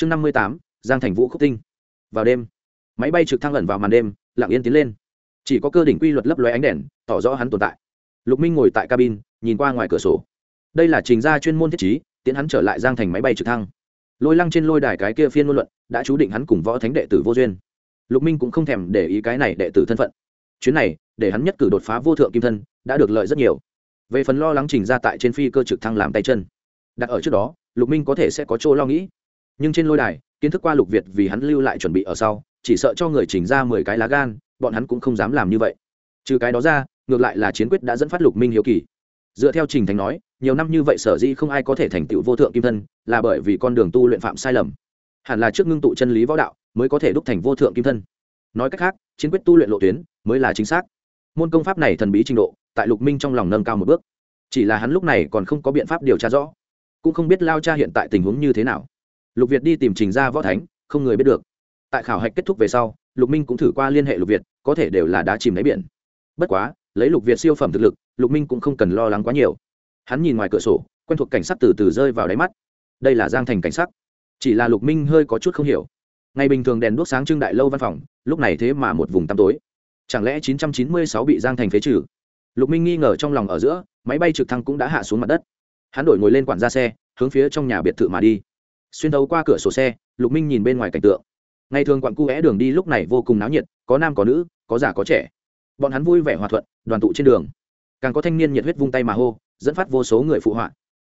chương năm mươi tám, giang thành vũ khúc tinh. Vào đêm, máy bay trực thăng lẩn vào màn đêm, lặng yên tiến lên. Chỉ có cơ đỉnh quy luật lấp lóe ánh đèn, tỏ rõ hắn tồn tại. Lục minh ngồi tại cabin, nhìn qua ngoài cửa sổ. Đây là trình gia chuyên môn thiết trí tiến hắn trở lại giang thành máy bay trực thăng. Lôi lăng trên lôi đài cái kia phiên ngôn luận, đã chú định hắn cùng võ thánh đệ tử vô duyên. Lục minh cũng không thèm để ý cái này đệ tử thân phận. Chuyến này, để hắn nhất cử đột phá vô thượng kim thân, đã được lợi rất nhiều. Về phần lo lắng trình ra tại trên phi cơ trực thăng làm tay chân. Đặt ở trước đó, lục minh có thể sẽ có chỗ lo nghĩ nhưng trên lôi đài, kiến thức qua lục việt vì hắn lưu lại chuẩn bị ở sau, chỉ sợ cho người chỉnh ra mười cái lá gan, bọn hắn cũng không dám làm như vậy. Trừ cái đó ra, ngược lại là chiến quyết đã dẫn phát lục minh hiếu kỳ. Dựa theo trình thành nói, nhiều năm như vậy sở dĩ không ai có thể thành tựu vô thượng kim thân, là bởi vì con đường tu luyện phạm sai lầm. Hẳn là trước ngưng tụ chân lý võ đạo, mới có thể đúc thành vô thượng kim thân. Nói cách khác, chiến quyết tu luyện lộ tuyến, mới là chính xác. Môn công pháp này thần bí trình độ, tại lục minh trong lòng nâng cao một bước. Chỉ là hắn lúc này còn không có biện pháp điều tra rõ. Cũng không biết lao cha hiện tại tình huống như thế nào lục việt đi tìm trình ra võ thánh, không người biết được. Tại khảo hạch kết thúc về sau, lục minh cũng thử qua liên hệ lục việt, có thể đều là đá chìm đáy biển. Bất quá, lấy lục việt siêu phẩm thực lực, lục minh cũng không cần lo lắng quá nhiều. Hắn nhìn ngoài cửa sổ, quen thuộc cảnh sắc từ từ rơi vào đáy mắt. Đây là giang thành cảnh sắc. Chỉ là lục minh hơi có chút không hiểu. Ngày bình thường đèn đuốc sáng trưng đại lâu văn phòng, lúc này thế mà một vùng tăm tối. Chẳng lẽ 996 bị giang thành phế trừ? Lục minh nghi ngờ trong lòng ở giữa, máy bay trực thăng cũng đã hạ xuống mặt đất. Hắn đổi ngồi lên quản ra xe, hướng phía trong nhà biệt thự mà đi xuyên thấu qua cửa sổ xe, lục minh nhìn bên ngoài cảnh tượng. Ngày thường quặn cu vẽ đường đi lúc này vô cùng náo nhiệt, có nam có nữ, có già có trẻ. Bọn hắn vui vẻ hòa thuận, đoàn tụ trên đường. Càng có thanh niên nhiệt huyết vung tay mà hô, dẫn phát vô số người phụ họa.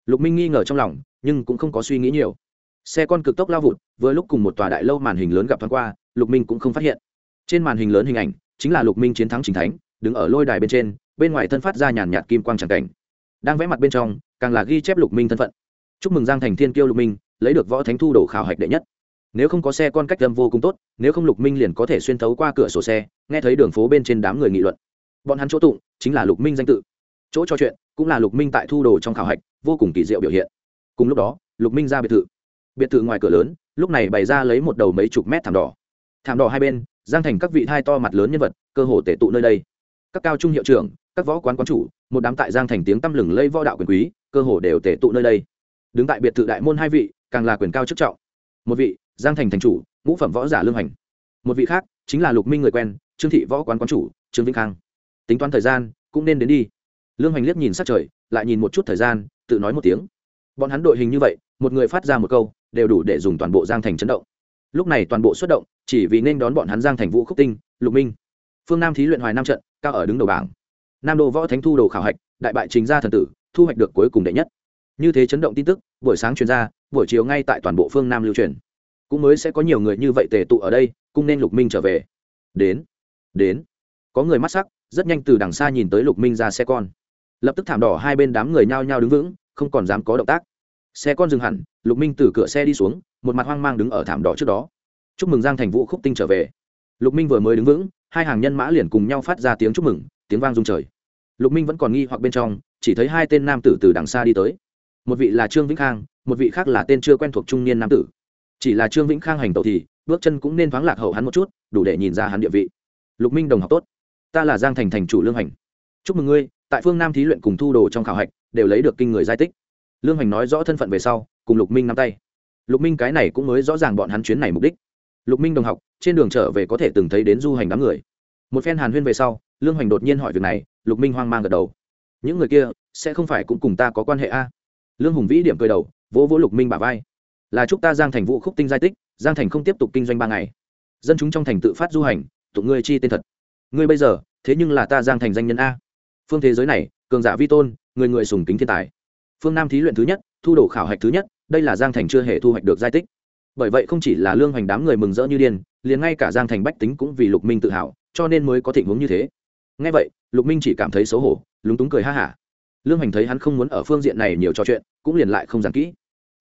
Lục minh nghi ngờ trong lòng, nhưng cũng không có suy nghĩ nhiều. Xe con cực tốc lao vụt, vừa lúc cùng một tòa đại lâu màn hình lớn gặp thoáng qua, lục minh cũng không phát hiện. Trên màn hình lớn hình ảnh, chính là lục minh chiến thắng chính thánh, đứng ở lôi đài bên trên, bên ngoài thân phát ra nhàn nhạt kim quang tràng cảnh. Đang vẽ mặt bên trong, càng là ghi chép lục minh thân phận. Chúc mừng giang thành thiên kiêu lục minh lấy được võ thánh thu đổ khảo hạch đệ nhất. Nếu không có xe con cách âm vô cùng tốt, nếu không lục minh liền có thể xuyên thấu qua cửa sổ xe, nghe thấy đường phố bên trên đám người nghị luận. Bọn hắn chỗ tụng chính là lục minh danh tự. Chỗ trò chuyện cũng là lục minh tại thu đồ trong khảo hạch, vô cùng kỳ diệu biểu hiện. Cùng lúc đó, lục minh ra biệt thự. Biệt thự ngoài cửa lớn, lúc này bày ra lấy một đầu mấy chục mét thảm đỏ. Thảm đỏ hai bên, giang thành các vị thai to mặt lớn nhân vật, cơ hồ tể tụ nơi đây. Các cao trung hiệu trưởng, các võ quán quán chủ, một đám tại giang thành tiếng tăm lừng lây võ đạo quyền quý, cơ hồ đều tể tụ nơi đây. Đứng tại biệt thự đại môn hai vị càng là quyền cao chức trọng. Một vị, giang thành thành chủ, ngũ phẩm võ giả lương hành. Một vị khác, chính là lục minh người quen, trương thị võ quán quán chủ, trương vĩnh khang. Tính toán thời gian, cũng nên đến đi. Lương hành liếc nhìn sát trời, lại nhìn một chút thời gian, tự nói một tiếng. Bọn hắn đội hình như vậy, một người phát ra một câu, đều đủ để dùng toàn bộ giang thành chấn động. Lúc này toàn bộ xuất động, chỉ vì nên đón bọn hắn giang thành vũ khúc tinh, lục minh. Phương nam thí luyện hoài nam trận, cao ở đứng đầu bảng. Nam đô võ thánh thu đồ khảo hạch, đại bại chính gia thần tử, thu hoạch được cuối cùng đệ nhất như thế chấn động tin tức, buổi sáng chuyên ra, buổi chiều ngay tại toàn bộ phương nam lưu truyền. Cũng mới sẽ có nhiều người như vậy tề tụ ở đây cũng nên lục minh trở về. Đến đến. Có người mắt sắc, rất nhanh từ đằng xa nhìn tới lục minh ra xe con. Lập tức thảm đỏ hai bên đám người nhao nhao đứng vững, không còn dám có động tác. Xe con dừng hẳn, lục minh từ cửa xe đi xuống, một mặt hoang mang đứng ở thảm đỏ trước đó. Chúc mừng giang thành vũ khúc tinh trở về. Lục minh vừa mới đứng vững, hai hàng nhân mã liền cùng nhau phát ra tiếng chúc mừng, tiếng vang rung trời. Lục minh vẫn còn nghi hoặc bên trong, chỉ thấy hai tên nam tử từ đằng xa đi tới một vị là trương vĩnh khang, một vị khác là tên chưa quen thuộc trung niên nam tử. Chỉ là trương vĩnh khang hành tẩu thì, bước chân cũng nên thoáng lạc hậu hắn một chút, đủ để nhìn ra hắn địa vị. Lục minh đồng học tốt. Ta là giang thành thành chủ lương hành. Chúc mừng ngươi, tại phương nam thí luyện cùng thu đồ trong khảo hạch, đều lấy được kinh người giải tích. Lương hành nói rõ thân phận về sau, cùng lục minh nắm tay. Lục minh cái này cũng mới rõ ràng bọn hắn chuyến này mục đích. Lục minh đồng học, trên đường trở về có thể từng thấy đến du hành đám người. Một phen hàn huyên về sau, lương hoành đột nhiên hỏi việc này, lục minh hoang mang gật đầu. Những người kia, sẽ không phải cũng cùng ta có quan hệ a? Lương hùng vĩ điểm cười đầu, vỗ vỗ lục minh bà vai. Là chúc ta giang thành vũ khúc tinh giai tích, giang thành không tiếp tục kinh doanh ba ngày. Dân chúng trong thành tự phát du hành, tụng ngươi chi tên thật. Ngươi bây giờ, thế nhưng là ta giang thành danh nhân a. Phương thế giới này, cường giả vi tôn, người người sùng kính thiên tài. Phương nam thí luyện thứ nhất, thu đổ khảo hạch thứ nhất, đây là giang thành chưa hề thu hoạch được giai tích. Bởi vậy không chỉ là lương hoành đám người mừng rỡ như điên, liền ngay cả giang thành bách tính cũng vì lục minh tự hào, cho nên mới có thịnh hướng như thế. Ngay vậy, lục minh chỉ cảm thấy xấu hổ, lúng túng cười ha hả lương hoành thấy hắn không muốn ở phương diện này nhiều trò chuyện, cũng liền lại không giảng kỹ.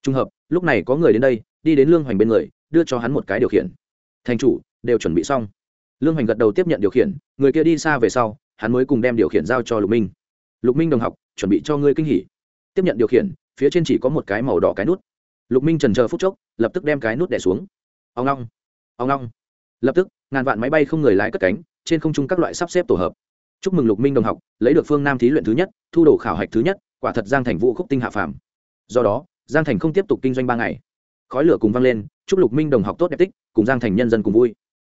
Trùng hợp, lúc này có người đến đây, đi đến lương hoành bên người, đưa cho hắn một cái điều khiển. Thành chủ, đều chuẩn bị xong. Lương hoành gật đầu tiếp nhận điều khiển, người kia đi xa về sau, hắn mới cùng đem điều khiển giao cho lục minh. Lục minh đồng học, chuẩn bị cho ngươi kinh hỉ. Tiếp nhận điều khiển, phía trên chỉ có một cái màu đỏ cái nút. Lục minh trần chờ phút chốc, lập tức đem cái nút đẻ xuống. Ông long ông long lập tức, ngàn vạn máy bay không người lái cất cánh, trên không trung các loại sắp xếp tổ hợp chúc mừng lục minh đồng học, lấy được phương nam thí luyện thứ nhất, thu đồ khảo hạch thứ nhất, quả thật giang thành vũ khúc tinh hạ phàm. Do đó, giang thành không tiếp tục kinh doanh ba ngày. Khói lửa cùng vang lên, chúc lục minh đồng học tốt đẹp tích, cùng giang thành nhân dân cùng vui.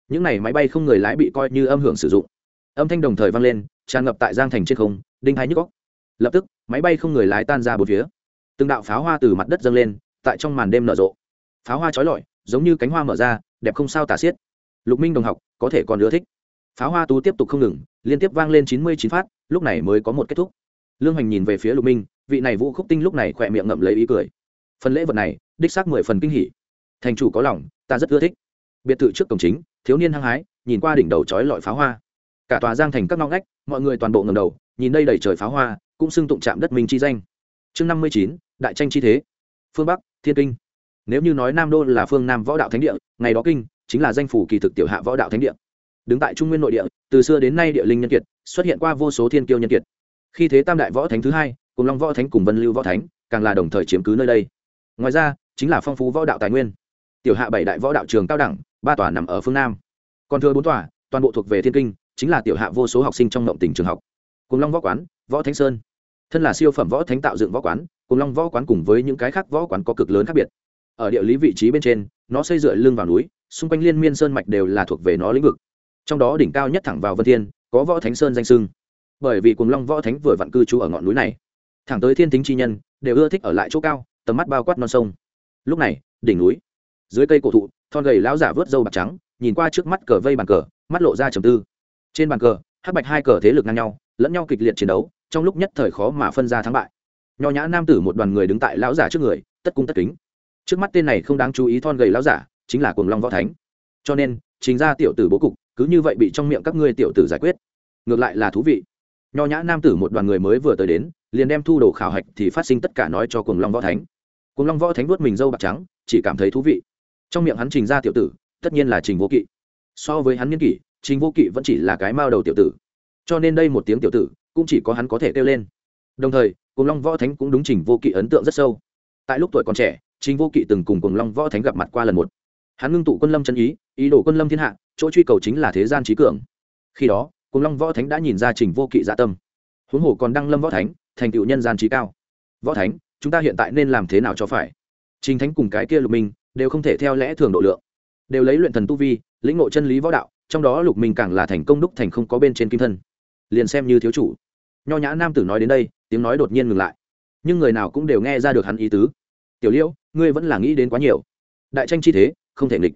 Những n à y máy bay không người lái bị coi như âm hưởng sử dụng. Âm thanh đồng thời vang lên, tràn ngập tại giang thành trên không, đinh hai nhức góc lập tức, máy bay không người lái tan ra bốn phía. Từng đạo pháo hoa từ mặt đất dâng lên, tại trong màn đêm nở rộ. Pháo hoa trói lọi, giống như cánh hoa mở ra, đẹp không sao tả xiết. Lục minh đồng học, có thể còn ưa thích pháo hoa tú tiếp tục không ngừng, liên tiếp vang lên chín mươi chín phát, lúc này mới có một kết thúc. Lương hoành nhìn về phía lục minh, vị này vũ khúc tinh lúc này khỏe miệng ngậm lấy ý cười. Phần lễ vật này, đích xác mười phần kinh hỉ. Thành chủ có lòng, ta rất ưa thích. Biệt thự trước cổng chính, thiếu niên hăng hái, nhìn qua đỉnh đầu trói lọi pháo hoa. Cả tòa giang thành các ngõ ngách, mọi người toàn bộ ngầm đầu, nhìn đây đầy trời pháo hoa, cũng xưng tụng chạm đất minh chi danh. Chương năm mươi chín, đại tranh chi thế. Phương bắc, thiên kinh. Nếu như nói nam đô là phương nam võ đạo thánh địa, ngày đó kinh, chính là danh phủ kỳ thực tiểu hạ võ đạo thánh địa đứng tại trung nguyên nội địa, từ xưa đến nay địa linh nhân kiệt, xuất hiện qua vô số thiên kiêu nhân kiệt. Khi thế tam đại võ thánh thứ hai, cùng long võ thánh cùng vân lưu võ thánh, càng là đồng thời chiếm cứ nơi đây. Ngoài ra, chính là phong phú võ đạo tài nguyên. Tiểu hạ bảy đại võ đạo trường cao đẳng, ba tòa nằm ở phương nam. Còn thừa bốn tòa, toàn bộ thuộc về thiên kinh, chính là tiểu hạ vô số học sinh trong động tình trường học. Cùng long võ quán, võ thánh sơn. Thân là siêu phẩm võ thánh tạo dựng võ quán, cùng long võ quán cùng với những cái khác võ quán có cực lớn khác biệt. Ở địa lý vị trí bên trên, nó xây dựa lưng vào núi, xung quanh liên miên sơn mạch đều là thuộc về nó lĩnh vực trong đó đỉnh cao nhất thẳng vào vân thiên, có võ thánh sơn danh sưng bởi vì cùng long võ thánh vừa vặn cư trú ở ngọn núi này, thẳng tới thiên tính chi nhân, đều ưa thích ở lại chỗ cao, tầm mắt bao quát non sông. Lúc này, đỉnh núi, dưới cây cổ thụ, thon gầy lão giả vớt râu bạc trắng, nhìn qua trước mắt cờ vây bàn cờ, mắt lộ ra trầm tư. Trên bàn cờ, hắc bạch hai cờ thế lực ngang nhau, lẫn nhau kịch liệt chiến đấu, trong lúc nhất thời khó mà phân ra thắng bại. Nho nhã nam tử một đoàn người đứng tại lão giả trước người, tất cung tất kính. Trước mắt tên này không đáng chú ý thon gầy lão giả, chính là cuồng long võ thánh. Cho nên, chính ra tiểu tử bố cục cứ như vậy bị trong miệng các ngươi tiểu tử giải quyết. Ngược lại là thú vị. Nho nhã nam tử một đoàn người mới vừa tới đến, liền đem thu đồ khảo hạch thì phát sinh tất cả nói cho cuồng long võ thánh. Cuồng long võ thánh vuốt mình dâu bạc trắng, chỉ cảm thấy thú vị. Trong miệng hắn trình ra tiểu tử, tất nhiên là trình vô kỵ. So với hắn nhân kỷ, trình vô kỵ vẫn chỉ là cái mao đầu tiểu tử. Cho nên đây một tiếng tiểu tử, cũng chỉ có hắn có thể kêu lên. Đồng thời cùng long võ thánh cũng đúng trình vô kỵ ấn tượng rất sâu. Tại lúc tuổi còn trẻ, trình vô kỵ từng cùng cùng long võ thánh gặp mặt qua lần một hắn ngưng tụ quân lâm chân ý ý đồ quân lâm thiên hạ, chỗ truy cầu chính là thế gian trí cường. Khi đó, cùng long võ thánh đã nhìn ra trình vô kỵ dạ tâm. Huống hồ còn đăng lâm võ thánh, thành tựu nhân gian trí cao. Võ thánh, chúng ta hiện tại nên làm thế nào cho phải? Trình thánh cùng cái kia lục minh đều không thể theo lẽ thường độ lượng. Đều lấy luyện thần tu vi, lĩnh ngộ chân lý võ đạo, trong đó lục minh càng là thành công đúc thành không có bên trên kim thân. Liền xem như thiếu chủ. Nho nhã nam tử nói đến đây, tiếng nói đột nhiên ngừng lại. Nhưng người nào cũng đều nghe ra được hắn ý tứ. Tiểu liễu, ngươi vẫn là nghĩ đến quá nhiều. Đại tranh chi thế không thể nghịch.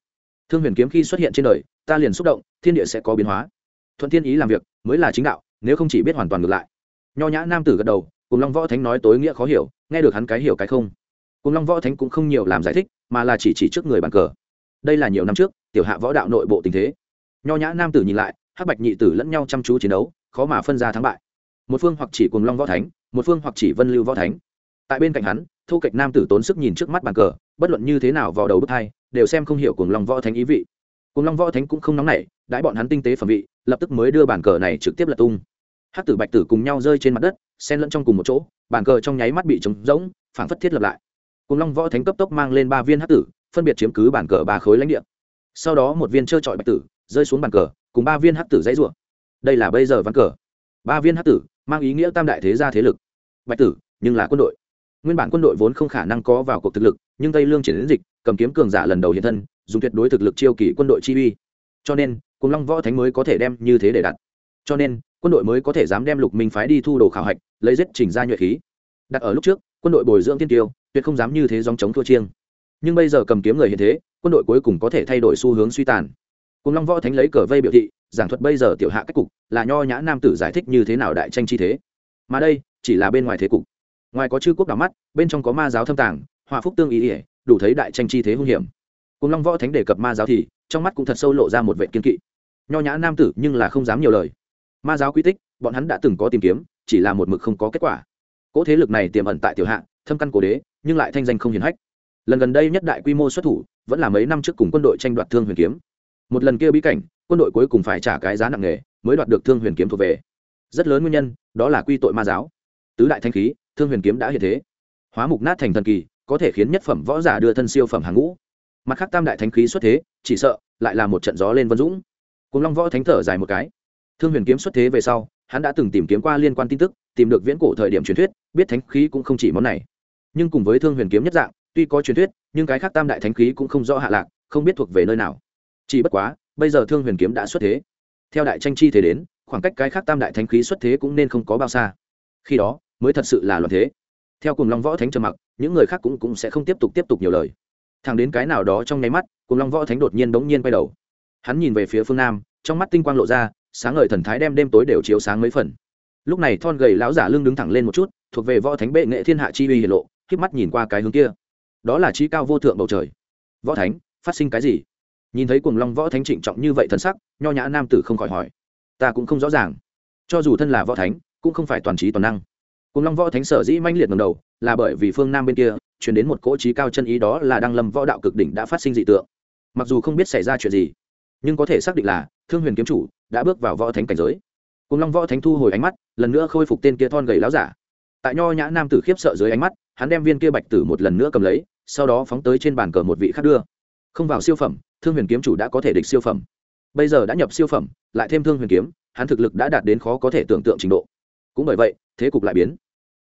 Thương huyền kiếm khi xuất hiện trên đời, ta liền xúc động, thiên địa sẽ có biến hóa. Thuận thiên ý làm việc, mới là chính đạo, nếu không chỉ biết hoàn toàn ngược lại. Nho nhã nam tử gật đầu, cùng long võ thánh nói tối nghĩa khó hiểu, nghe được hắn cái hiểu cái không. Cùng long võ thánh cũng không nhiều làm giải thích, mà là chỉ chỉ trước người bàn cờ. Đây là nhiều năm trước, tiểu hạ võ đạo nội bộ tình thế. Nho nhã nam tử nhìn lại, hắc bạch nhị tử lẫn nhau chăm chú chiến đấu, khó mà phân ra thắng bại. Một phương hoặc chỉ cùng long võ thánh, một phương hoặc chỉ vân lưu võ thánh. Tại bên cạnh hắn thu kịch nam tử tốn sức nhìn trước mắt bàn cờ, bất luận như thế nào vào đầu bước hai đều xem không hiểu cùng long võ thánh ý vị. Cùng long võ thánh cũng không nóng nảy, đãi bọn hắn tinh tế phẩm vị, lập tức mới đưa bàn cờ này trực tiếp lật tung. Hắc tử bạch tử cùng nhau rơi trên mặt đất, xen lẫn trong cùng một chỗ, bàn cờ trong nháy mắt bị trống rỗng, phảng phất thiết lập lại. Cùng long võ thánh cấp tốc mang lên ba viên hắc tử, phân biệt chiếm cứ bàn cờ ba khối lãnh địa. Sau đó một viên trơ trọi bạch tử, rơi xuống bàn cờ, cùng ba viên hắc tử dãy rủa. Đây là bây giờ ván cờ. Ba viên hắc tử, mang ý nghĩa tam đại thế gia thế lực. Bạch tử, nhưng là quân đội. Nguyên bản quân đội vốn không khả năng có vào cuộc thực lực, nhưng tây lương triển đến dịch cầm kiếm cường giả lần đầu hiện thân, dùng tuyệt đối thực lực chiêu kỳ quân đội chi uy. Cho nên cùng long võ thánh mới có thể đem như thế để đặt. Cho nên, quân đội mới có thể dám đem lục minh phái đi thu đồ khảo hạch, lấy giết trình ra nhuệ khí. Đặt ở lúc trước, quân đội bồi dưỡng tiên tiêu, tuyệt không dám như thế dòng chống thua chiêng. Nhưng bây giờ cầm kiếm người hiện thế, quân đội cuối cùng có thể thay đổi xu hướng suy tàn. Cùng long võ thánh lấy cờ vây biểu thị, giảng thuật bây giờ tiểu hạ cách cục, là nho nhã nam tử giải thích như thế nào đại tranh chi thế. Mà đây, chỉ là bên ngoài thế cục. Ngoài có chư quốc đảo mắt, bên trong có ma giáo thâm tàng hòa phúc tương ý ỉa đủ thấy đại tranh chi thế hung hiểm. Cùng long võ thánh đề cập ma giáo thì, trong mắt cũng thật sâu lộ ra một vệ kiên kỵ. Nho nhã nam tử nhưng là không dám nhiều lời. Ma giáo quy tích, bọn hắn đã từng có tìm kiếm, chỉ là một mực không có kết quả. Cỗ thế lực này tiềm ẩn tại tiểu hạ, thâm căn cổ đế, nhưng lại thanh danh không hiển hách. Lần gần đây nhất đại quy mô xuất thủ, vẫn là mấy năm trước cùng quân đội tranh đoạt thương huyền kiếm. Một lần kia bí cảnh, quân đội cuối cùng phải trả cái giá nặng nề, mới đoạt được thương huyền kiếm thuộc về. Rất lớn nguyên nhân, đó là quy tội ma giáo. Tứ đại thanh khí, thương huyền kiếm đã hiện thế. Hóa mục nát thành thần kỳ có thể khiến nhất phẩm võ giả đưa thân siêu phẩm hàng ngũ. Mặt khác tam đại thánh khí xuất thế, chỉ sợ, lại là một trận gió lên vân dũng. Cùng long võ thánh thở dài một cái. Thương huyền kiếm xuất thế về sau, hắn đã từng tìm kiếm qua liên quan tin tức, tìm được viễn cổ thời điểm truyền thuyết, biết thánh khí cũng không chỉ món này. Nhưng cùng với thương huyền kiếm nhất dạng, tuy có truyền thuyết, nhưng cái khác tam đại thánh khí cũng không rõ hạ lạc, không biết thuộc về nơi nào. Chỉ bất quá, bây giờ thương huyền kiếm đã xuất thế. Theo đại tranh chi thế đến, khoảng cách cái khác tam đại thánh khí xuất thế cũng nên không có bao xa. Khi đó, mới thật sự là loạn thế theo cùng long võ thánh trầm mặc, những người khác cũng cũng sẽ không tiếp tục tiếp tục nhiều lời. Thẳng đến cái nào đó trong nháy mắt cùng long võ thánh đột nhiên bỗng nhiên quay đầu. Hắn nhìn về phía phương nam, trong mắt tinh quang lộ ra, sáng ngời thần thái đem đêm tối đều chiếu sáng mấy phần. Lúc này thon gầy lão giả lưng đứng thẳng lên một chút, thuộc về võ thánh bệ nghệ thiên hạ chi uy hiển lộ k mắt nhìn qua cái hướng kia. Đó là trí cao vô thượng bầu trời. Võ thánh, phát sinh cái gì? Nhìn thấy cùng long võ thánh trịnh trọng như vậy thân sắc, nho nhã nam tử không khỏi hỏi. Ta cũng không rõ ràng. Cho dù thân là võ thánh, cũng không phải toàn trí toàn năng cùng long võ thánh sở dĩ manh liệt ngầm đầu, là bởi vì phương nam bên kia chuyển đến một cỗ trí cao chân ý đó là đăng lâm võ đạo cực đỉnh đã phát sinh dị tượng. Mặc dù không biết xảy ra chuyện gì, nhưng có thể xác định là thương huyền kiếm chủ đã bước vào võ thánh cảnh giới. Cùng long võ thánh thu hồi ánh mắt, lần nữa khôi phục tên kia thon gầy láo giả. Tại nho nhã nam tử khiếp sợ dưới ánh mắt, hắn đem viên kia bạch tử một lần nữa cầm lấy, sau đó phóng tới trên bàn cờ một vị khác đưa. Không vào siêu phẩm, thương huyền kiếm chủ đã có thể địch siêu phẩm. Bây giờ đã nhập siêu phẩm, lại thêm thương huyền kiếm, hắn thực lực đã đạt đến khó có thể tưởng tượng trình độ. Cũng bởi vậy, thế cục lại biến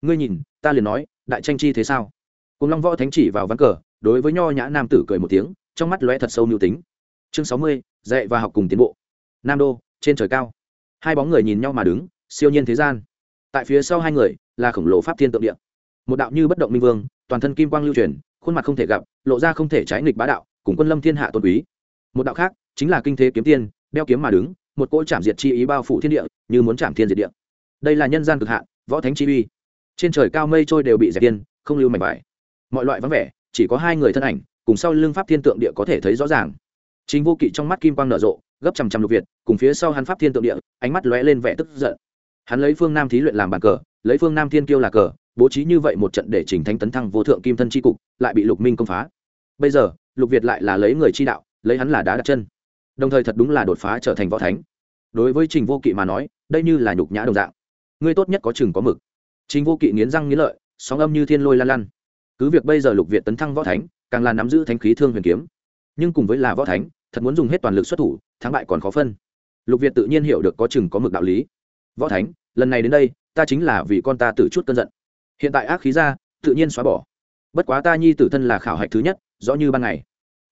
ngươi nhìn, ta liền nói, đại tranh chi thế sao? Cùng long võ thánh chỉ vào ván cờ, đối với nho nhã nam tử cười một tiếng, trong mắt lóe thật sâu mưu tính. Chương sáu mươi, dạy và học cùng tiến bộ. Nam đô, trên trời cao. Hai bóng người nhìn nhau mà đứng, siêu nhiên thế gian. Tại phía sau hai người, là khổng lồ pháp thiên tượng địa. Một đạo như bất động minh vương, toàn thân kim quang lưu truyền khuôn mặt không thể gặp, lộ ra không thể trái nghịch bá đạo, cùng quân lâm thiên hạ tôn quý. Một đạo khác, chính là kinh thế kiếm tiên, đeo kiếm mà đứng, một cỗ chạm diệt chi ý bao phủ thiên địa, như muốn chạm thiên diệt địa. Đây là nhân gian cực hạn, võ thánh chi uy trên trời cao mây trôi đều bị dẹp tiên không lưu mảnh vải. Mọi loại vắng vẻ, chỉ có hai người thân ảnh, cùng sau lưng pháp thiên tượng địa có thể thấy rõ ràng. Chính vô kỵ trong mắt kim quang nở rộ, gấp trăm trăm lục việt, cùng phía sau hắn pháp thiên tượng địa, ánh mắt lóe lên vẻ tức giận. Hắn lấy phương nam thí luyện làm bàn cờ, lấy phương nam thiên kiêu là cờ, bố trí như vậy một trận để chỉnh thánh tấn thăng vô thượng kim thân chi cục, lại bị lục minh công phá. Bây giờ, lục việt lại là lấy người chi đạo, lấy hắn là đá đặt chân. Đồng thời thật đúng là đột phá trở thành võ thánh. Đối với trình vô kỵ mà nói, đây như là nhục nhã đồng dạng. Ngươi tốt nhất có chừng có mực trình vô kỵ nghiến răng nghiến lợi, sóng âm như thiên lôi lan lan. Cứ việc bây giờ lục việt tấn thăng võ thánh, càng là nắm giữ thánh khí thương huyền kiếm. Nhưng cùng với là võ thánh, thật muốn dùng hết toàn lực xuất thủ, thắng bại còn khó phân. Lục việt tự nhiên hiểu được có chừng có mực đạo lý. Võ thánh, lần này đến đây, ta chính là vì con ta tự chút cơn giận. Hiện tại ác khí ra, tự nhiên xóa bỏ. Bất quá ta nhi tử thân là khảo hạch thứ nhất, rõ như ban ngày.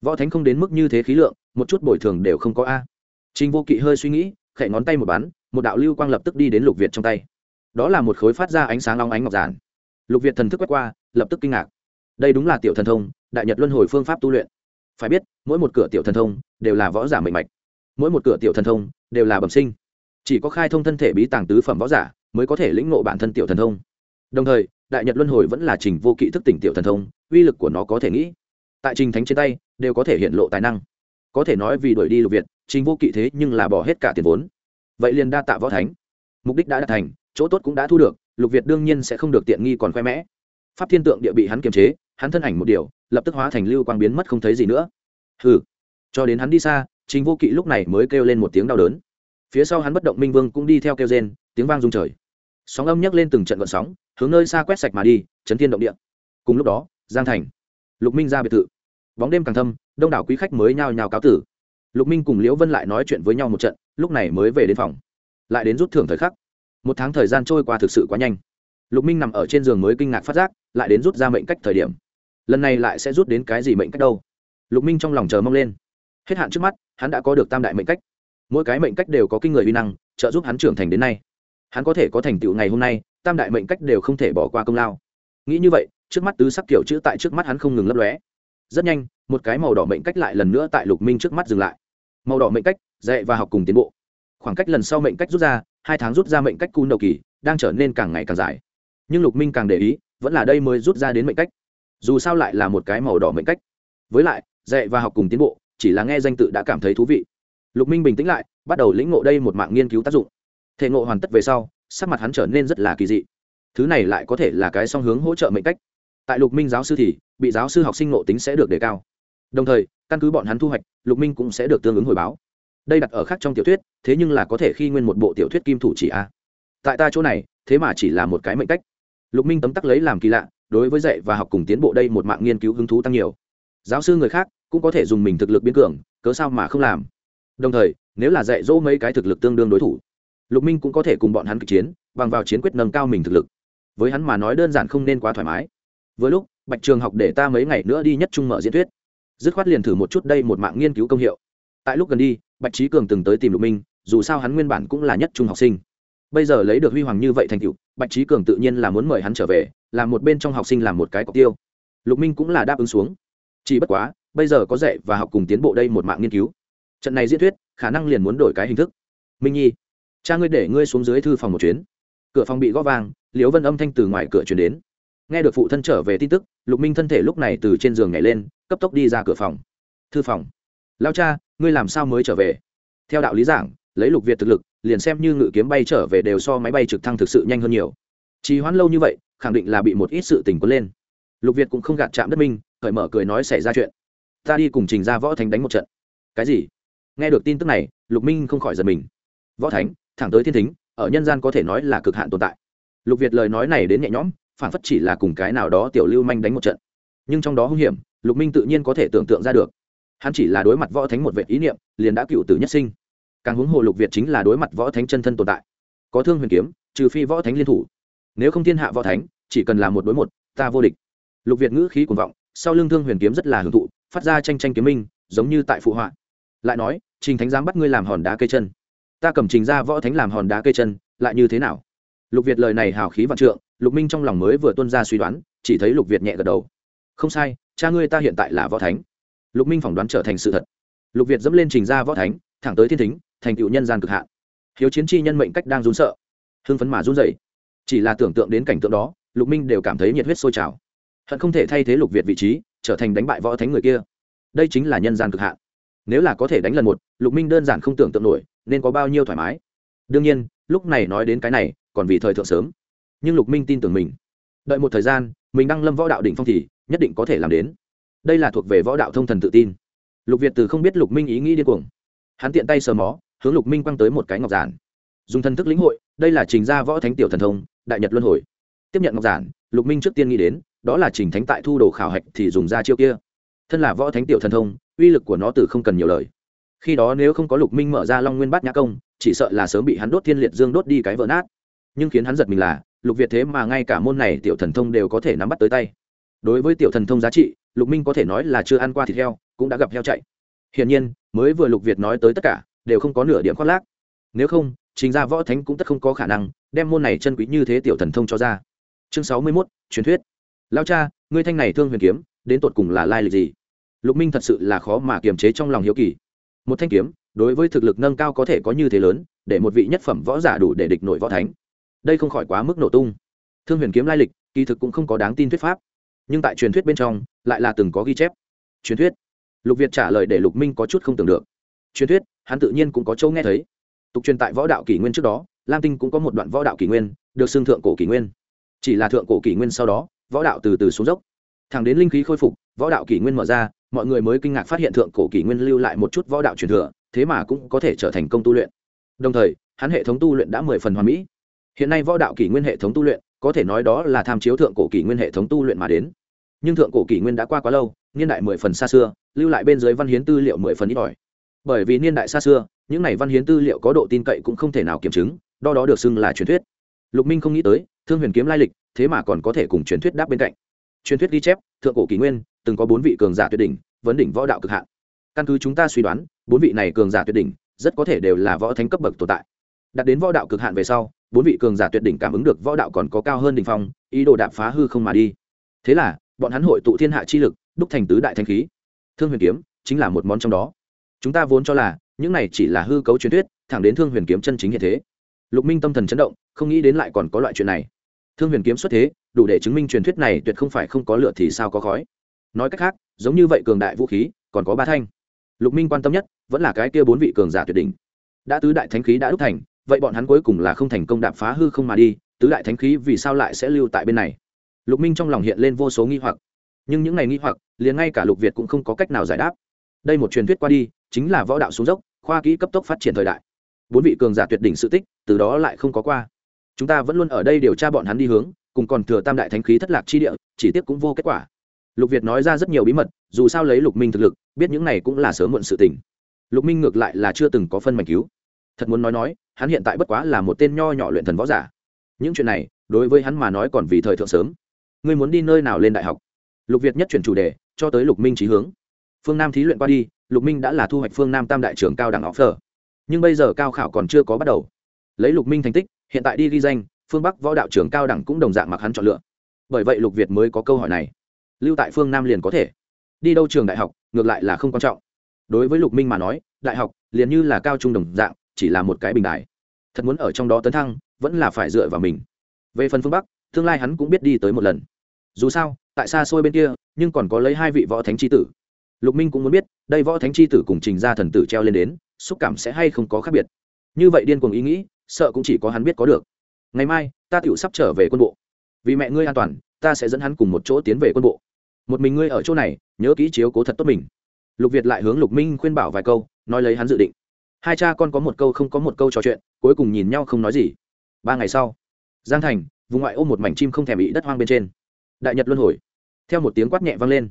Võ thánh không đến mức như thế khí lượng, một chút bồi thường đều không có a. Trình vô kỵ hơi suy nghĩ, khẽ ngón tay một bắn, một đạo lưu quang lập tức đi đến lục việt trong tay đó là một khối phát ra ánh sáng long ánh ngọc giản. Lục việt thần thức quét qua, lập tức kinh ngạc. Đây đúng là tiểu thần thông, đại nhật luân hồi phương pháp tu luyện. Phải biết, mỗi một cửa tiểu thần thông đều là võ giả mệnh mạch. Mỗi một cửa tiểu thần thông đều là bẩm sinh. Chỉ có khai thông thân thể bí tàng tứ phẩm võ giả mới có thể lĩnh ngộ bản thân tiểu thần thông. Đồng thời, đại nhật luân hồi vẫn là trình vô kỵ thức tỉnh tiểu thần thông, uy lực của nó có thể nghĩ. Tại trình thánh trên tay, đều có thể hiện lộ tài năng. Có thể nói vì đuổi đi lục việt, trình vô kỵ thế nhưng là bỏ hết cả tiền vốn. Vậy liền đa tạ võ thánh. Mục đích đã đạt thành chỗ tốt cũng đã thu được, lục việt đương nhiên sẽ không được tiện nghi còn khoe mẽ. Pháp thiên tượng địa bị hắn kiềm chế, hắn thân ảnh một điều, lập tức hóa thành lưu quang biến mất không thấy gì nữa. Hừ. Cho đến hắn đi xa, trình vô kỵ lúc này mới kêu lên một tiếng đau đớn. Phía sau hắn bất động minh vương cũng đi theo kêu rên, tiếng vang rung trời. Sóng âm nhấc lên từng trận gợn sóng, hướng nơi xa quét sạch mà đi, chấn thiên động địa. Cùng lúc đó, giang thành, lục minh ra biệt thự. Bóng đêm càng thâm, đông đảo quý khách mới nhao nhao cáo tử. Lục minh cùng liễu vân lại nói chuyện với nhau một trận, lúc này mới về đến phòng. Lại đến rút thưởng thời khắc một tháng thời gian trôi qua thực sự quá nhanh. Lục minh nằm ở trên giường mới kinh ngạc phát giác, lại đến rút ra mệnh cách thời điểm. Lần này lại sẽ rút đến cái gì mệnh cách đâu? Lục minh trong lòng chờ mong lên. Hết hạn trước mắt, hắn đã có được tam đại mệnh cách. Mỗi cái mệnh cách đều có kinh người uy năng, trợ giúp hắn trưởng thành đến nay. Hắn có thể có thành tựu ngày hôm nay, tam đại mệnh cách đều không thể bỏ qua công lao. Nghĩ như vậy, trước mắt tứ sắc kiểu chữ tại trước mắt hắn không ngừng lấp lóe. Rất nhanh, một cái màu đỏ mệnh cách lại lần nữa tại lục minh trước mắt dừng lại. Màu đỏ mệnh cách, dạy và học cùng tiến bộ. Khoảng cách lần sau mệnh cách rút ra hai tháng rút ra mệnh cách cun đầu kỳ, đang trở nên càng ngày càng dài. Nhưng lục minh càng để ý, vẫn là đây mới rút ra đến mệnh cách. Dù sao lại là một cái màu đỏ mệnh cách. Với lại, dạy và học cùng tiến bộ, chỉ là nghe danh tự đã cảm thấy thú vị. Lục minh bình tĩnh lại, bắt đầu lĩnh ngộ đây một mạng nghiên cứu tác dụng. Thể ngộ hoàn tất về sau, sắc mặt hắn trở nên rất là kỳ dị. Thứ này lại có thể là cái song hướng hỗ trợ mệnh cách. Tại lục minh giáo sư thì, bị giáo sư học sinh ngộ tính sẽ được đề cao. Đồng thời, căn cứ bọn hắn thu hoạch, lục minh cũng sẽ được tương ứng hồi báo đây đặt ở khác trong tiểu thuyết, thế nhưng là có thể khi nguyên một bộ tiểu thuyết kim thủ chỉ a. Tại ta chỗ này, thế mà chỉ là một cái mệnh cách. Lục minh tấm tắc lấy làm kỳ lạ, đối với dạy và học cùng tiến bộ đây một mạng nghiên cứu hứng thú tăng nhiều. Giáo sư người khác cũng có thể dùng mình thực lực biến cường, cớ sao mà không làm? Đồng thời, nếu là dạy dỗ mấy cái thực lực tương đương đối thủ, lục minh cũng có thể cùng bọn hắn kịch chiến, bằng vào chiến quyết nâng cao mình thực lực. Với hắn mà nói đơn giản không nên quá thoải mái. Với lúc, bạch trường học để ta mấy ngày nữa đi nhất trung mở diễn thuyết. Dứt khoát liền thử một chút đây một mạng nghiên cứu công hiệu tại lúc gần đi bạch trí cường từng tới tìm lục minh dù sao hắn nguyên bản cũng là nhất trung học sinh. Bây giờ lấy được huy hoàng như vậy thành tựu bạch trí cường tự nhiên là muốn mời hắn trở về làm một bên trong học sinh làm một cái cọc tiêu. Lục minh cũng là đáp ứng xuống. Chỉ bất quá bây giờ có dạy và học cùng tiến bộ đây một mạng nghiên cứu. Trận này diễn thuyết khả năng liền muốn đổi cái hình thức. Minh nhi cha ngươi để ngươi xuống dưới thư phòng một chuyến. Cửa phòng bị gõ vàng, liễu vân âm thanh từ ngoài cửa chuyển đến. Nghe được phụ thân trở về tin tức lục minh thân thể lúc này từ trên giường nhảy lên cấp tốc đi ra cửa phòng. Thư phòng. Lao cha ngươi làm sao mới trở về? Theo đạo lý giảng, lấy lục việt thực lực, liền xem như ngự kiếm bay trở về đều so máy bay trực thăng thực sự nhanh hơn nhiều. Trì hoãn lâu như vậy, khẳng định là bị một ít sự tình quấn lên. Lục việt cũng không gạt chạm đất minh cởi mở cười nói xảy ra chuyện. Ta đi cùng trình ra võ thánh đánh một trận. Cái gì? Nghe được tin tức này, lục minh không khỏi giật mình. Võ thánh, thẳng tới thiên thính, ở nhân gian có thể nói là cực hạn tồn tại. Lục việt lời nói này đến nhẹ nhõm phản phất chỉ là cùng cái nào đó tiểu lưu manh đánh một trận. Nhưng trong đó hung hiểm, lục minh tự nhiên có thể tưởng tượng ra được hắn chỉ là đối mặt võ thánh một vệ ý niệm, liền đã cựu tử nhất sinh. Càng huống hồ lục việt chính là đối mặt võ thánh chân thân tồn tại. Có thương huyền kiếm, trừ phi võ thánh liên thủ. Nếu không thiên hạ võ thánh, chỉ cần là một đối một, ta vô địch. Lục việt ngữ khí cuồng vọng, sau lưng thương huyền kiếm rất là hưởng thụ, phát ra tranh tranh kiếm minh, giống như tại phụ họa. Lại nói, trình thánh giám bắt ngươi làm hòn đá cây chân. Ta cầm trình ra võ thánh làm hòn đá cây chân, lại như thế nào? Lục việt lời này hào khí vạn trượng, lục minh trong lòng mới vừa tuân ra suy đoán, chỉ thấy lục việt nhẹ gật đầu. Không sai, cha ngươi ta hiện tại là võ thánh lục minh phỏng đoán trở thành sự thật. Lục việt dẫm lên trình ra võ thánh, thẳng tới thiên thính, thành cựu nhân gian cực hạn. Hiếu chiến chi nhân mệnh cách đang run sợ, hưng phấn mà run dậy chỉ là tưởng tượng đến cảnh tượng đó, lục minh đều cảm thấy nhiệt huyết sôi trào. Hận không thể thay thế lục việt vị trí, trở thành đánh bại võ thánh người kia. Đây chính là nhân gian cực hạn. Nếu là có thể đánh lần một, lục minh đơn giản không tưởng tượng nổi, nên có bao nhiêu thoải mái. Đương nhiên, lúc này nói đến cái này, còn vì thời thượng sớm. Nhưng lục minh tin tưởng mình. Đợi một thời gian, mình đang lâm võ đạo đỉnh phong thì nhất định có thể làm đến đây là thuộc về võ đạo thông thần tự tin. Lục việt từ không biết lục minh ý nghĩ điên cuồng. Hắn tiện tay sờ mó, hướng lục minh quăng tới một cái ngọc giản. Dùng thần thức lĩnh hội, đây là trình gia võ thánh tiểu thần thông, đại nhật luân hồi. Tiếp nhận ngọc giản, lục minh trước tiên nghĩ đến, đó là trình thánh tại thu đồ khảo hạch thì dùng ra chiêu kia. Thân là võ thánh tiểu thần thông, uy lực của nó từ không cần nhiều lời. Khi đó nếu không có lục minh mở ra long nguyên bát nhã công, chỉ sợ là sớm bị hắn đốt thiên liệt dương đốt đi cái vỡ nát. Nhưng khiến hắn giật mình là, lục việt thế mà ngay cả môn này tiểu thần thông đều có thể nắm bắt tới tay. Đối với tiểu thần thông giá trị lục minh có thể nói là chưa ăn qua thịt heo, cũng đã gặp heo chạy. Hiển nhiên, mới vừa lục việt nói tới tất cả, đều không có nửa điểm khoác lác. Nếu không chính ra võ thánh cũng tất không có khả năng đem môn này chân quý như thế tiểu thần thông cho ra. Chương sáu mươi mốt, truyền thuyết. Lao cha, ngươi thanh này thương huyền kiếm, đến tột cùng là lai lịch gì? Lục minh thật sự là khó mà kiềm chế trong lòng hiếu kỳ. Một thanh kiếm, đối với thực lực nâng cao có thể có như thế lớn, để một vị nhất phẩm võ giả đủ để địch nổi võ thánh. Đây không khỏi quá mức nổ tung. Thương huyền kiếm lai lịch, kỳ thực cũng không có đáng tin thuyết pháp nhưng tại truyền thuyết bên trong, lại là từng có ghi chép. Truyền thuyết? Lục việt trả lời để lục minh có chút không tưởng được. Truyền thuyết, hắn tự nhiên cũng có châu nghe thấy. Tục truyền tại võ đạo kỷ nguyên trước đó, lam tinh cũng có một đoạn võ đạo kỷ nguyên, được xưng thượng cổ kỷ nguyên. Chỉ là thượng cổ kỷ nguyên sau đó, võ đạo từ từ xuống dốc. Thẳng đến linh khí khôi phục, võ đạo kỷ nguyên mở ra, mọi người mới kinh ngạc phát hiện thượng cổ kỷ nguyên lưu lại một chút võ đạo truyền thừa, thế mà cũng có thể trở thành công tu luyện. Đồng thời, hắn hệ thống tu luyện đã mười phần hoàn mỹ. Hiện nay võ đạo kỷ nguyên hệ thống tu luyện, có thể nói đó là tham chiếu thượng cổ kỷ nguyên hệ thống tu luyện mà đến nhưng thượng cổ kỷ nguyên đã qua quá lâu, niên đại mười phần xa xưa, lưu lại bên dưới văn hiến tư liệu mười phần ít ỏi. Bởi vì niên đại xa xưa, những này văn hiến tư liệu có độ tin cậy cũng không thể nào kiểm chứng đo đó được xưng là truyền thuyết. Lục minh không nghĩ tới, thương huyền kiếm lai lịch, thế mà còn có thể cùng truyền thuyết đáp bên cạnh. Truyền thuyết ghi chép, thượng cổ kỷ nguyên, từng có bốn vị cường giả tuyệt đỉnh, vấn đỉnh võ đạo cực hạn. Căn cứ chúng ta suy đoán, bốn vị này cường giả tuyệt đỉnh, rất có thể đều là võ thánh cấp bậc tồn tại. Đạt đến võ đạo cực hạn về sau, bốn vị cường giả tuyệt đỉnh cảm ứng được võ đạo còn có cao hơn đỉnh phong, ý đồ đạp phá hư không mà đi. Thế là bọn hắn hội tụ thiên hạ chi lực, đúc thành tứ đại thanh khí. Thương huyền kiếm chính là một món trong đó. Chúng ta vốn cho là, những này chỉ là hư cấu truyền thuyết, thẳng đến thương huyền kiếm chân chính hiện thế. Lục minh tâm thần chấn động, không nghĩ đến lại còn có loại chuyện này. Thương huyền kiếm xuất thế, đủ để chứng minh truyền thuyết này tuyệt không phải không có lửa thì sao có khói. Nói cách khác, giống như vậy cường đại vũ khí, còn có ba thanh. Lục minh quan tâm nhất, vẫn là cái kia bốn vị cường giả tuyệt đỉnh. Đã tứ đại thánh khí đã đúc thành, vậy bọn hắn cuối cùng là không thành công đạp phá hư không mà đi, tứ đại thánh khí vì sao lại sẽ lưu tại bên này? Lục minh trong lòng hiện lên vô số nghi hoặc, nhưng những ngày nghi hoặc liền ngay cả lục việt cũng không có cách nào giải đáp. Đây một truyền thuyết qua đi, chính là võ đạo xuống dốc, khoa kỹ cấp tốc phát triển thời đại. Bốn vị cường giả tuyệt đỉnh sự tích, từ đó lại không có qua. Chúng ta vẫn luôn ở đây điều tra bọn hắn đi hướng, cùng còn thừa tam đại thánh khí thất lạc chi địa, chỉ tiếc cũng vô kết quả. Lục việt nói ra rất nhiều bí mật, dù sao lấy lục minh thực lực, biết những này cũng là sớm muộn sự tình. Lục minh ngược lại là chưa từng có phân mảnh cứu. Thật muốn nói nói, hắn hiện tại bất quá là một tên nho nhỏ luyện thần võ giả. Những chuyện này, đối với hắn mà nói còn vì thời thượng sớm ngươi muốn đi nơi nào lên đại học? Lục việt nhất chuyển chủ đề, cho tới lục minh trí hướng. Phương nam thí luyện qua đi, lục minh đã là thu hoạch phương nam tam đại trưởng cao đẳng offer nhưng bây giờ cao khảo còn chưa có bắt đầu. Lấy lục minh thành tích, hiện tại đi ghi danh, phương bắc võ đạo trưởng cao đẳng cũng đồng dạng mặc hắn chọn lựa. Bởi vậy lục việt mới có câu hỏi này. Lưu tại phương nam liền có thể. Đi đâu trường đại học, ngược lại là không quan trọng. Đối với lục minh mà nói, đại học liền như là cao trung đồng dạng, chỉ là một cái bình đại thật muốn ở trong đó tấn thăng, vẫn là phải dựa vào mình. Về phần phương bắc, tương lai hắn cũng biết đi tới một lần dù sao, tại xa xôi bên kia, nhưng còn có lấy hai vị võ thánh c h i tử. Lục minh cũng muốn biết, đây võ thánh c h i tử cùng trình gia thần tử treo lên đến, xúc cảm sẽ hay không có khác biệt. Như vậy điên cuồng ý nghĩ, sợ cũng chỉ có hắn biết có được. Ngày mai, ta tựu sắp trở về quân bộ. Vì mẹ ngươi an toàn, ta sẽ dẫn hắn cùng một chỗ tiến về quân bộ. Một mình ngươi ở chỗ này, nhớ kỹ chiếu cố thật tốt mình. Lục việt lại hướng lục minh khuyên bảo vài câu, nói lấy hắn dự định. Hai cha con có một câu không có một câu trò chuyện, cuối cùng nhìn nhau không nói gì. Ba ngày sau, giang thành, vùng ngoại ô một mảnh chim không thèm bị đất hoang bên trên đại nhật luân hồi. Theo một tiếng quát nhẹ vang lên,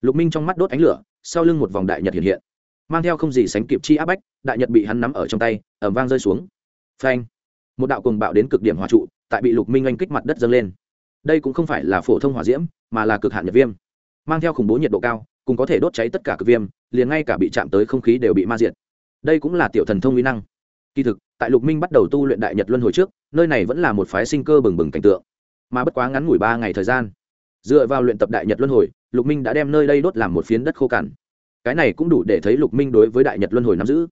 lục minh trong mắt đốt ánh lửa, sau lưng một vòng đại nhật hiện hiện. Mang theo không gì sánh kịp chi áp bách, đại nhật bị hắn nắm ở trong tay ẩm vang rơi xuống. Phanh! Một đạo cùng bạo đến cực điểm hòa trụ, tại bị lục minh anh kích mặt đất dâng lên. Đây cũng không phải là phổ thông hỏa diễm, mà là cực hạn nhật viêm. Mang theo khủng bố nhiệt độ cao, cùng có thể đốt cháy tất cả cực viêm, liền ngay cả bị chạm tới không khí đều bị ma diệt. Đây cũng là tiểu thần thông uy năng. Kỳ thực, tại lục minh bắt đầu tu luyện đại nhật luân hồi trước, nơi này vẫn là một phái sinh cơ bừng bừng cảnh tượng. Mà bất quá ngắn ngủi ba ngày thời gian dựa vào luyện tập đại nhật luân hồi, lục minh đã đem nơi đây đốt làm một phiến đất khô cằn. Cái này cũng đủ để thấy lục minh đối với đại nhật luân hồi nắm giữ.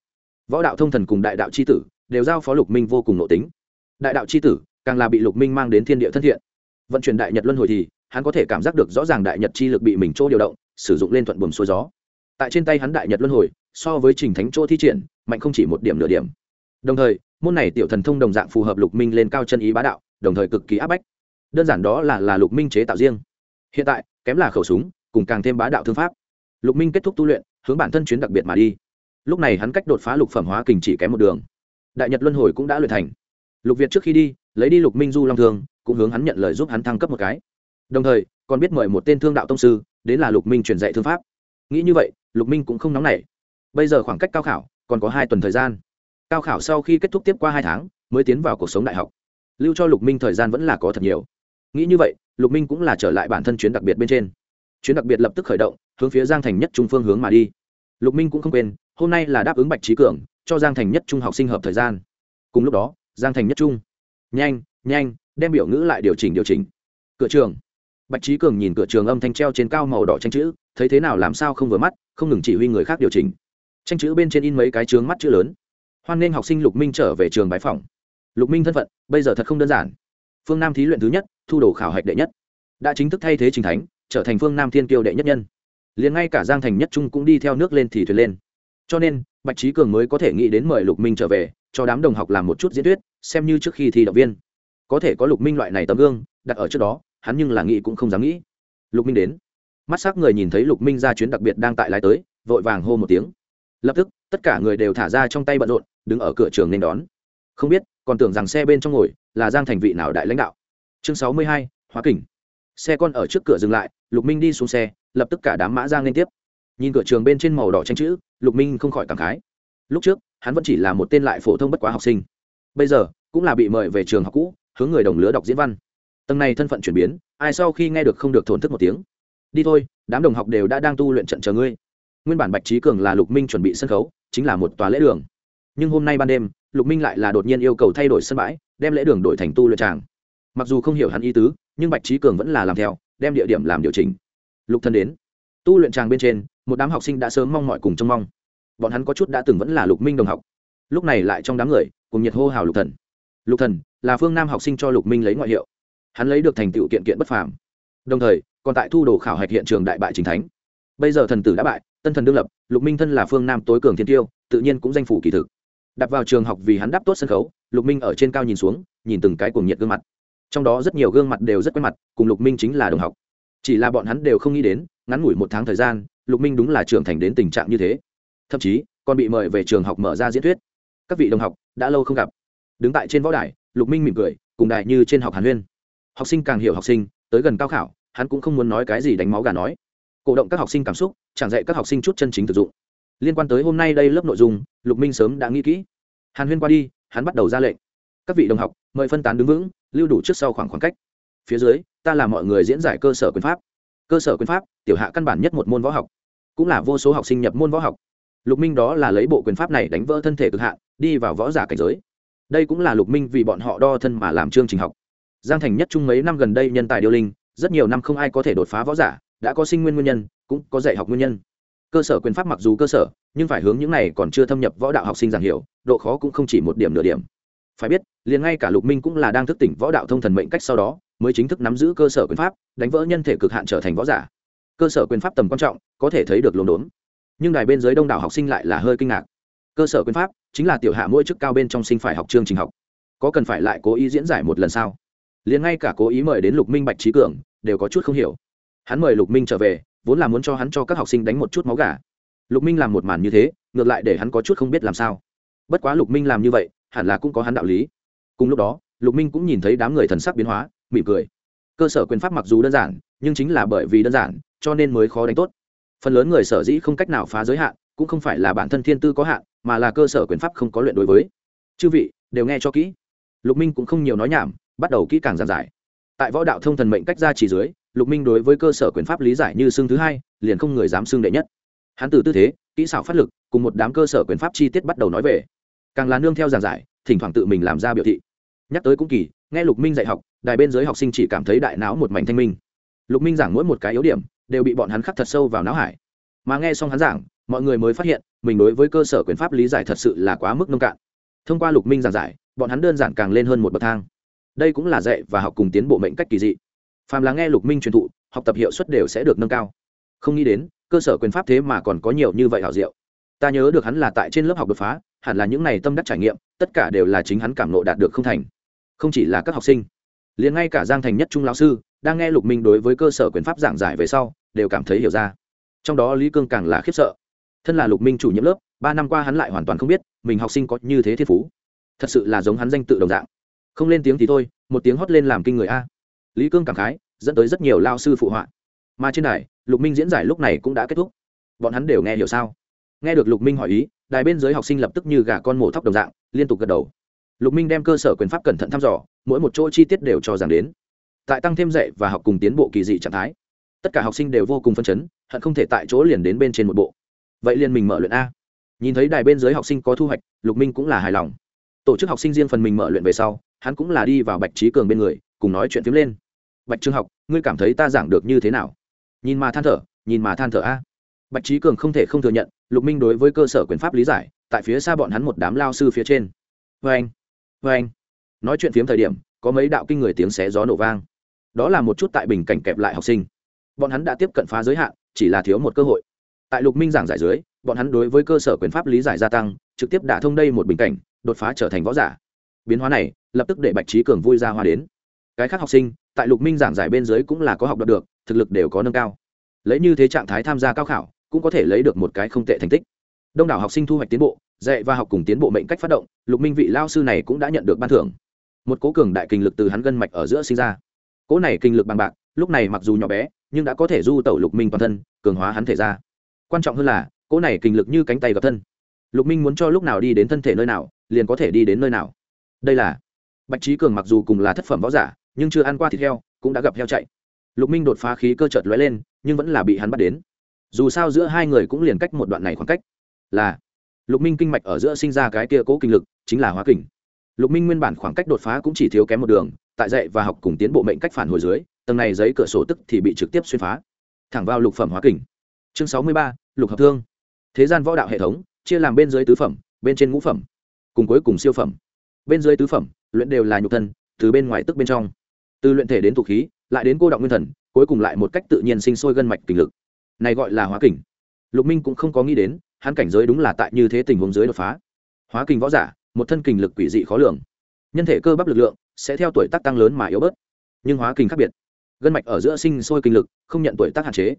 Võ đạo thông thần cùng đại đạo c h i tử đều giao phó lục minh vô cùng nội tính. Đại đạo c h i tử càng là bị lục minh mang đến thiên địa thân thiện. Vận chuyển đại nhật luân hồi thì, hắn có thể cảm giác được rõ ràng đại nhật chi lực bị mình chỗ điều động, sử dụng lên thuận buồm xuôi gió. Tại trên tay hắn đại nhật luân hồi, so với trình thánh chỗ thi triển, mạnh không chỉ một điểm nửa điểm. Đồng thời, môn này tiểu thần thông đồng dạng phù hợp lục minh lên cao chân ý bá đạo, đồng thời cực kỳ áp bách. Đơn giản đó là là lục minh chế tạo riêng hiện tại, kém là khẩu súng, cùng càng thêm bá đạo thương pháp. Lục minh kết thúc tu luyện, hướng bản thân chuyến đặc biệt mà đi. Lúc này hắn cách đột phá lục phẩm hóa kình chỉ kém một đường. Đại nhật luân hồi cũng đã luyện thành. Lục việt trước khi đi, lấy đi lục minh du long thương, cũng hướng hắn nhận lời giúp hắn thăng cấp một cái. Đồng thời, còn biết mời một tên thương đạo tông sư, đến là lục minh truyền dạy thương pháp. Nghĩ như vậy, lục minh cũng không nóng nảy. Bây giờ khoảng cách cao khảo, còn có hai tuần thời gian. Cao khảo sau khi kết thúc tiếp qua hai tháng, mới tiến vào cuộc sống đại học. Lưu cho lục minh thời gian vẫn là có thật nhiều. Nghĩ như vậy lục minh cũng là trở lại bản thân chuyến đặc biệt bên trên chuyến đặc biệt lập tức khởi động hướng phía giang thành nhất trung phương hướng mà đi lục minh cũng không quên hôm nay là đáp ứng bạch trí cường cho giang thành nhất trung học sinh hợp thời gian cùng lúc đó giang thành nhất trung nhanh nhanh đem biểu ngữ lại điều chỉnh điều chỉnh cửa trường bạch trí cường nhìn cửa trường âm thanh treo trên cao màu đỏ tranh chữ thấy thế nào làm sao không vừa mắt không ngừng chỉ huy người khác điều chỉnh tranh chữ bên trên in mấy cái trướng mắt chữ lớn hoan nghênh học sinh lục minh trở về trường bái phòng lục minh thân phận bây giờ thật không đơn giản phương nam thí luyện thứ nhất, thu đồ khảo hạch đệ nhất. Đã chính thức thay thế trình thánh, trở thành phương nam thiên kiêu đệ nhất nhân. Liền ngay cả giang thành nhất trung cũng đi theo nước lên thì thuyền lên. Cho nên, bạch trí cường mới có thể nghĩ đến mời lục minh trở về, cho đám đồng học làm một chút diễn thuyết, xem như trước khi thi động viên. Có thể có lục minh loại này tấm gương, đặt ở trước đó, hắn nhưng là nghĩ cũng không dám nghĩ. Lục minh đến. Mắt s ắ c người nhìn thấy lục minh ra chuyến đặc biệt đang tại lái tới, vội vàng hô một tiếng. Lập tức, tất cả người đều thả ra trong tay bận rộn, đứng ở cửa trường nên đón. Không biết còn tưởng rằng xe bên trong ngồi là giang thành vị nào đại lãnh đạo. Chương sáu mươi hai, hóa kỉnh xe con ở trước cửa dừng lại, lục minh đi xuống xe, lập tức cả đám mã giang liên tiếp. Nhìn cửa trường bên trên màu đỏ tranh chữ, lục minh không khỏi cảm khái. Lúc trước, hắn vẫn chỉ là một tên lại phổ thông bất quá học sinh. Bây giờ, cũng là bị mời về trường học cũ, hướng người đồng lứa đọc diễn văn. Tầng này thân phận chuyển biến, ai sau khi nghe được không được thổn thức một tiếng. Đi thôi, đám đồng học đều đã đang tu luyện trận chờ ngươi. Nguyên bản bạch trí cường là lục minh chuẩn bị sân khấu, chính là một tòa lễ đường. Nhưng hôm nay ban đêm lục minh lại là đột nhiên yêu cầu thay đổi sân bãi, đem lễ đường đổi thành tu luyện tràng. Mặc dù không hiểu hắn ý tứ, nhưng bạch trí cường vẫn là làm theo, đem địa điểm làm điều chỉnh. Lục thân đến. Tu luyện tràng bên trên, một đám học sinh đã sớm mong mọi cùng trông mong. Bọn hắn có chút đã từng vẫn là lục minh đồng học. Lúc này lại trong đám người, cùng nhiệt hô hào lục thần. Lục thần, là phương nam học sinh cho lục minh lấy ngoại hiệu. Hắn lấy được thành tựu kiện kiện bất phàm. Đồng thời, còn tại thu đồ khảo hạch hiện trường đại bại chính thánh. Bây giờ thần tử đã bại, tân thần đương lập, lục minh thân là phương nam tối cường thiên tiêu, tự nhiên cũng danh phủ kỳ thực đặt vào trường học vì hắn đáp tốt sân khấu, lục minh ở trên cao nhìn xuống, nhìn từng cái cuồng nhiệt gương mặt. Trong đó rất nhiều gương mặt đều rất quen mặt, cùng lục minh chính là đồng học. Chỉ là bọn hắn đều không nghĩ đến, ngắn ngủi một tháng thời gian, lục minh đúng là trưởng thành đến tình trạng như thế. Thậm chí, còn bị mời về trường học mở ra diễn thuyết. Các vị đồng học, đã lâu không gặp. Đứng tại trên võ đài, lục minh mỉm cười, cùng đại như trên học hàn huyên. Học sinh càng hiểu học sinh, tới gần cao khảo, hắn cũng không muốn nói cái gì đánh máu gà nói. Cổ động các học sinh cảm xúc, chẳng dạy các học sinh chút chân chính thực dụng liên quan tới hôm nay đây lớp nội dung, lục minh sớm đã nghĩ kỹ. Hàn huyên qua đi, hắn bắt đầu ra lệnh. Các vị đồng học, mời phân tán đứng vững, lưu đủ trước sau khoảng khoảng cách. Phía dưới, ta là mọi người diễn giải cơ sở quyền pháp. Cơ sở quyền pháp, tiểu hạ căn bản nhất một môn võ học. Cũng là vô số học sinh nhập môn võ học. Lục minh đó là lấy bộ quyền pháp này đánh vỡ thân thể cực hạn, đi vào võ giả cảnh giới. Đây cũng là lục minh vì bọn họ đo thân mà làm chương trình học. Giang thành nhất trung mấy năm gần đây nhân tài điêu linh, rất nhiều năm không ai có thể đột phá võ giả, đã có sinh nguyên nguyên nhân, cũng có dạy học nguyên nhân cơ sở quyền pháp mặc dù cơ sở, nhưng phải hướng những này còn chưa thâm nhập võ đạo học sinh giảng hiểu, độ khó cũng không chỉ một điểm nửa điểm. Phải biết, liền ngay cả lục minh cũng là đang thức tỉnh võ đạo thông thần mệnh cách sau đó, mới chính thức nắm giữ cơ sở quyền pháp, đánh vỡ nhân thể cực hạn trở thành võ giả. Cơ sở quyền pháp tầm quan trọng, có thể thấy được lồn đốn. Nhưng đài bên dưới đông đảo học sinh lại là hơi kinh ngạc. Cơ sở quyền pháp chính là tiểu hạ mỗi chức cao bên trong sinh phải học chương trình học. Có cần phải lại cố ý diễn giải một lần sao? Liền ngay cả cố ý mời đến lục minh bạch trí cường, đều có chút không hiểu. Hắn mời lục minh trở về vốn là muốn cho hắn cho các học sinh đánh một chút máu gà. Lục minh làm một màn như thế, ngược lại để hắn có chút không biết làm sao. Bất quá lục minh làm như vậy, hẳn là cũng có hắn đạo lý. Cùng lúc đó, lục minh cũng nhìn thấy đám người thần sắc biến hóa, mỉm cười. Cơ sở quyền pháp mặc dù đơn giản, nhưng chính là bởi vì đơn giản, cho nên mới khó đánh tốt. Phần lớn người sở dĩ không cách nào phá giới hạn, cũng không phải là bản thân thiên tư có hạn, mà là cơ sở quyền pháp không có luyện đối với. Chư vị, đều nghe cho kỹ. Lục minh cũng không nhiều nói nhảm, bắt đầu kỹ càng giảng giải. Tại võ đạo thông thần mệnh cách ra chỉ dưới lục minh đối với cơ sở quyền pháp lý giải như xương thứ hai, liền không người dám xương đệ nhất. Hắn từ tư thế, kỹ xảo phát lực, cùng một đám cơ sở quyền pháp chi tiết bắt đầu nói về. Càng là nương theo giảng giải, thỉnh thoảng tự mình làm ra biểu thị. Nhắc tới cũng kỳ, nghe lục minh dạy học, đài bên giới học sinh chỉ cảm thấy đại não một mảnh thanh minh. Lục minh giảng mỗi một cái yếu điểm, đều bị bọn hắn khắc thật sâu vào não hải. Mà nghe xong hắn giảng, mọi người mới phát hiện, mình đối với cơ sở quyền pháp lý giải thật sự là quá mức nông cạn. Thông qua lục minh giảng giải, bọn hắn đơn giản càng lên hơn một bậc thang. Đây cũng là dạy và học cùng tiến bộ mệnh cách kỳ dị phàm là nghe lục minh truyền thụ, học tập hiệu suất đều sẽ được nâng cao. Không nghĩ đến, cơ sở quyền pháp thế mà còn có nhiều như vậy hảo diệu. Ta nhớ được hắn là tại trên lớp học đột phá, hẳn là những này tâm đắc trải nghiệm, tất cả đều là chính hắn cảm nộ đạt được không thành. Không chỉ là các học sinh, liền ngay cả giang thành nhất trung lão sư, đang nghe lục minh đối với cơ sở quyền pháp giảng giải về sau, đều cảm thấy hiểu ra. Trong đó lý cương càng là khiếp sợ. Thân là lục minh chủ nhiệm lớp, ba năm qua hắn lại hoàn toàn không biết, mình học sinh có như thế thiên phú. Thật sự là giống hắn danh tự đồng dạng. Không lên tiếng thì thôi, một tiếng hót lên làm kinh người a lý cương cảm khái, dẫn tới rất nhiều lao sư phụ họa. Mà trên đài, lục minh diễn giải lúc này cũng đã kết thúc. Bọn hắn đều nghe hiểu sao? Nghe được lục minh hỏi ý, đài bên dưới học sinh lập tức như gà con mổ thóc đồng dạng, liên tục gật đầu. Lục minh đem cơ sở quyền pháp cẩn thận thăm dò, mỗi một chỗ chi tiết đều cho rằng đến. Tại tăng thêm dạy và học cùng tiến bộ kỳ dị trạng thái, tất cả học sinh đều vô cùng phân chấn, hận không thể tại chỗ liền đến bên trên một bộ. Vậy liền mình mở luyện a. Nhìn thấy đài bên dưới học sinh có thu hoạch, lục minh cũng là hài lòng. Tổ chức học sinh riêng phần mình mở luyện về sau, hắn cũng là đi vào bạch trí cường bên người cùng nói chuyện phiếm lên. Bạch trường học, ngươi cảm thấy ta giảng được như thế nào? Nhìn mà than thở, nhìn mà than thở a. Bạch trí cường không thể không thừa nhận, lục minh đối với cơ sở quyền pháp lý giải, tại phía xa bọn hắn một đám lao sư phía trên. Vê anh vê anh. Nói chuyện phiếm thời điểm, có mấy đạo kinh người tiếng xé gió nổ vang. Đó là một chút tại bình cảnh kẹp lại học sinh. Bọn hắn đã tiếp cận phá giới hạn, chỉ là thiếu một cơ hội. Tại lục minh giảng giải dưới, bọn hắn đối với cơ sở quyền pháp lý giải gia tăng, trực tiếp đả thông đây một bình cảnh, đột phá trở thành võ giả. Biến hóa này, lập tức để bạch trí cường vui ra hoa đến cái khác học sinh, tại lục minh giảng giải bên dưới cũng là có học đọc được, thực lực đều có nâng cao. Lấy như thế trạng thái tham gia cao khảo, cũng có thể lấy được một cái không tệ thành tích. Đông đảo học sinh thu hoạch tiến bộ, dạy và học cùng tiến bộ mệnh cách phát động, lục minh vị lao sư này cũng đã nhận được ban thưởng. Một cố cường đại kinh lực từ hắn gân mạch ở giữa sinh ra. Cố này kinh lực bằng bạc, lúc này mặc dù nhỏ bé, nhưng đã có thể du tẩu lục minh toàn thân, cường hóa hắn thể ra. Quan trọng hơn là, cố này kinh lực như cánh tay gặp thân. Lục minh muốn cho lúc nào đi đến thân thể nơi nào, liền có thể đi đến nơi nào. Đây là bạch trí cường mặc dù cùng là thất phẩm võ giả nhưng chưa ăn qua thịt heo, cũng đã gặp heo chạy. Lục minh đột phá khí cơ chợt lóe lên, nhưng vẫn là bị hắn bắt đến. Dù sao giữa hai người cũng liền cách một đoạn này khoảng cách. Là, lục minh kinh mạch ở giữa sinh ra cái kia cố kinh lực, chính là hóa kình. Lục minh nguyên bản khoảng cách đột phá cũng chỉ thiếu kém một đường, tại dạy và học cùng tiến bộ mệnh cách phản hồi dưới, tầng này giấy cửa sổ tức thì bị trực tiếp xuyên phá. Thẳng vào lục phẩm hóa kình. Chương sáu mươi ba, lục hợp thương. Thế gian võ đạo hệ thống, chia làm bên dưới tứ phẩm, bên trên ngũ phẩm, cùng cuối cùng siêu phẩm. Bên dưới tứ phẩm, luyện đều là nhục thân, từ bên ngoài tức bên trong từ luyện thể đến tụ khí, lại đến cô động nguyên thần, cuối cùng lại một cách tự nhiên sinh sôi gân mạch kình lực. Này gọi là hóa kình. Lục minh cũng không có nghĩ đến, hắn cảnh giới đúng là tại như thế tình huống dưới đột phá. Hóa kình võ giả, một thân kình lực quỷ dị khó lường. Nhân thể cơ bắp lực lượng sẽ theo tuổi tác tăng lớn mà yếu bớt, nhưng hóa kình khác biệt. Gân mạch ở giữa sinh sôi kình lực, không nhận tuổi tác hạn chế.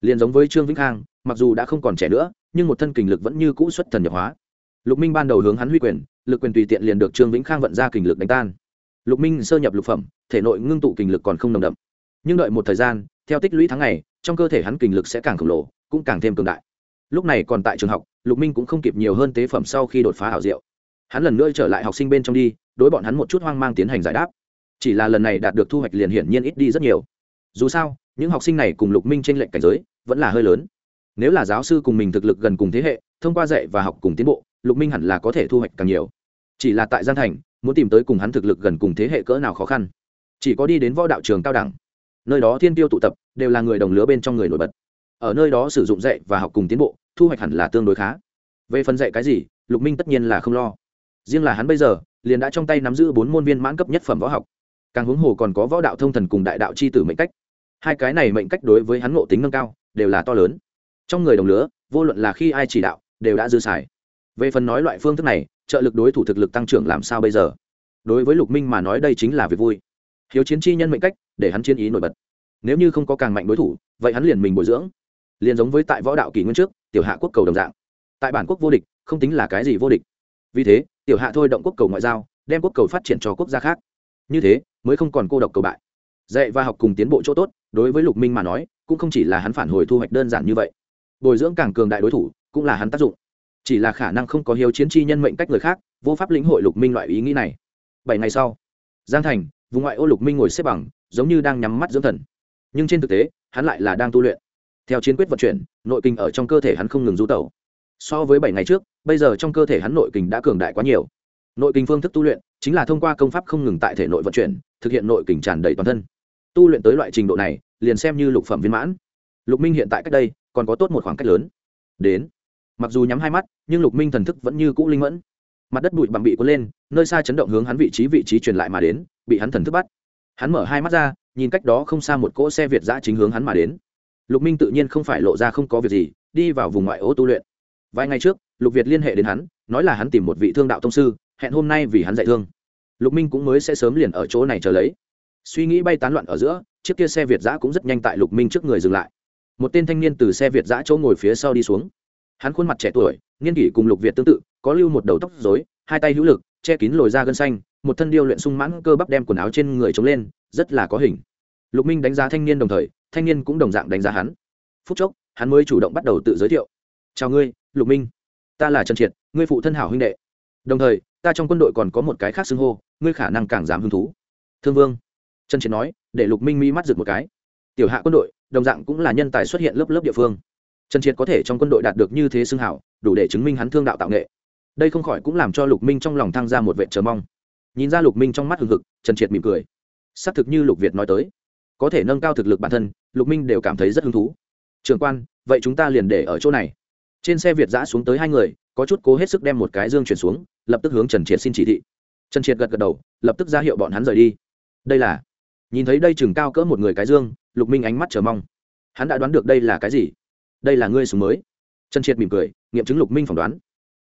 Liền giống với trương vĩnh khang, mặc dù đã không còn trẻ nữa, nhưng một thân kình lực vẫn như cũ xuất thần nhập hóa. Lục minh ban đầu hướng hắn huy quyền, lực quyền tùy tiện liền được trương vĩnh khang vận ra kình lực đánh tan lục minh sơ nhập lục phẩm, thể nội ngưng tụ kình lực còn không nồng đậm. Nhưng đợi một thời gian, theo tích lũy tháng ngày, trong cơ thể hắn kình lực sẽ càng khổng lồ, cũng càng thêm cường đại. Lúc này còn tại trường học, lục minh cũng không kịp nhiều hơn tế phẩm sau khi đột phá hảo diệu. Hắn lần nữa trở lại học sinh bên trong đi, đối bọn hắn một chút hoang mang tiến hành giải đáp. Chỉ là lần này đạt được thu hoạch liền hiển nhiên ít đi rất nhiều. Dù sao, những học sinh này cùng lục minh trên lệnh cảnh giới, vẫn là hơi lớn. Nếu là giáo sư cùng mình thực lực gần cùng thế hệ, thông qua dạy và học cùng tiến bộ, lục minh hẳn là có thể thu hoạch càng nhiều. Chỉ là tại gian thành muốn tìm tới cùng hắn thực lực gần cùng thế hệ cỡ nào khó khăn. Chỉ có đi đến võ đạo trường cao đẳng. Nơi đó thiên tiêu tụ tập, đều là người đồng lứa bên trong người nổi bật. Ở nơi đó sử dụng dạy và học cùng tiến bộ, thu hoạch hẳn là tương đối khá. Về phần dạy cái gì, lục minh tất nhiên là không lo. Riêng là hắn bây giờ, liền đã trong tay nắm giữ bốn môn viên mãn cấp nhất phẩm võ học. Càng huống hồ còn có võ đạo thông thần cùng đại đạo c h i tử mệnh cách. Hai cái này mệnh cách đối với hắn ngộ tính nâng cao, đều là to lớn. Trong người đồng lứa, vô luận là khi ai chỉ đạo, đều đã dư xài. Về phần nói loại phương thức này trợ lực đối thủ thực lực tăng trưởng làm sao bây giờ? Đối với lục minh mà nói đây chính là việc vui. Hiếu chiến chi nhân mệnh cách, để hắn chiến ý nổi bật. Nếu như không có càng mạnh đối thủ, vậy hắn liền mình bồi dưỡng. Liền giống với tại võ đạo kỷ nguyên trước, tiểu hạ quốc cầu đồng dạng. Tại bản quốc vô địch, không tính là cái gì vô địch. Vì thế, tiểu hạ thôi động quốc cầu ngoại giao, đem quốc cầu phát triển cho quốc gia khác. Như thế, mới không còn cô độc cầu bại. Dạy và học cùng tiến bộ chỗ tốt, đối với lục minh mà nói, cũng không chỉ là hắn phản hồi thu hoạch đơn giản như vậy. Bồi dưỡng càng cường đại đối thủ, cũng là hắn tác dụng chỉ là khả năng không có hiếu chiến chi nhân mệnh cách người khác, vô pháp lĩnh hội lục minh loại ý nghĩ này. Bảy ngày sau, giang thành, vùng ngoại ô lục minh ngồi xếp bằng, giống như đang nhắm mắt dưỡng thần. Nhưng trên thực tế, hắn lại là đang tu luyện. Theo chiến quyết vận chuyển, nội kinh ở trong cơ thể hắn không ngừng du tẩu. So với bảy ngày trước, bây giờ trong cơ thể hắn nội kinh đã cường đại quá nhiều. Nội kinh phương thức tu luyện chính là thông qua công pháp không ngừng tại thể nội vận chuyển, thực hiện nội kinh tràn đầy toàn thân. Tu luyện tới loại trình độ này, liền xem như lục phẩm viên mãn. Lục minh hiện tại cách đây, còn có tốt một khoảng cách lớn. Đến mặc dù nhắm hai mắt, nhưng lục minh thần thức vẫn như cũ linh mẫn. Mặt đất bụi bằng bị cuốn lên, nơi xa chấn động hướng hắn vị trí vị trí truyền lại mà đến, bị hắn thần thức bắt. Hắn mở hai mắt ra, nhìn cách đó không xa một cỗ xe việt giã chính hướng hắn mà đến. Lục minh tự nhiên không phải lộ ra không có việc gì, đi vào vùng ngoại ô tu luyện. Vài ngày trước, lục việt liên hệ đến hắn, nói là hắn tìm một vị thương đạo thông sư, hẹn hôm nay vì hắn dạy thương. Lục minh cũng mới sẽ sớm liền ở chỗ này chờ lấy. Suy nghĩ bay tán loạn ở giữa, chiếc kia xe việt giã cũng rất nhanh tại lục minh trước người dừng lại. Một tên thanh niên từ xe việt giã chỗ ngồi phía sau đi xuống hắn khuôn mặt trẻ tuổi, niên kỷ cùng lục việt tương tự, có lưu một đầu tóc dối hai tay hữu lực, che kín lồi da gân xanh, một thân điêu luyện sung mãn cơ bắp đem quần áo trên người trống lên, rất là có hình. Lục minh đánh giá thanh niên đồng thời, thanh niên cũng đồng dạng đánh giá hắn. Phút chốc, hắn mới chủ động bắt đầu tự giới thiệu. Chào ngươi, lục minh. Ta là trần triệt, ngươi phụ thân hảo huynh đệ. Đồng thời, ta trong quân đội còn có một cái khác xưng hô, ngươi khả năng càng dám hứng thú. Thương vương. Trần triệt nói, để lục minh mi mắt rực một cái. Tiểu hạ quân đội, đồng dạng cũng là nhân tài xuất hiện lớp lớp địa phương trần triệt có thể trong quân đội đạt được như thế xưng hảo, đủ để chứng minh hắn thương đạo tạo nghệ. Đây không khỏi cũng làm cho lục minh trong lòng thăng ra một vệ chờ mong. Nhìn ra lục minh trong mắt hừng hực, trần triệt mỉm cười. Xác thực như lục việt nói tới, có thể nâng cao thực lực bản thân, lục minh đều cảm thấy rất hứng thú. Trường quan, vậy chúng ta liền để ở chỗ này. Trên xe việt giã xuống tới hai người, có chút cố hết sức đem một cái dương chuyển xuống, lập tức hướng trần triệt xin chỉ thị. Trần triệt gật gật đầu, lập tức ra hiệu bọn hắn rời đi. Đây là, nhìn thấy đây chừng cao cỡ một người cái dương, lục minh ánh mắt chờ mong. Hắn đã đoán được đây là cái gì? Đây là ngươi súng mới. Trần triệt mỉm cười, nghiệm chứng lục minh phỏng đoán.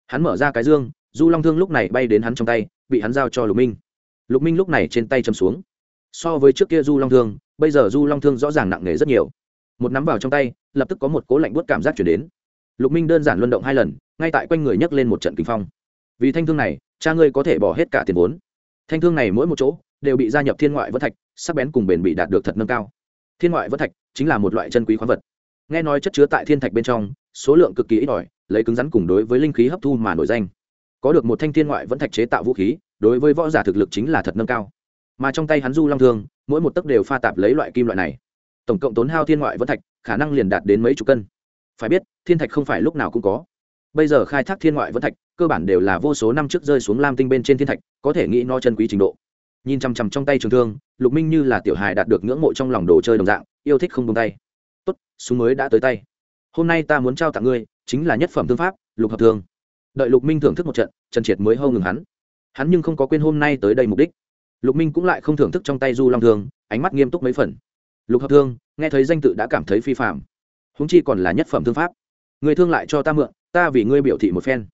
Hắn mở ra cái dương, du long thương lúc này bay đến hắn trong tay, bị hắn giao cho lục minh. Lục minh lúc này trên tay châm xuống. So với trước kia du long thương, bây giờ du long thương rõ ràng nặng nề rất nhiều. Một nắm vào trong tay, lập tức có một cố lạnh buốt cảm giác chuyển đến. Lục minh đơn giản luân động hai lần, ngay tại quanh người nhấc lên một trận kinh phong. Vì thanh thương này, cha ngươi có thể bỏ hết cả tiền vốn. Thanh thương này mỗi một chỗ đều bị gia nhập thiên ngoại vân thạch, sắc bén cùng bền bị đạt được thật nâng cao. Thiên ngoại vân thạch chính là một loại chân quý khoáng vật nghe nói chất chứa tại thiên thạch bên trong, số lượng cực kỳ ít ỏi, lấy cứng rắn cùng đối với linh khí hấp thu mà nổi danh. Có được một thanh thiên ngoại vẫn thạch chế tạo vũ khí, đối với võ giả thực lực chính là thật nâng cao. Mà trong tay hắn du long thương, mỗi một tấc đều pha tạp lấy loại kim loại này. Tổng cộng tốn hao thiên ngoại vẫn thạch, khả năng liền đạt đến mấy chục cân. Phải biết, thiên thạch không phải lúc nào cũng có. Bây giờ khai thác thiên ngoại vẫn thạch, cơ bản đều là vô số năm trước rơi xuống lam tinh bên trên thiên thạch, có thể nghĩ no chân quý trình độ. Nhìn chằm chằm trong tay trường thương, lục minh như là tiểu hài đạt được ngưỡng mộ trong lòng đồ chơi đồng dạng, yêu thích không tung tay súng mới đã tới tay. Hôm nay ta muốn trao tặng ngươi, chính là nhất phẩm thương pháp, lục hợp thương. Đợi lục minh thưởng thức một trận, trần triệt mới hâu ngừng hắn. Hắn nhưng không có quên hôm nay tới đây mục đích. Lục minh cũng lại không thưởng thức trong tay du long thương, ánh mắt nghiêm túc mấy phần. Lục hợp thương, nghe thấy danh tự đã cảm thấy phi phạm húng chi còn là nhất phẩm thương pháp. Người thương lại cho ta mượn, ta vì ngươi biểu thị một phen.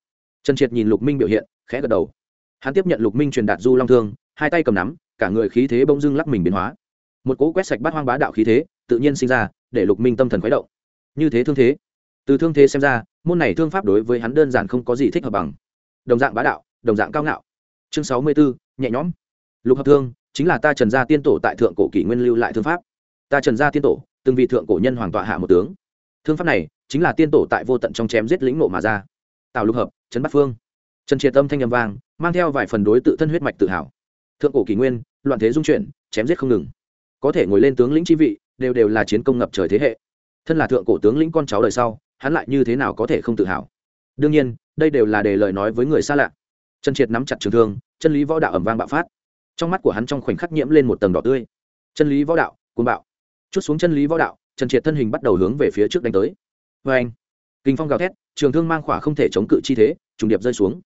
Trần triệt nhìn lục minh biểu hiện, khẽ gật đầu. Hắn tiếp nhận lục minh truyền đạt du long thương, hai tay cầm nắm, cả người khí thế bỗng dưng lắc mình biến hóa. Một cỗ quét sạch bát hoang bá đạo khí thế tự nhiên sinh ra, để lục minh tâm thần khuấy động. Như thế thương thế. Từ thương thế xem ra, môn này thương pháp đối với hắn đơn giản không có gì thích hợp bằng. Đồng dạng bá đạo, đồng dạng cao ngạo. Chương sáu mươi bốn nhẹ nhõm. Lục hợp thương, chính là ta trần gia tiên tổ tại thượng cổ kỷ nguyên lưu lại thương pháp. Ta trần gia tiên tổ, từng vị thượng cổ nhân hoàng tọa hạ một tướng. Thương pháp này, chính là tiên tổ tại vô tận trong chém giết lĩnh nộ mà ra. Tạo lục hợp, trấn bắc phương. Trần triệt tâm thanh â m vang, mang theo vài phần đối tự thân huyết mạch tự hào. Thượng cổ kỷ nguyên, loạn thế dung chuyển, chém giết không ngừng. Có thể ngồi lên tướng lĩnh chi vị đều đều là chiến công ngập trời thế hệ. Thân là thượng cổ tướng lĩnh con cháu đời sau, hắn lại như thế nào có thể không tự hào? Đương nhiên, đây đều là để lời nói với người xa lạ. Trần triệt nắm chặt trường thương, chân lý võ đạo ẩm vang bạo phát. Trong mắt của hắn trong khoảnh khắc nhiễm lên một tầng đỏ tươi. Chân lý võ đạo côn bạo. Chút xuống chân lý võ đạo, trần triệt thân hình bắt đầu hướng về phía trước đánh tới. Vê anh, kinh phong gào thét, trường thương mang khỏa không thể chống cự chi thế, trùng điệp rơi xuống.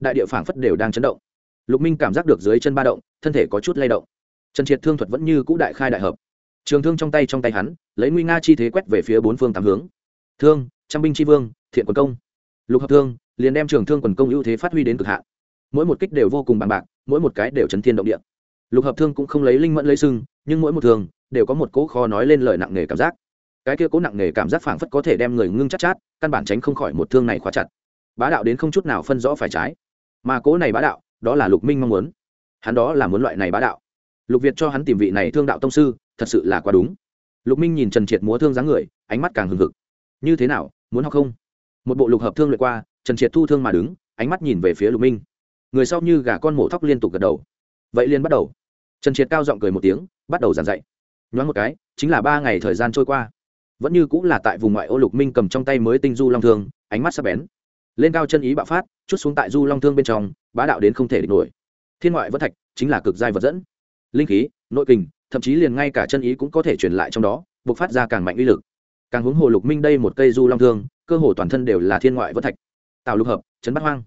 Đại địa phảng phất đều đang chấn động. Lục minh cảm giác được dưới chân ba động, thân thể có chút lay động. Trần triệt thương thuật vẫn như cũ đại khai đại hợp trường thương trong tay trong tay hắn lấy nguy nga chi thế quét về phía bốn phương tám hướng. Thương trăm binh tri vương thiện quần công. Lục hợp thương liền đem trường thương quần công ưu thế phát huy đến cực hạn. Mỗi một kích đều vô cùng bằng bạc mỗi một cái đều chấn thiên động địa. Lục hợp thương cũng không lấy linh mẫn lấy sưng nhưng mỗi một thương đều có một cỗ kho nói lên lời nặng nề cảm giác. Cái kia cố nặng nề cảm giác phảng phất có thể đem người ngưng chắc chát, chát căn bản tránh không khỏi một thương này khóa chặt. Bá đạo đến không chút nào phân rõ phải trái. Mà cố này bá đạo đó là lục minh mong muốn. Hắn đó là muốn loại này bá đạo. Lục việt cho hắn tìm vị này thương đạo tông sư thật sự là quá đúng. Lục minh nhìn trần triệt múa thương dáng người, ánh mắt càng hừng hực. Như thế nào, muốn học không? Một bộ lục hợp thương luyện qua, trần triệt thu thương mà đứng, ánh mắt nhìn về phía lục minh. Người sau như gà con mổ thóc liên tục gật đầu. Vậy liền bắt đầu. Trần triệt cao giọng cười một tiếng, bắt đầu giảng dạy. Nhoáng một cái, chính là ba ngày thời gian trôi qua. Vẫn như cũng là tại vùng ngoại ô lục minh cầm trong tay mới tinh du long thương, ánh mắt sắp bén. Lên cao chân ý bạo phát, chút xuống tại du long thương bên trong, bá đạo đến không thể địch nổi. Thiên ngoại vẫn thạch, chính là cực giai vật dẫn. Linh khí, nội kình thậm chí liền ngay cả chân ý cũng có thể truyền lại trong đó buộc phát ra càng mạnh uy lực. Càng hướng hồ lục minh đây một cây du long thương, cơ hồ toàn thân đều là thiên ngoại vẫn thạch. Tạo lục hợp chấn bắt hoang.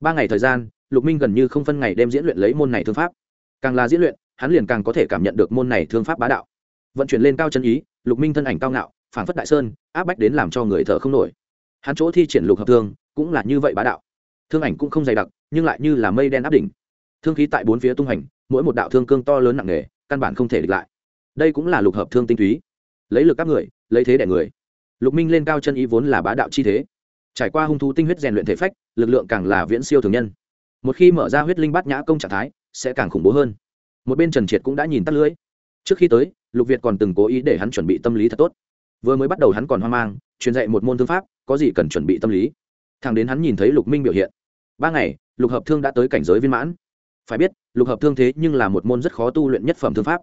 Ba ngày thời gian, lục minh gần như không phân ngày đêm diễn luyện lấy môn này thương pháp. Càng là diễn luyện, hắn liền càng có thể cảm nhận được môn này thương pháp bá đạo. Vận chuyển lên cao chân ý, lục minh thân ảnh cao ngạo phản phất đại sơn, áp bách đến làm cho người thở không nổi. Hắn chỗ thi triển lục hợp thương, cũng là như vậy bá đạo. Thương ảnh cũng không dày đặc, nhưng lại như là mây đen áp đỉnh. Thương khí tại bốn phía tung hành, mỗi một đạo thương cương to lớn nặng nề căn bản không thể địch lại. Đây cũng là lục hợp thương tinh túy. Lấy lực các người, lấy thế đẻ người. Lục minh lên cao chân ý vốn là bá đạo chi thế. Trải qua hung thú tinh huyết rèn luyện thể phách, lực lượng càng là viễn siêu thường nhân. Một khi mở ra huyết linh bát nhã công trạng thái, sẽ càng khủng bố hơn. Một bên trần triệt cũng đã nhìn tắt lưỡi. Trước khi tới, lục việt còn từng cố ý để hắn chuẩn bị tâm lý thật tốt. Vừa mới bắt đầu hắn còn hoang mang, truyền dạy một môn thương pháp, có gì cần chuẩn bị tâm lý? Thằng đến hắn nhìn thấy lục minh biểu hiện. Ba ngày, lục hợp thương đã tới cảnh giới viên mãn phải biết, lục hợp thương thế nhưng là một môn rất khó tu luyện nhất phẩm thương pháp.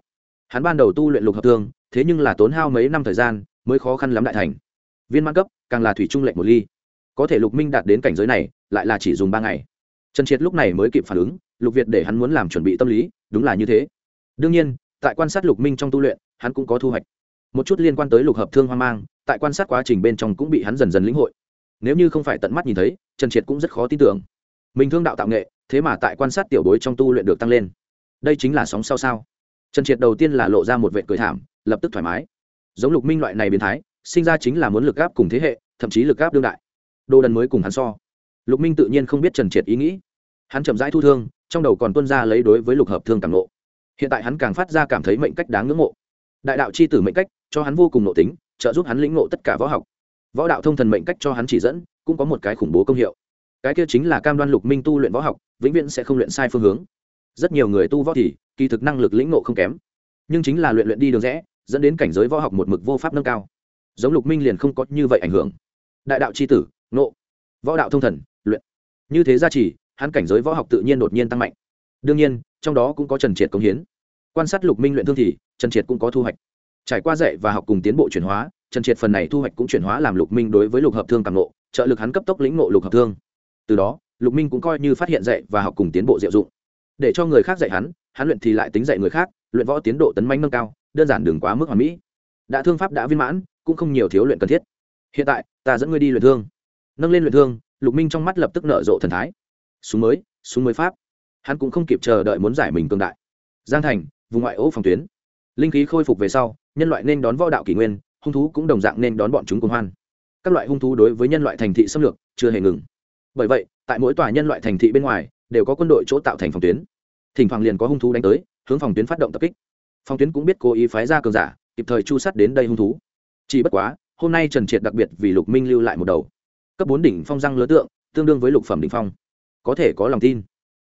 Hắn ban đầu tu luyện lục hợp thương, thế nhưng là tốn hao mấy năm thời gian, mới khó khăn lắm đại thành. Viên mãn cấp, càng là thủy trung lệnh một ly. Có thể lục minh đạt đến cảnh giới này, lại là chỉ dùng ba ngày. Trần triệt lúc này mới kịp phản ứng, lục việt để hắn muốn làm chuẩn bị tâm lý, đúng là như thế. Đương nhiên, tại quan sát lục minh trong tu luyện, hắn cũng có thu hoạch. Một chút liên quan tới lục hợp thương hoang mang, tại quan sát quá trình bên trong cũng bị hắn dần dần lĩnh hội. Nếu như không phải tận mắt nhìn thấy, trần triệt cũng rất khó tin tưởng mình thương đạo tạo nghệ, thế mà tại quan sát tiểu bối trong tu luyện được tăng lên. Đây chính là sóng sau sao. Trần triệt đầu tiên là lộ ra một vệ cười thảm, lập tức thoải mái. Giống lục minh loại này biến thái, sinh ra chính là muốn lực gáp cùng thế hệ, thậm chí lực gáp đương đại. Đồ đần mới cùng hắn so. Lục minh tự nhiên không biết trần triệt ý nghĩ. Hắn chậm rãi thu thương, trong đầu còn tuân ra lấy đối với lục hợp thương cảm nộ hiện tại hắn càng phát ra cảm thấy mệnh cách đáng ngưỡng mộ. Đại đạo c h i tử mệnh cách, cho hắn vô cùng nộ tính, trợ giúp hắn lĩnh ngộ tất cả võ học. Võ đạo thông thần mệnh cách cho hắn chỉ dẫn, cũng có một cái khủng bố công hiệu cái kia chính là cam đoan lục minh tu luyện võ học, vĩnh viễn sẽ không luyện sai phương hướng. Rất nhiều người tu võ thì, kỳ thực năng lực lĩnh ngộ không kém, nhưng chính là luyện luyện đi đường rẽ, dẫn đến cảnh giới võ học một mực vô pháp nâng cao. Giống lục minh liền không có như vậy ảnh hưởng. Đại đạo c h i tử nộ võ đạo thông thần, luyện. Như thế ra chỉ hắn cảnh giới võ học tự nhiên đột nhiên tăng mạnh. Đương nhiên, trong đó cũng có trần triệt công hiến. Quan sát lục minh luyện thương thì, trần triệt cũng có thu hoạch. Trải qua dạy và học cùng tiến bộ chuyển hóa, trần triệt phần này thu hoạch cũng chuyển hóa làm lục minh đối với lục hợp thương càng nộ trợ lực hắn cấp tốc lĩnh nộ lục hợp thương từ đó, lục minh cũng coi như phát hiện dạy và học cùng tiến bộ diệu dụng. Để cho người khác dạy hắn hắn luyện thì lại tính dạy người khác, luyện võ tiến độ tấn manh nâng cao, đơn giản đừng quá mức hoàn mỹ. Đã thương pháp đã viên mãn, cũng không nhiều thiếu luyện cần thiết. Hiện tại, ta dẫn ngươi đi luyện thương. Nâng lên luyện thương, lục minh trong mắt lập tức nở rộ thần thái. Súng mới súng mới pháp. Hắn cũng không kịp chờ đợi muốn giải mình cương đại. Giang thành, vùng ngoại ô phòng tuyến. Linh khí khôi phục về sau, nhân loại nên đón võ đạo kỷ nguyên, hung thú cũng đồng dạng nên đón bọn chúng cùng hoan. Các loại hung thú đối với nhân loại thành thị xâm lược, chưa hề ngừng bởi vậy, tại mỗi tòa nhân loại thành thị bên ngoài, đều có quân đội chỗ tạo thành phòng tuyến. Thỉnh thoảng liền có hung thú đánh tới, hướng phòng tuyến phát động tập kích. Phòng tuyến cũng biết cố ý phái ra cường giả, kịp thời chu sắt đến đây hung thú. Chỉ bất quá, hôm nay trần triệt đặc biệt vì lục minh lưu lại một đầu. Cấp bốn đỉnh phong răng lứa tượng, tương đương với lục phẩm đỉnh phong. Có thể có lòng tin.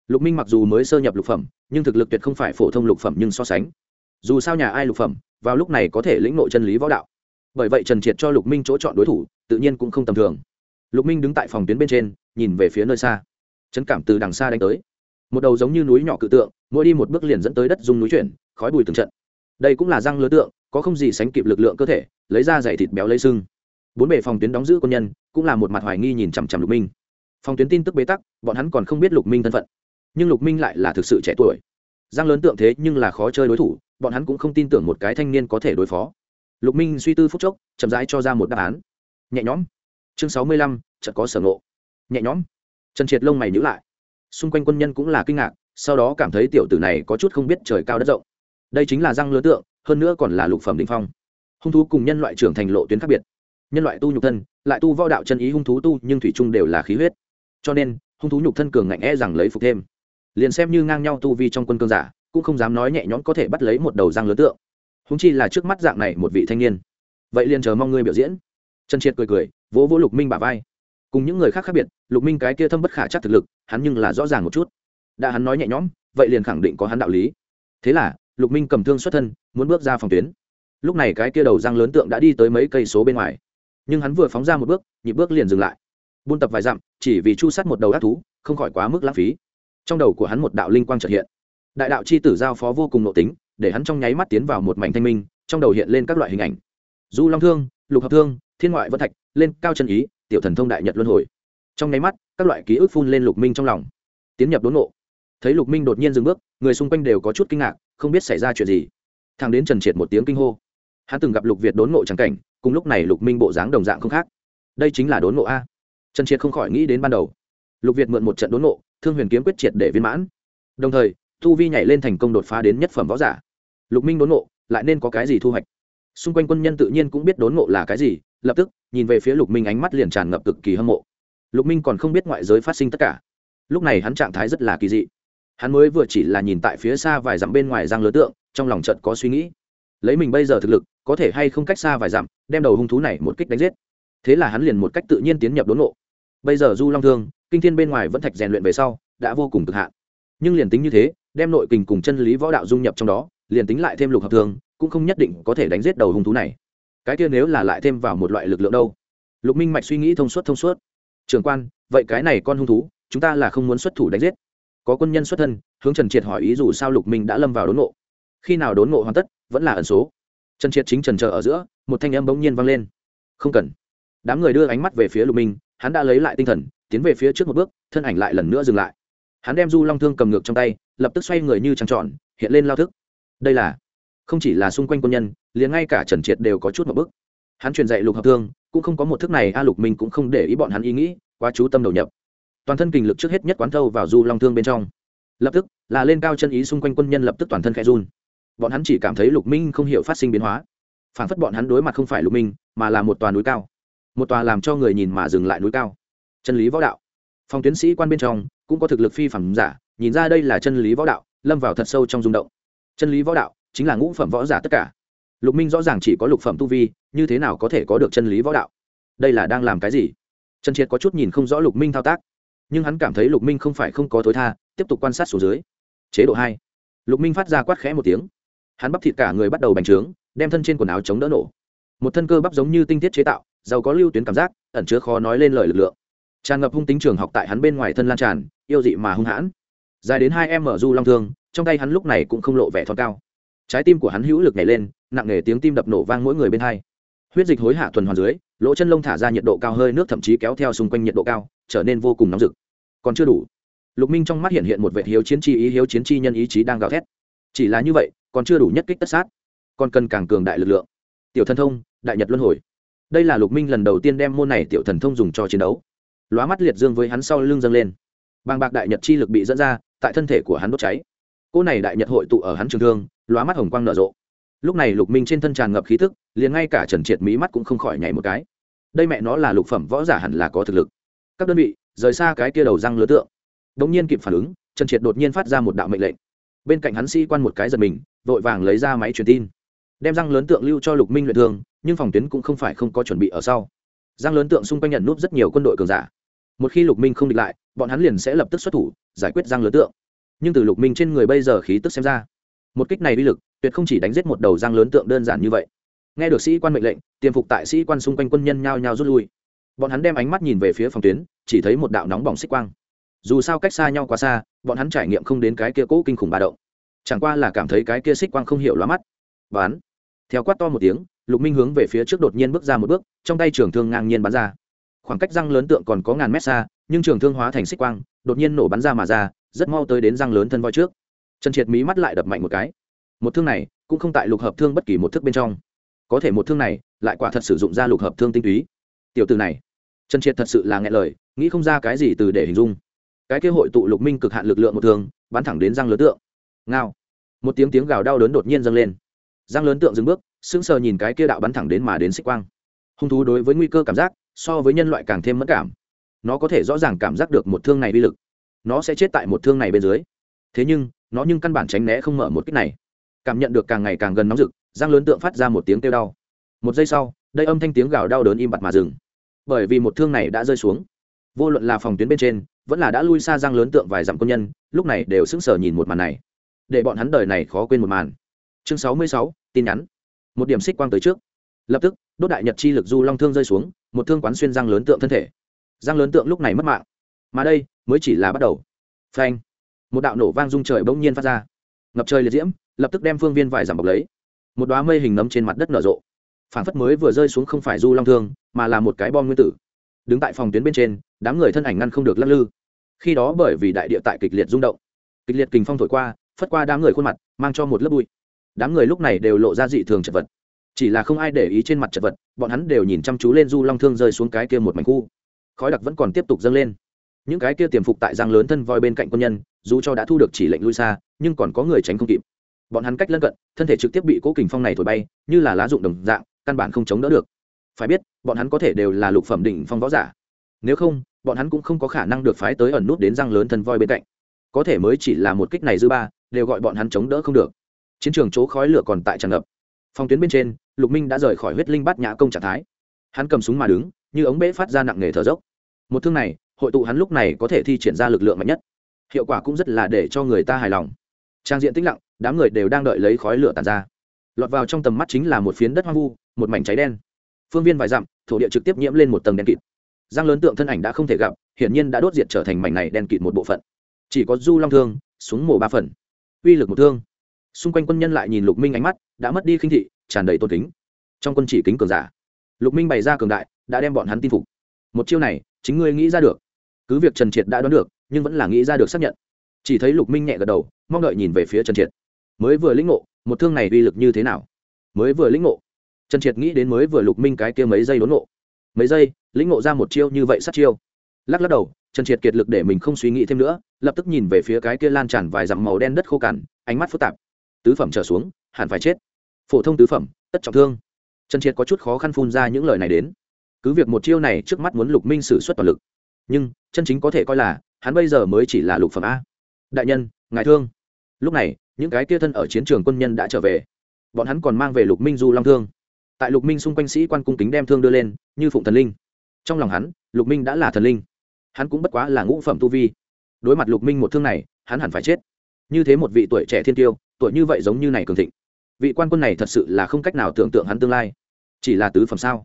Lục minh mặc dù mới sơ nhập lục phẩm, nhưng thực lực tuyệt không phải phổ thông lục phẩm nhưng so sánh. Dù sao nhà ai lục phẩm, vào lúc này có thể lĩnh nội chân lý võ đạo. Bởi vậy trần triệt cho lục minh chỗ chọn đối thủ, tự nhiên cũng không tầm thường. Lục minh đứng tại phòng tuyến bên trên nhìn về phía nơi xa. Chấn cảm từ đằng xa đánh tới. Một đầu giống như núi nhỏ cự tượng, mỗi đi một bước liền dẫn tới đất dung núi chuyển, khói bùi từng trận. Đây cũng là răng lứa tượng, có không gì sánh kịp lực lượng cơ thể, lấy ra dày thịt béo lấy sưng. Bốn bề phòng tuyến đóng giữ quân nhân, cũng là một mặt hoài nghi nhìn chằm chằm lục minh. Phòng tuyến tin tức bế tắc, bọn hắn còn không biết lục minh thân phận. Nhưng lục minh lại là thực sự trẻ tuổi. Giang lớn tượng thế nhưng là khó chơi đối thủ, bọn hắn cũng không tin tưởng một cái thanh niên có thể đối phó. Lục minh suy tư phúc chốc, chậm rãi cho ra một đáp án. Nhẹ nhõm. Chương sáu mươi lăm, chợt có sở ngộ nhẹ nhõm. Trần triệt lông mày nhữ lại. Xung quanh quân nhân cũng là kinh ngạc, sau đó cảm thấy tiểu tử này có chút không biết trời cao đất rộng. Đây chính là răng lớn tượng, hơn nữa còn là lục phẩm đình phong. Hung thú cùng nhân loại trưởng thành lộ tuyến khác biệt. Nhân loại tu nhục thân, lại tu võ đạo chân ý hung thú tu, nhưng thủy chung đều là khí huyết. Cho nên, hung thú nhục thân cường ngạnh e rằng lấy phục thêm. Liền xem như ngang nhau tu vi trong quân cương giả, cũng không dám nói nhẹ nhõm có thể bắt lấy một đầu răng lớn tượng. Húng chi là trước mắt dạng này một vị thanh niên. Vậy liền chờ mong ngươi biểu diễn. Trần triệt cười cười, vỗ vỗ lục minh bả vai cùng những người khác khác biệt, lục minh cái kia thâm bất khả chắc thực lực, hắn nhưng là rõ ràng một chút. Đã hắn nói nhẹ nhõm, vậy liền khẳng định có hắn đạo lý. Thế là, lục minh cầm thương xuất thân, muốn bước ra phòng tuyến. Lúc này cái kia đầu răng lớn tượng đã đi tới mấy cây số bên ngoài. Nhưng hắn vừa phóng ra một bước, nhịp bước liền dừng lại. Buôn tập vài dặm, chỉ vì chu sát một đầu ác thú, không khỏi quá mức lãng phí. Trong đầu của hắn một đạo linh quang trật hiện. Đại đạo c h i tử giao phó vô cùng nội tính, để hắn trong nháy mắt tiến vào một mảnh thanh minh, trong đầu hiện lên các loại hình ảnh. Du long thương, lục hợp thương, thiên ngoại vân thạch, lên cao chân ý tiểu thần thông đại nhật luân hồi. Trong nháy mắt, các loại ký ức phun lên lục minh trong lòng. Tiến nhập đốn nộ thấy lục minh đột nhiên dừng bước, người xung quanh đều có chút kinh ngạc, không biết xảy ra chuyện gì. Thằng đến trần triệt một tiếng kinh hô. Hắn từng gặp lục việt đốn nộ trắng cảnh, cùng lúc này lục minh bộ dáng đồng dạng không khác. Đây chính là đốn nộ a. Trần triệt không khỏi nghĩ đến ban đầu. Lục việt mượn một trận đốn nộ thương huyền kiếm quyết triệt để viên mãn. Đồng thời thu vi nhảy lên thành công đột phá đến nhất phẩm võ giả. Lục minh đốn nộ lại nên có cái gì thu hoạch? Xung quanh quân nhân tự nhiên cũng biết đốn nộ là cái gì lập tức nhìn về phía lục minh ánh mắt liền tràn ngập cực kỳ hâm mộ. Lục minh còn không biết ngoại giới phát sinh tất cả. Lúc này hắn trạng thái rất là kỳ dị. Hắn mới vừa chỉ là nhìn tại phía xa vài dặm bên ngoài giang lứa tượng, trong lòng trận có suy nghĩ. Lấy mình bây giờ thực lực, có thể hay không cách xa vài dặm, đem đầu hung thú này một kích đánh giết. Thế là hắn liền một cách tự nhiên tiến nhập đốn ngộ. Bây giờ du long thương, kinh thiên bên ngoài vẫn thạch rèn luyện về sau, đã vô cùng cực hạn. Nhưng liền tính như thế, đem nội kình cùng chân lý võ đạo dung nhập trong đó, liền tính lại thêm lục hợp thương, cũng không nhất định có thể đánh giết đầu hung thú này cái kia nếu là lại thêm vào một loại lực lượng đâu? Lục minh mạch suy nghĩ thông suốt thông suốt. Trường quan, vậy cái này con hung thú, chúng ta là không muốn xuất thủ đánh giết. Có quân nhân xuất thân, hướng trần triệt hỏi ý dù sao lục minh đã lâm vào đốn ngộ. Khi nào đốn ngộ hoàn tất, vẫn là ẩn số. Trần triệt chính trần trờ ở giữa, một thanh âm bỗng nhiên vang lên. Không cần. Đám người đưa ánh mắt về phía lục minh, hắn đã lấy lại tinh thần, tiến về phía trước một bước, thân ảnh lại lần nữa dừng lại. Hắn đem du long thương cầm ngược trong tay, lập tức xoay người như trăng tròn, hiện lên lao thức. Đây là không chỉ là xung quanh quân nhân, liền ngay cả trần triệt đều có chút một bước hắn truyền dạy lục hợp thương, cũng không có một thức này, a lục minh cũng không để ý bọn hắn ý nghĩ, quá chú tâm đầu nhập. Toàn thân kình lực trước hết nhất quán thâu vào du long thương bên trong. Lập tức, là lên cao chân ý xung quanh quân nhân lập tức toàn thân khẽ run. Bọn hắn chỉ cảm thấy lục minh không hiểu phát sinh biến hóa. Phản phất bọn hắn đối mặt không phải lục minh, mà là một tòa núi cao. Một tòa làm cho người nhìn mà dừng lại núi cao. Chân lý võ đạo. Phòng tiến sĩ quan bên trong, cũng có thực lực phi phẩm giả, nhìn ra đây là chân lý võ đạo, lâm vào thật sâu trong rung động. Chân lý võ đạo chính là ngũ phẩm võ giả tất cả. Lục minh rõ ràng chỉ có lục phẩm tu vi, như thế nào có thể có được chân lý võ đạo? Đây là đang làm cái gì? Trần triệt có chút nhìn không rõ lục minh thao tác, nhưng hắn cảm thấy lục minh không phải không có tối tha, tiếp tục quan sát xuống dưới. Chế độ hai. Lục minh phát ra quát khẽ một tiếng. Hắn bắp thịt cả người bắt đầu bành trướng, đem thân trên quần áo chống đỡ nổ. Một thân cơ bắp giống như tinh tiết chế tạo, giàu có lưu tuyến cảm giác, ẩn chứa khó nói lên lời lực lượng. Tràn ngập hung tính trường học tại hắn bên ngoài thân lan tràn, yêu dị mà hung hãn. Dài đến hai em mở du long thương, trong tay hắn lúc này cũng không lộ vẻ thon cao trái tim của hắn hữu lực nhảy lên, nặng nề tiếng tim đập nổ vang mỗi người bên hai. Huyết dịch hối hạ tuần hoàn dưới, lỗ chân lông thả ra nhiệt độ cao hơi nước thậm chí kéo theo xung quanh nhiệt độ cao, trở nên vô cùng nóng rực. Còn chưa đủ. Lục minh trong mắt hiện hiện một vệ hiếu chiến chi ý, hiếu chiến chi nhân ý chí đang gào thét. Chỉ là như vậy, còn chưa đủ nhất kích tất sát. Còn cần càng cường đại lực lượng. Tiểu thần thông, đại nhật luân hồi. Đây là lục minh lần đầu tiên đem môn này tiểu thần thông dùng cho chiến đấu. Lóa mắt liệt dương với hắn sau lưng dâng lên. Bàng bạc đại nhật chi lực bị dẫn ra, tại thân thể của hắn đốt cháy cô này đại nhật hội tụ ở hắn trường thương, lóa mắt hồng quang nở rộ. Lúc này lục minh trên thân tràn ngập khí thức liền ngay cả trần triệt mỹ mắt cũng không khỏi nhảy một cái. Đây mẹ nó là lục phẩm võ giả hẳn là có thực lực. Các đơn vị, rời xa cái kia đầu răng lứa tượng. Đống nhiên kịp phản ứng, trần triệt đột nhiên phát ra một đạo mệnh lệnh. Bên cạnh hắn sĩ quan một cái giật mình, vội vàng lấy ra máy truyền tin. Đem răng lớn tượng lưu cho lục minh luyện thương, nhưng phòng tuyến cũng không phải không có chuẩn bị ở sau. Răng lớn tượng xung quanh nhận núp rất nhiều quân đội cường giả. Một khi lục minh không địch lại, bọn hắn liền sẽ lập tức xuất thủ, giải quyết răng lớn tượng nhưng từ lục minh trên người bây giờ khí tức xem ra, một kích này uy lực tuyệt không chỉ đánh giết một đầu răng lớn tượng đơn giản như vậy. Nghe được sĩ quan mệnh lệnh tiềm phục tại sĩ quan xung quanh quân nhân nhao nhao rút lui. Bọn hắn đem ánh mắt nhìn về phía phòng tuyến, chỉ thấy một đạo nóng bỏng xích quang. Dù sao cách xa nhau quá xa, bọn hắn trải nghiệm không đến cái kia cỗ kinh khủng ba động. Chẳng qua là cảm thấy cái kia xích quang không hiểu lóa mắt. Bán theo quát to một tiếng, lục minh hướng về phía trước đột nhiên bước ra một bước, trong tay trường thương ngang nhiên bắn ra. Khoảng cách răng lớn tượng còn có ngàn mét xa, nhưng trường thương hóa thành xích quang, đột nhiên nổ bắn ra mà ra rất mau tới đến răng lớn thân voi trước. Trần triệt mí mắt lại đập mạnh một cái. Một thương này cũng không tại lục hợp thương bất kỳ một thức bên trong. Có thể một thương này lại quả thật sử dụng ra lục hợp thương tinh túy. Tiểu từ này, trần triệt thật sự là nghe lời, nghĩ không ra cái gì từ để hình dung. Cái kế hội tụ lục minh cực hạn lực lượng một thương, bắn thẳng đến răng lớn tượng. Ngao. Một tiếng tiếng gào đau đớn đột nhiên dâng lên. Răng lớn tượng dừng bước, sững sờ nhìn cái kia đạo bắn thẳng đến mà đến xích quang. Hung thú đối với nguy cơ cảm giác, so với nhân loại càng thêm mất cảm. Nó có thể rõ ràng cảm giác được một thương này uy lực nó sẽ chết tại một thương này bên dưới. Thế nhưng, nó nhưng căn bản tránh né không mở một kích này. Cảm nhận được càng ngày càng gần nóng rực răng lớn tượng phát ra một tiếng kêu đau. Một giây sau, đây âm thanh tiếng gào đau đớn im bặt mà dừng. Bởi vì một thương này đã rơi xuống. Vô luận là phòng tuyến bên trên, vẫn là đã lui xa răng lớn tượng vài dặm quân nhân, lúc này đều sững sờ nhìn một màn này. Để bọn hắn đời này khó quên một màn. Chương sáu mươi sáu, tin nhắn. Một điểm xích quang tới trước. Lập tức, đốt đại nhật chi lực du long thương rơi xuống, một thương quán xuyên răng lớn tượng thân thể. Răng lớn tượng lúc này mất mạng. Mà đây mới chỉ là bắt đầu. Phanh. Một đạo nổ vang rung trời bỗng nhiên phát ra. Ngập trời liệt diễm, lập tức đem phương viên vài giảm bọc lấy. Một đoá mây hình nấm trên mặt đất nở rộ. Phản phất mới vừa rơi xuống không phải du long thương, mà là một cái bom nguyên tử. Đứng tại phòng tuyến bên trên, đám người thân ảnh ngăn không được lắc lư. Khi đó bởi vì đại địa tại kịch liệt rung động. Kịch liệt kình phong thổi qua, phất qua đám người khuôn mặt, mang cho một lớp bụi. Đám người lúc này đều lộ ra dị thường chật vật. Chỉ là không ai để ý trên mặt chật vật, bọn hắn đều nhìn chăm chú lên du long thương rơi xuống cái kia một mảnh khu. Khói đặc vẫn còn tiếp tục dâng lên những cái kia tiềm phục tại giang lớn thân voi bên cạnh quân nhân, dù cho đã thu được chỉ lệnh lui xa, nhưng còn có người tránh không kịp. Bọn hắn cách lân cận, thân thể trực tiếp bị cố kình phong này thổi bay, như là lá dụng đồng dạng, căn bản không chống đỡ được. Phải biết, bọn hắn có thể đều là lục phẩm đỉnh phong võ giả. Nếu không, bọn hắn cũng không có khả năng được phái tới ẩn nút đến răng lớn thân voi bên cạnh. Có thể mới chỉ là một kích này dư ba, đều gọi bọn hắn chống đỡ không được. Chiến trường chỗ khói lửa còn tại tràn ngập. Phòng tuyến bên trên, lục minh đã rời khỏi huyết linh bát nhã công trạng thái. Hắn cầm súng mà đứng, như ống bể phát ra nặng nề thở dốc. Một thương này hội tụ hắn lúc này có thể thi triển ra lực lượng mạnh nhất. Hiệu quả cũng rất là để cho người ta hài lòng. Trang diện tĩnh lặng, đám người đều đang đợi lấy khói lửa tàn ra. Lọt vào trong tầm mắt chính là một phiến đất hoang vu, một mảnh cháy đen. Phương viên vài dặm, thổ địa trực tiếp nhiễm lên một tầng đen kịt. Giang lớn tượng thân ảnh đã không thể gặp, hiển nhiên đã đốt diệt trở thành mảnh này đen kịt một bộ phận. Chỉ có du long thương, xuống mổ ba phần. Uy lực một thương. Xung quanh quân nhân lại nhìn lục minh ánh mắt, đã mất đi khinh thị, tràn đầy tôn kính. Trong quân chỉ kính cường giả, lục minh bày ra cường đại, đã đem bọn hắn tin phục. Một chiêu này, chính ngươi nghĩ ra được cứ việc trần triệt đã đoán được, nhưng vẫn là nghĩ ra được xác nhận. Chỉ thấy lục minh nhẹ gật đầu, mong đợi nhìn về phía trần triệt. Mới vừa lĩnh ngộ, một thương này uy lực như thế nào? Mới vừa lĩnh ngộ, trần triệt nghĩ đến mới vừa lục minh cái kia mấy giây đốn ngộ. Mấy giây, lĩnh ngộ ra một chiêu như vậy sát chiêu. Lắc lắc đầu, trần triệt kiệt lực để mình không suy nghĩ thêm nữa, lập tức nhìn về phía cái kia lan tràn vài dặm màu đen đất khô cằn, ánh mắt phức tạp. Tứ phẩm trở xuống, hẳn phải chết. Phổ thông tứ phẩm, tất trọng thương. Trần triệt có chút khó khăn phun ra những lời này đến. Cứ việc một chiêu này trước mắt muốn lục minh xử suất toàn lực nhưng chân chính có thể coi là hắn bây giờ mới chỉ là lục phẩm a. Đại nhân, ngài thương. Lúc này, những cái kia thân ở chiến trường quân nhân đã trở về. Bọn hắn còn mang về lục minh du long thương. Tại lục minh xung quanh sĩ quan cung kính đem thương đưa lên, như phụng thần linh. Trong lòng hắn, lục minh đã là thần linh. Hắn cũng bất quá là ngũ phẩm tu vi. Đối mặt lục minh một thương này, hắn hẳn phải chết. Như thế một vị tuổi trẻ thiên tiêu, tuổi như vậy giống như này cường thịnh. Vị quan quân này thật sự là không cách nào tưởng tượng hắn tương lai. Chỉ là tứ phẩm sao?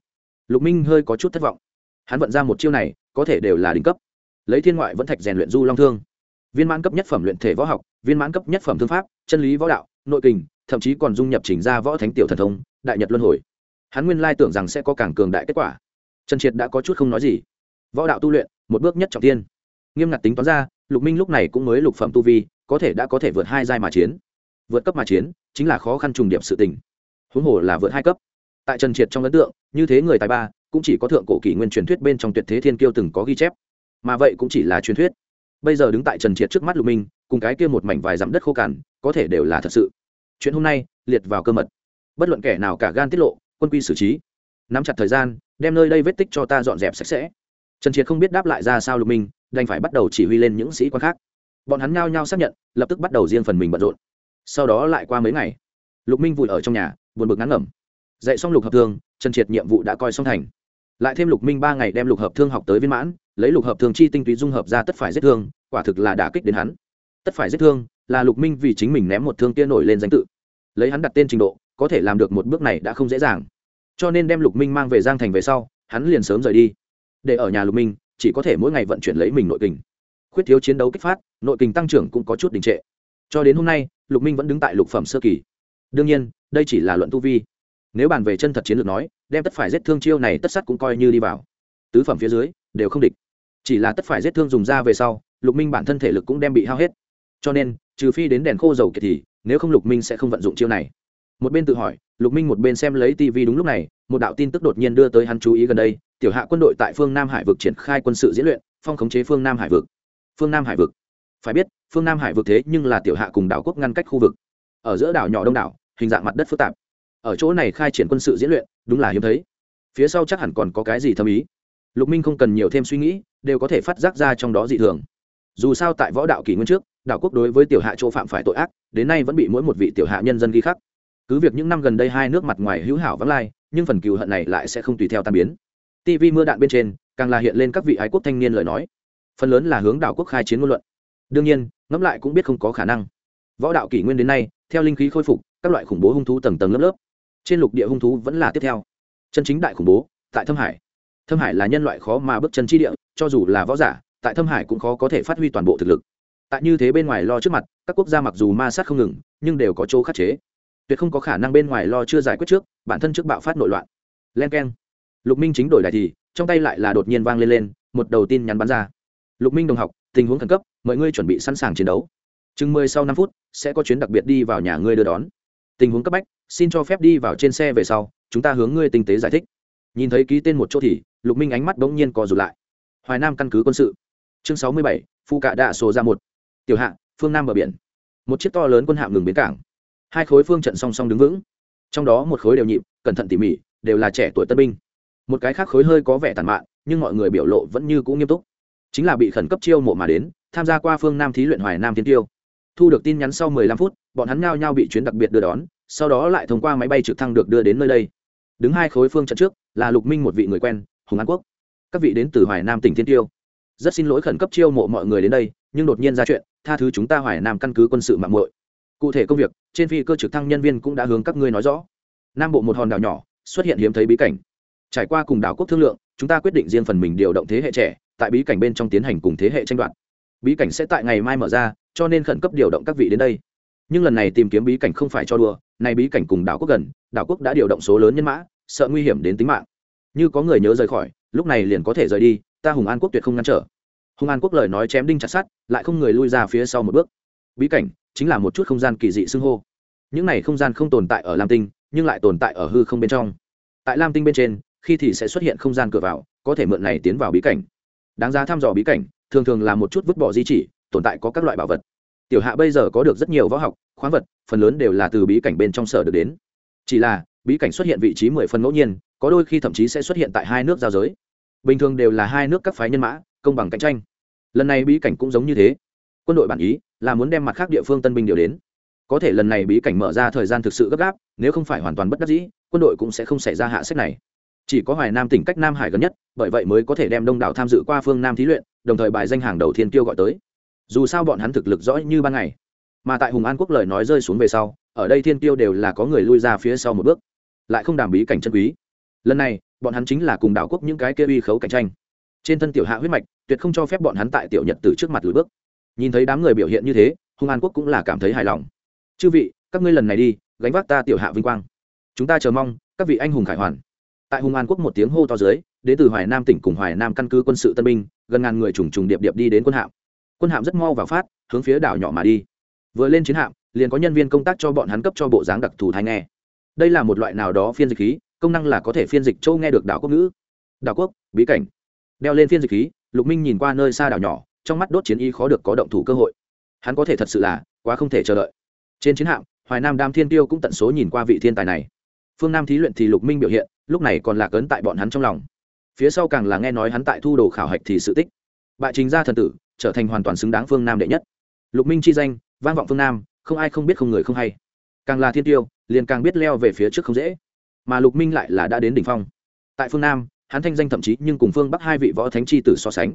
Lục minh hơi có chút thất vọng. Hắn vận ra một chiêu này có thể đều là đỉnh cấp. Lấy thiên ngoại vẫn thạch rèn luyện du long thương. Viên mãn cấp nhất phẩm luyện thể võ học, viên mãn cấp nhất phẩm thương pháp, chân lý võ đạo, nội kình, thậm chí còn dung nhập chỉnh ra võ thánh tiểu thần thông, đại nhật luân hồi. Hắn nguyên lai tưởng rằng sẽ có càng cường đại kết quả. Trần triệt đã có chút không nói gì. Võ đạo tu luyện, một bước nhất trọng tiên. Nghiêm ngặt tính toán ra, lục minh lúc này cũng mới lục phẩm tu vi, có thể đã có thể vượt hai giai mà chiến. Vượt cấp mà chiến, chính là khó khăn trùng điệp sự tình. Huống hồ là vượt hai cấp. Tại trần triệt trong ấn tượng, như thế người tài ba cũng chỉ có thượng cổ kỷ nguyên truyền thuyết bên trong tuyệt thế thiên kiêu từng có ghi chép. Mà vậy cũng chỉ là truyền thuyết. Bây giờ đứng tại trần triệt trước mắt lục minh, cùng cái kia một mảnh vài dặm đất khô cằn, có thể đều là thật sự. Chuyện hôm nay, liệt vào cơ mật. Bất luận kẻ nào cả gan tiết lộ, quân quy xử trí. Nắm chặt thời gian, đem nơi đây vết tích cho ta dọn dẹp sạch sẽ. Trần triệt không biết đáp lại ra sao lục minh, đành phải bắt đầu chỉ huy lên những sĩ quan khác. Bọn hắn nhao nhao xác nhận, lập tức bắt đầu riêng phần mình bận rộn. Sau đó lại qua mấy ngày, lục minh vùi ở trong nhà, buồn bực ngắn ngẩm. Dậy xong lục hợp thương trần triệt nhiệm vụ đã coi xong thành lại thêm lục minh ba ngày đem lục hợp thương học tới viên mãn, lấy lục hợp thương chi tinh túy dung hợp ra tất phải giết thương, quả thực là đả kích đến hắn. Tất phải giết thương là lục minh vì chính mình ném một thương kia nổi lên danh tự. Lấy hắn đặt tên trình độ, có thể làm được một bước này đã không dễ dàng. Cho nên đem lục minh mang về giang thành về sau, hắn liền sớm rời đi. Để ở nhà lục minh, chỉ có thể mỗi ngày vận chuyển lấy mình nội kình. Khuyết thiếu chiến đấu kích phát, nội kình tăng trưởng cũng có chút đình trệ. Cho đến hôm nay, lục minh vẫn đứng tại lục phẩm sơ kỳ. Đương nhiên, đây chỉ là luận tu vi nếu bàn về chân thật chiến lược nói, đem tất phải giết thương chiêu này tất sắt cũng coi như đi vào. Tứ phẩm phía dưới, đều không địch. Chỉ là tất phải giết thương dùng ra về sau, lục minh bản thân thể lực cũng đem bị hao hết. Cho nên, trừ phi đến đèn khô dầu kiệt thì, nếu không lục minh sẽ không vận dụng chiêu này. Một bên tự hỏi, lục minh một bên xem lấy tv đúng lúc này, một đạo tin tức đột nhiên đưa tới hắn chú ý gần đây, tiểu hạ quân đội tại phương nam hải vực triển khai quân sự diễn luyện, phong khống chế phương nam hải vực. Phương nam hải vực. Phải biết, phương nam hải vực thế nhưng là tiểu hạ cùng đảo quốc ngăn cách khu vực. Ở giữa đảo nhỏ đông đảo, hình dạng mặt đất phức tạp ở chỗ này khai triển quân sự diễn luyện, đúng là hiếm thấy. Phía sau chắc hẳn còn có cái gì thâm ý. Lục minh không cần nhiều thêm suy nghĩ, đều có thể phát giác ra trong đó dị thường. Dù sao tại võ đạo kỷ nguyên trước, đạo quốc đối với tiểu hạ chỗ phạm phải tội ác, đến nay vẫn bị mỗi một vị tiểu hạ nhân dân ghi khắc. Cứ việc những năm gần đây hai nước mặt ngoài hữu hảo vắng lai, nhưng phần cừu hận này lại sẽ không tùy theo tan biến. Tv mưa đạn bên trên, càng là hiện lên các vị ái quốc thanh niên lời nói. Phần lớn là hướng đạo quốc khai chiến ngôn luận. Đương nhiên, ngẫm lại cũng biết không có khả năng. Võ đạo kỷ nguyên đến nay, theo linh khí khôi phục, các loại khủng bố hung thú tầng tầng lớp lớp trên lục địa hung thú vẫn là tiếp theo. Chân chính đại khủng bố, tại thâm hải. Thâm hải là nhân loại khó mà bước chân chi địa, cho dù là võ giả, tại thâm hải cũng khó có thể phát huy toàn bộ thực lực. Tại như thế bên ngoài lo trước mặt, các quốc gia mặc dù ma sát không ngừng, nhưng đều có chỗ khắc chế. Tuyệt không có khả năng bên ngoài lo chưa giải quyết trước, bản thân trước bạo phát nội loạn. Len k e n lục minh chính đổi lại thì, trong tay lại là đột nhiên vang lên lên, một đầu tin nhắn bắn ra. Lục minh đồng học, tình huống khẩn cấp, mọi ngươi chuẩn bị sẵn sàng chiến đấu. Chừng mười sau năm phút, sẽ có chuyến đặc biệt đi vào nhà ngươi đưa đón. Tình huống cấp bách xin cho phép đi vào trên xe về sau, chúng ta hướng ngươi tinh tế giải thích. Nhìn thấy ký tên một chỗ thì, lục minh ánh mắt bỗng nhiên co rụt lại. Hoài nam căn cứ quân sự. Chương sáu mươi bảy, phu cạ đạ số ra một. Tiểu hạ, phương nam bờ biển. Một chiếc to lớn quân hạm ngừng bến cảng. Hai khối phương trận song song đứng vững. Trong đó một khối đều nhịp, cẩn thận tỉ mỉ, đều là trẻ tuổi tân binh. Một cái khác khối hơi có vẻ tàn mạn, nhưng mọi người biểu lộ vẫn như cũ nghiêm túc. Chính là bị khẩn cấp chiêu mộ mà đến, tham gia qua phương nam thí luyện hoài nam tiến tiêu. Thu được tin nhắn sau 15 phút, bọn hắn ngao nhau bị chuyến đặc biệt đưa đón sau đó lại thông qua máy bay trực thăng được đưa đến nơi đây. Đứng hai khối phương trận trước là lục minh một vị người quen, hùng an quốc. Các vị đến từ hoài nam tỉnh thiên tiêu. Rất xin lỗi khẩn cấp chiêu mộ mọi người đến đây, nhưng đột nhiên ra chuyện, tha thứ chúng ta hoài nam căn cứ quân sự mạng muội. Cụ thể công việc, trên phi cơ trực thăng nhân viên cũng đã hướng các ngươi nói rõ. Nam bộ một hòn đảo nhỏ, xuất hiện hiếm thấy bí cảnh. Trải qua cùng đảo quốc thương lượng, chúng ta quyết định riêng phần mình điều động thế hệ trẻ, tại bí cảnh bên trong tiến hành cùng thế hệ tranh đoạt. Bí cảnh sẽ tại ngày mai mở ra, cho nên khẩn cấp điều động các vị đến đây. Nhưng lần này tìm kiếm bí cảnh không phải cho đùa này bí cảnh cùng đảo quốc gần, đảo quốc đã điều động số lớn nhân mã, sợ nguy hiểm đến tính mạng. Như có người nhớ rời khỏi, lúc này liền có thể rời đi, ta hùng an quốc tuyệt không ngăn trở. Hùng an quốc lời nói chém đinh chặt sắt, lại không người lui ra phía sau một bước. Bí cảnh chính là một chút không gian kỳ dị xưng hô. Những này không gian không tồn tại ở lam tinh, nhưng lại tồn tại ở hư không bên trong. Tại lam tinh bên trên, khi thì sẽ xuất hiện không gian cửa vào, có thể mượn này tiến vào bí cảnh. Đáng giá thăm dò bí cảnh, thường thường là một chút vứt bỏ di chỉ, tồn tại có các loại bảo vật tiểu hạ bây giờ có được rất nhiều võ học, khoáng vật, phần lớn đều là từ bí cảnh bên trong sở được đến. Chỉ là, bí cảnh xuất hiện vị trí mười phần ngẫu nhiên, có đôi khi thậm chí sẽ xuất hiện tại hai nước giao giới. Bình thường đều là hai nước các phái nhân mã, công bằng cạnh tranh. Lần này bí cảnh cũng giống như thế. Quân đội bản ý là muốn đem mặt khác địa phương tân binh điều đến. Có thể lần này bí cảnh mở ra thời gian thực sự gấp gáp, nếu không phải hoàn toàn bất đắc dĩ, quân đội cũng sẽ không xảy ra hạ sách này. Chỉ có hoài nam tỉnh cách nam hải gần nhất, bởi vậy mới có thể đem đông đảo tham dự qua phương nam thí luyện, đồng thời bài danh hàng đầu thiên tiêu gọi tới dù sao bọn hắn thực lực rõ như ban ngày. Mà tại hùng an quốc lời nói rơi xuống về sau, ở đây thiên tiêu đều là có người lui ra phía sau một bước, lại không đảm bí cảnh chân quý. Lần này, bọn hắn chính là cùng đảo quốc những cái kia uy khấu cạnh tranh. Trên thân tiểu hạ huyết mạch, tuyệt không cho phép bọn hắn tại tiểu nhật từ trước mặt lùi bước. Nhìn thấy đám người biểu hiện như thế, hùng an quốc cũng là cảm thấy hài lòng. Chư vị, các ngươi lần này đi, gánh vác ta tiểu hạ vinh quang. Chúng ta chờ mong, các vị anh hùng khải hoàn. Tại hùng an quốc một tiếng hô to dưới, đến từ hoài nam tỉnh cùng hoài nam căn cứ quân sự tân binh, gần ngàn người trùng trùng điệp điệp đi đến quân hạm quân hạm rất mau vào phát, hướng phía đảo nhỏ mà đi. Vừa lên chiến hạm, liền có nhân viên công tác cho bọn hắn cấp cho bộ dáng đặc thù thai nghe. Đây là một loại nào đó phiên dịch khí, công năng là có thể phiên dịch châu nghe được đảo quốc ngữ. Đảo quốc, bí cảnh. Đeo lên phiên dịch khí, lục minh nhìn qua nơi xa đảo nhỏ, trong mắt đốt chiến y khó được có động thủ cơ hội. Hắn có thể thật sự là quá không thể chờ đợi. Trên chiến hạm, hoài nam đam thiên tiêu cũng tận số nhìn qua vị thiên tài này. Phương nam thí luyện thì lục minh biểu hiện, lúc này còn lạc ấn tại bọn hắn trong lòng. Phía sau càng là nghe nói hắn tại thu đồ khảo hạch thì sự tích. Bại trình gia thần tử trở thành hoàn toàn xứng đáng phương nam đệ nhất. Lục minh chi danh, vang vọng phương nam, không ai không biết không người không hay. Càng là thiên tiêu, liền càng biết leo về phía trước không dễ. Mà lục minh lại là đã đến đỉnh phong. Tại phương nam, hắn thanh danh thậm chí nhưng cùng phương bắc hai vị võ thánh chi tử so sánh.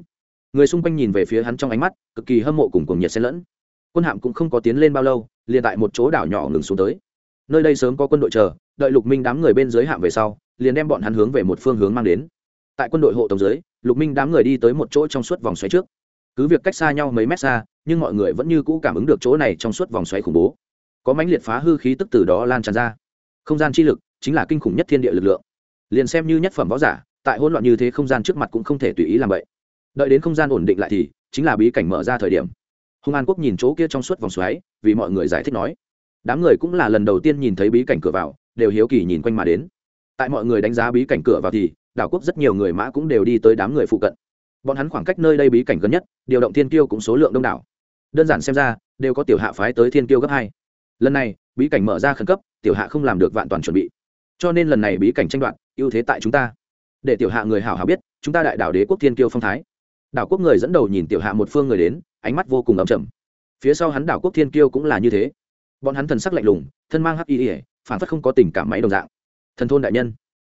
Người xung quanh nhìn về phía hắn trong ánh mắt, cực kỳ hâm mộ cùng cùng nhiệt xen lẫn. Quân hạm cũng không có tiến lên bao lâu, liền tại một chỗ đảo nhỏ ngừng xuống tới. Nơi đây sớm có quân đội chờ, đợi lục minh đám người bên dưới hạm về sau, liền đem bọn hắn hướng về một phương hướng mang đến. Tại quân đội hộ tống dưới, lục minh đám người đi tới một chỗ trong suốt vòng xoáy trước cứ việc cách xa nhau mấy mét xa, nhưng mọi người vẫn như cũ cảm ứng được chỗ này trong suốt vòng xoáy khủng bố. Có mãnh liệt phá hư khí tức từ đó lan tràn ra. Không gian chi lực chính là kinh khủng nhất thiên địa lực lượng. Liền xem như nhất phẩm võ giả, tại hỗn loạn như thế không gian trước mặt cũng không thể tùy ý làm vậy. Đợi đến không gian ổn định lại thì, chính là bí cảnh mở ra thời điểm. Hùng an quốc nhìn chỗ kia trong suốt vòng xoáy, vì mọi người giải thích nói. Đám người cũng là lần đầu tiên nhìn thấy bí cảnh cửa vào, đều hiếu kỳ nhìn quanh mà đến. Tại mọi người đánh giá bí cảnh cửa vào thì, đảo quốc rất nhiều người mã cũng đều đi tới đám người phụ cận bọn hắn khoảng cách nơi đây bí cảnh gần nhất, điều động thiên kiêu cũng số lượng đông đảo. Đơn giản xem ra, đều có tiểu hạ phái tới thiên kiêu gấp hai. Lần này, bí cảnh mở ra khẩn cấp, tiểu hạ không làm được vạn toàn chuẩn bị. Cho nên lần này bí cảnh tranh đoạt, ưu thế tại chúng ta. Để tiểu hạ người hảo hảo biết, chúng ta đại đảo đế quốc thiên kiêu phong thái. Đảo quốc người dẫn đầu nhìn tiểu hạ một phương người đến, ánh mắt vô cùng ấm chầm phía sau hắn đảo quốc thiên kiêu cũng là như thế. Bọn hắn thần sắc lạnh lùng, thân mang hắc y ỉa phản phất không có tình cảm máy đồng dạng. Thần thôn đại nhân,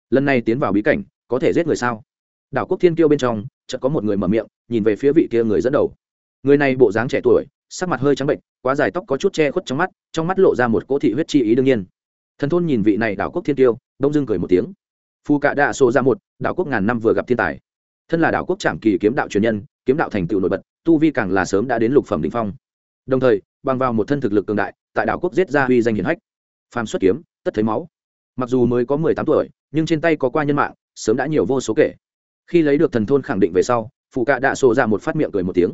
lần này tiến vào bí cảnh, có thể giết người sao? Đảo quốc thiên kiêu bên trong chợt có một người mở miệng, nhìn về phía vị kia người dẫn đầu. Người này bộ dáng trẻ tuổi, sắc mặt hơi trắng bệnh quá dài tóc có chút che khuất trong mắt trong mắt lộ ra một cỗ thị huyết chi ý đương nhiên. Thần thôn nhìn vị này đảo quốc thiên tiêu, đông dưng cười một tiếng. Phu cạ đạ xô ra một, đảo quốc ngàn năm vừa gặp thiên tài. Thân là đảo quốc trạm kỳ kiếm đạo truyền nhân, kiếm đạo thành tựu nổi bật, tu vi càng là sớm đã đến lục phẩm đ ỉ n h phong. Đồng thời, bằng vào một thân thực lực cường đại, tại đảo quốc giết ra huy danh hiển hách. Phàm xuất kiếm, tất thấy máu. Mặc dù mới có mười tám tuổi, nhưng trên tay có qua nhân mạng, sớm đã nhiều vô số kể khi lấy được thần thôn khẳng định về sau phụ cạ đạ sổ ra một phát miệng cười một tiếng.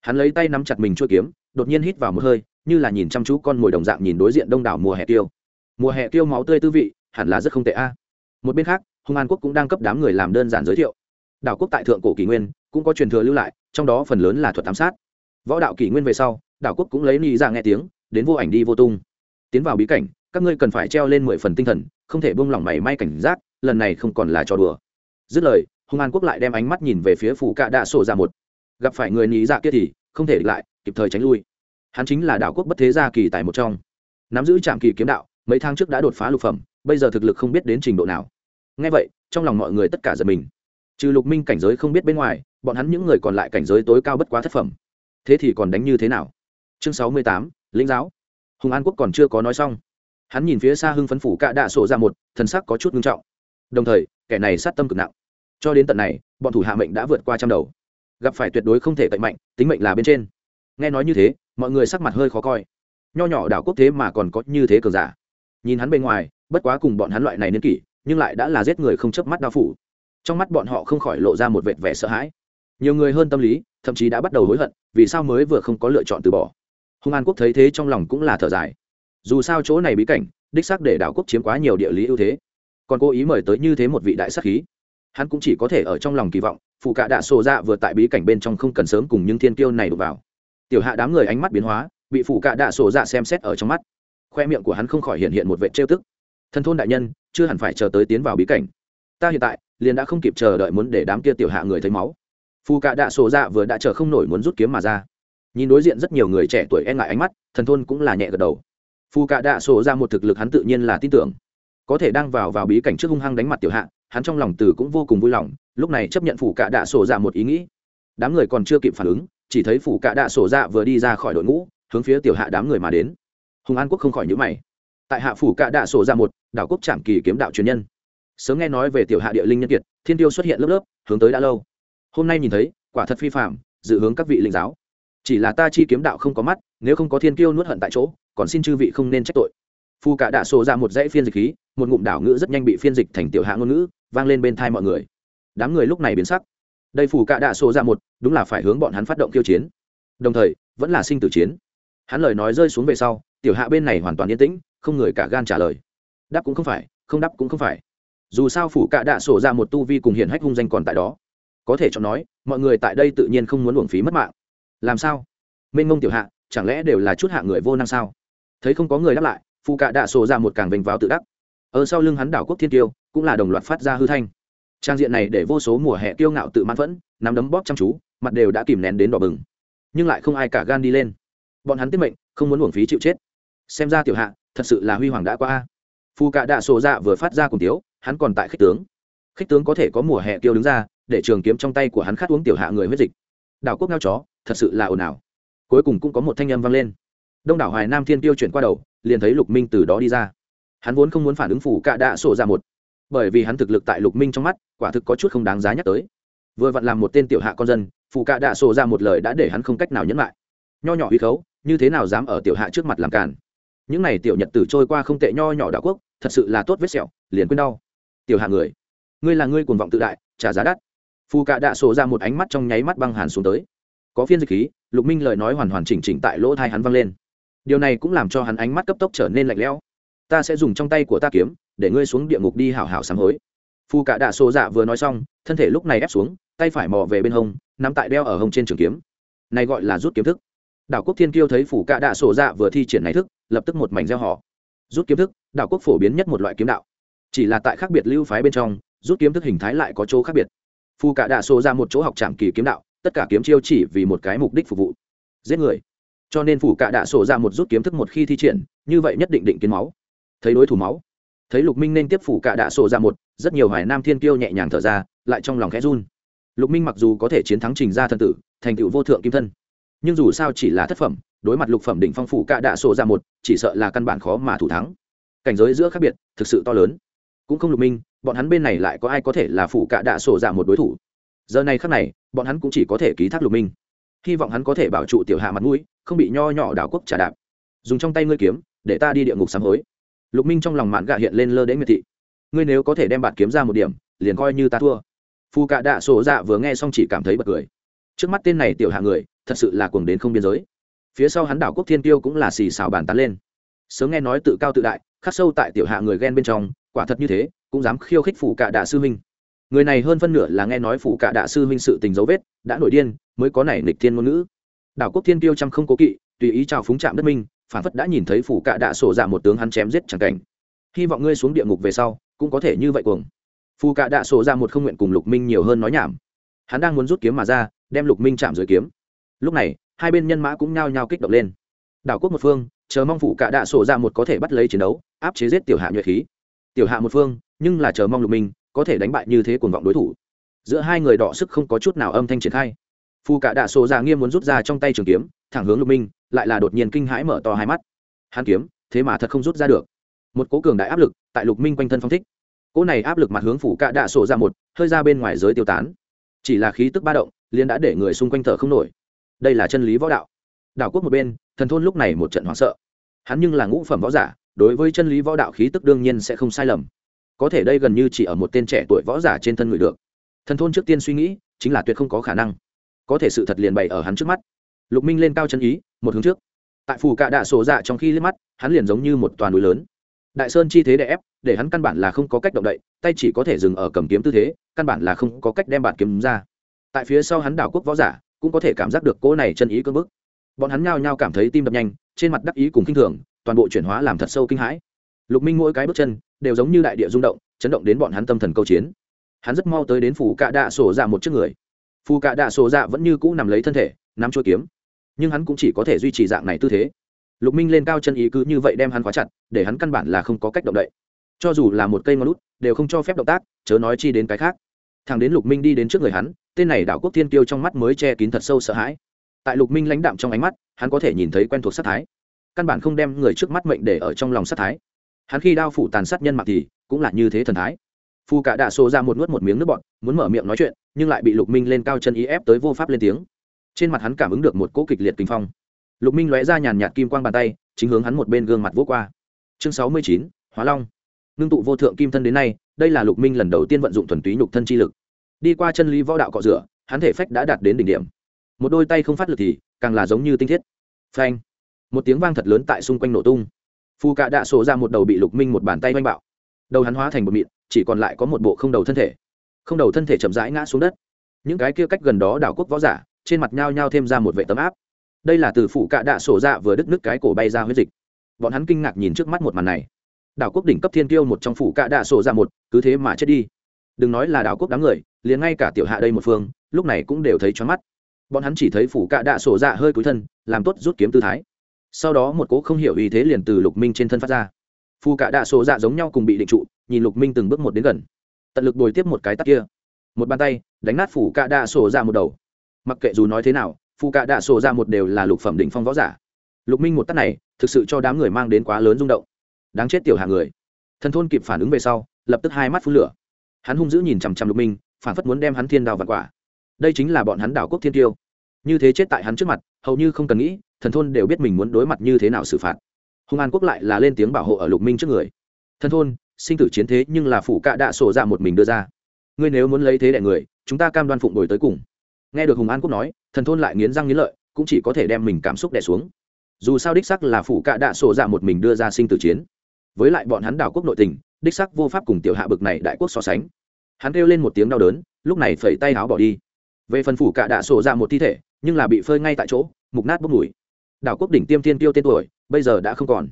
Hắn lấy tay nắm chặt mình chuôi kiếm, đột nhiên hít vào một hơi, như là nhìn chăm chú con mồi đồng dạng nhìn đối diện đông đảo mùa hè tiêu. Mùa hè tiêu máu tươi tư vị, hẳn là rất không tệ a. Một bên khác, hung an quốc cũng đang cấp đám người làm đơn giản giới thiệu. Đảo quốc tại thượng cổ kỷ nguyên, cũng có truyền thừa lưu lại, trong đó phần lớn là thuật ám sát. Võ đạo kỷ nguyên về sau, đảo quốc cũng lấy ni ra dạ nghe tiếng, đến vô ảnh đi vô tung. Tiến vào bí cảnh, các ngươi cần phải treo lên mười phần tinh thần, không thể buông lỏng mảy may cảnh giác, lần này không còn là trò đùa. Dứt lời hung an quốc lại đem ánh mắt nhìn về phía phủ cạ đạ sổ ra một. Gặp phải người nhí dạ kia thì không thể địch lại, kịp thời tránh lui. Hắn chính là đảo quốc bất thế gia kỳ tài một trong. Nắm giữ trạm kỳ kiếm đạo, mấy tháng trước đã đột phá lục phẩm, bây giờ thực lực không biết đến trình độ nào. Ngay vậy, trong lòng mọi người tất cả giật mình. Trừ lục minh cảnh giới không biết bên ngoài, bọn hắn những người còn lại cảnh giới tối cao bất quá thất phẩm. Thế thì còn đánh như thế nào? Chương sáu mươi tám, lĩnh giáo. Hùng an quốc còn chưa có nói xong. Hắn nhìn phía xa hưng phấn phủ cạ đạ sổ ra một, thần sắc có chút ngưng trọng. Đồng thời, kẻ này sát tâm cực nặng cho đến tận này, bọn thủ hạ mệnh đã vượt qua trăm đầu. Gặp phải tuyệt đối không thể cậy mạnh, tính mệnh là bên trên. Nghe nói như thế, mọi người sắc mặt hơi khó coi. Nho nhỏ đảo quốc thế mà còn có như thế cờ giả. Nhìn hắn bên ngoài, bất quá cùng bọn hắn loại này niên kỷ, nhưng lại đã là giết người không chớp mắt đao phủ. Trong mắt bọn họ không khỏi lộ ra một vệt vẻ sợ hãi. Nhiều người hơn tâm lý, thậm chí đã bắt đầu hối hận, vì sao mới vừa không có lựa chọn từ bỏ. Hung an quốc thấy thế trong lòng cũng là thở dài. Dù sao chỗ này bí cảnh, đích xác để đảo quốc chiếm quá nhiều địa lý ưu thế. Còn cố ý mời tới như thế một vị đại sắc khí hắn cũng chỉ có thể ở trong lòng kỳ vọng, phụ cạ đạ sổ dạ vừa tại bí cảnh bên trong không cần sớm cùng những thiên tiêu này đụng vào. Tiểu hạ đám người ánh mắt biến hóa, bị phụ cạ đạ sổ dạ xem xét ở trong mắt. Khoe miệng của hắn không khỏi hiện hiện một vệ trêu tức. Thân thôn đại nhân, chưa hẳn phải chờ tới tiến vào bí cảnh. Ta hiện tại, liền đã không kịp chờ đợi muốn để đám kia tiểu hạ người thấy máu. Phù cạ đạ sổ dạ vừa đã chờ không nổi muốn rút kiếm mà ra. Nhìn đối diện rất nhiều người trẻ tuổi e ngại ánh mắt, thần thôn cũng là nhẹ gật đầu. Phù cạ đạ sổ ra một thực lực hắn tự nhiên là tin tưởng. Có thể đang vào vào bí cảnh trước hung hăng đánh mặt tiểu hạ hắn trong lòng từ cũng vô cùng vui lòng, lúc này chấp nhận phủ cạ đạ sổ ra một ý nghĩ. Đám người còn chưa kịp phản ứng, chỉ thấy phủ cạ đạ sổ ra vừa đi ra khỏi đội ngũ, hướng phía tiểu hạ đám người mà đến. Hùng an quốc không khỏi nhữ mày. Tại hạ phủ cạ đạ sổ ra một, đảo quốc trạm kỳ kiếm đạo truyền nhân. Sớm nghe nói về tiểu hạ địa linh nhân kiệt, thiên tiêu xuất hiện lớp lớp, hướng tới đã lâu. Hôm nay nhìn thấy, quả thật phi phạm dự hướng các vị linh giáo. Chỉ là ta chi kiếm đạo không có mắt, nếu không có thiên kiêu nuốt hận tại chỗ, còn xin chư vị không nên trách tội. Phu cả đạ sổ ra một dãy phiên dịch khí, một ngụm đảo ngữ rất nhanh bị phiên dịch thành tiểu hạ ngôn ngữ vang lên bên thai mọi người. Đám người lúc này biến sắc. Đây phủ cạ đạ sổ ra một, đúng là phải hướng bọn hắn phát động kiêu chiến. Đồng thời, vẫn là sinh tử chiến. Hắn lời nói rơi xuống về sau, tiểu hạ bên này hoàn toàn yên tĩnh, không người cả gan trả lời. Đáp cũng không phải, không đáp cũng không phải. Dù sao phủ cạ đạ sổ ra một tu vi cùng hiển hách hung danh còn tại đó. Có thể cho nói, mọi người tại đây tự nhiên không muốn uổng phí mất mạng. Làm sao? Mênh mông tiểu hạ, chẳng lẽ đều là chút hạ người vô năng sao? Thấy không có người đáp lại phụ cạ đạ sổ ra một càng vênh vào tự đắc. Ở sau lưng hắn đảo quốc thiên tiêu cũng là đồng loạt phát ra hư thanh. Trang diện này để vô số mùa hè kiêu ngạo tự mãn phẫn nắm đấm bóp chăm chú, mặt đều đã kìm nén đến đỏ bừng. Nhưng lại không ai cả gan đi lên. Bọn hắn tiết mệnh, không muốn uổng phí chịu chết. Xem ra tiểu hạ, thật sự là huy hoàng đã qua. Phu cạ đạ sổ dạ vừa phát ra cùng tiếu, hắn còn tại khích tướng. Khích tướng có thể có mùa hè kiêu đứng ra, để trường kiếm trong tay của hắn khát uống tiểu hạ người huyết dịch. Đảo quốc ngao chó, thật sự là ồn ào. Cuối cùng cũng có một thanh âm vang lên. Đông đảo hoài nam thiên tiêu chuyển qua đầu, liền thấy lục minh từ đó đi ra. Hắn vốn không muốn phản ứng phủ cạ đạ sổ ra một bởi vì hắn thực lực tại lục minh trong mắt, quả thực có chút không đáng giá nhắc tới. Vừa vặn làm một tên tiểu hạ con dân phụ cạ đạ sổ ra một lời đã để hắn không cách nào nhẫn lại. Nho nhỏ huy khấu, như thế nào dám ở tiểu hạ trước mặt làm càn? Những n à y tiểu nhật tử trôi qua không tệ, nho nhỏ đạo quốc, thật sự là tốt vết sẹo, liền quên đau. Tiểu hạ người, ngươi là ngươi cuồng vọng tự đại, trả giá đắt. Phù cạ đạ sổ ra một ánh mắt trong nháy mắt băng hàn xuống tới. Có phiên dịch khí, lục minh lời nói hoàn hoàn chỉnh chỉnh tại lỗ thai hắn văng lên. Điều này cũng làm cho hắn ánh mắt cấp tốc trở nên lạnh lẽo. Ta sẽ dùng trong tay của ta kiếm để ngươi xuống địa ngục đi hảo hảo sám hối. Phu Cả đạ sổ dạ vừa nói xong, thân thể lúc này ép xuống, tay phải mò về bên hông, nắm tại đeo ở hông trên trường kiếm. Này gọi là rút kiếm thức. Đảo quốc thiên kiêu thấy phủ Cả đạ sổ dạ vừa thi triển này thức, lập tức một mảnh gieo họ. Rút kiếm thức, đảo quốc phổ biến nhất một loại kiếm đạo. Chỉ là tại khác biệt lưu phái bên trong, rút kiếm thức hình thái lại có chỗ khác biệt. Phu Cả đạ sổ ra dạ một chỗ học trạm kỳ kiếm đạo, tất cả kiếm chiêu chỉ vì một cái mục đích phục vụ. Giết người. Cho nên phủ Cả đạ sổ ra dạ một rút kiếm thức một khi thi triển, như vậy nhất định định kiến máu. Thấy đối thủ máu thấy lục minh nên tiếp phủ cạ đạ sổ ra một, rất nhiều hải nam thiên kiêu nhẹ nhàng thở ra, lại trong lòng khẽ run. Lục minh mặc dù có thể chiến thắng trình gia thân tử, thành tựu vô thượng kim thân, nhưng dù sao chỉ là thất phẩm, đối mặt lục phẩm đỉnh phong phủ cạ đạ sổ ra một, chỉ sợ là căn bản khó mà thủ thắng. Cảnh giới giữa khác biệt, thực sự to lớn. Cũng không lục minh, bọn hắn bên này lại có ai có thể là phủ cạ đạ sổ ra một đối thủ? Giờ này khác này, bọn hắn cũng chỉ có thể ký thác lục minh. Hy vọng hắn có thể bảo trụ tiểu hạ mặt mũi, không bị nho nhỏ đảo quốc trả đạp. Dùng trong tay ngươi kiếm, để ta đi địa ngục sám hối lục minh trong lòng mạn gạ hiện lên lơ đến miệt thị. Ngươi nếu có thể đem bạt kiếm ra một điểm, liền coi như ta thua. Phù cạ đạ sổ dạ vừa nghe xong chỉ cảm thấy bật cười. Trước mắt tên này tiểu hạ người, thật sự là cuồng đến không biên giới. Phía sau hắn đảo quốc thiên tiêu cũng là xì xào bàn tán lên. Sớm nghe nói tự cao tự đại, khắc sâu tại tiểu hạ người ghen bên trong, quả thật như thế, cũng dám khiêu khích phủ cạ đạ sư Minh. người này hơn phân nửa là nghe nói phủ cạ đạ sư Minh sự tình dấu vết, đã nổi điên, mới có nảy nịch thiên ngôn ngữ. Đảo quốc thiên tiêu chăm không cố kỵ, tùy ý chào phúng trạm đất minh phản phất đã nhìn thấy phủ cạ đạ sổ dạ một tướng hắn chém giết chẳng cảnh. Hy vọng ngươi xuống địa ngục về sau, cũng có thể như vậy cuồng. Phù cạ đạ sổ ra một không nguyện cùng lục minh nhiều hơn nói nhảm. Hắn đang muốn rút kiếm mà ra, đem lục minh chạm dưới kiếm. Lúc này, hai bên nhân mã cũng nhao nhao kích động lên. Đảo quốc một phương, chờ mong phụ cạ đạ sổ ra một có thể bắt lấy chiến đấu, áp chế giết tiểu hạ nhuệ khí. Tiểu hạ một phương, nhưng là chờ mong lục minh, có thể đánh bại như thế cuồng vọng đối thủ. Giữa hai người đọ sức không có chút nào âm thanh triển khai. Phù cạ đạ sổ ra nghiêm muốn rút ra trong tay trường kiếm, thẳng hướng lục minh lại là đột nhiên kinh hãi mở to hai mắt. Hắn kiếm, thế mà thật không rút ra được. Một cố cường đại áp lực tại lục minh quanh thân phong thích. Cỗ này áp lực mặt hướng phủ cạ đạ sổ ra một, hơi ra bên ngoài giới tiêu tán. Chỉ là khí tức ba động liên đã để người xung quanh thở không nổi. Đây là chân lý võ đạo. Đảo quốc một bên, thần thôn lúc này một trận hoảng sợ. Hắn nhưng là ngũ phẩm võ giả, đối với chân lý võ đạo khí tức đương nhiên sẽ không sai lầm. Có thể đây gần như chỉ ở một tên trẻ tuổi võ giả trên thân người được. Thần thôn trước tiên suy nghĩ, chính là tuyệt không có khả năng. Có thể sự thật liền bày ở hắn trước mắt. Lục minh lên cao chân ý một hướng trước. Tại phù cạ đạ sổ dạ trong khi liếc mắt, hắn liền giống như một toàn núi lớn. Đại sơn chi thế đè ép, để hắn căn bản là không có cách động đậy, tay chỉ có thể dừng ở cầm kiếm tư thế, căn bản là không có cách đem bản kiếm ra. Tại phía sau hắn đảo quốc võ giả, cũng có thể cảm giác được cỗ này chân ý cưỡng bức. Bọn hắn nhao nhao cảm thấy tim đập nhanh, trên mặt đắc ý cùng kinh thường, toàn bộ chuyển hóa làm thật sâu kinh hãi. Lục minh mỗi cái bước chân, đều giống như đại địa rung động, chấn động đến bọn hắn tâm thần câu chiến. Hắn rất mau tới đến phủ cạ đạ sổ dạ một chiếc người. Phù cạ đạ sổ dạ vẫn như cũ nằm lấy thân thể, nắm chuôi kiếm nhưng hắn cũng chỉ có thể duy trì dạng này tư thế. Lục minh lên cao chân ý cứ như vậy đem hắn khóa chặt, để hắn căn bản là không có cách động đậy. Cho dù là một cây ngón lút đều không cho phép động tác, chớ nói chi đến cái khác. Thằng đến lục minh đi đến trước người hắn, tên này đảo quốc thiên tiêu trong mắt mới che kín thật sâu sợ hãi. Tại lục minh lãnh đạm trong ánh mắt, hắn có thể nhìn thấy quen thuộc sát thái. Căn bản không đem người trước mắt mệnh để ở trong lòng sát thái. Hắn khi đao phủ tàn sát nhân mặc thì, cũng là như thế thần thái. Phu cả đạ xô ra một nuốt một miếng nước bọn muốn mở miệng nói chuyện, nhưng lại bị lục minh lên cao chân ý ép tới vô pháp lên tiếng trên mặt hắn cảm ứng được một cỗ kịch liệt kinh phong. Lục minh lóe ra nhàn nhạt kim quang bàn tay, chính hướng hắn một bên gương mặt vỗ qua. Chương sáu mươi chín, hóa long. Ngưng tụ vô thượng kim thân đến nay, đây là lục minh lần đầu tiên vận dụng thuần túy nhục thân chi lực. Đi qua chân lý võ đạo cọ rửa, hắn thể phách đã đạt đến đỉnh điểm. Một đôi tay không phát lực thì, càng là giống như tinh thiết. Phanh. Một tiếng vang thật lớn tại xung quanh nổ tung. Phù cạ đạ sổ ra một đầu bị lục minh một bàn tay oanh bạo. Đầu hắn hóa thành một mịn, chỉ còn lại có một bộ không đầu thân thể. Không đầu thân thể chậm rãi ngã xuống đất. Những cái kia cách gần đó đảo quốc võ giả trên mặt nhao nhao thêm ra một vệ tấm áp. Đây là từ phụ cạ đạ sổ dạ vừa đứt nứt cái cổ bay ra huyết dịch. Bọn hắn kinh ngạc nhìn trước mắt một màn này. Đảo quốc đỉnh cấp thiên tiêu một trong phụ cạ đạ sổ dạ một, cứ thế mà chết đi. Đừng nói là đảo quốc đám người, liền ngay cả tiểu hạ đây một phương, lúc này cũng đều thấy choáng mắt. Bọn hắn chỉ thấy phủ cạ đạ sổ dạ hơi cúi thân, làm tốt rút kiếm tư thái. Sau đó một cố không hiểu ý thế liền từ lục minh trên thân phát ra. Phù cạ đạ sổ dạ giống nhau cùng bị định trụ, nhìn lục minh từng bước một đến gần. Tận lực bồi tiếp một cái tắt kia. Một bàn tay, đánh nát phủ cạ đạ sổ dạ một đầu mặc kệ dù nói thế nào phụ cạ đạ sổ ra một đều là lục phẩm đỉnh phong võ giả. Lục minh một tắt này, thực sự cho đám người mang đến quá lớn rung động. Đáng chết tiểu hàng người. Thần thôn kịp phản ứng về sau, lập tức hai mắt phun lửa. Hắn hung dữ nhìn chằm chằm lục minh, phản phất muốn đem hắn thiên đào vặt quả. Đây chính là bọn hắn đảo quốc thiên tiêu. Như thế chết tại hắn trước mặt, hầu như không cần nghĩ, thần thôn đều biết mình muốn đối mặt như thế nào xử phạt. Hung an quốc lại là lên tiếng bảo hộ ở lục minh trước người. Thân thôn, sinh tử chiến thế nhưng là phủ cạ đạ sổ ra một mình đưa ra. Ngươi nếu muốn lấy thế đại người, chúng ta cam đoan phụng đổi tới cùng nghe được hùng an quốc nói, thần thôn lại nghiến răng nghiến lợi, cũng chỉ có thể đem mình cảm xúc đẻ xuống. Dù sao đích sắc là phủ cạ đạ sổ dạ một mình đưa ra sinh tử chiến. Với lại bọn hắn đảo quốc nội tình, đích sắc vô pháp cùng tiểu hạ bực này đại quốc so sánh. Hắn kêu lên một tiếng đau đớn, lúc này phẩy tay áo bỏ đi. Về phần phủ cạ đạ sổ dạ một thi thể, nhưng là bị phơi ngay tại chỗ, mục nát bốc mùi. Đảo quốc đỉnh tiêm tiên tiêu tên tuổi, bây giờ đã không còn.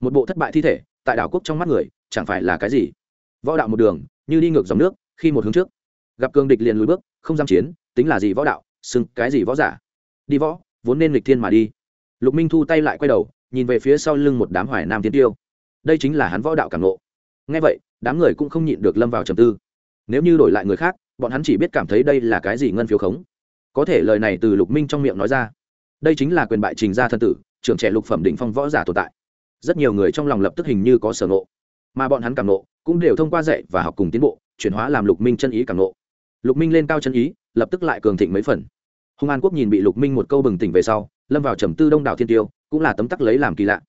Một bộ thất bại thi thể, tại đảo quốc trong mắt người, chẳng phải là cái gì? Võ đạo một đường, như đi ngược dòng nước, khi một hướng trước. Gặp cương địch liền lùi bước không dám chiến, tính là gì võ đạo, xưng cái gì võ giả. Đi võ, vốn nên lịch thiên mà đi. Lục minh thu tay lại quay đầu, nhìn về phía sau lưng một đám hoài nam tiến tiêu. Đây chính là hắn võ đạo cảm nộ ngay vậy, đám người cũng không nhịn được lâm vào trầm tư. Nếu như đổi lại người khác, bọn hắn chỉ biết cảm thấy đây là cái gì ngân phiếu khống. Có thể lời này từ lục minh trong miệng nói ra. Đây chính là quyền bại trình gia thân tử, trưởng trẻ lục phẩm đỉnh phong võ giả tồn tại. Rất nhiều người trong lòng lập tức hình như có sở ngộ. Mà bọn hắn cảm nộ cũng đều thông qua dạy và học cùng tiến bộ, chuyển hóa làm lục minh chân ý cảm nộ lục minh lên cao chân ý, lập tức lại cường thịnh mấy phần. Hùng an quốc nhìn bị lục minh một câu bừng tỉnh về sau, lâm vào trầm tư đông đảo thiên tiêu, cũng là tấm tắc lấy làm kỳ lạ.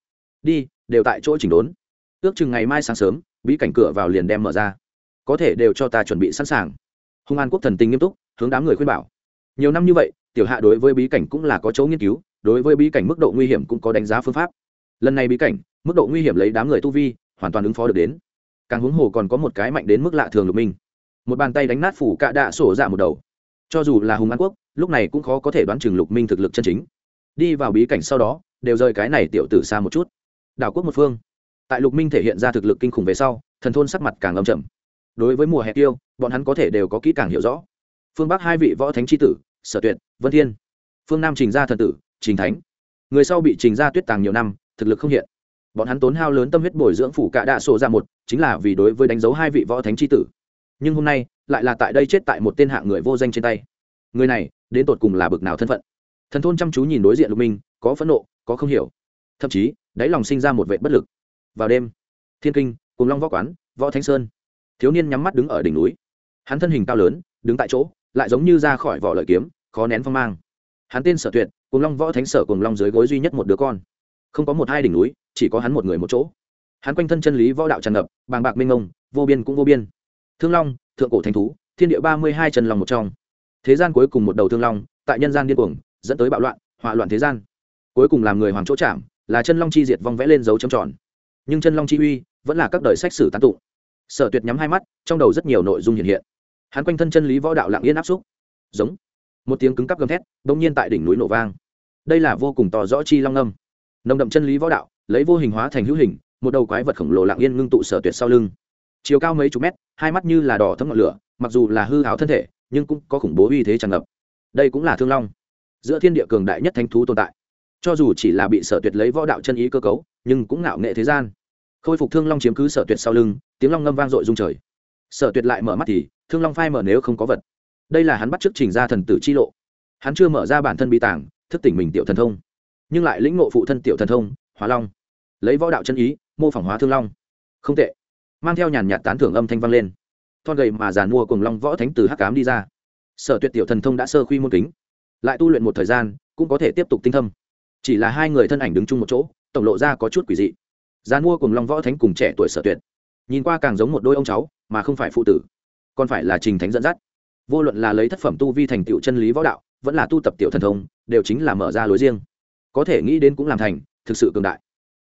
Đi, đều tại chỗ chỉnh đốn. Ước chừng ngày mai sáng sớm, bí cảnh cửa vào liền đem mở ra. Có thể đều cho ta chuẩn bị sẵn sàng. Hùng an quốc thần tình nghiêm túc, hướng đám người khuyên bảo. Nhiều năm như vậy, tiểu hạ đối với bí cảnh cũng là có chỗ nghiên cứu, đối với bí cảnh mức độ nguy hiểm cũng có đánh giá phương pháp. Lần này bí cảnh, mức độ nguy hiểm lấy đám người tu vi, hoàn toàn ứng phó được đến. Càng huống hồ còn có một cái mạnh đến mức lạ thường lục minh một bàn tay đánh nát phủ cạ đạ sổ dạ một đầu. Cho dù là hùng an quốc, lúc này cũng khó có thể đoán chừng lục minh thực lực chân chính. Đi vào bí cảnh sau đó, đều rời cái này tiểu tử xa một chút. Đảo quốc một phương. Tại lục minh thể hiện ra thực lực kinh khủng về sau, thần thôn sắc mặt càng âm chậm đối với mùa hè tiêu, bọn hắn có thể đều có kỹ càng hiểu rõ. Phương bắc hai vị võ thánh tri tử, sở tuyệt, vân thiên. Phương nam trình gia thần tử, trình thánh. Người sau bị trình gia tuyết tàng nhiều năm, thực lực không hiện. Bọn hắn tốn hao lớn tâm huyết bồi dưỡng phủ cạ đạ sổ ra một, chính là vì đối với đánh dấu hai vị võ thánh tri tử nhưng hôm nay lại là tại đây chết tại một tên hạng người vô danh trên tay. Người này, đến tột cùng là bực nào thân phận? Thần thôn chăm chú nhìn đối diện lục minh, có phẫn nộ, có không hiểu. Thậm chí, đáy lòng sinh ra một vệ bất lực. Vào đêm, thiên kinh, cùng long võ quán, võ thánh sơn, thiếu niên nhắm mắt đứng ở đỉnh núi. Hắn thân hình cao lớn, đứng tại chỗ, lại giống như ra khỏi vỏ lợi kiếm, khó nén phong mang. Hắn tên sở tuyệt, cùng long võ thánh sở cùng long dưới gối duy nhất một đứa con. Không có một hai đỉnh núi, chỉ có hắn một người một chỗ. Hắn quanh thân chân lý võ đạo tràn ngập, bàng bạc minh ngông vô biên cũng vô biên thương long, thượng cổ thánh thú, thiên địa ba mươi hai Trần lòng một trong. Thế gian cuối cùng một đầu thương long, tại nhân gian điên cuồng, dẫn tới bạo loạn, hỏa loạn thế gian. Cuối cùng làm người hoàng chỗ chạm, là chân long chi diệt vong vẽ lên dấu chấm tròn. Nhưng chân long chi uy vẫn là các đời sách sử tán tụng. Sở tuyệt nhắm hai mắt, trong đầu rất nhiều nội dung hiện hiện. Hắn quanh thân chân lý võ đạo lạng yên áp xúc. Giống. Một tiếng cứng cắp gầm thét, bỗng nhiên tại đỉnh núi nổ vang. Đây là vô cùng tỏ rõ chi long âm. Nồng đậm chân lý võ đạo, lấy vô hình hóa thành hữu hình, một đầu quái vật khổng lồ lạng yên ngưng tụ sở tuyệt sau lưng chiều cao mấy chục mét, hai mắt như là đỏ thấm ngọn lửa, mặc dù là hư hảo thân thể, nhưng cũng có khủng bố uy thế tràn ngập. Đây cũng là thương long, giữa thiên địa cường đại nhất thánh thú tồn tại. Cho dù chỉ là bị sở tuyệt lấy võ đạo chân ý cơ cấu, nhưng cũng ngạo nghệ thế gian. Khôi phục thương long chiếm cứ sở tuyệt sau lưng, tiếng long ngâm vang dội rung trời. Sở tuyệt lại mở mắt thì, thương long phai mở nếu không có vật. Đây là hắn bắt trước trình ra thần tử chi lộ. Hắn chưa mở ra bản thân bi tàng, thức tỉnh mình tiểu thần thông. Nhưng lại lĩnh ngộ phụ thân tiểu thần thông hóa long. Lấy võ đạo chân ý, mô phỏng hóa thương long. Không tệ mang theo nhàn nhạt tán thưởng âm thanh vang lên. Thon gầy mà giàn mua cùng long võ thánh từ hắc cám đi ra. Sở tuyệt tiểu thần thông đã sơ khuy môn kính, lại tu luyện một thời gian, cũng có thể tiếp tục tinh thâm. Chỉ là hai người thân ảnh đứng chung một chỗ, tổng lộ ra có chút quỷ dị. Giàn mua cùng long võ thánh cùng trẻ tuổi sở tuyệt, nhìn qua càng giống một đôi ông cháu, mà không phải phụ tử, còn phải là trình thánh dẫn dắt. Vô luận là lấy thất phẩm tu vi thành tựu chân lý võ đạo, vẫn là tu tập tiểu thần thông, đều chính là mở ra lối riêng. Có thể nghĩ đến cũng làm thành, thực sự cường đại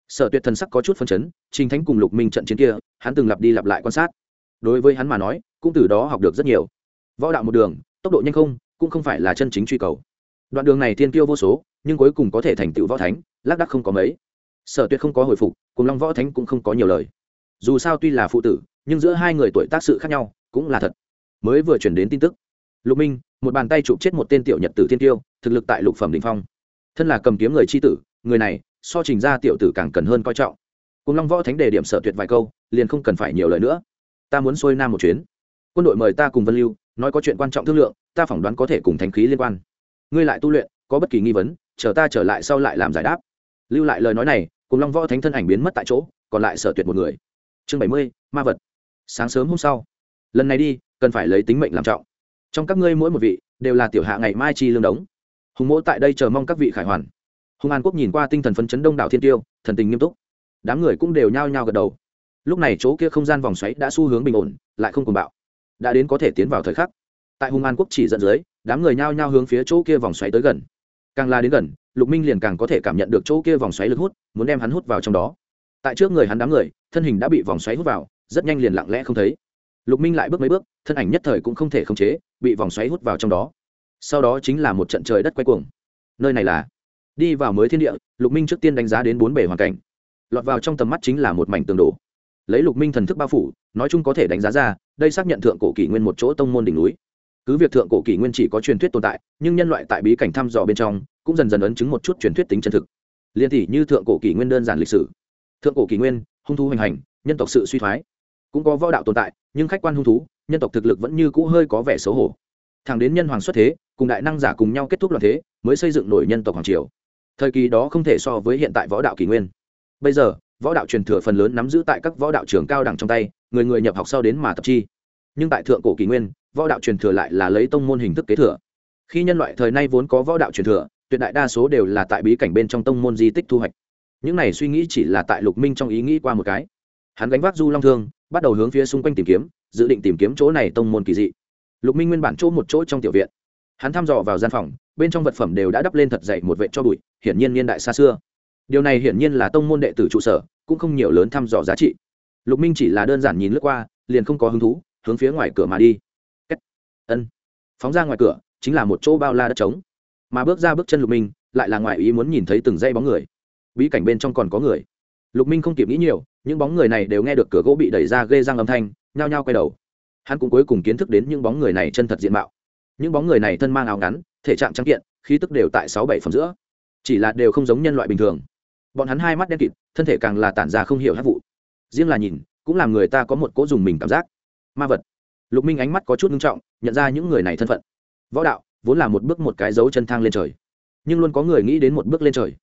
sở tuyệt thần sắc có chút phân chấn, trình thánh cùng lục minh trận chiến kia, hắn từng lặp đi lặp lại quan sát. Đối với hắn mà nói, cũng từ đó học được rất nhiều. Võ đạo một đường, tốc độ nhanh không, cũng không phải là chân chính truy cầu. Đoạn đường này tiên tiêu vô số, nhưng cuối cùng có thể thành tựu võ thánh, lác đắc không có mấy. Sở tuyệt không có hồi phục, cùng long võ thánh cũng không có nhiều lời. Dù sao tuy là phụ tử, nhưng giữa hai người tuổi tác sự khác nhau, cũng là thật. Mới vừa chuyển đến tin tức, lục minh, một bàn tay chụp chết một tên tiểu nhật tử thiên tiêu thực lực tại lục phẩm đình phong. Thân là cầm kiếm người c h i tử, người này so trình ra tiểu tử càng cần hơn coi trọng. Cùng long võ thánh đề điểm sở tuyệt vài câu, liền không cần phải nhiều lời nữa. Ta muốn xuôi nam một chuyến. Quân đội mời ta cùng vân lưu, nói có chuyện quan trọng thương lượng, ta phỏng đoán có thể cùng thánh khí liên quan. Ngươi lại tu luyện, có bất kỳ nghi vấn, chờ ta trở lại sau lại làm giải đáp. Lưu lại lời nói này, cùng long võ thánh thân ảnh biến mất tại chỗ, còn lại sở tuyệt một người. Chương bảy mươi, ma vật. Sáng sớm hôm sau, lần này đi, cần phải lấy tính mệnh làm trọng. Trong các ngươi mỗi một vị, đều là tiểu hạ ngày mai chi lương đống. Hùng mỗ tại đây chờ mong các vị khải hoàn hùng an quốc nhìn qua tinh thần phấn chấn đông đảo thiên tiêu, thần tình nghiêm túc. Đám người cũng đều nhao nhao gật đầu. Lúc này chỗ kia không gian vòng xoáy đã xu hướng bình ổn, lại không cùng bạo. Đã đến có thể tiến vào thời khắc. Tại hung an quốc chỉ dẫn dưới, đám người nhao nhao hướng phía chỗ kia vòng xoáy tới gần. Càng la đến gần, lục minh liền càng có thể cảm nhận được chỗ kia vòng xoáy lực hút, muốn đem hắn hút vào trong đó. Tại trước người hắn đám người, thân hình đã bị vòng xoáy hút vào, rất nhanh liền lặng lẽ không thấy. Lục minh lại bước mấy bước, thân ảnh nhất thời cũng không thể khống chế, bị vòng xoáy hút vào trong đó. Sau đó chính là một trận trời đất quay cuồng. Nơi này là đi vào mới thiên địa, lục minh trước tiên đánh giá đến bốn bể hoàn cảnh. Lọt vào trong tầm mắt chính là một mảnh tường đổ. Lấy lục minh thần thức bao phủ, nói chung có thể đánh giá ra, đây xác nhận thượng cổ kỷ nguyên một chỗ tông môn đỉnh núi. Cứ việc thượng cổ kỷ nguyên chỉ có truyền thuyết tồn tại, nhưng nhân loại tại bí cảnh thăm dò bên trong, cũng dần dần ấn chứng một chút truyền thuyết tính chân thực. Liên tỷ như thượng cổ kỷ nguyên đơn giản lịch sử. Thượng cổ kỷ nguyên, hung thú hoành hành, nhân tộc sự suy thoái. Cũng có võ đạo tồn tại, nhưng khách quan hung thú, nhân tộc thực lực vẫn như cũ hơi có vẻ xấu hổ. Thẳng đến nhân hoàng xuất thế, cùng đại năng giả cùng nhau kết thúc loạn thế, mới xây dựng nổi nhân tộc hoàng triều thời kỳ đó không thể so với hiện tại võ đạo kỷ nguyên. Bây giờ, võ đạo truyền thừa phần lớn nắm giữ tại các võ đạo trường cao đẳng trong tay, người người nhập học sau đến mà tập chi. Nhưng tại thượng cổ kỷ nguyên, võ đạo truyền thừa lại là lấy tông môn hình thức kế thừa. Khi nhân loại thời nay vốn có võ đạo truyền thừa, tuyệt đại đa số đều là tại bí cảnh bên trong tông môn di tích thu hoạch. Những này suy nghĩ chỉ là tại lục minh trong ý nghĩ qua một cái. Hắn gánh vác du long thương, bắt đầu hướng phía xung quanh tìm kiếm, dự định tìm kiếm chỗ này tông môn kỳ dị. Lục minh nguyên bản chỗ một chỗ trong tiểu viện. Hắn thăm dò vào gian phòng bên trong vật phẩm đều đã đắp lên thật dậy một vệ cho bụi, hiển nhiên niên đại xa xưa. Điều này hiển nhiên là tông môn đệ tử trụ sở, cũng không nhiều lớn thăm dò giá trị. Lục minh chỉ là đơn giản nhìn lướt qua, liền không có hứng thú, hướng phía ngoài cửa mà đi. Ân. Phóng ra ngoài cửa, chính là một chỗ bao la đất trống. Mà bước ra bước chân lục minh, lại là ngoài ý muốn nhìn thấy từng dây bóng người. Bí cảnh bên trong còn có người. Lục minh không kịp nghĩ nhiều, những bóng người này đều nghe được cửa gỗ bị đẩy ra ghê răng âm thanh, nhao nhao quay đầu. Hắn cũng cuối cùng kiến thức đến những bóng người này chân thật diện mạo. Những bóng người này thân mang áo ngắn thể trạng trắng kiện, khí tức đều tại sáu bảy phẩm giữa. Chỉ là đều không giống nhân loại bình thường. Bọn hắn hai mắt đen kịt, thân thể càng là tản ra không hiểu hát vụ. Riêng là nhìn, cũng làm người ta có một cỗ dùng mình cảm giác. Ma vật. Lục minh ánh mắt có chút nghiêm trọng, nhận ra những người này thân phận. Võ đạo, vốn là một bước một cái dấu chân thang lên trời. Nhưng luôn có người nghĩ đến một bước lên trời.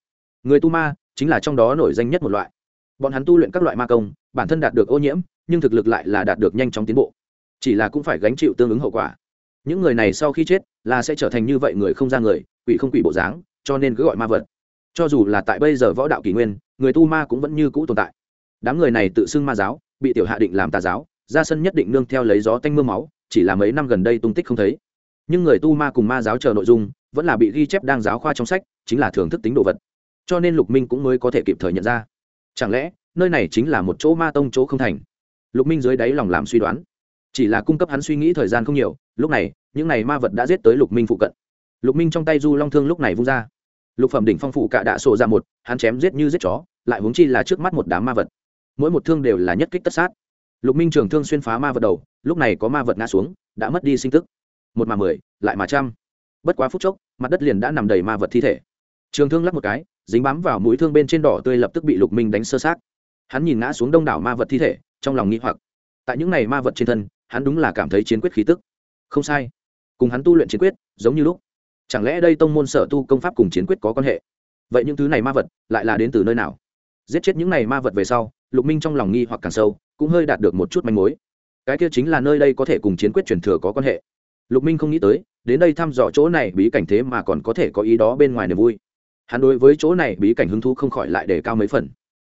Người tu ma, chính là trong đó nổi danh nhất một loại. Bọn hắn tu luyện các loại ma công, bản thân đạt được ô nhiễm, nhưng thực lực lại là đạt được nhanh chóng tiến bộ. Chỉ là cũng phải gánh chịu tương ứng hậu quả những người này sau khi chết, là sẽ trở thành như vậy người không ra người, quỷ không quỷ bộ dáng, cho nên cứ gọi ma vật. Cho dù là tại bây giờ võ đạo kỷ nguyên, người tu ma cũng vẫn như cũ tồn tại. Đám người này tự xưng ma giáo, bị tiểu hạ định làm tà giáo, ra sân nhất định nương theo lấy gió tanh m ư a máu, chỉ là mấy năm gần đây tung tích không thấy. Nhưng người tu ma cùng ma giáo chờ nội dung, vẫn là bị ghi chép đang giáo khoa trong sách, chính là thưởng thức tính đồ vật. Cho nên lục minh cũng mới có thể kịp thời nhận ra. Chẳng lẽ, nơi này chính là một chỗ ma tông chỗ không thành? Lục minh dưới đáy lòng làm suy đoán chỉ là cung cấp hắn suy nghĩ thời gian không nhiều, lúc này, những n à y ma vật đã giết tới lục minh phụ cận. Lục minh trong tay du long thương lúc này vung ra. Lục phẩm đỉnh phong phụ cạ đạ sổ ra một, hắn chém giết như giết chó, lại huống chi là trước mắt một đám ma vật. Mỗi một thương đều là nhất kích tất sát. Lục minh trường thương xuyên phá ma vật đầu, lúc này có ma vật ngã xuống, đã mất đi sinh tức. Một mà mười, lại mà trăm. Bất quá phút chốc, mặt đất liền đã nằm đầy ma vật thi thể. Trường thương lắp một cái, dính bám vào mũi thương bên trên đỏ tươi lập tức bị lục minh đánh sơ sát. Hắn nhìn ngã xuống đông đảo ma vật thi thể, trong lòng nghĩ hoặc. Tại những này ma vật trên thân hắn đúng là cảm thấy chiến quyết khí tức. Không sai. Cùng hắn tu luyện chiến quyết, giống như lúc. Chẳng lẽ đây tông môn sở tu công pháp cùng chiến quyết có quan hệ? Vậy những thứ này ma vật, lại là đến từ nơi nào? Giết chết những này ma vật về sau, lục minh trong lòng nghi hoặc càng sâu, cũng hơi đạt được một chút manh mối. Cái kia chính là nơi đây có thể cùng chiến quyết truyền thừa có quan hệ. Lục minh không nghĩ tới, đến đây thăm dò chỗ này bí cảnh thế mà còn có thể có ý đó bên ngoài niềm vui. Hắn đối với chỗ này bí cảnh hứng thú không khỏi lại để cao mấy phần.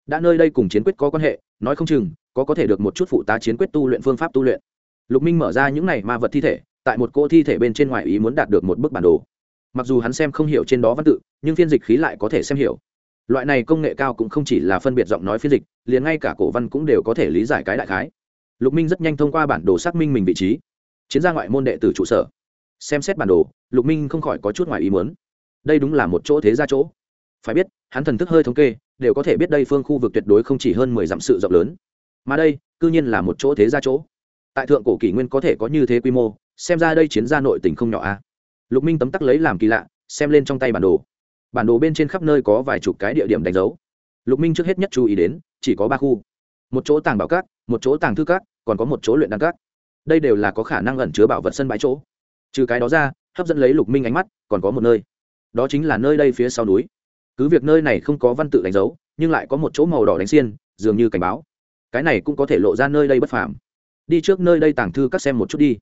Đã nơi đây cùng chiến quyết có quan hệ, nói không chừng, có có thể được một chút phụ tá chiến quyết tu luyện phương pháp tu luyện lục minh mở ra những này ma vật thi thể, tại một cỗ thi thể bên trên ngoài ý muốn đạt được một bức bản đồ. Mặc dù hắn xem không hiểu trên đó văn tự, nhưng phiên dịch khí lại có thể xem hiểu. Loại này công nghệ cao cũng không chỉ là phân biệt giọng nói phiên dịch, liền ngay cả cổ văn cũng đều có thể lý giải cái đại khái. Lục minh rất nhanh thông qua bản đồ xác minh mình vị trí. Chiến gia ngoại môn đệ từ trụ sở. Xem xét bản đồ, lục minh không khỏi có chút ngoài ý muốn. Đây đúng là một chỗ thế gia chỗ. Phải biết, hắn thần thức hơi thống kê, đều có thể biết đây phương khu vực tuyệt đối không chỉ hơn mười dặm sự rộng lớn. Mà đây, cư nhiên là một chỗ thế gia chỗ tại thượng cổ kỷ nguyên có thể có như thế quy mô, xem ra đây chiến gia nội tình không nhỏ a. Lục minh tấm tắc lấy làm kỳ lạ, xem lên trong tay bản đồ. Bản đồ bên trên khắp nơi có vài chục cái địa điểm đánh dấu. Lục minh trước hết nhất chú ý đến, chỉ có ba khu. Một chỗ tàng bảo cát, một chỗ tàng thư cát, còn có một chỗ luyện đăng cát. Đây đều là có khả năng ẩn chứa bảo vật sân bãi chỗ. Trừ cái đó ra, hấp dẫn lấy lục minh ánh mắt, còn có một nơi. Đó chính là nơi đây phía sau núi. Cứ việc nơi này không có văn tự đánh dấu, nhưng lại có một chỗ màu đỏ đánh xiên, dường như cảnh báo. Cái này cũng có thể lộ ra nơi đây bất phàm đi trước nơi đây tàng thư các xem một chút đi.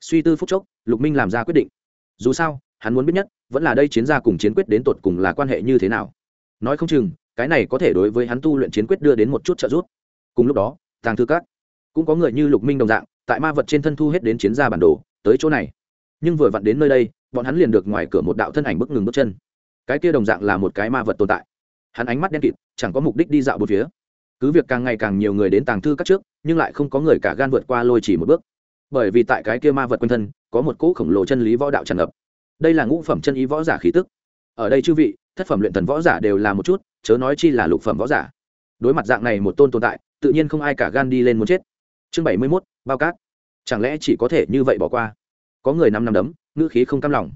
Suy tư phúc chốc, lục minh làm ra quyết định. Dù sao, hắn muốn biết nhất, vẫn là đây chiến gia cùng chiến quyết đến tột cùng là quan hệ như thế nào. Nói không chừng, cái này có thể đối với hắn tu luyện chiến quyết đưa đến một chút trợ giúp. Cùng lúc đó, tàng thư các cũng có người như lục minh đồng dạng, tại ma vật trên thân thu hết đến chiến gia bản đồ, tới chỗ này. Nhưng vừa vặn đến nơi đây, bọn hắn liền được ngoài cửa một đạo thân ảnh bước ngừng bước chân. Cái kia đồng dạng là một cái ma vật tồn tại. Hắn ánh mắt đen kịt, chẳng có mục đích đi dạo một phía cứ việc càng ngày càng nhiều người đến tàng thư các trước, nhưng lại không có người cả gan vượt qua lôi chỉ một bước. Bởi vì tại cái kia ma vật quanh thân, có một cỗ khổng lồ chân lý võ đạo tràn ngập. Đây là ngũ phẩm chân ý võ giả khí tức. Ở đây chư vị, thất phẩm luyện thần võ giả đều là một chút, chớ nói chi là lục phẩm võ giả. Đối mặt dạng này một tôn tồn tại, tự nhiên không ai cả gan đi lên muốn chết. Chương bảy mươi mốt, bao cát. Chẳng lẽ chỉ có thể như vậy bỏ qua? Có người năm năm đấm, ngữ khí không cam lòng.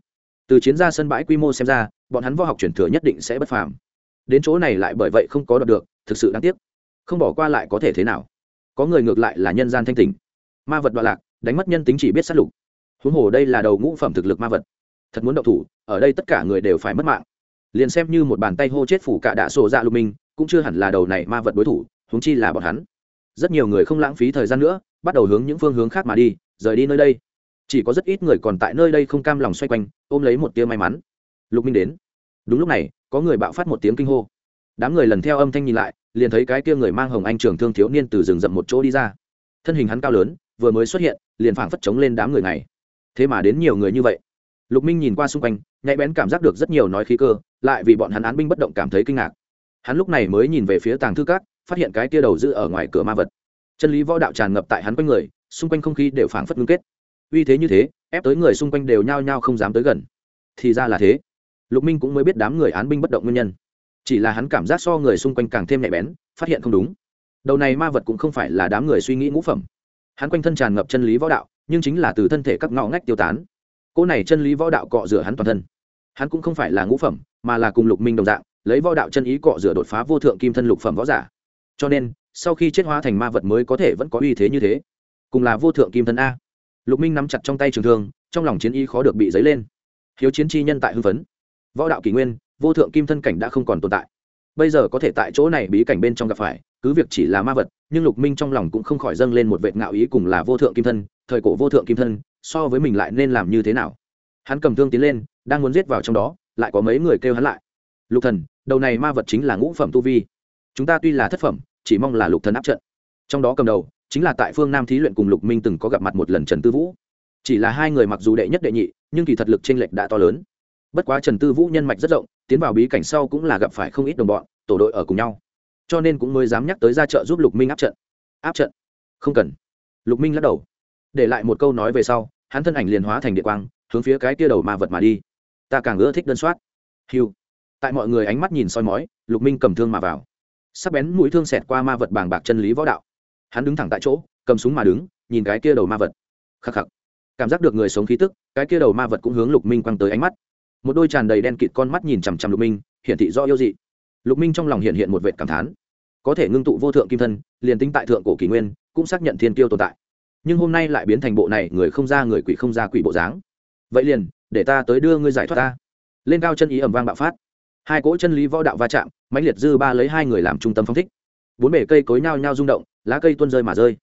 Từ chiến ra sân bãi quy mô xem ra, bọn hắn võ học truyền thừa nhất định sẽ bất phàm. Đến chỗ này lại bởi vậy không có đọc được, thực sự đáng tiếc không bỏ qua lại có thể thế nào? Có người ngược lại là nhân gian thanh tình ma vật đoạn lạc, đánh mất nhân tính chỉ biết sát lục. Huống hồ đây là đầu ngũ phẩm thực lực ma vật. Thật muốn động thủ, ở đây tất cả người đều phải mất mạng. Liền xem như một bàn tay hô chết phủ cả đạ sổ dạ lục minh, cũng chưa hẳn là đầu này ma vật đối thủ, huống chi là bọn hắn. Rất nhiều người không lãng phí thời gian nữa, bắt đầu hướng những phương hướng khác mà đi, rời đi nơi đây. Chỉ có rất ít người còn tại nơi đây không cam lòng xoay quanh, ôm lấy một tia may mắn. Lục minh đến. Đúng lúc này, có người bạo phát một tiếng kinh hô. Đám người lần theo âm thanh nhìn lại liền thấy cái kia người mang hồng anh trường thương thiếu niên từ rừng rậm một chỗ đi ra. Thân hình hắn cao lớn, vừa mới xuất hiện, liền phảng phất chống lên đám người này. Thế mà đến nhiều người như vậy. Lục minh nhìn qua xung quanh, nhạy bén cảm giác được rất nhiều nói khí cơ, lại vì bọn hắn án binh bất động cảm thấy kinh ngạc. Hắn lúc này mới nhìn về phía tàng thư cát phát hiện cái kia đầu giữ ở ngoài cửa ma vật. Chân lý võ đạo tràn ngập tại hắn quanh người, xung quanh không khí đều phảng phất ngưng kết. Uy thế như thế, ép tới người xung quanh đều nhao nhao không dám tới gần. Thì ra là thế. Lục minh cũng mới biết đám người án binh bất động nguyên nhân chỉ là hắn cảm giác so người xung quanh càng thêm nhạy bén, phát hiện không đúng. Đầu này ma vật cũng không phải là đám người suy nghĩ ngũ phẩm. Hắn quanh thân tràn ngập chân lý võ đạo, nhưng chính là từ thân thể các ngõ ngách tiêu tán. Cô này chân lý võ đạo cọ rửa hắn toàn thân. Hắn cũng không phải là ngũ phẩm, mà là cùng lục minh đồng dạng, lấy võ đạo chân ý cọ rửa đột phá vô thượng kim thân lục phẩm võ giả. Cho nên, sau khi chết hóa thành ma vật mới có thể vẫn có uy thế như thế. Cùng là vô thượng kim thân a. Lục minh nắm chặt trong tay trường thương, trong lòng chiến y khó được bị dấy lên. Hiếu chiến chi nhân tại hưng phấn. Võ đạo kỷ nguyên vô thượng kim thân cảnh đã không còn tồn tại. Bây giờ có thể tại chỗ này bí cảnh bên trong gặp phải, cứ việc chỉ là ma vật, nhưng lục minh trong lòng cũng không khỏi dâng lên một vệ ngạo ý cùng là vô thượng kim thân, thời cổ vô thượng kim thân, so với mình lại nên làm như thế nào? Hắn cầm thương tiến lên, đang muốn giết vào trong đó, lại có mấy người kêu hắn lại. Lục thần, đầu này ma vật chính là ngũ phẩm tu vi. Chúng ta tuy là thất phẩm, chỉ mong là lục thần áp trận. Trong đó cầm đầu, chính là tại phương nam thí luyện cùng lục minh từng có gặp mặt một lần trần tư vũ. Chỉ là hai người mặc dù đệ nhất đệ nhị, nhưng kỳ thật lực trên lệch đã to lớn bất quá trần tư vũ nhân mạch rất rộng, tiến vào bí cảnh sau cũng là gặp phải không ít đồng bọn, tổ đội ở cùng nhau. Cho nên cũng mới dám nhắc tới ra chợ giúp lục minh áp trận. Áp trận? Không cần. Lục minh lắc đầu. Để lại một câu nói về sau, hắn thân ảnh liền hóa thành địa quang, hướng phía cái kia đầu ma vật mà đi. Ta càng ưa thích đơn soát. Hiu tại mọi người ánh mắt nhìn soi mói, lục minh cầm thương mà vào. Sắc bén mũi thương xẹt qua ma vật bàng bạc chân lý võ đạo. Hắn đứng thẳng tại chỗ, cầm súng mà đứng, nhìn cái kia đầu ma vật. Khắc khắc. Cảm giác được người sống khí tức, cái kia đầu ma vật cũng hướng lục minh quăng tới ánh mắt một đôi tràn đầy đen kịt con mắt nhìn chằm chằm lục minh, hiển thị do yêu dị. Lục minh trong lòng hiện hiện một vệ cảm thán. Có thể ngưng tụ vô thượng kim thân, liền tính tại thượng cổ kỷ nguyên, cũng xác nhận thiên tiêu tồn tại. Nhưng hôm nay lại biến thành bộ này, người không ra người quỷ không ra quỷ bộ dáng. Vậy liền, để ta tới đưa ngươi giải thoát ta. Lên cao chân ý ẩm vang bạo phát. Hai cỗ chân lý võ đạo va chạm, mãnh liệt dư ba lấy hai người làm trung tâm phong thích. Bốn bể cây cối nhao nhao rung động, lá cây tuôn rơi mà rơi.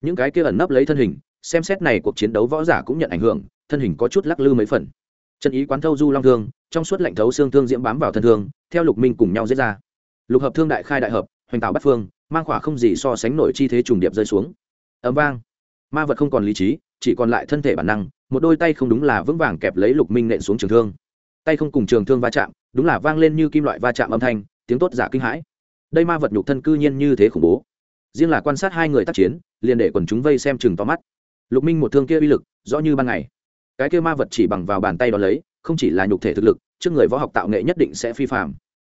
Những cái kia ẩn nấp lấy thân hình, xem xét này cuộc chiến đấu võ giả cũng nhận ảnh hưởng, thân hình có chút lắc lư mấy phần chân ý quán thâu du long thương, trong suốt lạnh thấu xương thương diễm bám vào thân thương, theo lục minh cùng nhau giết ra. Lục hợp thương đại khai đại hợp, hoành tạo bắt phương, mang khỏa không gì so sánh nổi chi thế trùng điệp rơi xuống. Ấm vang. Ma vật không còn lý trí, chỉ còn lại thân thể bản năng, một đôi tay không đúng là vững vàng kẹp lấy lục minh nện xuống trường thương. Tay không cùng trường thương va chạm, đúng là vang lên như kim loại va chạm âm thanh, tiếng tốt giả kinh hãi. Đây ma vật nhục thân cư nhiên như thế khủng bố. Riêng là quan sát hai người tác chiến, liền để quần chúng vây xem chừng to mắt. Lục minh một thương kia uy lực, rõ như ban ngày cái kia ma vật chỉ bằng vào bàn tay đó lấy, không chỉ là nhục thể thực lực, trước người võ học tạo nghệ nhất định sẽ phi phạm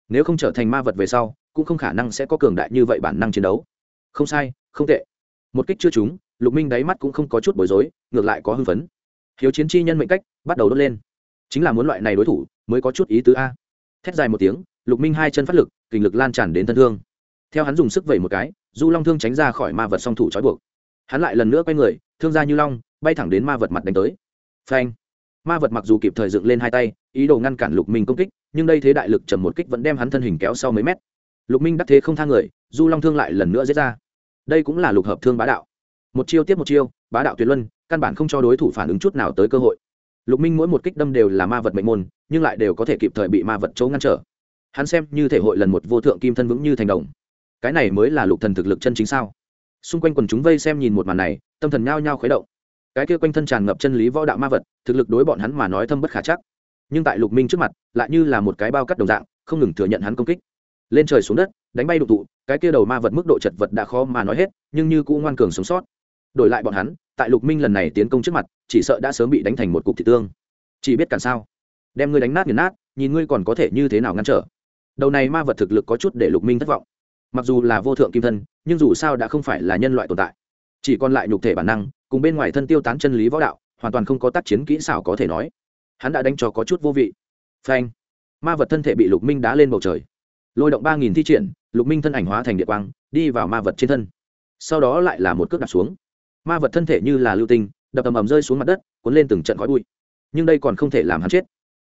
nếu không trở thành ma vật về sau, cũng không khả năng sẽ có cường đại như vậy bản năng chiến đấu. Không sai, không tệ. Một kích chưa trúng, lục minh đáy mắt cũng không có chút bối rối, ngược lại có hưng phấn. Hiếu chiến chi nhân mệnh cách, bắt đầu đốt lên. Chính là muốn loại này đối thủ, mới có chút ý tứ a. Thét dài một tiếng, lục minh hai chân phát lực kình lực lan tràn đến thân thương. Theo hắn dùng sức vẩy một cái, du long thương tránh ra khỏi ma vật song thủ trói buộc. Hắn lại lần nữa quay người, thương ra như long, bay thẳng đến ma vật mặt đánh tới phanh. Ma vật mặc dù kịp thời dựng lên hai tay, ý đồ ngăn cản lục minh công kích, nhưng đây thế đại lực trầm một kích vẫn đem hắn thân hình kéo sau mấy mét. Lục minh đắc thế không thang người, du long thương lại lần nữa giết ra. Đây cũng là lục hợp thương bá đạo. Một chiêu tiếp một chiêu, bá đạo tuyệt luân, căn bản không cho đối thủ phản ứng chút nào tới cơ hội. Lục minh mỗi một kích đâm đều là ma vật mệnh môn, nhưng lại đều có thể kịp thời bị ma vật chỗ ngăn trở. Hắn xem như thể hội lần một vô thượng kim thân vững như thành đồng. Cái này mới là lục thần thực lực chân chính sao? Xung quanh quần chúng vây xem nhìn một màn này, tâm thần nhao nhao khuấy động cái kia quanh thân tràn ngập chân lý võ đạo ma vật, thực lực đối bọn hắn mà nói thâm bất khả chắc. Nhưng tại lục minh trước mặt, lại như là một cái bao cắt đồng dạng, không ngừng thừa nhận hắn công kích. Lên trời xuống đất, đánh bay đụng tụ, cái kia đầu ma vật mức độ chật vật đã khó mà nói hết, nhưng như cũng ngoan cường sống sót. Đổi lại bọn hắn, tại lục minh lần này tiến công trước mặt, chỉ sợ đã sớm bị đánh thành một cục thị tương. Chỉ biết cản sao? Đem ngươi đánh nát nghiền nát, nhìn ngươi còn có thể như thế nào ngăn trở. Đầu này ma vật thực lực có chút để lục minh thất vọng. Mặc dù là vô thượng kim thân, nhưng dù sao đã không phải là nhân loại tồn tại chỉ còn lại nhục thể bản năng, cùng bên ngoài thân tiêu tán chân lý võ đạo, hoàn toàn không có tác chiến kỹ xảo có thể nói. Hắn đã đánh cho có chút vô vị. Phanh. Ma vật thân thể bị lục minh đá lên bầu trời. Lôi động ba nghìn thi triển, lục minh thân ảnh hóa thành địa quang, đi vào ma vật trên thân. Sau đó lại là một cước đạp xuống. Ma vật thân thể như là lưu tinh, đập ầm ầm rơi xuống mặt đất, cuốn lên từng trận khói bụi. Nhưng đây còn không thể làm hắn chết.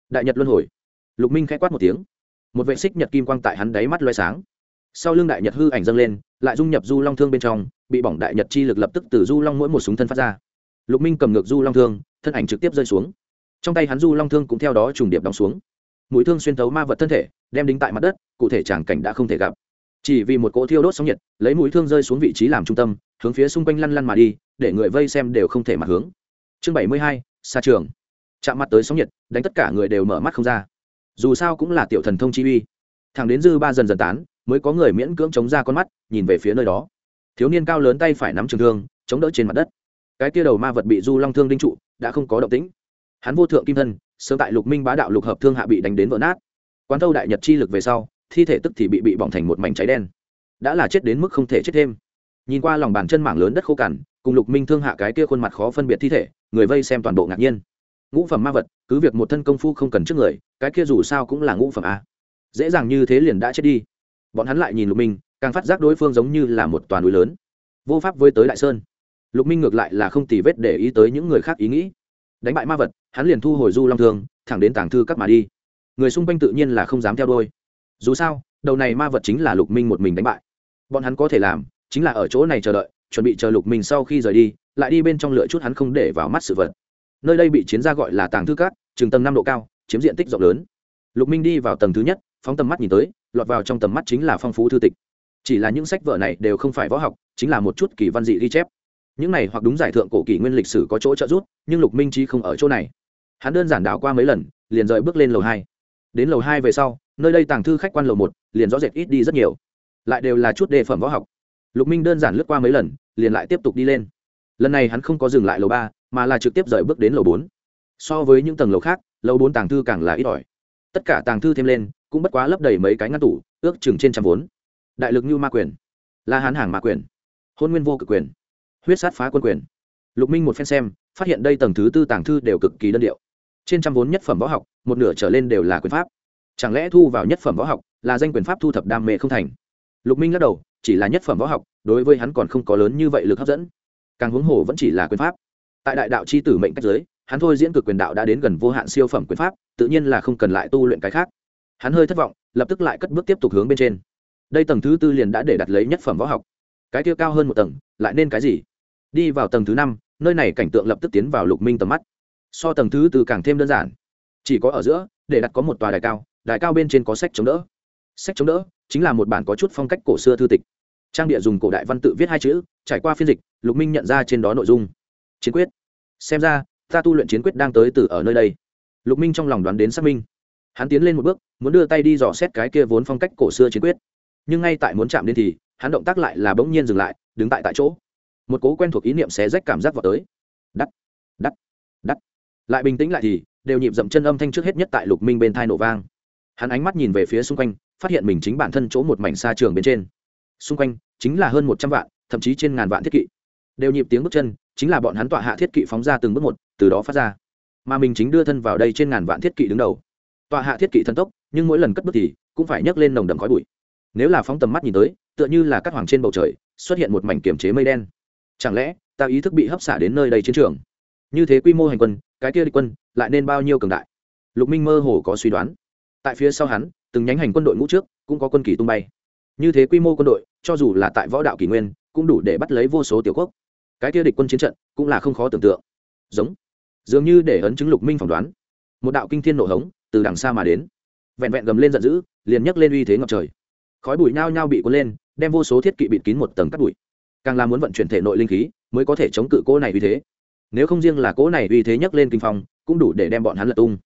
Đại nhật luân hồi. Lục minh k h ẽ quát một tiếng. Một vệ xích nhật kim quang tại hắn đáy mắt loay sáng. Sau lưng đại nhật hư ảnh dâng lên, lại dung nhập du long thương bên trong bị bỏng đại nhật chi lực lập tức từ du long mỗi một súng thân phát ra. Lục minh cầm ngược du long thương, thân ảnh trực tiếp rơi xuống. Trong tay hắn du long thương cũng theo đó trùng điệp đóng xuống. Mũi thương xuyên thấu ma vật thân thể, đem đính tại mặt đất, cụ thể tràng cảnh đã không thể gặp. Chỉ vì một cỗ thiêu đốt sóng nhiệt, lấy mũi thương rơi xuống vị trí làm trung tâm, hướng phía xung quanh lăn lăn mà đi, để người vây xem đều không thể mặt hướng. Chương bảy mươi hai, xa trường. Chạm mặt tới sóng nhiệt, đánh tất cả người đều mở mắt không ra. Dù sao cũng là tiểu thần thông chi uy. Thằng đến dư ba dần dần tán, mới có người miễn cưỡng chống ra con mắt, nhìn về phía nơi đó thiếu niên cao lớn tay phải nắm trường thương, chống đỡ trên mặt đất. Cái kia đầu ma vật bị du long thương đinh trụ, đã không có động tĩnh. Hắn vô thượng kim thân, sớm tại lục minh bá đạo lục hợp thương hạ bị đánh đến vỡ nát. Quán thâu đại nhật chi lực về sau, thi thể tức thì bị bị bỏng thành một mảnh cháy đen. Đã là chết đến mức không thể chết thêm. Nhìn qua lòng bàn chân mảng lớn đất khô cằn, cùng lục minh thương hạ cái kia khuôn mặt khó phân biệt thi thể, người vây xem toàn bộ ngạc nhiên. Ngũ phẩm ma vật, cứ việc một thân công phu không cần trước người, cái kia dù sao cũng là ngũ phẩm a. Dễ dàng như thế liền đã chết đi. Bọn hắn lại nhìn lục minh càng phát giác đối phương giống như là một toàn núi lớn. Vô pháp với tới đại sơn. Lục minh ngược lại là không tì vết để ý tới những người khác ý nghĩ. Đánh bại ma vật, hắn liền thu hồi du long thương, thẳng đến tàng thư các mà đi. Người xung quanh tự nhiên là không dám theo đôi dù sao, đầu này ma vật chính là lục minh một mình đánh bại. Bọn hắn có thể làm, chính là ở chỗ này chờ đợi, chuẩn bị chờ lục minh sau khi rời đi, lại đi bên trong lựa chút hắn không để vào mắt sự vật. Nơi đây bị chiến gia gọi là tàng thư cát chừng tầng năm độ cao, chiếm diện tích rộng lớn. Lục minh đi vào tầng thứ nhất, phóng tầm mắt nhìn tới, lọt vào trong tầm mắt chính là phong phú thư tịch chỉ là những sách vở này đều không phải võ học, chính là một chút kỳ văn dị ghi chép. Những này hoặc đúng giải thượng cổ kỷ nguyên lịch sử có chỗ trợ giúp, nhưng lục minh trí không ở chỗ này. Hắn đơn giản đảo qua mấy lần, liền rời bước lên lầu hai. Đến lầu hai về sau, nơi đây tàng thư khách quan lầu một, liền rõ rệt ít đi rất nhiều. Lại đều là chút đề phẩm võ học. Lục minh đơn giản lướt qua mấy lần, liền lại tiếp tục đi lên. Lần này hắn không có dừng lại lầu ba, mà là trực tiếp rời bước đến lầu bốn. So với những tầng lầu khác, lầu bốn tàng thư càng là ít ỏi. Tất cả tàng thư thêm lên, cũng bất quá lấp đầy mấy cái ngăn tủ, ước chừng trên trăm vốn đại lực như ma quyền, la hán hàng ma quyền, hôn nguyên vô cực quyền, huyết sát phá quân quyền. Lục minh một phen xem, phát hiện đây tầng thứ tư tàng thư đều cực kỳ đơn điệu. Trên trăm vốn nhất phẩm võ học, một nửa trở lên đều là quyền pháp. Chẳng lẽ thu vào nhất phẩm võ học là danh quyền pháp thu thập đam mê không thành? Lục minh lắc đầu, chỉ là nhất phẩm võ học, đối với hắn còn không có lớn như vậy lực hấp dẫn. Càng huống hồ vẫn chỉ là quyền pháp. Tại đại đạo c h i tử mệnh cách giới, hắn thôi diễn cực quyền đạo đã đến gần vô hạn siêu phẩm quyền pháp, tự nhiên là không cần lại tu luyện cái khác. Hắn hơi thất vọng, lập tức lại cất bước tiếp tục hướng bên trên đây tầng thứ tư liền đã để đặt lấy nhất phẩm võ học. Cái kia cao hơn một tầng, lại nên cái gì? Đi vào tầng thứ năm, nơi này cảnh tượng lập tức tiến vào lục minh tầm mắt. So tầng thứ tư càng thêm đơn giản. Chỉ có ở giữa, để đặt có một tòa đài cao đài cao bên trên có sách chống đỡ. Sách chống đỡ chính là một bản có chút phong cách cổ xưa thư tịch. Trang địa dùng cổ đại văn tự viết hai chữ, trải qua phiên dịch, lục minh nhận ra trên đó nội dung. Chiến quyết. Xem ra, ta tu luyện chiến quyết đang tới từ ở nơi đây. Lục minh trong lòng đoán đến xác minh. Hắn tiến lên một bước, muốn đưa tay đi dò xét cái kia vốn phong cách cổ xưa chiến quyết nhưng ngay tại muốn chạm đến thì, hắn động tác lại là bỗng nhiên dừng lại, đứng tại tại chỗ. Một cố quen thuộc ý niệm xé rách cảm giác vào tới. Đắt đắt đắt. Lại bình tĩnh lại thì, đều nhịp dậm chân âm thanh trước hết nhất tại lục minh bên thai nổ vang. Hắn ánh mắt nhìn về phía xung quanh, phát hiện mình chính bản thân chỗ một mảnh xa trường bên trên. Xung quanh chính là hơn một trăm vạn, thậm chí trên ngàn vạn thiết kỵ. Đều nhịp tiếng bước chân, chính là bọn hắn tọa hạ thiết kỵ phóng ra từng bước một, từ đó phát ra. Mà mình chính đưa thân vào đây trên ngàn vạn thiết kỵ đứng đầu. Tọa hạ thiết kỵ thần tốc, nhưng mỗi lần cất bước thì, cũng phải nhấc lên nồng đậm khói bụi nếu là phóng tầm mắt nhìn tới, tựa như là các hoàng trên bầu trời, xuất hiện một mảnh kiểm chế mây đen. Chẳng lẽ, ta ý thức bị hấp xả đến nơi đây chiến trường? Như thế quy mô hành quân, cái kia địch quân, lại nên bao nhiêu cường đại? Lục minh mơ hồ có suy đoán. Tại phía sau hắn, từng nhánh hành quân đội ngũ trước, cũng có quân kỳ tung bay. Như thế quy mô quân đội, cho dù là tại võ đạo kỷ nguyên, cũng đủ để bắt lấy vô số tiểu quốc. Cái kia địch quân chiến trận, cũng là không khó tưởng tượng. Giống. Dường như để ấn chứng lục minh phỏng đoán. Một đạo kinh thiên nổ hống, từ đằng xa mà đến. Vẹn vẹn gầm lên giận dữ, liền nhấc lên uy thế ngập trời khói bụi nhao nhao bị cuốn lên, đem vô số thiết kỵ bịt kín một tầng cắt bụi. Càng là muốn vận chuyển thể nội linh khí, mới có thể chống cự cỗ này uy thế. Nếu không riêng là cỗ này uy thế nhấc lên kinh phong, cũng đủ để đem bọn hắn lật tung.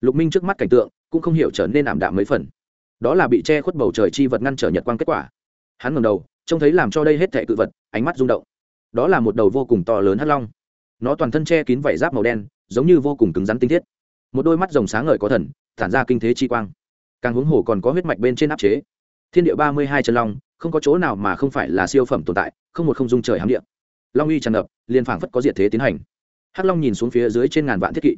Lục minh trước mắt cảnh tượng, cũng không hiểu trở nên ảm đạm mấy phần. Đó là bị che khuất bầu trời chi vật ngăn trở nhật quang kết quả. Hắn ngầm đầu, trông thấy làm cho đây hết thệ cự vật, ánh mắt rung động. Đó là một đầu vô cùng to lớn hắt long. Nó toàn thân che kín vảy giáp màu đen, giống như vô cùng cứng rắn tinh thiết. Một đôi mắt rồng sáng ngời có thần, tản ra kinh thế chi quang. Càng huống hồ còn có huyết mạch bên trên áp chế thiên địa ba mươi hai chân long, không có chỗ nào mà không phải là siêu phẩm tồn tại, không một không dung trời hám địa. Long uy tràn ngập, liền phảng phất có diệt thế tiến hành. Hắc long nhìn xuống phía dưới trên ngàn vạn thiết kỵ.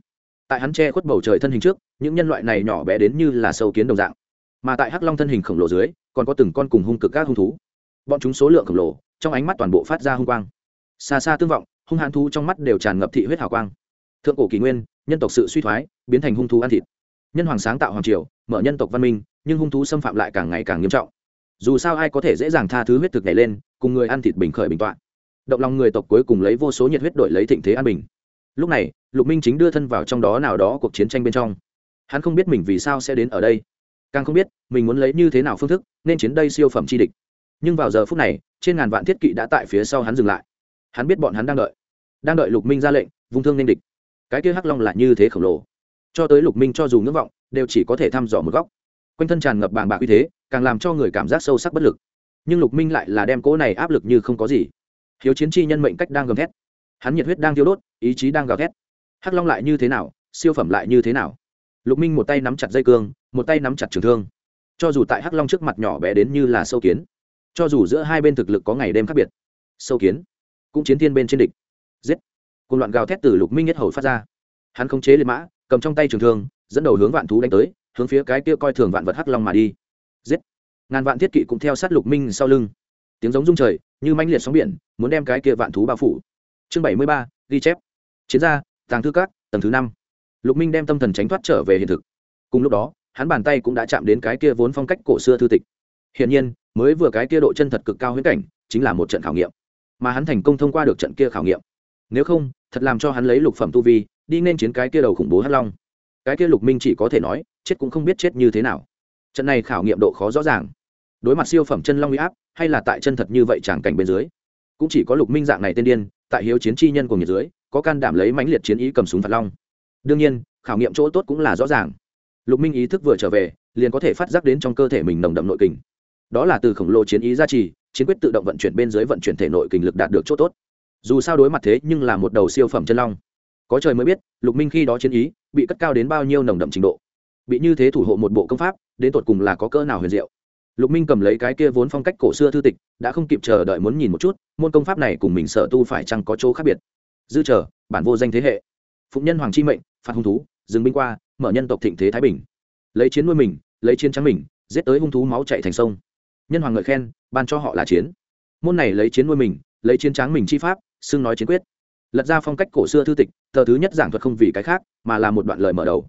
Tại hắn che khuất bầu trời thân hình trước, những nhân loại này nhỏ bé đến như là sâu kiến đồng dạng. Mà tại hắc long thân hình khổng lồ dưới, còn có từng con cùng hung cực các hung thú. Bọn chúng số lượng khổng lồ, trong ánh mắt toàn bộ phát ra hung quang. Xa xa tương vọng, hung hãn thú trong mắt đều tràn ngập thị huyết hào quang. Thượng cổ kỷ nguyên, nhân tộc sự suy thoái, biến thành hung thú ăn thịt nhân hoàng sáng tạo hoàng triều, mở nhân tộc văn minh, nhưng hung thú xâm phạm lại càng ngày càng nghiêm trọng. Dù sao ai có thể dễ dàng tha thứ huyết thực này lên, cùng người ăn thịt bình khởi bình toạn. động lòng người tộc cuối cùng lấy vô số nhiệt huyết đổi lấy thịnh thế an bình. Lúc này, lục minh chính đưa thân vào trong đó nào đó cuộc chiến tranh bên trong. Hắn không biết mình vì sao sẽ đến ở đây. Càng không biết, mình muốn lấy như thế nào phương thức, nên chiến đây siêu phẩm chi địch. Nhưng vào giờ phút này, trên ngàn vạn thiết kỵ đã tại phía sau hắn dừng lại. Hắn biết bọn hắn đang đợi. Đang đợi lục minh ra lệnh, vung thương nên địch. Cái kia hắc long là như thế khổng lồ cho tới lục minh cho dù ngưỡng vọng, đều chỉ có thể thăm dò một góc. Quanh thân tràn ngập bàng bạc uy thế, càng làm cho người cảm giác sâu sắc bất lực. Nhưng lục minh lại là đem cỗ này áp lực như không có gì. Hiếu chiến chi nhân mệnh cách đang gầm thét. Hắn nhiệt huyết đang thiêu đốt, ý chí đang gào thét. Hắc long lại như thế nào, siêu phẩm lại như thế nào? Lục minh một tay nắm chặt dây cương, một tay nắm chặt trường thương. Cho dù tại hắc long trước mặt nhỏ bé đến như là sâu kiến, cho dù giữa hai bên thực lực có ngày đêm khác biệt, sâu kiến cũng chiến thiên bên trên địch. Giết. Cùng loạn gào thét từ lục minh nhất hầu phát ra. Hắn không chế liệt mã cầm trong tay trường thương dẫn đầu hướng vạn thú đánh tới hướng phía cái kia coi thường vạn vật hắc long mà đi. Giết! Ngàn vạn thiết kỵ cũng theo sát lục minh sau lưng. Tiếng giống rung trời như manh liệt sóng biển muốn đem cái kia vạn thú bao phủ. Chương bảy mươi ba ghi chép. Chiến gia tàng thư cát, tầng thứ năm. Lục minh đem tâm thần tránh thoát trở về hiện thực. Cùng lúc đó hắn bàn tay cũng đã chạm đến cái kia vốn phong cách cổ xưa thư tịch. Hiển nhiên mới vừa cái kia độ chân thật cực cao huyễn cảnh chính là một trận khảo nghiệm. Mà hắn thành công thông qua được trận kia khảo nghiệm. Nếu không thật làm cho hắn lấy lục phẩm tu vi đi nên chiến cái kia đầu khủng bố hắc long. Cái kia lục minh chỉ có thể nói, chết cũng không biết chết như thế nào. Trận này khảo nghiệm độ khó rõ ràng. Đối mặt siêu phẩm chân long uy áp, hay là tại chân thật như vậy tràng cảnh bên dưới, cũng chỉ có lục minh dạng này tên điên, tại hiếu chiến chi nhân của nhiệt dưới, có can đảm lấy mãnh liệt chiến ý cầm súng phạt long. Đương nhiên, khảo nghiệm chỗ tốt cũng là rõ ràng. Lục minh ý thức vừa trở về, liền có thể phát giác đến trong cơ thể mình nồng đậm nội kình. Đó là từ khổng lồ chiến ý gia trì, chiến quyết tự động vận chuyển bên dưới vận chuyển thể nội kình lực đạt được chỗ tốt. Dù sao đối mặt thế nhưng là một đầu siêu phẩm chân long có trời mới biết, lục minh khi đó chiến ý bị cất cao đến bao nhiêu nồng đậm trình độ. Bị như thế thủ hộ một bộ công pháp, đến tột cùng là có cỡ nào huyền diệu. Lục minh cầm lấy cái kia vốn phong cách cổ xưa thư tịch, đã không kịp chờ đợi muốn nhìn một chút, môn công pháp này cùng mình sở tu phải chăng có chỗ khác biệt. Dư chờ bản vô danh thế hệ. Phụng nhân hoàng chi mệnh, phạt hung thú, dừng binh qua, mở nhân tộc thịnh thế thái bình. Lấy chiến nuôi mình, lấy chiến trắng mình, giết tới hung thú máu chạy thành sông. Nhân hoàng ngợi khen, ban cho họ là chiến. Môn này lấy chiến nuôi mình, lấy chiến trắng mình chi pháp, xưng nói chiến quyết lật ra phong cách cổ xưa thư tịch, tờ thứ nhất giảng thuật không vì cái khác, mà là một đoạn lời mở đầu.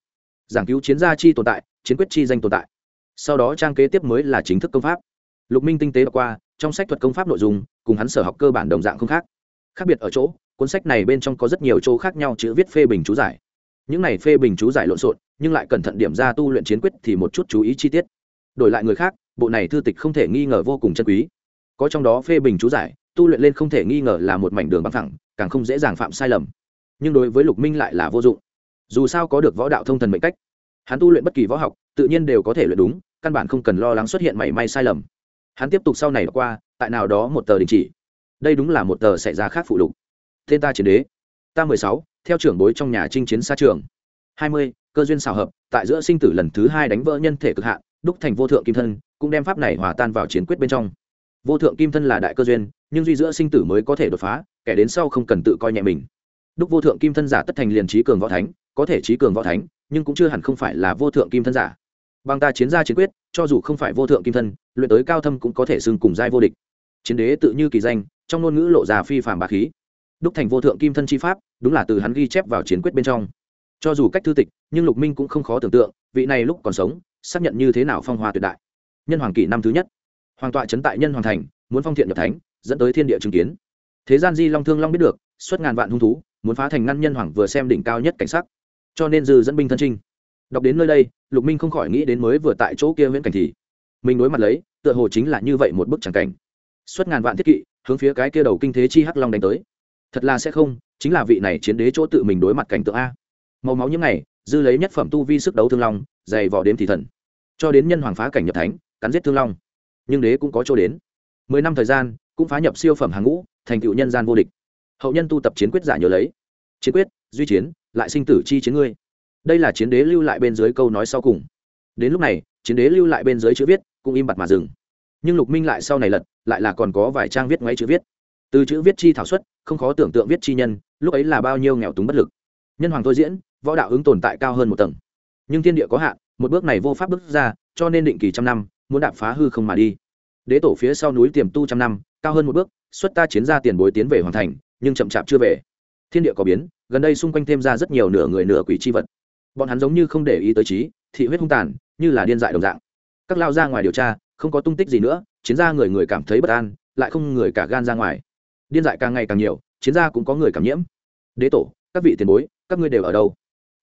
Giảng cứu chiến gia chi tồn tại, chiến quyết chi danh tồn tại. Sau đó trang kế tiếp mới là chính thức công pháp. Lục minh tinh tế qua, trong sách thuật công pháp nội dung, cùng hắn sở học cơ bản đồng dạng không khác. Khác biệt ở chỗ, cuốn sách này bên trong có rất nhiều chỗ khác nhau chữ viết phê bình chú giải. Những này phê bình chú giải lộn xộn, nhưng lại cẩn thận điểm ra tu luyện chiến quyết thì một chút chú ý chi tiết. Đổi lại người khác, bộ này thư tịch không thể nghi ngờ vô cùng chân quý. Có trong đó phê bình chú giải, tu luyện lên không thể nghi ngờ là một mảnh đường băng thẳng càng không dễ dàng phạm sai lầm. Nhưng đối với lục minh lại là vô dụng. Dù sao có được võ đạo thông thần mệnh cách, hắn tu luyện bất kỳ võ học, tự nhiên đều có thể luyện đúng, căn bản không cần lo lắng xuất hiện mảy may sai lầm. Hắn tiếp tục sau này qua, tại nào đó một tờ đình chỉ. Đây đúng là một tờ xảy ra khác phụ lục. Tên ta chiến đế. Ta mười sáu, theo trưởng bối trong nhà chinh chiến xa trường. hai mươi, cơ duyên xào hợp, tại giữa sinh tử lần thứ hai đánh vỡ nhân thể cực hạn, đúc thành vô thượng kim thân, cũng đem pháp này hòa tan vào chiến quyết bên trong. Vô thượng kim thân là đại cơ duyên, nhưng duy giữa sinh tử mới có thể đột phá kẻ đến sau không cần tự coi nhẹ mình. Đúc vô thượng kim thân giả tất thành liền trí cường võ thánh, có thể trí cường võ thánh, nhưng cũng chưa hẳn không phải là vô thượng kim thân giả. Bằng ta chiến gia chiến quyết, cho dù không phải vô thượng kim thân, luyện tới cao thâm cũng có thể xưng cùng giai vô địch. Chiến đế tự như kỳ danh, trong ngôn ngữ lộ già phi phàm bá khí. Đúc thành vô thượng kim thân chi pháp, đúng là từ hắn ghi chép vào chiến quyết bên trong. Cho dù cách thư tịch, nhưng lục minh cũng không khó tưởng tượng, vị này lúc còn sống, xác nhận như thế nào phong hoa tuyệt đại. Nhân hoàng kỷ năm thứ nhất. Hoàng tọa trấn tại nhân hoàng thành, muốn phong thiện nhập thánh, dẫn tới thiên địa chứng kiến thế gian di long thương long biết được, xuất ngàn vạn hung thú, muốn phá thành ngăn nhân hoàng vừa xem đỉnh cao nhất cảnh sắc. Cho nên dư dẫn binh thân trinh. Đọc đến nơi đây, lục minh không khỏi nghĩ đến mới vừa tại chỗ kia viễn cảnh thì, mình đối mặt lấy, tựa hồ chính là như vậy một bức tràng cảnh. Xuất ngàn vạn thiết kỵ, hướng phía cái kia đầu kinh thế chi hắc long đánh tới. Thật là sẽ không, chính là vị này chiến đế chỗ tự mình đối mặt cảnh tượng a. Màu máu những ngày, dư lấy nhất phẩm tu vi sức đấu thương long, dày vò đếm thì thần. Cho đến nhân hoàng phá cảnh nhập thánh, cắn giết thương long. Nhưng đế cũng có chỗ đến. Mười năm thời gian, cũng phá nhập siêu phẩm hàng ngũ thành tựu nhân gian vô địch. Hậu nhân tu tập chiến quyết giả nhớ lấy. Chiến quyết, duy chiến, lại sinh tử chi chiến ngươi. Đây là chiến đế lưu lại bên dưới câu nói sau cùng. Đến lúc này, chiến đế lưu lại bên dưới chữ viết cũng im bặt mà dừng. Nhưng lục minh lại sau này lật, lại là còn có vài trang viết ngoáy chữ viết. Từ chữ viết chi thảo xuất không khó tưởng tượng viết chi nhân, lúc ấy là bao nhiêu nghèo túng bất lực. Nhân hoàng thôi diễn, võ đạo ứng tồn tại cao hơn một tầng. Nhưng thiên địa có hạn, một bước này vô pháp bước ra, cho nên định kỳ trăm năm, muốn đạp phá hư không mà đi. Đế tổ phía sau núi tiềm tu trăm năm cao hơn một bước, xuất ta chiến ra tiền bối tiến về hoàn thành, nhưng chậm chạp chưa về. Thiên địa có biến, gần đây xung quanh thêm ra rất nhiều nửa người nửa quỷ chi vật. Bọn hắn giống như không để ý tới trí, thị huyết hung tàn, như là điên dại đồng dạng. Các lao ra ngoài điều tra, không có tung tích gì nữa, chiến gia người người cảm thấy bất an, lại không người cả gan ra ngoài. Điên dại càng ngày càng nhiều, chiến gia cũng có người cảm nhiễm. Đế tổ, các vị tiền bối, các ngươi đều ở đâu?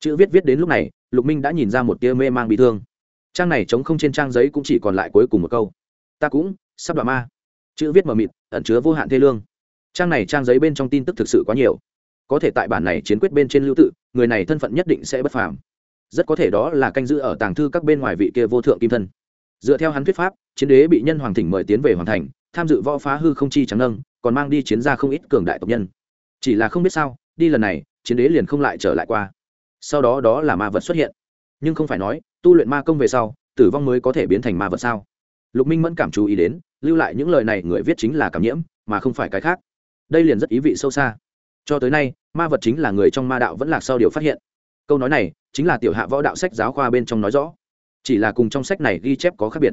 Chữ viết viết đến lúc này, lục minh đã nhìn ra một tia mê mang bị thương. Trang này chống không trên trang giấy cũng chỉ còn lại cuối cùng một câu. Ta cũng, sắp đoạn ma chữ viết mờ mịt, ẩn chứa vô hạn thê lương. Trang này trang giấy bên trong tin tức thực sự quá nhiều. Có thể tại bản này chiến quyết bên trên lưu tự, người này thân phận nhất định sẽ bất phàm. Rất có thể đó là canh giữ ở tàng thư các bên ngoài vị kia vô thượng kim thân. Dựa theo hắn thuyết pháp, chiến đế bị nhân hoàng thỉnh mời tiến về hoàn thành, tham dự võ phá hư không chi trắng nâng, còn mang đi chiến ra không ít cường đại tộc nhân. Chỉ là không biết sao, đi lần này, chiến đế liền không lại trở lại qua. Sau đó đó là ma vật xuất hiện. Nhưng không phải nói, tu luyện ma công về sau, tử vong mới có thể biến thành ma vật sao? Lục minh mẫn cảm chú ý đến lưu lại những lời này người viết chính là cảm nhiễm mà không phải cái khác. Đây liền rất ý vị sâu xa. Cho tới nay ma vật chính là người trong ma đạo vẫn lạc sau điều phát hiện. Câu nói này chính là tiểu hạ võ đạo sách giáo khoa bên trong nói rõ. Chỉ là cùng trong sách này ghi chép có khác biệt.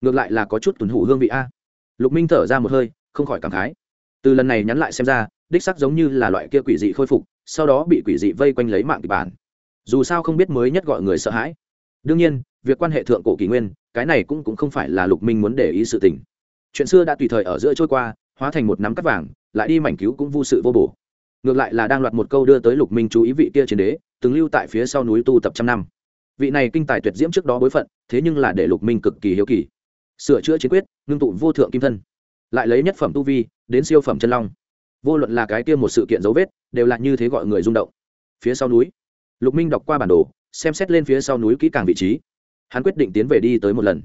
Ngược lại là có chút tuần hủ hương vị a. Lục minh thở ra một hơi không khỏi cảm khái. Từ lần này nhắn lại xem ra đích sắc giống như là loại kia quỷ dị khôi phục sau đó bị quỷ dị vây quanh lấy mạng kịch bản. Dù sao không biết mới nhất gọi người sợ hãi. Đương nhiên việc quan hệ thượng cổ kỷ nguyên cái này cũng, cũng không phải là lục minh muốn để ý sự tình chuyện xưa đã tùy thời ở giữa trôi qua, hóa thành một nắm cắt vàng, lại đi mảnh cứu cũng vô sự vô bổ. Ngược lại là đang loạt một câu đưa tới lục minh chú ý vị kia chiến đế, từng lưu tại phía sau núi tu tập trăm năm. Vị này kinh tài tuyệt diễm trước đó bối phận, thế nhưng là để lục minh cực kỳ hiếu kỳ. Sửa chữa chiến quyết, ngưng tụ vô thượng kim thân, lại lấy nhất phẩm tu vi, đến siêu phẩm chân long. Vô luận là cái kia một sự kiện dấu vết, đều là như thế gọi người rung động. Phía sau núi, lục minh đọc qua bản đồ, xem xét lên phía sau núi kỹ càng vị trí. Hắn quyết định tiến về đi tới một lần.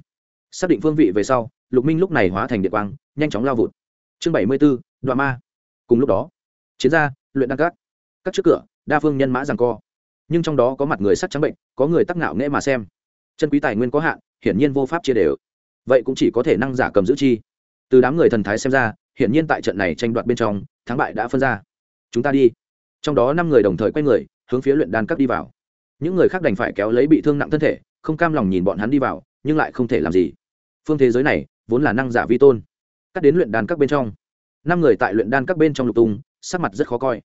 Xác định phương vị về sau lục minh lúc này hóa thành điện quang, nhanh chóng lao vụt. Chương bảy mươi b ố đoạn ma. Cùng lúc đó, chiến gia, luyện đăng cát các trước cửa, đa phương nhân mã rằng co. Nhưng trong đó có mặt người sắc trắng bệnh, có người tắc ngạo nghễ mà xem. Chân quý tài nguyên có hạn, hiển nhiên vô pháp chia đều. Vậy cũng chỉ có thể năng giả cầm giữ chi. Từ đám người thần thái xem ra, hiển nhiên tại trận này tranh đoạt bên trong, thắng bại đã phân ra. Chúng ta đi. Trong đó năm người đồng thời quay người, hướng phía luyện đan cấp đi vào. Những người khác đành phải kéo lấy bị thương nặng thân thể, không cam lòng nhìn bọn hắn đi vào, nhưng lại không thể làm gì. Phương thế giới này vốn là năng giả vi tôn, cắt đến luyện đan các bên trong. Năm người tại luyện đan các bên trong lục tung, sắc mặt rất khó coi.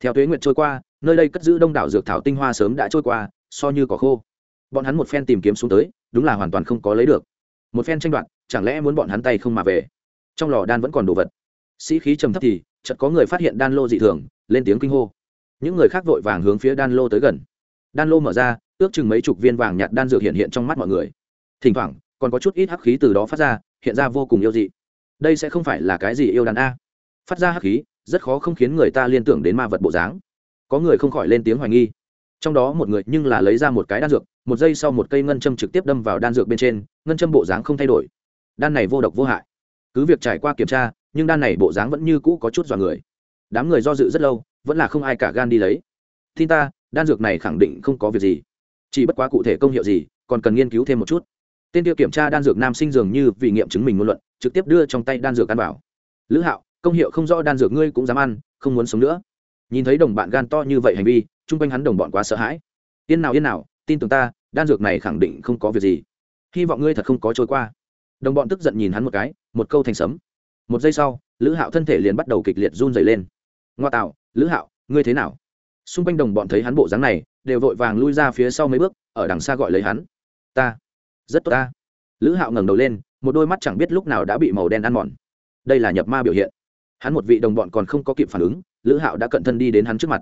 Theo tuế nguyện trôi qua, nơi đây cất giữ đông đảo dược thảo tinh hoa sớm đã trôi qua, so như có khô. Bọn hắn một phen tìm kiếm xuống tới, đúng là hoàn toàn không có lấy được. Một phen tranh đoạt, chẳng lẽ muốn bọn hắn tay không mà về? Trong lò đan vẫn còn đồ vật. Sĩ khí trầm thấp thì, chợt có người phát hiện đan lô dị thường, lên tiếng kinh hô. Những người khác vội vàng hướng phía đan lô tới gần. Đan lô mở ra, ước chừng mấy chục viên vàng nhạt đan dược hiện hiện trong mắt mọi người. Thỉnh thoảng còn có chút ít hắc khí từ đó phát ra, hiện ra vô cùng yêu dị. Đây sẽ không phải là cái gì yêu đan a. Phát ra hắc khí, rất khó không khiến người ta liên tưởng đến ma vật bộ dáng. Có người không khỏi lên tiếng hoài nghi. Trong đó một người nhưng là lấy ra một cái đan dược, một giây sau một cây ngân châm trực tiếp đâm vào đan dược bên trên, ngân châm bộ dáng không thay đổi. Đan này vô độc vô hại. Cứ việc trải qua kiểm tra, nhưng đan này bộ dáng vẫn như cũ có chút dọa người. Đám người do dự rất lâu, vẫn là không ai cả gan đi lấy. Tin ta, đan dược này khẳng định không có việc gì. Chỉ bất quá cụ thể công hiệu gì, còn cần nghiên cứu thêm một chút tên tiêu kiểm tra đan dược nam sinh dường như vì nghiệm chứng mình ngôn luận, trực tiếp đưa trong tay đan dược ăn bảo lữ hạo, công hiệu không rõ đan dược ngươi cũng dám ăn, không muốn sống nữa. Nhìn thấy đồng bạn gan to như vậy hành vi, chung quanh hắn đồng bọn quá sợ hãi. Yên nào yên nào, tin tưởng ta, đan dược này khẳng định không có việc gì. Hy vọng ngươi thật không có trôi qua. Đồng bọn tức giận nhìn hắn một cái, một câu thành sấm. Một giây sau, lữ hạo thân thể liền bắt đầu kịch liệt run dày lên. Ngoa tạo, lữ hạo, ngươi thế nào? Xung quanh đồng bọn thấy hắn bộ dáng này, đều vội vàng lui ra phía sau mấy bước, ở đằng xa gọi lấy hắn. Ta rất tốt ta. Lữ hạo ngẩng đầu lên, một đôi mắt chẳng biết lúc nào đã bị màu đen ăn mòn. Đây là nhập ma biểu hiện. Hắn một vị đồng bọn còn không có kịp phản ứng, lữ hạo đã cận thân đi đến hắn trước mặt.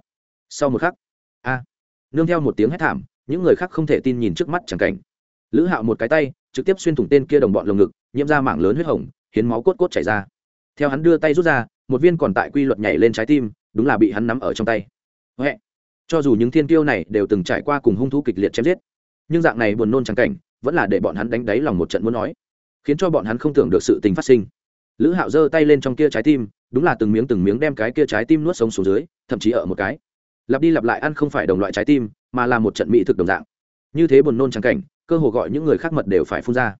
Sau một khắc, a, nương theo một tiếng hét thảm, những người khác không thể tin nhìn trước mắt chẳng cảnh. Lữ hạo một cái tay, trực tiếp xuyên thủng tên kia đồng bọn lồng ngực, nhiễm ra mảng lớn huyết hồng, hiến máu cốt cốt chảy ra. Theo hắn đưa tay rút ra, một viên còn tại quy luật nhảy lên trái tim, đúng là bị hắn nắm ở trong tay. Huệ. cho dù những thiên kiêu này đều từng trải qua cùng hung thú kịch liệt chém giết, nhưng dạng này buồn nôn chẳng cảnh vẫn là để bọn hắn đánh đáy lòng một trận muốn nói, khiến cho bọn hắn không tưởng được sự tình phát sinh. Lữ hạo giơ tay lên trong kia trái tim, đúng là từng miếng từng miếng đem cái kia trái tim nuốt sống xuống dưới, thậm chí ở một cái. Lặp đi lặp lại ăn không phải đồng loại trái tim, mà là một trận mỹ thực đồng dạng. Như thế buồn nôn trắng cảnh, cơ hồ gọi những người khác mật đều phải phun ra.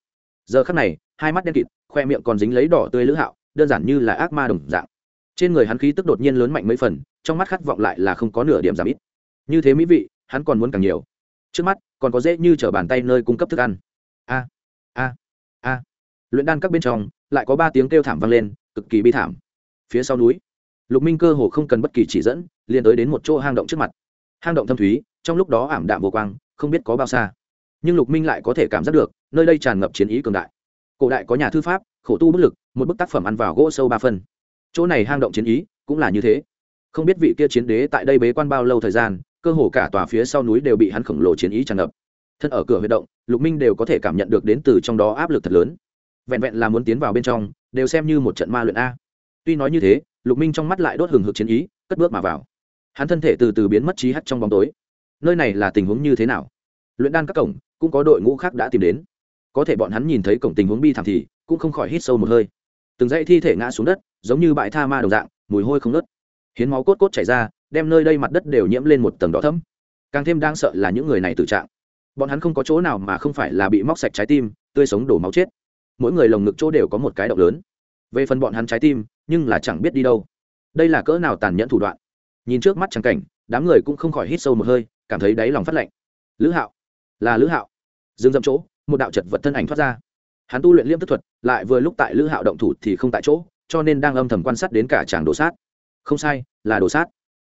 Giờ khắc này, hai mắt đen kịt, khoe miệng còn dính lấy đỏ tươi lữ hạo, đơn giản như là ác ma đồng dạng. Trên người hắn khí tức đột nhiên lớn mạnh mấy phần, trong mắt khát vọng lại là không có nửa điểm giảm ít. Như thế mỹ vị, hắn còn muốn càng nhiều. Trước mắt còn có dễ như t bàn tay nơi cung cấp thức ăn. A a a. Luyện đan các bên trong, lại có ba tiếng kêu thảm vang lên, cực kỳ bi thảm. Phía sau núi, lục minh cơ hồ không cần bất kỳ chỉ dẫn, liền tới đến một chỗ hang động trước mặt. Hang động thâm thúy, trong lúc đó ảm đạm vô quang, không biết có bao xa. Nhưng lục minh lại có thể cảm giác được, nơi đây tràn ngập chiến ý cường đại. Cổ đại có nhà thư pháp, khổ tu bức lực, một bức tác phẩm ăn vào gỗ sâu ba phân chỗ này hang động chiến ý cũng là như thế. Không biết vị kia chiến đế tại đây bế quan bao lâu thời gian cơ hồ cả tòa phía sau núi đều bị hắn khổng lồ chiến ý tràn ngập. Thân ở cửa huy động, lục minh đều có thể cảm nhận được đến từ trong đó áp lực thật lớn. Vẹn vẹn là muốn tiến vào bên trong, đều xem như một trận ma luyện a. Tuy nói như thế, lục minh trong mắt lại đốt hừng hực chiến ý, cất bước mà vào. Hắn thân thể từ từ biến mất trí hắt trong bóng tối. Nơi này là tình huống như thế nào? Luyện đan các cổng, cũng có đội ngũ khác đã tìm đến. Có thể bọn hắn nhìn thấy cổng tình huống bi thảm thì, cũng không khỏi hít sâu một hơi. Từng dãy thi thể ngã xuống đất, giống như bãi tha ma đồng dạng, mùi hôi không nớt hiến máu cốt cốt chảy ra đem nơi đây mặt đất đều nhiễm lên một tầng đỏ thấm càng thêm đang sợ là những người này tự trạng. Bọn hắn không có chỗ nào mà không phải là bị móc sạch trái tim, tươi sống đổ máu chết. Mỗi người lồng ngực chỗ đều có một cái động lớn. Về phần bọn hắn trái tim, nhưng là chẳng biết đi đâu. Đây là cỡ nào tàn nhẫn thủ đoạn. Nhìn trước mắt trắng cảnh, đám người cũng không khỏi hít sâu một hơi, cảm thấy đáy lòng phát lạnh. Lữ hạo, là lữ hạo. Dừng dậm chỗ, một đạo chật vật thân ảnh thoát ra. Hắn tu luyện liêm tức thuật, lại vừa lúc tại lữ hạo động thủ thì không tại chỗ, cho nên đang âm thầm quan sát đến cả tràng đồ sát. Không sai, là đồ sát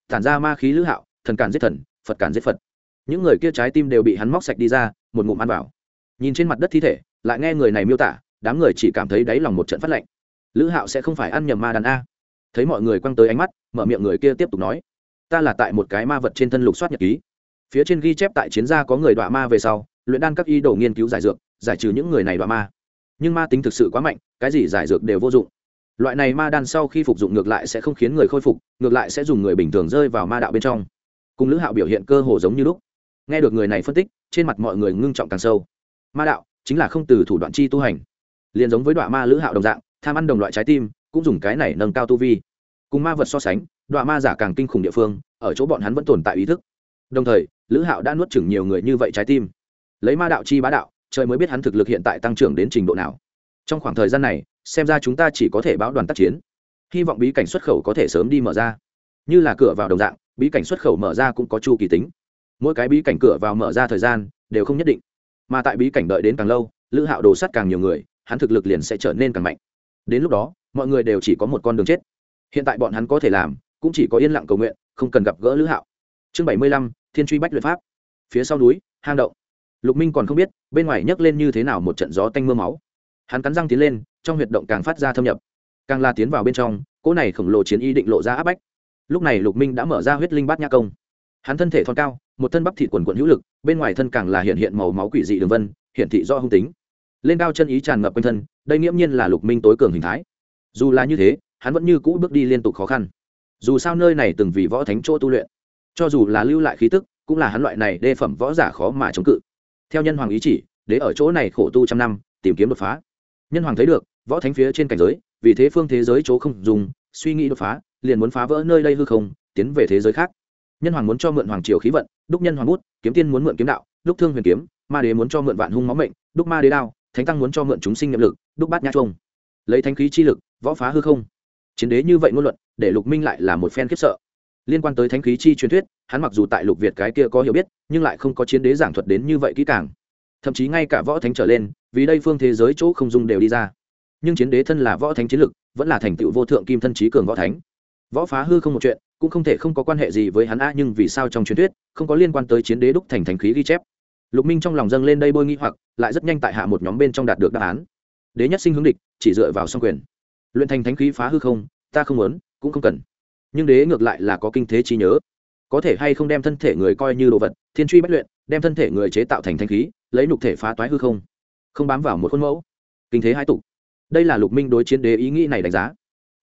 tản ra ma khí lữ hạo, thần cản giết thần, phật cản giết phật. Những người kia trái tim đều bị hắn móc sạch đi ra, một ngụm ăn vào. Nhìn trên mặt đất thi thể, lại nghe người này miêu tả, đám người chỉ cảm thấy đáy lòng một trận phát lạnh. Lữ hạo sẽ không phải ăn nhầm ma đàn a. Thấy mọi người quăng tới ánh mắt, mở miệng người kia tiếp tục nói, ta là tại một cái ma vật trên thân lục soát nhật ký. Phía trên ghi chép tại chiến gia có người đọa ma về sau, luyện đan các y đồ nghiên cứu giải dược, giải trừ những người này đọa ma. Nhưng ma tính thực sự quá mạnh, cái gì giải dược đều vô dụng loại này ma đan sau khi phục dụng ngược lại sẽ không khiến người khôi phục, ngược lại sẽ dùng người bình thường rơi vào ma đạo bên trong. Cùng lữ hạo biểu hiện cơ hồ giống như lúc. Nghe được người này phân tích, trên mặt mọi người ngưng trọng càng sâu. Ma đạo chính là không từ thủ đoạn chi tu hành. Liền giống với đoạn ma lữ hạo đồng dạng, tham ăn đồng loại trái tim, cũng dùng cái này nâng cao tu vi. Cùng ma vật so sánh đoạn ma giả càng kinh khủng địa phương, ở chỗ bọn hắn vẫn tồn tại ý thức. Đồng thời, lữ hạo đã nuốt chửng nhiều người như vậy trái tim. Lấy ma đạo chi bá đạo, trời mới biết hắn thực lực hiện tại tăng trưởng đến trình độ nào. Trong khoảng thời gian này xem ra chúng ta chỉ có thể báo đoàn tác chiến. Hy vọng bí cảnh xuất khẩu có thể sớm đi mở ra. Như là cửa vào đồng dạng, bí cảnh xuất khẩu mở ra cũng có chu kỳ tính. Mỗi cái bí cảnh cửa vào mở ra thời gian đều không nhất định. Mà tại bí cảnh đợi đến càng lâu, lữ hạo đồ sắt càng nhiều người, hắn thực lực liền sẽ trở nên càng mạnh. Đến lúc đó, mọi người đều chỉ có một con đường chết. Hiện tại bọn hắn có thể làm, cũng chỉ có yên lặng cầu nguyện, không cần gặp gỡ lữ hạo. Chương bảy mươi lăm, thiên truy bách luyện pháp. Phía sau núi, hang động. Lục minh còn không biết, bên ngoài nhấc lên như thế nào một trận gió tanh m ư a máu hắn cắn răng tiến lên, trong huyệt động càng phát ra thâm nhập. Càng la tiến vào bên trong, cỗ này khổng lồ chiến y định lộ ra áp bách. Lúc này lục minh đã mở ra huyết linh bát nha công. Hắn thân thể thon cao, một thân bắp thịt quần quận hữu lực, bên ngoài thân càng là hiện hiện màu máu quỷ dị đường vân hiện thị do hung tính. Lên cao chân ý tràn ngập quanh thân, đây nghiễm nhiên là lục minh tối cường hình thái. Dù là như thế, hắn vẫn như cũ bước đi liên tục khó khăn. Dù sao nơi này từng vì võ thánh chỗ tu luyện, cho dù là lưu lại khí tức, cũng là hắn loại này đê phẩm võ giả khó mà chống cự. Theo nhân hoàng ý chỉ đế ở chỗ này khổ tu trăm năm, tìm kiếm đột phá nhân hoàng thấy được, võ thánh phía trên cảnh giới, vì thế phương thế giới chỗ không dùng, suy nghĩ đột phá, liền muốn phá vỡ nơi đây hư không, tiến về thế giới khác. Nhân hoàng muốn cho mượn hoàng triều khí vận, đúc nhân hoàng bút, kiếm tiên muốn mượn kiếm đạo, đúc thương huyền kiếm, ma đế muốn cho mượn vạn hung máu mệnh, đúc ma đế đao, thánh tăng muốn cho mượn chúng sinh nhiệm lực, đúc bát nhã chuông. Lấy thánh khí chi lực, võ phá hư không. Chiến đế như vậy ngôn luận, để lục minh lại là một phen khiếp sợ. Liên quan tới thánh khí chi truyền thuyết, hắn mặc dù tại lục việt cái kia có hiểu biết, nhưng lại không có chiến đế giảng thuật đến như vậy kỹ càng thậm chí ngay cả võ thánh trở lên, vì đây phương thế giới chỗ không dung đều đi ra. Nhưng chiến đế thân là võ thánh chiến lực, vẫn là thành tựu vô thượng kim thân trí cường võ thánh. Võ phá hư không một chuyện, cũng không thể không có quan hệ gì với hắn a nhưng vì sao trong truyền thuyết, không có liên quan tới chiến đế đúc thành thành khí ghi chép? Lục minh trong lòng dâng lên đây bôi nghi hoặc, lại rất nhanh tại hạ một nhóm bên trong đạt được đáp án. Đế nhất sinh hướng địch, chỉ dựa vào song quyền. Luyện thành thánh khí phá hư không, ta không muốn, cũng không cần. Nhưng đế ngược lại là có kinh thế trí nhớ. Có thể hay không đem thân thể người coi như đồ vật, thiên truy bất luyện đem thân thể người chế tạo thành thanh khí, lấy nhục thể phá toái hư không. Không bám vào một khuôn mẫu. Kinh thế hai tục. Đây là lục minh đối chiến đế ý nghĩ này đánh giá.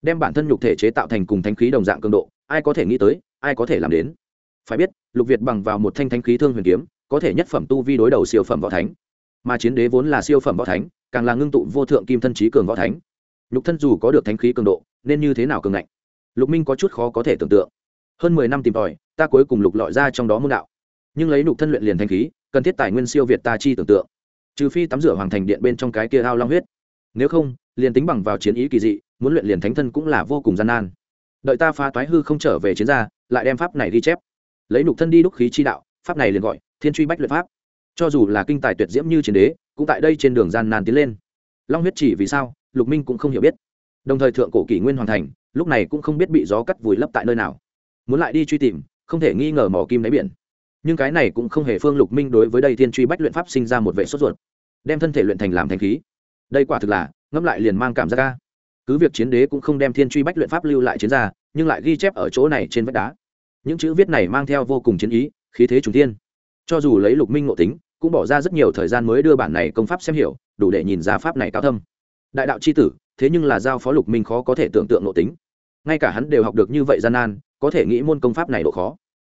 Đem bản thân nhục thể chế tạo thành cùng thanh khí đồng dạng cường độ, ai có thể nghĩ tới, ai có thể làm đến. Phải biết, lục việt bằng vào một thanh thanh khí thương huyền kiếm, có thể nhất phẩm tu vi đối đầu siêu phẩm võ thánh. Mà chiến đế vốn là siêu phẩm võ thánh, càng là ngưng tụ vô thượng kim thân trí cường võ thánh. Nhục thân dù có được thanh khí cường độ, nên như thế nào cường ngạnh? Lục minh có chút khó có thể tưởng tượng. Hơn mười năm tìm tòi, ta cuối cùng lục lọi ra trong đó môn đạo nhưng lấy nục thân luyện liền thanh khí, cần thiết tài nguyên siêu việt ta chi tưởng tượng. Trừ phi tắm rửa hoàng thành điện bên trong cái kia ao long huyết. Nếu không, liền tính bằng vào chiến ý kỳ dị, muốn luyện liền thánh thân cũng là vô cùng gian nan. Đợi ta phá toái hư không trở về chiến gia, lại đem pháp này ghi chép. Lấy nục thân đi đúc khí chi đạo, pháp này liền gọi thiên truy bách luyện pháp. Cho dù là kinh tài tuyệt diễm như chiến đế, cũng tại đây trên đường gian nan tiến lên. Long huyết chỉ vì sao, lục minh cũng không hiểu biết. Đồng thời thượng cổ kỷ nguyên hoàn thành, lúc này cũng không biết bị gió cắt vùi lấp tại nơi nào. Muốn lại đi truy tìm, không thể nghi ngờ mỏ kim đáy biển nhưng cái này cũng không hề phương lục minh đối với đây thiên truy bách luyện pháp sinh ra một vệ sốt ruột, đem thân thể luyện thành làm thành khí. Đây quả thực là, ngẫm lại liền mang cảm giác ca cứ việc chiến đế cũng không đem thiên truy bách luyện pháp lưu lại chiến ra, nhưng lại ghi chép ở chỗ này trên vách đá. Những chữ viết này mang theo vô cùng chiến ý, khí thế trùng thiên. Cho dù lấy lục minh ngộ tính, cũng bỏ ra rất nhiều thời gian mới đưa bản này công pháp xem hiểu, đủ để nhìn ra pháp này cao thâm. Đại đạo c h i tử, thế nhưng là giao phó lục minh khó có thể tưởng tượng ngộ tính. Ngay cả hắn đều học được như vậy gian nan, có thể nghĩ môn công pháp này độ khó.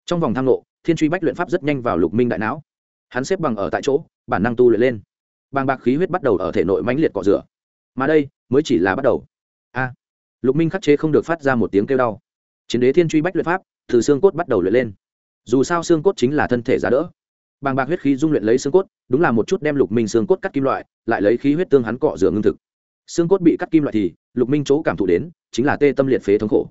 Trong vòng thang lộ thiên truy bách luyện pháp rất nhanh vào lục minh đại não. Hắn xếp bằng ở tại chỗ, bản năng tu luyện lên. Bàng bạc khí huyết bắt đầu ở thể nội mãnh liệt cọ rửa. Mà đây, mới chỉ là bắt đầu. A! Lục minh khắc chế không được phát ra một tiếng kêu đau. Chiến đế thiên truy bách luyện pháp, từ xương cốt bắt đầu luyện lên. Dù sao xương cốt chính là thân thể giá đỡ. Bàng bạc huyết khí dung luyện lấy xương cốt, đúng là một chút đem lục minh xương cốt cắt kim loại, lại lấy khí huyết tương hắn cọ rửa ngưng thực. Xương cốt bị cắt kim loại thì, lục minh chỗ cảm thụ đến, chính là tê tâm liệt phế thống khổ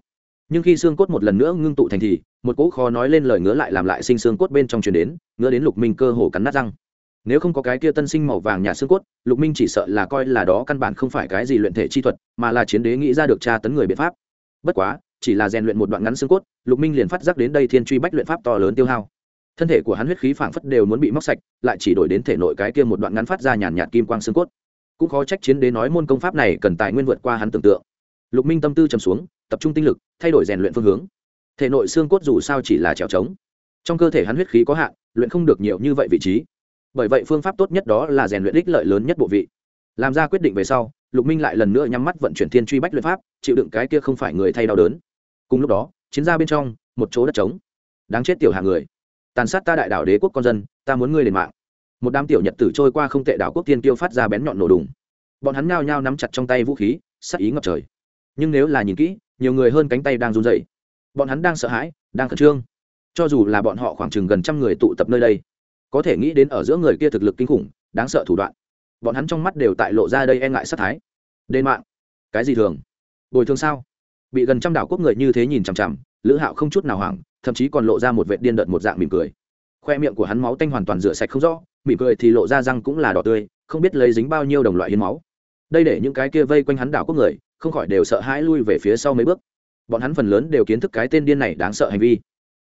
nhưng khi xương cốt một lần nữa ngưng tụ thành thì, một cỗ khó nói lên lời ngứa lại làm lại sinh xương cốt bên trong truyền đến, ngứa đến lục minh cơ hồ cắn nát răng. Nếu không có cái kia tân sinh màu vàng nhà xương cốt, lục minh chỉ sợ là coi là đó căn bản không phải cái gì luyện thể chi thuật, mà là chiến đế nghĩ ra được tra tấn người biện pháp. Bất quá, chỉ là rèn luyện một đoạn ngắn xương cốt, lục minh liền phát giác đến đây thiên truy bách luyện pháp to lớn tiêu hao. Thân thể của hắn huyết khí phảng phất đều muốn bị móc sạch, lại chỉ đổi đến thể nội cái kia một đoạn ngắn phát ra nhàn nhạt kim quang xương cốt. Cũng khó trách chiến đế nói môn công pháp này cần tài nguyên vượt qua hắn tưởng tượng. Lục minh tâm tư trầm xuống tập trung tinh lực, thay đổi rèn luyện phương hướng. Thể nội xương cốt dù sao chỉ là trèo trống, trong cơ thể hắn huyết khí có hạn, luyện không được nhiều như vậy vị trí. Bởi vậy phương pháp tốt nhất đó là rèn luyện ích lợi lớn nhất bộ vị. Làm ra quyết định về sau, lục minh lại lần nữa nhắm mắt vận chuyển thiên truy bách luyện pháp, chịu đựng cái kia không phải người thay đau đớn. Cùng lúc đó, chiến ra bên trong, một chỗ đất trống. Đáng chết tiểu hạ người. Tàn sát ta đại đảo đế quốc con dân, ta muốn ngươi lên mạng. Một đám tiểu nhật tử trôi qua không tệ đảo quốc tiên tiêu phát ra bén nhọn nổ đùng. Bọn hắn nhao nhao nắm chặt trong tay vũ khí sắc ý ngập trời. Nhưng nếu là nhìn kỹ nhiều người hơn cánh tay đang run rẩy, bọn hắn đang sợ hãi đang khẩn trương. Cho dù là bọn họ khoảng chừng gần trăm người tụ tập nơi đây có thể nghĩ đến ở giữa người kia thực lực kinh khủng đáng sợ thủ đoạn. Bọn hắn trong mắt đều tại lộ ra đây e ngại sát thái. Đền mạng. Cái gì thường? Bồi thường sao? Bị gần trăm đảo quốc người như thế nhìn chằm chằm lữ hạo không chút nào hoảng thậm chí còn lộ ra một vệ điên đợt một dạng mỉm cười. Khoe miệng của hắn máu tanh hoàn toàn rửa sạch không rõ mỉm cười thì lộ ra răng cũng là đỏ tươi không biết lấy dính bao nhiêu đồng loại hiến máu. Đây để những cái kia vây quanh hắn đảo quốc người không khỏi đều sợ hãi lui về phía sau mấy bước. Bọn hắn phần lớn đều kiến thức cái tên điên này đáng sợ hành vi.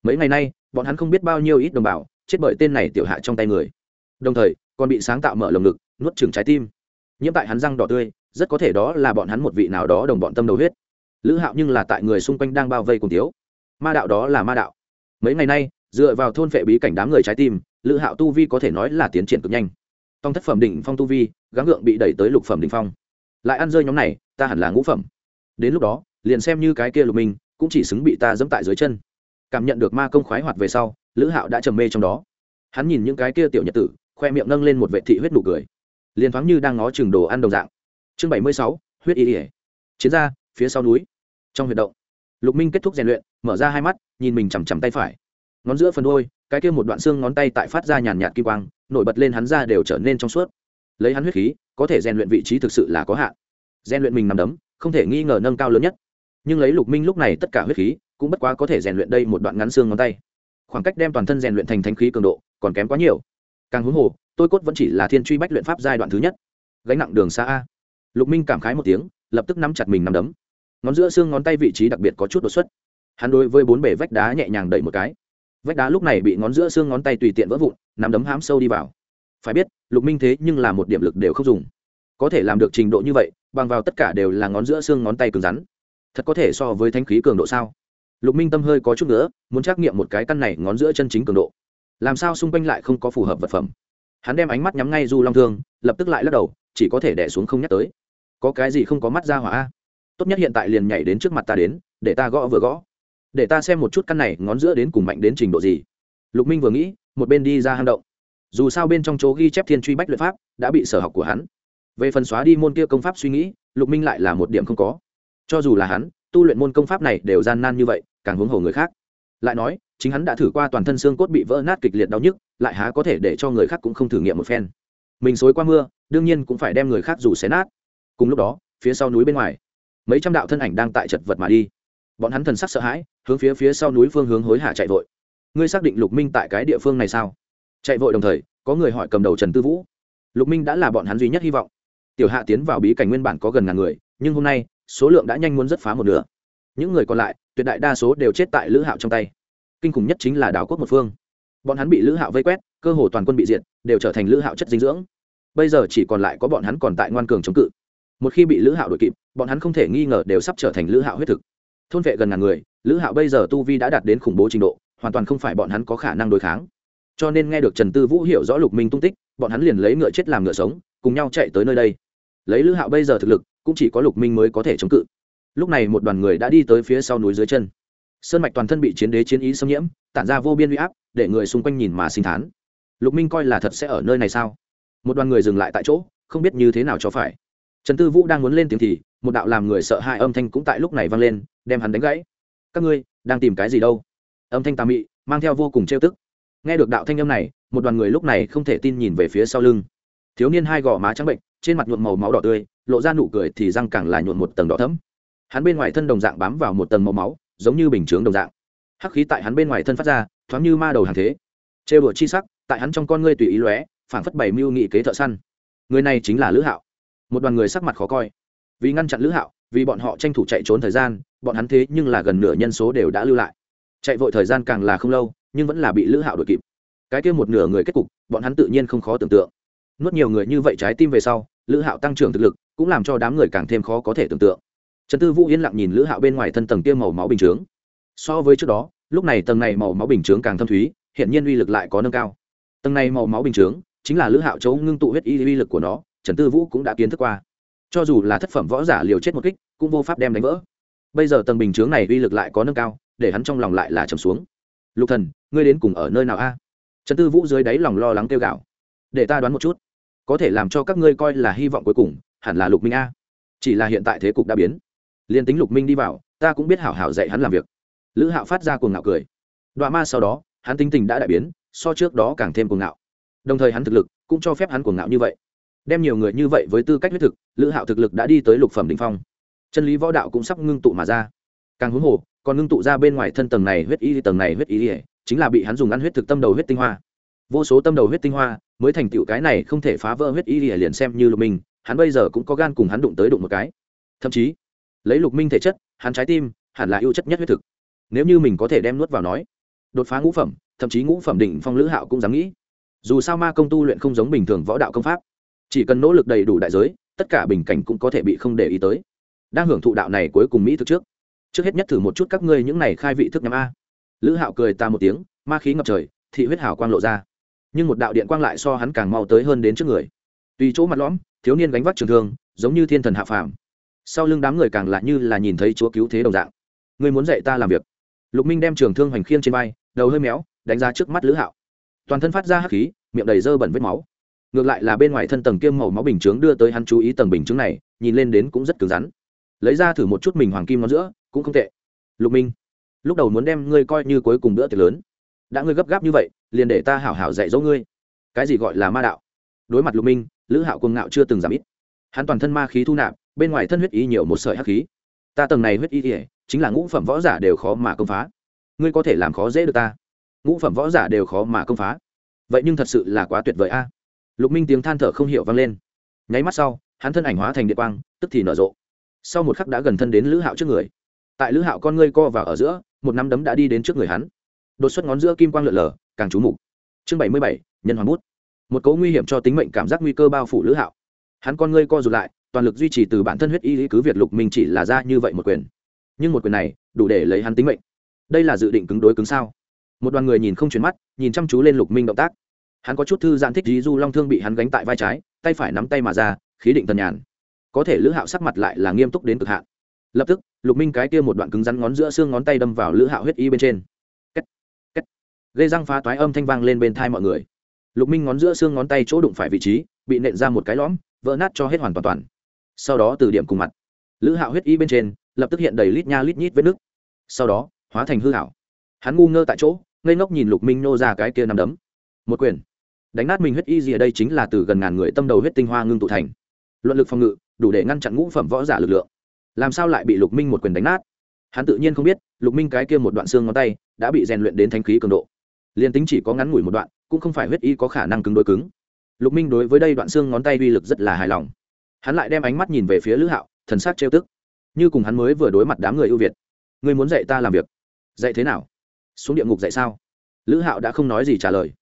Mấy ngày nay, bọn hắn không biết bao nhiêu ít đồng bào, chết bởi tên này tiểu hạ trong tay người. Đồng thời, còn bị sáng tạo mở lồng ngực, nuốt chửng trái tim. Nhiễm tại hắn răng đỏ tươi, rất có thể đó là bọn hắn một vị nào đó đồng bọn tâm đầu huyết. Lữ hạo nhưng là tại người xung quanh đang bao vây cùng tiếu ma đạo đó là ma đạo. Mấy ngày nay, dựa vào thôn vệ bí cảnh đám người trái tim, lữ hạo tu vi có thể nói là tiến triển cực nhanh. Tông thất phẩm đỉnh phong tu vi, gắng gượng bị đẩy tới lục phẩm đỉnh phong lại ăn rơi nhóm này, ta hẳn là ngũ phẩm. Đến lúc đó, liền xem như cái kia lục minh, cũng chỉ xứng bị ta dẫm tại dưới chân. Cảm nhận được ma công khoái hoạt về sau, lữ hạo đã trầm mê trong đó. Hắn nhìn những cái kia tiểu nhật tử, khoe miệng nâng lên một vệ thị huyết nụ cười. Liền thoáng như đang ngó chừng đồ ăn đồng dạng. Chương bảy mươi sáu, huyết y ỉa chiến ra, phía sau núi. Trong huyệt động, lục minh kết thúc rèn luyện, mở ra hai mắt, nhìn mình chằm chằm tay phải. Ngón giữa phần đôi cái kia một đoạn xương ngón tay tại phát ra nhàn nhạt kim quang, nổi bật lên hắn ra đều trở nên trong suốt lấy hắn huyết khí, có thể rèn luyện vị trí thực sự là có hạn. Rèn luyện mình nằm đấm, không thể nghi ngờ nâng cao lớn nhất. Nhưng lấy lục minh lúc này tất cả huyết khí, cũng bất quá có thể rèn luyện đây một đoạn ngắn xương ngón tay. Khoảng cách đem toàn thân rèn luyện thành thanh khí cường độ, còn kém quá nhiều. Càng huống hồ, tôi cốt vẫn chỉ là thiên truy bách luyện pháp giai đoạn thứ nhất. Gánh nặng đường xa a. Lục minh cảm khái một tiếng, lập tức nắm chặt mình nắm đấm. Ngón giữa xương ngón tay vị trí đặc biệt có chút đột xuất. Hắn đối với bốn bể vách đá nhẹ nhàng đẩy một cái. Vách đá lúc này bị ngón giữa xương ngón tay tùy tiện vỡ vụn nắm đấm hám sâu đi vào phải biết, lục minh thế nhưng là một điểm lực đều không dùng. Có thể làm được trình độ như vậy, bằng vào tất cả đều là ngón giữa xương ngón tay cứng rắn. Thật có thể so với thanh khí cường độ sao? Lục minh tâm hơi có chút nữa, muốn trắc nghiệm một cái căn này ngón giữa chân chính cường độ. Làm sao xung quanh lại không có phù hợp vật phẩm? Hắn đem ánh mắt nhắm ngay du long thương, lập tức lại lắc đầu, chỉ có thể đẻ xuống không nhắc tới. Có cái gì không có mắt ra hỏa tốt nhất hiện tại liền nhảy đến trước mặt ta đến, để ta gõ vừa gõ. Để ta xem một chút căn này ngón giữa đến cùng mạnh đến trình độ gì. Lục minh vừa nghĩ, một bên đi ra hang động dù sao bên trong chỗ ghi chép thiên truy bách luyện pháp đã bị sở học của hắn. Về phần xóa đi môn kia công pháp suy nghĩ, lục minh lại là một điểm không có. Cho dù là hắn, tu luyện môn công pháp này đều gian nan như vậy, càng hướng hồ người khác. Lại nói, chính hắn đã thử qua toàn thân xương cốt bị vỡ nát kịch liệt đau nhức, lại há có thể để cho người khác cũng không thử nghiệm một phen. Mình xối qua mưa, đương nhiên cũng phải đem người khác dù xé nát. Cùng lúc đó, phía sau núi bên ngoài, mấy trăm đạo thân ảnh đang tại chật vật mà đi. Bọn hắn thần sắc sợ hãi, hướng phía phía sau núi phương hướng hối hả chạy vội. Ngươi xác định lục minh tại cái địa phương này sao? Chạy vội đồng thời, có người hỏi cầm đầu trần tư vũ. Lục minh đã là bọn hắn duy nhất hy vọng. Tiểu hạ tiến vào bí cảnh nguyên bản có gần ngàn người, nhưng hôm nay, số lượng đã nhanh muốn rất phá một nửa. Những người còn lại, tuyệt đại đa số đều chết tại lữ hạo trong tay. Kinh khủng nhất chính là đảo quốc một phương. Bọn hắn bị lữ hạo vây quét, cơ hồ toàn quân bị diệt, đều trở thành lữ hạo chất dinh dưỡng. Bây giờ chỉ còn lại có bọn hắn còn tại ngoan cường chống cự. Một khi bị lữ hạo đội kịp, bọn hắn không thể nghi ngờ đều sắp trở thành lữ hạo huyết thực. Thôn vệ gần ngàn người, lữ hạo bây giờ tu vi đã đạt đến khủng bố trình độ, hoàn toàn không phải bọn hắn có khả năng đối kháng cho nên nghe được trần tư vũ hiểu rõ lục minh tung tích, bọn hắn liền lấy ngựa chết làm ngựa sống, cùng nhau chạy tới nơi đây. Lấy lữ hạo bây giờ thực lực, cũng chỉ có lục minh mới có thể chống cự. Lúc này một đoàn người đã đi tới phía sau núi dưới chân. Sơn mạch toàn thân bị chiến đế chiến ý xâm nhiễm, tản ra vô biên huy áp, để người xung quanh nhìn mà sinh thán. Lục minh coi là thật sẽ ở nơi này sao? Một đoàn người dừng lại tại chỗ, không biết như thế nào cho phải. Trần tư vũ đang muốn lên tiếng thì, một đạo làm người sợ hãi âm thanh cũng tại lúc này vang lên, đem hắn đánh gãy. Các ngươi đang tìm cái gì đâu? Âm thanh tà mị, mang theo vô cùng trêu tức nghe được đạo thanh âm này, một đoàn người lúc này không thể tin nhìn về phía sau lưng. Thiếu niên hai gò má trắng bệnh, trên mặt nhuộm màu máu đỏ tươi, lộ ra nụ cười thì răng càng là nhuộm một tầng đỏ thấm hắn bên ngoài thân đồng dạng bám vào một tầng màu máu, giống như bình chướng đồng dạng. Hắc khí tại hắn bên ngoài thân phát ra, thoáng như ma đầu hàng thế. Chê bửa chi sắc, tại hắn trong con ngươi tùy ý lóe, phảng phất bày mưu nghị kế thợ săn. Người này chính là lữ hạo. Một đoàn người sắc mặt khó coi. Vì ngăn chặn lữ hạo, vì bọn họ tranh thủ chạy trốn thời gian, bọn hắn thế nhưng là gần nửa nhân số đều đã lưu lại. Chạy vội thời gian càng là không lâu nhưng vẫn là bị lữ hạo đuổi kịp. Cái kia một nửa người kết cục, bọn hắn tự nhiên không khó tưởng tượng. Nuốt nhiều người như vậy trái tim về sau, lữ hạo tăng trưởng thực lực, cũng làm cho đám người càng thêm khó có thể tưởng tượng. Trần tư vũ yên lặng nhìn lữ hạo bên ngoài thân tầng kia màu máu bình chướng. So với trước đó, lúc này tầng này màu máu bình chướng càng thâm thúy hiện nhiên uy lực lại có nâng cao. Tầng này màu máu bình chướng chính là lữ hạo chấu ngưng tụ huyết y uy lực của nó, trần tư vũ cũng đã kiến thức qua. Cho dù là thất phẩm võ giả liều chết một kích, cũng vô pháp đem đánh vỡ. Bây giờ tầng bình chướng này uy lực lại có nâng cao, để hắn trong lòng lại là trầm xuống lục thần, ngươi đến cùng ở nơi nào a? Trần tư vũ dưới đáy lòng lo lắng kêu gạo để ta đoán một chút. Có thể làm cho các ngươi coi là hy vọng cuối cùng, hẳn là lục minh a. Chỉ là hiện tại thế cục đã biến. Liền tính lục minh đi vào, ta cũng biết hảo hảo dạy hắn làm việc. Lữ hạo phát ra cuồng ngạo cười. Đoạn ma sau đó, hắn tính tình đã đại biến, so trước đó càng thêm cuồng ngạo. Đồng thời hắn thực lực cũng cho phép hắn cuồng ngạo như vậy. Đem nhiều người như vậy với tư cách huyết thực, lữ hạo thực lực đã đi tới lục phẩm đình phong. Chân lý võ đạo cũng sắp ngưng tụ mà ra. Càng huống hồ còn ngưng tụ ra bên ngoài thân tầng này huyết y tầng này huyết y chính là bị hắn dùng ăn huyết thực tâm đầu huyết tinh hoa. Vô số tâm đầu huyết tinh hoa mới thành tựu cái này không thể phá vỡ huyết y liền xem như lục minh, hắn bây giờ cũng có gan cùng hắn đụng tới đụng một cái. Thậm chí, lấy lục minh thể chất, hắn trái tim hẳn là ưu chất nhất huyết thực. Nếu như mình có thể đem nuốt vào nói, đột phá ngũ phẩm, thậm chí ngũ phẩm đỉnh phong lữ hạo cũng dám nghĩ. Dù sao ma công tu luyện không giống bình thường võ đạo công pháp. Chỉ cần nỗ lực đầy đủ đại giới, tất cả bình cảnh cũng có thể bị không để ý tới. Đang hưởng thụ đạo này cuối cùng mỹ thực trước trước hết nhất thử một chút các ngươi những này khai vị thức nhắm a. Lữ hạo cười ta một tiếng, ma khí ngập trời, thị huyết hào quang lộ ra. Nhưng một đạo điện quang lại so hắn càng mau tới hơn đến trước người. Tùy chỗ mặt lõm, thiếu niên gánh vác trường thương, giống như thiên thần hạ phàm. Sau lưng đám người càng lạ như là nhìn thấy chúa cứu thế đồng dạng. Người muốn dạy ta làm việc. Lục minh đem trường thương hoành khiên trên vai, đầu hơi méo, đánh ra trước mắt lữ hạo. Toàn thân phát ra hắc khí, miệng đầy dơ bẩn vết máu. Ngược lại là bên ngoài thân tầng kiêm màu máu bình chướng đưa tới hắn chú ý tầng bình chướng này, nhìn lên đến cũng rất cứng rắn. Lấy ra thử một chút mình hoàng kim nó giữa cũng không tệ. Lục minh, lúc đầu muốn đem ngươi coi như cuối cùng bữa tiệc lớn. Đã ngươi gấp gáp như vậy, liền để ta hảo hảo dạy dỗ ngươi. Cái gì gọi là ma đạo? Đối mặt lục minh, lữ hạo cuồng ngạo chưa từng giảm ít. Hắn toàn thân ma khí thu nạp, bên ngoài thân huyết y nhiều một sợi hắc khí. Ta tầng này huyết y ỉa chính là ngũ phẩm võ giả đều khó mà công phá. Ngươi có thể làm khó dễ được ta. Ngũ phẩm võ giả đều khó mà công phá. Vậy nhưng thật sự là quá tuyệt vời a. Lục minh tiếng than thở không hiểu vang lên. Nháy mắt sau, hắn thân ảnh hóa thành địa quang, tức thì nở rộ. Sau một khắc đã gần thân đến lữ hạo trước người tại lữ hạo con ngươi co vào ở giữa, một nắm đấm đã đi đến trước người hắn. Đột xuất ngón giữa kim quang lượn lờ, càng trú mục. Chương bảy mươi bảy, nhân hoàng bút. Một cấu nguy hiểm cho tính mệnh cảm giác nguy cơ bao phủ lữ hạo. Hắn con ngươi co rụt lại, toàn lực duy trì từ bản thân huyết y lý cứ việt lục minh chỉ là ra như vậy một quyền. Nhưng một quyền này, đủ để lấy hắn tính mệnh. Đây là dự định cứng đối cứng sao? Một đoàn người nhìn không chuyển mắt, nhìn chăm chú lên lục minh động tác. Hắn có chút thư giãn thích dí du long thương bị hắn gánh tại vai trái, tay phải nắm tay mà ra, khí định tần nhàn. Có thể lữ hạo sắc mặt lại là nghiêm túc đến cực hạn lập tức, lục minh cái kia một đoạn cứng rắn ngón giữa xương ngón tay đâm vào lữ hạo huyết y bên trên. Kết. Kết. gây răng phá toái âm thanh vang lên bên thai mọi người. Lục minh ngón giữa xương ngón tay chỗ đụng phải vị trí, bị nện ra một cái lõm, vỡ nát cho hết hoàn toàn toàn. Sau đó từ điểm cùng mặt, lữ hạo huyết y bên trên, lập tức hiện đầy lít nha lít nhít vết nước sau đó, hóa thành hư hảo. Hắn ngu ngơ tại chỗ, ngây ngốc nhìn lục minh nô ra cái kia nằm đấm. Một quyền. Đánh nát mình huyết y gì ở đây chính là từ gần ngàn người tâm đầu huyết tinh hoa ngưng tụ thành. Luận lực phòng ngự, đủ để ngăn chặn ngũ phẩm võ giả lực lượng làm sao lại bị lục minh một quyền đánh nát? Hắn tự nhiên không biết, lục minh cái kia một đoạn xương ngón tay đã bị rèn luyện đến thanh khí cường độ. Liền tính chỉ có ngắn ngủi một đoạn, cũng không phải huyết y có khả năng cứng đối cứng. Lục minh đối với đây đoạn xương ngón tay uy lực rất là hài lòng. Hắn lại đem ánh mắt nhìn về phía lữ hạo, thần sắc trêu tức. Như cùng hắn mới vừa đối mặt đám người ưu việt. Ngươi muốn dạy ta làm việc? Dạy thế nào? Xuống địa ngục dạy sao? Lữ hạo đã không nói gì trả lời.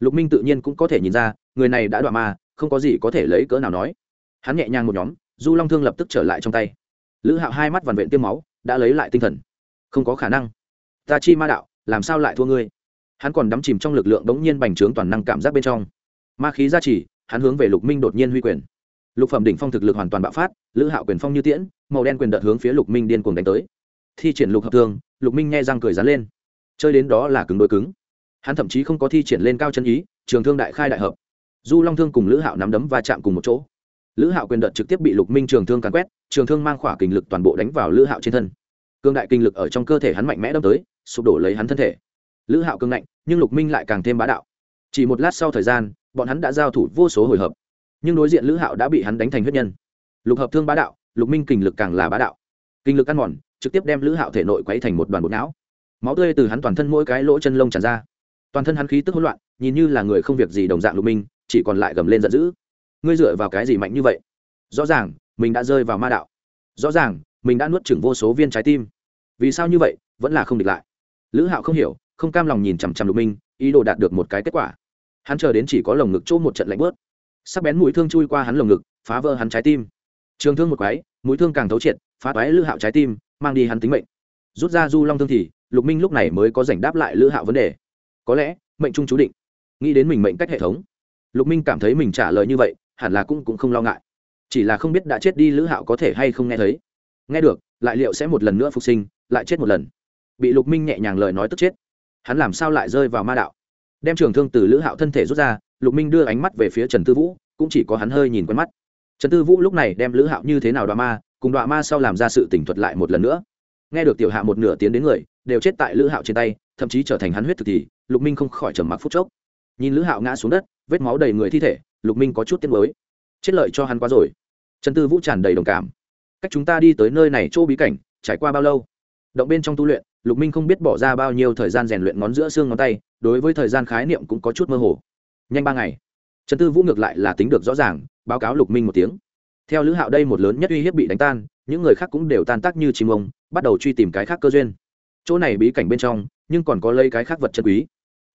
Lục minh tự nhiên cũng có thể nhìn ra, người này đã đoạn ma, không có gì có thể lấy cỡ nào nói. Hắn nhẹ nhàng một nhóm, du long thương lập tức trở lại trong tay lữ hạo hai mắt vằn vện tiêm máu, đã lấy lại tinh thần. Không có khả năng. Ta chi ma đạo, làm sao lại thua ngươi? Hắn còn đắm chìm trong lực lượng đống nhiên bành trướng toàn năng cảm giác bên trong. Ma khí gia trì, hắn hướng về lục minh đột nhiên huy quyền. Lục phẩm đỉnh phong thực lực hoàn toàn bạo phát, lữ hạo quyền phong như tiễn, màu đen quyền đợt hướng phía lục minh điên cuồng đánh tới. Thi triển lục hợp thương, lục minh nghe răng cười dán lên. Chơi đến đó là cứng đôi cứng. Hắn thậm chí không có thi triển lên cao chân ý, trường thương đại khai đại hợp. Du long thương cùng lữ hạo nắm đấm va chạm cùng một chỗ. Lữ hạo quyền đợt trực tiếp bị lục minh trường thương càn quét trường thương mang khỏa kinh lực toàn bộ đánh vào lữ hạo trên thân. Cương đại kinh lực ở trong cơ thể hắn mạnh mẽ đâm tới, sụp đổ lấy hắn thân thể. Lữ hạo cương ngạnh, nhưng lục minh lại càng thêm bá đạo. Chỉ một lát sau thời gian, bọn hắn đã giao thủ vô số hồi hợp. Nhưng đối diện lữ hạo đã bị hắn đánh thành huyết nhân. Lục hợp thương bá đạo, lục minh kinh lực càng là bá đạo. Kinh lực ăn mòn, trực tiếp đem lữ hạo thể nội quấy thành một đoàn bột não. Máu tươi từ hắn toàn thân mỗi cái lỗ chân lông tràn ra. Toàn thân hắn khí tức hỗn loạn, nhìn như là người không việc gì đồng dạng lục minh, chỉ còn lại gầm lên giận dữ. Ngươi dựa vào cái gì mạnh như vậy? Rõ ràng mình đã rơi vào ma đạo. Rõ ràng, mình đã nuốt chửng vô số viên trái tim. Vì sao như vậy, vẫn là không địch lại. Lữ hạo không hiểu, không cam lòng nhìn chằm chằm lục minh, ý đồ đạt được một cái kết quả. Hắn chờ đến chỉ có lồng ngực chỗ một trận lạnh bớt sắc bén mũi thương chui qua hắn lồng ngực, phá vỡ hắn trái tim. Trường thương một quái, mũi thương càng thấu triệt, phá toái lữ hạo trái tim, mang đi hắn tính mệnh. Rút ra du long thương thì, lục minh lúc này mới có giành đáp lại lữ hạo vấn đề. Có lẽ, mệnh trung chú định. Nghĩ đến mình mệnh cách hệ thống. Lục minh cảm thấy mình trả lời như vậy, hẳn là cũng cũng không lo ngại chỉ là không biết đã chết đi lữ hạo có thể hay không nghe thấy. Nghe được, lại liệu sẽ một lần nữa phục sinh, lại chết một lần. Bị lục minh nhẹ nhàng lời nói tức chết. Hắn làm sao lại rơi vào ma đạo? Đem trường thương từ lữ hạo thân thể rút ra, lục minh đưa ánh mắt về phía trần tư vũ, cũng chỉ có hắn hơi nhìn quen mắt. Trần tư vũ lúc này đem lữ hạo như thế nào đoạ ma, cùng đoạ ma sau làm ra sự tỉnh thuật lại một lần nữa. Nghe được tiểu hạ một nửa tiến đến người, đều chết tại lữ hạo trên tay, thậm chí trở thành hắn huyết thực thì, lục minh không khỏi trầm mặc phút chốc. Nhìn lữ hạo ngã xuống đất, vết máu đầy người thi thể, lục minh có chút tiếc mới chết lợi cho hắn quá rồi. Trần tư vũ tràn đầy đồng cảm. Cách chúng ta đi tới nơi này chỗ bí cảnh, trải qua bao lâu? Động bên trong tu luyện, lục minh không biết bỏ ra bao nhiêu thời gian rèn luyện ngón giữa xương ngón tay, đối với thời gian khái niệm cũng có chút mơ hồ. Nhanh ba ngày. Trần tư vũ ngược lại là tính được rõ ràng, báo cáo lục minh một tiếng. Theo lữ hạo đây một lớn nhất uy hiếp bị đánh tan, những người khác cũng đều tan tác như chim ông, bắt đầu truy tìm cái khác cơ duyên. Chỗ này bí cảnh bên trong, nhưng còn có lấy cái khác vật chân quý.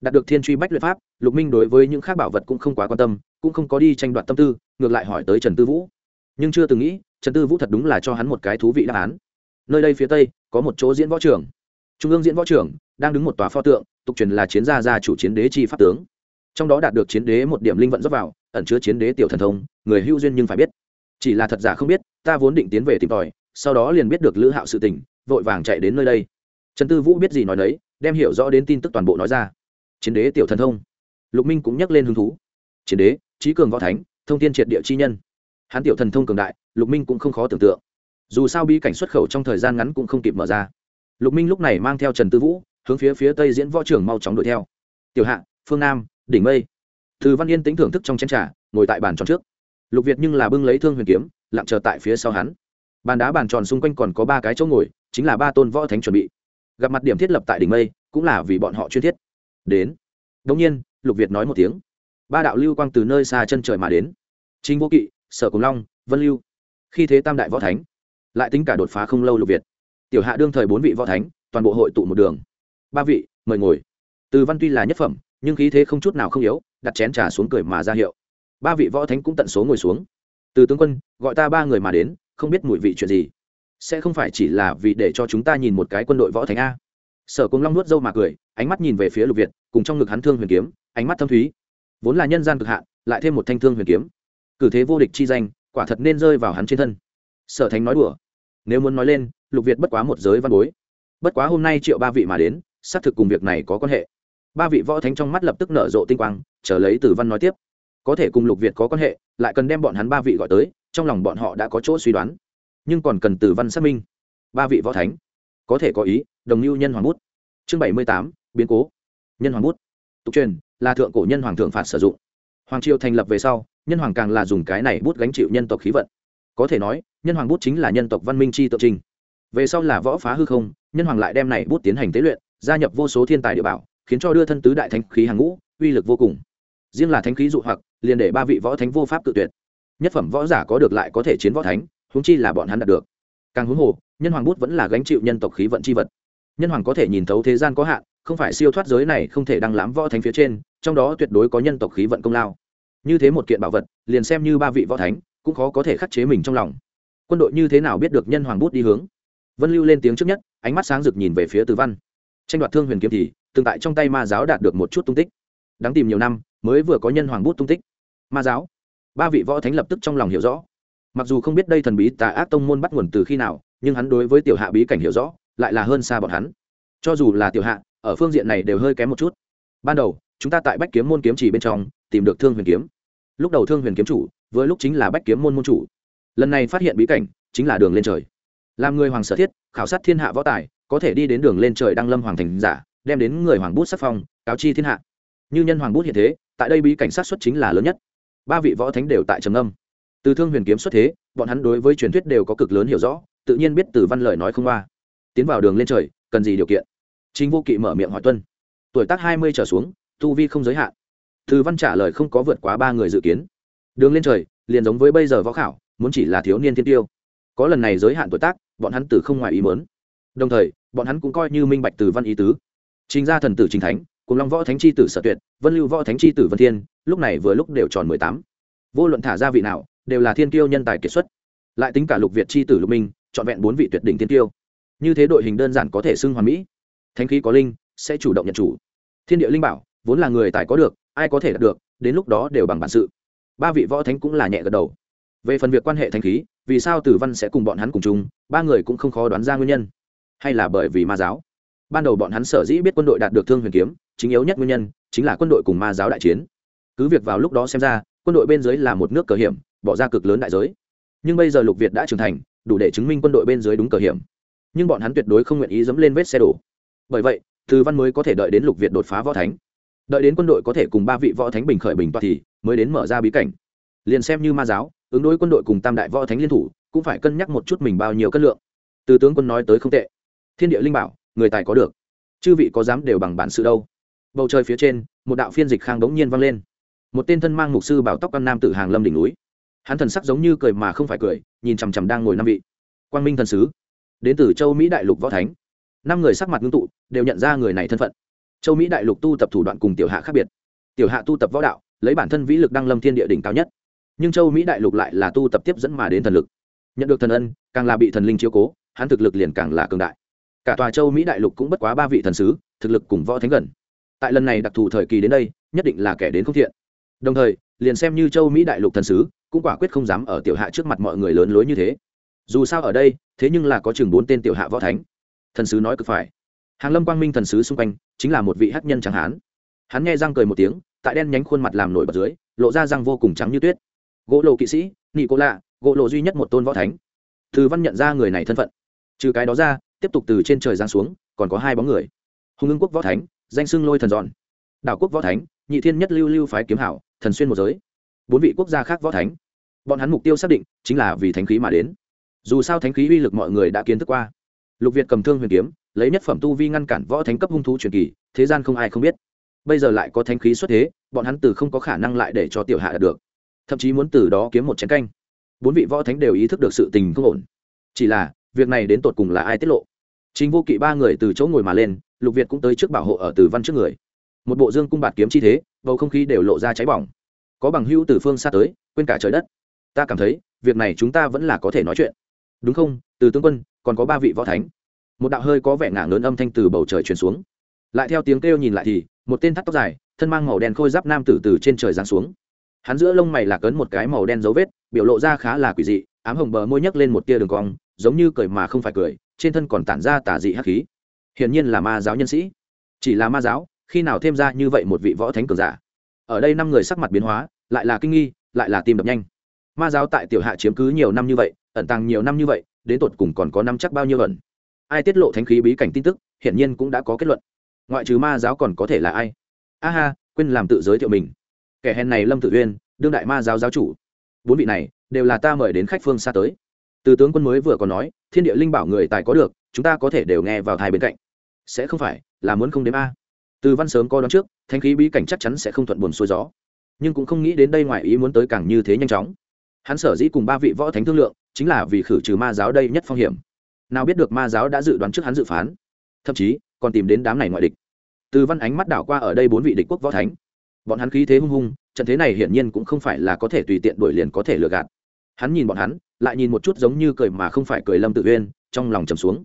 Đạt được thiên truy bách luyện pháp, lục minh đối với những khác bảo vật cũng không quá quan tâm cũng không có đi tranh đoạt tâm tư, ngược lại hỏi tới trần tư vũ. Nhưng chưa từng nghĩ, trần tư vũ thật đúng là cho hắn một cái thú vị đáp án. Nơi đây phía tây, có một chỗ diễn võ trường. Trung ương diễn võ trường, đang đứng một tòa pho tượng, tục truyền là chiến gia gia chủ chiến đế chi pháp tướng. Trong đó đạt được chiến đế một điểm linh vận dốc vào, ẩn chứa chiến đế tiểu thần thông, người hưu duyên nhưng phải biết. Chỉ là thật giả không biết, ta vốn định tiến về tìm tòi, sau đó liền biết được lữ hạo sự tình, vội vàng chạy đến nơi đây. Trần tư vũ biết gì nói đấy đem hiểu rõ đến tin tức toàn bộ nói ra. Chiến đế tiểu thần thông. Lục minh cũng nhắc lên hứng thú. Chiến đế trí cường võ thánh, thông tin triệt địa chi nhân. Hắn tiểu thần thông cường đại, lục minh cũng không khó tưởng tượng. Dù sao bi cảnh xuất khẩu trong thời gian ngắn cũng không kịp mở ra. Lục minh lúc này mang theo trần tư vũ, hướng phía phía tây diễn võ trưởng mau chóng đuổi theo. Tiểu hạ, phương nam, đỉnh mây. Từ văn yên tính thưởng thức trong chén trà, ngồi tại bàn tròn trước. Lục việt nhưng là bưng lấy thương huyền kiếm, lặng chờ tại phía sau hắn. Bàn đá bàn tròn xung quanh còn có ba cái chỗ ngồi, chính là ba tôn võ thánh chuẩn bị. Gặp mặt điểm thiết lập tại đỉnh mây, cũng là vì bọn họ chuyên thiết. Đến. Đông nhiên, lục việt nói một tiếng ba đạo lưu quang từ nơi xa chân trời mà đến. Chính vô kỵ, sở cùng long, vân lưu. Khi thế tam đại võ thánh, lại tính cả đột phá không lâu lục việt. Tiểu hạ đương thời bốn vị võ thánh, toàn bộ hội tụ một đường. Ba vị, mời ngồi. Từ văn tuy là nhất phẩm, nhưng khí thế không chút nào không yếu, đặt chén trà xuống cười mà ra hiệu. Ba vị võ thánh cũng tận số ngồi xuống. Từ tướng quân, gọi ta ba người mà đến, không biết mùi vị chuyện gì. Sẽ không phải chỉ là vì để cho chúng ta nhìn một cái quân đội võ thánh a. Sở cùng long nuốt dâu mà cười, ánh mắt nhìn về phía lục việt, cùng trong ngực hắn thương huyền kiếm, ánh mắt thâm thúy vốn là nhân gian cực hạn, lại thêm một thanh thương huyền kiếm. Cử thế vô địch chi danh, quả thật nên rơi vào hắn trên thân. Sở thánh nói đùa. Nếu muốn nói lên, lục việt bất quá một giới văn bối. Bất quá hôm nay triệu ba vị mà đến, xác thực cùng việc này có quan hệ. Ba vị võ thánh trong mắt lập tức nở rộ tinh quang, chờ lấy Từ văn nói tiếp. Có thể cùng lục việt có quan hệ, lại cần đem bọn hắn ba vị gọi tới, trong lòng bọn họ đã có chỗ suy đoán. Nhưng còn cần Từ văn xác minh. Ba vị võ thánh, có thể có ý, đồng mưu nhân hoàng bút. Chương bảy mươi tám, biến cố. Nhân hoàng bút. Tục truyền là thượng cổ nhân hoàng thượng phạt sử dụng. Hoàng triều thành lập về sau, nhân hoàng càng là dùng cái này bút gánh chịu nhân tộc khí vận. Có thể nói, nhân hoàng bút chính là nhân tộc văn minh chi tượng trình. Về sau là võ phá hư không, nhân hoàng lại đem này bút tiến hành tế luyện, gia nhập vô số thiên tài địa bảo, khiến cho đưa thân tứ đại thánh khí hàng ngũ, uy lực vô cùng. Riêng là thánh khí dụ hoặc, liền để ba vị võ thánh vô pháp tự tuyệt. Nhất phẩm võ giả có được lại có thể chiến võ thánh, huống chi là bọn hắn đạt được. Càng huống hồ, nhân hoàng bút vẫn là gánh chịu nhân tộc khí vận chi vật. Nhân hoàng có thể nhìn thấu thế gian có hạn không phải siêu thoát giới này không thể đăng lãm võ thánh phía trên, trong đó tuyệt đối có nhân tộc khí vận công lao. Như thế một kiện bảo vật, liền xem như ba vị võ thánh, cũng khó có thể khắc chế mình trong lòng. Quân đội như thế nào biết được nhân hoàng bút đi hướng? Vân lưu lên tiếng trước nhất, ánh mắt sáng rực nhìn về phía tử văn. Tranh đoạt thương huyền kiếm thì, từng tại trong tay ma giáo đạt được một chút tung tích. Đáng tìm nhiều năm, mới vừa có nhân hoàng bút tung tích. Ma giáo. Ba vị võ thánh lập tức trong lòng hiểu rõ. Mặc dù không biết đây thần bí tà ác tông môn bắt nguồn từ khi nào, nhưng hắn đối với tiểu hạ bí cảnh hiểu rõ, lại là hơn xa bọn hắn. Cho dù là tiểu hạ ở phương diện này đều hơi kém một chút. Ban đầu, chúng ta tại bách kiếm môn kiếm chỉ bên trong, tìm được thương huyền kiếm. Lúc đầu thương huyền kiếm chủ với lúc chính là bách kiếm môn môn chủ. Lần này phát hiện bí cảnh, chính là đường lên trời. Làm người hoàng sở thiết, khảo sát thiên hạ võ tài, có thể đi đến đường lên trời đăng lâm hoàng thành giả, đem đến người hoàng bút sắc phong, cáo chi thiên hạ. Như nhân hoàng bút hiện thế, tại đây bí cảnh sát xuất chính là lớn nhất. Ba vị võ thánh đều tại trầm âm từ thương huyền kiếm xuất thế, bọn hắn đối với truyền thuyết đều có cực lớn hiểu rõ, tự nhiên biết từ văn lời nói không qua. Tiến vào đường lên trời, cần gì điều kiện? Chính vô kỵ mở miệng hỏi tuân. Tuổi tác hai mươi trở xuống, tu vi không giới hạn. Từ văn trả lời không có vượt quá ba người dự kiến. Đường lên trời, liền giống với bây giờ võ khảo, muốn chỉ là thiếu niên thiên tiêu. Có lần này giới hạn tuổi tác, bọn hắn từ không ngoài ý mớn đồng thời, bọn hắn cũng coi như minh bạch từ văn ý tứ. Chính ra thần tử chính thánh, cùng long võ thánh chi tử sở tuyệt, vân lưu võ thánh chi tử vân thiên, lúc này vừa lúc đều tròn mười tám. Vô luận thả ra vị nào, đều là thiên tiêu nhân tài kiệt xuất. Lại tính cả lục việt chi tử lục minh, trọn vẹn bốn vị tuyệt đỉnh thiên tiêu. Như thế đội hình đơn giản có thể xưng hoàn mỹ thánh khí có linh, sẽ chủ động nhận chủ. Thiên địa linh bảo, vốn là người tài có được, ai có thể đạt được, đến lúc đó đều bằng bản sự. Ba vị võ thánh cũng là nhẹ gật đầu. Về phần việc quan hệ thánh khí, vì sao tử văn sẽ cùng bọn hắn cùng chung, ba người cũng không khó đoán ra nguyên nhân. Hay là bởi vì ma giáo? Ban đầu bọn hắn sở dĩ biết quân đội đạt được thương huyền kiếm, chính yếu nhất nguyên nhân chính là quân đội cùng ma giáo đại chiến. Cứ việc vào lúc đó xem ra, quân đội bên dưới là một nước cờ hiểm, bỏ ra cực lớn đại giới. Nhưng bây giờ lục việt đã trưởng thành, đủ để chứng minh quân đội bên dưới đúng cờ hiểm. Nhưng bọn hắn tuyệt đối không nguyện ý dẫm lên vết xe đổ bởi vậy, từ văn mới có thể đợi đến lục việt đột phá võ thánh. Đợi đến quân đội có thể cùng ba vị võ thánh bình khởi bình toa thì mới đến mở ra bí cảnh. Liền xem như ma giáo, ứng đối quân đội cùng tam đại võ thánh liên thủ, cũng phải cân nhắc một chút mình bao nhiêu cân lượng. Từ tướng quân nói tới không tệ. Thiên địa linh bảo, người tài có được. Chư vị có dám đều bằng bản sự đâu. Bầu trời phía trên, một đạo phiên dịch khang đống nhiên vang lên. Một tên thân mang mục sư bảo tóc căn nam tử hàng lâm đỉnh núi. Hắn thần sắc giống như cười mà không phải cười, nhìn chằm chằm đang ngồi năm vị. Quang minh thần sứ, đến từ châu mỹ đại lục võ thánh năm người sắc mặt ngưng tụ, đều nhận ra người này thân phận. Châu mỹ đại lục tu tập thủ đoạn cùng tiểu hạ khác biệt. Tiểu hạ tu tập võ đạo, lấy bản thân vĩ lực đăng lâm thiên địa đỉnh cao nhất. Nhưng châu mỹ đại lục lại là tu tập tiếp dẫn mà đến thần lực. Nhận được thần ân, càng là bị thần linh chiếu cố, hắn thực lực liền càng là cường đại. Cả tòa châu mỹ đại lục cũng bất quá ba vị thần sứ, thực lực cùng võ thánh gần. Tại lần này đặc thù thời kỳ đến đây, nhất định là kẻ đến không thiện. Đồng thời, liền xem như châu mỹ đại lục thần sứ, cũng quả quyết không dám ở tiểu hạ trước mặt mọi người lớn lối như thế. Dù sao ở đây, thế nhưng là có chừng bốn tên tiểu hạ võ thánh thần sứ nói cực phải. Hàng lâm quang minh thần sứ xung quanh chính là một vị hắc nhân trắng hán. Hắn nghe răng cười một tiếng, tại đen nhánh khuôn mặt làm nổi bật dưới, lộ ra răng vô cùng trắng như tuyết. Gỗ lộ kỵ sĩ, nị cô lạ, gỗ lộ duy nhất một tôn võ thánh. Thư văn nhận ra người này thân phận. Trừ cái đó ra, tiếp tục từ trên trời giáng xuống, còn có hai bóng người. Hùng ưng quốc võ thánh, danh xưng lôi thần giòn. Đảo quốc võ thánh, nhị thiên nhất lưu lưu phái kiếm hảo, thần xuyên một giới. Bốn vị quốc gia khác võ thánh. Bọn hắn mục tiêu xác định chính là vì thánh khí mà đến. Dù sao thánh khí uy lực mọi người đã kiến thức qua lục việt cầm thương huyền kiếm, lấy nhất phẩm tu vi ngăn cản võ thánh cấp hung thú truyền kỳ, thế gian không ai không biết. Bây giờ lại có thánh khí xuất thế, bọn hắn từ không có khả năng lại để cho tiểu hạ đạt được. Thậm chí muốn từ đó kiếm một chén canh. Bốn vị võ thánh đều ý thức được sự tình không ổn. Chỉ là, việc này đến tột cùng là ai tiết lộ? Chính vô kỵ ba người từ chỗ ngồi mà lên, lục việt cũng tới trước bảo hộ ở từ văn trước người. Một bộ dương cung bạt kiếm chi thế, bầu không khí đều lộ ra cháy bỏng. Có bằng hữu từ phương xa tới, quên cả trời đất. Ta cảm thấy, việc này chúng ta vẫn là có thể nói chuyện. Đúng không, từ tướng quân còn có ba vị võ thánh. Một đạo hơi có vẻ ngả lớn âm thanh từ bầu trời truyền xuống. Lại theo tiếng kêu nhìn lại thì, một tên thắt tóc dài, thân mang màu đen khôi giáp nam tử từ trên trời giáng xuống. Hắn giữa lông mày lạc ấn một cái màu đen dấu vết, biểu lộ ra khá là quỷ dị, ám hồng bờ môi nhấc lên một tia đường cong, giống như cười mà không phải cười, trên thân còn tản ra tà dị hắc khí. Hiển nhiên là ma giáo nhân sĩ. Chỉ là ma giáo, khi nào thêm ra như vậy một vị võ thánh cường giả? Ở đây năm người sắc mặt biến hóa, lại là kinh nghi, lại là tim đập nhanh. Ma giáo tại tiểu hạ chiếm cứ nhiều năm như vậy, ẩn tàng nhiều năm như vậy đến tột cùng còn có năm chắc bao nhiêu ẩn ai tiết lộ thánh khí bí cảnh tin tức, hiển nhiên cũng đã có kết luận. Ngoại trừ ma giáo còn có thể là ai? A ha, quên làm tự giới thiệu mình. Kẻ hèn này lâm tự uyên, đương đại ma giáo giáo chủ. Bốn vị này, đều là ta mời đến khách phương xa tới. Từ tướng quân mới vừa còn nói, thiên địa linh bảo người tài có được, chúng ta có thể đều nghe vào thai bên cạnh. Sẽ không phải, là muốn không đếm a. Từ văn sớm coi đón trước thanh khí bí cảnh chắc chắn sẽ không thuận buồn xuôi gió. Nhưng cũng không nghĩ đến đây ngoài ý muốn tới càng như thế nhanh chóng hắn sở dĩ cùng ba vị võ thánh thương lượng, chính là vì khử trừ ma giáo đây nhất phong hiểm. Nào biết được ma giáo đã dự đoán trước hắn dự phán, thậm chí còn tìm đến đám này ngoại địch. Từ văn ánh mắt đảo qua ở đây bốn vị địch quốc võ thánh. Bọn hắn khí thế hung hung, trận thế này hiển nhiên cũng không phải là có thể tùy tiện đuổi liền có thể lừa gạt. Hắn nhìn bọn hắn, lại nhìn một chút giống như cười mà không phải cười lâm tự uyên, trong lòng trầm xuống.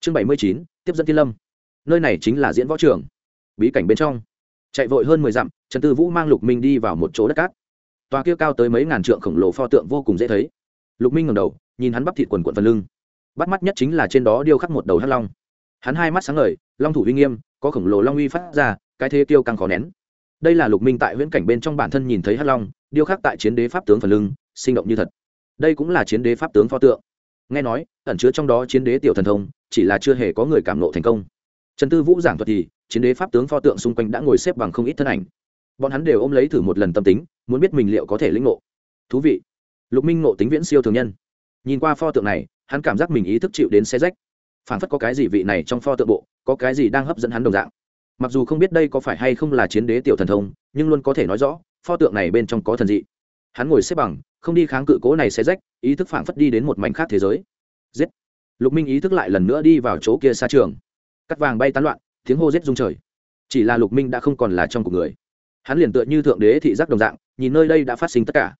Chương bảy mươi chín, tiếp dẫn thiên lâm. Nơi này chính là diễn võ trường. Bí cảnh bên trong. Chạy vội hơn mười dặm, trần tư vũ mang lục minh đi vào một chỗ đất cát tòa kia cao tới mấy ngàn trượng khổng lồ pho tượng vô cùng dễ thấy. Lục minh ngẩng đầu, nhìn hắn bắp thịt quần quần phần lưng. Bắt mắt nhất chính là trên đó điêu khắc một đầu hắc long. Hắn hai mắt sáng ngời, long thủ uy nghiêm, có khổng lồ long uy phát ra, cái thế tiêu càng khó nén. Đây là lục minh tại huyễn cảnh bên trong bản thân nhìn thấy hắc long, điêu khắc tại chiến đế pháp tướng phần lưng, sinh động như thật. Đây cũng là chiến đế pháp tướng pho tượng. Nghe nói, ẩn chứa trong đó chiến đế tiểu thần thông, chỉ là chưa hề có người cảm nộ thành công. Trần tư vũ giảng thuật thì, chiến đế pháp tướng pho tượng xung quanh đã ngồi xếp bằng không ít thân ảnh. Bọn hắn đều ôm lấy thử một lần tâm tính muốn biết mình liệu có thể lĩnh ngộ. Thú vị. Lục minh ngộ tính viễn siêu thường nhân. Nhìn qua pho tượng này, hắn cảm giác mình ý thức chịu đến xe rách. Phản phất có cái gì vị này trong pho tượng bộ, có cái gì đang hấp dẫn hắn đồng dạng. Mặc dù không biết đây có phải hay không là chiến đế tiểu thần thông, nhưng luôn có thể nói rõ, pho tượng này bên trong có thần dị. Hắn ngồi xếp bằng, không đi kháng cự cố này xe rách, ý thức phản phất đi đến một mảnh khác thế giới. Giết. Lục minh ý thức lại lần nữa đi vào chỗ kia xa trường. Cắt vàng bay tán loạn, tiếng hô giết rung trời. Chỉ là lục minh đã không còn là trong cuộc người hắn liền tựa như thượng đế thị giác đồng dạng, nhìn nơi đây đã phát sinh tất cả.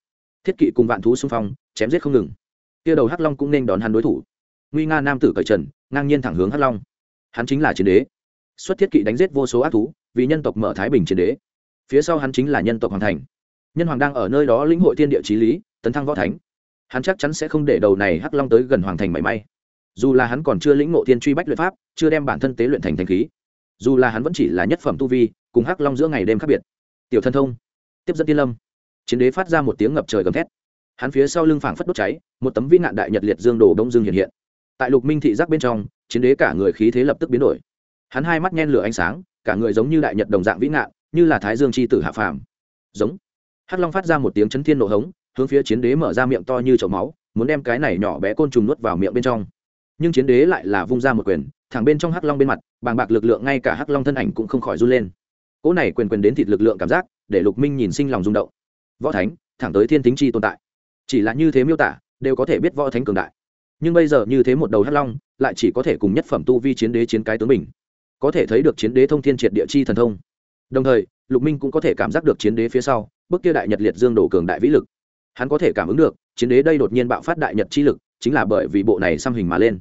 Thiết kỵ cùng vạn thú xung phong, chém giết không ngừng. Kia đầu hắc long cũng nên đón hắn đối thủ. Nguy nga nam tử cởi trần, ngang nhiên thẳng hướng hắc long. Hắn chính là chiến đế. Xuất thiết kỵ đánh giết vô số ác thú, vì nhân tộc mở thái bình chiến đế. Phía sau hắn chính là nhân tộc hoàng thành. Nhân hoàng đang ở nơi đó lĩnh hội thiên địa trí lý, tấn thăng võ thánh. Hắn chắc chắn sẽ không để đầu này hắc long tới gần hoàng thành mảy may. Dù là hắn còn chưa lĩnh ngộ thiên truy bách luyện pháp, chưa đem bản thân tế luyện thành thành khí. Dù là hắn vẫn chỉ là nhất phẩm tu vi, cùng hắc long giữa ngày đêm khác biệt tiểu thân thông, tiếp dẫn tiên lâm. Chiến đế phát ra một tiếng ngập trời gầm thét. Hắn phía sau lưng phảng phất đốt cháy, một tấm vĩ nạn đại nhật liệt dương đồ đông dương hiện hiện. Tại lục minh thị giác bên trong, chiến đế cả người khí thế lập tức biến đổi. Hắn hai mắt nhen lửa ánh sáng, cả người giống như đại nhật đồng dạng vĩ nạn, như là thái dương c h i tử hạ phàm. Giống. Hắc long phát ra một tiếng chấn thiên nổ hống, hướng phía chiến đế mở ra miệng to như chậu máu, muốn đem cái này nhỏ bé côn trùng nuốt vào miệng bên trong. Nhưng chiến đế lại là vung ra một quyền, thẳng bên trong hắc long bên mặt, bàng bạc lực lượng ngay cả hắc long thân ảnh cũng không khỏi run lên cỗ này quyền quyền đến thịt lực lượng cảm giác, để lục minh nhìn sinh lòng rung động. Võ thánh, thẳng tới thiên tính chi tồn tại. Chỉ là như thế miêu tả, đều có thể biết võ thánh cường đại. Nhưng bây giờ như thế một đầu hắc long, lại chỉ có thể cùng nhất phẩm tu vi chiến đế chiến cái tướng mình. Có thể thấy được chiến đế thông thiên triệt địa chi thần thông. Đồng thời, lục minh cũng có thể cảm giác được chiến đế phía sau bức kia đại nhật liệt dương đổ cường đại vĩ lực. Hắn có thể cảm ứng được, chiến đế đây đột nhiên bạo phát đại nhật chi lực, chính là bởi vì bộ này xăm hình mà lên.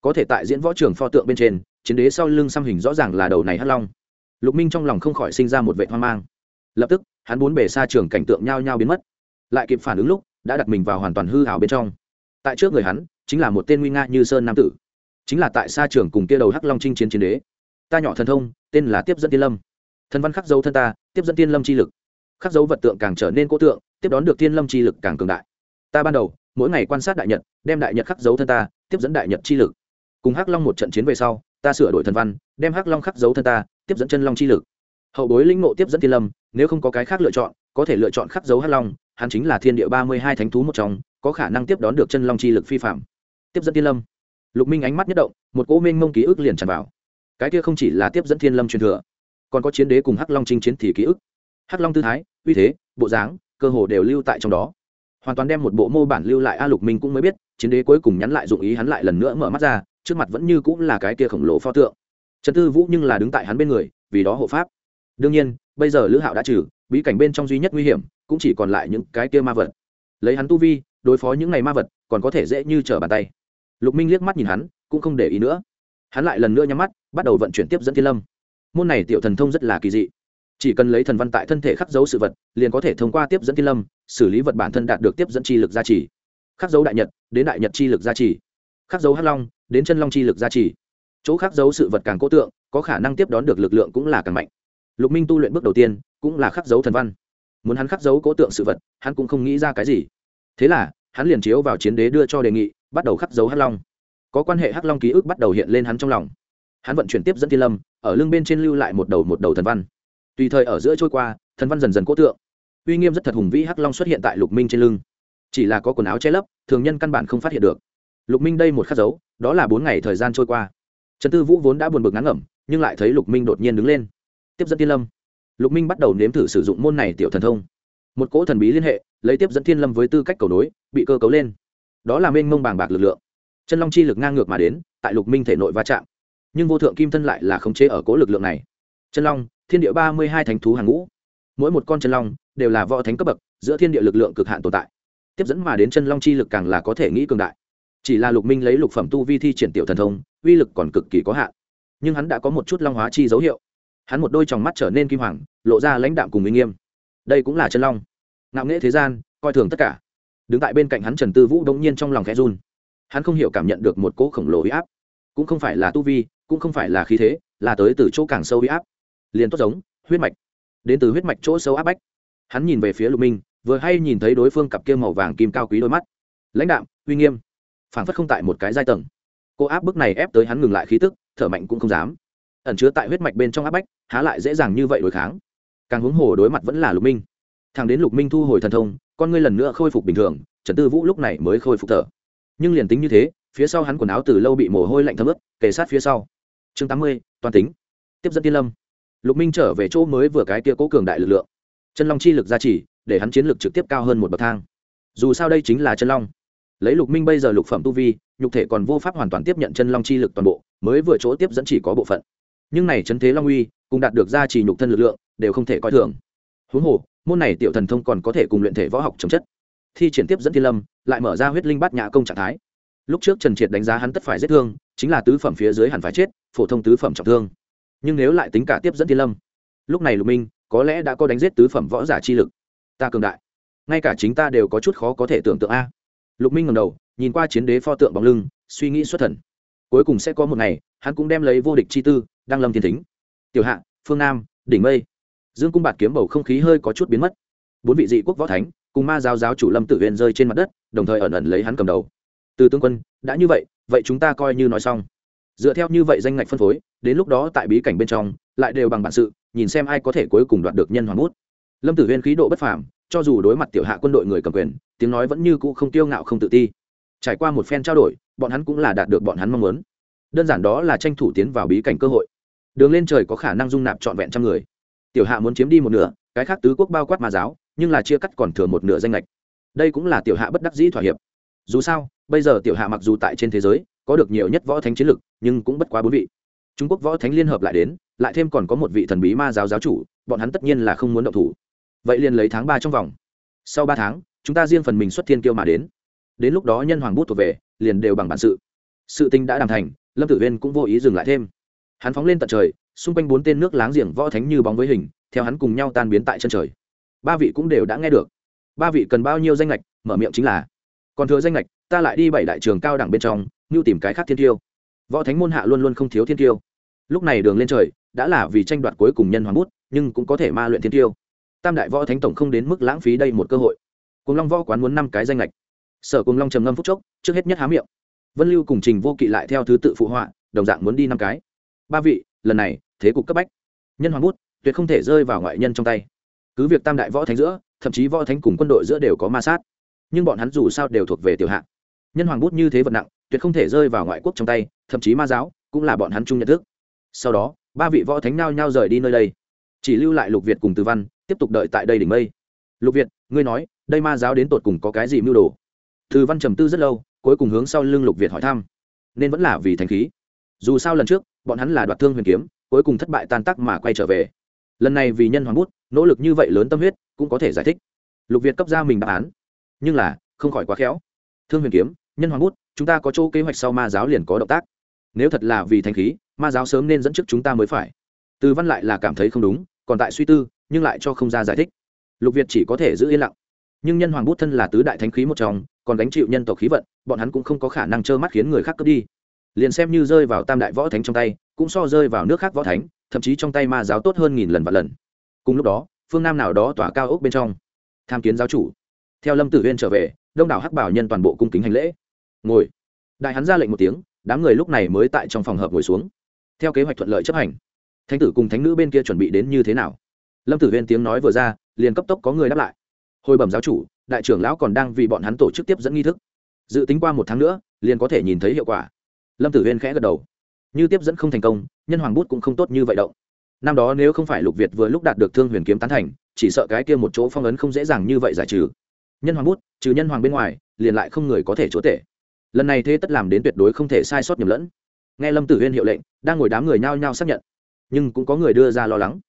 Có thể tại diễn võ trường pho tượng bên trên, chiến đế sau lưng xăm hình rõ ràng là đầu này hắc long lục minh trong lòng không khỏi sinh ra một vệ hoang mang. Lập tức, hắn bốn bề xa trường cảnh tượng nhao nhao biến mất. Lại kịp phản ứng lúc, đã đặt mình vào hoàn toàn hư hảo bên trong. Tại trước người hắn, chính là một tên nguy nga như sơn nam tử. Chính là tại xa trường cùng kia đầu hắc long chinh chiến chiến đế. Ta nhỏ thần thông, tên là tiếp dẫn tiên lâm. Thần văn khắc dấu thân ta, tiếp dẫn tiên lâm chi lực. Khắc dấu vật tượng càng trở nên cố tượng, tiếp đón được tiên lâm chi lực càng cường đại. Ta ban đầu, mỗi ngày quan sát đại nhật, đem đại nhật khắc dấu thân ta, tiếp dẫn đại nhật chi lực. Cùng hắc long một trận chiến về sau ta sửa đổi thần văn, đem hắc long khắc dấu thân ta, tiếp dẫn chân long chi lực. Hậu bối lĩnh ngộ tiếp dẫn thiên lâm, nếu không có cái khác lựa chọn, có thể lựa chọn khắc dấu hắc long, hắn chính là thiên địa ba mươi hai thánh thú một trong, có khả năng tiếp đón được chân long chi lực phi phạm. Tiếp dẫn thiên lâm. Lục minh ánh mắt nhất động, một cỗ minh mông ký ức liền tràn vào. Cái kia không chỉ là tiếp dẫn thiên lâm truyền thừa, còn có chiến đế cùng hắc long chinh chiến thì ký ức. Hắc long tư thái, uy thế, bộ dáng, cơ hồ đều lưu tại trong đó hoàn toàn đem một bộ mô bản lưu lại a lục minh cũng mới biết, chiến đế cuối cùng nhắn lại dụng ý hắn lại lần nữa mở mắt ra, trước mặt vẫn như cũng là cái kia khổng lồ pho tượng. Trần tư vũ nhưng là đứng tại hắn bên người, vì đó hộ pháp. Đương nhiên, bây giờ lữ hạo đã trừ, bí cảnh bên trong duy nhất nguy hiểm cũng chỉ còn lại những cái kia ma vật. Lấy hắn tu vi, đối phó những ngày ma vật, còn có thể dễ như trở bàn tay. Lục minh liếc mắt nhìn hắn, cũng không để ý nữa. Hắn lại lần nữa nhắm mắt, bắt đầu vận chuyển tiếp dẫn thiên lâm. Môn này tiểu thần thông rất là kỳ dị chỉ cần lấy thần văn tại thân thể khắc dấu sự vật, liền có thể thông qua tiếp dẫn thiên lâm, xử lý vật bản thân đạt được tiếp dẫn chi lực gia trì. Khắc dấu đại nhật, đến đại nhật chi lực gia trì. Khắc dấu hắc long, đến chân long chi lực gia trì. Chỗ khắc dấu sự vật càng cố tượng, có khả năng tiếp đón được lực lượng cũng là càng mạnh. Lục minh tu luyện bước đầu tiên, cũng là khắc dấu thần văn. Muốn hắn khắc dấu cố tượng sự vật, hắn cũng không nghĩ ra cái gì. Thế là, hắn liền chiếu vào chiến đế đưa cho đề nghị, bắt đầu khắc dấu hắc long. Có quan hệ hắc long ký ức bắt đầu hiện lên hắn trong lòng. Hắn vận chuyển tiếp dẫn thiên lâm, ở lưng bên trên lưu lại một đầu một đầu thần văn tùy thời ở giữa trôi qua, thần văn dần dần cố tượng. Uy nghiêm rất thật hùng vĩ hắc long xuất hiện tại lục minh trên lưng. Chỉ là có quần áo che lấp, thường nhân căn bản không phát hiện được. Lục minh đây một khắc dấu, đó là bốn ngày thời gian trôi qua. Trần tư vũ vốn đã buồn bực ngắn ngẩm, nhưng lại thấy lục minh đột nhiên đứng lên. Tiếp dẫn thiên lâm. Lục minh bắt đầu nếm thử sử dụng môn này tiểu thần thông. Một cỗ thần bí liên hệ, lấy tiếp dẫn thiên lâm với tư cách cầu nối, bị cơ cấu lên. Đó là mênh mông bàng bạc lực lượng. Chân long chi lực ngang ngược mà đến, tại lục minh thể nội va chạm. Nhưng vô thượng kim thân lại là khống chế ở cố lực lượng này. Chân long thiên địa ba mươi hai thánh thú hàng ngũ. Mỗi một con chân long đều là võ thánh cấp bậc, giữa thiên địa lực lượng cực hạn tồn tại. Tiếp dẫn mà đến chân long chi lực càng là có thể nghĩ cường đại. Chỉ là lục minh lấy lục phẩm tu vi thi triển tiểu thần thông, uy lực còn cực kỳ có hạn. Nhưng hắn đã có một chút long hóa chi dấu hiệu. Hắn một đôi tròng mắt trở nên kim hoàng, lộ ra lãnh đạm cùng uy nghiêm. Đây cũng là chân long. Ngạo nghễ thế gian, coi thường tất cả. Đứng tại bên cạnh hắn trần tư vũ đ nhiên trong lòng khẽ run. Hắn không hiểu cảm nhận được một cỗ khổng lồ huy áp. Cũng không phải là tu vi, cũng không phải là khí thế, là tới từ chỗ càng sâu huy áp liền tốt giống, huyết mạch. Đến từ huyết mạch chỗ sâu áp bách. Hắn nhìn về phía lục minh, vừa hay nhìn thấy đối phương cặp kia màu vàng kim cao quý đôi mắt. Lãnh đạm, uy nghiêm. Phảng phất không tại một cái giai tầng. Cô áp bức này ép tới hắn ngừng lại khí tức, thở mạnh cũng không dám. Ẩn chứa tại huyết mạch bên trong áp bách, há lại dễ dàng như vậy đối kháng. Càng huống hồ đối mặt vẫn là lục minh. Thằng đến lục minh thu hồi thần thông, con ngươi lần nữa khôi phục bình thường, trần tư vũ lúc này mới khôi phục thở. Nhưng liền tính như thế, phía sau hắn quần áo từ lâu bị mồ hôi lạnh thấm ướt, kề sát phía sau. Chương tám mươi, toàn tính. Tiếp dẫn tiên lâm lục minh trở về chỗ mới vừa cái kia cố cường đại lực lượng. Chân long chi lực gia trì, để hắn chiến lực trực tiếp cao hơn một bậc thang. Dù sao đây chính là chân long. Lấy lục minh bây giờ lục phẩm tu vi, nhục thể còn vô pháp hoàn toàn tiếp nhận chân long chi lực toàn bộ, mới vừa chỗ tiếp dẫn chỉ có bộ phận. Nhưng này chấn thế long uy cũng đạt được gia trì nhục thân lực lượng, đều không thể coi thường. Huống hồ, môn này tiểu thần thông còn có thể cùng luyện thể võ học chống chất. Thi triển tiếp dẫn thiên lâm, lại mở ra huyết linh bát nhã công trạng thái. Lúc trước trần triệt đánh giá hắn tất phải giết thương, chính là tứ phẩm phía dưới hẳn phải chết, phổ thông tứ phẩm trọng thương nhưng nếu lại tính cả tiếp dẫn thiên lâm, lúc này lục minh có lẽ đã có đánh giết tứ phẩm võ giả chi lực. Ta cường đại, ngay cả chính ta đều có chút khó có thể tưởng tượng a. Lục minh ngầm đầu, nhìn qua chiến đế pho tượng bóng lưng, suy nghĩ xuất thần. Cuối cùng sẽ có một ngày, hắn cũng đem lấy vô địch chi tư, đang lâm thiên thính. Tiểu hạ, phương nam, đỉnh mây. Dương cung bạt kiếm bầu không khí hơi có chút biến mất. Bốn vị dị quốc võ thánh, cùng ma giáo giáo chủ lâm tử huyền rơi trên mặt đất, đồng thời ẩn ẩn lấy hắn cầm đầu. Từ tướng quân, đã như vậy vậy chúng ta coi như nói xong dựa theo như vậy danh ngạch phân phối, đến lúc đó tại bí cảnh bên trong, lại đều bằng bản sự, nhìn xem ai có thể cuối cùng đoạt được nhân hoàng bút. Lâm tử huyên khí độ bất phàm, cho dù đối mặt tiểu hạ quân đội người cầm quyền, tiếng nói vẫn như cũ không tiêu ngạo không tự ti. Trải qua một phen trao đổi, bọn hắn cũng là đạt được bọn hắn mong muốn. Đơn giản đó là tranh thủ tiến vào bí cảnh cơ hội. Đường lên trời có khả năng dung nạp trọn vẹn trăm người. Tiểu hạ muốn chiếm đi một nửa, cái khác tứ quốc bao quát mà giáo, nhưng là chia cắt còn thừa một nửa danh lệch đây cũng là tiểu hạ bất đắc dĩ thỏa hiệp. Dù sao, bây giờ tiểu hạ mặc dù tại trên thế giới có được nhiều nhất võ thánh chiến lực, nhưng cũng bất quá bốn vị. Trung quốc võ thánh liên hợp lại đến, lại thêm còn có một vị thần bí ma giáo giáo chủ, bọn hắn tất nhiên là không muốn động thủ. Vậy liền lấy tháng ba trong vòng. Sau ba tháng, chúng ta riêng phần mình xuất thiên kiêu mà đến. Đến lúc đó nhân hoàng bút thuộc về, liền đều bằng bản sự. Sự tình đã đàm thành, lâm tử viên cũng vô ý dừng lại thêm. Hắn phóng lên tận trời, xung quanh bốn tên nước láng giềng võ thánh như bóng với hình, theo hắn cùng nhau tan biến tại chân trời. Ba vị cũng đều đã nghe được. Ba vị cần bao nhiêu danh lệch mở miệng chính là, còn thừa danh lệch ta lại đi bảy đại trường cao đẳng bên trong như tìm cái khác thiên tiêu. Võ thánh môn hạ luôn luôn không thiếu thiên tiêu. Lúc này đường lên trời, đã là vì tranh đoạt cuối cùng nhân hoàng bút, nhưng cũng có thể ma luyện thiên tiêu. Tam đại võ thánh tổng không đến mức lãng phí đây một cơ hội. Cùng long võ quán muốn năm cái danh lệch sở cùng long trầm ngâm phúc chốc, trước hết nhất há miệng. Vân lưu cùng trình vô kỵ lại theo thứ tự phụ họa, đồng dạng muốn đi năm cái. Ba vị, lần này, thế cục cấp bách. Nhân hoàng bút, tuyệt không thể rơi vào ngoại nhân trong tay. Cứ việc tam đại võ thánh giữa, thậm chí võ thánh cùng quân đội giữa đều có ma sát, nhưng bọn hắn dù sao đều thuộc về tiểu hạng nhân hoàng bút như thế vật nặng tuyệt không thể rơi vào ngoại quốc trong tay, thậm chí ma giáo cũng là bọn hắn chung nhận thức. Sau đó, ba vị võ thánh nao nhau rời đi nơi đây. Chỉ lưu lại lục việt cùng từ văn, tiếp tục đợi tại đây đỉnh mây. Lục việt, ngươi nói, đây ma giáo đến tột cùng có cái gì mưu đồ? Từ văn trầm tư rất lâu, cuối cùng hướng sau lưng lục việt hỏi thăm. Nên vẫn là vì thành khí. Dù sao lần trước, bọn hắn là đoạt thương huyền kiếm, cuối cùng thất bại tan tác mà quay trở về. Lần này vì nhân hoàng bút, nỗ lực như vậy lớn tâm huyết cũng có thể giải thích. Lục việt cấp ra mình đáp án. Nhưng là, không khỏi quá khéo. Thương huyền kiếm, nhân hoàng bút chúng ta có chỗ kế hoạch sau ma giáo liền có động tác. Nếu thật là vì thanh khí, ma giáo sớm nên dẫn trước chúng ta mới phải. Từ văn lại là cảm thấy không đúng, còn tại suy tư, nhưng lại cho không ra giải thích. Lục việt chỉ có thể giữ yên lặng. Nhưng nhân hoàng bút thân là tứ đại thánh khí một trong, còn đánh chịu nhân tộc khí vận, bọn hắn cũng không có khả năng trơ mắt khiến người khác cướp đi. Liền xem như rơi vào tam đại võ thánh trong tay, cũng so rơi vào nước khác võ thánh, thậm chí trong tay ma giáo tốt hơn nghìn lần và lần. Cùng lúc đó, phương nam nào đó tỏa cao ốc bên trong. Tham kiến giáo chủ. Theo lâm tử huyên trở về, đông đảo hắc bảo nhân toàn bộ cung kính hành lễ ngồi. Đại hắn ra lệnh một tiếng, đám người lúc này mới tại trong phòng hợp ngồi xuống. Theo kế hoạch thuận lợi chấp hành. Thánh tử cùng thánh nữ bên kia chuẩn bị đến như thế nào? Lâm tử huyên tiếng nói vừa ra, liền cấp tốc có người đáp lại. Hồi bẩm giáo chủ, đại trưởng lão còn đang vì bọn hắn tổ chức tiếp dẫn nghi thức. Dự tính qua một tháng nữa, liền có thể nhìn thấy hiệu quả. Lâm tử huyên khẽ gật đầu. Như tiếp dẫn không thành công, nhân hoàng bút cũng không tốt như vậy động. Năm đó nếu không phải lục việt vừa lúc đạt được thương huyền kiếm tán thành, chỉ sợ cái kia một chỗ phong ấn không dễ dàng như vậy giải trừ. Nhân hoàng bút, trừ nhân hoàng bên ngoài, liền lại không người có thể chúa tể lần này thế tất làm đến tuyệt đối không thể sai sót nhầm lẫn. Nghe lâm tử huyên hiệu lệnh, đang ngồi đám người nhao nhao xác nhận. Nhưng cũng có người đưa ra lo lắng.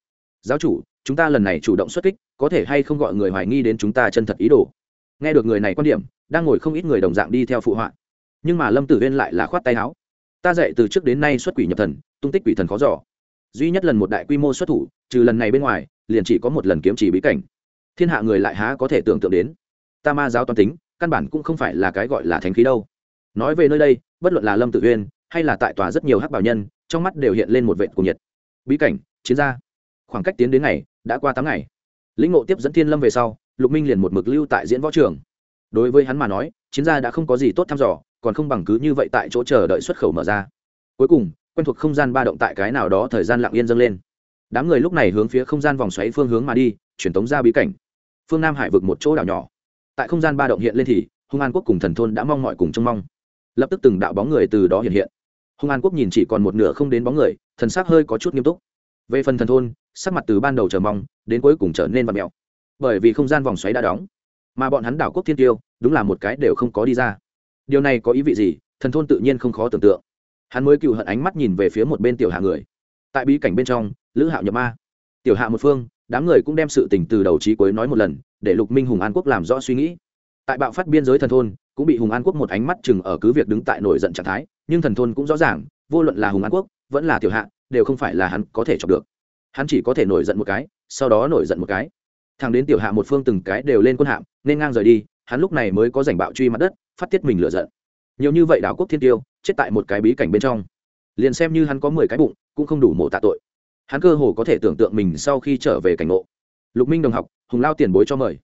Giáo chủ, chúng ta lần này chủ động xuất kích, có thể hay không gọi người hoài nghi đến chúng ta chân thật ý đồ? Nghe được người này quan điểm, đang ngồi không ít người đồng dạng đi theo phụ họa. Nhưng mà lâm tử huyên lại là khoát tay áo. Ta dạy từ trước đến nay xuất quỷ nhập thần, tung tích quỷ thần khó giỏ duy nhất lần một đại quy mô xuất thủ, trừ lần này bên ngoài, liền chỉ có một lần kiếm chỉ bí cảnh. Thiên hạ người lại há có thể tưởng tượng đến? Ta ma giáo toàn tính, căn bản cũng không phải là cái gọi là thánh khí đâu nói về nơi đây, bất luận là lâm tự uyên hay là tại tòa rất nhiều hắc bảo nhân, trong mắt đều hiện lên một vệ cuồng nhiệt. Bí cảnh, chiến gia. Khoảng cách tiến đến ngày, đã qua tám ngày. Lĩnh ngộ tiếp dẫn thiên lâm về sau, lục minh liền một mực lưu tại diễn võ trường. Đối với hắn mà nói, chiến gia đã không có gì tốt thăm dò, còn không bằng cứ như vậy tại chỗ chờ đợi xuất khẩu mở ra. Cuối cùng, quen thuộc không gian ba động tại cái nào đó thời gian lặng yên dâng lên. Đám người lúc này hướng phía không gian vòng xoáy phương hướng mà đi truyền tống ra bí cảnh. Phương nam hải vực một chỗ đảo nhỏ. Tại không gian ba động hiện lên thì, hung an quốc cùng thần thôn đã mong mọi cùng trông mong lập tức từng đạo bóng người từ đó hiện hiện. Hung an quốc nhìn chỉ còn một nửa không đến bóng người, thần sắc hơi có chút nghiêm túc. Về phần thần thôn, sắc mặt từ ban đầu chờ mong, đến cuối cùng trở nên vật mẹo. bởi vì không gian vòng xoáy đã đóng, mà bọn hắn đảo quốc thiên tiêu, đúng là một cái đều không có đi ra. Điều này có ý vị gì? Thần thôn tự nhiên không khó tưởng tượng. Hắn mới cựu hận ánh mắt nhìn về phía một bên tiểu hạ người. Tại bí cảnh bên trong, lữ hạo nhập ma. Tiểu hạ một phương, đám người cũng đem sự tình từ đầu trí cuối nói một lần, để lục minh hùng an quốc làm rõ suy nghĩ. Tại bạo phát biên giới thần thôn cũng bị hùng an quốc một ánh mắt chừng ở cứ việc đứng tại nổi giận trạng thái, nhưng thần thôn cũng rõ ràng, vô luận là hùng an quốc, vẫn là tiểu hạ, đều không phải là hắn có thể chọc được. Hắn chỉ có thể nổi giận một cái, sau đó nổi giận một cái. Thằng đến tiểu hạ một phương từng cái đều lên quân hạm, nên ngang rời đi, hắn lúc này mới có giành bạo truy mặt đất, phát tiết mình lựa giận. Nhiều như vậy đảo quốc thiên tiêu, chết tại một cái bí cảnh bên trong. Liền xem như hắn có mười cái bụng, cũng không đủ mộ tạ tội. Hắn cơ hồ có thể tưởng tượng mình sau khi trở về cảnh ngộ. Lục minh đồng học, hùng lao tiền bối cho mời.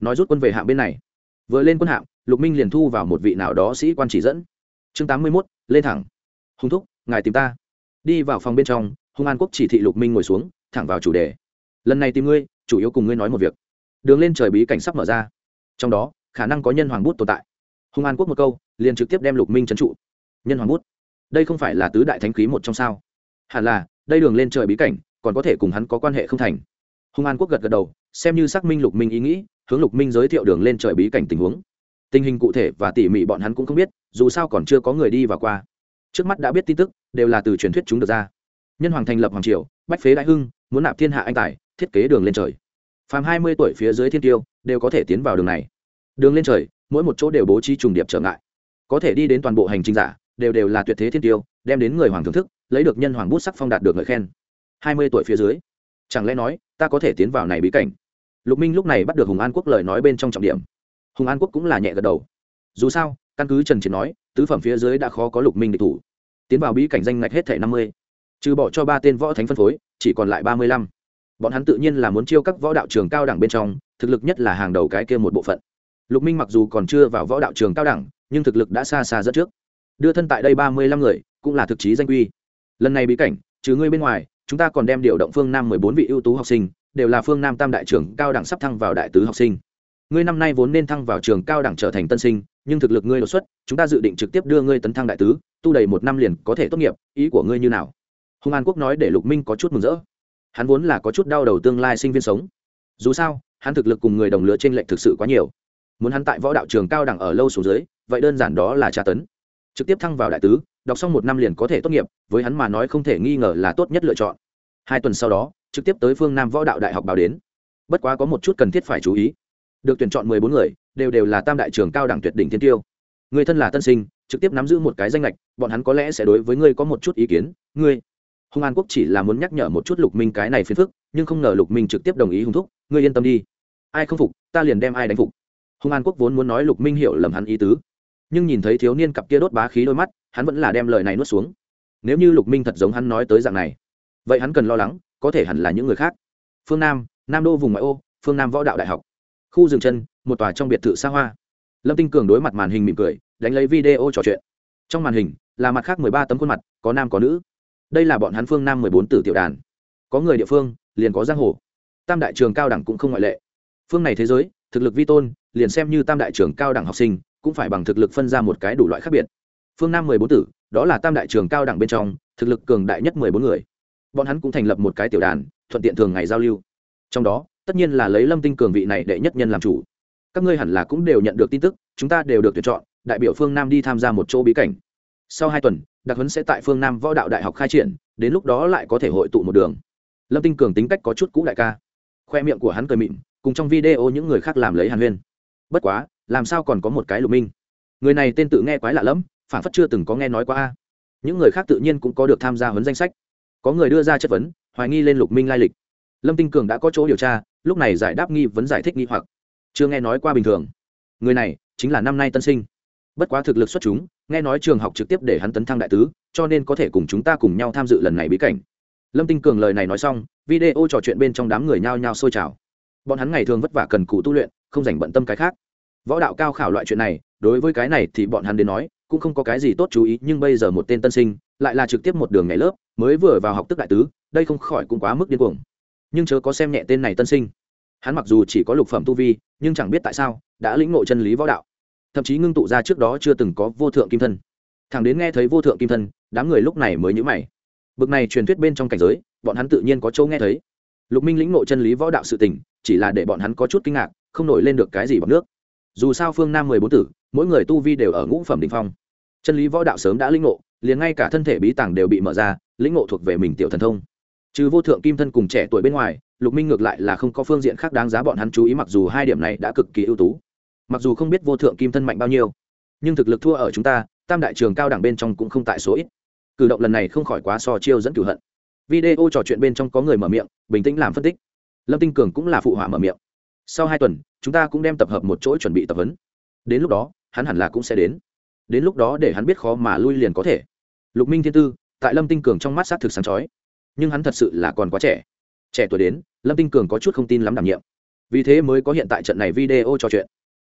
Nói rút quân về hạng bên này vừa lên quân hạm, lục minh liền thu vào một vị nào đó sĩ quan chỉ dẫn. Chương tám mươi mốt, lên thẳng. Hùng thúc, ngài tìm ta. Đi vào phòng bên trong hùng an quốc chỉ thị lục minh ngồi xuống, thẳng vào chủ đề. Lần này tìm ngươi, chủ yếu cùng ngươi nói một việc. Đường lên trời bí cảnh sắp mở ra. Trong đó, khả năng có nhân hoàng bút tồn tại. Hùng an quốc một câu, liền trực tiếp đem lục minh trấn trụ. Nhân hoàng bút? Đây không phải là tứ đại thánh khí một trong sao? Hẳn là, đây đường lên trời bí cảnh, còn có thể cùng hắn có quan hệ không thành. Hùng an quốc gật gật đầu, xem như xác minh lục minh ý nghĩ hướng lục minh giới thiệu đường lên trời bí cảnh tình huống tình hình cụ thể và tỉ mỉ bọn hắn cũng không biết dù sao còn chưa có người đi và qua trước mắt đã biết tin tức đều là từ truyền thuyết chúng được ra nhân hoàng thành lập hoàng triều bách phế đại hưng muốn nạp thiên hạ anh tài thiết kế đường lên trời phàm hai mươi tuổi phía dưới thiên tiêu đều có thể tiến vào đường này đường lên trời mỗi một chỗ đều bố trí trùng điệp trở ngại có thể đi đến toàn bộ hành trình giả đều đều là tuyệt thế thiên tiêu đem đến người hoàng thưởng thức lấy được nhân hoàng bút sắc phong đạt được ngợi khen hai mươi tuổi phía dưới chẳng lẽ nói ta có thể tiến vào này bí cảnh lục minh lúc này bắt được hùng an quốc lời nói bên trong trọng điểm. Hùng an quốc cũng là nhẹ gật đầu. Dù sao, căn cứ trần chiến nói, tứ phẩm phía dưới đã khó có lục minh địch thủ. Tiến vào bí cảnh danh ngạch hết thể năm mươi. Trừ bỏ cho ba tên võ thánh phân phối, chỉ còn lại ba mươi lăm. Bọn hắn tự nhiên là muốn chiêu các võ đạo trường cao đẳng bên trong, thực lực nhất là hàng đầu cái kia một bộ phận. Lục minh mặc dù còn chưa vào võ đạo trường cao đẳng, nhưng thực lực đã xa xa dẫn trước. Đưa thân tại đây ba mươi lăm người, cũng là thực chí danh quy. Lần này bí cảnh, trừ ngươi bên ngoài, chúng ta còn đem điều động phương nam mười bốn vị ưu tú học sinh đều là phương nam tam đại trưởng cao đẳng sắp thăng vào đại tứ học sinh. Ngươi năm nay vốn nên thăng vào trường cao đẳng trở thành tân sinh, nhưng thực lực ngươi đột xuất, chúng ta dự định trực tiếp đưa ngươi tấn thăng đại tứ, tu đầy một năm liền có thể tốt nghiệp, ý của ngươi như nào? Hùng an quốc nói để lục minh có chút mừng rỡ. Hắn vốn là có chút đau đầu tương lai sinh viên sống. Dù sao, hắn thực lực cùng người đồng lứa t r ê n lệch thực sự quá nhiều. Muốn hắn tại võ đạo trường cao đẳng ở lâu xuống dưới, vậy đơn giản đó là tra tấn. Trực tiếp thăng vào đại tứ, đọc xong một năm liền có thể tốt nghiệp, với hắn mà nói không thể nghi ngờ là tốt nhất lựa chọn. Hai tuần sau đó trực tiếp tới phương nam võ đạo đại học báo đến. Bất quá có một chút cần thiết phải chú ý. Được tuyển chọn mười bốn người, đều đều là tam đại trường cao đẳng tuyệt đỉnh thiên tiêu. Người thân là tân sinh, trực tiếp nắm giữ một cái danh lệch bọn hắn có lẽ sẽ đối với ngươi có một chút ý kiến. Ngươi, hùng an quốc chỉ là muốn nhắc nhở một chút lục minh cái này phiền phức, nhưng không ngờ lục minh trực tiếp đồng ý hùng thúc, ngươi yên tâm đi. Ai không phục, ta liền đem ai đánh phục. Hùng an quốc vốn muốn nói lục minh hiểu lầm hắn ý tứ, nhưng nhìn thấy thiếu niên cặp kia đốt bá khí đôi mắt, hắn vẫn là đem lời này nuốt xuống. Nếu như lục minh thật giống hắn nói tới dạng này, vậy hắn cần lo lắng có thể hẳn là những người khác. Phương nam nam đô vùng ngoại ô, phương nam võ đạo đại học. Khu rừng chân, một tòa trong biệt thự xa hoa. Lâm tinh cường đối mặt màn hình mỉm cười, đánh lấy video trò chuyện. Trong màn hình, là mặt khác mười ba tấm khuôn mặt, có nam có nữ. Đây là bọn hắn phương nam mười bốn tử tiểu đàn. Có người địa phương, liền có giang hồ. Tam đại trường cao đẳng cũng không ngoại lệ. Phương này thế giới, thực lực vi tôn, liền xem như tam đại trường cao đẳng học sinh, cũng phải bằng thực lực phân ra một cái đủ loại khác biệt. Phương nam mười bốn tử, đó là tam đại trường cao đẳng bên trong, thực lực cường đại nhất mười bốn người bọn hắn cũng thành lập một cái tiểu đàn, thuận tiện thường ngày giao lưu. Trong đó, tất nhiên là lấy lâm tinh cường vị này đệ nhất nhân làm chủ. Các ngươi hẳn là cũng đều nhận được tin tức, chúng ta đều được tuyển chọn, đại biểu phương nam đi tham gia một chỗ bí cảnh. Sau hai tuần đặc huấn sẽ tại phương nam võ đạo đại học khai triển, đến lúc đó lại có thể hội tụ một đường. Lâm tinh cường tính cách có chút cũ đại ca. Khoe miệng của hắn cười mịn, cùng trong video những người khác làm lấy hàn huyên. Bất quá, làm sao còn có một cái lục minh? Người này tên tự nghe quái lạ lẫm phản phất chưa từng có nghe nói qua a. Những người khác tự nhiên cũng có được tham gia huấn danh sách có người đưa ra chất vấn, hoài nghi lên lục minh lai lịch. Lâm tinh cường đã có chỗ điều tra, lúc này giải đáp nghi vấn giải thích nghi hoặc. Chưa nghe nói qua bình thường. Người này chính là năm nay tân sinh. Bất quá thực lực xuất chúng, nghe nói trường học trực tiếp để hắn tấn thăng đại tứ, cho nên có thể cùng chúng ta cùng nhau tham dự lần này bí cảnh. Lâm tinh cường lời này nói xong, video trò chuyện bên trong đám người nhao nhao sôi trào. Bọn hắn ngày thường vất vả cần cù tu luyện, không dành bận tâm cái khác. Võ đạo cao khảo loại chuyện này, đối với cái này thì bọn hắn đến nói, cũng không có cái gì tốt chú ý, nhưng bây giờ một tên tân sinh lại là trực tiếp một đường ngày lớp, mới vừa vào học tức đại tứ, đây không khỏi cũng quá mức điên cuồng. Nhưng chớ có xem nhẹ tên này tân sinh. Hắn mặc dù chỉ có lục phẩm tu vi, nhưng chẳng biết tại sao, đã lĩnh ngộ chân lý võ đạo. Thậm chí ngưng tụ ra trước đó chưa từng có vô thượng kim thân. Thằng đến nghe thấy vô thượng kim thân, đám người lúc này mới nhữ mày. Bực này truyền thuyết bên trong cảnh giới, bọn hắn tự nhiên có châu nghe thấy. Lục minh lĩnh ngộ chân lý võ đạo sự tình, chỉ là để bọn hắn có chút kinh ngạc, không nổi lên được cái gì bằng nước. Dù sao phương nam mười bốn tử, mỗi người tu vi đều ở ngũ phẩm đình phong. Chân lý võ đạo sớm đã lĩnh ngộ liền ngay cả thân thể bí tàng đều bị mở ra, lĩnh ngộ thuộc về mình tiểu thần thông. Trừ vô thượng kim thân cùng trẻ tuổi bên ngoài, lục minh ngược lại là không có phương diện khác đáng giá bọn hắn chú ý mặc dù hai điểm này đã cực kỳ ưu tú. Mặc dù không biết vô thượng kim thân mạnh bao nhiêu, nhưng thực lực thua ở chúng ta, tam đại trường cao đẳng bên trong cũng không tại số ít. Cử động lần này không khỏi quá so chiêu dẫn cửu hận. Video trò chuyện bên trong có người mở miệng, bình tĩnh làm phân tích. Lâm tinh cường cũng là phụ họa mở miệng. Sau hai tuần, chúng ta cũng đem tập hợp một chỗ chuẩn bị tập huấn. Đến lúc đó, hắn hẳn là cũng sẽ đến đến lúc đó để hắn biết khó mà lui liền có thể. Lục minh thiên tư, tại lâm tinh cường trong mắt s á t thực sáng chói. Nhưng hắn thật sự là còn quá trẻ. Trẻ tuổi đến, lâm tinh cường có chút không tin lắm đảm nhiệm. Vì thế mới có hiện tại trận này video trò chuyện.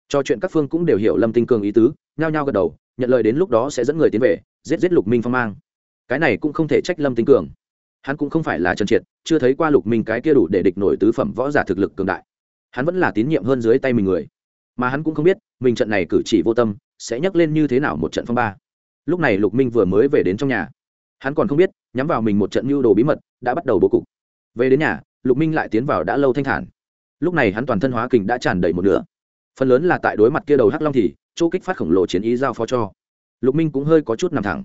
Trò chuyện các phương cũng đều hiểu lâm tinh cường ý tứ, nhao nhao gật đầu, nhận lời đến lúc đó sẽ dẫn người tiến về, giết giết lục minh phong mang. Cái này cũng không thể trách lâm tinh cường. Hắn cũng không phải là trần triệt, chưa thấy qua lục minh cái kia đủ để địch nổi tứ phẩm võ giả thực lực cường đại. Hắn vẫn là tín nhiệm hơn dưới tay mình người. Mà hắn cũng không biết, mình trận này cử chỉ vô tâm sẽ nhắc lên như thế nào một trận phong ba. Lúc này lục minh vừa mới về đến trong nhà. Hắn còn không biết, nhắm vào mình một trận mưu đồ bí mật, đã bắt đầu bố cục. Về đến nhà, lục minh lại tiến vào đã lâu thanh thản. Lúc này hắn toàn thân hóa kình đã tràn đầy một nửa. Phần lớn là tại đối mặt kia đầu hắc long thì, chỗ kích phát khổng lồ chiến ý giao phó cho. Lục minh cũng hơi có chút nằm thẳng.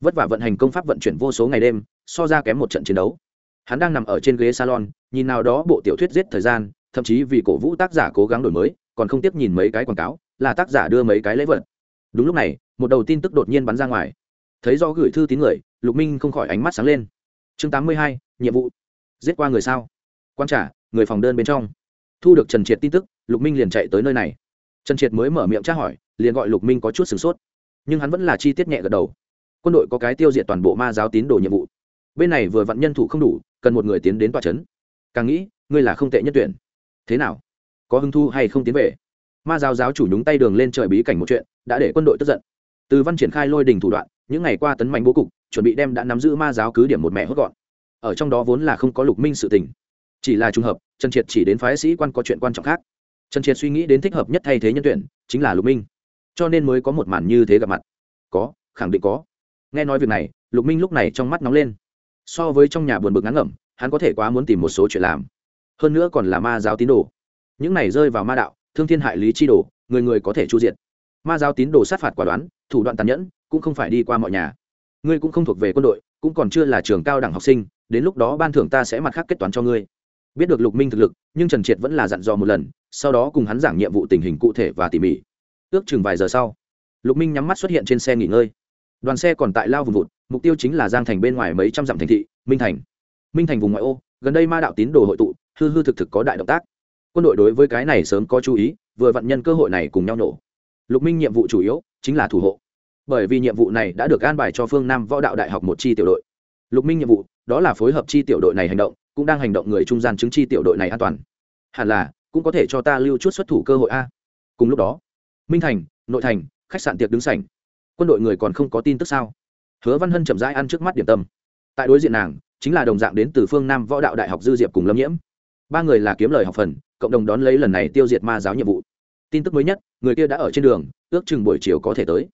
Vất vả vận hành công pháp vận chuyển vô số ngày đêm, so ra kém một trận chiến đấu. Hắn đang nằm ở trên ghế salon, nhìn nào đó bộ tiểu thuyết giết thời gian, thậm chí vì cổ vũ tác giả cố gắng đổi mới, còn không tiếp nhìn mấy cái quảng cáo, là tác giả đưa mấy cái lễ vật đúng lúc này, một đầu tin tức đột nhiên bắn ra ngoài. Thấy do gửi thư tín người, lục minh không khỏi ánh mắt sáng lên. Chương tám mươi hai, nhiệm vụ. Giết qua người sao? Quan trả, người phòng đơn bên trong. Thu được trần triệt tin tức, lục minh liền chạy tới nơi này. Trần triệt mới mở miệng tra hỏi, liền gọi lục minh có chút sửng sốt. Nhưng hắn vẫn là chi tiết nhẹ gật đầu. Quân đội có cái tiêu diệt toàn bộ ma giáo tín đồ nhiệm vụ. Bên này vừa vặn nhân thủ không đủ, cần một người tiến đến tòa c h ấ n càng nghĩ, ngươi là không tệ nhất tuyển. Thế nào? Có hứng thu hay không tiến về? Ma giáo giáo chủ nhúng tay đường lên trời bí cảnh một chuyện, đã để quân đội tức giận. Từ văn triển khai lôi đình thủ đoạn, những ngày qua tấn mạnh bố cục, chuẩn bị đem đã nắm giữ ma giáo cứ điểm một mẹ hốt gọn. Ở trong đó vốn là không có lục minh sự tình, chỉ là trùng hợp, trần triệt chỉ đến phái sĩ quan có chuyện quan trọng khác. Trần triệt suy nghĩ đến thích hợp nhất thay thế nhân tuyển, chính là lục minh. Cho nên mới có một màn như thế gặp mặt. Có, khẳng định có. Nghe nói việc này, lục minh lúc này trong mắt nóng lên. So với trong nhà buồn bực ngắn ngẩm, hắn có thể quá muốn tìm một số chuyện làm. Hơn nữa còn là ma giáo tín đồ. Những này rơi vào ma đạo thương thiên hại lý chi đồ, người người có thể chu diệt. Ma giáo tín đồ sát phạt quả đoán, thủ đoạn tàn nhẫn, cũng không phải đi qua mọi nhà. Ngươi cũng không thuộc về quân đội, cũng còn chưa là trường cao đẳng học sinh, đến lúc đó ban thưởng ta sẽ mặt khác kết toán cho ngươi. Biết được lục minh thực lực, nhưng trần triệt vẫn là dặn dò một lần, sau đó cùng hắn giảng nhiệm vụ tình hình cụ thể và tỉ mỉ. Ước chừng vài giờ sau, lục minh nhắm mắt xuất hiện trên xe nghỉ ngơi. Đoàn xe còn tại lao vùng vụt, mục tiêu chính là giang thành bên ngoài mấy trăm dặm thành thị, minh thành. Minh thành vùng ngoại ô, gần đây ma đạo tín đồ hội tụ, hư hư thực thực có đại động tác quân đội đối với cái này sớm có chú ý, vừa vặn nhân cơ hội này cùng nhau nổ. Lục minh nhiệm vụ chủ yếu chính là thủ hộ. Bởi vì nhiệm vụ này đã được an bài cho phương nam võ đạo đại học một chi tiểu đội. Lục minh nhiệm vụ, đó là phối hợp chi tiểu đội này hành động, cũng đang hành động người trung gian chứng chi tiểu đội này an toàn. Hẳn là, cũng có thể cho ta lưu chút xuất thủ cơ hội a. Cùng lúc đó, minh thành, nội thành, khách sạn tiệc đứng sảnh. Quân đội người còn không có tin tức sao? Hứa văn hân chậm rãi ăn trước mắt điểm tâm. Tại đối diện nàng, chính là đồng dạng đến từ phương nam võ đạo đại học dư diệp cùng lâm nhiễm. Ba người là kiếm lời học phần cộng đồng đón lấy lần này tiêu diệt ma giáo nhiệm vụ. Tin tức mới nhất, người kia đã ở trên đường, ước chừng buổi chiều có thể tới.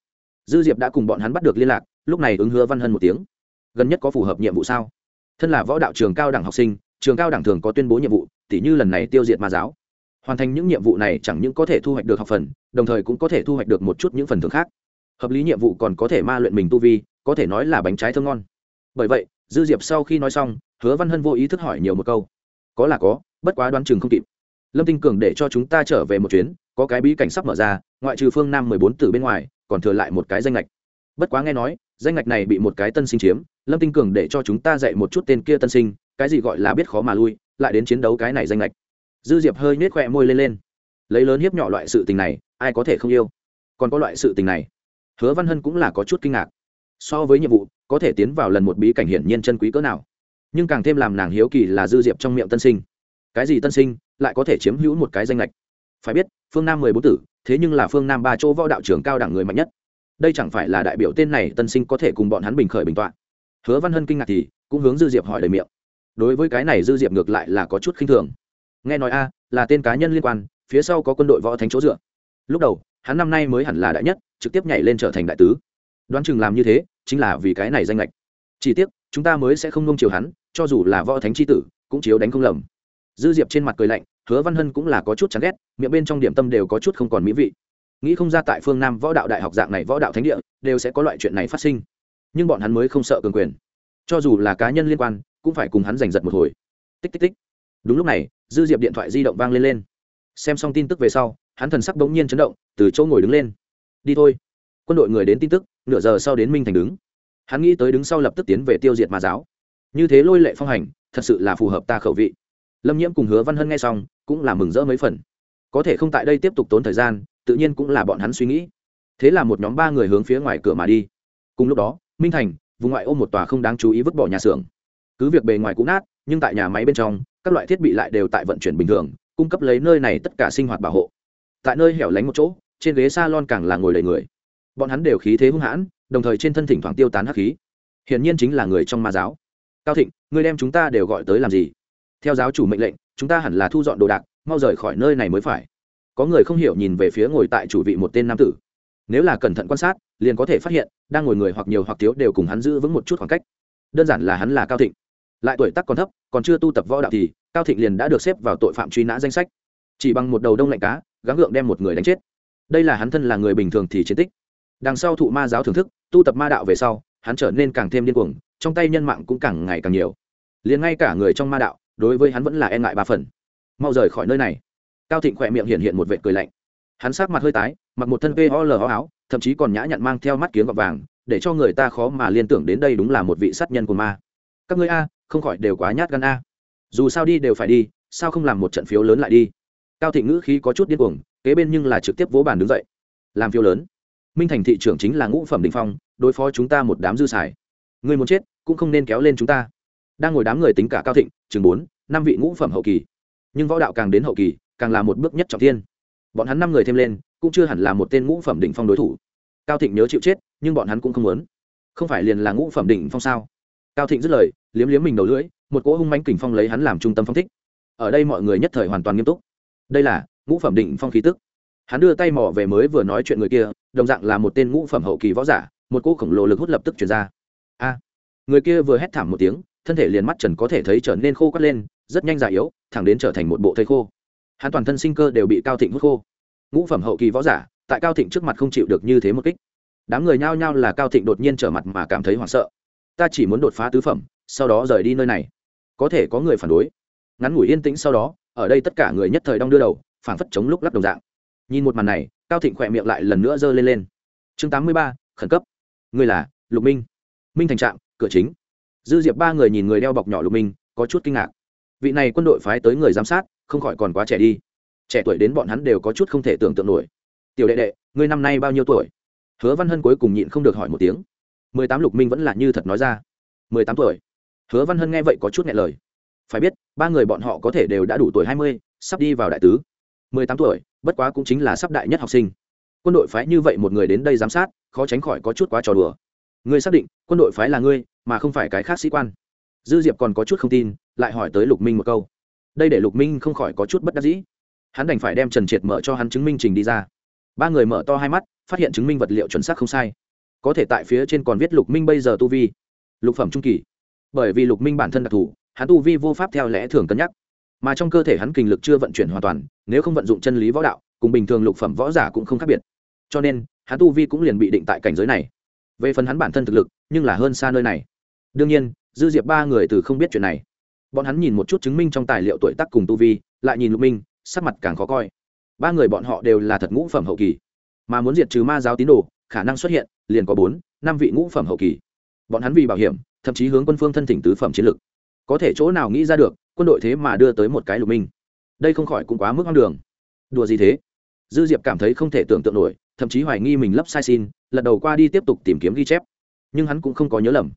Dư diệp đã cùng bọn hắn bắt được liên lạc, lúc này ứng hứa văn hân một tiếng. Gần nhất có phù hợp nhiệm vụ sao? Thân là võ đạo trường cao đẳng học sinh, trường cao đẳng thường có tuyên bố nhiệm vụ, tỉ như lần này tiêu diệt ma giáo. Hoàn thành những nhiệm vụ này chẳng những có thể thu hoạch được học phần, đồng thời cũng có thể thu hoạch được một chút những phần thưởng khác. Hợp lý nhiệm vụ còn có thể ma luyện mình tu vi, có thể nói là bánh trái thơm ngon. Bởi vậy, dư diệp sau khi nói xong, hứa văn hân vô ý thức hỏi nhiều một câu. Có là có, bất quá đoán chừng không kịp lâm tinh cường để cho chúng ta trở về một chuyến, có cái bí cảnh sắp mở ra, ngoại trừ phương nam mười bốn từ bên ngoài, còn thừa lại một cái danh lệch bất quá nghe nói, danh lệch này bị một cái tân sinh chiếm, lâm tinh cường để cho chúng ta dạy một chút tên kia tân sinh, cái gì gọi là biết khó mà lui, lại đến chiến đấu cái này danh lệch dư diệp hơi nết khoe môi lên lên. Lấy lớn hiếp nhỏ loại sự tình này, ai có thể không yêu? Còn có loại sự tình này, hứa văn hân cũng là có chút kinh ngạc. So với nhiệm vụ, có thể tiến vào lần một bí cảnh hiển nhiên chân quý cỡ nào. Nhưng càng thêm làm nàng hiếu kỳ là dư diệp trong miệng tân sinh cái gì tân sinh, lại có thể chiếm hữu một cái danh lệch phải biết, phương nam mười bốn tử, thế nhưng là phương nam ba chỗ võ đạo trưởng cao đẳng người mạnh nhất. Đây chẳng phải là đại biểu tên này tân sinh có thể cùng bọn hắn bình khởi bình tọa. Hứa văn hân kinh ngạc thì, cũng hướng dư diệp hỏi lời miệng. Đối với cái này dư diệp ngược lại là có chút khinh thường. Nghe nói a, là tên cá nhân liên quan, phía sau có quân đội võ thánh chỗ dựa. Lúc đầu, hắn năm nay mới hẳn là đại nhất, trực tiếp nhảy lên trở thành đại tứ. Đoán chừng làm như thế, chính là vì cái này danh lệch chỉ tiếc, chúng ta mới sẽ không nông chiều hắn, cho dù là võ thánh c h i tử, cũng chiếu đánh không lầm dư diệp trên mặt cười lạnh, hứa văn hân cũng là có chút chán ghét, miệng bên trong điểm tâm đều có chút không còn mỹ vị. Nghĩ không ra tại phương nam võ đạo đại học dạng này võ đạo thánh địa, đều sẽ có loại chuyện này phát sinh. Nhưng bọn hắn mới không sợ cường quyền. Cho dù là cá nhân liên quan, cũng phải cùng hắn giành giật một hồi. Tích tích tích. Đúng lúc này, dư diệp điện thoại di động vang lên lên. Xem xong tin tức về sau, hắn thần sắc bỗng nhiên chấn động, từ chỗ ngồi đứng lên. Đi thôi. Quân đội người đến tin tức, nửa giờ sau đến minh thành đứng. Hắn nghĩ tới đứng sau lập tức tiến về tiêu diệt ma giáo. Như thế lôi lệ phong hành, thật sự là phù hợp ta khẩu vị lâm nhiễm cùng hứa văn hân nghe xong, cũng là mừng rỡ mấy phần. Có thể không tại đây tiếp tục tốn thời gian, tự nhiên cũng là bọn hắn suy nghĩ. Thế là một nhóm ba người hướng phía ngoài cửa mà đi. Cùng lúc đó, minh thành, vùng ngoại ô một tòa không đáng chú ý vứt bỏ nhà xưởng. Cứ việc bề ngoài cũng nát, nhưng tại nhà máy bên trong, các loại thiết bị lại đều tại vận chuyển bình thường, cung cấp lấy nơi này tất cả sinh hoạt bảo hộ. Tại nơi hẻo lánh một chỗ, trên ghế s a lon càng là ngồi đầy người. Bọn hắn đều khí thế hung hãn, đồng thời trên thân thỉnh thoảng tiêu tán hắc khí. Hiển nhiên chính là người trong ma giáo. Cao thịnh, người đem chúng ta đều gọi tới làm gì? Theo giáo chủ mệnh lệnh, chúng ta hẳn là thu dọn đồ đạc, mau rời khỏi nơi này mới phải. Có người không hiểu nhìn về phía ngồi tại chủ vị một tên nam tử. Nếu là cẩn thận quan sát, liền có thể phát hiện, đang ngồi người hoặc nhiều hoặc thiếu đều cùng hắn giữ vững một chút khoảng cách. Đơn giản là hắn là cao thịnh. Lại tuổi tác còn thấp, còn chưa tu tập võ đạo thì, cao thịnh liền đã được xếp vào tội phạm truy nã danh sách. Chỉ bằng một đầu đông lạnh cá, gắng gượng đem một người đánh chết. Đây là hắn thân là người bình thường thì chiến tích. Đằng sau thụ ma giáo thưởng thức, tu tập ma đạo về sau, hắn trở nên càng thêm điên cuồng, trong tay nhân mạng cũng càng ngày càng nhiều. Liền ngay cả người trong ma đạo đối với hắn vẫn là e ngại ba phần. Mau rời khỏi nơi này. Cao thịnh khỏe miệng hiện hiện một vệ cười lạnh. Hắn sát mặt hơi tái, mặc một thân pol áo, thậm chí còn nhã nhặn mang theo mắt kiếm gọt vàng, để cho người ta khó mà liên tưởng đến đây đúng là một vị sát nhân của ma. Các ngươi a, không khỏi đều quá nhát gan a. Dù sao đi đều phải đi, sao không làm một trận phiếu lớn lại đi? Cao thịnh ngữ khí có chút điên cuồng, kế bên nhưng là trực tiếp vỗ bàn đứng dậy. Làm phiếu lớn. Minh thành thị trưởng chính là ngũ phẩm đình phong, đối phó chúng ta một đám dư xài. Người muốn chết, cũng không nên kéo lên chúng ta đang ngồi đám người tính cả cao thịnh, chừng bốn, năm vị ngũ phẩm hậu kỳ. Nhưng võ đạo càng đến hậu kỳ, càng là một bước nhất trọng thiên. Bọn hắn năm người thêm lên, cũng chưa hẳn là một tên ngũ phẩm đỉnh phong đối thủ. Cao thịnh nhớ chịu chết, nhưng bọn hắn cũng không muốn. Không phải liền là ngũ phẩm đỉnh phong sao? Cao thịnh dứt lời, liếm liếm mình đầu lưỡi, một cỗ hung manh kình phong lấy hắn làm trung tâm phong thích. Ở đây mọi người nhất thời hoàn toàn nghiêm túc. Đây là ngũ phẩm đỉnh phong khí tức. Hắn đưa tay mò về mới vừa nói chuyện người kia, đồng dạng là một tên ngũ phẩm hậu kỳ võ giả, một cỗ khổng lồ lực hút lập tức chuyển ra. A! Người kia vừa hét thảm một tiếng thân thể liền mắt trần có thể thấy trở nên khô quắt lên, rất nhanh già yếu, thẳng đến trở thành một bộ thây khô. Hắn toàn thân sinh cơ đều bị cao thịnh hút khô. Ngũ phẩm hậu kỳ võ giả, tại cao thịnh trước mặt không chịu được như thế một kích. Đám người nhao nhao là cao thịnh đột nhiên trở mặt mà cảm thấy hoảng sợ. Ta chỉ muốn đột phá tứ phẩm, sau đó rời đi nơi này. Có thể có người phản đối. Ngắn ngủi yên tĩnh sau đó, ở đây tất cả người nhất thời đong đưa đầu phản phất chống lúc lắp đồng dạng. Nhìn một màn này, cao thịnh khỏe miệng lại lần nữa giơ lên lên. Chương tám mươi ba, khẩn cấp. Người là lục minh. Minh thành trạm, cửa chính dư diệp ba người nhìn người đeo bọc nhỏ lục minh, có chút kinh ngạc. Vị này quân đội phái tới người giám sát, không khỏi còn quá trẻ đi. Trẻ tuổi đến bọn hắn đều có chút không thể tưởng tượng nổi. Tiểu đệ đệ, ngươi năm nay bao nhiêu tuổi? Hứa văn hân cuối cùng nhịn không được hỏi một tiếng. Mười tám lục minh vẫn là như thật nói ra. Mười tám tuổi. Hứa văn hân nghe vậy có chút nghe lời. Phải biết, ba người bọn họ có thể đều đã đủ tuổi hai mươi, sắp đi vào đại tứ. Mười tám tuổi, bất quá cũng chính là sắp đại nhất học sinh. Quân đội phái như vậy một người đến đây giám sát, khó tránh khỏi có chút quá trò đùa. Ngươi xác định, quân đội phái là ngươi mà không phải cái khác sĩ quan. Dư diệp còn có chút không tin, lại hỏi tới lục minh một câu. Đây để lục minh không khỏi có chút bất đắc dĩ. Hắn đành phải đem trần triệt mở cho hắn chứng minh trình đi ra. Ba người mở to hai mắt, phát hiện chứng minh vật liệu chuẩn xác không sai. Có thể tại phía trên còn viết lục minh bây giờ tu vi. Lục phẩm trung kỳ. Bởi vì lục minh bản thân đặc thù, hắn tu vi vô pháp theo lẽ thường cân nhắc. Mà trong cơ thể hắn kinh lực chưa vận chuyển hoàn toàn, nếu không vận dụng chân lý võ đạo, cùng bình thường lục phẩm võ giả cũng không khác biệt. Cho nên, hắn tu vi cũng liền bị định tại cảnh giới này. Về phần hắn bản thân thực lực, nhưng là hơn xa nơi này đương nhiên, dư diệp ba người từ không biết chuyện này. Bọn hắn nhìn một chút chứng minh trong tài liệu tuổi tác cùng tu vi, lại nhìn lục minh, sắc mặt càng khó coi. Ba người bọn họ đều là thật ngũ phẩm hậu kỳ. Mà muốn diệt trừ ma giáo tín đồ, khả năng xuất hiện, liền có bốn, năm vị ngũ phẩm hậu kỳ. Bọn hắn vì bảo hiểm, thậm chí hướng quân phương thân thỉnh tứ phẩm chiến lực. Có thể chỗ nào nghĩ ra được, quân đội thế mà đưa tới một cái lục minh. Đây không khỏi cũng quá mức hoang đường. Đùa gì thế? Dư diệp cảm thấy không thể tưởng tượng nổi, thậm chí hoài nghi mình lấp sai xin, lật đầu qua đi tiếp tục tìm kiếm ghi chép. Nhưng hắn cũng không có nhớ lầm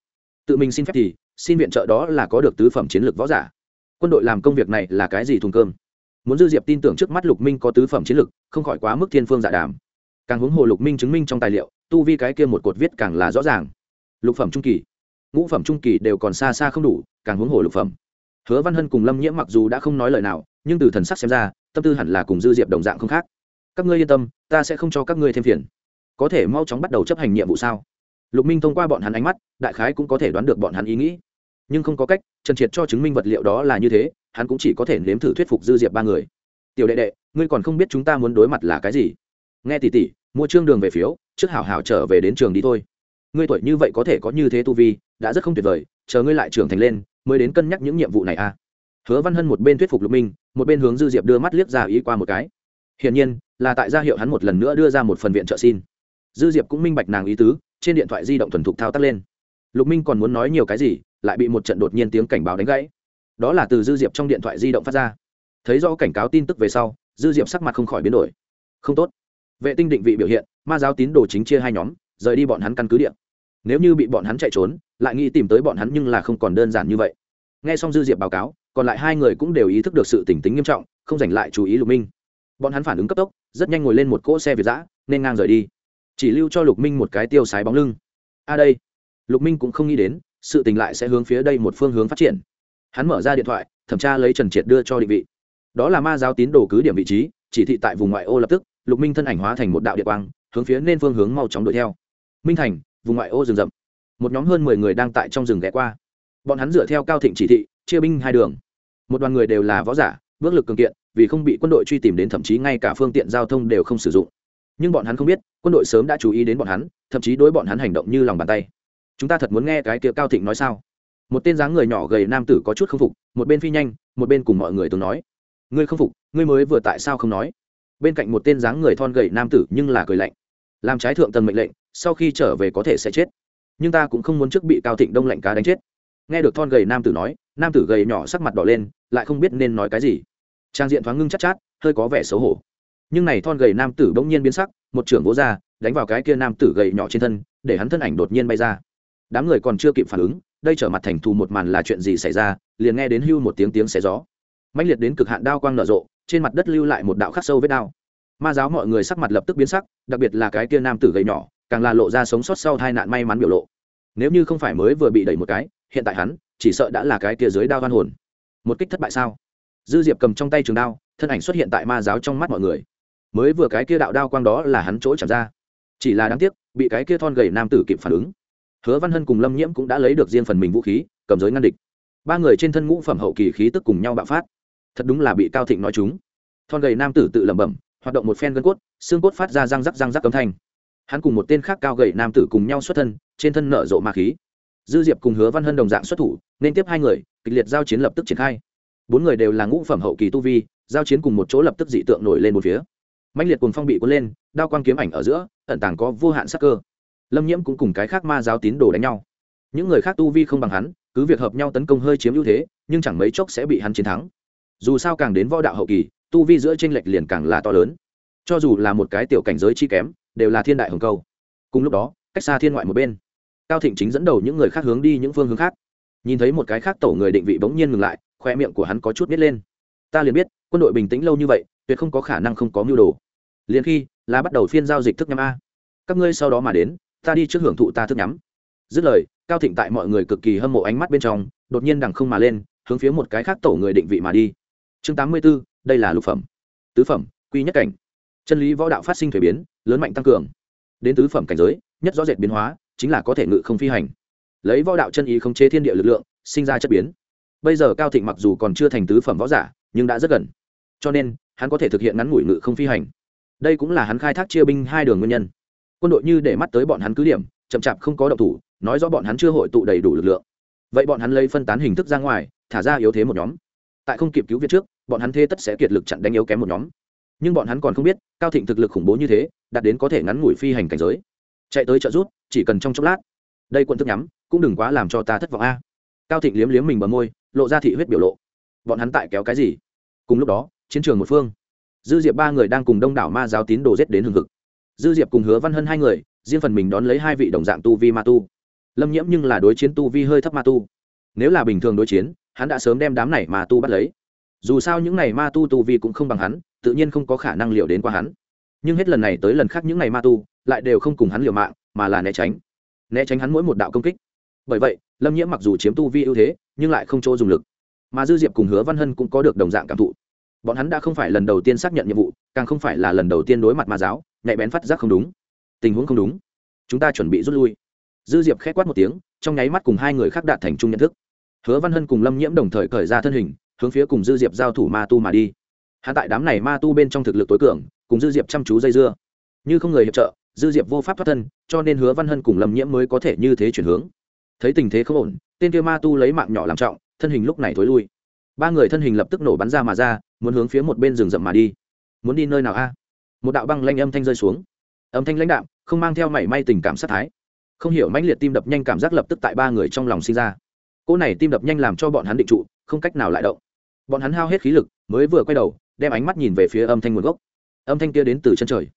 tự mình xin phép thì, xin viện trợ đó là có được tứ phẩm chiến lược võ giả. Quân đội làm công việc này là cái gì thùng cơm? Muốn dư diệp tin tưởng trước mắt lục minh có tứ phẩm chiến lược, không khỏi quá mức thiên phương dạ đàm. Càng huống hồ lục minh chứng minh trong tài liệu, tu vi cái kia một cột viết càng là rõ ràng. Lục phẩm trung kỳ, ngũ phẩm trung kỳ đều còn xa xa không đủ, càng huống hồ lục phẩm. Hứa văn hân cùng lâm nhiễm mặc dù đã không nói lời nào, nhưng từ thần sắc xem ra, tâm tư hẳn là cùng dư diệp đồng dạng không khác. Các ngươi yên tâm, ta sẽ không cho các ngươi thêm phiền. Có thể mau chóng bắt đầu chấp hành nhiệm vụ sao? Lục minh thông qua bọn hắn ánh mắt, đại khái cũng có thể đoán được bọn hắn ý nghĩ. Nhưng không có cách, trần triệt cho chứng minh vật liệu đó là như thế, hắn cũng chỉ có thể nếm thử thuyết phục dư diệp ba người. Tiểu đệ đệ, ngươi còn không biết chúng ta muốn đối mặt là cái gì? Nghe tỉ tỉ mua trương đường về phiếu, trước hảo hảo trở về đến trường đi thôi. Ngươi tuổi như vậy có thể có như thế tu vi, đã rất không tuyệt vời, chờ ngươi lại trưởng thành lên, mới đến cân nhắc những nhiệm vụ này à. Hứa văn hân một bên thuyết phục lục minh, một bên hướng dư diệp đưa mắt liếc ra ý qua một cái. Hiển nhiên, là tại gia hiệu hắn một lần nữa đưa ra một phần viện trợ xin. Dư diệp cũng minh bạch nàng ý tứ trên điện thoại di động thuần thục thao tác lên. Lục minh còn muốn nói nhiều cái gì, lại bị một trận đột nhiên tiếng cảnh báo đánh gãy. Đó là từ dư diệp trong điện thoại di động phát ra. Thấy do cảnh cáo tin tức về sau, dư diệp sắc mặt không khỏi biến đổi. Không tốt. Vệ tinh định vị biểu hiện, ma giáo tín đồ chính chia hai nhóm, rời đi bọn hắn căn cứ điện nếu như bị bọn hắn chạy trốn, lại nghĩ tìm tới bọn hắn nhưng là không còn đơn giản như vậy. N g h e xong dư diệp báo cáo, còn lại hai người cũng đều ý thức được sự tỉnh tính nghiêm trọng, không giành lại chú ý lục minh. Bọn hắn phản ứng cấp tốc, rất nhanh ngồi lên một cỗ xe việt giã nên ngang rời đi chỉ lưu cho lục minh một cái tiêu sái bóng lưng. A đây. Lục minh cũng không nghĩ đến, sự tình lại sẽ hướng phía đây một phương hướng phát triển. Hắn mở ra điện thoại, thẩm tra lấy trần triệt đưa cho định vị. Đó là ma giáo tín đồ cứ điểm vị trí, chỉ thị tại vùng ngoại ô lập tức, lục minh thân ảnh hóa thành một đạo địa quang, hướng phía nên phương hướng mau chóng đuổi theo. Minh thành, vùng ngoại ô rừng rậm. Một nhóm hơn mười người đang tại trong rừng ghé qua. Bọn hắn dựa theo cao thịnh chỉ thị, chia binh hai đường. Một đoàn người đều là võ giả, bước lực cường kiện, vì không bị quân đội truy tìm đến thậm chí ngay cả phương tiện giao thông đều không sử dụng nhưng bọn hắn không biết quân đội sớm đã chú ý đến bọn hắn thậm chí đối bọn hắn hành động như lòng bàn tay. Chúng ta thật muốn nghe cái kia cao thịnh nói sao? Một tên dáng người nhỏ gầy nam tử có chút không phục một bên phi nhanh một bên cùng mọi người từng nói. Ngươi không phục ngươi mới vừa tại sao không nói? Bên cạnh một tên dáng người thon gầy nam tử nhưng là cười lạnh. Làm trái thượng tầng mệnh lệnh sau khi trở về có thể sẽ chết. Nhưng ta cũng không muốn trước bị cao thịnh đông lạnh cá đánh chết. Nghe được thon gầy nam tử nói nam tử gầy nhỏ sắc mặt đỏ lên lại không biết nên nói cái gì. Trang diện thoáng ngưng chắc chát, chát hơi có vẻ xấu hổ nhưng này thon gầy nam tử bỗng nhiên biến sắc, một trưởng vỗ ra, đánh vào cái kia nam tử gầy nhỏ trên thân, để hắn thân ảnh đột nhiên bay ra. Đám người còn chưa kịp phản ứng, đây trở mặt thành thù một màn là chuyện gì xảy ra, liền nghe đến hưu một tiếng tiếng xé gió. Mạnh liệt đến cực hạn đao quang nở rộ, trên mặt đất lưu lại một đạo khắc sâu vết đao. Ma giáo mọi người sắc mặt lập tức biến sắc, đặc biệt là cái kia nam tử gầy nhỏ, càng là lộ ra sống sót sau tai nạn may mắn biểu lộ. Nếu như không phải mới vừa bị đẩy một cái, hiện tại hắn, chỉ sợ đã là cái kia dưới đao hoan hồn. Một kích thất bại sao? Dư diệp cầm trong tay trường đao, thân ảnh xuất hiện tại ma giáo trong mắt mọi người mới vừa cái kia đạo đao quang đó là hắn chỗ chạm ra. Chỉ là đáng tiếc, bị cái kia thon gầy nam tử kịp phản ứng. Hứa văn hân cùng lâm nhiễm cũng đã lấy được riêng phần mình vũ khí, cầm giới ngăn địch. Ba người trên thân ngũ phẩm hậu kỳ khí tức cùng nhau bạo phát. Thật đúng là bị cao thịnh nói chúng. Thon gầy nam tử tự lẩm bẩm, hoạt động một phen gân cốt, xương cốt phát ra răng rắc răng rắc cấm thanh. Hắn cùng một tên khác cao gầy nam tử cùng nhau xuất thân, trên thân nở rộ ma khí. Dư diệp cùng hứa văn hân đồng dạng xuất thủ, nên tiếp hai người, kịch liệt giao chiến lập tức triển khai. Bốn người đều là ngũ phẩm hậu kỳ tu vi, giao chiến cùng một chỗ lập tức dị tượng nổi lên một phía mạnh liệt cuồng phong bị cuốn lên, đao quang kiếm ảnh ở giữa, ẩn tàng có vô hạn sắc cơ. Lâm nhiễm cũng cùng cái khác ma giáo tín đồ đánh nhau. Những người khác tu vi không bằng hắn, cứ việc hợp nhau tấn công hơi chiếm ưu thế, nhưng chẳng mấy chốc sẽ bị hắn chiến thắng. Dù sao càng đến võ đạo hậu kỳ, tu vi giữa tranh lệch liền càng là to lớn. Cho dù là một cái tiểu cảnh giới chi kém, đều là thiên đại hồng câu. Cùng lúc đó, cách xa thiên ngoại một bên, cao thịnh chính dẫn đầu những người khác hướng đi những phương hướng khác. Nhìn thấy một cái khác tổ người định vị bỗng nhiên ngừng lại, khoe miệng của hắn có chút biết lên. Ta liền biết, quân đội bình tĩnh lâu như vậy, tuyệt không có khả năng không có mưu đồ liền khi là bắt đầu phiên giao dịch thức nhắm a. Các ngươi sau đó mà đến ta đi trước hưởng thụ ta thức nhắm. Dứt lời cao thịnh tại mọi người cực kỳ hâm mộ ánh mắt bên trong đột nhiên đằng không mà lên hướng phía một cái khác tổ người định vị mà đi. Chương tám mươi 84, đây là lục phẩm. Tứ phẩm quy nhất cảnh. Chân lý võ đạo phát sinh thuế biến lớn mạnh tăng cường. Đến tứ phẩm cảnh giới nhất rõ rệt biến hóa chính là có thể ngự không phi hành. Lấy võ đạo chân ý khống chế thiên địa lực lượng sinh ra chất biến. Bây giờ cao thịnh mặc dù còn chưa thành tứ phẩm võ giả nhưng đã rất gần. Cho nên hắn có thể thực hiện ngắn ngủi ngự không phi hành đây cũng là hắn khai thác chia binh hai đường nguyên nhân. Quân đội như để mắt tới bọn hắn cứ điểm, chậm chạp không có động thủ, nói rõ bọn hắn chưa hội tụ đầy đủ lực lượng. Vậy bọn hắn lấy phân tán hình thức ra ngoài, thả ra yếu thế một nhóm. Tại không kịp cứu viện trước, bọn hắn thế tất sẽ kiệt lực chặn đánh yếu kém một nhóm. Nhưng bọn hắn còn không biết, cao thịnh thực lực khủng bố như thế, đạt đến có thể ngắn ngủi phi hành cảnh giới. Chạy tới trợ rút chỉ cần trong chốc lát. Đây quân thức nhắm, cũng đừng quá làm cho ta thất vọng a. Cao thịnh liếm liếm mình bờ môi, lộ ra thị huyết biểu lộ. Bọn hắn tại kéo cái gì? Cùng lúc đó, chiến trường một phương dư diệp ba người đang cùng đông đảo ma giáo tín đồ giết đến hừng hực. Dư diệp cùng hứa văn hân hai người, riêng phần mình đón lấy hai vị đồng dạng tu vi ma tu. Lâm nhiễm nhưng là đối chiến tu vi hơi thấp ma tu. Nếu là bình thường đối chiến, hắn đã sớm đem đám này ma tu bắt lấy. Dù sao những này ma tu tu vi cũng không bằng hắn, tự nhiên không có khả năng liệu đến qua hắn. Nhưng hết lần này tới lần khác những này ma tu, lại đều không cùng hắn liều mạng, mà là né tránh. Né tránh hắn mỗi một đạo công kích. Bởi vậy, lâm nhiễm mặc dù chiếm tu vi ưu thế, nhưng lại không chỗ dùng lực. Mà dư diệp cùng hứa văn hân cũng có được đồng dạng cảm thụ bọn hắn đã không phải lần đầu tiên xác nhận nhiệm vụ, càng không phải là lần đầu tiên đối mặt ma giáo, nhạy bén phát giác không đúng. Tình huống không đúng. Chúng ta chuẩn bị rút lui. Dư diệp k h é quát một tiếng, trong nháy mắt cùng hai người khác đạt thành chung nhận thức. Hứa văn hân cùng lâm nhiễm đồng thời cởi ra thân hình, hướng phía cùng dư diệp giao thủ ma tu mà đi. Hắn tại đám này ma tu bên trong thực lực tối cường, cùng dư diệp chăm chú dây dưa. Như không người hiệp trợ, dư diệp vô pháp thoát thân, cho nên hứa văn hân cùng lâm nhiễm mới có thể như thế chuyển hướng. Thấy tình thế không ổn, tên kia ma tu lấy mạng nhỏ làm trọng, thân hình lúc này thối lui. Ba người thân hình lập tức nổ bắn ra mà ra muốn hướng phía một bên rừng rậm mà đi. Muốn đi nơi nào a? Một đạo băng lanh âm thanh rơi xuống. Âm thanh lãnh đạm, không mang theo mảy may tình cảm sát thái. Không hiểu mãnh liệt tim đập nhanh cảm giác lập tức tại ba người trong lòng sinh ra. Cỗ này tim đập nhanh làm cho bọn hắn định trụ, không cách nào lại động. Bọn hắn hao hết khí lực, mới vừa quay đầu, đem ánh mắt nhìn về phía âm thanh nguồn gốc. Âm thanh kia đến từ chân trời.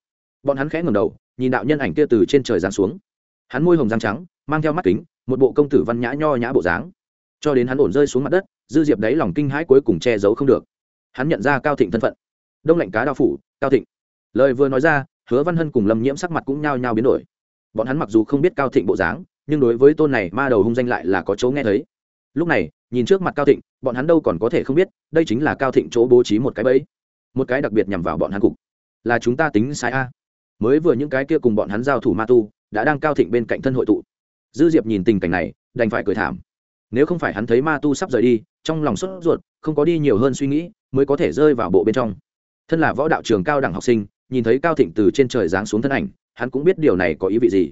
Bọn hắn khẽ ngầm đầu, nhìn đạo nhân ảnh kia từ trên trời giáng xuống. Hắn môi hồng răng trắng, mang theo mắt kính, một bộ công tử văn nhã nho nhã bộ dáng. Cho đến hắn ổn rơi xuống mặt đất, dư diệp đáy lòng kinh hãi cuối cùng che giấu không được hắn nhận ra cao thịnh thân phận. Đông lạnh cá đao phủ, cao thịnh. Lời vừa nói ra, hứa văn hân cùng lâm nhiễm sắc mặt cũng nhao nhao biến đổi. Bọn hắn mặc dù không biết cao thịnh bộ dáng, nhưng đối với tôn này ma đầu hung danh lại là có chỗ nghe thấy. Lúc này, nhìn trước mặt cao thịnh, bọn hắn đâu còn có thể không biết, đây chính là cao thịnh chỗ bố trí một cái bẫy. Một cái đặc biệt nhằm vào bọn hắn cục. Là chúng ta tính sai a. Mới vừa những cái kia cùng bọn hắn giao thủ ma tu, đã đang cao thịnh bên cạnh thân hội tụ. Dư diệp nhìn tình cảnh này, đành phải cười thảm. Nếu không phải hắn thấy ma tu sắp rời đi, trong lòng sốt ruột, không có đi nhiều hơn suy nghĩ mới có thể rơi vào bộ bên trong. Thân là võ đạo trường cao đẳng học sinh, nhìn thấy cao thịnh từ trên trời giáng xuống thân ảnh, hắn cũng biết điều này có ý vị gì.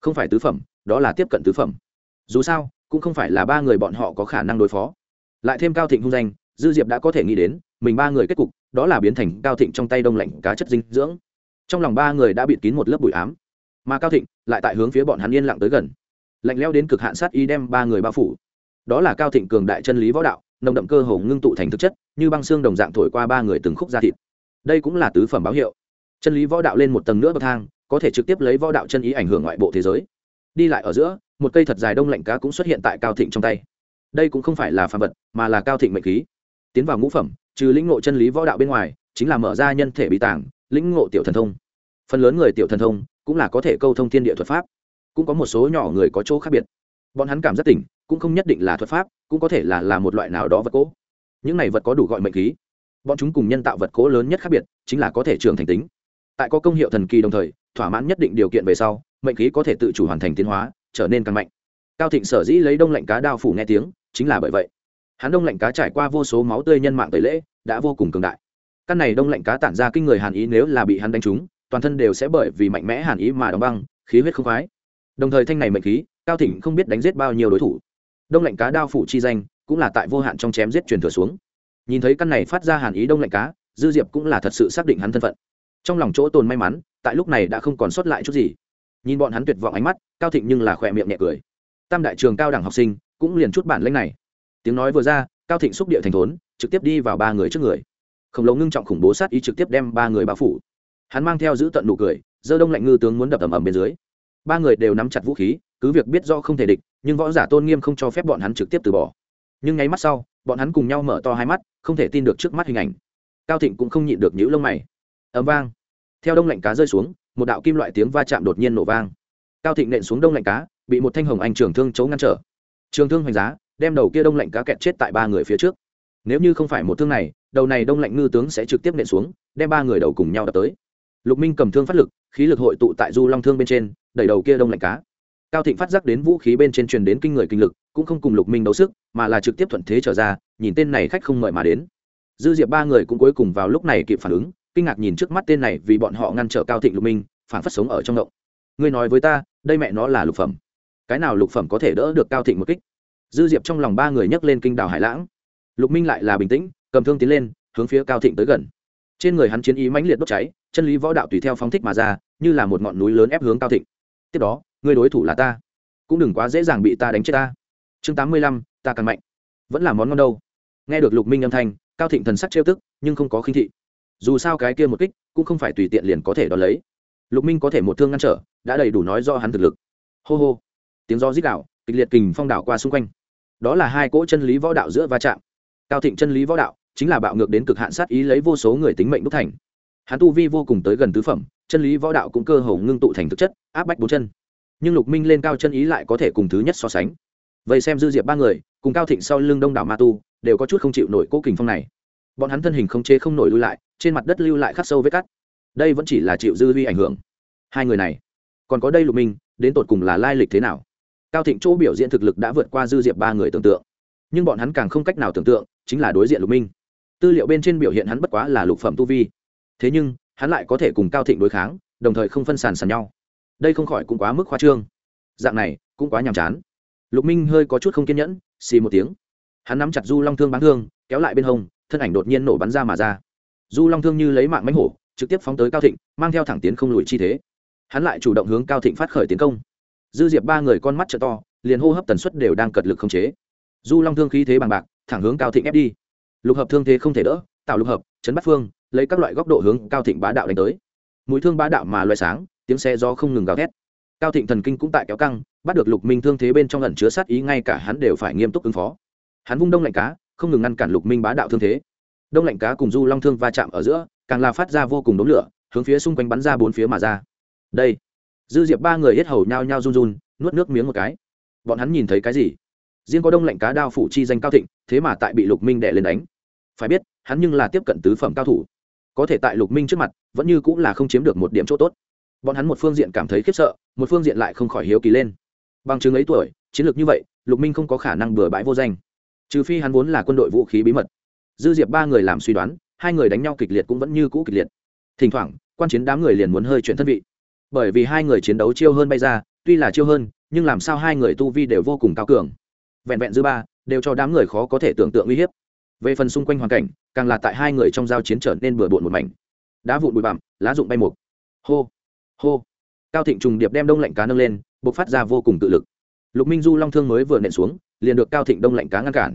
Không phải tứ phẩm, đó là tiếp cận tứ phẩm. Dù sao, cũng không phải là ba người bọn họ có khả năng đối phó. Lại thêm cao thịnh hung danh, dư diệp đã có thể nghĩ đến, mình ba người kết cục, đó là biến thành cao thịnh trong tay đông lạnh cá chất dinh dưỡng. Trong lòng ba người đã bịt kín một lớp bụi ám, mà cao thịnh lại tại hướng phía bọn hắn yên lặng tới gần, lạnh leo đến cực hạn sát y đem ba người bao phủ. Đó là cao thịnh cường đại chân lý võ đạo nồng đậm cơ hồ ngưng tụ thành thực chất, như băng xương đồng dạng thổi qua ba người từng khúc da thịt. Đây cũng là tứ phẩm báo hiệu. Chân lý võ đạo lên một tầng nữa bậc thang, có thể trực tiếp lấy võ đạo chân ý ảnh hưởng ngoại bộ thế giới. Đi lại ở giữa, một cây thật dài đông lạnh cá cũng xuất hiện tại cao thịnh trong tay. Đây cũng không phải là phàm vật, mà là cao thịnh mệnh khí. Tiến vào ngũ phẩm, trừ lĩnh ngộ chân lý võ đạo bên ngoài, chính là mở ra nhân thể bí tàng, lĩnh ngộ tiểu thần thông. Phần lớn người tiểu thần thông cũng là có thể câu thông thiên địa thuật pháp. Cũng có một số nhỏ người có chỗ khác biệt. Bọn hắn cảm giác tỉnh cũng không nhất định là thuật pháp, cũng có thể là là một loại nào đó vật cố những này vật có đủ gọi mệnh khí. Bọn chúng cùng nhân tạo vật cố lớn nhất khác biệt, chính là có thể trường thành tính. Tại có công hiệu thần kỳ đồng thời, thỏa mãn nhất định điều kiện về sau, mệnh khí có thể tự chủ hoàn thành tiến hóa, trở nên càng mạnh. Cao thịnh sở dĩ lấy đông lạnh cá đao phủ nghe tiếng, chính là bởi vậy. Hắn đông lạnh cá trải qua vô số máu tươi nhân mạng tẩy lễ, đã vô cùng cường đại. Căn này đông lạnh cá tản ra kinh người hàn ý nếu là bị hắn đánh trúng, toàn thân đều sẽ bởi vì mạnh mẽ hàn ý mà đóng băng, khí huyết không khoái. Đồng thời thanh này mệnh khí, cao thịnh không biết đánh giết bao nhiêu đối thủ đông lạnh cá đao phủ chi danh cũng là tại vô hạn trong chém giết truyền thừa xuống. Nhìn thấy căn này phát ra hàn ý đông lạnh cá, dư diệp cũng là thật sự xác định hắn thân phận. Trong lòng chỗ tồn may mắn, tại lúc này đã không còn sót lại chút gì. Nhìn bọn hắn tuyệt vọng ánh mắt, cao thịnh nhưng là khỏe miệng nhẹ cười. Tam đại trường cao đẳng học sinh cũng liền chút bản lĩnh này. Tiếng nói vừa ra, cao thịnh xúc địa thành thốn, trực tiếp đi vào ba người trước người. Khổng lồ ngưng trọng khủng bố sát ý trực tiếp đem ba người bao phủ. Hắn mang theo giữ tận nụ cười dơ đông lạnh ngư tướng muốn đập ầm ầm bên dưới. Ba người đều nắm chặt vũ khí, cứ việc biết do không thể địch nhưng võ giả tôn nghiêm không cho phép bọn hắn trực tiếp từ bỏ. Nhưng ngay mắt sau, bọn hắn cùng nhau mở to hai mắt, không thể tin được trước mắt hình ảnh. Cao thịnh cũng không nhịn được những lông mày. Ấm vang. Theo đông lạnh cá rơi xuống, một đạo kim loại tiếng va chạm đột nhiên nổ vang. Cao thịnh nện xuống đông lạnh cá, bị một thanh hồng anh trường thương chấu ngăn trở. Trường thương hoành giá, đem đầu kia đông lạnh cá kẹt chết tại ba người phía trước. Nếu như không phải một thương này, đầu này đông lạnh ngư tướng sẽ trực tiếp nện xuống, đem ba người đầu cùng nhau đập tới. Lục minh cầm thương phát lực, khí lực hội tụ tại du long thương bên trên, đẩy đầu kia đông lạnh cá cao thịnh phát giác đến vũ khí bên trên truyền đến kinh người kinh lực, cũng không cùng lục minh đấu sức, mà là trực tiếp thuận thế trở ra, nhìn tên này khách không mời mà đến. Dư diệp ba người cũng cuối cùng vào lúc này kịp phản ứng, kinh ngạc nhìn trước mắt tên này vì bọn họ ngăn trở cao thịnh lục minh, phản phát sống ở trong động. Ngươi nói với ta, đây mẹ nó là lục phẩm. Cái nào lục phẩm có thể đỡ được cao thịnh một kích? Dư diệp trong lòng ba người nhấc lên kinh đảo hải lãng. Lục minh lại là bình tĩnh, cầm thương tiến lên, hướng phía cao thịnh tới gần. Trên người hắn chiến ý mãnh liệt đốt cháy, chân lý võ đạo tùy theo phóng thích mà ra, như là một ngọn núi lớn ép hướng cao thịnh. Tiếp đó ngươi đối thủ là ta, cũng đừng quá dễ dàng bị ta đánh chết ta. Chương tám mươi lăm, ta càng mạnh. Vẫn là món ngon đâu. Nghe được lục minh âm thanh, cao thịnh thần sắc trêu tức, nhưng không có khinh thị. Dù sao cái kia một kích, cũng không phải tùy tiện liền có thể đón lấy. Lục minh có thể một thương ngăn trở, đã đầy đủ nói do hắn thực lực. Hô hô. Tiếng do rít đạo kịch liệt kình phong đảo qua xung quanh. Đó là hai cỗ chân lý võ đạo giữa va chạm. Cao thịnh chân lý võ đạo, chính là bạo ngược đến cực hạn sát ý lấy vô số người tính mệnh đúc thành. Hắn tu vi vô cùng tới gần tứ phẩm, chân lý võ đạo cũng cơ hồ ngưng tụ thành thực chất, áp bách bốn chân nhưng lục minh lên cao chân ý lại có thể cùng thứ nhất so sánh. Vậy xem dư diệp ba người, cùng cao thịnh sau lưng đông đảo ma tu, đều có chút không chịu nổi cố kình phong này. Bọn hắn thân hình không chế không nổi lui lại, trên mặt đất lưu lại khắc sâu vết cắt. Đây vẫn chỉ là chịu dư vi ảnh hưởng. Hai người này, còn có đây lục minh, đến tột cùng là lai lịch thế nào? Cao thịnh chỗ biểu diễn thực lực đã vượt qua dư diệp ba người tưởng tượng. Nhưng bọn hắn càng không cách nào tưởng tượng, chính là đối diện lục minh. Tư liệu bên trên biểu hiện hắn bất quá là lục phẩm tu vi. Thế nhưng, hắn lại có thể cùng cao thịnh đối kháng, đồng thời không phân sàn sàn nhau đây không khỏi cũng quá mức khoa trương. Dạng này, cũng quá nhàm chán. Lục minh hơi có chút không kiên nhẫn, xì một tiếng. Hắn nắm chặt du long thương bán thương, kéo lại bên hông, thân ảnh đột nhiên nổ bắn ra mà ra. Du long thương như lấy mạng mánh hổ, trực tiếp phóng tới cao thịnh, mang theo thẳng tiến không lùi chi thế. Hắn lại chủ động hướng cao thịnh phát khởi tiến công. Dư diệp ba người con mắt trợ to, liền hô hấp tần suất đều đang cật lực khống chế. Du long thương khí thế bằng bạc, thẳng hướng cao thịnh ép đi. Lục hợp thương thế không thể đỡ, tạo lục hợp, chấn bắt phương, lấy các loại góc độ hướng cao thịnh bá đạo đánh tới. Mũi thương bá đạo mà loại sáng tiếng xe do không ngừng gào thét. Cao thịnh thần kinh cũng tại kéo căng, bắt được lục minh thương thế bên trong lần chứa sát ý, ngay cả hắn đều phải nghiêm túc ứng phó. Hắn vung đông lạnh cá, không ngừng ngăn cản lục minh bá đạo thương thế. Đông lạnh cá cùng du long thương va chạm ở giữa, càng là phát ra vô cùng đống lửa, hướng phía xung quanh bắn ra bốn phía mà ra. Đây, dư diệp ba người hết hầu nhao nhao run run, nuốt nước miếng một cái. Bọn hắn nhìn thấy cái gì? Riêng có đông lạnh cá đao phủ chi danh cao thịnh, thế mà tại bị lục minh đệ lên đánh. Phải biết, hắn nhưng là tiếp cận tứ phẩm cao thủ. Có thể tại lục minh trước mặt, vẫn như cũng là không chiếm được một điểm chỗ tốt bọn hắn một phương diện cảm thấy khiếp sợ, một phương diện lại không khỏi hiếu kỳ lên. Bằng chứng ấy tuổi, chiến lược như vậy, lục minh không có khả năng bừa bãi vô danh. Trừ phi hắn vốn là quân đội vũ khí bí mật. Dư diệp ba người làm suy đoán, hai người đánh nhau kịch liệt cũng vẫn như cũ kịch liệt. Thỉnh thoảng, quan chiến đám người liền muốn hơi chuyển thân vị. Bởi vì hai người chiến đấu chiêu hơn bay ra, tuy là chiêu hơn, nhưng làm sao hai người tu vi đều vô cùng cao cường. Vẹn vẹn dư ba, đều cho đám người khó có thể tưởng tượng uy hiếp. Về phần xung quanh hoàn cảnh, càng là tại hai người trong giao chiến trở nên bừa bộn một mảnh. Đá vụn bụi bặm, lá rụng bay mục. Hô hô. Cao thịnh trùng điệp đem đông lạnh cá nâng lên b ộ c phát ra vô cùng tự lực. Lục minh du long thương mới vừa nện xuống, liền được cao thịnh đông lạnh cá ngăn cản.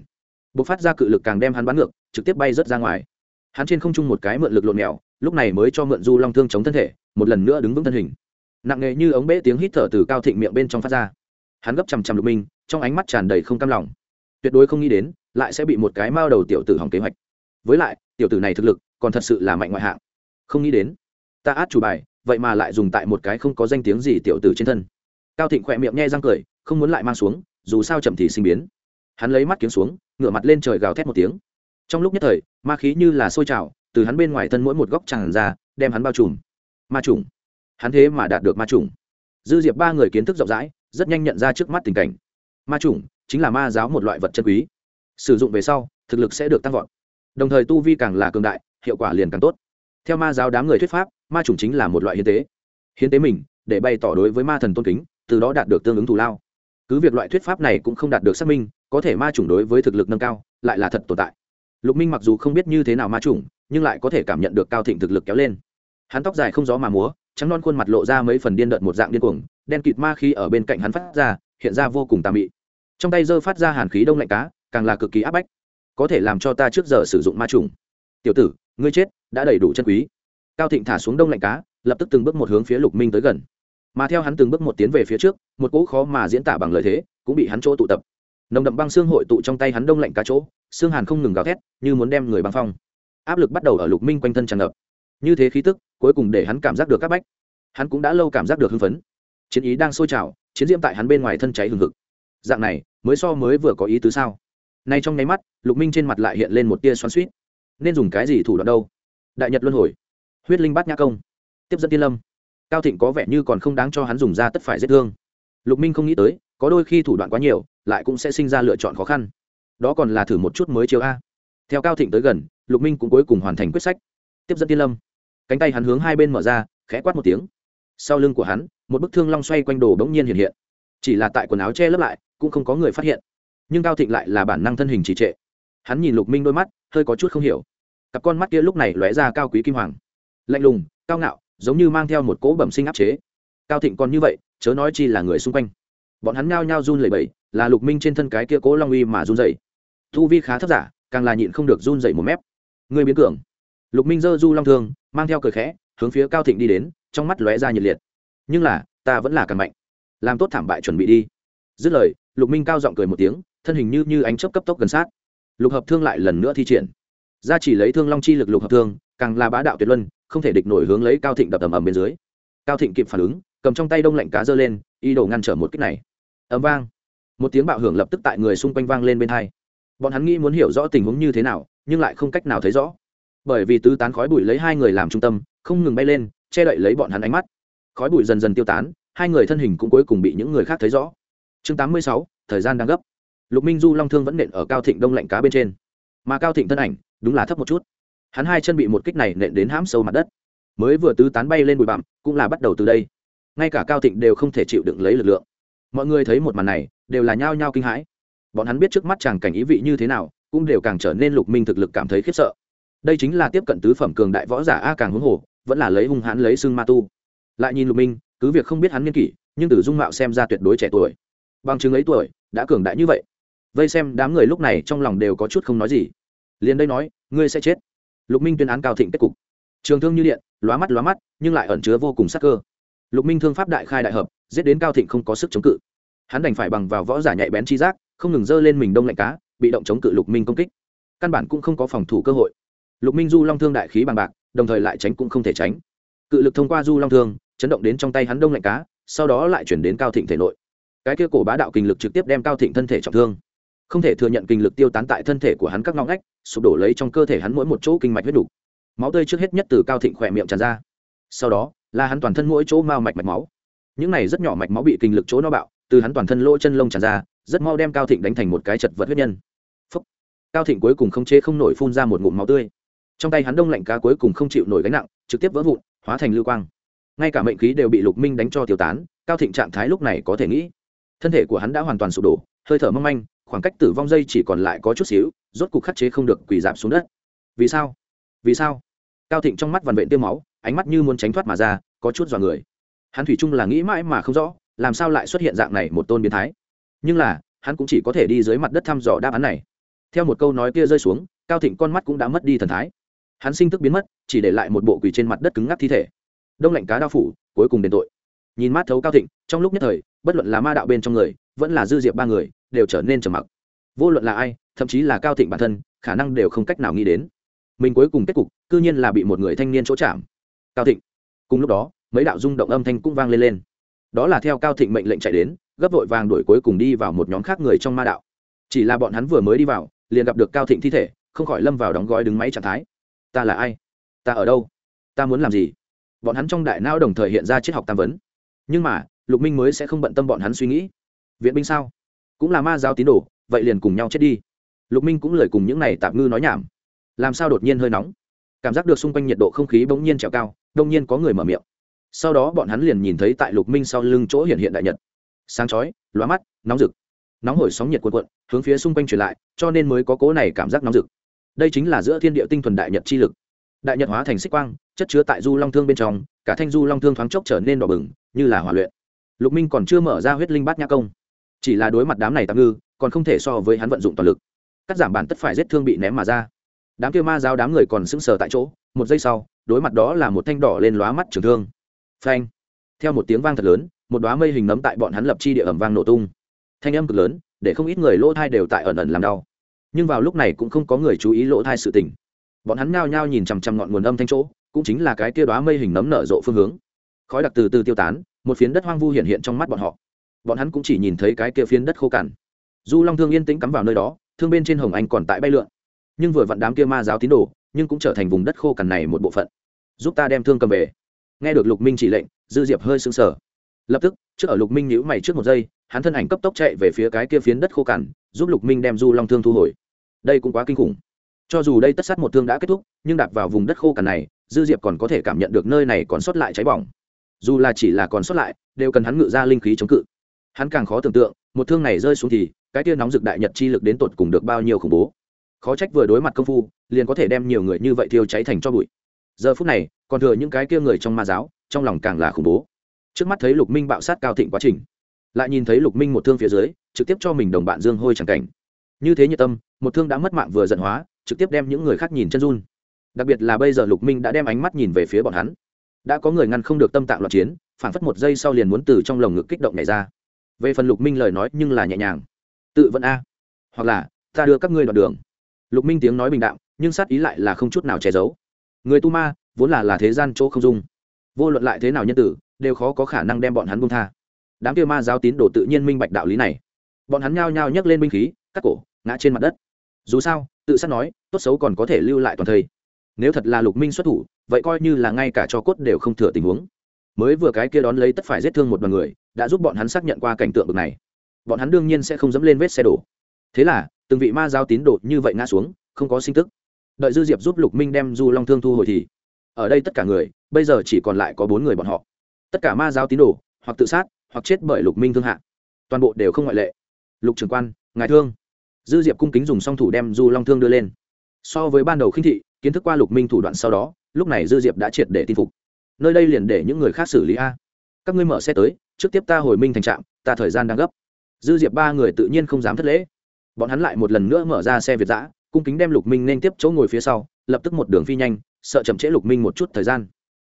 B ộ c phát ra cự lực càng đem hắn bắn ngược, trực tiếp bay rớt ra ngoài. Hắn trên không trung một cái mượn lực lộn mèo lúc này mới cho mượn du long thương chống thân thể, một lần nữa đứng vững thân hình. Nặng nề như ống bể tiếng hít thở từ cao thịnh miệng bên trong phát ra. Hắn gấp chằm chằm lục minh, trong ánh mắt tràn đầy không cam lòng. Tuyệt đối không nghĩ đến, lại sẽ bị một cái mao đầu tiểu tử hỏng kế hoạch. Với lại, tiểu tử này thực lực còn thật sự là mạnh ngoại hạng. Không nghĩ đến, ta át chủ bài vậy mà lại dùng tại một cái không có danh tiếng gì tiểu tử trên thân. Cao thịnh khỏe miệng nhe răng cười, không muốn lại mang xuống, dù sao chậm thì sinh biến. Hắn lấy mắt kiếm xuống, ngửa mặt lên trời gào thét một tiếng. Trong lúc nhất thời, ma khí như là sôi trào, từ hắn bên ngoài thân mỗi một góc tràn ra, đem hắn bao trùm. Ma trùng. Hắn thế mà đạt được ma trùng. Dư diệp ba người kiến thức rộng rãi, rất nhanh nhận ra trước mắt tình cảnh. Ma trùng chính là ma giáo một loại vật chân quý. Sử dụng về sau, thực lực sẽ được tăng vọt. Đồng thời tu vi càng là cường đại, hiệu quả liền càng tốt theo ma giáo đám người thuyết pháp, ma chủng chính là một loại hiến tế. Hiến tế mình, để bày tỏ đối với ma thần tôn kính, từ đó đạt được tương ứng thù lao. Cứ việc loại thuyết pháp này cũng không đạt được xác minh, có thể ma chủng đối với thực lực nâng cao, lại là thật tồn tại. Lục minh mặc dù không biết như thế nào ma chủng, nhưng lại có thể cảm nhận được cao thịnh thực lực kéo lên. Hắn tóc dài không gió mà múa, trắng non khuôn mặt lộ ra mấy phần điên đợt một dạng điên cuồng, đen kịt ma khi ở bên cạnh hắn phát ra, hiện ra vô cùng tà mị. Trong tay giơ phát ra hàn khí đông lạnh cá, càng là cực kỳ áp bách. Có thể làm cho ta trước giờ sử dụng ma trùng tiểu tử ngươi chết, đã đầy đủ chân quý. Cao thịnh thả xuống đông lạnh cá, lập tức từng bước một hướng phía lục minh tới gần. Mà theo hắn từng bước một tiến về phía trước, một cỗ khó mà diễn tả bằng lời thế, cũng bị hắn chỗ tụ tập. Nồng đậm băng xương hội tụ trong tay hắn đông lạnh cá chỗ, xương hàn không ngừng gào thét, như muốn đem người băng phong. Áp lực bắt đầu ở lục minh quanh thân tràn ngập. Như thế khí tức, cuối cùng để hắn cảm giác được các bách. Hắn cũng đã lâu cảm giác được hưng phấn. Chiến ý đang sôi trào, chiến diễm tại hắn bên ngoài thân cháy hừng hực. Dạng này, mới so mới vừa có ý tứ sao? Nay trong nháy mắt, lục minh trên mặt lại hiện lên một tia xoắn suýt nên dùng cái gì thủ đoạn đâu? Đại nhật luân hồi. Huyết linh bát nhã công. Tiếp dẫn tiên lâm. Cao thịnh có vẻ như còn không đáng cho hắn dùng ra tất phải giết thương. Lục minh không nghĩ tới, có đôi khi thủ đoạn quá nhiều, lại cũng sẽ sinh ra lựa chọn khó khăn. Đó còn là thử một chút mới chiếu a. Theo cao thịnh tới gần, lục minh cũng cuối cùng hoàn thành quyết sách. Tiếp dẫn tiên lâm. Cánh tay hắn hướng hai bên mở ra, khẽ quát một tiếng. Sau lưng của hắn, một bức thương long xoay quanh đồ bỗng nhiên hiện hiện. Chỉ là tại quần áo che lấp lại, cũng không có người phát hiện. Nhưng cao thịnh lại là bản năng thân hình trì trệ. Hắn nhìn lục minh đôi mắt, hơi có chút không hiểu cặp con mắt kia lúc này lóe ra cao quý kim hoàng. Lạnh lùng, cao ngạo, giống như mang theo một cỗ bẩm sinh áp chế. Cao thịnh còn như vậy, chớ nói chi là người xung quanh. Bọn hắn nhao nhao run lẩy bẩy, là lục minh trên thân cái kia cố long uy mà run dậy thu vi khá thấp giả, càng là nhịn không được run dậy một mép. Người biến cường. Lục minh dơ du long thương, mang theo cười khẽ, hướng phía cao thịnh đi đến, trong mắt lóe ra nhiệt liệt. Nhưng là, ta vẫn là càng mạnh. Làm tốt thảm bại chuẩn bị đi. Dứt lời, lục minh cao giọng cười một tiếng, thân hình như như ánh chớp cấp tốc gần sát. Lục hợp thương lại lần nữa thi triển gia chỉ lấy thương long chi lực lục hợp thương, càng là bá đạo tuyệt luân, không thể địch nổi hướng lấy cao thịnh đập ầm ầm bên dưới. Cao thịnh kịp phản ứng, cầm trong tay đông lạnh cá giơ lên, ý đồ ngăn trở một kích này. Ầm vang. Một tiếng bạo hưởng lập tức tại người xung quanh vang lên bên hai. Bọn hắn nghĩ muốn hiểu rõ tình huống như thế nào, nhưng lại không cách nào thấy rõ. Bởi vì tứ tán khói bụi lấy hai người làm trung tâm, không ngừng bay lên, che đậy lấy bọn hắn ánh mắt. Khói bụi dần dần tiêu tán, hai người thân hình cũng cuối cùng bị những người khác thấy rõ. Chương tám mươi sáu, thời gian đang gấp. Lục minh du long thương vẫn nện ở cao thịnh đông lạnh cá bên trên. Mà cao thịnh thân ảnh đúng là thấp một chút. Hắn hai chân bị một kích này nện đến hãm sâu mặt đất. Mới vừa tứ tán bay lên bụi bặm, cũng là bắt đầu từ đây. Ngay cả cao thịnh đều không thể chịu đựng lấy lực lượng. Mọi người thấy một màn này, đều là nhao nhao kinh hãi. Bọn hắn biết trước mắt chàng cảnh ý vị như thế nào, cũng đều càng trở nên lục minh thực lực cảm thấy khiếp sợ. Đây chính là tiếp cận tứ phẩm cường đại võ giả a càng huống hồ, vẫn là lấy hung hãn lấy xương ma tu. Lại nhìn lục minh, cứ việc không biết hắn niên kỷ, nhưng từ dung mạo xem ra tuyệt đối trẻ tuổi. Bằng chứng ấy tuổi, đã cường đại như vậy. Vây xem đám người lúc này trong lòng đều có chút không nói gì liền đây nói, ngươi sẽ chết. Lục minh tuyên án cao thịnh kết cục. Trường thương như điện, lóa mắt lóa mắt, nhưng lại ẩn chứa vô cùng sắc cơ. Lục minh thương pháp đại khai đại hợp, giết đến cao thịnh không có sức chống cự. Hắn đành phải bằng vào võ giả nhạy bén chi giác, không ngừng dơ lên mình đông lạnh cá, bị động chống cự lục minh công kích. Căn bản cũng không có phòng thủ cơ hội. Lục minh du long thương đại khí bằng bạc, đồng thời lại tránh cũng không thể tránh. Cự lực thông qua du long thương, chấn động đến trong tay hắn đông lạnh cá, sau đó lại chuyển đến cao thịnh thể nội. Cái kia cổ bá đạo kinh lực trực tiếp đem cao thịnh thân thể trọng thương không thể thừa nhận kinh lực tiêu tán tại thân thể của hắn các ngõ ngách, sụp đổ lấy trong cơ thể hắn mỗi một chỗ kinh mạch huyết đủ. máu tươi trước hết nhất từ cao thịnh khỏe miệng tràn ra. Sau đó, là hắn toàn thân mỗi chỗ mao mạch mạch máu. Những này rất nhỏ mạch máu bị kinh lực chỗ nó bạo, từ hắn toàn thân lỗ chân lông tràn ra, rất mau đem cao thịnh đánh thành một cái chật vật huyết nhân. Phúc. cao thịnh cuối cùng không chế không nổi phun ra một ngụm máu tươi. Trong tay hắn đông lạnh cá cuối cùng không chịu nổi gánh nặng, trực tiếp vỡ vụn, hóa thành lưu quang. Ngay cả mệnh khí đều bị lục minh đánh cho tiêu tán, cao thịnh trạng thái lúc này có thể nghĩ. Thân thể của hắn đã hoàn toàn sụp đổ, hơi thở mong manh khoảng cách tử vong dây chỉ còn lại có chút xíu, rốt cục khắc chế không được quỳ giảm xuống đất. Vì sao? Vì sao? Cao thịnh trong mắt vằn vện tiêu máu, ánh mắt như muốn tránh thoát mà ra, có chút dọa người. Hắn thủy chung là nghĩ mãi mà không rõ, làm sao lại xuất hiện dạng này một tôn biến thái. Nhưng là, hắn cũng chỉ có thể đi dưới mặt đất thăm dò đáp án này. Theo một câu nói kia rơi xuống, cao thịnh con mắt cũng đã mất đi thần thái. Hắn sinh tức biến mất, chỉ để lại một bộ quỳ trên mặt đất cứng ngắc thi thể. Đông lạnh cá đao phủ, cuối cùng đền tội. Nhìn mắt thấu cao thịnh, trong lúc nhất thời, bất luận là ma đạo bên trong người vẫn là dư diệp ba người, đều trở nên trầm mặc. Vô luận là ai, thậm chí là cao thịnh bản thân, khả năng đều không cách nào nghĩ đến. Mình cuối cùng kết cục, cư nhiên là bị một người thanh niên chỗ chạm. Cao thịnh. Cùng lúc đó, mấy đạo rung động âm thanh cũng vang lên lên. Đó là theo cao thịnh mệnh lệnh chạy đến, gấp vội vàng đuổi cuối cùng đi vào một nhóm khác người trong ma đạo. Chỉ là bọn hắn vừa mới đi vào, liền gặp được cao thịnh thi thể, không khỏi lâm vào đóng gói đứng máy trạng thái. Ta là ai? Ta ở đâu? Ta muốn làm gì? Bọn hắn trong đại não đồng thời hiện ra triết học tam vấn. Nhưng mà, lục minh mới sẽ không bận tâm bọn hắn suy nghĩ viện binh sao? Cũng là ma giáo tín đồ, vậy liền cùng nhau chết đi. Lục minh cũng lời cùng những này tạm ngư nói nhảm. Làm sao đột nhiên hơi nóng? Cảm giác được xung quanh nhiệt độ không khí bỗng nhiên trèo cao, đông nhiên có người mở miệng. Sau đó bọn hắn liền nhìn thấy tại lục minh sau lưng chỗ hiện hiện đại nhật. Sáng chói, lóa mắt, nóng rực. Nóng hổi sóng nhiệt cuộn cuộn, hướng phía xung quanh truyền lại, cho nên mới có cố này cảm giác nóng rực. Đây chính là giữa thiên địa tinh thuần đại nhật chi lực. Đại nhật hóa thành xích quang, chất chứa tại du long thương bên trong, cả thanh du long thương thoáng chốc trở nên đỏ bừng, như là hỏa luyện. Lục minh còn chưa mở ra huyết linh bát nhã công chỉ là đối mặt đám này tạm ngư, còn không thể so với hắn vận dụng toàn lực. Cắt giảm bản tất phải giết thương bị ném mà ra. Đám kia ma giáo đám người còn sững sờ tại chỗ, một giây sau, đối mặt đó là một thanh đỏ lên lóa mắt trường thương. Phanh! Theo một tiếng vang thật lớn, một đoá mây hình nấm tại bọn hắn lập chi địa ẩm vang nổ tung. Thanh âm cực lớn, để không ít người lỗ thai đều tại ẩn ẩn làm đau. Nhưng vào lúc này cũng không có người chú ý lỗ thai sự tình. Bọn hắn nhao nhao nhìn chằm chằm ngọn nguồn âm thanh chỗ, cũng chính là cái kia đoá mây hình nấm nở rộ phương hướng. Khói đặc từ từ tiêu tán, một phiến đất hoang vu hiện hiện trong mắt bọn họ bọn hắn cũng chỉ nhìn thấy cái kia phiến đất khô cằn. Du long thương yên tĩnh cắm vào nơi đó, thương bên trên hồng anh còn tại bay lượn. Nhưng vừa vặn đám kia ma giáo tín đồ, nhưng cũng trở thành vùng đất khô cằn này một bộ phận. Giúp ta đem thương cầm về. Nghe được lục minh chỉ lệnh, dư diệp hơi sững sờ. Lập tức, trước ở lục minh nhíu mày trước một giây, hắn thân ảnh cấp tốc chạy về phía cái kia phiến đất khô cằn, giúp lục minh đem du long thương thu hồi. Đây cũng quá kinh khủng. Cho dù đây tất sát một thương đã kết thúc, nhưng đạp vào vùng đất khô cằn này, dư diệp còn có thể cảm nhận được nơi này còn sót lại cháy bỏng. Dù là chỉ là còn sót lại, đều cần hắn ngự ra linh khí chống cự hắn càng khó tưởng tượng, một thương này rơi xuống thì, cái tia nóng rực đại nhật chi lực đến tột cùng được bao nhiêu khủng bố. Khó trách vừa đối mặt công phu, liền có thể đem nhiều người như vậy thiêu cháy thành cho bụi. Giờ phút này, còn thừa những cái kia người trong ma giáo, trong lòng càng là khủng bố. Trước mắt thấy lục minh bạo sát cao thịnh quá trình, lại nhìn thấy lục minh một thương phía dưới, trực tiếp cho mình đồng bạn dương hôi chẳng cảnh. Như thế nhiệt tâm, một thương đã mất mạng vừa giận hóa, trực tiếp đem những người khác nhìn chân run. Đặc biệt là bây giờ lục minh đã đem ánh mắt nhìn về phía bọn hắn. Đã có người ngăn không được tâm tạng loạn chiến, phản phất một giây sau liền muốn từ trong lồng ngực kích động nhảy ra về phần lục minh lời nói nhưng là nhẹ nhàng. Tự vẫn a. Hoặc là, ta đưa các ngươi đoạn đường. Lục minh tiếng nói bình đạm, nhưng sát ý lại là không chút nào che giấu. Người tu ma, vốn là là thế gian chỗ không dung. Vô luận lại thế nào nhân tử, đều khó có khả năng đem bọn hắn buông tha. Đám kia ma giáo tín đồ tự nhiên minh bạch đạo lý này. Bọn hắn nhao nhao nhấc lên binh khí, cắt cổ, ngã trên mặt đất. Dù sao, tự sát nói, tốt xấu còn có thể lưu lại toàn thây nếu thật là lục minh xuất thủ, vậy coi như là ngay cả cho cốt đều không thừa tình huống mới vừa cái kia đón lấy tất phải giết thương một đoàn người, đã giúp bọn hắn xác nhận qua cảnh tượng bực này. Bọn hắn đương nhiên sẽ không dẫm lên vết xe đổ. Thế là, từng vị ma giao tín đồ như vậy ngã xuống, không có sinh tức. Đợi dư diệp giúp lục minh đem du long thương thu hồi thì, ở đây tất cả người, bây giờ chỉ còn lại có bốn người bọn họ. Tất cả ma giáo tín đồ, hoặc tự sát, hoặc chết bởi lục minh thương hạ. Toàn bộ đều không ngoại lệ. Lục trưởng quan, ngài thương. Dư diệp cung kính dùng song thủ đem du long thương đưa lên. So với ban đầu khinh thị, kiến thức qua lục minh thủ đoạn sau đó, lúc này dư diệp đã triệt để tin phục nơi đây liền để những người khác xử lý a. Các ngươi mở xe tới, trước tiếp ta hồi minh thành trạm, ta thời gian đang gấp. Dư diệp ba người tự nhiên không dám thất lễ. Bọn hắn lại một lần nữa mở ra xe việt giã cung kính đem lục minh nên tiếp chỗ ngồi phía sau, lập tức một đường phi nhanh, sợ chậm trễ lục minh một chút thời gian.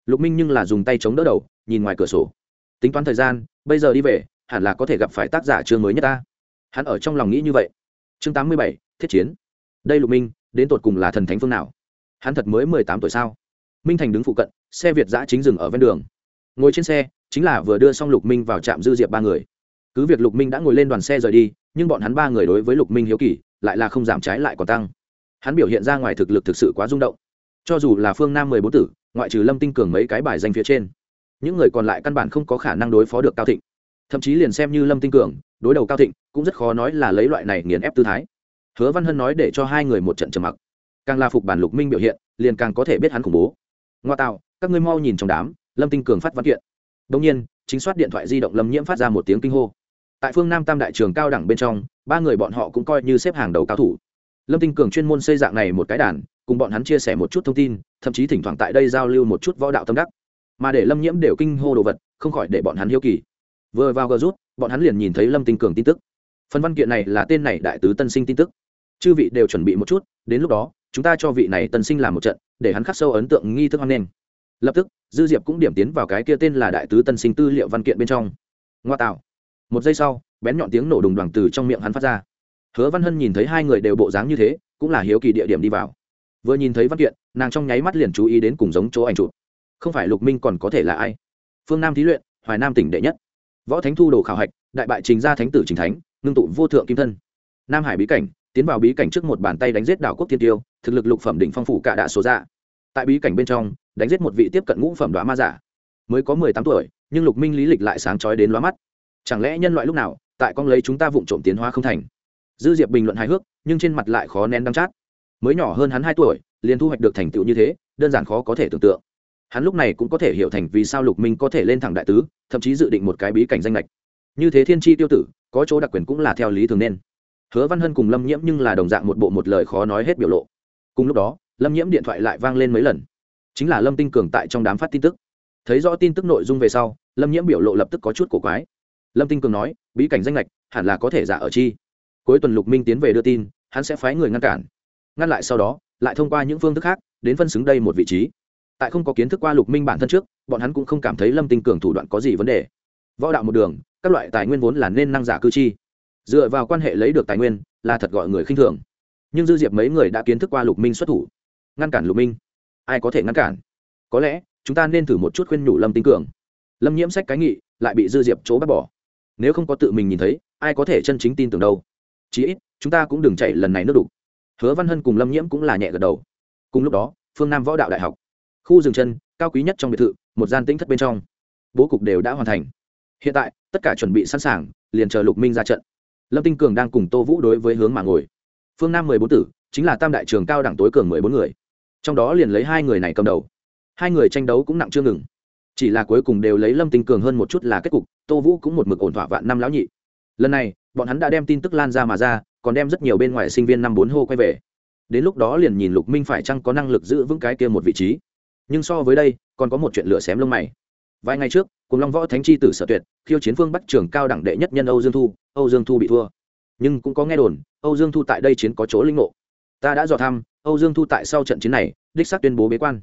Lục minh nhưng là dùng tay chống đỡ đầu, nhìn ngoài cửa sổ. Tính toán thời gian, bây giờ đi về, hẳn là có thể gặp phải tác giả chương mới nhất ta. Hắn ở trong lòng nghĩ như vậy. Chương tám mươi bảy, thiết chiến. Đây lục minh, đến tột cùng là thần thánh phương nào? Hắn thật mới mười tám tuổi sao? Minh thành đứng phụ cận, xe việt giã chính dừng ở ven đường. Ngồi trên xe, chính là vừa đưa xong lục minh vào trạm dư diệp ba người. Cứ việc lục minh đã ngồi lên đoàn xe rời đi, nhưng bọn hắn ba người đối với lục minh hiếu kỳ, lại là không giảm trái lại còn tăng. Hắn biểu hiện ra ngoài thực lực thực sự quá rung động. Cho dù là phương nam mười bốn tử, ngoại trừ lâm tinh cường mấy cái bài danh phía trên, những người còn lại căn bản không có khả năng đối phó được cao thịnh. Thậm chí liền xem như lâm tinh cường, đối đầu cao thịnh, cũng rất khó nói là lấy loại này nghiền ép tư thái. Hứa văn hân nói để cho hai người một trận trầm mặc. Càng là phục bản lục minh biểu hiện, liền càng có thể biết hắn khủng bố ngoa tạo, các ngươi mau nhìn trong đám, lâm tinh cường phát văn kiện. Đông nhiên, chính soát điện thoại di động lâm nhiễm phát ra một tiếng kinh hô. Tại phương nam tam đại trường cao đẳng bên trong, ba người bọn họ cũng coi như xếp hàng đầu cao thủ. Lâm tinh cường chuyên môn xây dạng này một cái đàn, cùng bọn hắn chia sẻ một chút thông tin, thậm chí thỉnh thoảng tại đây giao lưu một chút võ đạo tâm đắc. Mà để lâm nhiễm đều kinh hô đồ vật, không khỏi để bọn hắn hiếu kỳ. Vừa vào gờ rút, bọn hắn liền nhìn thấy lâm tinh cường tin tức. Phần văn kiện này là tên này đại tứ tân sinh tin tức. Chư vị đều chuẩn bị một chút, đến lúc đó chúng ta cho vị này tân sinh làm một trận, để hắn khắc sâu ấn tượng nghi thức hoan nghênh. Lập tức, dư diệp cũng điểm tiến vào cái kia tên là đại tứ tân sinh tư liệu văn kiện bên trong. Ngoa tạo. Một giây sau, bén nhọn tiếng nổ đùng đoàn từ trong miệng hắn phát ra. Hứa văn hân nhìn thấy hai người đều bộ dáng như thế, cũng là hiếu kỳ địa điểm đi vào. Vừa nhìn thấy văn kiện, nàng trong nháy mắt liền chú ý đến cùng giống chỗ ảnh chụp. Không phải lục minh còn có thể là ai? Phương nam thí luyện, hoài nam tỉnh đệ nhất. Võ thánh thu đồ khảo hạch, đại bại trình gia thánh tử trình thánh, ngưng tụ vô thượng kim thân. Nam hải bí cảnh tiến vào bí cảnh trước một bàn tay đánh giết đảo quốc thiên tiêu, thực lực lục phẩm đỉnh phong phủ cả đạ số dạ. Tại bí cảnh bên trong, đánh giết một vị tiếp cận ngũ phẩm đoá ma giả. Mới có mười tám tuổi, nhưng lục minh lý lịch lại sáng trói đến lóa mắt. Chẳng lẽ nhân loại lúc nào, tại con lấy chúng ta vụng trộm tiến hóa không thành? Dư diệp bình luận hài hước, nhưng trên mặt lại khó nén đắng chát. Mới nhỏ hơn hắn hai tuổi, liền thu hoạch được thành tựu như thế, đơn giản khó có thể tưởng tượng. Hắn lúc này cũng có thể hiểu thành vì sao lục minh có thể lên thẳng đại tứ, thậm chí dự định một cái bí cảnh danh lệch như thế thiên tri tiêu tử, có chỗ đặc quyền cũng là theo lý thường nên hứa văn hân cùng lâm nhiễm nhưng là đồng dạng một bộ một lời khó nói hết biểu lộ. Cùng lúc đó, lâm nhiễm điện thoại lại vang lên mấy lần. Chính là lâm tinh cường tại trong đám phát tin tức. Thấy rõ tin tức nội dung về sau, lâm nhiễm biểu lộ lập tức có chút cổ quái. Lâm tinh cường nói, bí cảnh danh lệch hẳn là có thể giả ở chi? Cuối tuần lục minh tiến về đưa tin, hắn sẽ phái người ngăn cản. Ngăn lại sau đó, lại thông qua những phương thức khác, đến phân xứng đây một vị trí. Tại không có kiến thức qua lục minh bản thân trước, bọn hắn cũng không cảm thấy lâm tinh cường thủ đoạn có gì vấn đề. Võ đạo một đường, các loại tài nguyên vốn là nên năng giả cư chi dựa vào quan hệ lấy được tài nguyên, là thật gọi người khinh thường. Nhưng dư diệp mấy người đã kiến thức qua lục minh xuất thủ. Ngăn cản lục minh. Ai có thể ngăn cản? Có lẽ, chúng ta nên thử một chút khuyên nhủ lâm tinh cường. Lâm nhiễm sách cái nghị, lại bị dư diệp chỗ bác bỏ. Nếu không có tự mình nhìn thấy, ai có thể chân chính tin tưởng đâu? Chí ít, chúng ta cũng đừng chạy lần này nước đục. Hứa văn hân cùng lâm nhiễm cũng là nhẹ gật đầu. Cùng lúc đó, phương nam võ đạo đại học, khu rừng chân, cao quý nhất trong biệt thự, một gian tĩnh thất bên trong. Bố cục đều đã hoàn thành. Hiện tại, tất cả chuẩn bị sẵn sàng, liền chờ lục minh ra trận lâm tinh cường đang cùng tô vũ đối với hướng mà ngồi. Phương nam mười bốn tử, chính là tam đại trường cao đẳng tối cường mười bốn người. Trong đó liền lấy hai người này cầm đầu. Hai người tranh đấu cũng nặng chưa ngừng. Chỉ là cuối cùng đều lấy lâm tinh cường hơn một chút là kết cục, tô vũ cũng một mực ổn thỏa vạn năm lão nhị. Lần này, bọn hắn đã đem tin tức lan ra mà ra, còn đem rất nhiều bên ngoài sinh viên năm bốn hô quay về. Đến lúc đó liền nhìn lục minh phải chăng có năng lực giữ vững cái kia một vị trí. Nhưng so với đây, còn có một chuyện lửa xém lông mày vài ngày trước, cùng long võ thánh chi tử sở tuyệt, khiêu chiến phương bắc trường cao đẳng đệ nhất nhân âu dương thu, âu dương thu bị thua. Nhưng cũng có nghe đồn, âu dương thu tại đây chiến có chỗ linh ngộ. Ta đã dò thăm, âu dương thu tại sau trận chiến này, đích xác tuyên bố bế quan.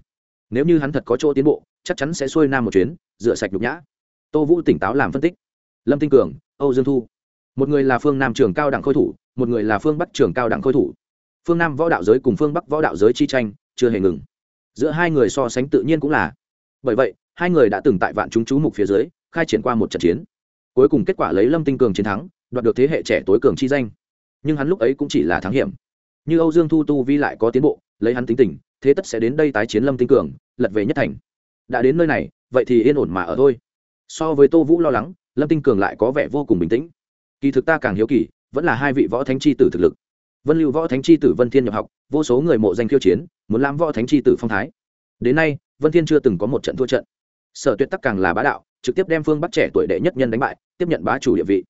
Nếu như hắn thật có chỗ tiến bộ, chắc chắn sẽ xuôi nam một chuyến, rửa sạch nhục nhã. Tô vũ tỉnh táo làm phân tích. Lâm tinh cường, âu dương thu. Một người là phương nam trường cao đẳng khôi thủ, một người là phương bắc trường cao đẳng khôi thủ. Phương nam võ đạo giới cùng phương bắc võ đạo giới chi tranh, chưa hề ngừng. Giữa hai người so sánh tự nhiên cũng là. Bởi vậy hai người đã từng tại vạn chúng chú mục phía dưới, khai triển qua một trận chiến. Cuối cùng kết quả lấy lâm tinh cường chiến thắng, đoạt được thế hệ trẻ tối cường chi danh. Nhưng hắn lúc ấy cũng chỉ là thắng hiểm. Như âu dương thu tu vi lại có tiến bộ, lấy hắn tính tình, thế tất sẽ đến đây tái chiến lâm tinh cường, lật về nhất thành. Đã đến nơi này, vậy thì yên ổn mà ở thôi. So với tô vũ lo lắng, lâm tinh cường lại có vẻ vô cùng bình tĩnh. Kỳ thực ta càng hiếu kỳ, vẫn là hai vị võ thánh chi tử thực lực. Vân lưu võ thánh chi tử vân thiên nhập học, vô số người mộ danh khiêu chiến, muốn làm võ thánh chi tử phong thái. Đến nay, vân thiên chưa từng có một trận thua trận sở tuyệt tắc càng là bá đạo, trực tiếp đem phương bắc trẻ tuổi đệ nhất nhân đánh bại, tiếp nhận bá chủ địa vị.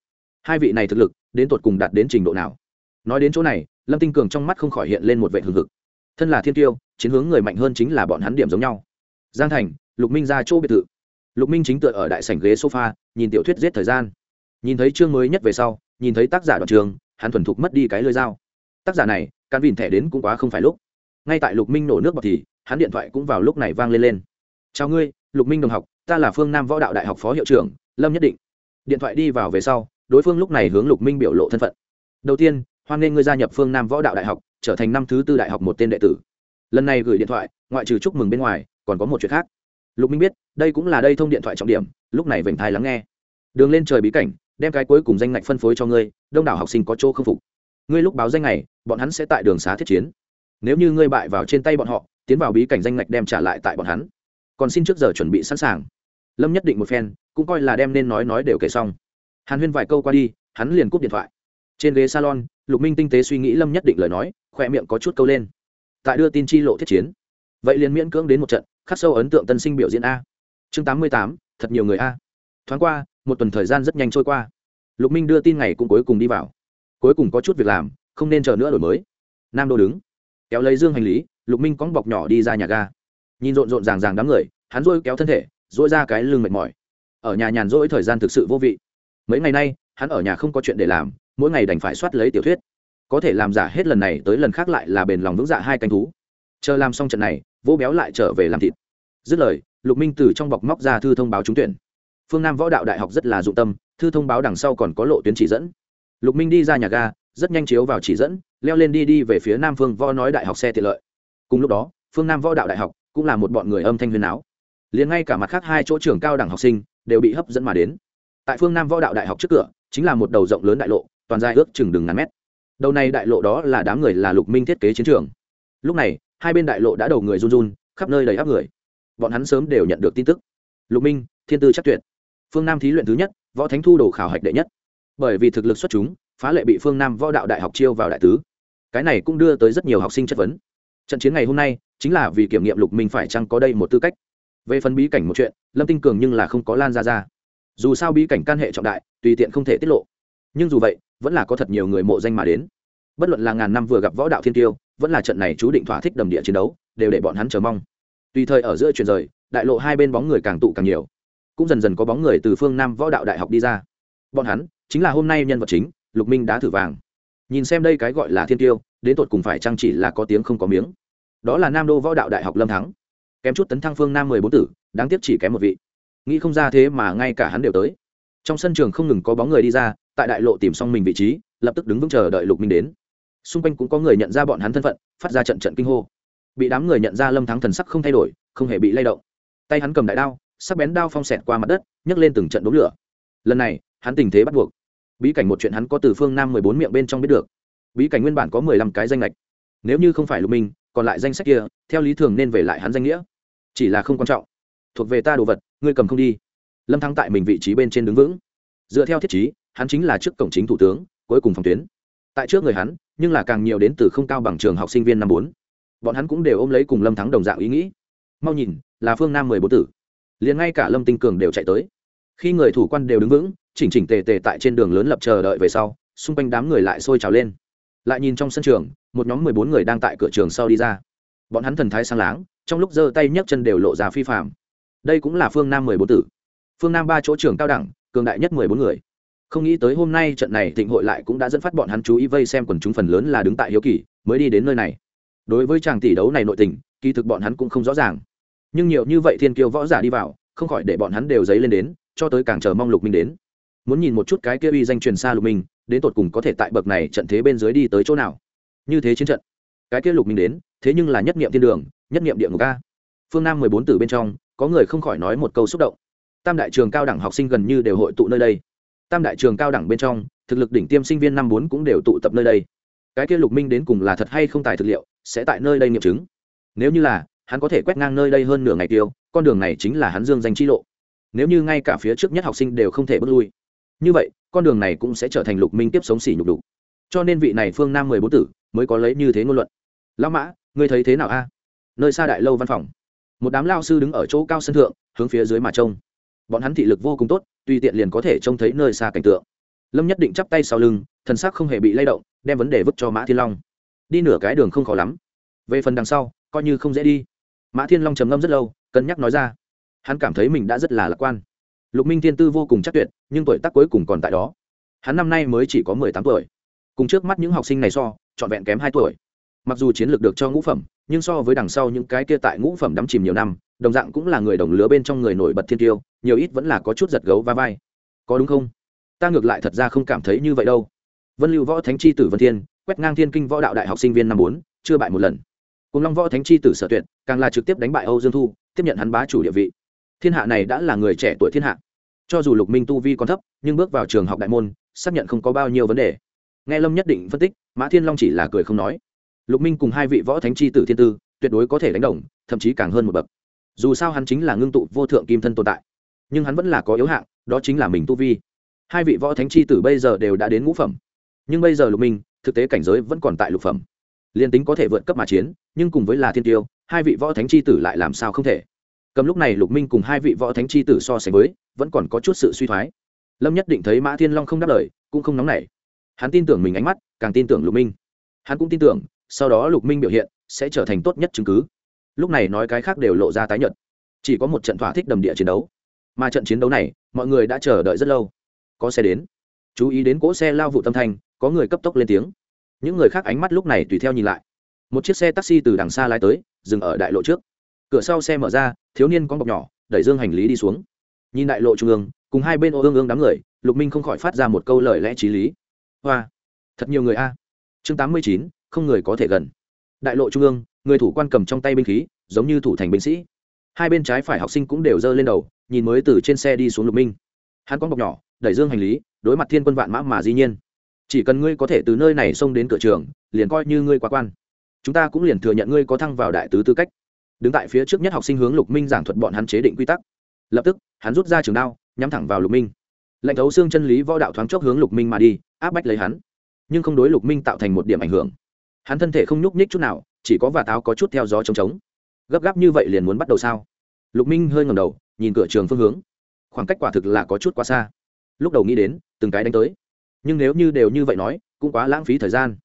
Hai vị này thực lực, đến tột cùng đạt đến trình độ nào? Nói đến chỗ này, lâm tinh cường trong mắt không khỏi hiện lên một vệ hừng hực. Thân là thiên tiêu, chiến hướng người mạnh hơn chính là bọn hắn điểm giống nhau. Giang thành, lục minh ra chỗ biệt thự. Lục minh chính tựa ở đại sảnh ghế sofa, nhìn tiểu thuyết giết thời gian. Nhìn thấy chương mới nhất về sau, nhìn thấy tác giả đoạn trường, hắn thuần thục mất đi cái lơi dao. Tác giả này căn vìn thẻ đến cũng quá không phải lúc. Ngay tại lục minh nổ nước bọt thì, hắn điện thoại cũng vào lúc này vang lên lên. Chào ngươi lục minh đồng học, ta là phương nam võ đạo đại học phó hiệu trưởng, lâm nhất định. Điện thoại đi vào về sau, đối phương lúc này hướng lục minh biểu lộ thân phận. Đầu tiên, hoan nghênh ngươi gia nhập phương nam võ đạo đại học, trở thành năm thứ tư đại học một tên đệ tử. Lần này gửi điện thoại, ngoại trừ chúc mừng bên ngoài, còn có một chuyện khác. Lục minh biết, đây cũng là đây thông điện thoại trọng điểm, lúc này vểnh thai lắng nghe. Đường lên trời bí cảnh, đem cái cuối cùng danh ngạch phân phối cho ngươi, đông đảo học sinh có chỗ không phục. Ngươi lúc báo danh này, bọn hắn sẽ tại đường xá thiết chiến. Nếu như ngươi bại vào trên tay bọn họ, tiến vào bí cảnh danh ngạch đem trả lại tại bọn hắn còn xin trước giờ chuẩn bị sẵn sàng. Lâm nhất định một phen, cũng coi là đem nên nói nói đều kể xong. Hàn huyên vài câu qua đi, hắn liền cúp điện thoại. Trên ghế salon, lục minh tinh tế suy nghĩ lâm nhất định lời nói khoe miệng có chút câu lên. Tại đưa tin chi lộ thiết chiến. Vậy liền miễn cưỡng đến một trận, khắc sâu ấn tượng tân sinh biểu diễn a. Chương tám mươi tám, thật nhiều người a. Thoáng qua, một tuần thời gian rất nhanh trôi qua. Lục minh đưa tin ngày cũng cuối cùng đi vào. Cuối cùng có chút việc làm, không nên chờ nữa đổi mới. Nam đô đứng. Kéo lấy dương hành lý, lục minh cóng bọc nhỏ đi ra nhà ga nhìn rộn rộn ràng ràng đám người, hắn dôi kéo thân thể dỗi ra cái lưng mệt mỏi. Ở nhà nhàn rỗi thời gian thực sự vô vị. Mấy ngày nay, hắn ở nhà không có chuyện để làm, mỗi ngày đành phải soát lấy tiểu thuyết. Có thể làm giả hết lần này tới lần khác lại là bền lòng vững dạ hai canh thú. Chờ làm xong trận này, vô béo lại trở về làm thịt. Dứt lời, lục minh từ trong bọc móc ra thư thông báo trúng tuyển. Phương nam võ đạo đại học rất là dụng tâm, thư thông báo đằng sau còn có lộ tuyến chỉ dẫn. Lục minh đi ra nhà ga, rất nhanh chiếu vào chỉ dẫn, leo lên đi đi về phía nam phương võ nói đại học xe tiện lợi. Cùng lúc đó, phương nam võ đạo đại học cũng là một bọn người âm thanh huyền áo liền ngay cả mặt khác hai chỗ trường cao đẳng học sinh đều bị hấp dẫn mà đến. Tại phương nam võ đạo đại học trước cửa, chính là một đầu rộng lớn đại lộ, toàn dài ước chừng đường ngàn mét. Đầu này đại lộ đó là đám người là lục minh thiết kế chiến trường. Lúc này, hai bên đại lộ đã đầu người run run, khắp nơi đầy áp người. Bọn hắn sớm đều nhận được tin tức. Lục minh, thiên tư chắc tuyệt. Phương nam thí luyện thứ nhất, võ thánh thu đồ khảo hạch đệ nhất. Bởi vì thực lực xuất chúng, phá lệ bị phương nam võ đạo đại học chiêu vào đại tứ. Cái này cũng đưa tới rất nhiều học sinh chất vấn. Trận chiến ngày hôm nay chính là vì kiểm nghiệm lục minh phải chăng có đây một tư cách. Về phần bí cảnh một chuyện, lâm tinh cường nhưng là không có lan ra ra dù sao bí cảnh can hệ trọng đại, tùy tiện không thể tiết lộ. Nhưng dù vậy, vẫn là có thật nhiều người mộ danh mà đến. Bất luận là ngàn năm vừa gặp võ đạo thiên tiêu, vẫn là trận này chú định thỏa thích đầm địa chiến đấu, đều để bọn hắn chờ mong. Tùy thời ở giữa truyền rời, đại lộ hai bên bóng người càng tụ càng nhiều. Cũng dần dần có bóng người từ phương nam võ đạo đại học đi ra. Bọn hắn, chính là hôm nay nhân vật chính, lục minh đã thử vàng. Nhìn xem đây cái gọi là thiên tiêu, đến tột cùng phải chăng chỉ là có tiếng không có miếng đó là nam đô võ đạo đại học lâm thắng. Kém chút tấn thăng phương nam mười bốn tử, đáng tiếc chỉ kém một vị. Nghĩ không ra thế mà ngay cả hắn đều tới. Trong sân trường không ngừng có bóng người đi ra, tại đại lộ tìm xong mình vị trí, lập tức đứng vững chờ đợi lục minh đến. Xung quanh cũng có người nhận ra bọn hắn thân phận, phát ra trận trận kinh hô. Bị đám người nhận ra lâm thắng thần sắc không thay đổi, không hề bị lay động. Tay hắn cầm đại đao, sắc bén đao phong xẹt qua mặt đất, nhấc lên từng trận đốm lửa. Lần này, hắn tình thế bắt buộc. Bí cảnh một chuyện hắn có từ phương nam mười bốn miệng bên trong biết được. Bí cảnh nguyên bản có mười lăm cái danh lệch nếu như không phải lục minh còn lại danh sách kia, theo lý thường nên về lại hắn danh nghĩa. Chỉ là không quan trọng. Thuộc về ta đồ vật, ngươi cầm không đi. Lâm thắng tại mình vị trí bên trên đứng vững. Dựa theo thiết chí hắn chính là trước cổng chính thủ tướng, cuối cùng phòng tuyến. Tại trước người hắn, nhưng là càng nhiều đến từ không cao bằng trường học sinh viên năm bốn. Bọn hắn cũng đều ôm lấy cùng lâm thắng đồng dạng ý nghĩ. Mau nhìn, là phương nam mười bốn tử. Liền ngay cả lâm tinh cường đều chạy tới. Khi người thủ quan đều đứng vững, chỉnh chỉnh tề tề tại trên đường lớn lập chờ đợi về sau, xung quanh đám người lại sôi trào lên lại nhìn trong sân trường, một nhóm mười bốn người đang tại cửa trường sau đi ra. Bọn hắn thần thái sang láng, trong lúc giơ tay nhấc chân đều lộ ra phi phạm đây cũng là phương nam mười bốn tử. Phương nam ba chỗ trường cao đẳng, cường đại nhất mười bốn người. Không nghĩ tới hôm nay trận này thịnh hội lại cũng đã dẫn phát bọn hắn chú ý vây xem quần chúng phần lớn là đứng tại hiếu kỳ, mới đi đến nơi này. Đối với chàng tỷ đấu này nội tình, kỳ thực bọn hắn cũng không rõ ràng. Nhưng nhiều như vậy thiên kiêu võ giả đi vào, không khỏi để bọn hắn đều dấy lên đến, cho tới càng chờ mong lục minh đến. Muốn nhìn một chút cái kia uy danh truyền xa lục minh đến tột cùng có thể tại bậc này trận thế bên dưới đi tới chỗ nào? Như thế chiến trận, cái kia lục minh đến, thế nhưng là nhất niệm thiên đường, nhất niệm địa ngục a. Phương nam mười bốn tử bên trong, có người không khỏi nói một câu xúc động. Tam đại trường cao đẳng học sinh gần như đều hội tụ nơi đây. Tam đại trường cao đẳng bên trong, thực lực đỉnh tiêm sinh viên năm bốn cũng đều tụ tập nơi đây. Cái kia lục minh đến cùng là thật hay không tài thực liệu, sẽ tại nơi đây nghiệm chứng. Nếu như là, hắn có thể quét ngang nơi đây hơn nửa ngày tiêu, con đường này chính là hắn dương danh chi lộ. Nếu như ngay cả phía trước nhất học sinh đều không thể bước lui. Như vậy con đường này cũng sẽ trở thành lục minh tiếp sống xỉ nhục đủ. Cho nên vị này phương nam mười bốn tử mới có lấy như thế ngôn luận. Lão mã, ngươi thấy thế nào a? Nơi xa đại lâu văn phòng. Một đám lao sư đứng ở chỗ cao sân thượng, hướng phía dưới mà trông. Bọn hắn thị lực vô cùng tốt, tùy tiện liền có thể trông thấy nơi xa cảnh tượng. Lâm nhất định chắp tay sau lưng, thần sắc không hề bị lay động, đem vấn đề vứt cho mã thiên long. Đi nửa cái đường không khó lắm. Về phần đằng sau, coi như không dễ đi. Mã thiên long trầm ngâm rất lâu, cân nhắc nói ra. Hắn cảm thấy mình đã rất là lạc quan lục minh thiên tư vô cùng chắc tuyệt, nhưng tuổi tác cuối cùng còn tại đó. Hắn năm nay mới chỉ có mười tám tuổi. Cùng trước mắt những học sinh này so, trọn vẹn kém hai tuổi. Mặc dù chiến lược được cho ngũ phẩm, nhưng so với đằng sau những cái kia tại ngũ phẩm đắm chìm nhiều năm, đồng dạng cũng là người đồng lứa bên trong người nổi bật thiên tiêu, nhiều ít vẫn là có chút giật gấu va vai. Có đúng không? Ta ngược lại thật ra không cảm thấy như vậy đâu. Vân lưu võ thánh chi tử vân thiên, quét ngang thiên kinh võ đạo đại học sinh viên năm bốn, chưa bại một lần. Cùng long võ thánh chi tử sở tuyệt, càng là trực tiếp đánh bại âu dương thu, tiếp nhận hắn bá chủ địa vị. Thiên hạ này đã là người trẻ tuổi thiên hạ cho dù lục minh tu vi còn thấp, nhưng bước vào trường học đại môn, xác nhận không có bao nhiêu vấn đề. Nghe lâm nhất định phân tích, mã thiên long chỉ là cười không nói. Lục minh cùng hai vị võ thánh chi tử thiên tư, tuyệt đối có thể đánh đồng, thậm chí càng hơn một bậc. Dù sao hắn chính là ngưng tụ vô thượng kim thân tồn tại, nhưng hắn vẫn là có yếu hạng, đó chính là mình tu vi. Hai vị võ thánh chi tử bây giờ đều đã đến ngũ phẩm, nhưng bây giờ lục minh, thực tế cảnh giới vẫn còn tại lục phẩm. Liên tính có thể vượt cấp mà chiến, nhưng cùng với là thiên tiêu, hai vị võ thánh chi tử lại làm sao không thể? Cầm lúc này lục minh cùng hai vị võ thánh chi tử so sánh với, vẫn còn có chút sự suy thoái. Lâm nhất định thấy mã thiên long không đáp lời, cũng không nóng nảy. Hắn tin tưởng mình ánh mắt, càng tin tưởng lục minh. Hắn cũng tin tưởng, sau đó lục minh biểu hiện sẽ trở thành tốt nhất chứng cứ. Lúc này nói cái khác đều lộ ra tái nhật chỉ có một trận thỏa thích đầm địa chiến đấu. Mà trận chiến đấu này, mọi người đã chờ đợi rất lâu. Có xe đến. Chú ý đến cỗ xe lao vụ tâm thanh, có người cấp tốc lên tiếng. Những người khác ánh mắt lúc này tùy theo nhìn lại. Một chiếc xe taxi từ đằng xa lái tới, dừng ở đại lộ trước. Cửa sau xe mở ra thiếu niên con bọc nhỏ, đẩy dương hành lý đi xuống. Nhìn đại lộ trung ương, cùng hai bên ô ương ương đám người, lục minh không khỏi phát ra một câu lời lẽ t r í lý. Hoa, thật nhiều người a. Chương tám mươi chín, không người có thể gần. Đại lộ trung ương, người thủ quan cầm trong tay binh khí, giống như thủ thành binh sĩ. Hai bên trái phải học sinh cũng đều giơ lên đầu, nhìn mới từ trên xe đi xuống lục minh. Hắn con bọc nhỏ, đẩy dương hành lý, đối mặt thiên quân vạn mã mà dĩ nhiên. Chỉ cần ngươi có thể từ nơi này xông đến cửa trường, liền coi như ngươi quá quan. Chúng ta cũng liền thừa nhận ngươi có thăng vào đại tứ tư cách đứng tại phía trước nhất học sinh hướng lục minh giảng thuật bọn hắn chế định quy tắc. Lập tức, hắn rút ra trường đao, nhắm thẳng vào lục minh. Lệnh thấu xương chân lý võ đạo thoáng chốc hướng lục minh mà đi, áp bách lấy hắn. Nhưng không đối lục minh tạo thành một điểm ảnh hưởng. Hắn thân thể không nhúc nhích chút nào, chỉ có và táo có chút theo gió trống trống. Gấp gáp như vậy liền muốn bắt đầu sao? Lục minh hơi ngầm đầu, nhìn cửa trường phương hướng. Khoảng cách quả thực là có chút quá xa. Lúc đầu nghĩ đến, từng cái đánh tới. Nhưng nếu như đều như vậy nói, cũng quá lãng phí thời gian.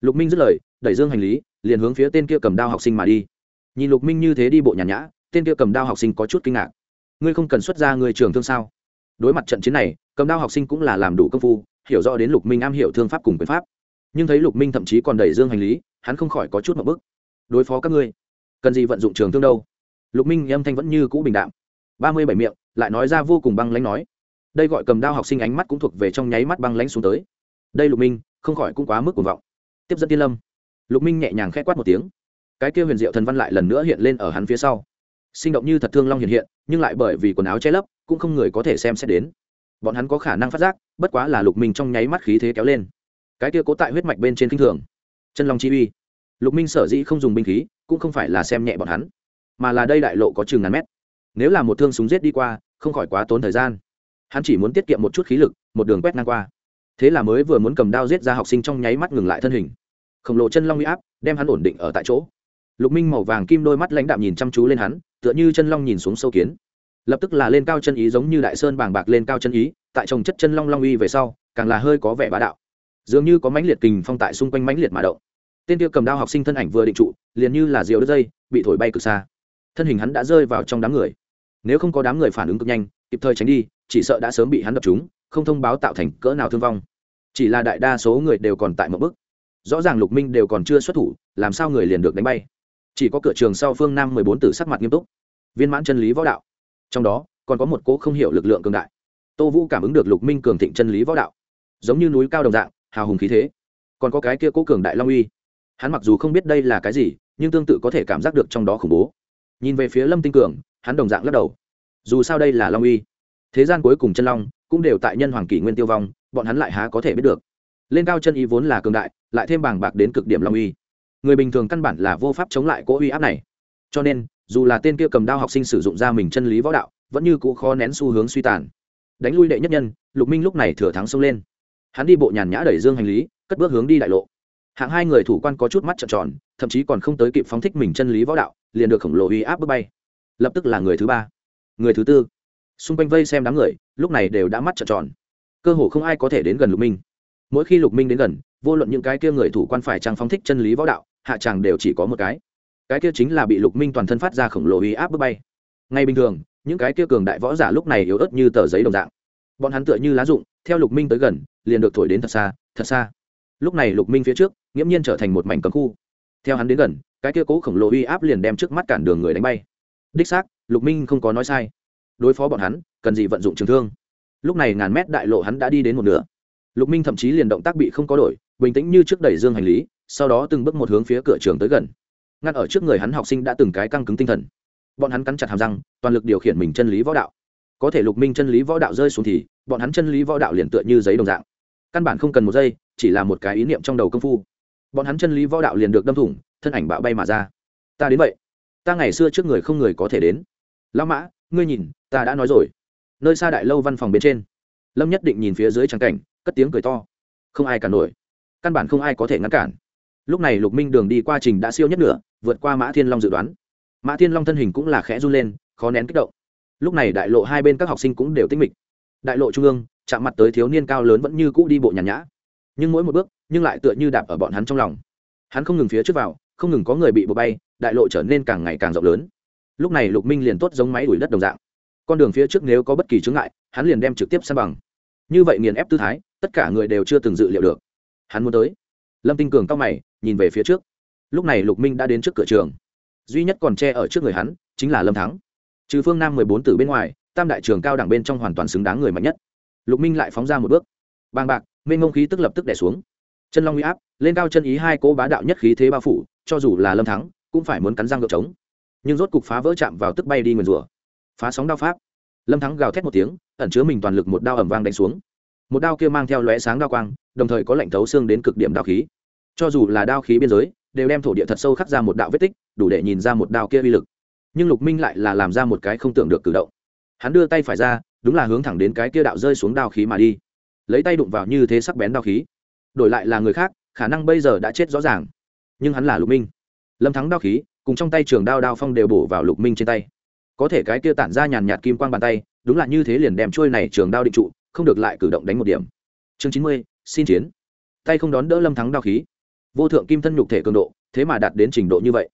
Lục minh dứt lời, đẩy dương hành lý, liền hướng phía tên kia cầm đao học sinh mà đi nhìn lục minh như thế đi bộ nhàn nhã, tên kia cầm đao học sinh có chút kinh ngạc. Ngươi không cần xuất ra người trường thương sao? Đối mặt trận chiến này, cầm đao học sinh cũng là làm đủ công phu, hiểu rõ đến lục minh am hiểu thương pháp cùng quyền pháp. Nhưng thấy lục minh thậm chí còn đẩy dương hành lý, hắn không khỏi có chút một bức. Đối phó các ngươi, cần gì vận dụng trường thương đâu? Lục minh âm thanh vẫn như cũ bình đạm. Ba mươi bảy miệng, lại nói ra vô cùng băng lãnh nói. Đây gọi cầm đao học sinh ánh mắt cũng thuộc về trong nháy mắt băng lãnh xuống tới. Đây lục minh, không khỏi cũng quá mức cuồng vọng. Tiếp dẫn tiên lâm. Lục minh nhẹ nhàng k h ẽ quát một tiếng cái kia huyền diệu thần văn lại lần nữa hiện lên ở hắn phía sau. Sinh động như thật thương long hiện hiện, nhưng lại bởi vì quần áo che lấp, cũng không người có thể xem xét đến. Bọn hắn có khả năng phát giác, bất quá là lục minh trong nháy mắt khí thế kéo lên. Cái kia cố tại huyết mạch bên trên kinh thường. Chân long chi uy. Lục minh sở dĩ không dùng binh khí, cũng không phải là xem nhẹ bọn hắn, mà là đây đại lộ có chừng ngàn mét. Nếu là một thương súng giết đi qua, không khỏi quá tốn thời gian. Hắn chỉ muốn tiết kiệm một chút khí lực, một đường quét ngang qua. Thế là mới vừa muốn cầm đao giết ra học sinh trong nháy mắt ngừng lại thân hình. Khổng lồ chân long uy áp, đem hắn ổn định ở tại chỗ lục minh màu vàng kim đôi mắt lãnh đạm nhìn chăm chú lên hắn, tựa như chân long nhìn xuống sâu kiến. Lập tức là lên cao chân ý giống như đại sơn bàng bạc lên cao chân ý, tại trồng chất chân long long uy về sau, càng là hơi có vẻ bá đạo. Dường như có mãnh liệt kình phong tại xung quanh mãnh liệt mà động. Tên tiêu cầm đao học sinh thân ảnh vừa định trụ, liền như là diều đất dây, bị thổi bay cực xa. Thân hình hắn đã rơi vào trong đám người. Nếu không có đám người phản ứng cực nhanh, kịp thời tránh đi, chỉ sợ đã sớm bị hắn đập trúng, không thông báo tạo thành cỡ nào thương vong. Chỉ là đại đa số người đều còn tại một bức rõ ràng lục minh đều còn chưa xuất thủ, làm sao người liền được đánh bay? Chỉ có cửa trường sau phương nam mười bốn tử sắc mặt nghiêm túc. Viên mãn chân lý võ đạo. Trong đó, còn có một cố không hiểu lực lượng cường đại. Tô vũ cảm ứng được lục minh cường thịnh chân lý võ đạo. Giống như núi cao đồng dạng, hào hùng khí thế. Còn có cái kia cố cường đại long uy. Hắn mặc dù không biết đây là cái gì, nhưng tương tự có thể cảm giác được trong đó khủng bố. Nhìn về phía lâm tinh cường, hắn đồng dạng lắc đầu. Dù sao đây là long uy. Thế gian cuối cùng chân long cũng đều tại nhân hoàng kỷ nguyên tiêu vong, bọn hắn lại há có thể biết được. Lên cao chân ý vốn là cường đại, lại thêm bàng bạc đến cực điểm long uy người bình thường căn bản là vô pháp chống lại cỗ uy áp này. Cho nên, dù là tên kia cầm đao học sinh sử dụng ra mình chân lý võ đạo, vẫn như cũ khó nén xu hướng suy tàn. Đánh lui đệ nhất nhân, lục minh lúc này thừa thắng xông lên. Hắn đi bộ nhàn nhã đẩy dương hành lý, cất bước hướng đi đại lộ. Hạng hai người thủ quan có chút mắt trợn tròn, thậm chí còn không tới kịp phóng thích mình chân lý võ đạo, liền được khổng lồ uy áp bước bay. Lập tức là người thứ ba, người thứ tư. Xung quanh vây xem đám người, lúc này đều đã mắt trợn tròn. Cơ hồ không ai có thể đến gần lục minh. Mỗi khi lục minh đến gần vô luận những cái kia người thủ quan phải trang phóng thích chân lý võ đạo, hạ tràng đều chỉ có một cái. Cái kia chính là bị lục minh toàn thân phát ra khổng lồ uy áp bước bay. Ngay bình thường, những cái kia cường đại võ giả lúc này yếu ớt như tờ giấy đồng dạng. Bọn hắn tựa như lá rụng, theo lục minh tới gần, liền được thổi đến thật xa thật xa. Lúc này lục minh phía trước, nghiễm nhiên trở thành một mảnh cấm khu. Theo hắn đến gần, cái kia cố khổng lồ uy áp liền đem trước mắt cản đường người đánh bay. Đích xác, lục minh không có nói sai. Đối phó bọn hắn, cần gì vận dụng trường thương? Lúc này ngàn mét đại lộ hắn đã đi đến một nửa. Lục minh thậm chí liền động tác bị không có đổi bình tĩnh như trước đẩy dương hành lý, sau đó từng bước một hướng phía cửa trường tới gần. Ngăn ở trước người hắn học sinh đã từng cái căng cứng tinh thần. Bọn hắn cắn chặt hàm răng, toàn lực điều khiển mình chân lý võ đạo. Có thể lục minh chân lý võ đạo rơi xuống thì, bọn hắn chân lý võ đạo liền tựa như giấy đồng dạng. Căn bản không cần một giây, chỉ là một cái ý niệm trong đầu công phu. Bọn hắn chân lý võ đạo liền được đâm thủng, thân ảnh bạo bay mà ra. Ta đến vậy. Ta ngày xưa trước người không người có thể đến. Lão mã, ngươi nhìn, ta đã nói rồi. Nơi xa đại lâu văn phòng bên trên, lâm nhất định nhìn phía dưới trắng cảnh, cất tiếng cười to. Không ai cả nổi căn bản không ai có thể ngăn cản. Lúc này lục minh đường đi qua trình đã siêu nhất nửa, vượt qua mã thiên long dự đoán. Mã thiên long thân hình cũng là khẽ run lên, khó nén kích động. Lúc này đại lộ hai bên các học sinh cũng đều tinh mịch. Đại lộ trung ương, chạm mặt tới thiếu niên cao lớn vẫn như cũ đi bộ nhàn nhã. Nhưng mỗi một bước, nhưng lại tựa như đạp ở bọn hắn trong lòng. Hắn không ngừng phía trước vào, không ngừng có người bị bộ bay, đại lộ trở nên càng ngày càng rộng lớn. Lúc này lục minh liền tốt giống máy đuổi đất đồng dạng. Con đường phía trước nếu có bất kỳ chướng ngại, hắn liền đem trực tiếp san bằng. Như vậy nghiền ép tư thái, tất cả người đều chưa từng dự liệu được hắn muốn tới. Lâm tinh cường cao mày, nhìn về phía trước. Lúc này lục minh đã đến trước cửa trường. Duy nhất còn che ở trước người hắn, chính là lâm thắng. Trừ phương nam mười bốn tử bên ngoài, tam đại trường cao đẳng bên trong hoàn toàn xứng đáng người mạnh nhất. Lục minh lại phóng ra một bước. Bàng bạc, mênh ngông khí tức lập tức đẻ xuống. Chân long huy áp, lên cao chân ý hai cỗ bá đạo nhất khí thế bao phủ, cho dù là lâm thắng, cũng phải muốn cắn răng gợp trống. Nhưng rốt cục phá vỡ chạm vào tức bay đi nguyền rủa. Phá sóng đao pháp. Lâm thắng gào thét một tiếng, ẩn chứa mình toàn lực một đao ẩm vang đánh xuống. Một đao kia mang theo lóe sáng đao quang đồng thời có lệnh thấu xương đến cực điểm đao khí. Cho dù là đao khí biên giới, đều đem thổ địa thật sâu khắc ra một đạo vết tích, đủ để nhìn ra một đao kia uy lực. Nhưng lục minh lại là làm ra một cái không tưởng được cử động. Hắn đưa tay phải ra, đúng là hướng thẳng đến cái kia đạo rơi xuống đao khí mà đi. Lấy tay đụng vào như thế sắc bén đao khí. Đổi lại là người khác, khả năng bây giờ đã chết rõ ràng. Nhưng hắn là lục minh. Lâm thắng đao khí, cùng trong tay trường đao đao phong đều bổ vào lục minh trên tay. Có thể cái kia tản ra nhàn nhạt kim quang bàn tay, đúng là như thế liền đem trôi này trường đao định trụ, không được lại cử động đánh một điểm. Chương chín mươi xin chiến. Tay không đón đỡ lâm thắng đao khí. Vô thượng kim thân nhục thể cường độ, thế mà đạt đến trình độ như vậy.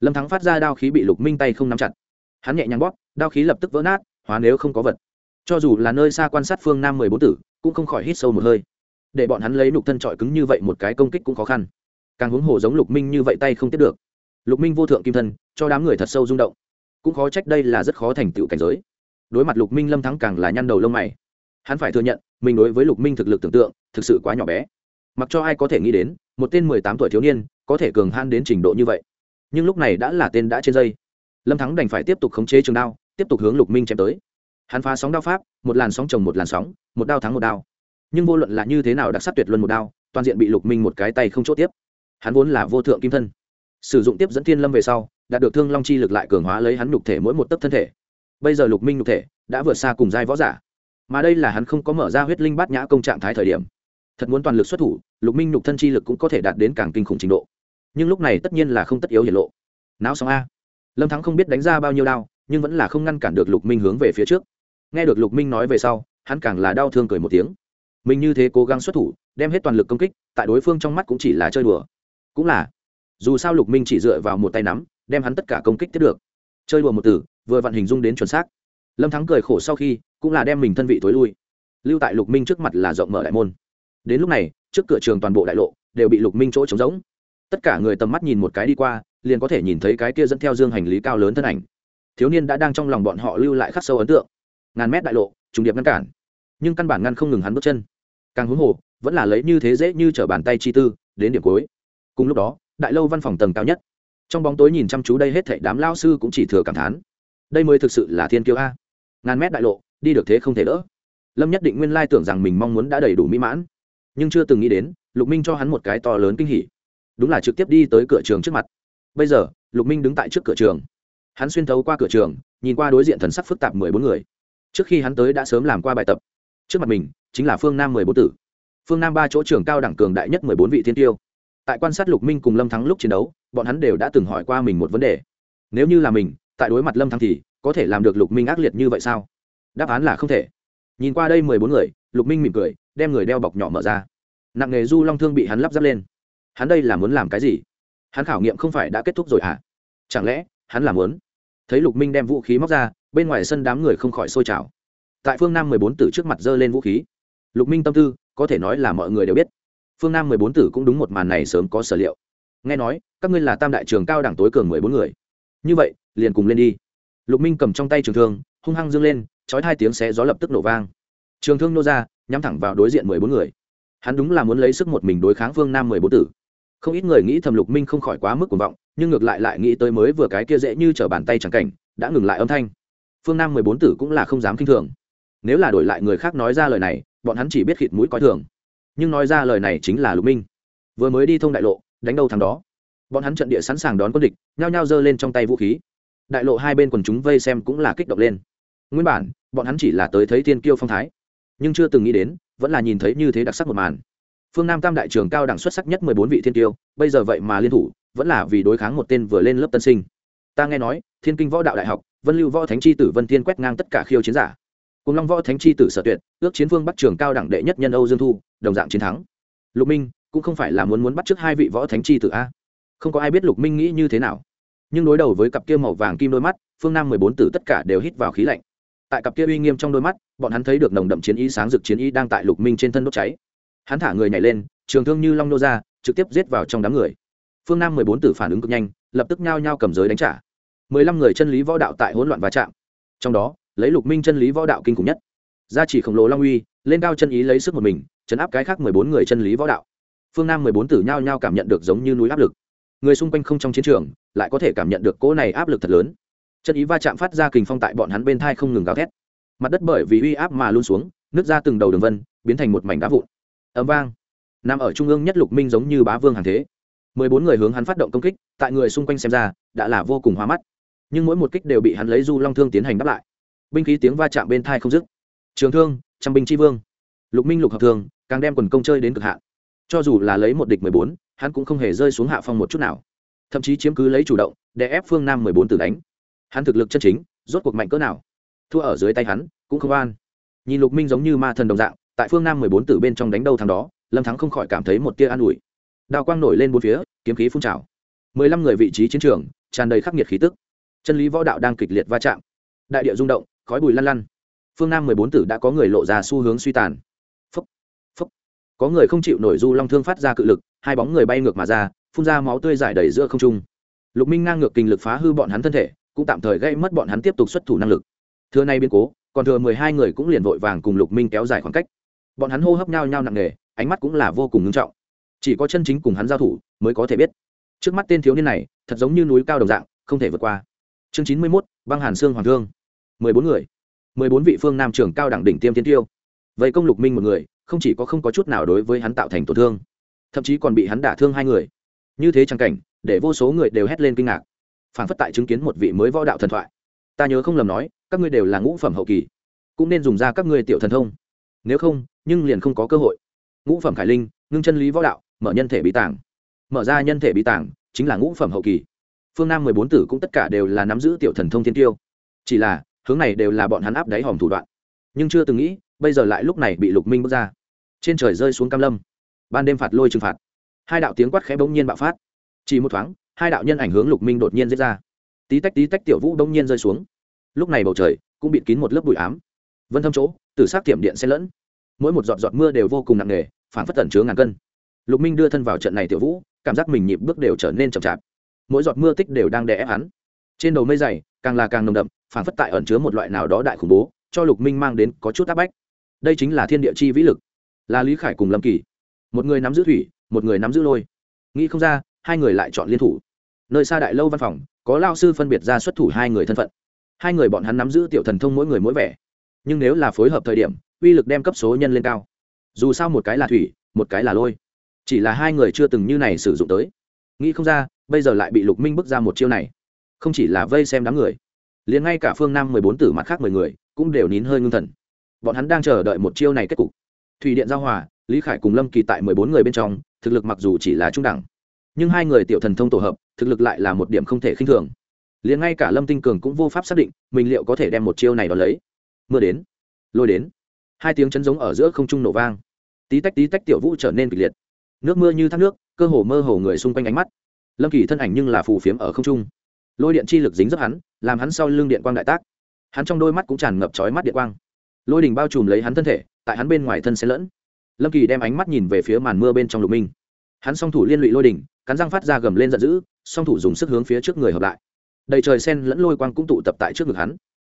Lâm thắng phát ra đao khí bị lục minh tay không nắm chặt. Hắn nhẹ nhàng bóp, đao khí lập tức vỡ nát, hóa nếu không có vật. Cho dù là nơi xa quan sát phương nam mười bốn tử, cũng không khỏi hít sâu một hơi. Để bọn hắn lấy nục thân trọi cứng như vậy một cái công kích cũng khó khăn. Càng huống hồ giống lục minh như vậy tay không tiếp được. Lục minh vô thượng kim thân, cho đám người thật sâu rung động. Cũng khó trách đây là rất khó thành tựu cảnh giới. Đối mặt lục minh lâm thắng càng là nhăn đầu lông mày. Hắn phải thừa nhận, mình đối với lục minh thực lực tưởng tượng thực sự quá nhỏ bé. Mặc cho ai có thể nghĩ đến, một tên mười tám tuổi thiếu niên có thể cường han đến trình độ như vậy. Nhưng lúc này đã là tên đã trên dây. Lâm thắng đành phải tiếp tục khống chế trường đao, tiếp tục hướng lục minh chém tới. Hắn phá sóng đao pháp, một làn sóng chồng một làn sóng, một đao thắng một đao. Nhưng vô luận là như thế nào đặc sắc tuyệt luân một đao, toàn diện bị lục minh một cái tay không chỗ tiếp. Hắn vốn là vô thượng kim thân. Sử dụng tiếp dẫn thiên lâm về sau, đạt được thương long chi lực lại cường hóa lấy hắn nhục thể mỗi một tấc thân thể. Bây giờ lục minh nhục thể đã vượt xa cùng giai võ giả. Mà đây là hắn không có mở ra huyết linh bát nhã công trạng thái thời điểm thật muốn toàn lực xuất thủ, lục minh nhục thân chi lực cũng có thể đạt đến càng kinh khủng trình độ. Nhưng lúc này tất nhiên là không tất yếu hiển lộ. Não sóng a. Lâm thắng không biết đánh ra bao nhiêu đao, nhưng vẫn là không ngăn cản được lục minh hướng về phía trước. Nghe được lục minh nói về sau, hắn càng là đau thương cười một tiếng. Mình như thế cố gắng xuất thủ, đem hết toàn lực công kích, tại đối phương trong mắt cũng chỉ là chơi đùa. Cũng là. Dù sao lục minh chỉ dựa vào một tay nắm, đem hắn tất cả công kích tiếp được. Chơi đùa một từ, vừa vặn hình dung đến chuẩn xác. Lâm thắng cười khổ sau khi, cũng là đem mình thân vị tối lui. Lưu tại lục minh trước mặt là rộng mở đại môn đến lúc này, trước cửa trường toàn bộ đại lộ đều bị lục minh chỗ trống rỗng. Tất cả người tầm mắt nhìn một cái đi qua, liền có thể nhìn thấy cái kia dẫn theo dương hành lý cao lớn thân ảnh. Thiếu niên đã đang trong lòng bọn họ lưu lại khắc sâu ấn tượng. Ngàn mét đại lộ, trùng điệp ngăn cản. Nhưng căn bản ngăn không ngừng hắn bước chân. Càng huống hồ, vẫn là lấy như thế dễ như t bàn tay chi tư, đến điểm cuối. Cùng lúc đó, đại lâu văn phòng tầng cao nhất. Trong bóng tối nhìn chăm chú đây hết thảy đám lao sư cũng chỉ thừa cảm thán. Đây mới thực sự là thiên kiêu a. Ngàn mét đại lộ, đi được thế không thể đỡ. Lâm nhất định nguyên lai tưởng rằng mình mong muốn đã đầy đủ mỹ mãn nhưng chưa từng nghĩ đến, lục minh cho hắn một cái to lớn kinh hỉ. Đúng là trực tiếp đi tới cửa trường trước mặt. Bây giờ, lục minh đứng tại trước cửa trường. Hắn xuyên thấu qua cửa trường, nhìn qua đối diện thần sắc phức tạp mười bốn người. Trước khi hắn tới đã sớm làm qua bài tập. Trước mặt mình, chính là phương nam mười bốn tử. Phương nam ba chỗ trường cao đẳng cường đại nhất mười bốn vị thiên tiêu. Tại quan sát lục minh cùng lâm thắng lúc chiến đấu, bọn hắn đều đã từng hỏi qua mình một vấn đề. Nếu như là mình, tại đối mặt lâm thắng thì có thể làm được lục minh ác liệt như vậy sao? Đáp án là không thể nhìn qua đây mười bốn người, lục minh mỉm cười, đem người đeo bọc nhỏ mở ra. Nặng nghề du long thương bị hắn lắp ráp lên. Hắn đây là muốn làm cái gì? Hắn khảo nghiệm không phải đã kết thúc rồi hả? Chẳng lẽ, hắn làm muốn? Thấy lục minh đem vũ khí móc ra, bên ngoài sân đám người không khỏi sôi trào. Tại phương nam mười bốn tử trước mặt giơ lên vũ khí. Lục minh tâm tư, có thể nói là mọi người đều biết. Phương nam mười bốn tử cũng đúng một màn này sớm có sở liệu. Nghe nói, các ngươi là tam đại trường cao đẳng tối cường mười bốn người. Như vậy, liền cùng lên đi. Lục minh cầm trong tay trường thương, hung hăng dâng lên trói hai tiếng xé gió lập tức nổ vang. Trường thương nô ra, nhắm thẳng vào đối diện mười bốn người. Hắn đúng là muốn lấy sức một mình đối kháng phương nam mười bốn tử. Không ít người nghĩ thầm lục minh không khỏi quá mức cuồng vọng, nhưng ngược lại lại nghĩ tới mới vừa cái kia dễ như t bàn tay chẳng cảnh, đã ngừng lại âm thanh. Phương nam mười bốn tử cũng là không dám k i n h thường. Nếu là đổi lại người khác nói ra lời này, bọn hắn chỉ biết khịt mũi coi thường. Nhưng nói ra lời này chính là lục minh. Vừa mới đi thông đại lộ, đánh đâu thằng đó. Bọn hắn trận địa sẵn sàng đón quân địch, nhao nhao giơ lên trong tay vũ khí. Đại lộ hai bên quần chúng vây xem cũng là kích động lên nguyên bản bọn hắn chỉ là tới thấy thiên kiêu phong thái nhưng chưa từng nghĩ đến vẫn là nhìn thấy như thế đặc sắc một màn. Phương nam tam đại trường cao đẳng xuất sắc nhất mười bốn vị thiên kiêu, bây giờ vậy mà liên thủ vẫn là vì đối kháng một tên vừa lên lớp tân sinh. Ta nghe nói thiên kinh võ đạo đại học vân lưu võ thánh chi tử vân thiên quét ngang tất cả khiêu chiến giả. Cùng long võ thánh chi tử sở tuyệt ước chiến vương bắt trường cao đẳng đệ nhất nhân âu dương thu đồng dạng chiến thắng. Lục minh cũng không phải là muốn muốn bắt trước hai vị võ thánh chi tử a? Không có ai biết lục minh nghĩ như thế nào. Nhưng đối đầu với cặp kia màu vàng kim đôi mắt phương nam mười bốn tử tất cả đều hít vào khí lạnh tại cặp kia uy nghiêm trong đôi mắt, bọn hắn thấy được nồng đậm chiến ý sáng rực chiến ý đang tại lục minh trên thân đốt cháy. Hắn thả người nhảy lên, trường thương như long nô ra, trực tiếp giết vào trong đám người. Phương nam mười bốn tử phản ứng cực nhanh, lập tức nhao nhao cầm giới đánh trả. Mười lăm người chân lý võ đạo tại hỗn loạn va chạm. Trong đó, lấy lục minh chân lý võ đạo kinh khủng nhất. Gia chỉ khổng lồ long uy, lên cao chân ý lấy sức một mình, chấn áp cái khác mười bốn người chân lý võ đạo. Phương nam mười bốn tử nhao nhao cảm nhận được giống như núi áp lực. Người xung quanh không trong chiến trường, lại có thể cảm nhận được cỗ này áp lực thật lớn chân ý va chạm phát ra kình phong tại bọn hắn bên thai không ngừng gào thét. Mặt đất bởi vì uy áp mà luôn xuống nước ra từng đầu đường vân, biến thành một mảnh đá vụn. Ấm vang. Nằm ở trung ương nhất lục minh giống như bá vương hàng thế. Mười bốn người hướng hắn phát động công kích, tại người xung quanh xem ra, đã là vô cùng hoa mắt. Nhưng mỗi một kích đều bị hắn lấy du long thương tiến hành đáp lại. Binh khí tiếng va chạm bên thai không dứt. Trường thương, trăm binh tri vương. Lục minh lục hợp thường, càng đem quần công chơi đến cực hạn. Cho dù là lấy một địch mười bốn, hắn cũng không hề rơi xuống hạ phong một chút nào. Thậm chí chiếm cứ lấy chủ động để ép phương nam mười bốn tử đánh hắn thực lực chân chính rốt cuộc mạnh cỡ nào? Thua ở dưới tay hắn cũng không an nhìn lục minh giống như ma thần đồng dạng tại phương nam mười bốn tử bên trong đánh đâu thằng đó lâm thắng không khỏi cảm thấy một tia an ủi. Đào quang nổi lên bốn phía kiếm khí phun trào. Mười lăm người vị trí chiến trường tràn đầy khắc nghiệt khí tức. Chân lý võ đạo đang kịch liệt va chạm. Đại địa rung động khói bùi lăn lăn. Phương nam mười bốn tử đã có người lộ ra xu hướng suy tàn. Phúc, phúc. có người không chịu nổi du long thương phát ra cự lực hai bóng người bay ngược mà ra phun ra máu tươi giải đầy giữa không trung. Lục minh ngang ngược kinh lực phá hư bọn hắn thân thể cũng tạm thời gây mất bọn hắn tiếp tục xuất thủ năng lực. Thưa nay biến cố, còn thừa mười hai người cũng liền vội vàng cùng lục minh kéo dài khoảng cách. Bọn hắn hô hấp nhau nhau nặng nề, ánh mắt cũng là vô cùng ngưng trọng. Chỉ có chân chính cùng hắn giao thủ mới có thể biết. Trước mắt tên thiếu niên này, thật giống như núi cao đồng dạng, không thể vượt qua. Chương chín mươi mốt, băng hàn xương hoàng thương. Mười bốn người. Mười bốn vị phương nam trưởng cao đẳng đỉnh tiêm tiến tiêu. Vậy công lục minh một người, không chỉ có không có chút nào đối với hắn tạo thành tổn thương, thậm chí còn bị hắn đả thương hai người. Như thế trang cảnh, để vô số người đều hét lên kinh ngạc phản phất tại chứng kiến một vị mới võ đạo thần thoại. Ta nhớ không lầm nói, các ngươi đều là ngũ phẩm hậu kỳ, cũng nên dùng ra các ngươi tiểu thần thông. Nếu không, nhưng liền không có cơ hội. Ngũ phẩm khải linh, ngưng chân lý võ đạo, mở nhân thể bí tàng. Mở ra nhân thể bí tàng, chính là ngũ phẩm hậu kỳ. Phương nam mười bốn tử cũng tất cả đều là nắm giữ tiểu thần thông thiên tiêu. Chỉ là, hướng này đều là bọn hắn áp đáy hòm thủ đoạn. Nhưng chưa từng nghĩ, bây giờ lại lúc này bị lục minh bước ra. Trên trời rơi xuống cam lâm. Ban đêm phạt lôi trừng phạt. Hai đạo tiếng quát khẽ bỗng nhiên bạo phát. Chỉ một thoáng hai đạo nhân ảnh hướng lục minh đột nhiên giết ra tí tách tí tách tiểu vũ đông nhiên rơi xuống lúc này bầu trời cũng bịt kín một lớp bụi ám vân thâm chỗ từ sát tiệm điện xen lẫn mỗi một giọt giọt mưa đều vô cùng nặng nề phản phất tẩn chứa ngàn cân lục minh đưa thân vào trận này tiểu vũ cảm giác mình nhịp bước đều trở nên chậm chạp mỗi giọt mưa tích đều đang đè ép hắn trên đầu mây dày càng là càng nồng đậm phản phất tại ẩn chứa một loại nào đó đại khủng bố cho lục minh mang đến có chút áp bách đây chính là thiên địa chi vĩ lực là lý khải cùng lâm kỳ một người nắm giữ thủy một người nắm giữ lôi nghĩ không ra hai người lại chọn liên thủ nơi xa đại lâu văn phòng, có lao sư phân biệt ra xuất thủ hai người thân phận. Hai người bọn hắn nắm giữ tiểu thần thông mỗi người mỗi vẻ. Nhưng nếu là phối hợp thời điểm, uy lực đem cấp số nhân lên cao. Dù sao một cái là thủy, một cái là lôi. Chỉ là hai người chưa từng như này sử dụng tới. Nghĩ không ra, bây giờ lại bị lục minh bước ra một chiêu này. Không chỉ là vây xem đám người, liền ngay cả phương nam mười bốn tử mặt khác mười người cũng đều nín hơi ngưng thần. Bọn hắn đang chờ đợi một chiêu này kết cục. Thủy điện giao hòa, lý khải cùng lâm kỳ tại mười bốn người bên trong, thực lực mặc dù chỉ là trung đẳng, nhưng hai người tiểu thần thông tổ hợp thực lực lại là một điểm không thể khinh thường. Liền ngay cả lâm tinh cường cũng vô pháp xác định mình liệu có thể đem một chiêu này đ ó lấy. Mưa đến, lôi đến. Hai tiếng chấn giống ở giữa không trung nổ vang. Tí tách tí tách tiểu vũ trở nên kịch liệt. Nước mưa như thác nước, cơ hồ mơ hồ người xung quanh ánh mắt. Lâm kỳ thân ảnh nhưng là phù phiếm ở không trung. Lôi điện chi lực dính dấp hắn, làm hắn sau lưng điện quang đại tác. Hắn trong đôi mắt cũng tràn ngập trói mắt điện quang. Lôi đình bao trùm lấy hắn thân thể, tại hắn bên ngoài thân xen lẫn. Lâm kỳ đem ánh mắt nhìn về phía màn mưa bên trong lục minh. Hắn song thủ liên lụy lôi đình, cắn răng phát ra gầm lên giận dữ song thủ dùng sức hướng phía trước người hợp lại. Đầy trời sen lẫn lôi quang cũng tụ tập tại trước ngực hắn.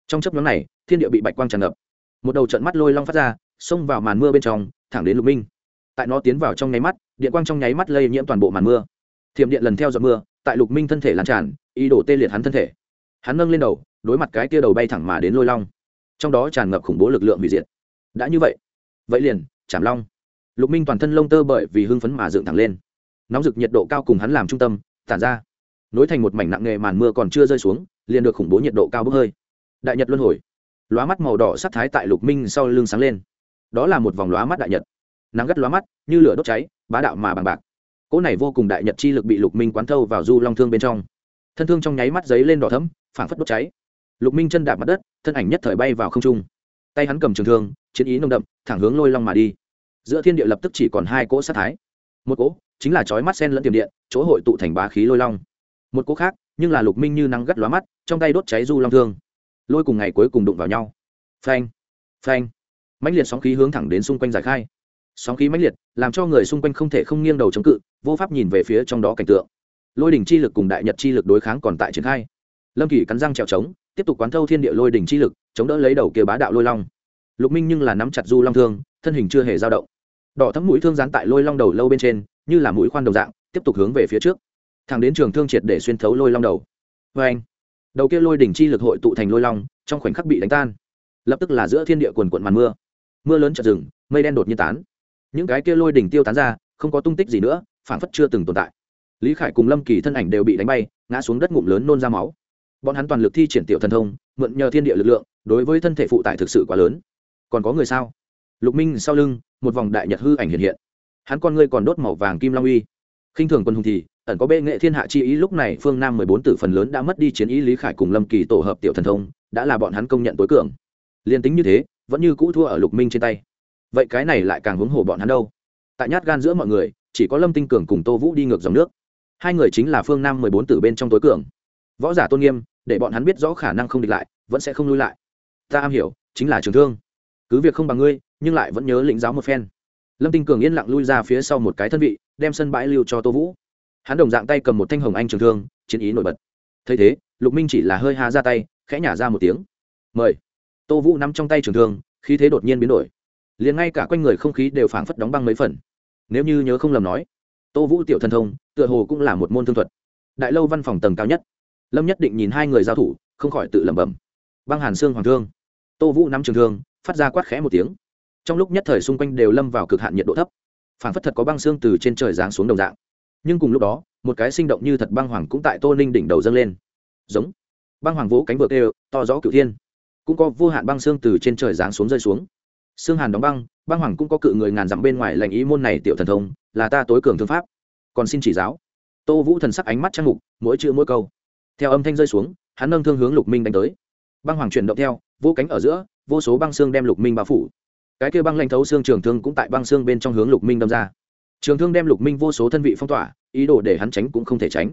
Trong chấp nhóm này, thiên địa bị bạch quang tràn ngập. Một đầu trận mắt lôi long phát ra, xông vào màn mưa bên trong, thẳng đến lục minh. Tại nó tiến vào trong nháy mắt, điện quang trong nháy mắt lây nhiễm toàn bộ màn mưa. Thiểm điện lần theo giọt mưa, tại lục minh thân thể lan tràn, ý đổ tê liệt hắn thân thể. Hắn nâng lên đầu, đối mặt cái tia đầu bay thẳng mà đến lôi long. Trong đó tràn ngập khủng bố lực lượng hủy diệt. Đã như vậy vậy liền chảm long. Lục minh toàn thân lông tơ bởi vì hưng phấn mà dựng thẳng lên. Nóng rực nhiệt độ cao cùng hắn làm trung tâm tản ra. Nối thành một mảnh nặng nghề màn mưa còn chưa rơi xuống, liền được khủng bố nhiệt độ cao bốc hơi. Đại nhật luân hồi. Lóa mắt màu đỏ sắc thái tại lục minh sau lưng sáng lên. Đó là một vòng lóa mắt đại nhật. Nắng gắt lóa mắt, như lửa đốt cháy, bá đạo mà bằng bạc. Cỗ này vô cùng đại nhật chi lực bị lục minh quán thâu vào du long thương bên trong. Thân thương trong nháy mắt giấy lên đỏ thấm phảng phất đốt cháy. Lục minh chân đạp mặt đất, thân ảnh nhất thời bay vào không trung. Tay hắn cầm trường thương, chiến ý nông đậm, thẳng hướng lôi long mà đi. Giữa thiên địa lập tức chỉ còn hai cỗ sát thái. Một cỗ chính là chói mắt sen lẫn tiềm điện, chỗ hội tụ thành bá khí lôi long. Một cỗ khác, nhưng là lục minh như nắng gắt lóa mắt, trong tay đốt cháy du long thương. Lôi cùng ngày cuối cùng đụng vào nhau. Phanh phanh. Mãnh liệt sóng khí hướng thẳng đến xung quanh giải khai. Sóng khí mãnh liệt, làm cho người xung quanh không thể không nghiêng đầu chống cự, vô pháp nhìn về phía trong đó cảnh tượng. Lôi đỉnh chi lực cùng đại nhật chi lực đối kháng còn tại triển khai. Lâm kỳ cắn răng trèo trống, tiếp tục quán thâu thiên địa lôi đỉnh chi lực, chống đỡ lấy đầu kia bá đạo lôi long. Lục minh nhưng là nắm chặt du long thương, thân hình chưa hề dao động đỏ thấm mũi thương dán tại lôi long đầu lâu bên trên, như là mũi khoan đồng dạng, tiếp tục hướng về phía trước. Thẳng đến trường thương triệt để xuyên thấu lôi long đầu. Vê anh, đầu kia lôi đỉnh chi lực hội tụ thành lôi long, trong khoảnh khắc bị đánh tan. Lập tức là giữa thiên địa quần quận màn mưa. Mưa lớn chợt rừng mây đen đột nhiên tán. Những cái kia lôi đỉnh tiêu tán ra, không có tung tích gì nữa phản phất chưa từng tồn tại. Lý khải cùng lâm kỳ thân ảnh đều bị đánh bay, ngã xuống đất ngụm lớn nôn ra máu. Bọn hắn toàn lực thi triển tiểu thần thông, mượn nhờ thiên địa lực lượng, đối với thân thể phụ tải thực sự quá lớn. Còn có người sao? Lục minh sau lưng một vòng đại nhật hư ảnh hiện hiện. Hắn con ngươi còn đốt màu vàng kim long uy. Khinh thường quân hùng thì, ẩn có bệ nghệ thiên hạ chi ý, lúc này phương nam mười bốn tử phần lớn đã mất đi chiến ý, lý khải cùng lâm kỳ tổ hợp tiểu thần thông, đã là bọn hắn công nhận tối cường. Liên tính như thế, vẫn như cũ thua ở lục minh trên tay. Vậy cái này lại càng hướng hồ bọn hắn đâu? Tại nhát gan giữa mọi người, chỉ có lâm tinh cường cùng tô vũ đi ngược dòng nước. Hai người chính là phương nam mười bốn tử bên trong tối cường. Võ giả tôn nghiêm, để bọn hắn biết rõ khả năng không địch lại, vẫn sẽ không lui lại. Ta am hiểu, chính là trường thương. Cứ việc không bằng ngươi nhưng lại vẫn nhớ lĩnh giáo một phen. Lâm tinh cường yên lặng lui ra phía sau một cái thân vị, đem sân bãi lưu cho tô vũ. Hắn đồng dạng tay cầm một thanh hồng anh trường thương, chiến ý nổi bật. Thấy thế, lục minh chỉ là hơi hà ra tay, khẽ nhả ra một tiếng. Mời. Tô vũ nắm trong tay trường thương, khí thế đột nhiên biến đổi. Liền ngay cả quanh người không khí đều phảng phất đóng băng mấy phần. Nếu như nhớ không lầm nói, tô vũ tiểu thần thông, tựa hồ cũng là một môn thương thuật. Đại lâu văn phòng tầng cao nhất. Lâm nhất định nhìn hai người giao thủ, không khỏi tự lẩm bẩm. Băng hàn xương hoàng thương. Tô vũ nắm trường thương, phát ra quát khẽ một tiếng trong lúc nhất thời xung quanh đều lâm vào cực hạn nhiệt độ thấp. Phản phất thật có băng xương từ trên trời giáng xuống đồng dạng. Nhưng cùng lúc đó, một cái sinh động như thật băng hoàng cũng tại tô ninh đỉnh đầu dâng lên. Giống. Băng hoàng vỗ cánh vượt đều, to rõ cửu thiên. Cũng có vô hạn băng xương từ trên trời giáng xuống rơi xuống. Xương hàn đóng băng băng hoàng cũng có cự người ngàn dặm bên ngoài lành ý môn này tiểu thần thông, là ta tối cường thương pháp. Còn xin chỉ giáo. Tô vũ thần sắc ánh mắt trang mục, mỗi chữ mỗi câu. Theo âm thanh rơi xuống, hắn nâng thương hướng lục minh đánh tới. Băng hoàng chuyển động theo vô cánh ở giữa, vô số băng xương đem lục minh bao phủ cái kia băng lanh thấu xương trường thương cũng tại băng xương bên trong hướng lục minh đâm ra. Trường thương đem lục minh vô số thân vị phong tỏa, ý đồ để hắn tránh cũng không thể tránh.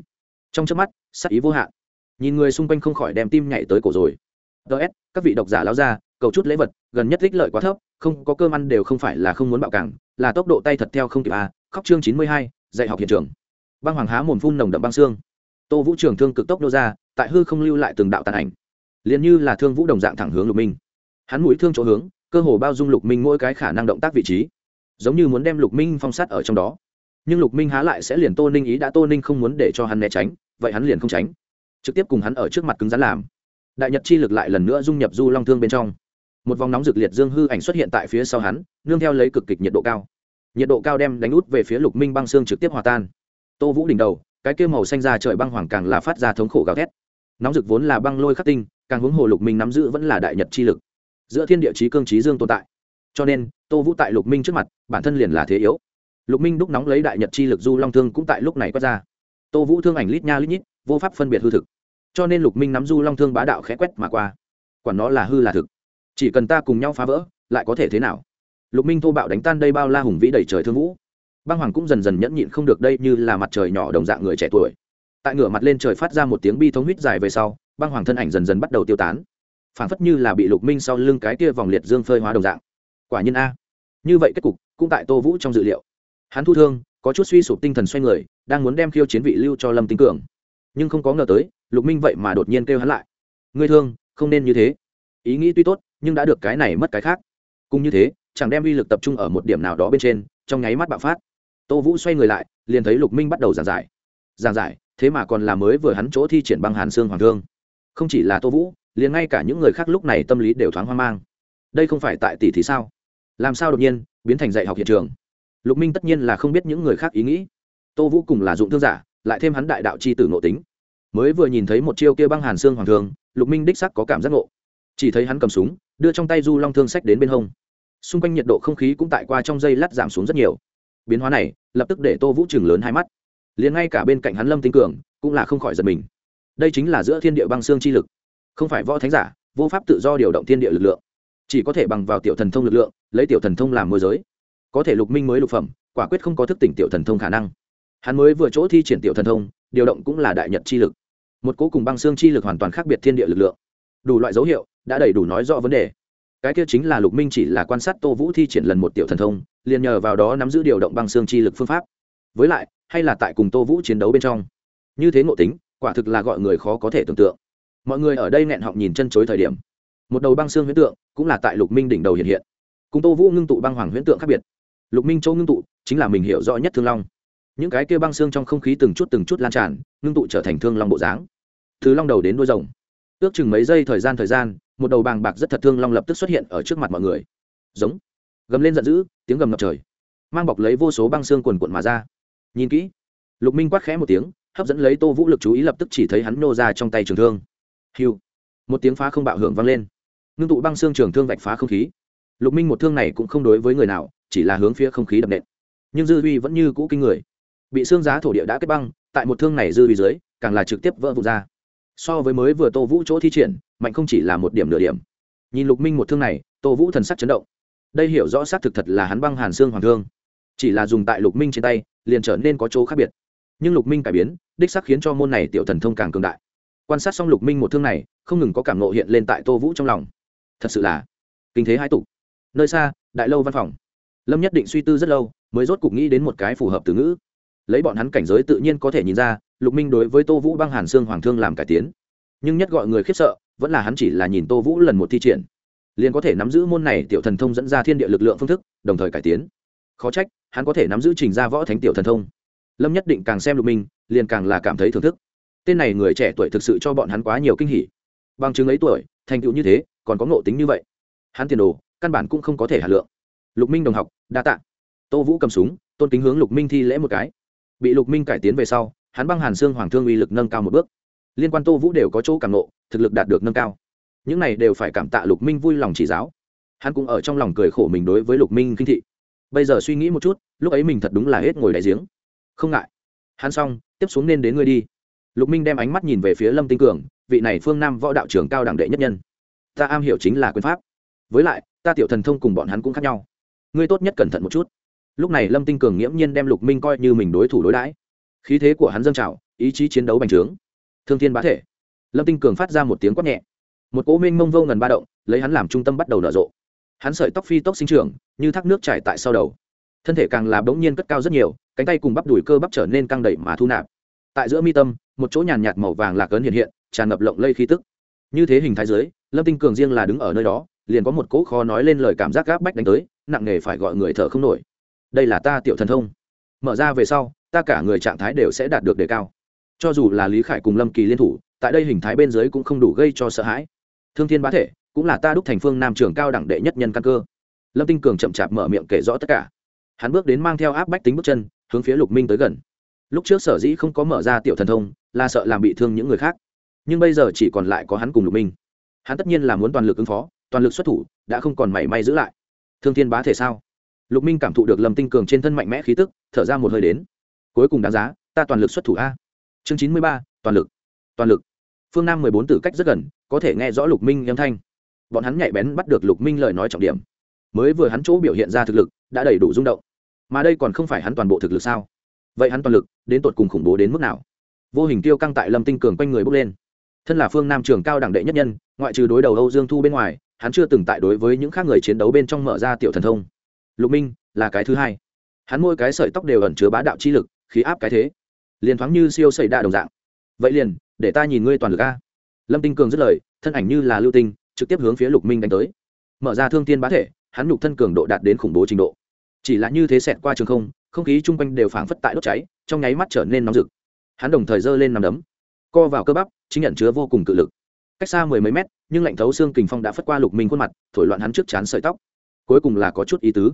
Trong trước mắt sắc ý vô hạn. Nhìn người xung quanh không khỏi đem tim nhảy tới cổ rồi. Ts các vị độc giả lao ra, cầu chút lễ vật, gần nhất ích lợi quá thấp, không có cơm ăn đều không phải là không muốn bạo cảng là tốc độ tay thật theo không kịp a khóc chương chín mươi hai, dạy học hiện trường. Băng hoàng há mồm phun nồng đậm băng xương. Tô vũ trường thương cực tốc nô ra, tại hư không lưu lại từng đạo tàn ảnh. Liền như là thương vũ đồng dạng thẳng hướng lục minh. Hắn mũi thương chỗ hướng cơ hồ bao dung lục minh mỗi cái khả năng động tác vị trí. Giống như muốn đem lục minh phong sát ở trong đó. Nhưng lục minh há lại sẽ liền tô ninh ý đã tô ninh không muốn để cho hắn né tránh, vậy hắn liền không tránh. Trực tiếp cùng hắn ở trước mặt cứng rắn làm. Đại nhật chi lực lại lần nữa dung nhập du long thương bên trong. Một vòng nóng rực liệt dương hư ảnh xuất hiện tại phía sau hắn, nương theo lấy cực kịch nhiệt độ cao. Nhiệt độ cao đem đánh út về phía lục minh băng xương trực tiếp hòa tan. Tô vũ đỉnh đầu, cái kêu màu xanh ra trời băng hoàng càng là phát ra thống khổ gào thét. Nóng rực vốn là băng lôi khắc tinh, càng hướng hồ lục minh nắm giữ vẫn là đại nhật chi lực giữa thiên địa chí cương trí dương tồn tại. Cho nên, tô vũ tại lục minh trước mặt, bản thân liền là thế yếu. Lục minh đúc nóng lấy đại nhật chi lực du long thương cũng tại lúc này quét ra. Tô vũ thương ảnh lít nha lít nhít, vô pháp phân biệt hư thực. Cho nên lục minh nắm du long thương bá đạo khẽ quét mà qua. Quản nó là hư là thực. Chỉ cần ta cùng nhau phá vỡ, lại có thể thế nào? Lục minh thô bạo đánh tan đây bao la hùng vĩ đầy trời thương vũ. Băng hoàng cũng dần dần nhẫn nhịn không được đây như là mặt trời nhỏ đồng dạng người trẻ tuổi. Tại ngửa mặt lên trời phát ra một tiếng bi thống huyết dài về sau, băng hoàng thân ảnh dần dần bắt đầu tiêu tán phảng phất như là bị lục minh sau lưng cái kia vòng liệt dương phơi hóa đồng dạng. Quả nhiên a. Như vậy kết cục, cũng tại tô vũ trong dự liệu. Hắn thu thương, có chút suy sụp tinh thần xoay người, đang muốn đem khiêu chiến vị lưu cho lâm tinh cường. Nhưng không có ngờ tới, lục minh vậy mà đột nhiên kêu hắn lại. Ngươi thương, không nên như thế. Ý nghĩ tuy tốt, nhưng đã được cái này mất cái khác. Cùng như thế, chẳng đem uy lực tập trung ở một điểm nào đó bên trên, trong nháy mắt bạo phát. Tô vũ xoay người lại, liền thấy lục minh bắt đầu giảng giải. Giảng giải, thế mà còn là mới vừa hắn chỗ thi triển băng hàn xương hoàng thương. Không chỉ là tô vũ liền ngay cả những người khác lúc này tâm lý đều thoáng hoang mang. Đây không phải tại tỷ thì sao? Làm sao đột nhiên biến thành dạy học hiện trường? Lục minh tất nhiên là không biết những người khác ý nghĩ. Tô vũ cùng là dụng thương giả lại thêm hắn đại đạo c h i tử nội tính. Mới vừa nhìn thấy một chiêu kia băng hàn xương hoàng thường, lục minh đích sắc có cảm giác ngộ. Chỉ thấy hắn cầm súng đưa trong tay du long thương sách đến bên hông. Xung quanh nhiệt độ không khí cũng tại qua trong dây lát giảm xuống rất nhiều. Biến hóa này lập tức để tô vũ chừng lớn hai mắt. Liền ngay cả bên cạnh hắn lâm tinh cường cũng là không khỏi giật mình. Đây chính là giữa thiên địa băng xương chi lực không phải võ thánh giả, vô pháp tự do điều động thiên địa lực lượng. Chỉ có thể bằng vào tiểu thần thông lực lượng, lấy tiểu thần thông làm môi giới. Có thể lục minh mới lục phẩm, quả quyết không có thức tỉnh tiểu thần thông khả năng. Hắn mới vừa chỗ thi triển tiểu thần thông, điều động cũng là đại nhật chi lực. Một cố cùng băng xương chi lực hoàn toàn khác biệt thiên địa lực lượng. Đủ loại dấu hiệu, đã đầy đủ nói rõ vấn đề. Cái kia chính là lục minh chỉ là quan sát tô vũ thi triển lần một tiểu thần thông, liền nhờ vào đó nắm giữ điều động băng xương chi lực phương pháp. Với lại, hay là tại cùng tô vũ chiến đấu bên trong. Như thế ngộ tính, quả thực là gọi người khó có thể tưởng tượng mọi người ở đây nghẹn họng nhìn chân chối thời điểm. Một đầu băng xương huyễn tượng cũng là tại lục minh đỉnh đầu hiện hiện. Cùng tô vũ ngưng tụ băng hoàng huyễn tượng khác biệt. Lục minh châu ngưng tụ chính là mình hiểu rõ nhất thương long. Những cái kia băng xương trong không khí từng chút từng chút lan tràn, ngưng tụ trở thành thương long bộ dáng. Từ long đầu đến đuôi rồng. Ước chừng mấy giây thời gian thời gian, một đầu bàng bạc rất thật thương long lập tức xuất hiện ở trước mặt mọi người. Giống. Gầm lên giận dữ, tiếng gầm ngập trời. Mang bọc lấy vô số băng xương quần quận mà ra. Nhìn kỹ. Lục minh quát khẽ một tiếng, hấp dẫn lấy tô vũ lực chú ý lập tức chỉ thấy hắn nô ra trong tay trường thương hiu. Một tiếng phá không bạo hưởng vang lên. Ngưng tụ băng xương trường thương vạch phá không khí. Lục minh một thương này cũng không đối với người nào, chỉ là hướng phía không khí đập nện. Nhưng dư uy vẫn như cũ kinh người. Bị xương giá thổ địa đã kết băng, tại một thương này dư uy dưới, càng là trực tiếp vỡ vụt ra. So với mới vừa tô vũ chỗ thi triển, mạnh không chỉ là một điểm nửa điểm. Nhìn lục minh một thương này, tô vũ thần sắc chấn động. Đây hiểu rõ xác thực thật là hắn băng hàn xương hoàng thương. Chỉ là dùng tại lục minh trên tay, liền trở nên có chỗ khác biệt. Nhưng lục minh cải biến, đích sắc khiến cho môn này tiểu thần thông càng cường đại quan sát xong lục minh một thương này, không ngừng có cảm nộ hiện lên tại tô vũ trong lòng. Thật sự là kinh thế hai tục. Nơi xa, đại lâu văn phòng. Lâm nhất định suy tư rất lâu, mới rốt cục nghĩ đến một cái phù hợp từ ngữ. Lấy bọn hắn cảnh giới tự nhiên có thể nhìn ra, lục minh đối với tô vũ băng hàn xương hoàng thương làm cải tiến. Nhưng nhất gọi người khiếp sợ, vẫn là hắn chỉ là nhìn tô vũ lần một thi triển. Liền có thể nắm giữ môn này tiểu thần thông dẫn ra thiên địa lực lượng phương thức, đồng thời cải tiến. Khó trách, hắn có thể nắm giữ trình ra võ thánh tiểu thần thông. Lâm nhất định càng xem lục minh, liền càng là cảm thấy thưởng thức tên này người trẻ tuổi thực sự cho bọn hắn quá nhiều kinh hỉ. Bằng chứng ấy tuổi, thành tựu như thế, còn có ngộ tính như vậy. Hắn tiền đồ, căn bản cũng không có thể hà lượng. Lục minh đồng học, đa tạ. Tô vũ cầm súng, tôn kính hướng lục minh thi lễ một cái. Bị lục minh cải tiến về sau, hắn băng hàn xương hoàng thương uy lực nâng cao một bước. Liên quan tô vũ đều có chỗ cảm nộ thực lực đạt được nâng cao. Những này đều phải cảm tạ lục minh vui lòng chỉ giáo. Hắn cũng ở trong lòng cười khổ mình đối với lục minh kinh thị. Bây giờ suy nghĩ một chút, lúc ấy mình thật đúng là hết ngồi đại giếng. Không ngại. Hắn xong, tiếp xuống nên đến ngươi đi lục minh đem ánh mắt nhìn về phía lâm tinh cường, vị này phương nam võ đạo trưởng cao đẳng đệ nhất nhân. Ta am hiểu chính là quyền pháp. Với lại, ta tiểu thần thông cùng bọn hắn cũng khác nhau. Ngươi tốt nhất cẩn thận một chút. Lúc này lâm tinh cường nghiễm nhiên đem lục minh coi như mình đối thủ đối đãi. Khí thế của hắn dâng trào, ý chí chiến đấu bành trướng. Thương thiên bá thể. Lâm tinh cường phát ra một tiếng quát nhẹ. Một cỗ minh mông vô ngần ba động, lấy hắn làm trung tâm bắt đầu nở rộ. Hắn sợi tóc phi tóc sinh trưởng, như thác nước chảy tại sau đầu. Thân thể càng là bỗng nhiên cất cao rất nhiều, cánh tay cùng bắp đùi cơ bắp trở nên căng đẩy mà thu nạp. Tại giữa mi tâm một chỗ nhàn nhạt màu vàng lạc ấn hiện hiện, tràn ngập lộng lây khí tức. Như thế hình thái dưới, lâm tinh cường riêng là đứng ở nơi đó, liền có một cỗ khó nói lên lời cảm giác gáp bách đánh tới, nặng nề phải gọi người thở không nổi. Đây là ta tiểu thần thông. Mở ra về sau, ta cả người trạng thái đều sẽ đạt được đề cao. Cho dù là lý khải cùng lâm kỳ liên thủ, tại đây hình thái bên dưới cũng không đủ gây cho sợ hãi. Thương thiên bá thể, cũng là ta đúc thành phương nam trường cao đẳng đệ nhất nhân căn cơ. Lâm tinh cường chậm chạp mở miệng kể rõ tất cả. Hắn bước đến mang theo áp bách tính bước chân, hướng phía lục minh tới gần. Lúc trước sở dĩ không có mở ra tiểu thần thông là sợ làm bị thương những người khác. Nhưng bây giờ chỉ còn lại có hắn cùng lục minh. Hắn tất nhiên là muốn toàn lực ứng phó, toàn lực xuất thủ, đã không còn mảy may giữ lại. Thương thiên bá thể sao? Lục minh cảm thụ được lâm tinh cường trên thân mạnh mẽ khí tức, thở ra một hơi đến. Cuối cùng đáng giá, ta toàn lực xuất thủ a. Chương chín mươi ba, toàn lực. Toàn lực. Phương nam mười bốn tử cách rất gần, có thể nghe rõ lục minh âm thanh. Bọn hắn nhạy bén bắt được lục minh lời nói trọng điểm. Mới vừa hắn chỗ biểu hiện ra thực lực, đã đầy đủ rung động. Mà đây còn không phải hắn toàn bộ thực lực sao? Vậy hắn toàn lực, đến tột cùng khủng bố đến mức nào? Vô hình tiêu căng tại lâm tinh cường quanh người bốc lên. Thân là phương nam trường cao đẳng đệ nhất nhân, ngoại trừ đối đầu âu dương thu bên ngoài, hắn chưa từng tại đối với những khác người chiến đấu bên trong mở ra tiểu thần thông. Lục minh, là cái thứ hai. Hắn môi cái sợi tóc đều ẩn chứa bá đạo chi lực, khí áp cái thế. Liền thoáng như siêu sợi đa đồng dạng. Vậy liền, để ta nhìn ngươi toàn lực a. Lâm tinh cường dứt lời, thân ảnh như là lưu tinh, trực tiếp hướng phía lục minh đánh tới. Mở ra thương tiên bá thể, hắn nhục thân cường độ đạt đến khủng bố trình độ. Chỉ là như thế xẹt qua trường không không khí chung quanh đều phảng phất tại đốt cháy, trong nháy mắt trở nên nóng rực hắn đồng thời giơ lên nằm đấm, co vào cơ bắp, chính nhận chứa vô cùng cự lực. Cách xa mười mấy mét, nhưng lạnh thấu xương kình phong đã phất qua lục minh khuôn mặt, thổi loạn hắn trước chán sợi tóc. Cuối cùng là có chút ý tứ.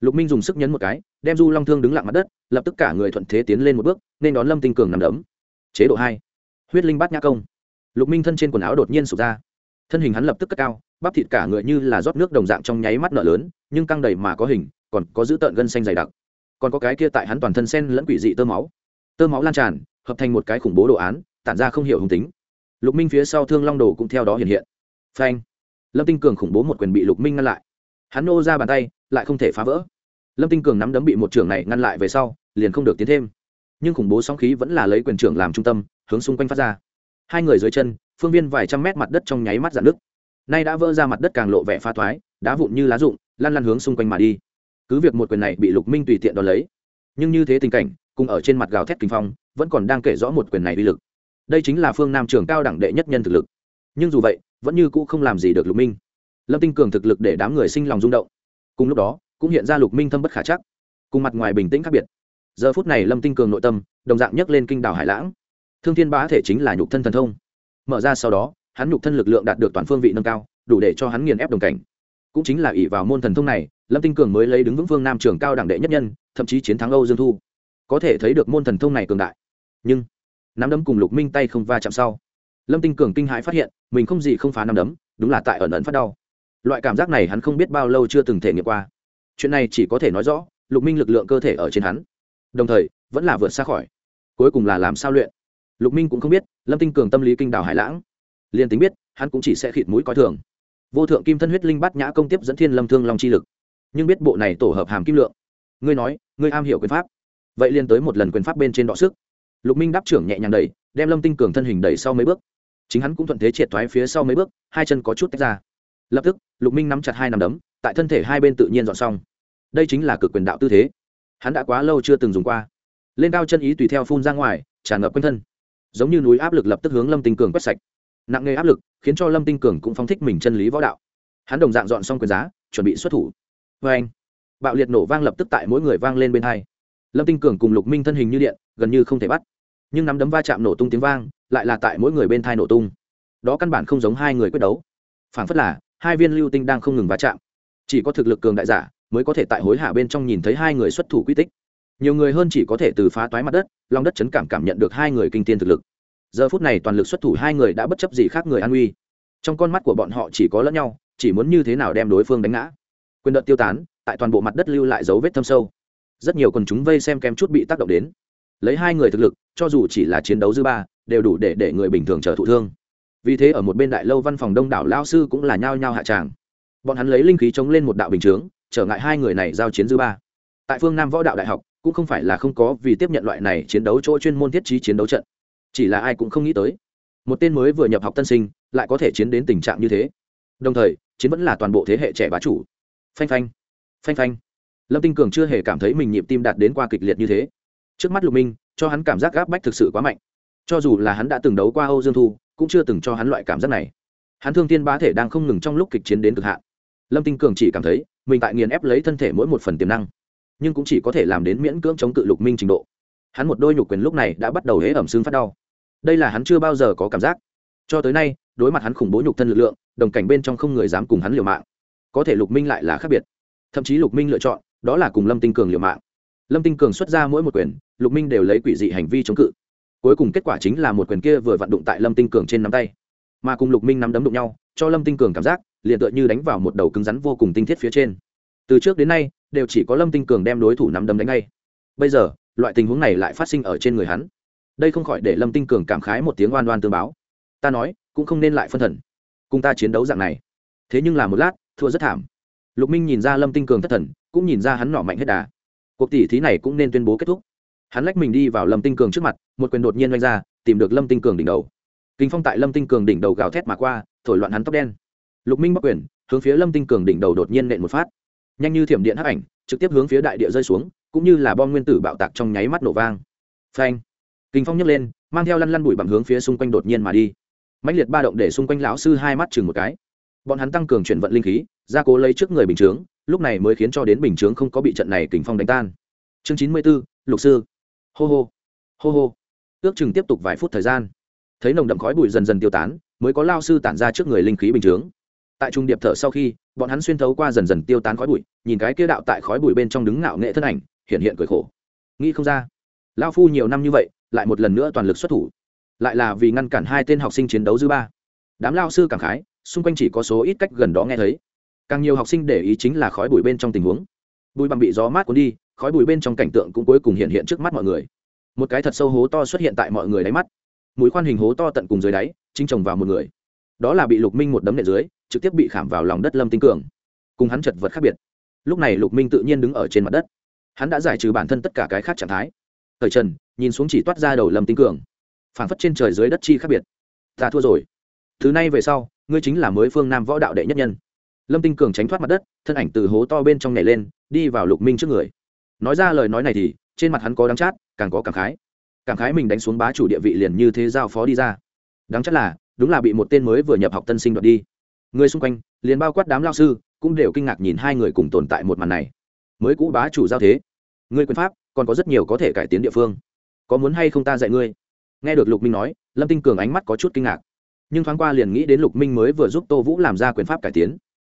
Lục minh dùng sức nhấn một cái, đem du long thương đứng lặng mặt đất, lập tức cả người thuận thế tiến lên một bước, nên đón lâm tinh cường nằm đấm. Chế độ hai, huyết linh bát nhã công. Lục minh thân trên quần áo đột nhiên sụp ra. Thân hình hắn lập tức cất cao, bắp thịt cả người như là rót nước đồng dạng trong nháy mắt nợ lớn, nhưng căng đầy mà có hình, còn có giữ tợn gân xanh dày đặc. Còn có cái kia tại hắn toàn thân sen lẫn quỷ dị tơ máu. Tơ máu lan tràn hợp thành một cái khủng bố đồ án tản ra không hiểu hùng tính. Lục minh phía sau thương long đồ cũng theo đó hiện hiện. Phanh! Lâm tinh cường khủng bố một quyền bị lục minh ngăn lại. Hắn nô ra bàn tay lại không thể phá vỡ. Lâm tinh cường nắm đấm bị một trưởng này ngăn lại về sau liền không được tiến thêm. Nhưng khủng bố sóng khí vẫn là lấy quyền trưởng làm trung tâm hướng xung quanh phát ra. Hai người dưới chân phương viên vài trăm mét mặt đất trong nháy mắt dạn nứt, nay đã vỡ ra mặt đất càng lộ vẻ pha thoái đá vụn như lá rụng lăn lăn hướng xung quanh mà đi. Cứ việc một quyền này bị lục minh tùy tiện đón lấy. Nhưng như thế tình cảnh cùng ở trên mặt gào thét kinh phong vẫn còn đang kể rõ một quyền này uy lực. Đây chính là phương nam trường cao đẳng đệ nhất nhân thực lực. Nhưng dù vậy, vẫn như cũ không làm gì được lục minh. Lâm tinh cường thực lực để đám người sinh lòng rung động. Cùng lúc đó, cũng hiện ra lục minh thâm bất khả chắc. Cùng mặt ngoài bình tĩnh khác biệt. Giờ phút này lâm tinh cường nội tâm, đồng dạng nhấc lên kinh đảo hải lãng. Thương thiên bá thể chính là nhục thân thần thông. Mở ra sau đó, hắn nhục thân lực lượng đạt được toàn phương vị nâng cao, đủ để cho hắn nghiền ép đồng cảnh. Cũng chính là ỷ vào môn thần thông này, lâm tinh cường mới lấy đứng vững phương nam trường cao đẳng đệ nhất nhân, thậm chí chiến thắng âu dương thu. Có thể thấy được môn thần thông này cường đại nhưng nắm đấm cùng lục minh tay không va chạm sau, lâm tinh cường kinh hãi phát hiện, mình không gì không phá nắm đấm, đúng là tại ẩn ẩn phát đau. Loại cảm giác này hắn không biết bao lâu chưa từng thể nghiệm qua. Chuyện này chỉ có thể nói rõ, lục minh lực lượng cơ thể ở trên hắn, đồng thời, vẫn là vượt xa khỏi. Cuối cùng là làm sao luyện? Lục minh cũng không biết, lâm tinh cường tâm lý kinh đào hải lãng. Liền tính biết, hắn cũng chỉ sẽ khịt mũi coi thường. Vô thượng kim thân huyết linh bát nhã công tiếp dẫn thiên lâm thương long chi lực. Nhưng biết bộ này tổ hợp hàm kim lượng. Ngươi nói, ngươi am hiểu quyền pháp. Vậy liền tới một lần quyền pháp bên trên đọ sức lục minh đáp trưởng nhẹ nhàng đẩy, đem lâm tinh cường thân hình đẩy sau mấy bước. Chính hắn cũng thuận thế triệt thoái phía sau mấy bước, hai chân có chút tách ra. Lập tức, lục minh nắm chặt hai nằm đấm, tại thân thể hai bên tự nhiên dọn xong. Đây chính là cực quyền đạo tư thế. Hắn đã quá lâu chưa từng dùng qua. Lên cao chân ý tùy theo phun ra ngoài, tràn ngập quanh thân. Giống như núi áp lực lập tức hướng lâm tinh cường quét sạch. Nặng nề áp lực, khiến cho lâm tinh cường cũng phong thích mình chân lý võ đạo. Hắn đồng dạng dọn xong quyền giá, chuẩn bị xuất thủ. Vê anh, bạo liệt nổ vang lập tức tại mỗi người vang lên bên hai. Lâm tinh cường cùng lục minh thân hình như điện, gần như không thể bắt nhưng nắm đấm va chạm nổ tung tiếng vang, lại là tại mỗi người bên thai nổ tung. Đó căn bản không giống hai người quyết đấu. Phản phất là, hai viên lưu tinh đang không ngừng va chạm. Chỉ có thực lực cường đại giả mới có thể tại hối hạ bên trong nhìn thấy hai người xuất thủ quy tích. Nhiều người hơn chỉ có thể từ phá toái mặt đất, lòng đất chấn cảm cảm nhận được hai người kinh tiên thực lực. Giờ phút này toàn lực xuất thủ hai người đã bất chấp gì khác người an uy. Trong con mắt của bọn họ chỉ có lẫn nhau, chỉ muốn như thế nào đem đối phương đánh ngã. Quyền đợt tiêu tán, tại toàn bộ mặt đất lưu lại dấu vết thâm sâu. Rất nhiều quần chúng vây xem kém chút bị tác động đến lấy hai người thực lực, cho dù chỉ là chiến đấu dư ba, đều đủ để để người bình thường trở thụ thương. Vì thế ở một bên đại lâu văn phòng đông đảo lao sư cũng là nhao nhao hạ tràng. Bọn hắn lấy linh khí chống lên một đạo bình chướng, trở ngại hai người này giao chiến dư ba. Tại phương nam võ đạo đại học, cũng không phải là không có vì tiếp nhận loại này chiến đấu chỗ chuyên môn thiết trí chiến đấu trận. Chỉ là ai cũng không nghĩ tới, một tên mới vừa nhập học tân sinh, lại có thể chiến đến tình trạng như thế. Đồng thời, chiến vẫn là toàn bộ thế hệ trẻ bá chủ. Phanh phanh phanh phanh. Lâm tinh cường chưa hề cảm thấy mình nhịp tim đạt đến qua kịch liệt như thế trước mắt lục minh, cho hắn cảm giác gáp bách thực sự quá mạnh. Cho dù là hắn đã từng đấu qua âu dương thu, cũng chưa từng cho hắn loại cảm giác này. Hắn thương tiên bá thể đang không ngừng trong lúc kịch chiến đến cực hạn. Lâm tinh cường chỉ cảm thấy, mình tại nghiền ép lấy thân thể mỗi một phần tiềm năng, nhưng cũng chỉ có thể làm đến miễn cưỡng chống cự lục minh trình độ. Hắn một đôi nhục quyền lúc này đã bắt đầu hễ ẩm xương phát đau. Đây là hắn chưa bao giờ có cảm giác. Cho tới nay, đối mặt hắn khủng bố nhục thân lực lượng, đồng cảnh bên trong không người dám cùng hắn liều mạng. Có thể lục minh lại là khác biệt. Thậm chí lục minh lựa chọn, đó là cùng lâm tinh cường liều mạng. Lâm tinh cường xuất ra mỗi một quyền lục minh đều lấy quỷ dị hành vi chống cự. Cuối cùng kết quả chính là một quyền kia vừa vặn đụng tại lâm tinh cường trên nắm tay. Mà cùng lục minh nắm đấm đụng nhau, cho lâm tinh cường cảm giác, liền tựa như đánh vào một đầu cứng rắn vô cùng tinh thiết phía trên. Từ trước đến nay, đều chỉ có lâm tinh cường đem đối thủ nắm đấm đánh ngay. Bây giờ, loại tình huống này lại phát sinh ở trên người hắn. Đây không khỏi để lâm tinh cường cảm khái một tiếng oan oan tương báo. Ta nói, cũng không nên lại phân thần. Cùng ta chiến đấu dạng này. Thế nhưng là một lát, thua rất thảm. Lục minh nhìn ra lâm tinh cường thất thần, cũng nhìn ra hắn nọ mạnh hết đà. Cuộc tỷ thí này cũng nên tuyên bố kết thúc hắn lách mình đi vào lâm tinh cường trước mặt, một quyền đột nhiên oanh ra, tìm được lâm tinh cường đỉnh đầu. Kinh phong tại lâm tinh cường đỉnh đầu gào thét mà qua, thổi loạn hắn tóc đen. Lục minh bắc quyền, hướng phía lâm tinh cường đỉnh đầu đột nhiên nện một phát. Nhanh như thiểm điện hắc ảnh, trực tiếp hướng phía đại địa rơi xuống, cũng như là bom nguyên tử bạo tạc trong nháy mắt nổ vang. Phanh! Kinh phong nhấc lên, mang theo lăn lăn bụi bằng hướng phía xung quanh đột nhiên mà đi. Mãnh liệt ba động để xung quanh lão sư hai mắt chừng một cái. Bọn hắn tăng cường chuyển vận linh khí, gia cố lấy trước người bình chướng, lúc này mới khiến cho đến bình chướng không có bị trận này kình phong đánh tan. Chương chín mươi b ố lục sư hô hô. Hô hô. Ước chừng tiếp tục vài phút thời gian, thấy nồng đậm khói bụi dần dần tiêu tán, mới có lao sư tản ra trước người linh khí bình chướng tại trung điệp thở sau khi, bọn hắn xuyên thấu qua dần dần tiêu tán khói bụi, nhìn cái kia đạo tại khói bụi bên trong đứng ngạo nghệ thân ảnh, hiện hiện cười khổ. Nghĩ không ra, lao phu nhiều năm như vậy, lại một lần nữa toàn lực xuất thủ. Lại là vì ngăn cản hai tên học sinh chiến đấu dư ba. Đám lao sư cảm khái, xung quanh chỉ có số ít cách gần đó nghe thấy. Càng nhiều học sinh để ý chính là khói bụi bên trong tình huống. Bụi bằng bị gió mát cuốn đi khói bụi bên trong cảnh tượng cũng cuối cùng hiện hiện trước mắt mọi người. Một cái thật sâu hố to xuất hiện tại mọi người đáy mắt. Mũi khoan hình hố to tận cùng dưới đáy chính chồng vào một người. Đó là bị lục minh một đấm nện dưới, trực tiếp bị khảm vào lòng đất lâm tinh cường. Cùng hắn chật vật khác biệt. Lúc này lục minh tự nhiên đứng ở trên mặt đất. Hắn đã giải trừ bản thân tất cả cái khác trạng thái. Thời trần, nhìn xuống chỉ toát ra đầu lâm tinh cường. Phảng phất trên trời dưới đất chi khác biệt. Ta thua rồi. Thứ này về sau, ngươi chính là mới phương nam võ đạo đệ nhất nhân. Lâm tinh cường tránh thoát mặt đất, thân ảnh từ hố to bên trong nhảy lên, đi vào lục minh trước người nói ra lời nói này thì, trên mặt hắn có đắng chát, càng có cảm khái. Cảm khái mình đánh xuống bá chủ địa vị liền như thế giao phó đi ra. Đáng chắc là, đúng là bị một tên mới vừa nhập học tân sinh đoạt đi. Người xung quanh, liền bao quát đám lao sư, cũng đều kinh ngạc nhìn hai người cùng tồn tại một màn này. Mới cũ bá chủ giao thế. Ngươi quyền pháp, còn có rất nhiều có thể cải tiến địa phương. Có muốn hay không ta dạy ngươi? Nghe được lục minh nói, lâm tinh cường ánh mắt có chút kinh ngạc. Nhưng thoáng qua liền nghĩ đến lục minh mới vừa giúp tô vũ làm ra quyền pháp cải tiến.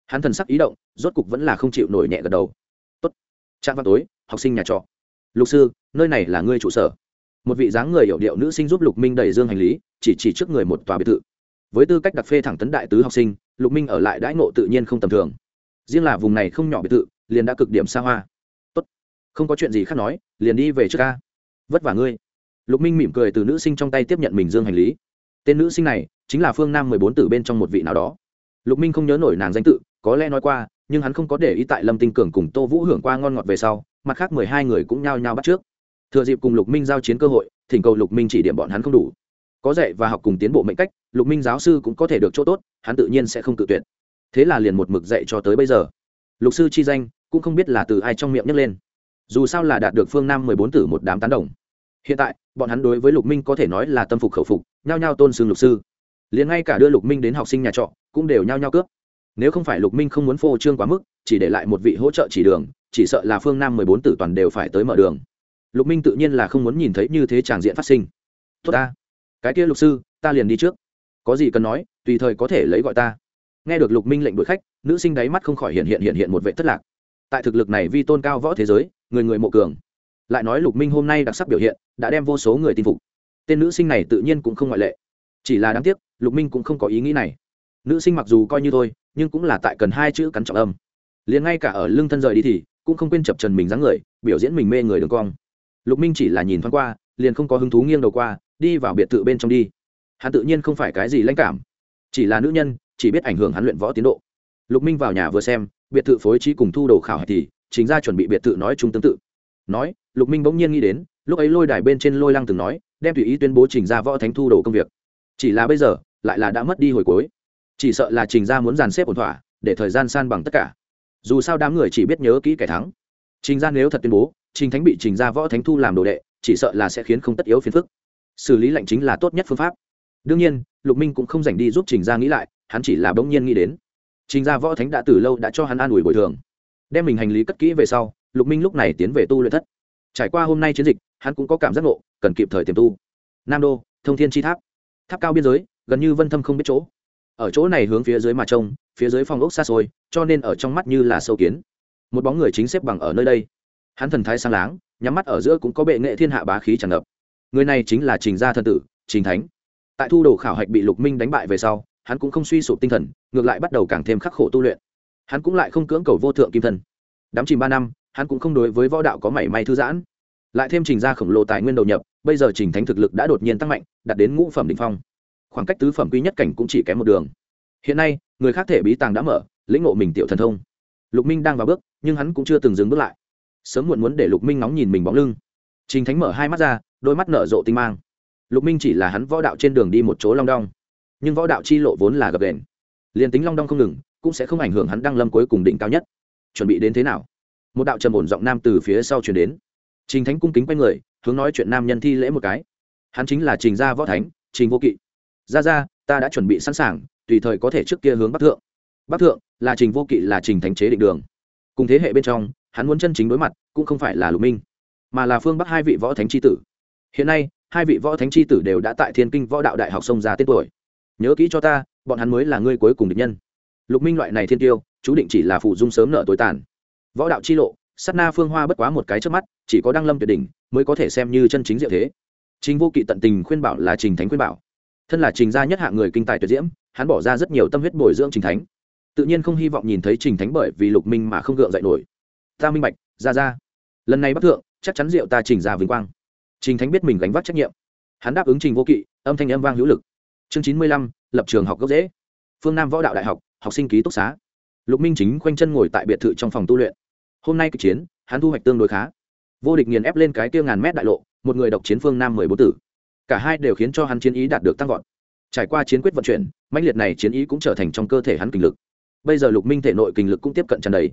Hắn thần sắc ý động, rốt cục vẫn là không chịu nổi nhẹ gật đầu. Tốt. Trạng vào tối học sinh nhà trọ. Lục sư, nơi này là ngươi trụ sở. Một vị dáng người hiểu điệu nữ sinh giúp lục minh đẩy dương hành lý, chỉ chỉ trước người một tòa biệt thự. Với tư cách đặc phê thẳng tấn đại tứ học sinh, lục minh ở lại đãi ngộ tự nhiên không tầm thường. Riêng là vùng này không nhỏ biệt thự, liền đã cực điểm xa hoa. Tốt. Không có chuyện gì khác nói, liền đi về trước ca. Vất vả ngươi. Lục minh mỉm cười từ nữ sinh trong tay tiếp nhận mình dương hành lý. Tên nữ sinh này chính là phương nam mười bốn từ bên trong một vị nào đó. Lục minh không nhớ nổi nàng danh tự, có lẽ nói qua, nhưng hắn không có để ý tại lâm tinh cường cùng tô vũ hưởng qua ngon ngọt về sau mặt khác mười hai người cũng nhao nhao bắt trước. Thừa dịp cùng lục minh giao chiến cơ hội, thỉnh cầu lục minh chỉ điểm bọn hắn không đủ. Có dạy và học cùng tiến bộ mệnh cách, lục minh giáo sư cũng có thể được chỗ tốt, hắn tự nhiên sẽ không tự tuyệt. Thế là liền một mực dạy cho tới bây giờ. Lục sư chi danh cũng không biết là từ ai trong miệng nhấc lên. Dù sao là đạt được phương nam mười bốn tử một đám tán đồng. Hiện tại, bọn hắn đối với lục minh có thể nói là tâm phục khẩu phục, nhao nhao tôn xưng lục sư. Liền ngay cả đưa lục minh đến học sinh nhà trọ, cũng đều nhao nhao cướp. Nếu không phải lục minh không muốn phô trương quá mức, chỉ để lại một vị hỗ trợ chỉ đường chỉ sợ là phương nam mười bốn tử toàn đều phải tới mở đường. Lục minh tự nhiên là không muốn nhìn thấy như thế tràng diện phát sinh. Tốt ta. Cái kia lục sư, ta liền đi trước. Có gì cần nói, tùy thời có thể lấy gọi ta. Nghe được lục minh lệnh đuổi khách, nữ sinh đáy mắt không khỏi hiện hiện hiện hiện một vệ thất lạc. Tại thực lực này vi tôn cao võ thế giới, người người mộ cường. Lại nói lục minh hôm nay đặc sắc biểu hiện, đã đem vô số người tin phục. Tên nữ sinh này tự nhiên cũng không ngoại lệ. Chỉ là đáng tiếc, lục minh cũng không có ý nghĩ này. Nữ sinh mặc dù coi như thôi, nhưng cũng là tại cần hai chữ cắn trọng âm. Liền ngay cả ở lưng thân rời đi thì cũng không quên chập trần mình dáng người, biểu diễn mình mê người đường cong. Lục minh chỉ là nhìn thoáng qua, liền không có hứng thú nghiêng đầu qua, đi vào biệt thự bên trong đi. Hắn tự nhiên không phải cái gì lãnh cảm, chỉ là nữ nhân, chỉ biết ảnh hưởng hắn luyện võ tiến độ. Lục minh vào nhà vừa xem, biệt thự phối trí cùng thu đồ khảo hạch thì, chính ra chuẩn bị biệt thự nói chung tương tự. Nói, lục minh bỗng nhiên nghĩ đến, lúc ấy lôi đài bên trên lôi lăng từng nói, đem tùy ý tuyên bố trình ra võ thánh thu đồ công việc. Chỉ là bây giờ, lại là đã mất đi hồi cuối. Chỉ sợ là trình ra muốn dàn xếp ổn thỏa, để thời gian san bằng tất cả dù sao đám người chỉ biết nhớ kỹ kẻ thắng. Trình ra nếu thật tuyên bố, trình thánh bị trình ra võ thánh thu làm đồ đệ, chỉ sợ là sẽ khiến không tất yếu phiền phức. Xử lý lệnh chính là tốt nhất phương pháp. Đương nhiên, lục minh cũng không dành đi giúp trình ra nghĩ lại, hắn chỉ là bỗng nhiên nghĩ đến. Trình ra võ thánh đã từ lâu đã cho hắn an ủi bồi thường. Đem mình hành lý cất kỹ về sau, lục minh lúc này tiến về tu luyện thất. Trải qua hôm nay chiến dịch, hắn cũng có cảm giác ngộ, cần kịp thời tiềm tu. Nam đô, thông thiên chi tháp. Tháp cao biên giới, gần như vân thâm không biết chỗ. Ở chỗ này hướng phía dưới mà trông phía dưới phòng ốc xa xôi, cho nên ở trong mắt như là sâu kiến. Một bóng người chính xếp bằng ở nơi đây. Hắn thần thái sang láng, nhắm mắt ở giữa cũng có bệ nghệ thiên hạ bá khí tràn ngập. Người này chính là trình gia thân tử, trình thánh. Tại thu đồ khảo hạch bị lục minh đánh bại về sau, hắn cũng không suy sụp tinh thần, ngược lại bắt đầu càng thêm khắc khổ tu luyện. Hắn cũng lại không cưỡng cầu vô thượng kim thân. Đám chìm ba năm, hắn cũng không đối với võ đạo có mảy may thư giãn. Lại thêm trình ra khổng lồ tài nguyên đầu nhập, bây giờ trình thánh thực lực đã đột nhiên tăng mạnh, đạt đến ngũ phẩm đ ỉ n h phong. Khoảng cách tứ phẩm quy nhất cảnh cũng chỉ kém một đường hiện nay, người khác thể bí tàng đã mở, lĩnh ngộ mình tiểu thần thông. Lục minh đang vào bước, nhưng hắn cũng chưa từng dừng bước lại. Sớm muộn muốn để lục minh nóng nhìn mình bóng lưng. Trình thánh mở hai mắt ra, đôi mắt nở rộ tinh mang. Lục minh chỉ là hắn võ đạo trên đường đi một chỗ long đong. Nhưng võ đạo chi lộ vốn là gập đền liền tính long đong không ngừng, cũng sẽ không ảnh hưởng hắn đăng lâm cuối cùng đỉnh cao nhất. Chuẩn bị đến thế nào? Một đạo trầm ổn giọng nam từ phía sau chuyển đến. Trình thánh cung kính quay người, hướng nói chuyện nam nhân thi lễ một cái. Hắn chính là trình gia võ thánh, trình vô kỵ. Ra ra ta đã chuẩn bị sẵn sàng tùy thời có thể trước kia hướng bắc thượng. Bắc thượng là trình vô kỵ, là trình thánh chế định đường. Cùng thế hệ bên trong, hắn muốn chân chính đối mặt, cũng không phải là lục minh, mà là phương bắc hai vị võ thánh tri tử. Hiện nay, hai vị võ thánh tri tử đều đã tại thiên kinh võ đạo đại học sông ra tên tuổi. Nhớ kỹ cho ta, bọn hắn mới là ngươi cuối cùng địch nhân. Lục minh loại này thiên tiêu, chú định chỉ là phụ dung sớm nợ tối tàn. Võ đạo chi lộ, sát na phương hoa bất quá một cái trước mắt, chỉ có đăng lâm tuyệt đỉnh, mới có thể xem như chân chính diệu thế. Trình vô kỵ tận tình khuyên bảo là trình thánh khuyên bảo. Thân là trình gia nhất hạng người kinh tài tuyệt diễm hắn bỏ ra rất nhiều tâm huyết bồi dưỡng trình thánh. Tự nhiên không hy vọng nhìn thấy trình thánh bởi vì lục minh mà không gượng dậy nổi. Ta minh bạch, ra ra. Lần này bắc thượng, chắc chắn rượu ta trình ra vinh quang. Trình thánh biết mình gánh vác trách nhiệm. Hắn đáp ứng trình vô kỵ, âm thanh âm vang hữu lực. Chương chín mươi lăm, lập trường học gốc dễ phương nam võ đạo đại học học sinh ký túc xá. Lục minh chính khoanh chân ngồi tại biệt thự trong phòng tu luyện. Hôm nay kịch chiến, hắn thu hoạch tương đối khá. Vô địch nghiền ép lên cái tiêu ngàn mét đại lộ, một người độc chiến phương nam mười bốn tử. Cả hai đều khiến cho hắn chiến ý đạt được tăng vọt trải qua chiến quyết vận chuyển, mãnh liệt này chiến ý cũng trở thành trong cơ thể hắn kinh lực. Bây giờ lục minh thể nội kinh lực cũng tiếp cận tràn đầy.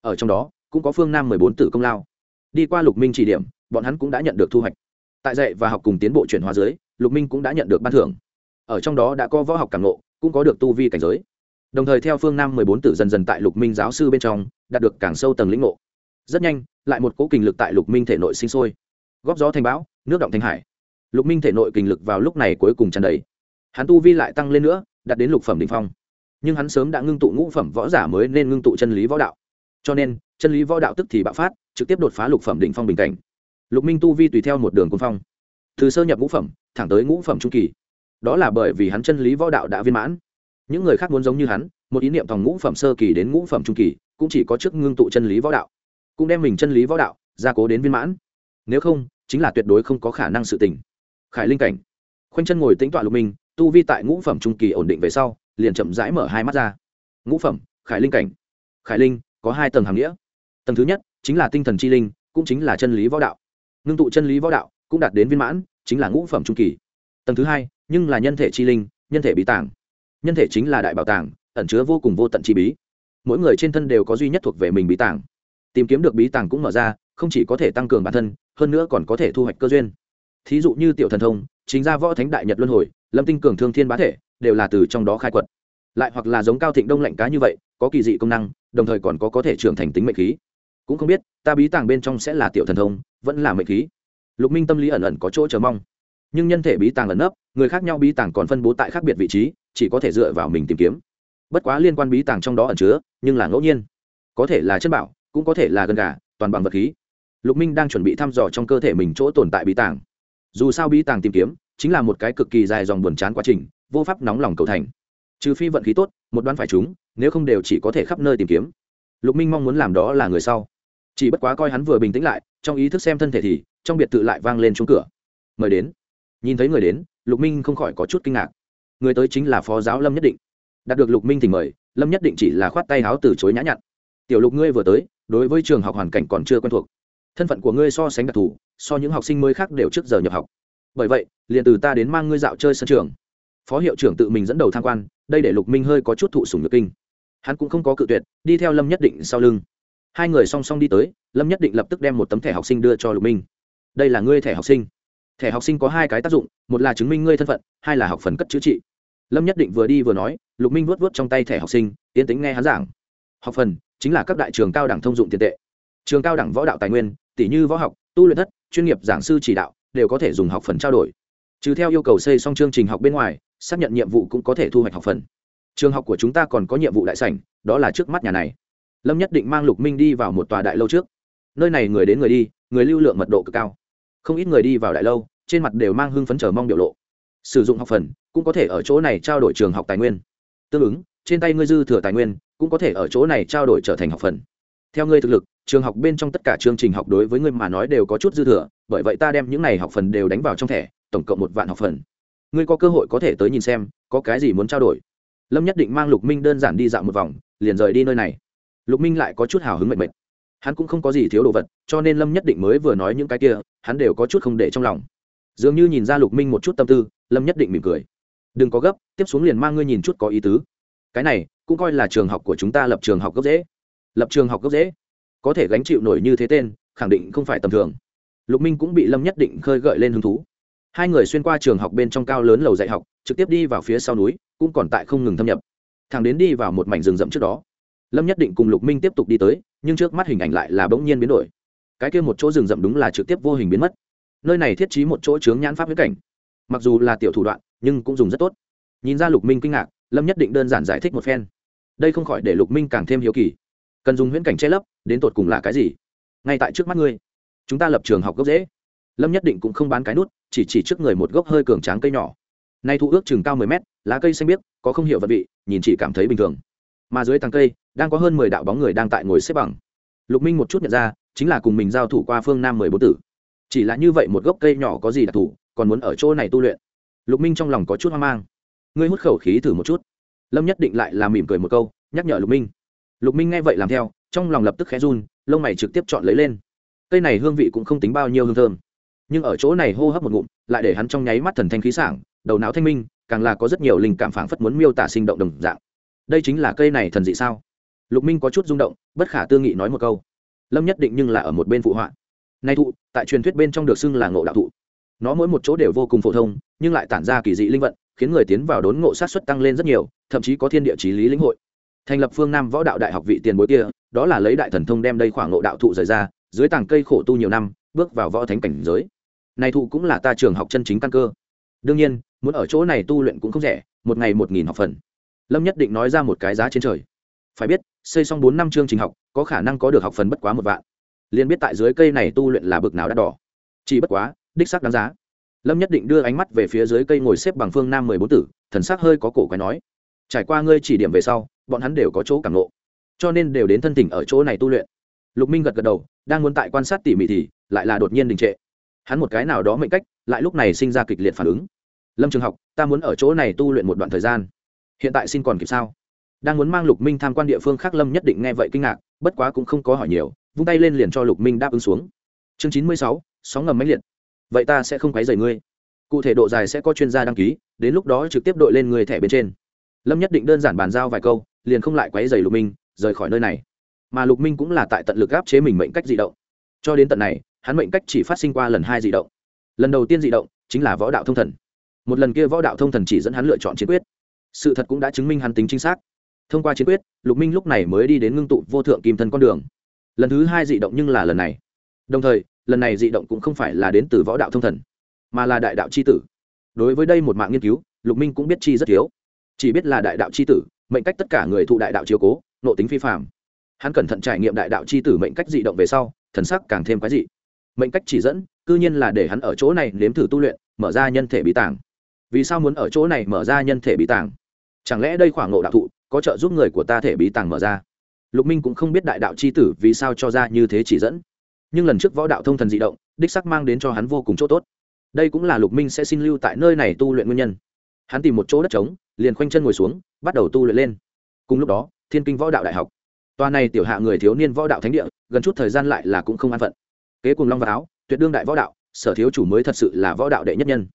Ở trong đó, cũng có phương nam mười bốn tử công lao. Đi qua lục minh chỉ điểm, bọn hắn cũng đã nhận được thu hoạch. Tại dạy và học cùng tiến bộ chuyển hóa dưới lục minh cũng đã nhận được ban thưởng. Ở trong đó đã có võ học cảm nộ cũng có được tu vi cảnh giới. Đồng thời theo phương nam mười bốn tử dần dần tại lục minh giáo sư bên trong, đạt được càng sâu tầng lĩnh ngộ. Rất nhanh, lại một cỗ kinh lực tại lục minh thể nội sinh sôi. Góp gió thành bão, nước động thành hải. Lục minh thể nội kinh lực vào lúc này cuối cùng tràn đầy hắn tu vi lại tăng lên nữa, đạt đến lục phẩm đ ỉ n h phong. Nhưng hắn sớm đã ngưng tụ ngũ phẩm võ giả mới nên ngưng tụ chân lý võ đạo. Cho nên, chân lý võ đạo tức thì bạo phát, trực tiếp đột phá lục phẩm đ ỉ n h phong bình cảnh. Lục minh tu vi tùy theo một đường quân phong. Từ sơ nhập ngũ phẩm, thẳng tới ngũ phẩm trung kỳ. Đó là bởi vì hắn chân lý võ đạo đã viên mãn. Những người khác muốn giống như hắn, một ý niệm thòng ngũ phẩm sơ kỳ đến ngũ phẩm trung kỳ, cũng chỉ có trước ngưng tụ chân lý võ đạo. Cũng đem mình chân lý võ đạo, gia cố đến viên mãn. Nếu không, chính là tuyệt đối không có khả năng sự tình. Khải linh cảnh. Khoanh chân ngồi tính tọa lục minh tu vi tại ngũ phẩm trung kỳ ổn định về sau, liền chậm rãi mở hai mắt ra. Ngũ phẩm, khải linh cảnh. Khải linh, có hai tầng hàm nghĩa. Tầng thứ nhất, chính là tinh thần chi linh, cũng chính là chân lý võ đạo. Ngưng tụ chân lý võ đạo, cũng đạt đến viên mãn, chính là ngũ phẩm trung kỳ. Tầng thứ hai, nhưng là nhân thể chi linh, nhân thể bí tàng. Nhân thể chính là đại bảo tàng, ẩn chứa vô cùng vô tận chi bí. Mỗi người trên thân đều có duy nhất thuộc về mình bí tàng. Tìm kiếm được bí tàng cũng mở ra, không chỉ có thể tăng cường bản thân, hơn nữa còn có thể thu hoạch cơ duyên. Thí dụ như tiểu thần thông chính ra võ thánh đại nhật luân hồi, lâm tinh cường thương thiên bá thể, đều là từ trong đó khai quật. Lại hoặc là giống cao thịnh đông lạnh cá như vậy, có kỳ dị công năng, đồng thời còn có có thể trưởng thành tính mệnh khí. Cũng không biết, ta bí tàng bên trong sẽ là tiểu thần thông, vẫn là mệnh khí. Lục minh tâm lý ẩn ẩn có chỗ chờ mong. Nhưng nhân thể bí tàng ẩn nấp, người khác nhau bí tàng còn phân bố tại khác biệt vị trí, chỉ có thể dựa vào mình tìm kiếm. Bất quá liên quan bí tàng trong đó ẩn chứa, nhưng là ngẫu nhiên. Có thể là chất bảo, cũng có thể là gần gà, toàn bằng vật khí. Lục minh đang chuẩn bị thăm dò trong cơ thể mình chỗ tồn tại bí tàng dù sao bí tàng tìm kiếm chính là một cái cực kỳ dài dòng buồn chán quá trình, vô pháp nóng lòng cầu thành. Trừ phi vận khí tốt, một đoán phải chúng nếu không đều chỉ có thể khắp nơi tìm kiếm. Lục minh mong muốn làm đó là người sau. Chỉ bất quá coi hắn vừa bình tĩnh lại, trong ý thức xem thân thể thì, trong biệt tự lại vang lên chung cửa. Mời đến. Nhìn thấy người đến, lục minh không khỏi có chút kinh ngạc. Người tới chính là phó giáo lâm nhất định. Đạt được lục minh thì mời, lâm nhất định chỉ là khoát tay háo từ chối nhã nhặn. Tiểu lục ngươi vừa tới, đối với trường học hoàn cảnh còn chưa quen thuộc. Thân phận của ngươi so sánh đặc thù so những học sinh mới khác đều trước giờ nhập học. Bởi vậy, liền từ ta đến mang ngươi dạo chơi sân trường. Phó hiệu trưởng tự mình dẫn đầu tham quan, đây để lục minh hơi có chút thụ sùng nhược kinh. Hắn cũng không có cự tuyệt, đi theo lâm nhất định sau lưng. Hai người song song đi tới, lâm nhất định lập tức đem một tấm thẻ học sinh đưa cho lục minh. Đây là ngươi thẻ học sinh. Thẻ học sinh có hai cái tác dụng, một là chứng minh ngươi thân phận, hai là học phần cất chữ trị. Lâm nhất định vừa đi vừa nói, lục minh vuốt vuốt trong tay thẻ học sinh, tiến tính nghe hắn giảng. Học phần chính là các đại trường cao đẳng thông dụng tiền tệ. Trường cao đẳng võ đạo tài nguyên tỷ như võ học, tu luyện thất chuyên nghiệp giảng sư chỉ đạo, đều có thể dùng học phần trao đổi. Trừ theo yêu cầu xây xong chương trình học bên ngoài, xác nhận nhiệm vụ cũng có thể thu hoạch học phần. Trường học của chúng ta còn có nhiệm vụ đại sảnh, đó là trước mắt nhà này. Lâm nhất định mang lục minh đi vào một tòa đại lâu trước. Nơi này người đến người đi, người lưu lượng mật độ cực cao. Không ít người đi vào đại lâu, trên mặt đều mang hưng phấn chờ mong biểu lộ. Sử dụng học phần, cũng có thể ở chỗ này trao đổi trường học tài nguyên. Tương ứng, trên tay ngươi dư thừa tài nguyên, cũng có thể ở chỗ này trao đổi trở thành học phần theo ngươi thực lực, trường học bên trong tất cả chương trình học đối với ngươi mà nói đều có chút dư thừa, bởi vậy ta đem những này học phần đều đánh vào trong thẻ, tổng cộng một vạn học phần. Ngươi có cơ hội có thể tới nhìn xem, có cái gì muốn trao đổi? Lâm nhất định mang lục minh đơn giản đi dạo một vòng, liền rời đi nơi này. Lục minh lại có chút hào hứng mệt mệt. Hắn cũng không có gì thiếu đồ vật, cho nên lâm nhất định mới vừa nói những cái kia, hắn đều có chút không để trong lòng. Dường như nhìn ra lục minh một chút tâm tư, lâm nhất định mỉm cười. Đừng có gấp, tiếp xuống liền mang ngươi nhìn chút có ý tứ. Cái này, cũng coi là trường học của chúng ta lập trường học gốc dễ lập trường học gốc dễ. Có thể gánh chịu nổi như thế tên, khẳng định không phải tầm thường. Lục minh cũng bị lâm nhất định khơi gợi lên hứng thú. Hai người xuyên qua trường học bên trong cao lớn lầu dạy học, trực tiếp đi vào phía sau núi, cũng còn tại không ngừng thâm nhập. Thằng đến đi vào một mảnh rừng rậm trước đó, lâm nhất định cùng lục minh tiếp tục đi tới, nhưng trước mắt hình ảnh lại là bỗng nhiên biến đổi. Cái kia một chỗ rừng rậm đúng là trực tiếp vô hình biến mất. Nơi này thiết trí một chỗ chướng nhãn pháp huyết cảnh. Mặc dù là tiểu thủ đoạn, nhưng cũng dùng rất tốt. Nhìn ra lục minh kinh ngạc, lâm nhất định đơn giản giải thích một phen. Đây không khỏi để lục minh càng thêm hiếu kỳ cần dùng huyễn cảnh che lấp, đến tột cùng là cái gì? Ngay tại trước mắt ngươi, chúng ta lập trường học gốc dễ. Lâm nhất định cũng không bán cái nút, chỉ chỉ trước người một gốc hơi cường tráng cây nhỏ. Nay thu ước chừng cao mười mét, lá cây xanh biếc, có không hiểu vật vị, nhìn chỉ cảm thấy bình thường. Mà dưới tàng cây, đang có hơn mười đạo bóng người đang tại ngồi xếp bằng. Lục minh một chút nhận ra, chính là cùng mình giao thủ qua phương nam mười bốn tử. Chỉ là như vậy một gốc cây nhỏ có gì đặc thù, còn muốn ở chỗ này tu luyện. Lục minh trong lòng có chút hoang mang. Ngươi hút khẩu khí thử một chút. Lâm nhất định lại là mỉm cười một câu, nhắc nhở lục minh lục minh nghe vậy làm theo, trong lòng lập tức khẽ run, lông mày trực tiếp chọn lấy lên. Cây này hương vị cũng không tính bao nhiêu hương thơm. Nhưng ở chỗ này hô hấp một ngụm, lại để hắn trong nháy mắt thần thanh khí sảng, đầu não thanh minh, càng là có rất nhiều linh cảm phảng phất muốn miêu tả sinh động đồng dạng. Đây chính là cây này thần dị sao? Lục minh có chút rung động, bất khả tư nghị nói một câu. Lâm nhất định nhưng là ở một bên phụ họa. Nay thụ, tại truyền thuyết bên trong được xưng là ngộ đạo thụ. Nó mỗi một chỗ đều vô cùng phổ thông, nhưng lại tản ra kỳ dị linh vận, khiến người tiến vào đốn ngộ sát xuất tăng lên rất nhiều, thậm chí có thiên địa chí lý lĩnh hội thành lập phương nam võ đạo đại học vị tiền bối kia, đó là lấy đại thần thông đem đây khoảng ngộ đạo thụ rời ra, dưới tàng cây khổ tu nhiều năm, bước vào võ thánh cảnh giới. Này thụ cũng là ta trường học chân chính căn cơ. Đương nhiên, muốn ở chỗ này tu luyện cũng không rẻ, một ngày một nghìn học phần. Lâm nhất định nói ra một cái giá trên trời. Phải biết, xây xong bốn năm chương trình học, có khả năng có được học phần bất quá một vạn. Liền biết tại dưới cây này tu luyện là bực nào đắt đỏ. Chỉ bất quá, đích xác đáng giá. Lâm nhất định đưa ánh mắt về phía dưới cây ngồi xếp bằng phương nam mười bốn tử, thần sắc hơi có cổ quái nói, trải qua ngươi chỉ điểm về sau bọn hắn đều có chỗ cảm ngộ, cho nên đều đến thân tỉnh ở chỗ này tu luyện. Lục minh gật gật đầu đang muốn tại quan sát tỉ mỉ thì lại là đột nhiên đình trệ. Hắn một cái nào đó mệnh cách lại lúc này sinh ra kịch liệt phản ứng. Lâm trường học ta muốn ở chỗ này tu luyện một đoạn thời gian. Hiện tại xin còn kịp sao? Đang muốn mang lục minh tham quan địa phương khác lâm nhất định nghe vậy kinh ngạc bất quá cũng không có hỏi nhiều vung tay lên liền cho lục minh đáp ứng xuống. Chương chín mươi sáu sóng ngầm máy liệt. Vậy ta sẽ không quấy rầy ngươi. Cụ thể độ dài sẽ có chuyên gia đăng ký đến lúc đó trực tiếp đội lên người thẻ bên trên. Lâm nhất định đơn giản bàn giao vài câu liền không lại quấy rầy lục minh, rời khỏi nơi này. Mà lục minh cũng là tại tận lực áp chế mình mệnh cách di động. Cho đến tận này, hắn mệnh cách chỉ phát sinh qua lần hai di động. Lần đầu tiên di động chính là võ đạo thông thần. Một lần kia võ đạo thông thần chỉ dẫn hắn lựa chọn chiến quyết. Sự thật cũng đã chứng minh hắn tính chính xác. Thông qua chiến quyết, lục minh lúc này mới đi đến ngưng tụ vô thượng kim thân con đường. Lần thứ hai dị động nhưng là lần này. Đồng thời, lần này dị động cũng không phải là đến từ võ đạo thông thần, mà là đại đạo c h i tử. Đối với đây một mạng nghiên cứu, lục minh cũng biết chi rất thiếu. Chỉ biết là đại đạo c h i tử mệnh cách tất cả người thụ đại đạo chiếu cố, nộ tính phi phạm hắn cẩn thận trải nghiệm đại đạo c h i tử mệnh cách dị động về sau, thần sắc càng thêm quái dị. Mệnh cách chỉ dẫn c ư nhiên là để hắn ở chỗ này nếm thử tu luyện, mở ra nhân thể bí tàng. Vì sao muốn ở chỗ này mở ra nhân thể bí tàng? Chẳng lẽ đây khoảng ngộ đạo thụ, có trợ giúp người của ta thể bí tàng mở ra? Lục minh cũng không biết đại đạo c h i tử vì sao cho ra như thế chỉ dẫn. Nhưng lần trước võ đạo thông thần d ị động, đích sắc mang đến cho hắn vô cùng chỗ tốt. Đây cũng là lục minh sẽ xin lưu tại nơi này tu luyện nguyên nhân. Hắn tìm một chỗ đất trống liền khoanh chân ngồi xuống, bắt đầu tu luyện lên. Cùng lúc đó, thiên kinh võ đạo đại học. Tòa này tiểu hạ người thiếu niên võ đạo thánh địa, gần chút thời gian lại là cũng không an phận. Kế cùng long và áo, tuyệt đương đại võ đạo, sở thiếu chủ mới thật sự là võ đạo đệ nhất nhân.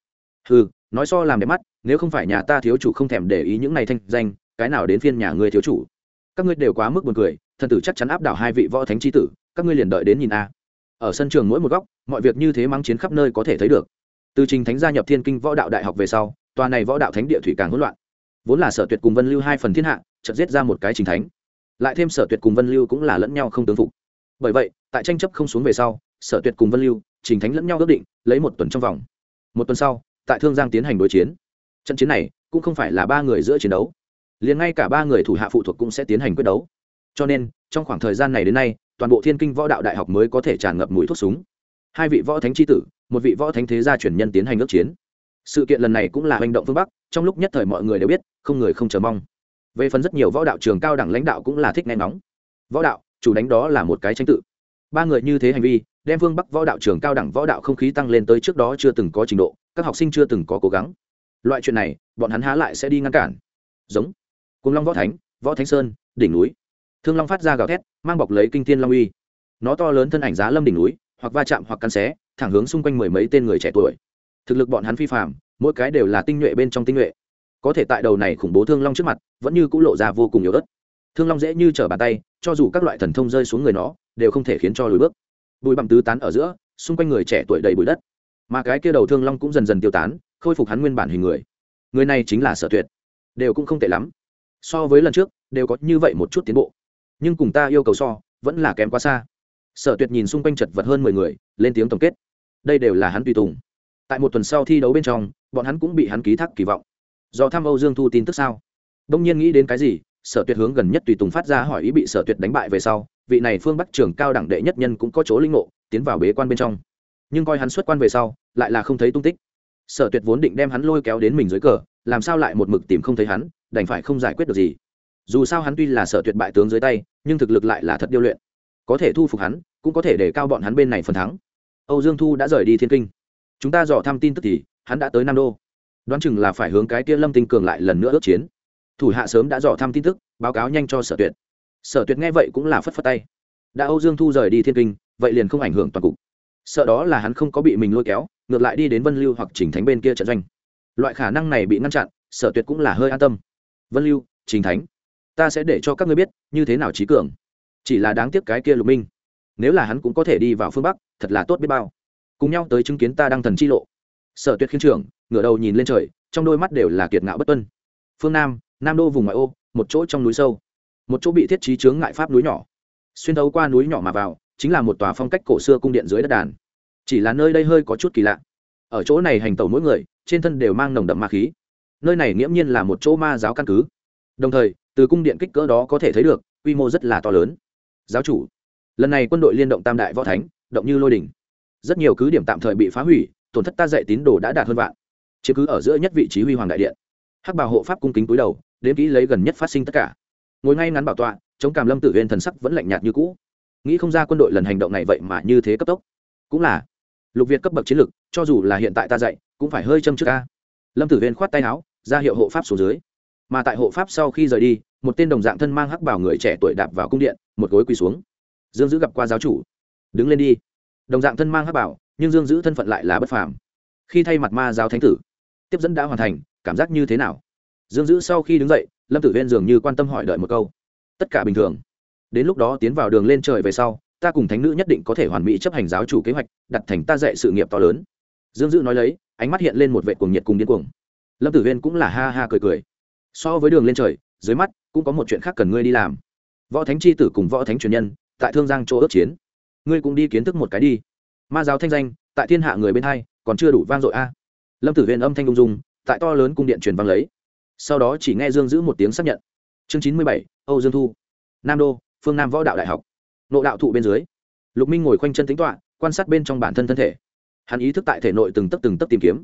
Ừ nói so làm đẹp mắt, nếu không phải nhà ta thiếu chủ không thèm để ý những này thanh danh, cái nào đến phiên nhà ngươi thiếu chủ? Các ngươi đều quá mức buồn cười, thần tử chắc chắn áp đảo hai vị võ thánh chi tử, các ngươi liền đợi đến nhìn a. Ở sân trường mỗi một góc, mọi việc như thế mắng chiến khắp nơi có thể thấy được. Từ trình thánh gia nhập thiên kinh võ đạo đại học về sau, tòa này võ đạo thánh địa thủy càng hỗn loạn vốn là sở tuyệt cùng vân lưu hai phần thiên hạ, chợt giết ra một cái trình thánh. Lại thêm sở tuyệt cùng vân lưu cũng là lẫn nhau không tương phục. Bởi vậy, tại tranh chấp không xuống về sau, sở tuyệt cùng vân lưu trình thánh lẫn nhau ước định, lấy một tuần trong vòng. Một tuần sau, tại thương giang tiến hành đối chiến. Trận chiến này cũng không phải là ba người giữa chiến đấu. Liền ngay cả ba người thủ hạ phụ thuộc cũng sẽ tiến hành quyết đấu. Cho nên, trong khoảng thời gian này đến nay, toàn bộ thiên kinh võ đạo đại học mới có thể tràn ngập mũi thuốc súng. Hai vị võ thánh tri tử, một vị võ thánh thế gia truyền nhân tiến hành ước chiến sự kiện lần này cũng là hành động phương bắc, trong lúc nhất thời mọi người đều biết, không người không chờ mong. Về phần rất nhiều võ đạo trường cao đẳng lãnh đạo cũng là thích nghe ngóng. Võ đạo, chủ đánh đó là một cái tranh tự. Ba người như thế hành vi, đem phương bắc võ đạo trường cao đẳng võ đạo không khí tăng lên tới trước đó chưa từng có trình độ, các học sinh chưa từng có cố gắng. Loại chuyện này, bọn hắn há lại sẽ đi ngăn cản. Giống cùng long võ thánh võ thánh sơn, đỉnh núi. Thương long phát ra gào thét, mang bọc lấy kinh thiên long uy. Nó to lớn thân ảnh giá lâm đỉnh núi, hoặc va chạm hoặc cắn xé, thẳng hướng xung quanh mười mấy tên người trẻ tuổi thực lực bọn hắn phi phạm mỗi cái đều là tinh nhuệ bên trong tinh nhuệ. Có thể tại đầu này khủng bố thương long trước mặt, vẫn như c ũ lộ ra vô cùng yếu ớt. Thương long dễ như trở bàn tay, cho dù các loại thần thông rơi xuống người nó, đều không thể khiến cho lùi bước. Bụi bặm tứ tán ở giữa, xung quanh người trẻ tuổi đầy bụi đất. Mà cái kia đầu thương long cũng dần dần tiêu tán, khôi phục hắn nguyên bản hình người. Người này chính là sở tuyệt. Đều cũng không tệ lắm. So với lần trước, đều có như vậy một chút tiến bộ. Nhưng cùng ta yêu cầu so, vẫn là kém quá xa. Sở tuyệt nhìn xung quanh chật vật hơn mười người, lên tiếng tổng kết. Đây đều là hắn tùy tùng tại một tuần sau thi đấu bên trong, bọn hắn cũng bị hắn ký thác kỳ vọng. Do tham âu dương thu tin tức sao? Đông nhiên nghĩ đến cái gì, sở tuyệt hướng gần nhất tùy tùng phát ra hỏi ý bị sở tuyệt đánh bại về sau, vị này phương bắc trường cao đẳng đệ nhất nhân cũng có chỗ linh ngộ, tiến vào bế quan bên trong. Nhưng coi hắn xuất quan về sau, lại là không thấy tung tích. Sở tuyệt vốn định đem hắn lôi kéo đến mình dưới cờ, làm sao lại một mực tìm không thấy hắn, đành phải không giải quyết được gì. Dù sao hắn tuy là sở tuyệt bại tướng dưới tay, nhưng thực lực lại là thật điêu luyện. Có thể thu phục hắn, cũng có thể để cao bọn hắn bên này phần thắng. Âu dương thu đã rời đi thiên kinh chúng ta dò thăm tin tức thì, hắn đã tới nam đô. Đoán chừng là phải hướng cái kia lâm tinh cường lại lần nữa ước chiến. Thủ hạ sớm đã dò thăm tin tức, báo cáo nhanh cho sở tuyệt. Sở tuyệt nghe vậy cũng là phất phất tay. Đã âu dương thu rời đi thiên kinh, vậy liền không ảnh hưởng toàn cục. Sợ đó là hắn không có bị mình lôi kéo, ngược lại đi đến vân lưu hoặc Trình thánh bên kia trận doanh. Loại khả năng này bị ngăn chặn, sở tuyệt cũng là hơi an tâm. Vân lưu, trình thánh, ta sẽ để cho các ngươi biết, như thế nào trí cường. Chỉ là đáng tiếc cái kia lục minh. Nếu là hắn cũng có thể đi vào phương bắc, thật là tốt biết bao cùng nhau tới chứng kiến ta đăng thần chi lộ. Sở tuyệt khiến trưởng, ngửa đầu nhìn lên trời, trong đôi mắt đều là kiệt ngạo bất tuân. Phương nam nam đô vùng ngoại ô, một chỗ trong núi sâu. Một chỗ bị thiết trí chướng ngại pháp núi nhỏ. Xuyên thấu qua núi nhỏ mà vào, chính là một tòa phong cách cổ xưa cung điện dưới đất đàn. Chỉ là nơi đây hơi có chút kỳ lạ. Ở chỗ này hành tẩu mỗi người, trên thân đều mang nồng đậm ma khí. Nơi này nghiễm nhiên là một chỗ ma giáo căn cứ. Đồng thời, từ cung điện kích cỡ đó có thể thấy được, quy mô rất là to lớn. Giáo chủ, lần này quân đội liên động tam đại võ thánh, động như lôi đình rất nhiều cứ điểm tạm thời bị phá hủy, tổn thất ta dạy tín đồ đã đạt hơn vạn. Chứ cứ ở giữa nhất vị trí huy hoàng đại điện. Hắc bào hộ pháp cung kính túi đầu, đến kỹ lấy gần nhất phát sinh tất cả. Ngồi ngay ngắn bảo tọa, chống cảm lâm tử viên thần sắc vẫn lạnh nhạt như cũ. Nghĩ không ra quân đội lần hành động này vậy mà như thế cấp tốc. Cũng là, lục việt cấp bậc chiến lược cho dù là hiện tại ta dạy, cũng phải hơi châm trước ca lâm tử viên khoát tay áo, ra hiệu hộ pháp xuống dưới. Mà tại hộ pháp sau khi rời đi, một tên đồng dạng thân mang hắc bảo người trẻ tuổi đạp vào cung điện, một gối quỳ xuống. Dương giữ gặp qua giáo chủ. Đứng lên đi đồng dạng thân mang hắc bảo, nhưng dương dữ thân phận lại là bất phàm. Khi thay mặt ma giáo thánh tử, tiếp dẫn đã hoàn thành, cảm giác như thế nào? Dương dữ sau khi đứng dậy, lâm tử viên dường như quan tâm hỏi đợi một câu. Tất cả bình thường. Đến lúc đó tiến vào đường lên trời về sau, ta cùng thánh nữ nhất định có thể hoàn mỹ chấp hành giáo chủ kế hoạch, đặt thành ta dạy sự nghiệp to lớn. Dương dữ nói lấy, ánh mắt hiện lên một vệ cuồng nhiệt cùng điên cuồng. Lâm tử viên cũng là ha ha cười cười. So với đường lên trời, dưới mắt, cũng có một chuyện khác cần ngươi đi làm. Võ thánh c h i tử cùng võ thánh truyền nhân, tại thương giang chỗ ước chiến ngươi cũng đi kiến thức một cái đi. Ma giáo thanh danh, tại thiên hạ người bên hai, còn chưa đủ vang dội a. Lâm tử huyền âm thanh ung dung, tại to lớn cung điện truyền vang lấy. Sau đó chỉ nghe dương giữ một tiếng xác nhận. Chương chín mươi bảy, âu dương thu. Nam đô, phương nam võ đạo đại học. Nộ đạo thụ bên dưới. Lục minh ngồi khoanh chân tính toạ quan sát bên trong bản thân thân thể. Hắn ý thức tại thể nội từng tấc từng tấc tìm kiếm.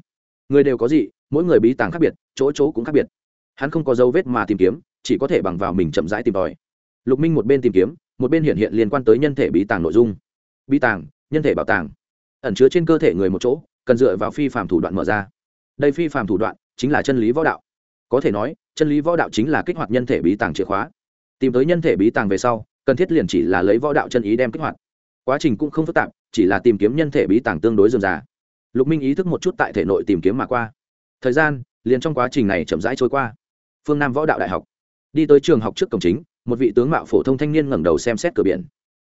Người đều có gì mỗi người bí tàng khác biệt, chỗ chỗ cũng khác biệt. Hắn không có dấu vết mà tìm kiếm, chỉ có thể bằng vào mình chậm rãi tìm tòi. Lục minh một bên tìm kiếm, một bên hiện hiện liên quan tới nhân thể bí tàng nội dung bí tàng, nhân thể bảo tàng. Ẩn chứa trên cơ thể người một chỗ, cần dựa vào phi phạm thủ đoạn mở ra. Đây phi phạm thủ đoạn chính là chân lý võ đạo. Có thể nói, chân lý võ đạo chính là kích hoạt nhân thể bí tàng chìa khóa. Tìm tới nhân thể bí tàng về sau, cần thiết liền chỉ là lấy võ đạo chân ý đem kích hoạt. Quá trình cũng không phức tạp, chỉ là tìm kiếm nhân thể bí tàng tương đối dườm già lục minh ý thức một chút tại thể nội tìm kiếm mà qua. Thời gian, liền trong quá trình này chậm rãi trôi qua. Phương nam võ đạo đại học. Đi tới trường học trước cổng chính, một vị tướng mạo phổ thông thanh niên ngẩng đầu xem xét cửa biển.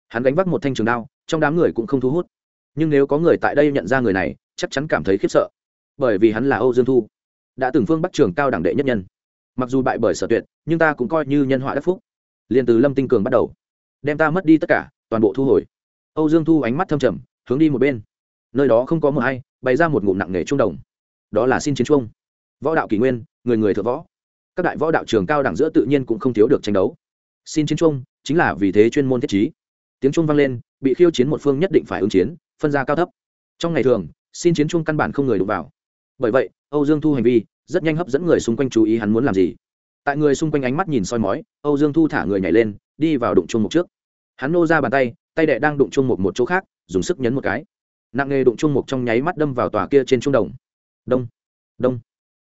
Hắn gánh vác một thanh trường đao trong đám người cũng không thu hút. Nhưng nếu có người tại đây nhận ra người này, chắc chắn cảm thấy khiếp sợ. Bởi vì hắn là âu dương thu, đã từng phương bắc trường cao đẳng đệ nhất nhân. Mặc dù bại bởi sở tuyệt, nhưng ta cũng coi như nhân họa đắc phúc. Liền từ lâm tinh cường bắt đầu, đem ta mất đi tất cả, toàn bộ thu hồi. Âu dương thu ánh mắt thâm trầm, hướng đi một bên. Nơi đó không có mờ hay, bày ra một ngụm nặng nghề trung đồng. Đó là xin chiến trung võ đạo kỷ nguyên, người người thợ võ. Các đại võ đạo trường cao đẳng giữa tự nhiên cũng không thiếu được tranh đấu. Xin chiến trung chính là vì thế chuyên môn thiết trí. Tiếng trung vang lên bị khiêu chiến một phương nhất định phải ứng chiến, phân ra cao thấp. Trong ngày thường, xin chiến chung căn bản không người đụng vào. Bởi vậy, âu dương thu hành vi rất nhanh hấp dẫn người xung quanh chú ý hắn muốn làm gì. Tại người xung quanh ánh mắt nhìn soi mói, âu dương thu thả người nhảy lên, đi vào đụng chung một trước. Hắn nô ra bàn tay tay đệ đang đụng chung một một chỗ khác, dùng sức nhấn một cái. Nặng nghề đụng chung một trong nháy mắt đâm vào tòa kia trên trung đồng. Đông đông.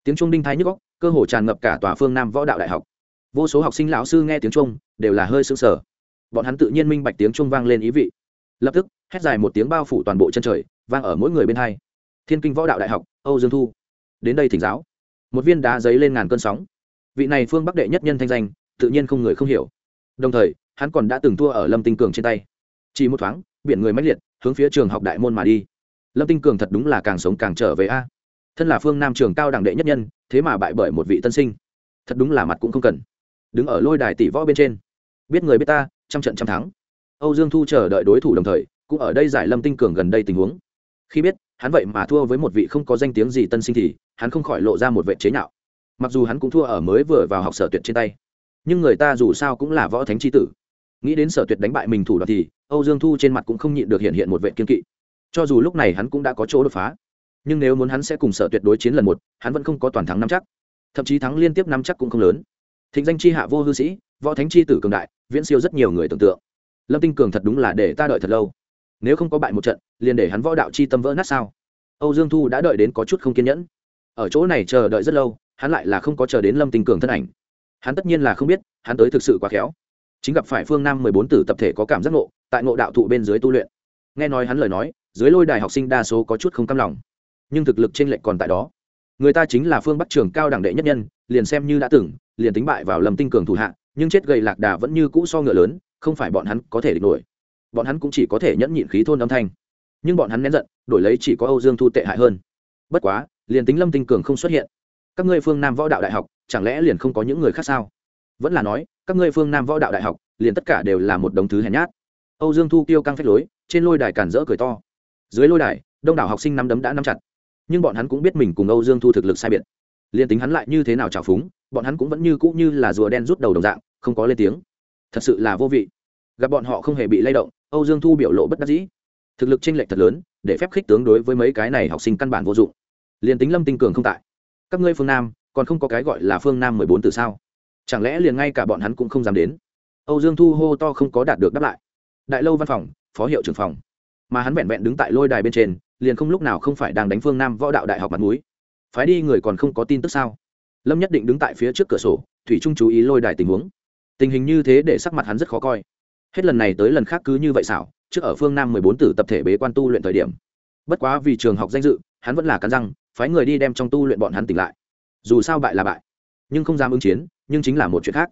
Tiếng trung đinh thái nhức góc cơ hồ tràn ngập cả tòa phương nam võ đạo đại học. Vô số học sinh lão sư nghe tiếng trung đều là hơi sững sờ. Bọn hắn tự nhiên minh bạch tiếng trung vang lên ý vị lập tức hét dài một tiếng bao phủ toàn bộ chân trời vang ở mỗi người bên hai thiên kinh võ đạo đại học âu dương thu đến đây thỉnh giáo một viên đá giấy lên ngàn cơn sóng vị này phương bắc đệ nhất nhân thanh danh tự nhiên không người không hiểu đồng thời hắn còn đã từng thua ở lâm tinh cường trên tay chỉ một thoáng biển người mãnh liệt hướng phía trường học đại môn mà đi lâm tinh cường thật đúng là càng sống càng trở về a thân là phương nam trường cao đẳng đệ nhất nhân thế mà bại bởi một vị tân sinh thật đúng là mặt cũng không cần đứng ở lôi đài tỷ võ bên trên biết người biết ta trăm trận trăm thắng âu dương thu chờ đợi đối thủ đồng thời, cũng ở đây giải lâm tinh cường gần đây tình huống. Khi biết, hắn vậy mà thua với một vị không có danh tiếng gì tân sinh thì, hắn không khỏi lộ ra một vẻ chế nhạo. Mặc dù hắn cũng thua ở mới vừa vào học sở tuyệt trên tay, nhưng người ta dù sao cũng là võ thánh chi tử. Nghĩ đến sở tuyệt đánh bại mình thủ đoạn thì, âu dương thu trên mặt cũng không nhịn được hiện hiện một vẻ kiên kỵ. Cho dù lúc này hắn cũng đã có chỗ đột phá, nhưng nếu muốn hắn sẽ cùng sở tuyệt đối chiến lần một, hắn vẫn không có toàn thắng năm chắc. Thậm chí thắng liên tiếp năm chắc cũng không lớn. Thịnh danh Chi hạ vô hư sĩ, võ thánh chi tử cường đại, viễn siêu rất nhiều người tưởng tượng lâm tinh cường thật đúng là để ta đợi thật lâu. Nếu không có bại một trận, liền để hắn võ đạo chi tâm vỡ nát sao? Âu dương thu đã đợi đến có chút không kiên nhẫn. Ở chỗ này chờ đợi rất lâu, hắn lại là không có chờ đến lâm tinh cường thân ảnh. Hắn tất nhiên là không biết, hắn tới thực sự quá khéo. Chính gặp phải phương nam mười bốn tử tập thể có cảm giác ngộ, tại ngộ đạo thụ bên dưới tu luyện. Nghe nói hắn lời nói, dưới lôi đài học sinh đa số có chút không cam lòng. Nhưng thực lực t r ê n lệch còn tại đó. Người ta chính là phương bắc trường cao đẳng đệ nhất nhân, liền xem như đã từng, liền tính bại vào lâm tinh cường thủ hạ, nhưng chết gầy lạc đà vẫn như cũ so ngựa lớn không phải bọn hắn có thể địch nổi. Bọn hắn cũng chỉ có thể nhẫn nhịn khí thôn âm thanh. Nhưng bọn hắn nén giận, đổi lấy chỉ có âu dương thu tệ hại hơn. Bất quá, liền tính lâm tinh cường không xuất hiện, các ngươi phương nam võ đạo đại học, chẳng lẽ liền không có những người khác sao? Vẫn là nói, các ngươi phương nam võ đạo đại học, liền tất cả đều là một đống thứ hèn nhát. Âu dương thu kêu căng phách lối, trên lôi đài cản rỡ cười to. Dưới lôi đài, đông đảo học sinh năm đấm đã nắm chặt. Nhưng bọn hắn cũng biết mình cùng âu dương thu thực lực sai biệt. Liền tính hắn lại như thế nào trào phúng, bọn hắn cũng vẫn như cũ như là rùa đen rút đầu đồng dạng, không có lên tiếng thật sự là vô vị. Gặp bọn họ không hề bị lay động, âu dương thu biểu lộ bất đắc dĩ. Thực lực tranh lệch thật lớn, để phép khích tướng đối với mấy cái này học sinh căn bản vô dụng. Liền tính lâm tinh cường không tại, các ngươi phương nam, còn không có cái gọi là phương nam mười bốn từ sao? Chẳng lẽ liền ngay cả bọn hắn cũng không dám đến? Âu dương thu hô to không có đạt được đáp lại. Đại lâu văn phòng, phó hiệu trưởng phòng. Mà hắn vẹn vẹn đứng tại lôi đài bên trên, liền không lúc nào không phải đang đánh phương nam võ đạo đại học mặt núi phái đi người còn không có tin tức sao? Lâm nhất định đứng tại phía trước cửa sổ, thủy trung chú ý lôi đài tình huống tình hình như thế để sắc mặt hắn rất khó coi. Hết lần này tới lần khác cứ như vậy xảo, trước ở phương nam mười bốn tử tập thể bế quan tu luyện thời điểm. Bất quá vì trường học danh dự, hắn vẫn là cắn răng, phái người đi đem trong tu luyện bọn hắn tỉnh lại. Dù sao bại là bại, nhưng không dám ứng chiến, nhưng chính là một chuyện khác.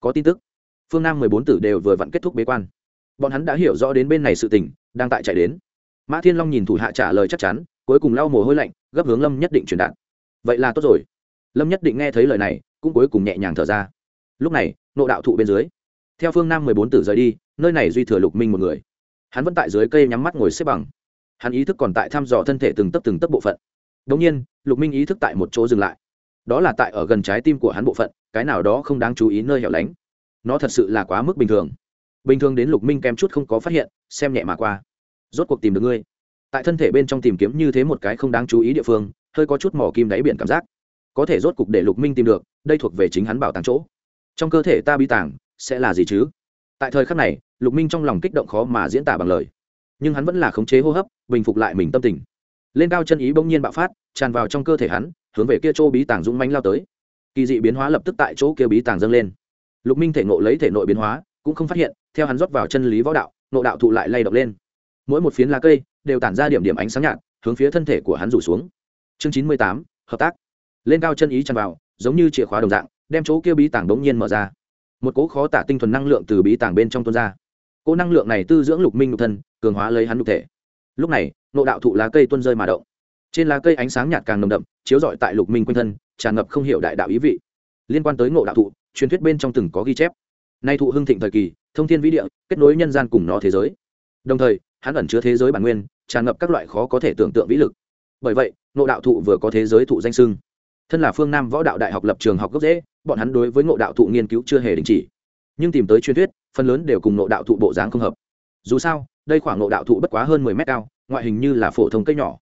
Có tin tức, phương nam mười bốn tử đều vừa vặn kết thúc bế quan. Bọn hắn đã hiểu rõ đến bên này sự tình, đang tại chạy đến. Mã thiên long nhìn thủ hạ trả lời chắc chắn, cuối cùng lau mồ hôi lạnh, gấp hướng lâm nhất định truyền đạt. Vậy là tốt rồi. Lâm nhất định nghe thấy lời này, cũng cuối cùng nhẹ nhàng thở ra lúc này, nộ đạo thụ bên dưới. Theo phương nam mười bốn tử rời đi, nơi này duy thừa lục minh một người. Hắn vẫn tại dưới cây nhắm mắt ngồi xếp bằng. Hắn ý thức còn tại thăm dò thân thể từng tấc từng tấc bộ phận. Đ ỗ n g nhiên, lục minh ý thức tại một chỗ dừng lại. Đó là tại ở gần trái tim của hắn bộ phận, cái nào đó không đáng chú ý nơi hẻo lánh. Nó thật sự là quá mức bình thường. Bình thường đến lục minh kém chút không có phát hiện, xem nhẹ mà qua. Rốt cuộc tìm được ngươi. Tại thân thể bên trong tìm kiếm như thế một cái không đáng chú ý địa phương, hơi có chút mỏ kim đáy biển cảm giác. Có thể rốt cuộc để lục minh tìm được, đây thuộc về chính hắn bảo tàng chỗ trong cơ thể ta bí tàng, sẽ là gì chứ? Tại thời khắc này, lục minh trong lòng kích động khó mà diễn tả bằng lời. Nhưng hắn vẫn là khống chế hô hấp, bình phục lại mình tâm tình. Lên cao chân ý bỗng nhiên bạo phát, tràn vào trong cơ thể hắn, hướng về kia chỗ bí tàng dũng mánh lao tới. Kỳ dị biến hóa lập tức tại chỗ kia bí tàng dâng lên. Lục minh thể nộ lấy thể nội biến hóa, cũng không phát hiện, theo hắn rót vào chân lý võ đạo nộ đạo thụ lại lay động lên. Mỗi một phiến lá cây, đều tản ra điểm điểm ánh sáng nhạt, hướng phía thân thể của hắn rủ xuống. Chương chín mươi tám, hợp tác. Lên cao chân ý tràn vào, giống như chìa khóa đồng dạng đem chỗ kia bí tàng bỗng nhiên mở ra. Một cỗ khó tả tinh thuần năng lượng từ bí tàng bên trong tuôn ra. Cỗ năng lượng này tư dưỡng lục minh lục thân, cường hóa lấy hắn lục thể. Lúc này, nộ đạo thụ lá cây tuôn rơi mà động. Trên lá cây ánh sáng nhạt càng nồng đậm, chiếu rọi tại lục minh quanh thân, tràn ngập không hiểu đại đạo ý vị. Liên quan tới ngộ đạo thụ, truyền thuyết bên trong từng có ghi chép. Nay thụ hưng thịnh thời kỳ, thông thiên vĩ địa, kết nối nhân gian cùng nó thế giới. Đồng thời, hắn ẩn chứa thế giới bản nguyên, tràn ngập các loại khó có thể tưởng tượng vĩ lực. Bởi vậy ngộ đạo thụ vừa có thế giới thụ danh sưng thân là phương nam võ đạo đại học lập trường học gốc dễ, bọn hắn đối với ngộ đạo thụ nghiên cứu chưa hề đình chỉ. Nhưng tìm tới truyền thuyết, phần lớn đều cùng ngộ đạo thụ bộ dáng không hợp. Dù sao, đây khoảng ngộ đạo thụ bất quá hơn mười mét cao, ngoại hình như là phổ thông cây nhỏ.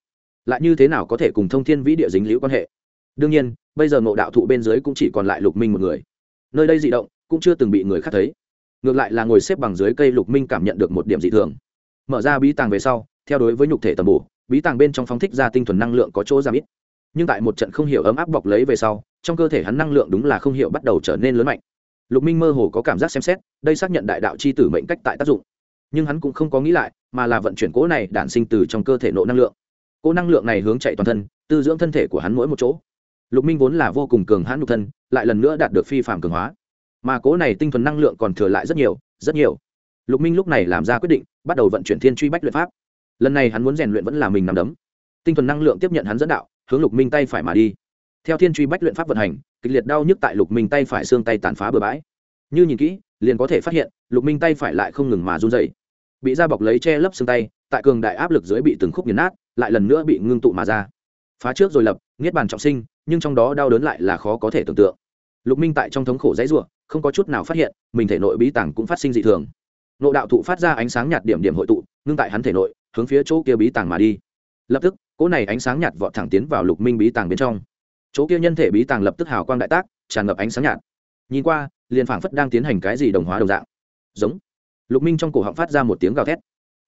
Lại như thế nào có thể cùng thông thiên vĩ địa dính liễu quan hệ? Đương nhiên, bây giờ ngộ đạo thụ bên dưới cũng chỉ còn lại lục minh một người. Nơi đây dị động, cũng chưa từng bị người khác thấy. Ngược lại là ngồi xếp bằng dưới cây lục minh cảm nhận được một điểm dị thường. Mở ra bí tàng về sau, theo đối với nhục thể tầm bổ, bí tàng bên trong phóng thích ra tinh thuần năng lượng có chỗ giảm ít nhưng tại một trận không hiểu ấm áp bọc lấy về sau, trong cơ thể hắn năng lượng đúng là không hiểu bắt đầu trở nên lớn mạnh. Lục minh mơ hồ có cảm giác xem xét, đây xác nhận đại đạo c h i tử mệnh cách tại tác dụng. Nhưng hắn cũng không có nghĩ lại, mà là vận chuyển cỗ này đản sinh từ trong cơ thể nộ năng lượng. Cỗ năng lượng này hướng chạy toàn thân, tư dưỡng thân thể của hắn mỗi một chỗ. Lục minh vốn là vô cùng cường hãn nhục thân, lại lần nữa đạt được phi phạm cường hóa. Mà cỗ này tinh thuần năng lượng còn thừa lại rất nhiều rất nhiều. Lục minh lúc này làm ra quyết định, bắt đầu vận chuyển thiên truy bách luyện pháp. Lần này hắn muốn rèn luyện vẫn là mình nằm đấm. Tinh thuần năng lượng tiếp nhận hắn dẫn đạo hướng lục minh tay phải mà đi. Theo thiên truy bách luyện pháp vận hành, kịch liệt đau nhức tại lục minh tay phải xương tay tàn phá bừa bãi. Như nhìn kỹ, liền có thể phát hiện, lục minh tay phải lại không ngừng mà run dày bị da bọc lấy che lấp xương tay, tại cường đại áp lực dưới bị từng khúc nghiền nát, lại lần nữa bị ngưng tụ mà ra. Phá trước rồi lập, niết bàn trọng sinh, nhưng trong đó đau đớn lại là khó có thể tưởng tượng. Lục minh tại trong thống khổ dãy ruộng không có chút nào phát hiện, mình thể nội bí tàng cũng phát sinh dị thường. Nộ đạo thụ phát ra ánh sáng nhạt điểm điểm hội tụ, ngưng tại hắn thể nội, hướng phía chỗ kia bí tàng mà đi. Lập tức cỗ này ánh sáng nhạt vọt thẳng tiến vào lục minh bí tàng bên trong. Chỗ kia nhân thể bí tàng lập tức hào quang đại tác, tràn ngập ánh sáng nhạt. Nhìn qua, liền phảng phất đang tiến hành cái gì đồng hóa đồng dạng. Giống. Lục minh trong cổ họng phát ra một tiếng gào thét.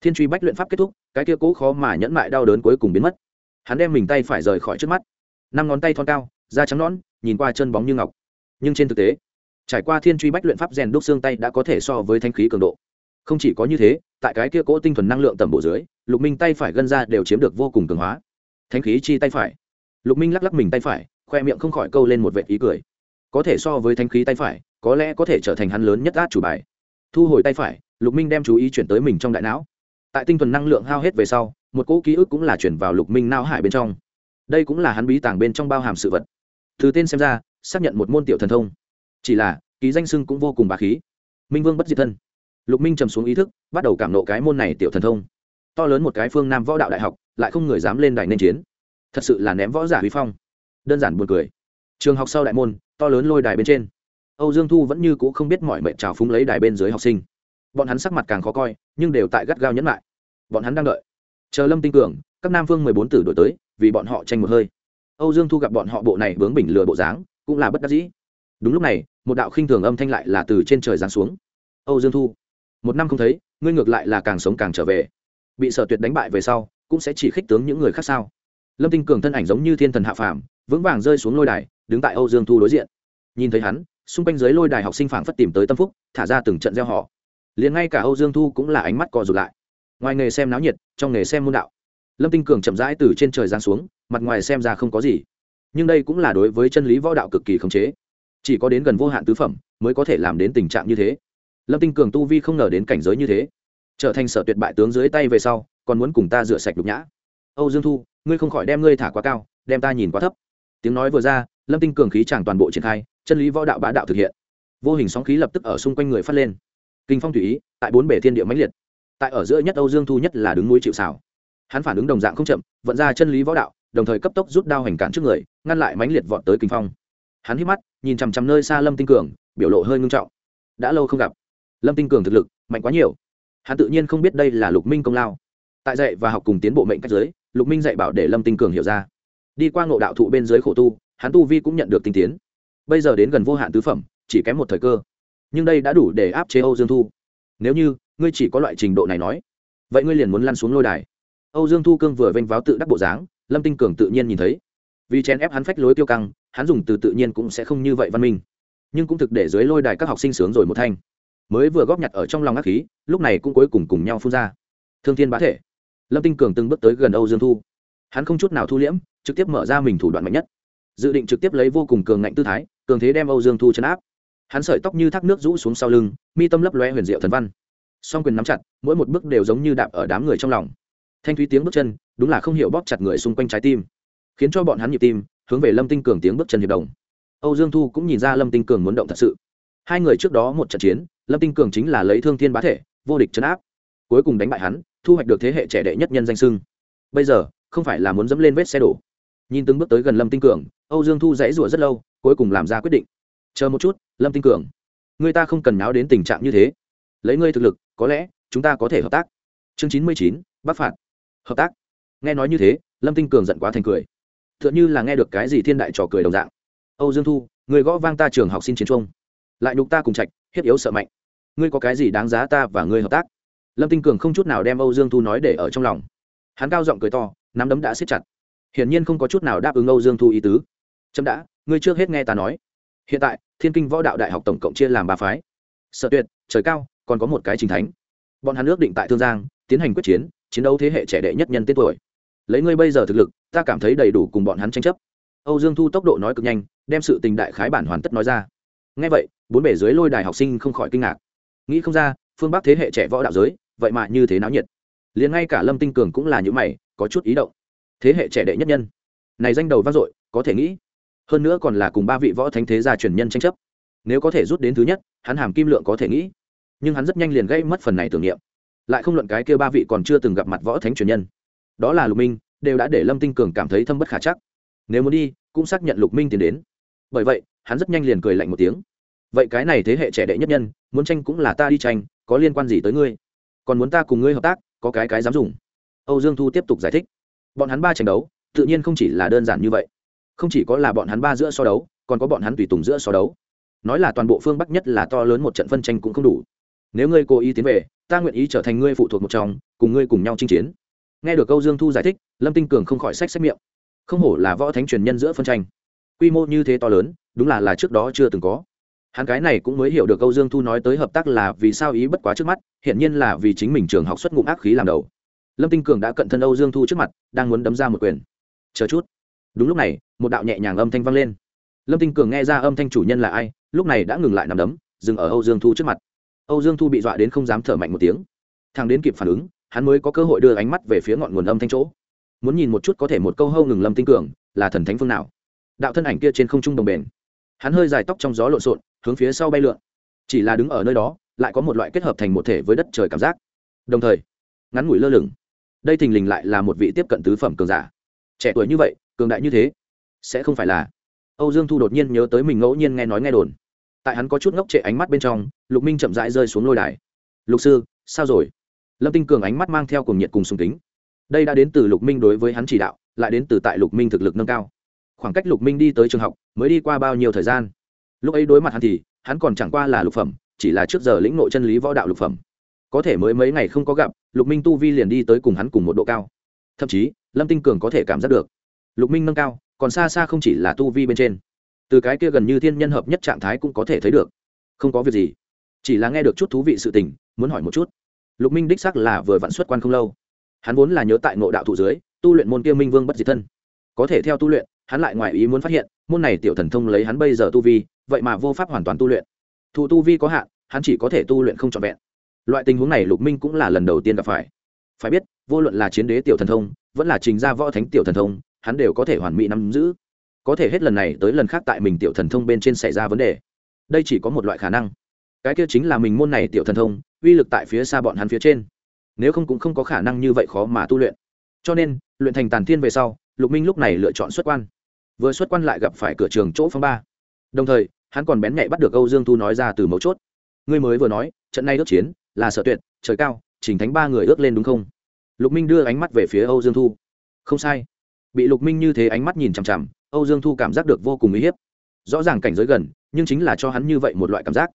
Thiên truy bách luyện pháp kết thúc, cái kia cố khó mà nhẫn mại đau đớn cuối cùng biến mất. Hắn đem mình tay phải rời khỏi trước mắt. Năm ngón tay thon cao, da trắng nõn, nhìn qua chân bóng như ngọc. Nhưng trên thực tế, trải qua thiên truy bách luyện pháp rèn đúc xương tay đã có thể so với thanh khí cường độ không chỉ có như thế, tại cái kia cỗ tinh thuần năng lượng tầm bộ dưới, lục minh tay phải gân ra đều chiếm được vô cùng cường hóa. Thanh khí chi tay phải. Lục minh lắc lắc mình tay phải, khoe miệng không khỏi câu lên một vệt ý cười. Có thể so với thanh khí tay phải, có lẽ có thể trở thành hắn lớn nhất át chủ bài. Thu hồi tay phải, lục minh đem chú ý chuyển tới mình trong đại não. Tại tinh thuần năng lượng hao hết về sau, một cỗ ký ức cũng là chuyển vào lục minh não hải bên trong. Đây cũng là hắn bí tàng bên trong bao hàm sự vật. Từ tên xem ra, xác nhận một môn tiểu thần thông. Chỉ là, ký danh sưng cũng vô cùng bà khí. Minh vương bất diệt thân lục minh trầm xuống ý thức, bắt đầu cảm nộ cái môn này tiểu thần thông. To lớn một cái phương nam võ đạo đại học, lại không người dám lên đài nên chiến. Thật sự là ném võ giả huy phong. Đơn giản buồn cười. Trường học sau đại môn, to lớn lôi đài bên trên. Âu dương thu vẫn như c ũ không biết mọi mệnh trào phúng lấy đài bên dưới học sinh. Bọn hắn sắc mặt càng khó coi, nhưng đều tại gắt gao nhẫn lại. Bọn hắn đang đợi. Chờ lâm tinh cường, các nam phương mười bốn tử đổi tới, vì bọn họ tranh một hơi. Âu dương thu gặp bọn họ bộ này bướng bình lừa bộ dáng, cũng là bất đắc dĩ. Đúng lúc này, một đạo khinh thường âm thanh lại là từ trên trời giáng xuống. Âu dương thu một năm không thấy, ngươi ngược lại là càng sống càng trở về. Bị sở tuyệt đánh bại về sau, cũng sẽ chỉ khích tướng những người khác sao? Lâm tinh cường thân ảnh giống như thiên thần hạ phàm, vững vàng rơi xuống lôi đài, đứng tại âu dương thu đối diện. Nhìn thấy hắn, xung quanh dưới lôi đài học sinh phảng phất tìm tới tâm phúc, thả ra từng trận gieo họ. Liền ngay cả âu dương thu cũng là ánh mắt cò rụt lại. Ngoài nghề xem náo nhiệt, trong nghề xem môn đạo. Lâm tinh cường chậm rãi từ trên trời giáng xuống, mặt ngoài xem ra không có gì. Nhưng đây cũng là đối với chân lý võ đạo cực kỳ khống chế. Chỉ có đến gần vô hạn tứ phẩm, mới có thể làm đến tình trạng như thế lâm tinh cường tu vi không ngờ đến cảnh giới như thế. Trở thành sở tuyệt bại tướng dưới tay về sau, còn muốn cùng ta rửa sạch nhục nhã. Âu dương thu, ngươi không khỏi đem ngươi thả quá cao, đem ta nhìn quá thấp. Tiếng nói vừa ra, lâm tinh cường khí chẳng toàn bộ triển khai, chân lý võ đạo bá đạo thực hiện. Vô hình sóng khí lập tức ở xung quanh người phát lên. Kinh phong thủy ý, tại bốn bể thiên địa mãnh liệt. Tại ở giữa nhất âu dương thu nhất là đứng núi chịu xảo hắn phản ứng đồng dạng không chậm, vận ra chân lý võ đạo, đồng thời cấp tốc rút đao hành cản trước người, ngăn lại mãnh liệt vọt tới kinh phong. Hắn hít mắt, nhìn chằm chằm nơi xa lâm tinh cường, biểu lộ hơi ngưng trọng. Đã lâu không gặp lâm tinh cường thực lực mạnh quá nhiều. Hắn tự nhiên không biết đây là lục minh công lao. Tại dạy và học cùng tiến bộ mệnh cách giới, lục minh dạy bảo để lâm tinh cường hiểu ra. Đi qua ngộ đạo thụ bên dưới khổ tu, hắn tu vi cũng nhận được tinh tiến. Bây giờ đến gần vô hạn tứ phẩm, chỉ kém một thời cơ. Nhưng đây đã đủ để áp chế âu dương thu. Nếu như, ngươi chỉ có loại trình độ này nói, vậy ngươi liền muốn lăn xuống lôi đài. Âu dương thu cương vừa vênh váo tự đắc bộ dáng, lâm tinh cường tự nhiên nhìn thấy. Vì chèn ép hắn phách lối tiêu căng, hắn dùng từ tự nhiên cũng sẽ không như vậy văn minh. Nhưng cũng thực để dưới lôi đài các học sinh sướng rồi một thanh mới vừa góp nhặt ở trong lòng ác khí, lúc này cũng cuối cùng cùng nhau phun ra. Thương thiên bá thể. Lâm tinh cường từng bước tới gần âu dương thu. Hắn không chút nào thu liễm, trực tiếp mở ra mình thủ đoạn mạnh nhất. Dự định trực tiếp lấy vô cùng cường ngạnh tư thái, cường thế đem âu dương thu chấn áp. Hắn sợi tóc như thác nước rũ xuống sau lưng, mi tâm lấp loe huyền diệu thần văn. Song quyền nắm chặt, mỗi một bước đều giống như đạp ở đám người trong lòng. Thanh thúy tiếng bước chân, đúng là không hiểu bóp chặt người xung quanh trái tim. Khiến cho bọn hắn nhịp tim, hướng về lâm tinh cường tiếng bước chân hiệp đồng. Âu dương thu cũng nhìn ra lâm tinh cường muốn động thật sự hai người trước đó một trận chiến, lâm tinh cường chính là lấy thương thiên bá thể, vô địch chấn áp. Cuối cùng đánh bại hắn, thu hoạch được thế hệ trẻ đệ nhất nhân danh sưng bây giờ, không phải là muốn dẫm lên vết xe đổ. Nhìn từng bước tới gần lâm tinh cường, âu dương thu dãy rủa rất lâu, cuối cùng làm ra quyết định. Chờ một chút, lâm tinh cường. Người ta không cần náo đến tình trạng như thế. Lấy ngươi thực lực, có lẽ, chúng ta có thể hợp tác. Chương chín mươi chín, bắc phạt. Hợp tác. Nghe nói như thế, lâm tinh cường giận quá thành cười. T h ư ợ n h ư là nghe được cái gì thiên đại trò cười đồng dạng. Âu dương thu, người gõ vang ta trường học sinh chiến trung lại nhục ta cùng trạch, hiếp yếu sợ mạnh. Ngươi có cái gì đáng giá ta và ngươi hợp tác? Lâm tinh cường không chút nào đem âu dương thu nói để ở trong lòng. Hắn cao giọng cười to, nắm đấm đã siết chặt. Hiển nhiên không có chút nào đáp ứng âu dương thu ý tứ. Chậm đã, ngươi trước hết nghe ta nói. Hiện tại, thiên kinh võ đạo đại học tổng cộng chia làm ba phái. Sợ tuyệt, trời cao, còn có một cái trình thánh. Bọn hắn ước định tại thương giang, tiến hành quyết chiến chiến đấu thế hệ trẻ đệ nhất nhân tên tuổi. Lấy ngươi bây giờ thực lực, ta cảm thấy đầy đủ cùng bọn hắn tranh chấp. Âu dương thu tốc độ nói cực nhanh, đem sự tình đại khái bản hoàn tất nói ra ngay vậy, bốn bể dưới lôi đài học sinh không khỏi kinh ngạc. Nghĩ không ra, phương bắc thế hệ trẻ võ đạo giới, vậy mà như thế náo nhiệt. Liền ngay cả lâm tinh cường cũng là những mày, có chút ý động. Thế hệ trẻ đệ nhất nhân. Này danh đầu vang dội, có thể nghĩ. Hơn nữa còn là cùng ba vị võ thánh thế gia truyền nhân tranh chấp. Nếu có thể rút đến thứ nhất, hắn hàm kim lượng có thể nghĩ. Nhưng hắn rất nhanh liền gây mất phần này tưởng niệm. Lại không luận cái kêu ba vị còn chưa từng gặp mặt võ thánh truyền nhân. Đó là lục minh, đều đã để lâm tinh cường cảm thấy thâm bất khả chắc. Nếu muốn đi, cũng xác nhận lục minh tiến đến. Bởi vậy hắn rất nhanh liền cười lạnh một tiếng. Vậy cái này thế hệ trẻ đệ nhất nhân, muốn tranh cũng là ta đi tranh, có liên quan gì tới ngươi? Còn muốn ta cùng ngươi hợp tác, có cái cái dám dùng? Âu dương thu tiếp tục giải thích. Bọn hắn ba tranh đấu, tự nhiên không chỉ là đơn giản như vậy. Không chỉ có là bọn hắn ba giữa so đấu, còn có bọn hắn tùy tùng giữa so đấu. Nói là toàn bộ phương bắc nhất là to lớn một trận phân tranh cũng không đủ. Nếu ngươi cố ý tiến về, ta nguyện ý trở thành ngươi phụ thuộc một trong, cùng ngươi cùng nhau chinh chiến. Nghe được câu dương thu giải thích, lâm tinh cường không khỏi sách sách miệng. Không hổ là võ thánh truyền nhân giữa phân tranh. Quy mô như thế to lớn đúng là là trước đó chưa từng có. Hắn cái này cũng mới hiểu được câu dương thu nói tới hợp tác là vì sao ý bất quá trước mắt hiện nhiên là vì chính mình trường học xuất ngụm ác khí làm đầu. Lâm tinh cường đã cận thân âu dương thu trước mặt, đang muốn đấm ra một quyền. Chờ chút. Đúng lúc này, một đạo nhẹ nhàng âm thanh vang lên. Lâm tinh cường nghe ra âm thanh chủ nhân là ai, lúc này đã ngừng lại nằm đấm, dừng ở âu dương thu trước mặt. Âu dương thu bị dọa đến không dám thở mạnh một tiếng. Thằng đến kịp phản ứng, hắn mới có cơ hội đưa ánh mắt về phía ngọn nguồn âm thanh chỗ. Muốn nhìn một chút có thể một câu hâu ngừng lâm tinh cường, là thần thánh phương nào. Đạo thân ảnh kia trên không trung đồng bền hắn hơi dài tóc trong gió lộn xộn, hướng phía sau bay lượn. Chỉ là đứng ở nơi đó, lại có một loại kết hợp thành một thể với đất trời cảm giác. Đồng thời, ngắn ngủi lơ lửng. Đây thình lình lại là một vị tiếp cận tứ phẩm cường giả. Trẻ tuổi như vậy, cường đại như thế, sẽ không phải là. Âu dương thu đột nhiên nhớ tới mình ngẫu nhiên nghe nói nghe đồn. Tại hắn có chút ngốc trệ ánh mắt bên trong, lục minh chậm rãi rơi xuống lôi đài. Lục sư, sao rồi? Lâm tinh cường ánh mắt mang theo cùng nhiệt cùng sùng kính. Đây đã đến từ lục minh đối với hắn chỉ đạo, lại đến từ tại lục minh thực lực nâng cao khoảng cách lục minh đi tới trường học mới đi qua bao nhiêu thời gian lúc ấy đối mặt hắn thì hắn còn chẳng qua là lục phẩm chỉ là trước giờ lĩnh nội chân lý võ đạo lục phẩm có thể mới mấy ngày không có gặp lục minh tu vi liền đi tới cùng hắn cùng một độ cao thậm chí lâm tinh cường có thể cảm giác được lục minh nâng cao còn xa xa không chỉ là tu vi bên trên từ cái kia gần như thiên nhân hợp nhất trạng thái cũng có thể thấy được không có việc gì chỉ là nghe được chút thú vị sự tình muốn hỏi một chút lục minh đích sắc là vừa vặn xuất quan không lâu hắn vốn là nhớ tại ngộ đạo thủ dưới tu luyện môn kia minh vương bất diệt thân có thể theo tu luyện hắn lại ngoài ý muốn phát hiện, môn này tiểu thần thông lấy hắn bây giờ tu vi, vậy mà vô pháp hoàn toàn tu luyện. Thụ tu vi có hạn, hắn chỉ có thể tu luyện không trọn vẹn. Loại tình huống này lục minh cũng là lần đầu tiên gặp phải. Phải biết, vô luận là chiến đế tiểu thần thông, vẫn là trình gia võ thánh tiểu thần thông, hắn đều có thể hoàn mỹ nắm giữ. Có thể hết lần này tới lần khác tại mình tiểu thần thông bên trên xảy ra vấn đề. Đây chỉ có một loại khả năng. Cái kia chính là mình môn này tiểu thần thông, uy lực tại phía xa bọn hắn phía trên. Nếu không cũng không có khả năng như vậy khó mà tu luyện. Cho nên, luyện thành tàn thiên về sau lục minh lúc này lựa chọn xuất quan. Vừa xuất quan lại gặp phải cửa trường chỗ phong ba. Đồng thời, hắn còn bén nhạy bắt được âu dương thu nói ra từ mấu chốt. Ngươi mới vừa nói, trận này ước chiến là sở tuyệt, trời cao chỉnh thánh ba người ước lên đúng không? Lục minh đưa ánh mắt về phía âu dương thu. Không sai. Bị lục minh như thế ánh mắt nhìn chằm chằm, âu dương thu cảm giác được vô cùng uy hiếp. Rõ ràng cảnh giới gần, nhưng chính là cho hắn như vậy một loại cảm giác.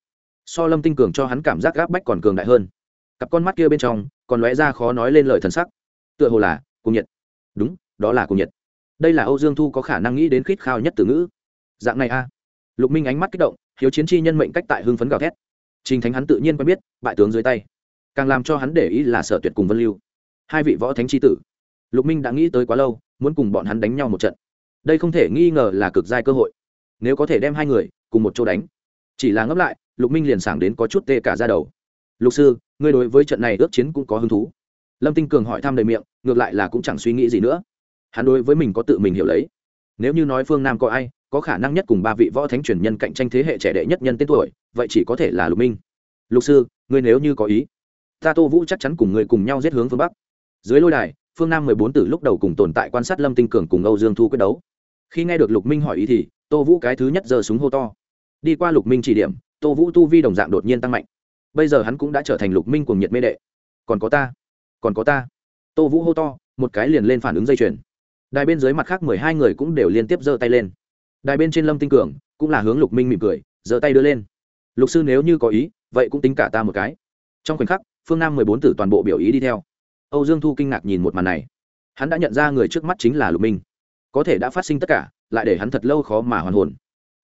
So lâm tinh cường cho hắn cảm giác gáp bách còn cường đại hơn. Cặp con mắt kia bên trong, còn lóe ra khó nói lên lời thần sắc. Tựa hồ là cung nhiệt. Đúng, đó là cung nhiệt đây là âu dương thu có khả năng nghĩ đến khít khao nhất từ ngữ. Dạng này a. Lục minh ánh mắt kích động, hiếu chiến chi nhân mệnh cách tại hưng phấn gào thét. Trình thánh hắn tự nhiên quen biết, bại tướng dưới tay. Càng làm cho hắn để ý là sở tuyệt cùng vân lưu. Hai vị võ thánh tri tử. Lục minh đã nghĩ tới quá lâu, muốn cùng bọn hắn đánh nhau một trận. Đây không thể nghi ngờ là cực giai cơ hội. Nếu có thể đem hai người cùng một chỗ đánh. Chỉ là ngấp lại, lục minh liền sảng đến có chút tê cả ra đầu. Lục sư, ngươi đối với trận này ước chiến cũng có hứng thú. Lâm tinh cường hỏi thăm đầy miệng, ngược lại là cũng chẳng suy nghĩ gì nữa hắn đối với mình có tự mình hiểu lấy. Nếu như nói phương nam có ai, có khả năng nhất cùng ba vị võ thánh truyền nhân cạnh tranh thế hệ trẻ đệ nhất nhân tên tuổi, vậy chỉ có thể là lục minh. Lục sư, ngươi nếu như có ý, ta tô vũ chắc chắn cùng người cùng nhau giết hướng phương bắc. Dưới lôi đài, phương nam mười bốn tử lúc đầu cùng tồn tại quan sát lâm tinh cường cùng âu dương thu quyết đấu. Khi nghe được lục minh hỏi ý thì, tô vũ cái thứ nhất giơ súng hô to. Đi qua lục minh chỉ điểm, tô vũ tu vi đồng dạng đột nhiên tăng mạnh. Bây giờ hắn cũng đã trở thành lục minh cùng nhiệt mê đệ. Còn có ta, còn có ta. Tô vũ hô to, một cái liền lên phản ứng dây chuyền đài bên dưới mặt khác mười hai người cũng đều liên tiếp giơ tay lên. Đài bên trên lâm tinh cường cũng là hướng lục minh mỉm cười, giơ tay đưa lên. Lục sư nếu như có ý, vậy cũng tính cả ta một cái. Trong khoảnh khắc, phương nam mười bốn tử toàn bộ biểu ý đi theo. Âu dương thu kinh ngạc nhìn một màn này. Hắn đã nhận ra người trước mắt chính là lục minh. Có thể đã phát sinh tất cả, lại để hắn thật lâu khó mà hoàn hồn.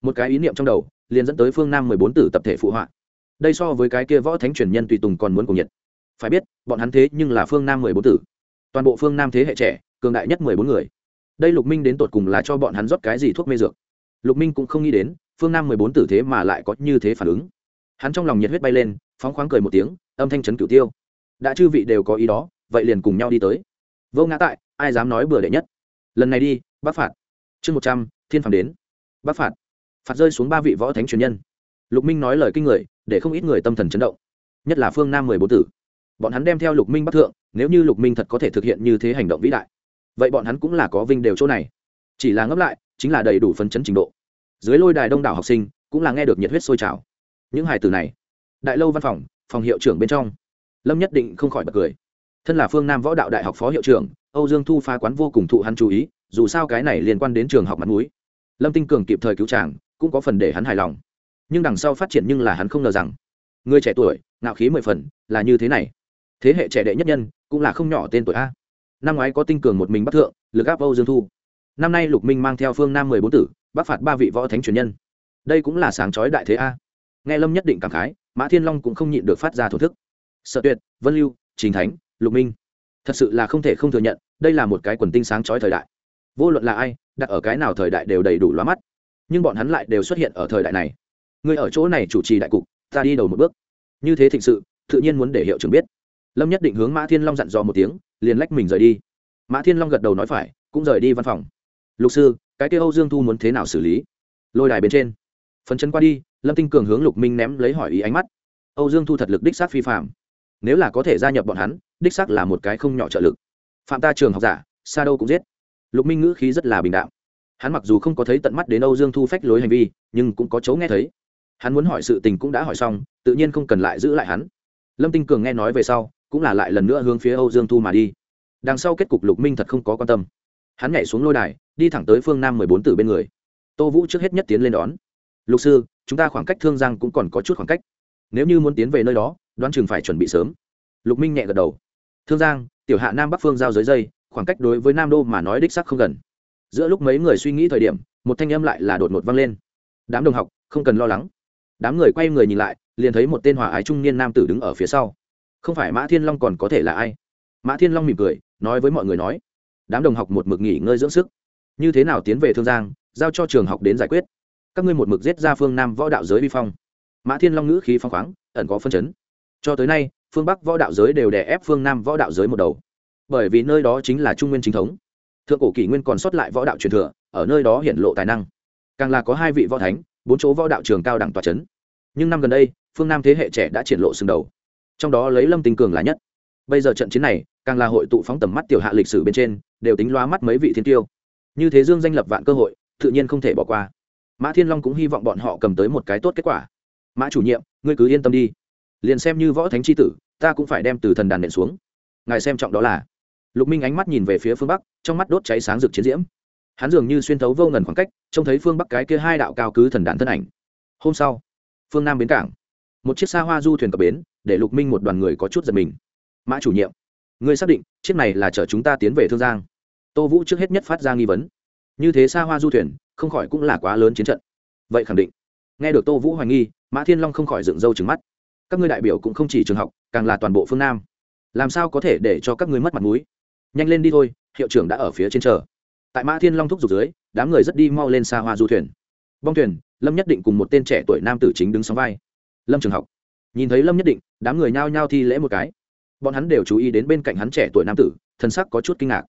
Một cái ý niệm trong đầu, liền dẫn tới phương nam mười bốn tử tập thể phụ họa. Đây so với cái kia võ thánh truyền nhân tùy tùng còn muốn cùng nhiệt. Phải biết, bọn hắn thế nhưng là phương nam mười bốn tử. Toàn bộ phương nam thế hệ trẻ cường đại nhất mười bốn người. Đây lục minh đến tột cùng là cho bọn hắn rót cái gì thuốc mê dược? Lục minh cũng không nghĩ đến, phương nam mười bốn tử thế mà lại có như thế phản ứng. Hắn trong lòng nhiệt huyết bay lên, phóng khoáng cười một tiếng, âm thanh trấn cửu tiêu. Đã chư vị đều có ý đó, vậy liền cùng nhau đi tới. Vô ngã tại, ai dám nói bừa đệ nhất? Lần này đi, bác phạt. Chương một trăm, thiên phàm đến. Bác phạt. Phạt rơi xuống ba vị võ thánh truyền nhân. Lục minh nói lời kinh người, để không ít người tâm thần chấn động. Nhất là phương nam mười bốn tử. Bọn hắn đem theo lục minh bắc thượng, nếu như lục minh thật có thể thực hiện như thế hành động vĩ đại vậy bọn hắn cũng là có vinh đều chỗ này. Chỉ là ngấp lại, chính là đầy đủ phấn chấn trình độ. Dưới lôi đài đông đảo học sinh cũng là nghe được nhiệt huyết sôi trào. Những hài từ này, đại lâu văn phòng phòng hiệu trưởng bên trong. Lâm nhất định không khỏi bật cười. Thân là phương nam võ đạo đại học phó hiệu trưởng, âu dương thu phá quán vô cùng thụ hắn chú ý, dù sao cái này liên quan đến trường học mặt mũi. Lâm tinh cường kịp thời cứu tràng cũng có phần để hắn hài lòng. Nhưng đằng sau phát triển nhưng là hắn không ngờ rằng, người trẻ tuổi, ngạo khí mười phần, là như thế này. Thế hệ trẻ đệ nhất nhân, cũng là không nhỏ tên tuổi a năm ngoái có tinh cường một mình bắc thượng, lực áp âu dương thu. Năm nay lục minh mang theo phương nam mười bốn tử bắc phạt ba vị võ thánh truyền nhân. Đây cũng là sáng chói đại thế a. Nghe lâm nhất định cảm khái, mã thiên long cũng không nhịn được phát ra thổ thức. Sợ tuyệt, vân lưu, trình thánh, lục minh. Thật sự là không thể không thừa nhận, đây là một cái quần tinh sáng chói thời đại. Vô luận là ai, đặt ở cái nào thời đại đều đầy đủ lóa mắt. Nhưng bọn hắn lại đều xuất hiện ở thời đại này. Người ở chỗ này chủ trì đại cục, ta đi đầu một bước. Như thế thịnh sự, tự nhiên muốn để hiệu trưởng biết. Lâm nhất định hướng mã thiên long dặn dò một tiếng liền lách mình rời đi. Mã thiên long gật đầu nói phải, cũng rời đi văn phòng. Lục sư, cái kêu âu dương thu muốn thế nào xử lý? Lôi đài bên trên. Phấn chân qua đi, lâm tinh cường hướng lục minh ném lấy hỏi ý ánh mắt. Âu dương thu thật lực đích xác phi phạm nếu là có thể gia nhập bọn hắn, đích xác là một cái không nhỏ trợ lực. Phạm ta trường học giả sa đâu cũng giết. Lục minh ngữ khí rất là bình đạo hắn mặc dù không có thấy tận mắt đến âu dương thu phách lối hành vi, nhưng cũng có chấu nghe thấy. Hắn muốn hỏi sự tình cũng đã hỏi xong, tự nhiên không cần lại giữ lại hắn. Lâm tinh cường nghe nói về sau cũng là lại lần nữa hướng phía âu dương thu mà đi. Đằng sau kết cục lục minh thật không có quan tâm. Hắn nhảy xuống lôi đài, đi thẳng tới phương nam mười bốn tử bên người. Tô vũ trước hết nhất tiến lên đón. Lục sư, chúng ta khoảng cách thương giang cũng còn có chút khoảng cách. Nếu như muốn tiến về nơi đó, đoán chừng phải chuẩn bị sớm. Lục minh nhẹ gật đầu. Thương giang, tiểu hạ nam bắc phương giao giới dây, khoảng cách đối với nam đô mà nói đích sắc không gần. Giữa lúc mấy người suy nghĩ thời điểm, một thanh âm lại là đột ngột vang lên. Đám đồng học, không cần lo lắng. Đám người quay người nhìn lại, liền thấy một tên hòa ái trung niên nam tử đứng ở phía sau không phải mã thiên long còn có thể là ai? Mã thiên long mỉm cười, nói với mọi người nói, đám đồng học một mực nghỉ ngơi dưỡng sức. Như thế nào tiến về thương giang, giao cho trường học đến giải quyết. Các ngươi một mực giết ra phương nam võ đạo giới vi phong. Mã thiên long ngữ khí phong khoáng, ẩn có phân chấn. Cho tới nay, phương bắc võ đạo giới đều đè ép phương nam võ đạo giới một đầu. Bởi vì nơi đó chính là trung nguyên chính thống. Thượng cổ kỷ nguyên còn sót lại võ đạo truyền thừa, ở nơi đó hiện lộ tài năng. Càng là có hai vị võ thánh, bốn chỗ võ đạo trường cao đẳng tòa c h ấ n nhưng năm gần đây, phương nam thế hệ trẻ đã triển lộ sừng đầu trong đó lấy lâm tinh cường là nhất. Bây giờ trận chiến này, càng là hội tụ phóng tầm mắt tiểu hạ lịch sử bên trên, đều tính loa mắt mấy vị thiên tiêu. Như thế dương danh lập vạn cơ hội, tự nhiên không thể bỏ qua. Mã thiên long cũng hy vọng bọn họ cầm tới một cái tốt kết quả. Mã chủ nhiệm, ngươi cứ yên tâm đi. Liền xem như võ thánh c h i tử, ta cũng phải đem từ thần đàn nện xuống. Ngài xem trọng đó là. Lục minh ánh mắt nhìn về phía phương bắc, trong mắt đốt cháy sáng rực chiến diễm. Hắn dường như xuyên thấu vô ngần khoảng cách, trông thấy phương bắc cái kia hai đạo cao cứ thần đàn thân ảnh. Hôm sau, phương nam bến cảng. Một chiếc xa hoa du thuyền cập bến để lục minh một đoàn người có chút giật mình. Mã chủ nhiệm, ngươi xác định, chiếc này là chở chúng ta tiến về thương giang? Tô vũ trước hết nhất phát ra nghi vấn. Như thế xa hoa du thuyền, không khỏi cũng là quá lớn chiến trận. Vậy khẳng định. Nghe được tô vũ hoài nghi, mã thiên long không khỏi dựng râu trứng mắt. Các ngươi đại biểu cũng không chỉ trường học, càng là toàn bộ phương nam. Làm sao có thể để cho các ngươi mất mặt mũi? Nhanh lên đi thôi, hiệu trưởng đã ở phía trên chờ. Tại mã thiên long thúc giục dưới, đám người rất đi mau lên xa hoa du thuyền. Bong thuyền, lâm nhất định cùng một tên trẻ tuổi nam tử chính đứng sóng vai. Lâm trường học nhìn thấy lâm nhất định, đám người nhao nhao thi lễ một cái. Bọn hắn đều chú ý đến bên cạnh hắn trẻ tuổi nam tử thân sắc có chút kinh ngạc.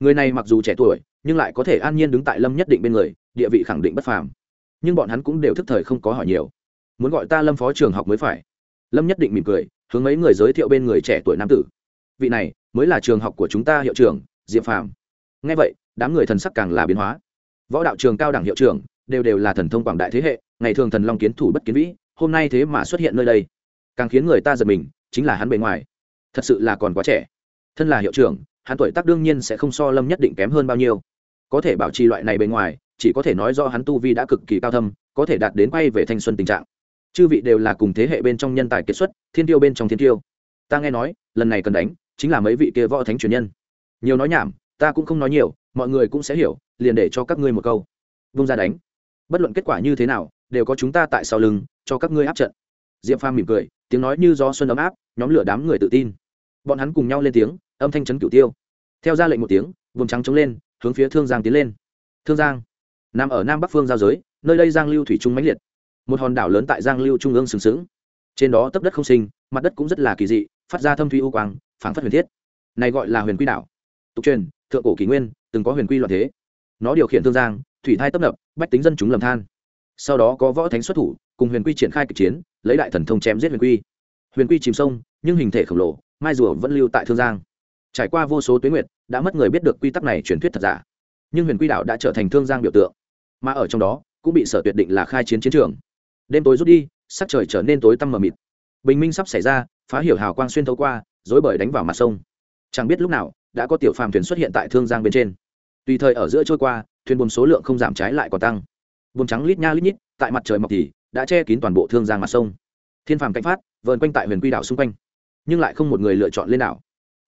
Người này mặc dù trẻ tuổi, nhưng lại có thể an nhiên đứng tại lâm nhất định bên người, địa vị khẳng định bất phàm. Nhưng bọn hắn cũng đều thức thời không có hỏi nhiều. Muốn gọi ta lâm phó trường học mới phải. Lâm nhất định mỉm cười, hướng mấy người giới thiệu bên người trẻ tuổi nam tử. Vị này, mới là trường học của chúng ta hiệu trưởng, diệp phàm. Nghe vậy, đám người thần sắc càng là biến hóa. Võ đạo trường cao đẳng hiệu trưởng, đều đều là thần thông quảng đại thế hệ, ngày thường thần long kiến thủ bất kiến vĩ, hôm nay thế mà xuất hiện nơi đây càng khiến người ta giật mình, chính là hắn bề ngoài. Thật sự là còn quá trẻ. Thân là hiệu trưởng, hắn tuổi tác đương nhiên sẽ không so lâm nhất định kém hơn bao nhiêu. Có thể bảo trì loại này bề ngoài, chỉ có thể nói do hắn tu vi đã cực kỳ cao thâm, có thể đạt đến quay về thanh xuân tình trạng. Chư vị đều là cùng thế hệ bên trong nhân tài kết xuất, thiên tiêu bên trong thiên tiêu. Ta nghe nói, lần này cần đánh, chính là mấy vị kia võ thánh truyền nhân. Nhiều nói nhảm, ta cũng không nói nhiều, mọi người cũng sẽ hiểu, liền để cho các ngươi một câu. Vung ra đánh. Bất luận kết quả như thế nào, đều có chúng ta tại sau lưng, cho các ngươi áp trận. Diệp phàm mỉm cười tiếng nói như gió xuân ấm áp, nhóm lửa đám người tự tin. Bọn hắn cùng nhau lên tiếng, âm thanh chấn cửu tiêu. Theo ra lệnh một tiếng, vùng trắng trống lên, hướng phía thương giang tiến lên. Thương giang, nằm ở nam bắc phương giao giới, nơi đây giang lưu thủy trung mãnh liệt. Một hòn đảo lớn tại giang lưu trung ương sừng sững. Trên đó tấp đất không sinh, mặt đất cũng rất là kỳ dị, phát ra thâm thủy u quang, phảng phất huyền thiết. Này gọi là huyền quy đảo. Tục truyền, thượng cổ kỷ nguyên, từng có huyền quy loạn thế. Nó điều khiển thương giang, thủy thai tấp nập, bách tính dân chúng lầm than. Sau đó có võ thánh xuất thủ, cùng huyền quy triển khai kịch chiến lấy đại thần thông chém giết huyền quy. Huyền quy chìm sông, nhưng hình thể khổng lồ, mai rùa vẫn lưu tại thương giang. Trải qua vô số tuyến nguyệt, đã mất người biết được quy tắc này truyền thuyết thật giả. Nhưng huyền quy đảo đã trở thành thương giang biểu tượng. Mà ở trong đó, cũng bị sở tuyệt định là khai chiến chiến trường. Đêm tối rút đi, sắc trời trở nên tối tăm mờ mịt. Bình minh sắp xảy ra, phá hiểu hào quang xuyên thấu qua dối bời đánh vào mặt sông. Chẳng biết lúc nào, đã có tiểu phàm thuyền xuất hiện tại thương giang bên trên. Tùy thời ở giữa trôi qua, thuyền buồm số lượng không giảm trái lại còn tăng. Buồm trắng lít nha lít nhít, tại mặt trời mọc thì đã che kín toàn bộ thương giang mặt sông. Thiên phàm cạnh phát, vờn quanh tại huyền quy đảo xung quanh, nhưng lại không một người lựa chọn lên đảo.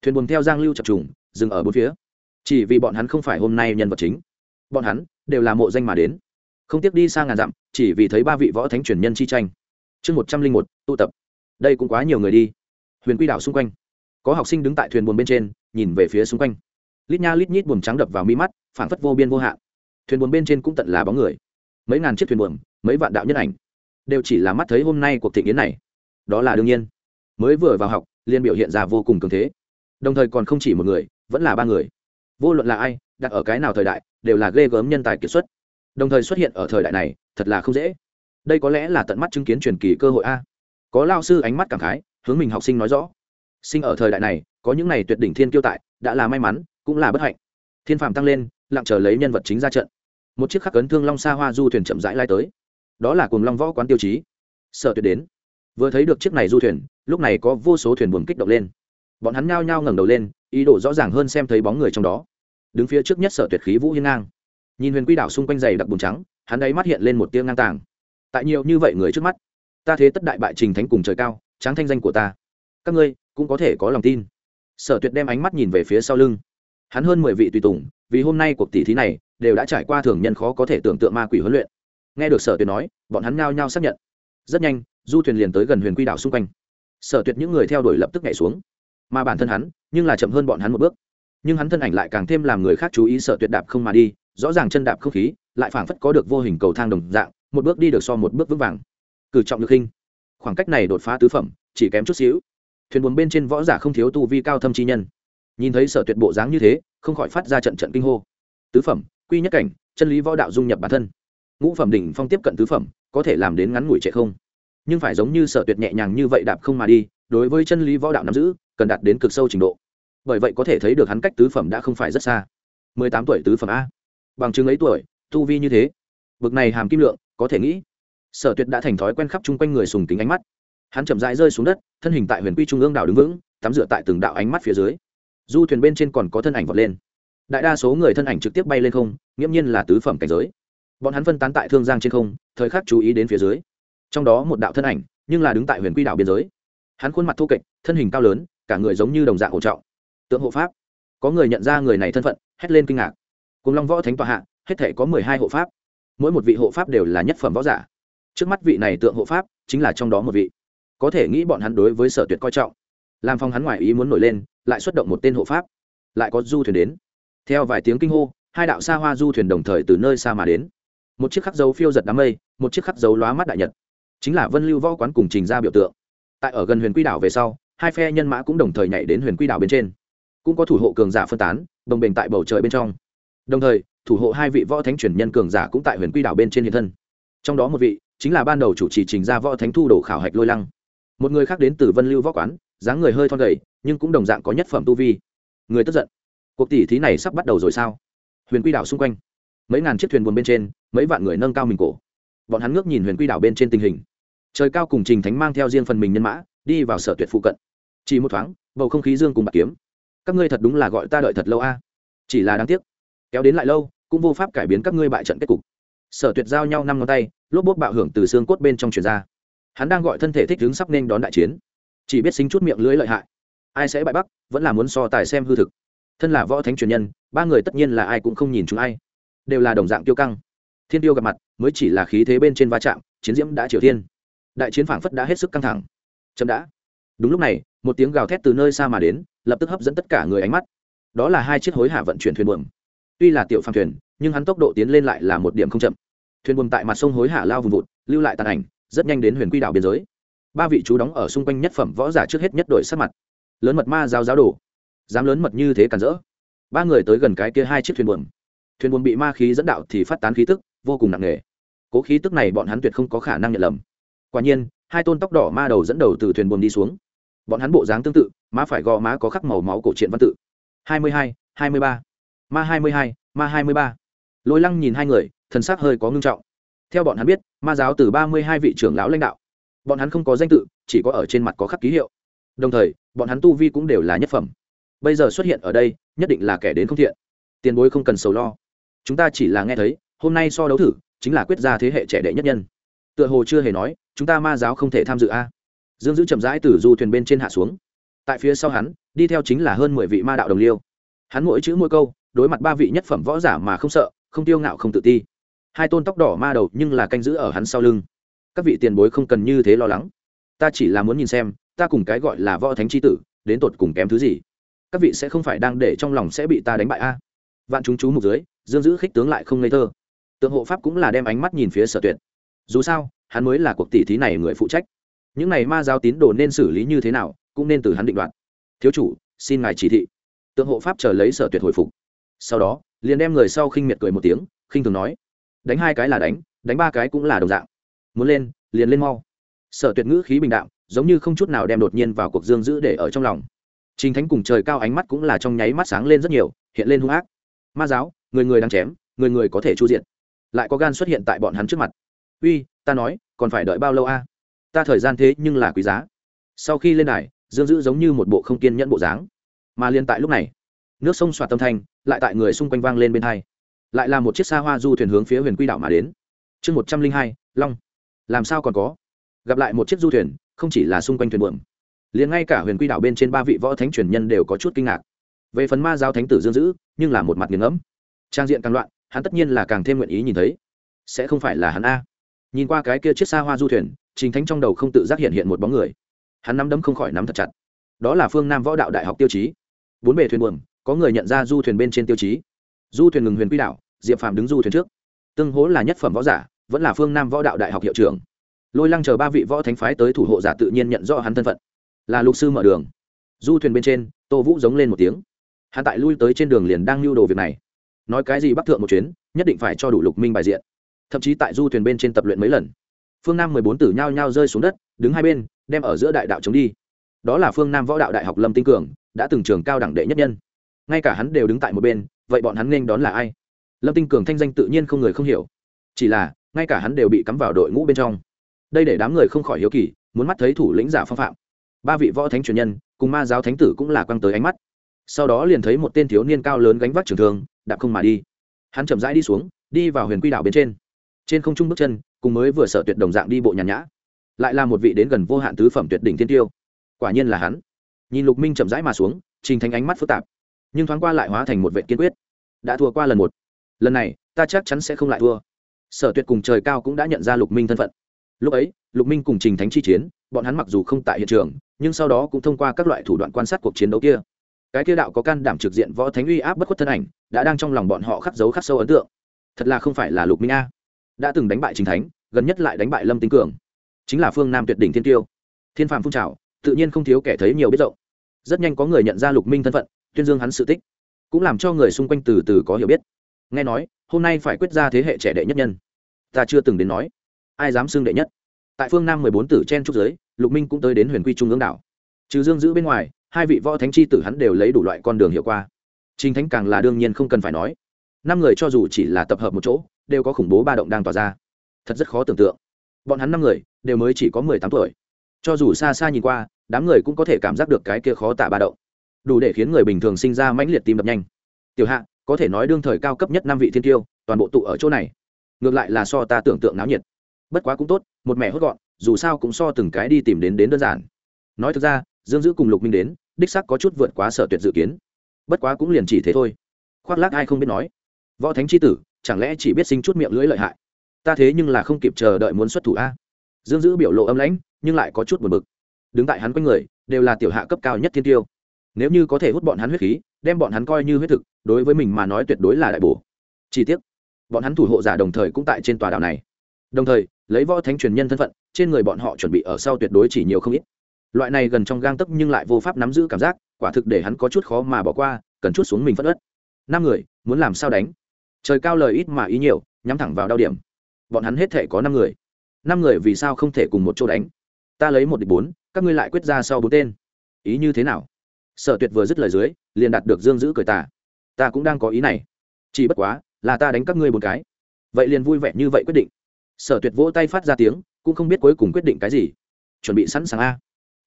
Thuyền buồm theo giang lưu chập trùng, dừng ở bốn phía. Chỉ vì bọn hắn không phải hôm nay nhân vật chính. Bọn hắn đều là mộ danh mà đến. Không tiếc đi sang ngàn dặm, chỉ vì thấy ba vị võ thánh truyền nhân chi tranh. Chương một trăm linh một, tụ tập. Đây cũng quá nhiều người đi. Huyền quy đảo xung quanh. Có học sinh đứng tại thuyền buồm bên trên, nhìn về phía xung quanh. Lít nha lít nhít buồm trắng đập vào mi mắt, phảng phất vô biên vô hạn. Thuyền buồm bên trên cũng tận là bóng người. Mấy ngàn chiếc thuyền buồm, mấy vạn đạo nhân ảnh đều chỉ là mắt thấy hôm nay cuộc thị kiến này. Đó là đương nhiên. Mới vừa vào học, liên biểu hiện ra vô cùng cường thế. Đồng thời còn không chỉ một người, vẫn là ba người. Vô luận là ai, đặt ở cái nào thời đại, đều là ghê gớm nhân tài kiệt xuất. Đồng thời xuất hiện ở thời đại này, thật là không dễ. Đây có lẽ là tận mắt chứng kiến truyền kỳ cơ hội a. Có lao sư ánh mắt cảm khái, hướng mình học sinh nói rõ. Sinh ở thời đại này, có những này tuyệt đỉnh thiên kiêu tại, đã là may mắn, cũng là bất hạnh. Thiên phàm tăng lên, lặng chờ lấy nhân vật chính ra trận. Một chiếc khắc cấn thương long xa hoa du thuyền chậm rãi lai tới đó là cùng long võ quán tiêu chí. Sợ tuyệt đến. Vừa thấy được chiếc này du thuyền, lúc này có vô số thuyền buồm kích động lên. Bọn hắn nhao nhao ngẩng đầu lên, ý đồ rõ ràng hơn xem thấy bóng người trong đó. Đứng phía trước nhất sở tuyệt khí vũ hiên ngang. Nhìn huyền quy đảo xung quanh dày đặc bùn trắng, hắn ấy mắt hiện lên một tiếng ngang tàng. Tại nhiều như vậy người trước mắt, ta thế tất đại bại trình thánh cùng trời cao, tráng thanh danh của ta. Các ngươi cũng có thể có lòng tin. Sở tuyệt đem ánh mắt nhìn về phía sau lưng. Hắn hơn mười vị tùy tùng, vì hôm nay cuộc tỷ thí này, đều đã trải qua thường nhân khó có thể tưởng tượng ma quỷ huấn luyện nghe được sở tuyệt nói, bọn hắn nhao nhao xác nhận. Rất nhanh, du thuyền liền tới gần huyền quy đảo xung quanh. Sở tuyệt những người theo đuổi lập tức nhảy xuống. Mà bản thân hắn, nhưng là chậm hơn bọn hắn một bước. Nhưng hắn thân ảnh lại càng thêm làm người khác chú ý sở tuyệt đạp không mà đi, rõ ràng chân đạp không khí, lại phảng phất có được vô hình cầu thang đồng dạng, một bước đi được so một bước vững vàng. Cử trọng được hình. Khoảng cách này đột phá tứ phẩm, chỉ kém chút xíu. Thuyền buồn bên trên võ giả không thiếu tu vi cao thâm chi nhân. Nhìn thấy sở tuyệt bộ dáng như thế, không khỏi phát ra trận trận kinh hô. Tứ phẩm, quy nhất cảnh, chân lý võ đạo dung nhập bản thân ngũ phẩm đỉnh phong tiếp cận tứ phẩm, có thể làm đến ngắn ngủi trệ không? Nhưng phải giống như sở tuyệt nhẹ nhàng như vậy đạp không mà đi, đối với chân lý võ đạo nắm giữ, cần đạt đến cực sâu trình độ. Bởi vậy có thể thấy được hắn cách tứ phẩm đã không phải rất xa. Mười tám tuổi tứ phẩm a. Bằng chứng ấy tuổi, tu vi như thế. Bực này hàm kim lượng, có thể nghĩ. Sở tuyệt đã thành thói quen khắp chung quanh người sùng kính ánh mắt. Hắn chậm rãi rơi xuống đất, thân hình tại huyền quy trung ương đảo đứng vững, tắm rửa tại từng đạo ánh mắt phía dưới. Du thuyền bên trên còn có thân ảnh vọt lên. Đại đa số người thân ảnh trực tiếp bay lên không, nghiễm nhiên là tứ phẩm cảnh giới bọn hắn phân tán tại thương giang trên không, thời khắc chú ý đến phía dưới. Trong đó một đạo thân ảnh, nhưng là đứng tại huyền quy đảo biên giới. Hắn khuôn mặt thô kệch, thân hình cao lớn, cả người giống như đồng dạng hỗ trọng. Tượng hộ pháp. Có người nhận ra người này thân phận, hét lên kinh ngạc. Cùng long võ thánh tòa hạ, hết thể có mười hai hộ pháp. Mỗi một vị hộ pháp đều là nhất phẩm võ giả. Trước mắt vị này tượng hộ pháp, chính là trong đó một vị. Có thể nghĩ bọn hắn đối với sở tuyệt coi trọng. Làm phong hắn ngoài ý muốn nổi lên, lại xuất động một tên hộ pháp. Lại có du thuyền đến. Theo vài tiếng kinh hô, hai đạo xa hoa du thuyền đồng thời từ nơi xa mà đến một chiếc khắc dấu phiêu giật đám mây, một chiếc khắc dấu lóa mắt đại nhật. Chính là vân lưu võ quán cùng trình ra biểu tượng. Tại ở gần huyền quy đảo về sau, hai phe nhân mã cũng đồng thời nhảy đến huyền quy đảo bên trên. Cũng có thủ hộ cường giả phân tán, đồng bình tại bầu trời bên trong. Đồng thời, thủ hộ hai vị võ thánh truyền nhân cường giả cũng tại huyền quy đảo bên trên hiện thân. Trong đó một vị, chính là ban đầu chủ trì trình ra võ thánh thu đồ khảo hạch lôi lăng. Một người khác đến từ vân lưu võ quán, dáng người hơi thon gầy, nhưng cũng đồng dạng có nhất phẩm tu vi. Người tức giận. Cuộc tỷ thí này sắp bắt đầu rồi sao? Huyền quy đảo xung quanh mấy ngàn chiếc thuyền buồn bên trên, mấy vạn người nâng cao mình cổ. Bọn hắn ngước nhìn huyền quy đảo bên trên tình hình. Trời cao cùng trình thánh mang theo riêng phần mình nhân mã, đi vào sở tuyệt phụ cận. Chỉ một thoáng, bầu không khí dương cùng bạc kiếm. Các ngươi thật đúng là gọi ta đợi thật lâu a. Chỉ là đáng tiếc. Kéo đến lại lâu, cũng vô pháp cải biến các ngươi bại trận kết cục. Sở tuyệt giao nhau năm ngón tay, lốp bốt bạo hưởng từ xương cốt bên trong truyền ra. Hắn đang gọi thân thể thích đứng sắp nên đón đại chiến. Chỉ biết xính chút miệng lưới lợi hại. Ai sẽ bại bắc, vẫn là muốn so tài xem hư thực. Thân là võ thánh truyền nhân, ba người tất nhiên là ai cũng không nhìn chúng ai đều là đồng dạng tiêu căng. Thiên tiêu gặp mặt, mới chỉ là khí thế bên trên va chạm, chiến diễm đã triều thiên. Đại chiến phảng phất đã hết sức căng thẳng. Chậm đã. Đúng lúc này, một tiếng gào thét từ nơi xa mà đến, lập tức hấp dẫn tất cả người ánh mắt. Đó là hai chiếc hối hả vận chuyển thuyền buồm. Tuy là tiểu phàm thuyền, nhưng hắn tốc độ tiến lên lại là một điểm không chậm. Thuyền buồm tại mặt sông hối hả lao vùng vụt, lưu lại tàn ảnh, rất nhanh đến huyền quy đảo biên giới. Ba vị chú đóng ở xung quanh nhất phẩm võ giả trước hết nhất đội sát mặt. Lớn mật ma giao giáo đồ. Dám lớn mật như thế cản rỡ. Ba người tới gần cái kia hai chiếc thuyền buồm thuyền buồn bị ma khí dẫn đạo thì phát tán khí tức vô cùng nặng nề. Cố khí tức này bọn hắn tuyệt không có khả năng nhận lầm. Quả nhiên, hai tôn tóc đỏ ma đầu dẫn đầu từ thuyền buồm đi xuống. Bọn hắn bộ dáng tương tự, má phải gò má có khắc màu máu cổ truyện văn tự. Hai mươi hai hai mươi ba. Ma hai mươi hai, ma hai mươi ba. Lôi lăng nhìn hai người, thần sắc hơi có ngưng trọng. Theo bọn hắn biết, ma giáo từ ba mươi hai vị trưởng lão lãnh đạo. Bọn hắn không có danh tự, chỉ có ở trên mặt có khắc ký hiệu. Đồng thời, bọn hắn tu vi cũng đều là nhất phẩm. Bây giờ xuất hiện ở đây, nhất định là kẻ đến không thiện. Tiền bối không cần sầu lo chúng ta chỉ là nghe thấy, hôm nay so đấu thử, chính là quyết ra thế hệ trẻ đệ nhất nhân. Tựa hồ chưa hề nói, chúng ta ma giáo không thể tham dự a. Dương giữ chậm rãi từ du thuyền bên trên hạ xuống. Tại phía sau hắn, đi theo chính là hơn mười vị ma đạo đồng liêu. Hắn mỗi chữ mỗi câu, đối mặt ba vị nhất phẩm võ giả mà không sợ, không tiêu ngạo không tự ti. Hai tôn tóc đỏ ma đầu nhưng là canh giữ ở hắn sau lưng. Các vị tiền bối không cần như thế lo lắng. Ta chỉ là muốn nhìn xem, ta cùng cái gọi là võ thánh c h i tử, đến tột cùng kém thứ gì. Các vị sẽ không phải đang để trong lòng sẽ bị ta đánh bại a. Vạn chúng chú mục dưới dương giữ khích tướng lại không ngây thơ. Tượng hộ pháp cũng là đem ánh mắt nhìn phía sở tuyệt. Dù sao, hắn mới là cuộc tỷ thí này người phụ trách. Những này ma giáo tín đồ nên xử lý như thế nào, cũng nên từ hắn định đoạt. Thiếu chủ, xin ngài chỉ thị. Tượng hộ pháp chờ lấy sở tuyệt hồi phục. Sau đó, liền đem người sau khinh miệt cười một tiếng, khinh thường nói, đánh hai cái là đánh đánh ba cái cũng là đồng dạng. Muốn lên, liền lên mau. Sở tuyệt ngữ khí bình đạo giống như không chút nào đem đột nhiên vào cuộc dương giữ để ở trong lòng. Trình thánh cùng trời cao ánh mắt cũng là trong nháy mắt sáng lên rất nhiều, hiện lên hung ác. Ma giáo người người đang chém, người người có thể chu diện lại có gan xuất hiện tại bọn hắn trước mặt. Uy, ta nói, còn phải đợi bao lâu a? Ta thời gian thế nhưng là quý giá. Sau khi lên đài, dương dữ giống như một bộ không kiên nhẫn bộ dáng. Mà liên tại lúc này, nước sông xoạt tâm thanh, lại tại người xung quanh vang lên bên hai. Lại là một chiếc xa hoa du thuyền hướng phía huyền quy đảo mà đến. Chương một trăm linh hai, long. Làm sao còn có? Gặp lại một chiếc du thuyền, không chỉ là xung quanh thuyền buồm, liền ngay cả huyền quy đảo bên trên ba vị võ thánh truyền nhân đều có chút kinh ngạc. Về phần ma giáo thánh tử dương dữ, nhưng là một mặt nghiền ngẫm trang diện càng loạn, hắn tất nhiên là càng thêm nguyện ý nhìn thấy. Sẽ không phải là hắn a. Nhìn qua cái kia chiếc xa hoa du thuyền, trình thánh trong đầu không tự giác hiện hiện một bóng người. Hắn nắm đấm không khỏi nắm thật chặt. Đó là phương nam võ đạo đại học tiêu chí. Bốn bề thuyền buồm, có người nhận ra du thuyền bên trên tiêu chí. Du thuyền ngừng huyền quy đạo, diệp phạm đứng du thuyền trước. Tương hố là nhất phẩm võ giả, vẫn là phương nam võ đạo đại học hiệu trưởng. Lôi lăng chờ ba vị võ thánh phái tới thủ hộ giả tự nhiên nhận rõ hắn thân phận. Là lục sư mở đường. Du thuyền bên trên, tô vũ giống lên một tiếng. Hắn tại lui tới trên đường liền đang lưu đồ việc này nói cái gì bắc thượng một chuyến, nhất định phải cho đủ lục minh bài diện. Thậm chí tại du thuyền bên trên tập luyện mấy lần. Phương nam mười bốn tử nhao nhao rơi xuống đất, đứng hai bên, đem ở giữa đại đạo chống đi. Đó là phương nam võ đạo đại học lâm tinh cường, đã từng trường cao đẳng đệ nhất nhân. Ngay cả hắn đều đứng tại một bên, vậy bọn hắn nên đón là ai? Lâm tinh cường thanh danh tự nhiên không người không hiểu. Chỉ là, ngay cả hắn đều bị cắm vào đội ngũ bên trong. Đây để đám người không khỏi hiếu kỳ, muốn mắt thấy thủ lĩnh giả phong phạm. Ba vị võ thánh truyền nhân, cùng ma giáo thánh tử cũng là quăng tới ánh mắt sau đó liền thấy một tên thiếu niên cao lớn gánh vác trường thương, đạp không mà đi. Hắn chậm rãi đi xuống, đi vào huyền quy đảo bên trên. Trên không trung bước chân, cùng mới vừa sợ tuyệt đồng dạng đi bộ nhàn nhã. Lại là một vị đến gần vô hạn tứ phẩm tuyệt đỉnh thiên tiêu. Quả nhiên là hắn. Nhìn lục minh chậm rãi mà xuống, trình thành ánh mắt phức tạp. Nhưng thoáng qua lại hóa thành một vệ kiên quyết. Đã thua qua lần một. Lần này, ta chắc chắn sẽ không lại thua. Sở tuyệt cùng trời cao cũng đã nhận ra lục minh thân phận. Lúc ấy, lục minh cùng trình thánh chi chiến, bọn hắn mặc dù không tại hiện trường, nhưng sau đó cũng thông qua các loại thủ đoạn quan sát cuộc chiến đấu kia cái kia đạo có can đảm trực diện võ thánh uy áp bất khuất thân ảnh, đã đang trong lòng bọn họ khắc dấu khắc sâu ấn tượng. Thật là không phải là lục minh a. Đã từng đánh bại chính thánh, gần nhất lại đánh bại lâm tinh cường. Chính là phương nam tuyệt đỉnh thiên tiêu. Thiên phàm phun trào, tự nhiên không thiếu kẻ thấy nhiều biết rộng. Rất nhanh có người nhận ra lục minh thân phận, tuyên dương hắn sự tích. Cũng làm cho người xung quanh từ từ có hiểu biết. Nghe nói, hôm nay phải quyết ra thế hệ trẻ đệ nhất nhân. Ta chưa từng đến nói. Ai dám xưng đệ nhất? Tại phương nam mười bốn tử chen trúc giới, lục minh cũng tới đến huyền quy trung ương đảo. Trừ dương giữ bên ngoài hai vị võ thánh chi tử hắn đều lấy đủ loại con đường hiệu qua. Trình thánh càng là đương nhiên không cần phải nói. Năm người cho dù chỉ là tập hợp một chỗ, đều có khủng bố ba động đang tỏa ra. Thật rất khó tưởng tượng. Bọn hắn năm người, đều mới chỉ có mười tám tuổi. Cho dù xa xa nhìn qua, đám người cũng có thể cảm giác được cái kia khó tả ba động. Đủ để khiến người bình thường sinh ra mãnh liệt tim đập nhanh. Tiểu hạ, có thể nói đương thời cao cấp nhất năm vị thiên tiêu, toàn bộ tụ ở chỗ này. Ngược lại là so ta tưởng tượng náo nhiệt. Bất quá cũng tốt, một mẹ hốt gọn, dù sao cũng so từng cái đi tìm đến đến đơn giản. Nói thực ra dương dữ cùng lục minh đến, đích sắc có chút vượt quá sở tuyệt dự kiến. Bất quá cũng liền chỉ thế thôi. Khoác lác ai không biết nói. Võ thánh c h i tử, chẳng lẽ chỉ biết sinh chút miệng lưỡi lợi hại? Ta thế nhưng là không kịp chờ đợi muốn xuất thủ a. Dương dữ biểu lộ âm lãnh, nhưng lại có chút buồn bực. Đứng tại hắn quanh người, đều là tiểu hạ cấp cao nhất thiên tiêu. Nếu như có thể hút bọn hắn huyết khí, đem bọn hắn coi như huyết thực, đối với mình mà nói tuyệt đối là đại bổ. Chi tiết bọn hắn thủ hộ giả đồng thời cũng tại trên tòa đảo này. Đồng thời, lấy võ thánh truyền nhân thân phận, trên người bọn họ chuẩn bị ở sau tuyệt đối chỉ nhiều không ít loại này gần trong gang tấc nhưng lại vô pháp nắm giữ cảm giác, quả thực để hắn có chút khó mà bỏ qua, cần chút xuống mình phất ớt năm người, muốn làm sao đánh? Trời cao lời ít mà ý nhiều, nhắm thẳng vào đau điểm. Bọn hắn hết thể có năm người. Năm người vì sao không thể cùng một chỗ đánh? Ta lấy một địch bốn, các ngươi lại quyết ra sau bốn tên. Ý như thế nào? Sở tuyệt vừa dứt lời dưới, liền đạt được dương giữ cười tà. Ta cũng đang có ý này. Chỉ bất quá, là ta đánh các ngươi một cái. Vậy liền vui vẻ như vậy quyết định. Sở tuyệt vỗ tay phát ra tiếng, cũng không biết cuối cùng quyết định cái gì. Chuẩn bị sẵn sàng a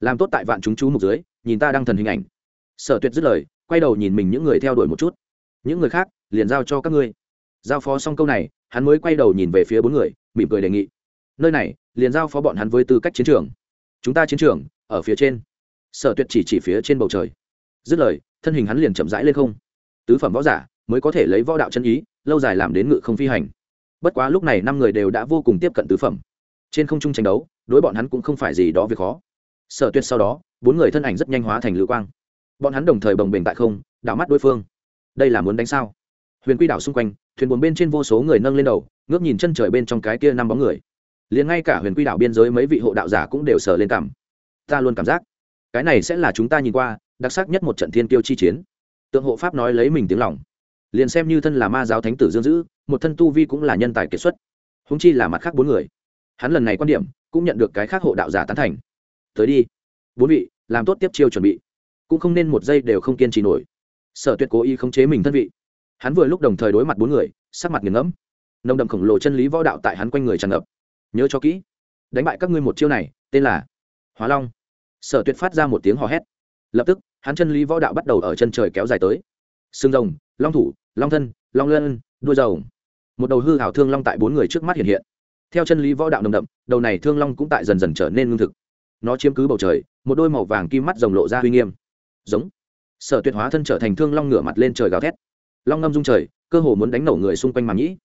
làm tốt tại vạn chúng chú mục dưới, nhìn ta đang thần hình ảnh. Sở tuyệt dứt lời, quay đầu nhìn mình những người theo đuổi một chút. Những người khác, liền giao cho các ngươi. Giao phó xong câu này, hắn mới quay đầu nhìn về phía bốn người, mỉm cười đề nghị. Nơi này, liền giao phó bọn hắn với tư cách chiến trường. Chúng ta chiến trường, ở phía trên. Sở tuyệt chỉ chỉ phía trên bầu trời. Dứt lời, thân hình hắn liền chậm rãi lên không. Tứ phẩm võ giả mới có thể lấy võ đạo chân ý, lâu dài làm đến ngự không phi hành. Bất quá lúc này năm người đều đã vô cùng tiếp cận tứ phẩm. Trên không trung tranh đấu, đối bọn hắn cũng không phải gì đó việc khó sở tuyệt sau đó, bốn người thân ảnh rất nhanh hóa thành lưu quang. Bọn hắn đồng thời bồng bềnh tại không, đảo mắt đối phương. Đây là muốn đánh sao? Huyền quy đảo xung quanh, thuyền buồn bên trên vô số người nâng lên đầu, ngước nhìn chân trời bên trong cái kia năm bóng người. Liền ngay cả huyền quy đảo biên giới mấy vị hộ đạo giả cũng đều sờ lên cảm. Ta luôn cảm giác, cái này sẽ là chúng ta nhìn qua, đặc sắc nhất một trận thiên tiêu chi chiến. Tượng hộ pháp nói lấy mình tiếng lòng. Liền xem như thân là ma giáo thánh tử dương dữ, một thân tu vi cũng là nhân tài kiệt xuất. Húng chi là mặt khác bốn người. Hắn lần này quan điểm, cũng nhận được cái khác hộ đạo giả tán thành tới đi. Bốn vị, làm tốt tiếp chiêu chuẩn bị. Cũng không nên một giây đều không kiên trì nổi. Sở tuyệt cố ý khống chế mình thân vị. Hắn vừa lúc đồng thời đối mặt bốn người, sắc mặt nghiền ngẫm. Nồng đậm khổng lồ chân lý võ đạo tại hắn quanh người tràn ngập. Nhớ cho kỹ, đánh bại các ngươi một chiêu này, tên là hóa long. Sở tuyệt phát ra một tiếng hò hét. Lập tức, hắn chân lý võ đạo bắt đầu ở chân trời kéo dài tới. Xương rồng, long thủ, long thân, long lân, đuôi dầu một đầu hư hảo thương long tại bốn người trước mắt hiện hiện. Theo chân lý võ đạo nồng đậm, đầu này thương long cũng tại dần dần trở nên ngưng thực nó chiếm cứ bầu trời, một đôi màu vàng kim mắt rồng lộ ra uy nghiêm. Giống. Sở tuyệt hóa thân trở thành thương long ngửa mặt lên trời gào thét. Long ngâm dung trời, cơ hồ muốn đánh nổ người xung quanh màng nhĩ.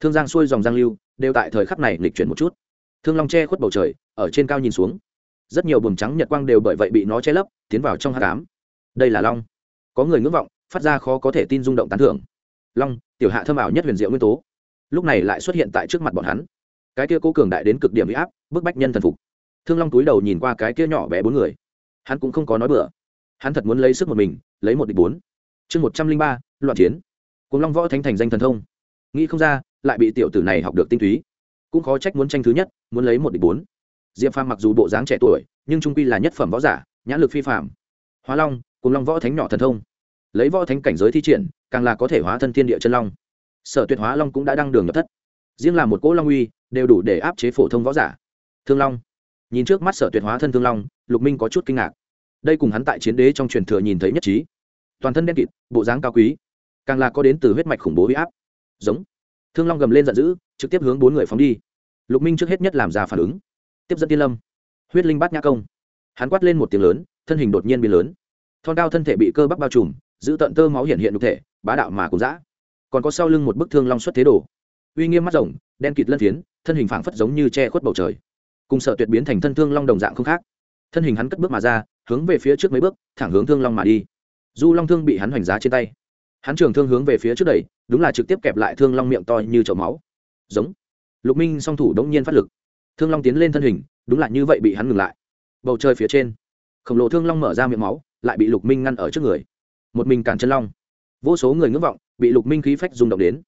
Thương giang xuôi dòng giang lưu, đều tại thời khắc này lịch chuyển một chút. Thương long che khuất bầu trời, ở trên cao nhìn xuống. Rất nhiều buồng trắng nhật quang đều bởi vậy bị nó che lấp, tiến vào trong hát cám đây là long. Có người ngưỡng vọng, phát ra khó có thể tin rung động tán thưởng. Long, tiểu hạ thơm ảo nhất huyền diệu nguyên tố. Lúc này lại xuất hiện tại trước mặt bọn hắn. Cái kia cố cường đại đến cực điểm bị áp, bức bách nhân thần phục thương long túi đầu nhìn qua cái kia nhỏ bé bốn người. Hắn cũng không có nói bừa. Hắn thật muốn lấy sức một mình, lấy một địch bốn. Chương một trăm linh ba, loạn chiến. Cùng long võ thánh thành danh thần thông. Nghĩ không ra, lại bị tiểu tử này học được tinh túy. Cũng khó trách muốn tranh thứ nhất, muốn lấy một địch bốn. Diệp phàm mặc dù bộ dáng trẻ tuổi, nhưng trung quy là nhất phẩm võ giả, nhãn lực phi phạm hóa long cùng long võ thánh nhỏ thần thông. Lấy võ thánh cảnh giới thi triển, càng là có thể hóa thân thiên địa chân long. Sở tuyệt hóa long cũng đã đăng đường nhập thất. Riêng là một cỗ long uy, đều đủ để áp chế phổ thông võ giả. Thương long nhìn trước mắt sở tuyệt hóa thân thương long, lục minh có chút kinh ngạc. Đây cùng hắn tại chiến đế trong truyền thừa nhìn thấy nhất trí. Toàn thân đen kịt, bộ dáng cao quý. Càng là có đến từ huyết mạch khủng bố huy áp. Giống. Thương long gầm lên giận dữ, trực tiếp hướng bốn người phóng đi. Lục minh trước hết nhất làm ra phản ứng. Tiếp dẫn tiên lâm. Huyết linh bát nhã công. Hắn quát lên một tiếng lớn, thân hình đột nhiên biến lớn. Thon cao thân thể bị cơ bắp bao trùm, giữ tận tơ máu hiện hiện nhục thể, bá đạo mà cũng dã. Còn có sau lưng một bức thương long xuất thế đồ. Uy nghiêm mắt rồng đen kịt lân phiến, thân hình phảng phất giống như che khuất bầu trời cùng sợ tuyệt biến thành thân thương long đồng dạng không khác. Thân hình hắn cất bước mà ra, hướng về phía trước mấy bước, thẳng hướng thương long mà đi. Du long thương bị hắn hoành giá trên tay. Hắn trường thương hướng về phía trước đẩy, đúng là trực tiếp kẹp lại thương long miệng to như chậu máu. Giống. Lục minh song thủ đống nhiên phát lực. Thương long tiến lên thân hình, đúng là như vậy bị hắn ngừng lại. Bầu trời phía trên, khổng lồ thương long mở ra miệng máu, lại bị lục minh ngăn ở trước người. Một mình cản chân long. Vô số người ngưỡng vọng, bị lục minh khí phách rung động đến.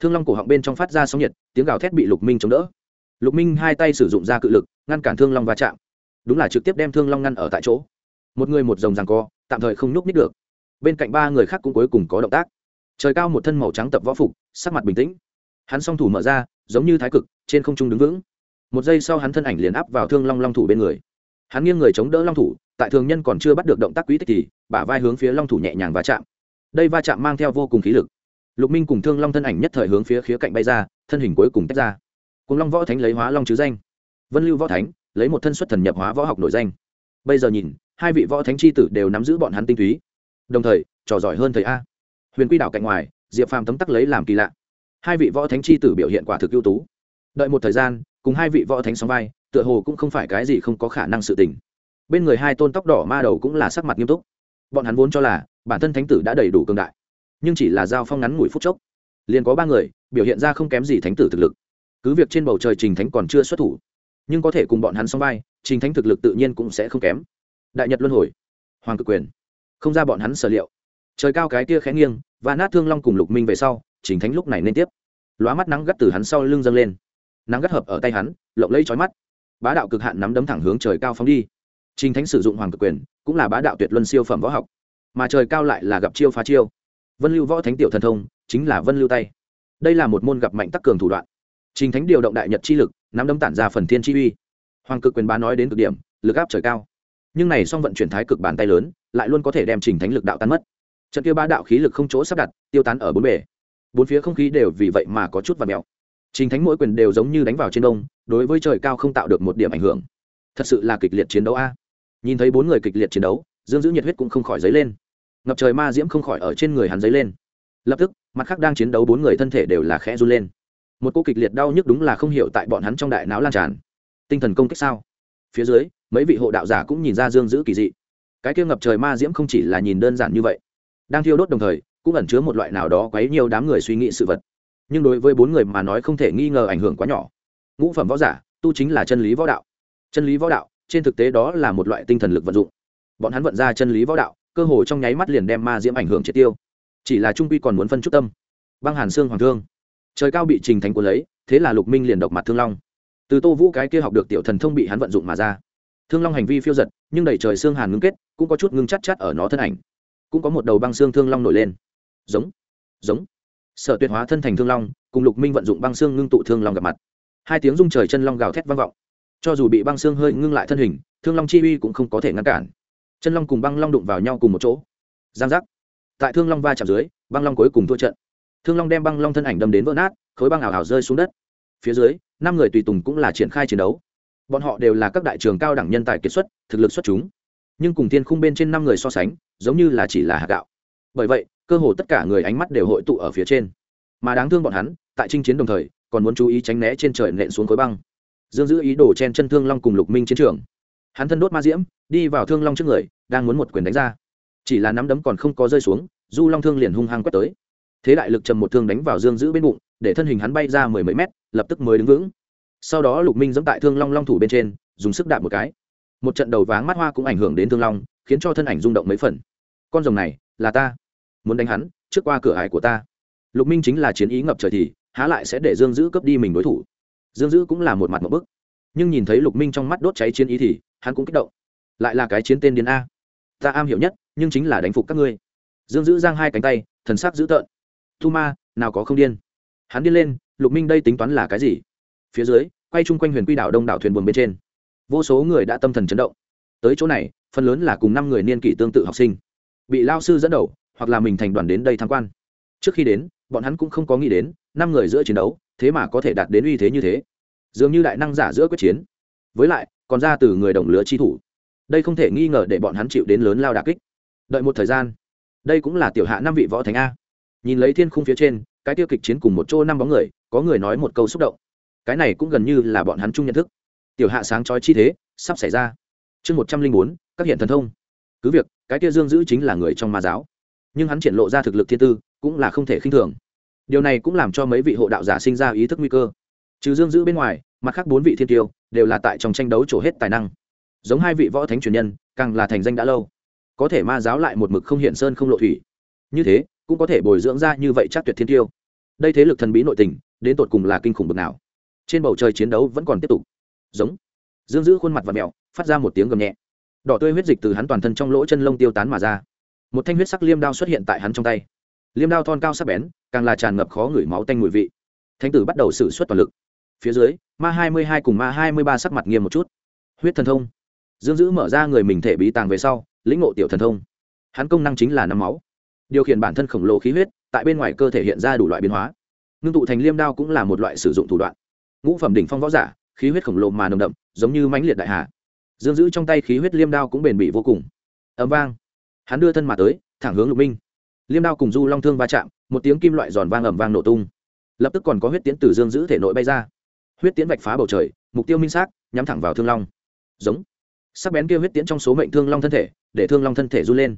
Thương long cổ họng bên trong phát ra sóng nhiệt, tiếng gào thét bị lục minh chống đỡ lục minh hai tay sử dụng ra cự lực, ngăn cản thương long va chạm. Đúng là trực tiếp đem thương long ngăn ở tại chỗ. Một người một dòng ràng co, tạm thời không nhúc nít được. Bên cạnh ba người khác cũng cuối cùng có động tác. Trời cao một thân màu trắng tập võ phục, sắc mặt bình tĩnh. Hắn song thủ mở ra, giống như thái cực, trên không trung đứng vững. Một giây sau hắn thân ảnh liền áp vào thương long long thủ bên người. Hắn nghiêng người chống đỡ long thủ, tại thường nhân còn chưa bắt được động tác quý tích thì, bả vai hướng phía long thủ nhẹ nhàng va chạm. Đây va chạm mang theo vô cùng khí lực. Lục minh cùng thương long thân ảnh nhất thời hướng phía khía cạnh bay ra, thân hình cuối cùng tách ra cùng long võ thánh lấy hóa long chứ danh. Vân lưu võ thánh lấy một thân xuất thần nhập hóa võ học nổi danh. Bây giờ nhìn, hai vị võ thánh c h i tử đều nắm giữ bọn hắn tinh túy. Đồng thời, trò giỏi hơn thầy a. Huyền quy đảo cạnh ngoài, diệp phàm tấm tắc lấy làm kỳ lạ. Hai vị võ thánh c h i tử biểu hiện quả thực ưu tú. Đợi một thời gian, cùng hai vị võ thánh sóng vai, tựa hồ cũng không phải cái gì không có khả năng sự tình. Bên người hai tôn tóc đỏ ma đầu cũng là sắc mặt nghiêm túc. Bọn hắn vốn cho là, bản thân thánh tử đã đầy đủ cường đại. Nhưng chỉ là giao phong ngắn ngủi phút chốc. Liền có ba người, biểu hiện ra không kém gì thánh tử thực lực cứ việc trên bầu trời trình thánh còn chưa xuất thủ, nhưng có thể cùng bọn hắn song vai, trình thánh thực lực tự nhiên cũng sẽ không kém. Đại nhật luân hồi, hoàng cực quyền, không ra bọn hắn sở liệu. Trời cao cái kia khẽ nghiêng, và nát thương long cùng lục minh về sau, trình thánh lúc này nên tiếp. Lóa mắt nắng gắt từ hắn sau lưng dâng lên. Nắng gắt hợp ở tay hắn, lộng lấy trói mắt. Bá đạo cực hạn nắm đấm thẳng hướng trời cao phóng đi. Trình thánh sử dụng hoàng cực quyền, cũng là bá đạo tuyệt luân siêu phẩm võ học. Mà trời cao lại là gặp chiêu phá chiêu. Vân lưu võ thánh tiểu thần thông, chính là vân lưu tay. Đây là một môn gặp mạnh tắc cường thủ đoạn trình thánh điều động đại nhật chi lực, nắm đấm tản ra phần thiên chi uy. Hoàng cực quyền bá nói đến cực điểm, lực áp trời cao. Nhưng này song vận chuyển thái cực bàn tay lớn, lại luôn có thể đem trình thánh lực đạo tan mất. Trận kia ba đạo khí lực không chỗ sắp đặt, tiêu tán ở bốn bề. Bốn phía không khí đều vì vậy mà có chút vặn mèo. Trình thánh mỗi quyền đều giống như đánh vào trên đông, đối với trời cao không tạo được một điểm ảnh hưởng. Thật sự là kịch liệt chiến đấu a. Nhìn thấy bốn người kịch liệt chiến đấu, dương Dữ nhiệt huyết cũng không khỏi dấy lên. Ngập trời ma diễm không khỏi ở trên người hắn dấy lên. Lập tức, mặt khác đang chiến đấu bốn người thân thể đều là khẽ run lên một cô kịch liệt đau nhức đúng là không hiểu tại bọn hắn trong đại não lan tràn. Tinh thần công kích sao? Phía dưới, mấy vị hộ đạo giả cũng nhìn ra dương giữ kỳ dị. Cái kia ngập trời ma diễm không chỉ là nhìn đơn giản như vậy, đang thiêu đốt đồng thời, cũng ẩn chứa một loại nào đó quấy nhiều đám người suy nghĩ sự vật. Nhưng đối với bốn người mà nói không thể nghi ngờ ảnh hưởng quá nhỏ. Ngũ phẩm võ giả, tu chính là chân lý võ đạo. Chân lý võ đạo, trên thực tế đó là một loại tinh thần lực vận dụng. Bọn hắn vận ra chân lý võ đạo, cơ hồ trong nháy mắt liền đem ma diễm ảnh hưởng triệt tiêu. Chỉ là trung quy còn muốn phân chút tâm. Băng hàn xương hoàng thương trời cao bị trình thành của lấy, thế là lục minh liền độc mặt thương long. Từ tô vũ cái kia học được tiểu thần thông bị hắn vận dụng mà ra. Thương long hành vi phiêu giật, nhưng đẩy trời xương hàn ngưng kết, cũng có chút ngưng chắt chắt ở nó thân ảnh. Cũng có một đầu băng xương thương long nổi lên. Giống giống. Sở tuyệt hóa thân thành thương long, cùng lục minh vận dụng băng xương ngưng tụ thương long gặp mặt. Hai tiếng rung trời chân long gào thét vang vọng. Cho dù bị băng xương hơi ngưng lại thân hình, thương long chi uy cũng không có thể ngăn cản. Chân long cùng băng long đụng vào nhau cùng một chỗ. Giang giác. Tại thương long va chạm dưới, băng long cuối cùng thua trận thương long đem băng long thân ảnh đâm đến vỡ nát, khối băng ảo ảo rơi xuống đất. Phía dưới, năm người tùy tùng cũng là triển khai chiến đấu. Bọn họ đều là các đại trường cao đẳng nhân tài kiệt xuất, thực lực xuất chúng. Nhưng cùng thiên khung bên trên năm người so sánh, giống như là chỉ là hạt gạo. Bởi vậy, cơ hồ tất cả người ánh mắt đều hội tụ ở phía trên. Mà đáng thương bọn hắn, tại chinh chiến đồng thời, còn muốn chú ý tránh né trên trời nện xuống khối băng. Dương giữ ý đồ chen chân thương long cùng lục minh chiến trường. Hắn thân đốt ma diễm, đi vào thương long trước người, đang muốn một quyền đánh ra. Chỉ là nắm đấm còn không có rơi xuống, du long thương liền hung hăng quét tới thế đại lực trầm một thương đánh vào dương giữ bên bụng, để thân hình hắn bay ra mười mấy mét, lập tức mới đứng vững. Sau đó lục minh dẫm tại thương long long thủ bên trên, dùng sức đạp một cái. Một trận đầu váng mắt hoa cũng ảnh hưởng đến thương long, khiến cho thân ảnh rung động mấy phần. Con rồng này, là ta. Muốn đánh hắn, trước qua cửa hải của ta. Lục minh chính là chiến ý ngập trời thì, há lại sẽ để dương dữ cướp đi mình đối thủ. Dương dữ cũng là một mặt một bức. Nhưng nhìn thấy lục minh trong mắt đốt cháy chiến ý thì, hắn cũng kích động. Lại là cái chiến tên điên a. Ta am hiểu nhất, nhưng chính là đánh phục các ngươi. Dương dữ giang hai cánh tay, thần sắc dữ tợn thu ma, nào có không điên. Hắn điên lên, lục minh đây tính toán là cái gì? Phía dưới, quay chung quanh huyền quy đảo đông đảo thuyền buồn bên trên. Vô số người đã tâm thần chấn động. Tới chỗ này, phần lớn là cùng năm người niên kỷ tương tự học sinh. Bị lao sư dẫn đầu, hoặc là mình thành đoàn đến đây tham quan. Trước khi đến, bọn hắn cũng không có nghĩ đến, năm người giữa chiến đấu, thế mà có thể đạt đến uy thế như thế. Dường như đại năng giả giữa quyết chiến. Với lại, còn ra từ người đồng lứa chi thủ. Đây không thể nghi ngờ để bọn hắn chịu đến lớn lao đà kích. Đợi một thời gian, đây cũng là tiểu hạ năm vị võ thánh a nhìn lấy thiên khung phía trên, cái tiêu kịch chiến cùng một chỗ năm bóng người, có người nói một câu xúc động. Cái này cũng gần như là bọn hắn chung nhận thức. Tiểu hạ sáng trói chi thế, sắp xảy ra. Chương một trăm linh bốn, các hiện thần thông. Cứ việc, cái kia dương giữ chính là người trong ma giáo, nhưng hắn triển lộ ra thực lực thiên tư, cũng là không thể khinh thường. Điều này cũng làm cho mấy vị hộ đạo giả sinh ra ý thức nguy cơ. Trừ dương giữ bên ngoài, mặt khác bốn vị thiên tiêu đều là tại trong tranh đấu trổ hết tài năng. Giống hai vị võ thánh truyền nhân, càng là thành danh đã lâu. Có thể ma giáo lại một mực không hiện sơn không lộ thủy. Như thế cũng có thể bồi dưỡng ra như vậy chắc tuyệt thiên tiêu. Đây thế lực thần bí nội tình, đến tột cùng là kinh khủng bực nào? Trên bầu trời chiến đấu vẫn còn tiếp tục. Giống. Dương giữ khuôn mặt và mẹo phát ra một tiếng gầm nhẹ. Đỏ tươi huyết dịch từ hắn toàn thân trong lỗ chân lông tiêu tán mà ra. Một thanh huyết sắc liêm đao xuất hiện tại hắn trong tay. Liêm đao thon cao sắc bén, càng là tràn ngập khó ngửi máu tanh mùi vị. Thánh tử bắt đầu xử suất toàn lực. Phía dưới, ma hai mươi hai cùng ma hai mươi ba sắc mặt nghiêm một chút. Huyết thần thông. Dương giữ mở ra người mình thể bí tàng về sau, lĩnh ngộ tiểu thần thông. Hắn công năng chính là nắm máu điều khiển bản thân khổng lồ khí huyết, tại bên ngoài cơ thể hiện ra đủ loại biến hóa. Ngưng tụ thành liêm đao cũng là một loại sử dụng thủ đoạn. Ngũ phẩm đỉnh phong võ giả, khí huyết khổng lồ mà nồng đậm, giống như mãnh liệt đại hà. Dương giữ trong tay khí huyết liêm đao cũng bền bỉ vô cùng. Ấm vang. Hắn đưa thân mà tới, thẳng hướng lục minh. Liêm đao cùng du long thương va chạm, một tiếng kim loại giòn vang ầm vang nổ tung. Lập tức còn có huyết tiễn từ dương giữ thể nội bay ra. Huyết tiễn vạch phá bầu trời, mục tiêu minh xác, nhắm thẳng vào thương long. Giống. Sắc bén kia huyết tiễn trong số mệnh thương long thân thể, để thương long thân thể run lên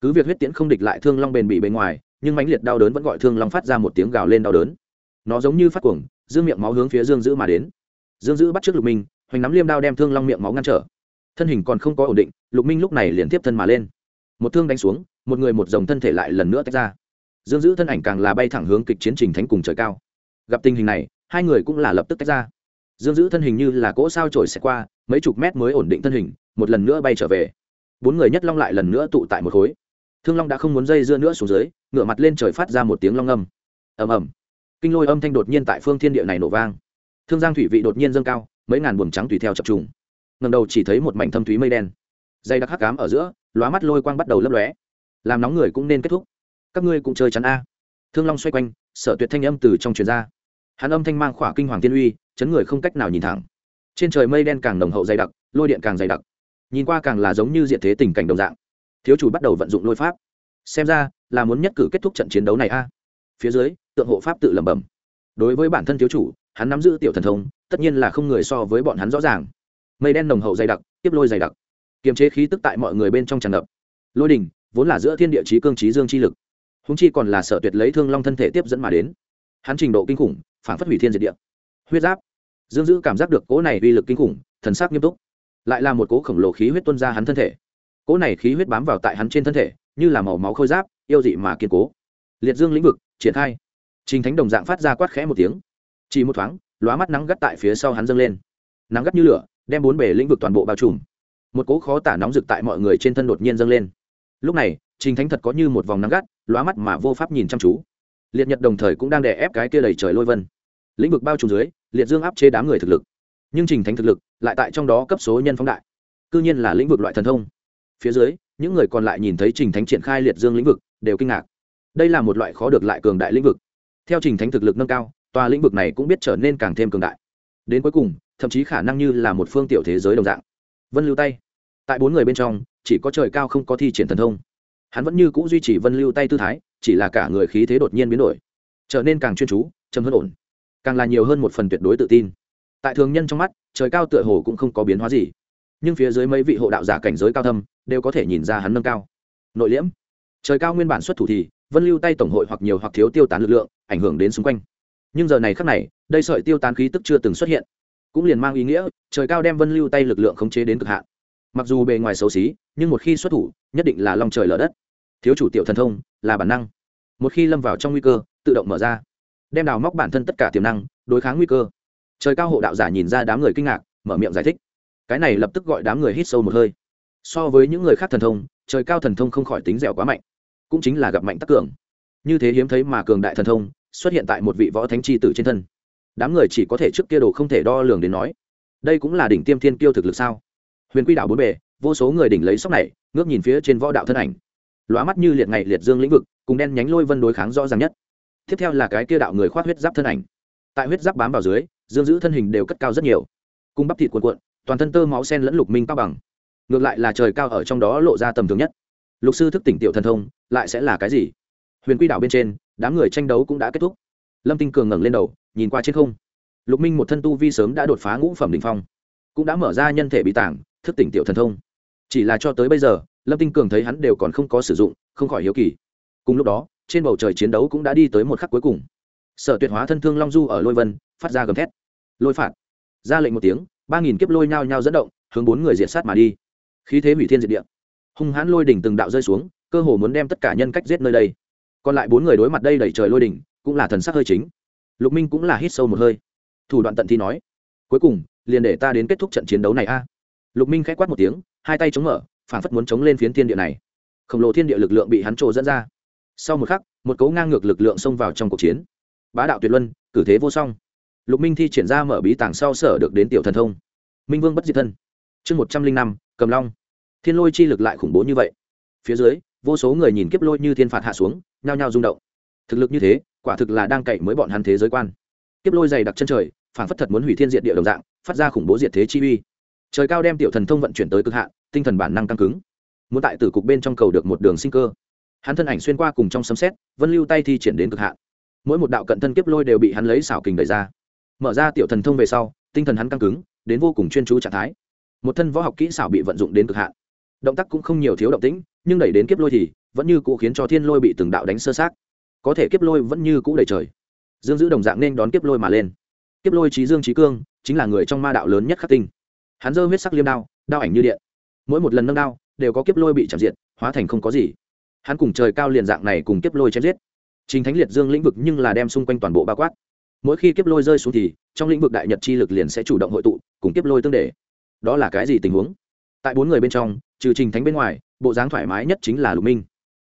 cứ việc huyết tiễn không địch lại thương long bền bị bên ngoài, nhưng mãnh liệt đau đớn vẫn gọi thương long phát ra một tiếng gào lên đau đớn. Nó giống như phát cuồng dương miệng máu hướng phía dương giữ mà đến. Dương giữ bắt trước lục minh, hoành nắm liêm đao đem thương long miệng máu ngăn trở. Thân hình còn không có ổn định, lục minh lúc này liền tiếp thân mà lên. Một thương đánh xuống, một người một dòng thân thể lại lần nữa tách ra. Dương giữ thân ảnh càng là bay thẳng hướng kịch chiến trình thánh cùng trời cao. Gặp tình hình này, hai người cũng là lập tức tách ra. Dương giữ thân hình như là cỗ sao trổi xẹt qua, mấy chục mét mới ổn định thân hình, một lần nữa bay trở về. Bốn người nhất long lại lần nữa tụ tại một khối thương long đã không muốn dây dưa nữa xuống dưới, ngửa mặt lên trời phát ra một tiếng long âm. Ầm ầm. Kinh lôi âm thanh đột nhiên tại phương thiên địa này nổ vang. Thương giang thủy vị đột nhiên dâng cao, mấy ngàn buồng trắng tùy theo chập trùng. Ngầm đầu chỉ thấy một mảnh thâm thúy mây đen. Dây đặc hắc cám ở giữa, lóa mắt lôi quang bắt đầu lấp lóe. Làm nóng người cũng nên kết thúc. Các ngươi cũng chơi chắn a. Thương long xoay quanh, sở tuyệt thanh âm từ trong truyền ra. Hắn âm thanh mang khỏa kinh hoàng tiên uy, chấn người không cách nào nhìn thẳng. Trên trời mây đen càng nồng hậu dày đặc, lôi điện càng dày đặc. Nhìn qua càng là giống như diện thế tình cảnh đồng dạng thiếu chủ bắt đầu vận dụng lôi pháp. Xem ra, là muốn nhất cử kết thúc trận chiến đấu này a. Phía dưới, tượng hộ pháp tự lẩm bẩm. Đối với bản thân thiếu chủ, hắn nắm giữ tiểu thần thông, tất nhiên là không người so với bọn hắn rõ ràng. Mây đen nồng hậu dày đặc, tiếp lôi dày đặc. Kiềm chế khí tức tại mọi người bên trong tràn ngập. Lôi đình vốn là giữa thiên địa chí cương trí dương chi lực. Húng chi còn là sở tuyệt lấy thương long thân thể tiếp dẫn mà đến. Hắn trình độ kinh khủng, phản phất hủy thiên diệt địa. Huyết giáp. Dương giữ cảm giác được cỗ này uy lực kinh khủng, thần sắc nghiêm túc. Lại là một cỗ khổng lồ khí huyết tuân ra hắn thân thể cỗ này khí huyết bám vào tại hắn trên thân thể, như là màu máu khôi giáp, yêu dị mà kiên cố. Liệt dương lĩnh vực, triển khai. Trình thánh đồng dạng phát ra quát khẽ một tiếng. Chỉ một thoáng, lóa mắt nắng gắt tại phía sau hắn dâng lên. Nắng gắt như lửa, đem bốn bể lĩnh vực toàn bộ bao trùm. Một cỗ khó tả nóng rực tại mọi người trên thân đột nhiên dâng lên. Lúc này, trình thánh thật có như một vòng nắng gắt, lóa mắt mà vô pháp nhìn chăm chú. Liệt nhật đồng thời cũng đang đè ép cái kia đầy trời lôi vân. Lĩnh vực bao trùm dưới, liệt dương áp chế đám người thực lực. Nhưng trình thánh thực lực lại tại trong đó cấp số nhân phóng đại. Cư nhiên là lĩnh vực loại thần thông phía dưới, những người còn lại nhìn thấy trình thánh triển khai liệt dương lĩnh vực, đều kinh ngạc. Đây là một loại khó được lại cường đại lĩnh vực. Theo trình thánh thực lực nâng cao, tòa lĩnh vực này cũng biết trở nên càng thêm cường đại. Đến cuối cùng, thậm chí khả năng như là một phương tiểu thế giới đồng dạng. Vân lưu tay. Tại bốn người bên trong, chỉ có trời cao không có thi triển thần thông. Hắn vẫn như c ũ duy trì vân lưu tay tư thái, chỉ là cả người khí thế đột nhiên biến đổi. Trở nên càng chuyên chú chấm hơn ổn. Càng là nhiều hơn một phần tuyệt đối tự tin. Tại thường nhân trong mắt, trời cao tựa hồ cũng không có biến hóa gì nhưng phía dưới mấy vị hộ đạo giả cảnh giới cao thâm đều có thể nhìn ra hắn nâng cao. Nội liễm. Trời cao nguyên bản xuất thủ thì, vân lưu tay tổng hội hoặc nhiều hoặc thiếu tiêu tán lực lượng, ảnh hưởng đến xung quanh. Nhưng giờ này khắc này, đây sợi tiêu tán khí tức chưa từng xuất hiện, cũng liền mang ý nghĩa, trời cao đem vân lưu tay lực lượng khống chế đến cực hạn. Mặc dù bề ngoài xấu xí, nhưng một khi xuất thủ, nhất định là lòng trời lở đất. Thiếu chủ tiểu thần thông, là bản năng. Một khi lâm vào trong nguy cơ, tự động mở ra, đem đào móc bản thân tất cả tiềm năng, đối kháng nguy cơ. Trời cao hộ đạo giả nhìn ra đám người kinh ngạc, mở miệng giải thích cái này lập tức gọi đám người hít sâu một hơi. So với những người khác thần thông, trời cao thần thông không khỏi tính dẻo quá mạnh. Cũng chính là gặp mạnh tắc cường. Như thế hiếm thấy mà cường đại thần thông, xuất hiện tại một vị võ thánh chi tử trên thân. Đám người chỉ có thể trước kia đồ không thể đo lường đến nói, đây cũng là đỉnh tiêm thiên kiêu thực lực sao? Huyền quy đạo bốn bề, vô số người đỉnh lấy sóc này, ngước nhìn phía trên võ đạo thân ảnh. Lóa mắt như liệt ngày liệt dương lĩnh vực, cùng đen nhánh lôi vân đối kháng rõ ràng nhất. Tiếp theo là cái kia đạo người khoác huyết giáp thân ảnh. Tại huyết giáp bám vào dưới, dương giữ thân hình đều cất cao rất nhiều. Cung bắp thịt cuộn cuộn toàn thân tơ máu sen lẫn lục minh cao bằng. Ngược lại là trời cao ở trong đó lộ ra tầm thường nhất. Lục sư thức tỉnh tiểu thần thông, lại sẽ là cái gì? Huyền quy đảo bên trên, đám người tranh đấu cũng đã kết thúc. Lâm tinh cường ngẩng lên đầu, nhìn qua trên không. Lục minh một thân tu vi sớm đã đột phá ngũ phẩm đ ỉ n h phong, cũng đã mở ra nhân thể bị tảng, thức tỉnh tiểu thần thông. Chỉ là cho tới bây giờ, lâm tinh cường thấy hắn đều còn không có sử dụng, không khỏi hiếu kỳ. Cùng lúc đó, trên bầu trời chiến đấu cũng đã đi tới một khắc cuối cùng. Sở tuyệt hóa thân thương long du ở lôi vân, phát ra gầm thét. Lôi phạt, ra lệnh một tiếng ba nghìn kiếp lôi nhao nhao dẫn động, hướng bốn người diệt sát mà đi. Khí thế hủy thiên diệt địa. Hung hãn lôi đỉnh từng đạo rơi xuống, cơ hồ muốn đem tất cả nhân cách giết nơi đây. Còn lại bốn người đối mặt đây đẩy trời lôi đỉnh, cũng là thần sắc hơi chính. Lục minh cũng là hít sâu một hơi. Thủ đoạn tận thi nói, cuối cùng, liền để ta đến kết thúc trận chiến đấu này a. Lục minh k h ẽ quát một tiếng, hai tay chống mở, phản phất muốn chống lên phiến thiên địa này. Khổng lồ thiên địa lực lượng bị hắn trộ dẫn ra. Sau một khắc, một cấu ngang ngược lực lượng xông vào trong cuộc chiến. Bá đạo tuyệt luân, cử thế vô song lục minh thi triển ra mở bí tàng sau sở được đến tiểu thần thông. Minh vương bất diệt thân. Chương một trăm linh năm, cầm long. Thiên lôi chi lực lại khủng bố như vậy. Phía dưới, vô số người nhìn kiếp lôi như thiên phạt hạ xuống, nhao nhao rung động. Thực lực như thế, quả thực là đang cậy mới bọn hắn thế giới quan. Kiếp lôi dày đặc chân trời phản phất thật muốn hủy thiên diện địa đồng dạng, phát ra khủng bố diệt thế chi uy. Trời cao đem tiểu thần thông vận chuyển tới cực hạn, tinh thần bản năng căng cứng. Muốn tại tử cục bên trong cầu được một đường sinh cơ. Hắn thân ảnh xuyên qua cùng trong sấm xét vân lưu tay thi triển đến cực hạn. Mỗi một đạo cận thân kiếp lôi đều bị hắn lấy xảo kình đẩy ra mở ra tiểu thần thông về sau tinh thần hắn căng cứng đến vô cùng chuyên chú trạng thái. Một thân võ học kỹ xảo bị vận dụng đến cực hạn. Động tác cũng không nhiều thiếu động tĩnh nhưng đẩy đến kiếp lôi thì vẫn như cũ khiến cho thiên lôi bị từng đạo đánh sơ sát. Có thể kiếp lôi vẫn như cũ đầy trời. Dương giữ đồng dạng nên đón kiếp lôi mà lên. Kiếp lôi trí dương trí cương chính là người trong ma đạo lớn nhất khắc tinh. Hắn dơ huyết sắc liêm đao đao ảnh như điện. Mỗi một lần nâng đao đều có kiếp lôi bị chạm diện, hóa thành không có gì. Hắn cùng trời cao liền dạng này cùng kiếp lôi chém giết. Chính thánh liệt dương lĩnh vực nhưng là đem xung quanh toàn bộ bao quát mỗi khi kiếp lôi rơi xuống thì trong lĩnh vực đại nhật chi lực liền sẽ chủ động hội tụ, cùng kiếp lôi tương đề đó là cái gì tình huống? Tại bốn người bên trong, trừ trình thánh bên ngoài, bộ dáng thoải mái nhất chính là lục minh.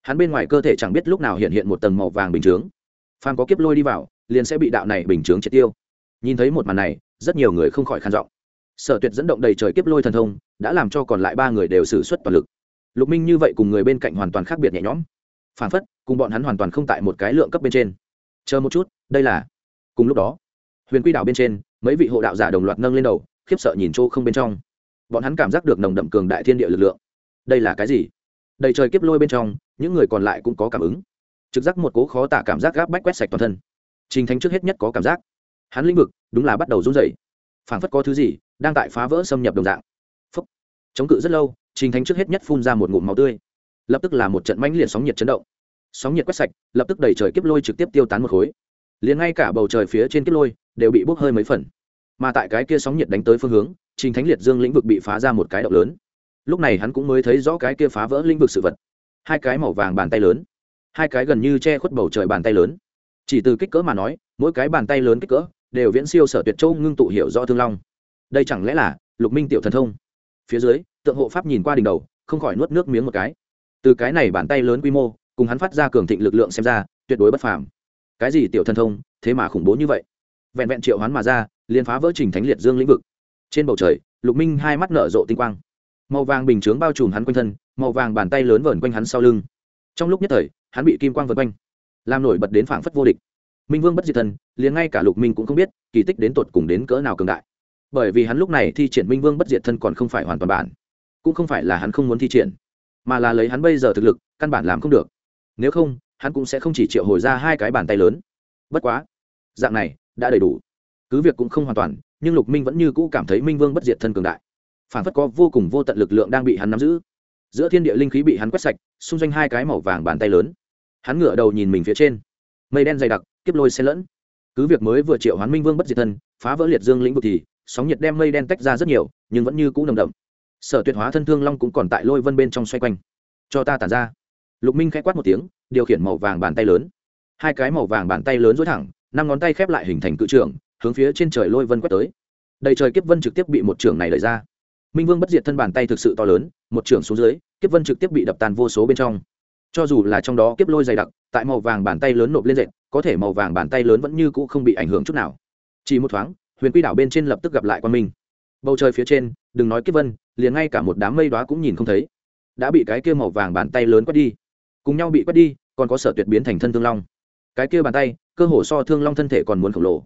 Hắn bên ngoài cơ thể chẳng biết lúc nào hiện hiện một tầng màu vàng bình chướng. Phan có kiếp lôi đi vào, liền sẽ bị đạo này bình chướng triệt tiêu. Nhìn thấy một màn này, rất nhiều người không khỏi khăn giọng. Sở tuyệt dẫn động đầy trời kiếp lôi thần thông, đã làm cho còn lại ba người đều xử suất toàn lực. Lục minh như vậy cùng người bên cạnh hoàn toàn khác biệt nhẹ nhõm. Phản phất, cùng bọn hắn hoàn toàn không tại một cái lượng cấp bên trên. Chờ một chút, đây là cùng lúc đó, huyền quy đảo bên trên, mấy vị hộ đạo giả đồng loạt nâng lên đầu, khiếp sợ nhìn chỗ không bên trong. Bọn hắn cảm giác được nồng đậm cường đại thiên địa lực lượng. Đây là cái gì? Đầy trời kiếp lôi bên trong, những người còn lại cũng có cảm ứng. Trực giác một cố khó tả cảm giác gáp bách quét sạch toàn thân. Trình thánh trước hết nhất có cảm giác. Hắn lĩnh vực, đúng là bắt đầu run rẩy. Phảng phất có thứ gì đang tại phá vỡ xâm nhập đồng dạng. Phúc. Chống cự rất lâu, trình thánh trước hết nhất phun ra một ngụm máu tươi. Lập tức là một trận mãnh liệt sóng nhiệt chấn động. Sóng nhiệt quét sạch, lập tức đầy trời kiếp lôi trực tiếp tiêu tán một khối liền ngay cả bầu trời phía trên kết lôi đều bị bốc hơi mấy phần. Mà tại cái kia sóng nhiệt đánh tới phương hướng, trình thánh liệt dương lĩnh vực bị phá ra một cái động lớn. Lúc này hắn cũng mới thấy rõ cái kia phá vỡ lĩnh vực sự vật. Hai cái màu vàng bàn tay lớn, hai cái gần như che khuất bầu trời bàn tay lớn. Chỉ từ kích cỡ mà nói, mỗi cái bàn tay lớn kích cỡ đều viễn siêu sở tuyệt châu ngưng tụ hiểu rõ thương long. Đây chẳng lẽ là lục minh tiểu thần thông? Phía dưới, tượng hộ pháp nhìn qua đỉnh đầu, không khỏi nuốt nước miếng một cái. Từ cái này bàn tay lớn quy mô, cùng hắn phát ra cường thịnh lực lượng xem ra, tuyệt đối bất phàm cái gì tiểu thần thông, thế mà khủng bố như vậy? Vẹn vẹn triệu hoán mà ra, liền phá vỡ trình thánh liệt dương lĩnh vực. Trên bầu trời, lục minh hai mắt nở rộ tinh quang. Màu vàng bình chướng bao trùm hắn quanh thân, màu vàng bàn tay lớn vờn quanh hắn sau lưng. Trong lúc nhất thời, hắn bị kim quang vờn quanh, làm nổi bật đến phảng phất vô địch. Minh vương bất diệt thân liền ngay cả lục minh cũng không biết, kỳ tích đến tột cùng đến cỡ nào cường đại. Bởi vì hắn lúc này thi triển minh vương bất diệt thân còn không phải hoàn toàn bản, cũng không phải là hắn không muốn thi triển, mà là lấy hắn bây giờ thực lực, căn bản làm không được. Nếu không hắn cũng sẽ không chỉ triệu hồi ra hai cái bàn tay lớn. Bất quá, dạng này đã đầy đủ. Cứ việc cũng không hoàn toàn, nhưng lục minh vẫn như cũ cảm thấy minh vương bất diệt thân cường đại. Phản phất có vô cùng vô tận lực lượng đang bị hắn nắm giữ. Giữa thiên địa linh khí bị hắn quét sạch, xung quanh hai cái màu vàng bàn tay lớn. Hắn ngửa đầu nhìn mình phía trên. Mây đen dày đặc, kiếp lôi xen lẫn. Cứ việc mới vừa triệu hoán minh vương bất diệt thân, phá vỡ liệt dương lĩnh vực thì, sóng nhiệt đem mây đen tách ra rất nhiều, nhưng vẫn như cũ nồng đậm. Sở tuyệt hóa thân thương long cũng còn tại lôi vân bên trong xoay quanh. Cho ta tản ra. Lục minh k h ẽ quát một tiếng điều khiển màu vàng bàn tay lớn. Hai cái màu vàng bàn tay lớn dối thẳng, năm ngón tay khép lại hình thành cự trường, hướng phía trên trời lôi vân quét tới. Đầy trời kiếp vân trực tiếp bị một trường này đẩy ra. Minh vương bất diệt thân bàn tay thực sự to lớn, một trường xuống dưới, kiếp vân trực tiếp bị đập tan vô số bên trong. Cho dù là trong đó kiếp lôi dày đặc, tại màu vàng bàn tay lớn nộp lên dệt, có thể màu vàng bàn tay lớn vẫn như cũ không bị ảnh hưởng chút nào. Chỉ một thoáng, huyền quy đảo bên trên lập tức gặp lại quan minh. Bầu trời phía trên, đừng nói kiếp vân, liền ngay cả một đám mây đó cũng nhìn không thấy. Đã bị cái kia màu vàng bàn tay lớn quét đi. Cùng nhau bị quét đi còn có sở tuyệt biến thành thân thương long. Cái kia bàn tay, cơ hồ so thương long thân thể còn muốn khổng lồ.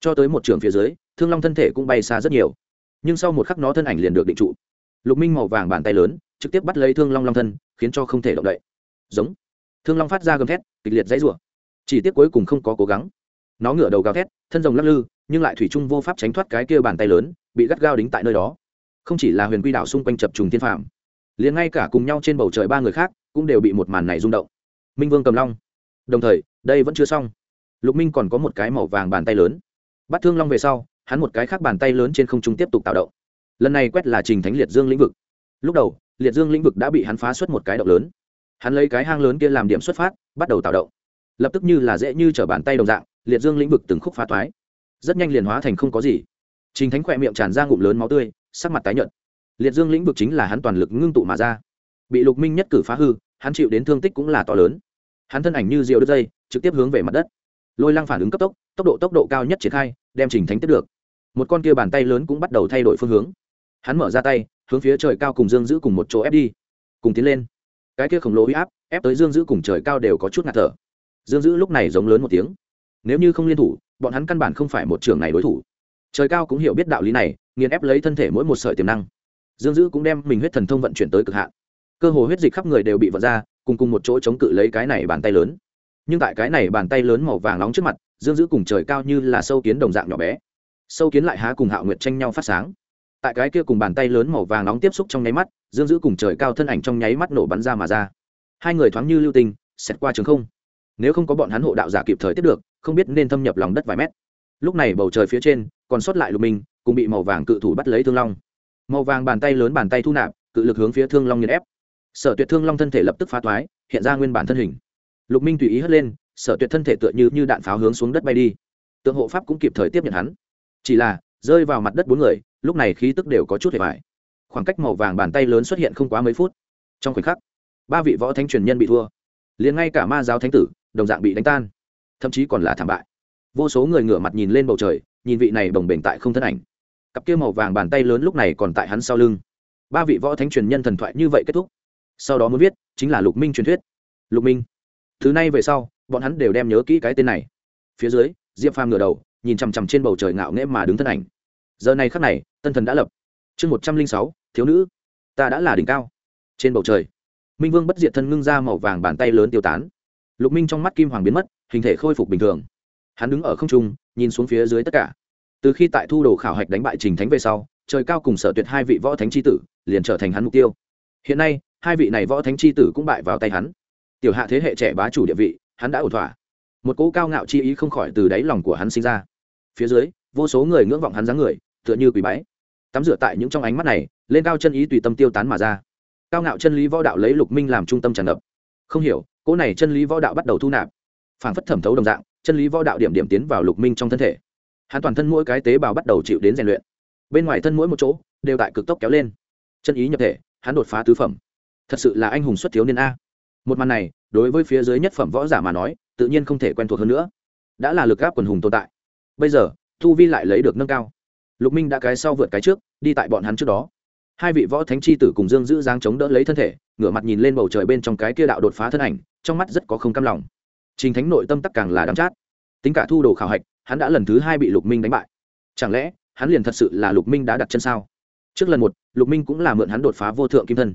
Cho tới một trường phía dưới, thương long thân thể cũng bay xa rất nhiều. Nhưng sau một khắc nó thân ảnh liền được định trụ. Lục minh màu vàng bàn tay lớn, trực tiếp bắt lấy thương long long thân, khiến cho không thể động đậy. Giống. Thương long phát ra gầm thét, kịch liệt dãy rủa. Chỉ tiếc cuối cùng không có cố gắng. Nó ngửa đầu gào thét, thân rồng lắc lư, nhưng lại thủy chung vô pháp tránh thoát cái kia bàn tay lớn, bị gắt gao đính tại nơi đó. Không chỉ là huyền quy đạo xung quanh chập trùng thiên phạm liền ngay cả cùng nhau trên bầu trời ba người khác cũng đều bị một màn này rung động minh vương cầm long đồng thời đây vẫn chưa xong lục minh còn có một cái màu vàng bàn tay lớn bắt thương long về sau hắn một cái khác bàn tay lớn trên không trung tiếp tục tạo động lần này quét là trình thánh liệt dương lĩnh vực lúc đầu liệt dương lĩnh vực đã bị hắn phá xuất một cái động lớn hắn lấy cái hang lớn kia làm điểm xuất phát bắt đầu tạo động lập tức như là dễ như t bàn tay đồng dạng liệt dương lĩnh vực từng khúc phá toái rất nhanh liền hóa thành không có gì trình thánh khỏe miệng tràn ra ngụm lớn máu tươi sắc mặt tái nhợt liệt dương lĩnh vực chính là hắn toàn lực ngưng tụ mà ra bị lục minh nhất cử phá hư hắn chịu đến thương tích cũng là to lớn. Hắn thân ảnh như rượu đứt dây, trực tiếp hướng về mặt đất. Lôi lăng phản ứng cấp tốc tốc độ tốc độ cao nhất triển khai, đem trình thánh tiếp được. Một con kia bàn tay lớn cũng bắt đầu thay đổi phương hướng. Hắn mở ra tay, hướng phía trời cao cùng dương giữ cùng một chỗ ép đi. Cùng tiến lên. Cái kia khổng lồ huy áp, ép tới dương giữ cùng trời cao đều có chút ngạt thở. Dương giữ lúc này giống lớn một tiếng. Nếu như không liên thủ, bọn hắn căn bản không phải một trường này đối thủ. Trời cao cũng hiểu biết đạo lý này, nghiền ép lấy thân thể mỗi một sợi tiềm năng. Dương dữ cũng đem mình huyết thần thông vận chuyển tới cực hạn cơ hồ huyết dịch khắp người đều bị vật ra, cùng cùng một chỗ chống cự lấy cái này bàn tay lớn. Nhưng tại cái này bàn tay lớn màu vàng nóng trước mặt, dương dữ cùng trời cao như là sâu kiến đồng dạng nhỏ bé. Sâu kiến lại há cùng hạo nguyệt tranh nhau phát sáng. Tại cái kia cùng bàn tay lớn màu vàng nóng tiếp xúc trong nháy mắt, dương dữ cùng trời cao thân ảnh trong nháy mắt nổ bắn ra mà ra. Hai người thoáng như lưu tinh xẹt qua trường không. Nếu không có bọn hắn hộ đạo giả kịp thời tiếp được, không biết nên thâm nhập lòng đất vài mét. Lúc này bầu trời phía trên, còn sót lại lục minh, cùng bị màu vàng cự thủ bắt lấy thương long. Màu vàng bàn tay lớn bàn tay thu nạp, cự lực hướng phía thương long nghiền ép sở tuyệt thương long thân thể lập tức phá thoái, hiện ra nguyên bản thân hình. Lục minh tùy ý hất lên, sở tuyệt thân thể tựa như như đạn pháo hướng xuống đất bay đi. Tượng hộ pháp cũng kịp thời tiếp nhận hắn. Chỉ là, rơi vào mặt đất bốn người, lúc này khí tức đều có chút hề vải khoảng cách màu vàng bàn tay lớn xuất hiện không quá mấy phút. Trong khoảnh khắc, ba vị võ thánh truyền nhân bị thua. Liền ngay cả ma giáo thánh tử, đồng dạng bị đánh tan. Thậm chí còn là thảm bại. Vô số người ngửa mặt nhìn lên bầu trời, nhìn vị này bồng bềnh tại không thân ảnh. Cặp kia màu vàng bàn tay lớn lúc này còn tại hắn sau lưng. Ba vị võ thánh truyền nhân thần thoại như vậy kết thúc sau đó muốn viết, chính là lục minh truyền thuyết. Lục minh, thứ này về sau, bọn hắn đều đem nhớ kỹ cái tên này. Phía dưới, diệp phàm ngửa đầu, nhìn chằm chằm trên bầu trời ngạo nghễ mà đứng thân ảnh. Giờ này khắc này, tân thần đã lập. Chương một trăm linh sáu, thiếu nữ. Ta đã là đỉnh cao. Trên bầu trời, minh vương bất diệt thân ngưng ra màu vàng bàn tay lớn tiêu tán. Lục minh trong mắt kim hoàng biến mất, hình thể khôi phục bình thường. Hắn đứng ở không trung, nhìn xuống phía dưới tất cả. Từ khi tại thu đồ khảo hạch đánh bại trình thánh về sau, trời cao cùng sở tuyệt hai vị võ thánh c h i tử, liền trở thành hắn mục tiêu. Hiện nay hai vị này võ thánh chi tử cũng bại vào tay hắn. Tiểu hạ thế hệ trẻ bá chủ địa vị, hắn đã ổn thỏa. Một cỗ cao ngạo chi ý không khỏi từ đáy lòng của hắn sinh ra. Phía dưới, vô số người ngưỡng vọng hắn dáng người, tựa như quỷ bái. Tắm rửa tại những trong ánh mắt này, lên cao chân ý tùy tâm tiêu tán mà ra. Cao ngạo chân lý võ đạo lấy lục minh làm trung tâm tràn ngập. Không hiểu, cỗ này chân lý võ đạo bắt đầu thu nạp. Phảng phất thẩm thấu đồng dạng, chân lý võ đạo điểm điểm tiến vào lục minh trong thân thể. Hắn toàn thân mỗi cái tế bào bắt đầu chịu đến rèn luyện. Bên ngoài thân mỗi một chỗ, đều tại cực tốc kéo lên. Chân ý nhập thể, hắn đột phá tứ phẩm thật sự là anh hùng xuất thiếu niên a. Một màn này, đối với phía dưới nhất phẩm võ giả mà nói, tự nhiên không thể quen thuộc hơn nữa. Đã là lực gáp quần hùng tồn tại. Bây giờ thu vi lại lấy được nâng cao. Lục minh đã cái sau vượt cái trước, đi tại bọn hắn trước đó. Hai vị võ thánh chi tử cùng dương giữ dáng chống đỡ lấy thân thể, ngửa mặt nhìn lên bầu trời bên trong cái kia đạo đột phá thân ảnh, trong mắt rất có không cam lòng. Trình thánh nội tâm tắc càng là đắm chát. Tính cả thu đồ khảo hạch, hắn đã lần thứ hai bị lục minh đánh bại. Chẳng lẽ, hắn liền thật sự là lục minh đã đặt chân sao? Trước lần một, lục minh cũng là mượn hắn đột phá vô thượng kim thân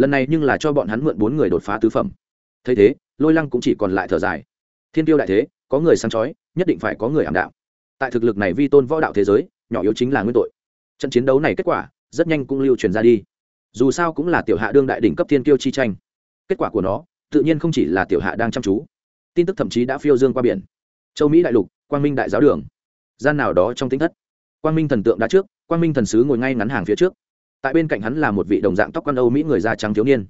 lần này nhưng là cho bọn hắn mượn bốn người đột phá tứ phẩm. Thấy thế, lôi lăng cũng chỉ còn lại thở dài. Thiên tiêu đại thế, có người sáng chói, nhất định phải có người ảm đạm. Tại thực lực này vi tôn võ đạo thế giới, nhỏ yếu chính là nguyên tội. Trận chiến đấu này kết quả, rất nhanh cũng lưu truyền ra đi. Dù sao cũng là tiểu hạ đương đại đỉnh cấp thiên tiêu chi tranh. Kết quả của nó, tự nhiên không chỉ là tiểu hạ đang chăm chú. Tin tức thậm chí đã phiêu dương qua biển. Châu mỹ đại lục, quang minh đại giáo đường. Gian nào đó trong tính thất. Quang minh thần tượng đã trước, quang minh thần sứ ngồi ngay ngắn hàng phía trước tại bên cạnh hắn là một vị đồng dạng tóc con âu mỹ người da trắng thiếu niên.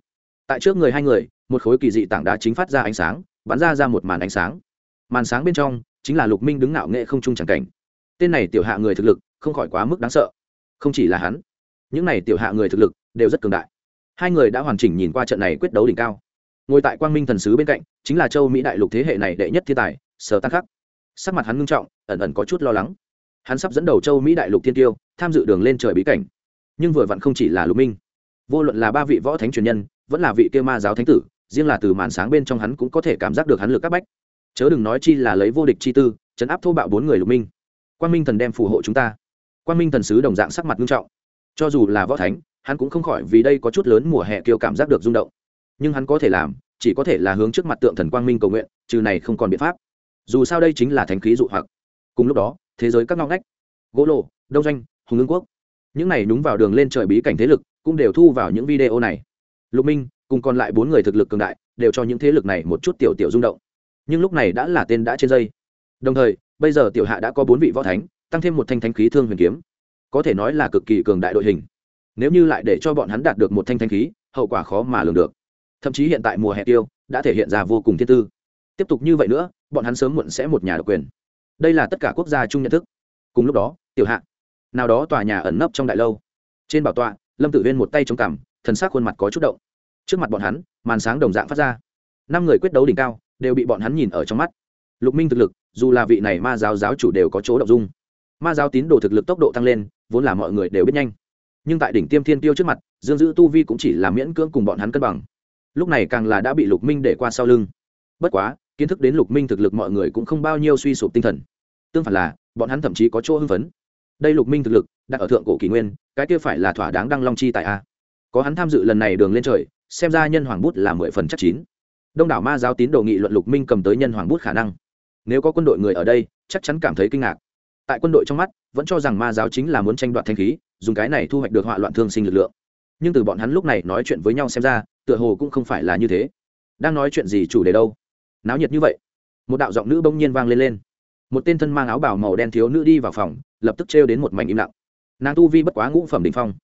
Tại trước người hai người, một khối kỳ dị tảng đá chính phát ra ánh sáng, bắn ra ra một màn ánh sáng. Màn sáng bên trong, chính là lục minh đứng ngạo nghệ không trung chẳng cảnh. Tên này tiểu hạ người thực lực, không khỏi quá mức đáng sợ. Không chỉ là hắn, những này tiểu hạ người thực lực đều rất cường đại. Hai người đã hoàn chỉnh nhìn qua trận này quyết đấu đỉnh cao. Ngồi tại quang minh thần sứ bên cạnh, chính là châu mỹ đại lục thế hệ này đệ nhất thiên tài, sở tăng khắc. Sắc mặt hắn ngưng trọng, ẩn ẩn có chút lo lắng. Hắn sắp dẫn đầu châu mỹ đại lục thiên tiêu, tham dự đường lên trời bí cảnh nhưng vừa vặn không chỉ là lục minh. Vô luận là ba vị võ thánh truyền nhân, vẫn là vị kia ma giáo thánh tử, riêng là từ màn sáng bên trong hắn cũng có thể cảm giác được hắn lực các bách. Chớ đừng nói chi là lấy vô địch chi tư chấn áp thô bạo bốn người lục minh. Quang minh thần đem phù hộ chúng ta. Quang minh thần sứ đồng dạng sắc mặt nghiêm trọng. Cho dù là võ thánh, hắn cũng không khỏi vì đây có chút lớn mùa hè kêu cảm giác được rung động. Nhưng hắn có thể làm, chỉ có thể là hướng trước mặt tượng thần quang minh cầu nguyện, trừ này không còn biện pháp. Dù sao đây chính là thánh khí dụ hoặc. Cùng lúc đó, thế giới các ngõ ngách, gỗ lộ đông doanh, hùng ương quốc những này đúng vào đường lên trời bí cảnh thế lực, cũng đều thu vào những video này. Lục minh, cùng còn lại bốn người thực lực cường đại, đều cho những thế lực này một chút tiểu tiểu rung động. Nhưng lúc này đã là tên đã trên dây. Đồng thời, bây giờ tiểu hạ đã có bốn vị võ thánh, tăng thêm một thanh thanh khí thương huyền kiếm. Có thể nói là cực kỳ cường đại đội hình. Nếu như lại để cho bọn hắn đạt được một thanh thanh khí, hậu quả khó mà lường được. Thậm chí hiện tại mùa hè tiêu, đã thể hiện ra vô cùng thiên tư. Tiếp tục như vậy nữa, bọn hắn sớm muộn sẽ một nhà độc quyền. Đây là tất cả quốc gia chung nhận thức. Cùng lúc đó, tiểu hạ nào đó tòa nhà ẩn nấp trong đại lâu. Trên bảo tọa, lâm tử viên một tay chống cằm, thần sắc khuôn mặt có chút động. Trước mặt bọn hắn, màn sáng đồng dạng phát ra. Năm người quyết đấu đỉnh cao, đều bị bọn hắn nhìn ở trong mắt. Lục minh thực lực, dù là vị này ma giáo giáo chủ đều có chỗ động dung. Ma giáo tín đồ thực lực tốc độ tăng lên, vốn là mọi người đều biết nhanh. Nhưng tại đỉnh tiêm thiên tiêu trước mặt, dương dữ tu vi cũng chỉ là miễn cưỡng cùng bọn hắn cân bằng. Lúc này càng là đã bị lục minh để qua sau lưng. Bất quá, kiến thức đến lục minh thực lực mọi người cũng không bao nhiêu suy sụp tinh thần. Tương phản là, bọn hắn thậm chí có chỗ hưng phấn đây lục minh thực lực, đặt ở thượng cổ kỷ nguyên, cái kia phải là thỏa đáng đăng long chi tại a. Có hắn tham dự lần này đường lên trời, xem ra nhân hoàng bút là mười phần chắc chín. Đông đảo ma giáo tín đồ nghị luận lục minh cầm tới nhân hoàng bút khả năng. Nếu có quân đội người ở đây, chắc chắn cảm thấy kinh ngạc. Tại quân đội trong mắt, vẫn cho rằng ma giáo chính là muốn tranh đoạt thanh khí, dùng cái này thu hoạch được họa loạn thương sinh lực lượng. Nhưng từ bọn hắn lúc này nói chuyện với nhau xem ra, tựa hồ cũng không phải là như thế. Đang nói chuyện gì chủ đề đâu? Náo nhiệt như vậy. Một đạo giọng nữ bỗng nhiên vang lên lên một tên thân mang áo bào màu đen thiếu nữ đi vào phòng, lập tức trêu đến một mảnh im lặng. Nàng tu vi bất quá ngũ phẩm đình phong,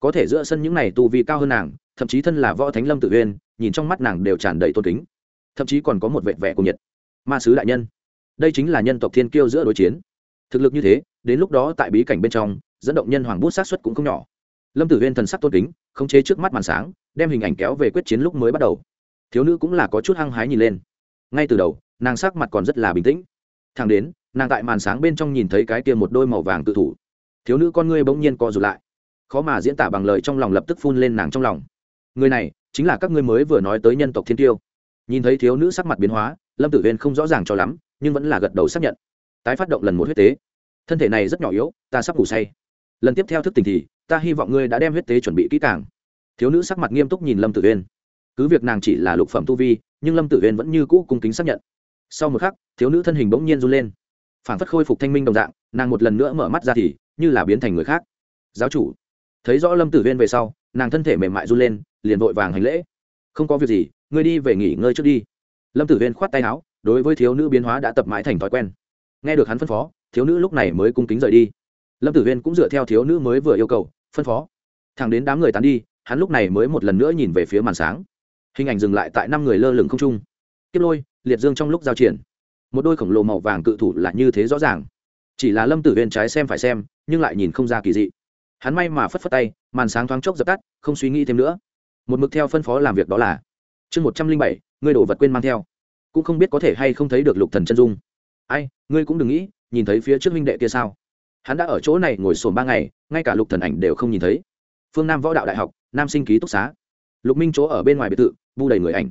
có thể giữa sân những này tu vi cao hơn nàng, thậm chí thân là võ thánh lâm tự uyên, nhìn trong mắt nàng đều tràn đầy tôn kính. Thậm chí còn có một vẹn vẻ của nhiệt. Ma sứ đại nhân, đây chính là nhân tộc thiên kiêu giữa đối chiến. Thực lực như thế, đến lúc đó tại bí cảnh bên trong, dẫn động nhân hoàng bút sát xuất cũng không nhỏ. Lâm tử huyên thần sắc tôn kính, khống chế trước mắt màn sáng, đem hình ảnh kéo về quyết chiến lúc mới bắt đầu. Thiếu nữ cũng là có chút hăng hái nhìn lên. Ngay từ đầu, nàng sắc mặt còn rất là bình tĩnh thẳng đến, nàng tại màn sáng bên trong nhìn thấy cái kia một đôi màu vàng tự thủ. Thiếu nữ con ngươi bỗng nhiên co rụt lại. Khó mà diễn tả bằng lời trong lòng lập tức phun lên nàng trong lòng. Người này, chính là các ngươi mới vừa nói tới nhân tộc thiên tiêu. Nhìn thấy thiếu nữ sắc mặt biến hóa, lâm tử huyên không rõ ràng cho lắm, nhưng vẫn là gật đầu xác nhận. Tái phát động lần một huyết tế. Thân thể này rất nhỏ yếu, ta sắp ngủ say. Lần tiếp theo thức tỉnh thì, ta hy vọng ngươi đã đem huyết tế chuẩn bị kỹ càng. Thiếu nữ sắc mặt nghiêm túc nhìn lâm tử uyên. Cứ việc nàng chỉ là lục phẩm tu vi, nhưng lâm tử uyên vẫn như cũ cung kính xác nhận sau một khắc, thiếu nữ thân hình bỗng nhiên run lên. Phản phất khôi phục thanh minh đồng dạng, nàng một lần nữa mở mắt ra thì, như là biến thành người khác. Giáo chủ. Thấy rõ lâm tử viên về sau, nàng thân thể mềm mại run lên, liền vội vàng hành lễ. Không có việc gì, ngươi đi về nghỉ ngơi trước đi. Lâm tử viên khoát tay áo, đối với thiếu nữ biến hóa đã tập mãi thành thói quen. Nghe được hắn phân phó, thiếu nữ lúc này mới cung kính rời đi. Lâm tử viên cũng dựa theo thiếu nữ mới vừa yêu cầu, phân phó. Thẳng đến đám người tán đi, hắn lúc này mới một lần nữa nhìn về phía màn sáng. Hình ảnh dừng lại tại năm người lơ lửng không trung. Kiếp lôi liệt dương trong lúc giao triển. Một đôi khổng lồ màu vàng cự thủ là như thế rõ ràng. Chỉ là lâm tử Viên trái xem phải xem, nhưng lại nhìn không ra kỳ dị. Hắn may mà phất phất tay, màn sáng thoáng chốc dập tắt, không suy nghĩ thêm nữa. Một mực theo phân phó làm việc đó là, chương một trăm linh bảy, ngươi đổ vật quên mang theo. Cũng không biết có thể hay không thấy được lục thần chân dung. Ai, ngươi cũng đừng nghĩ, nhìn thấy phía trước huynh đệ kia sao? Hắn đã ở chỗ này ngồi sồn ba ngày, ngay cả lục thần ảnh đều không nhìn thấy. Phương nam võ đạo đại học, nam sinh ký túc xá. Lục minh chỗ ở bên ngoài biệt thự, bu đầy người ảnh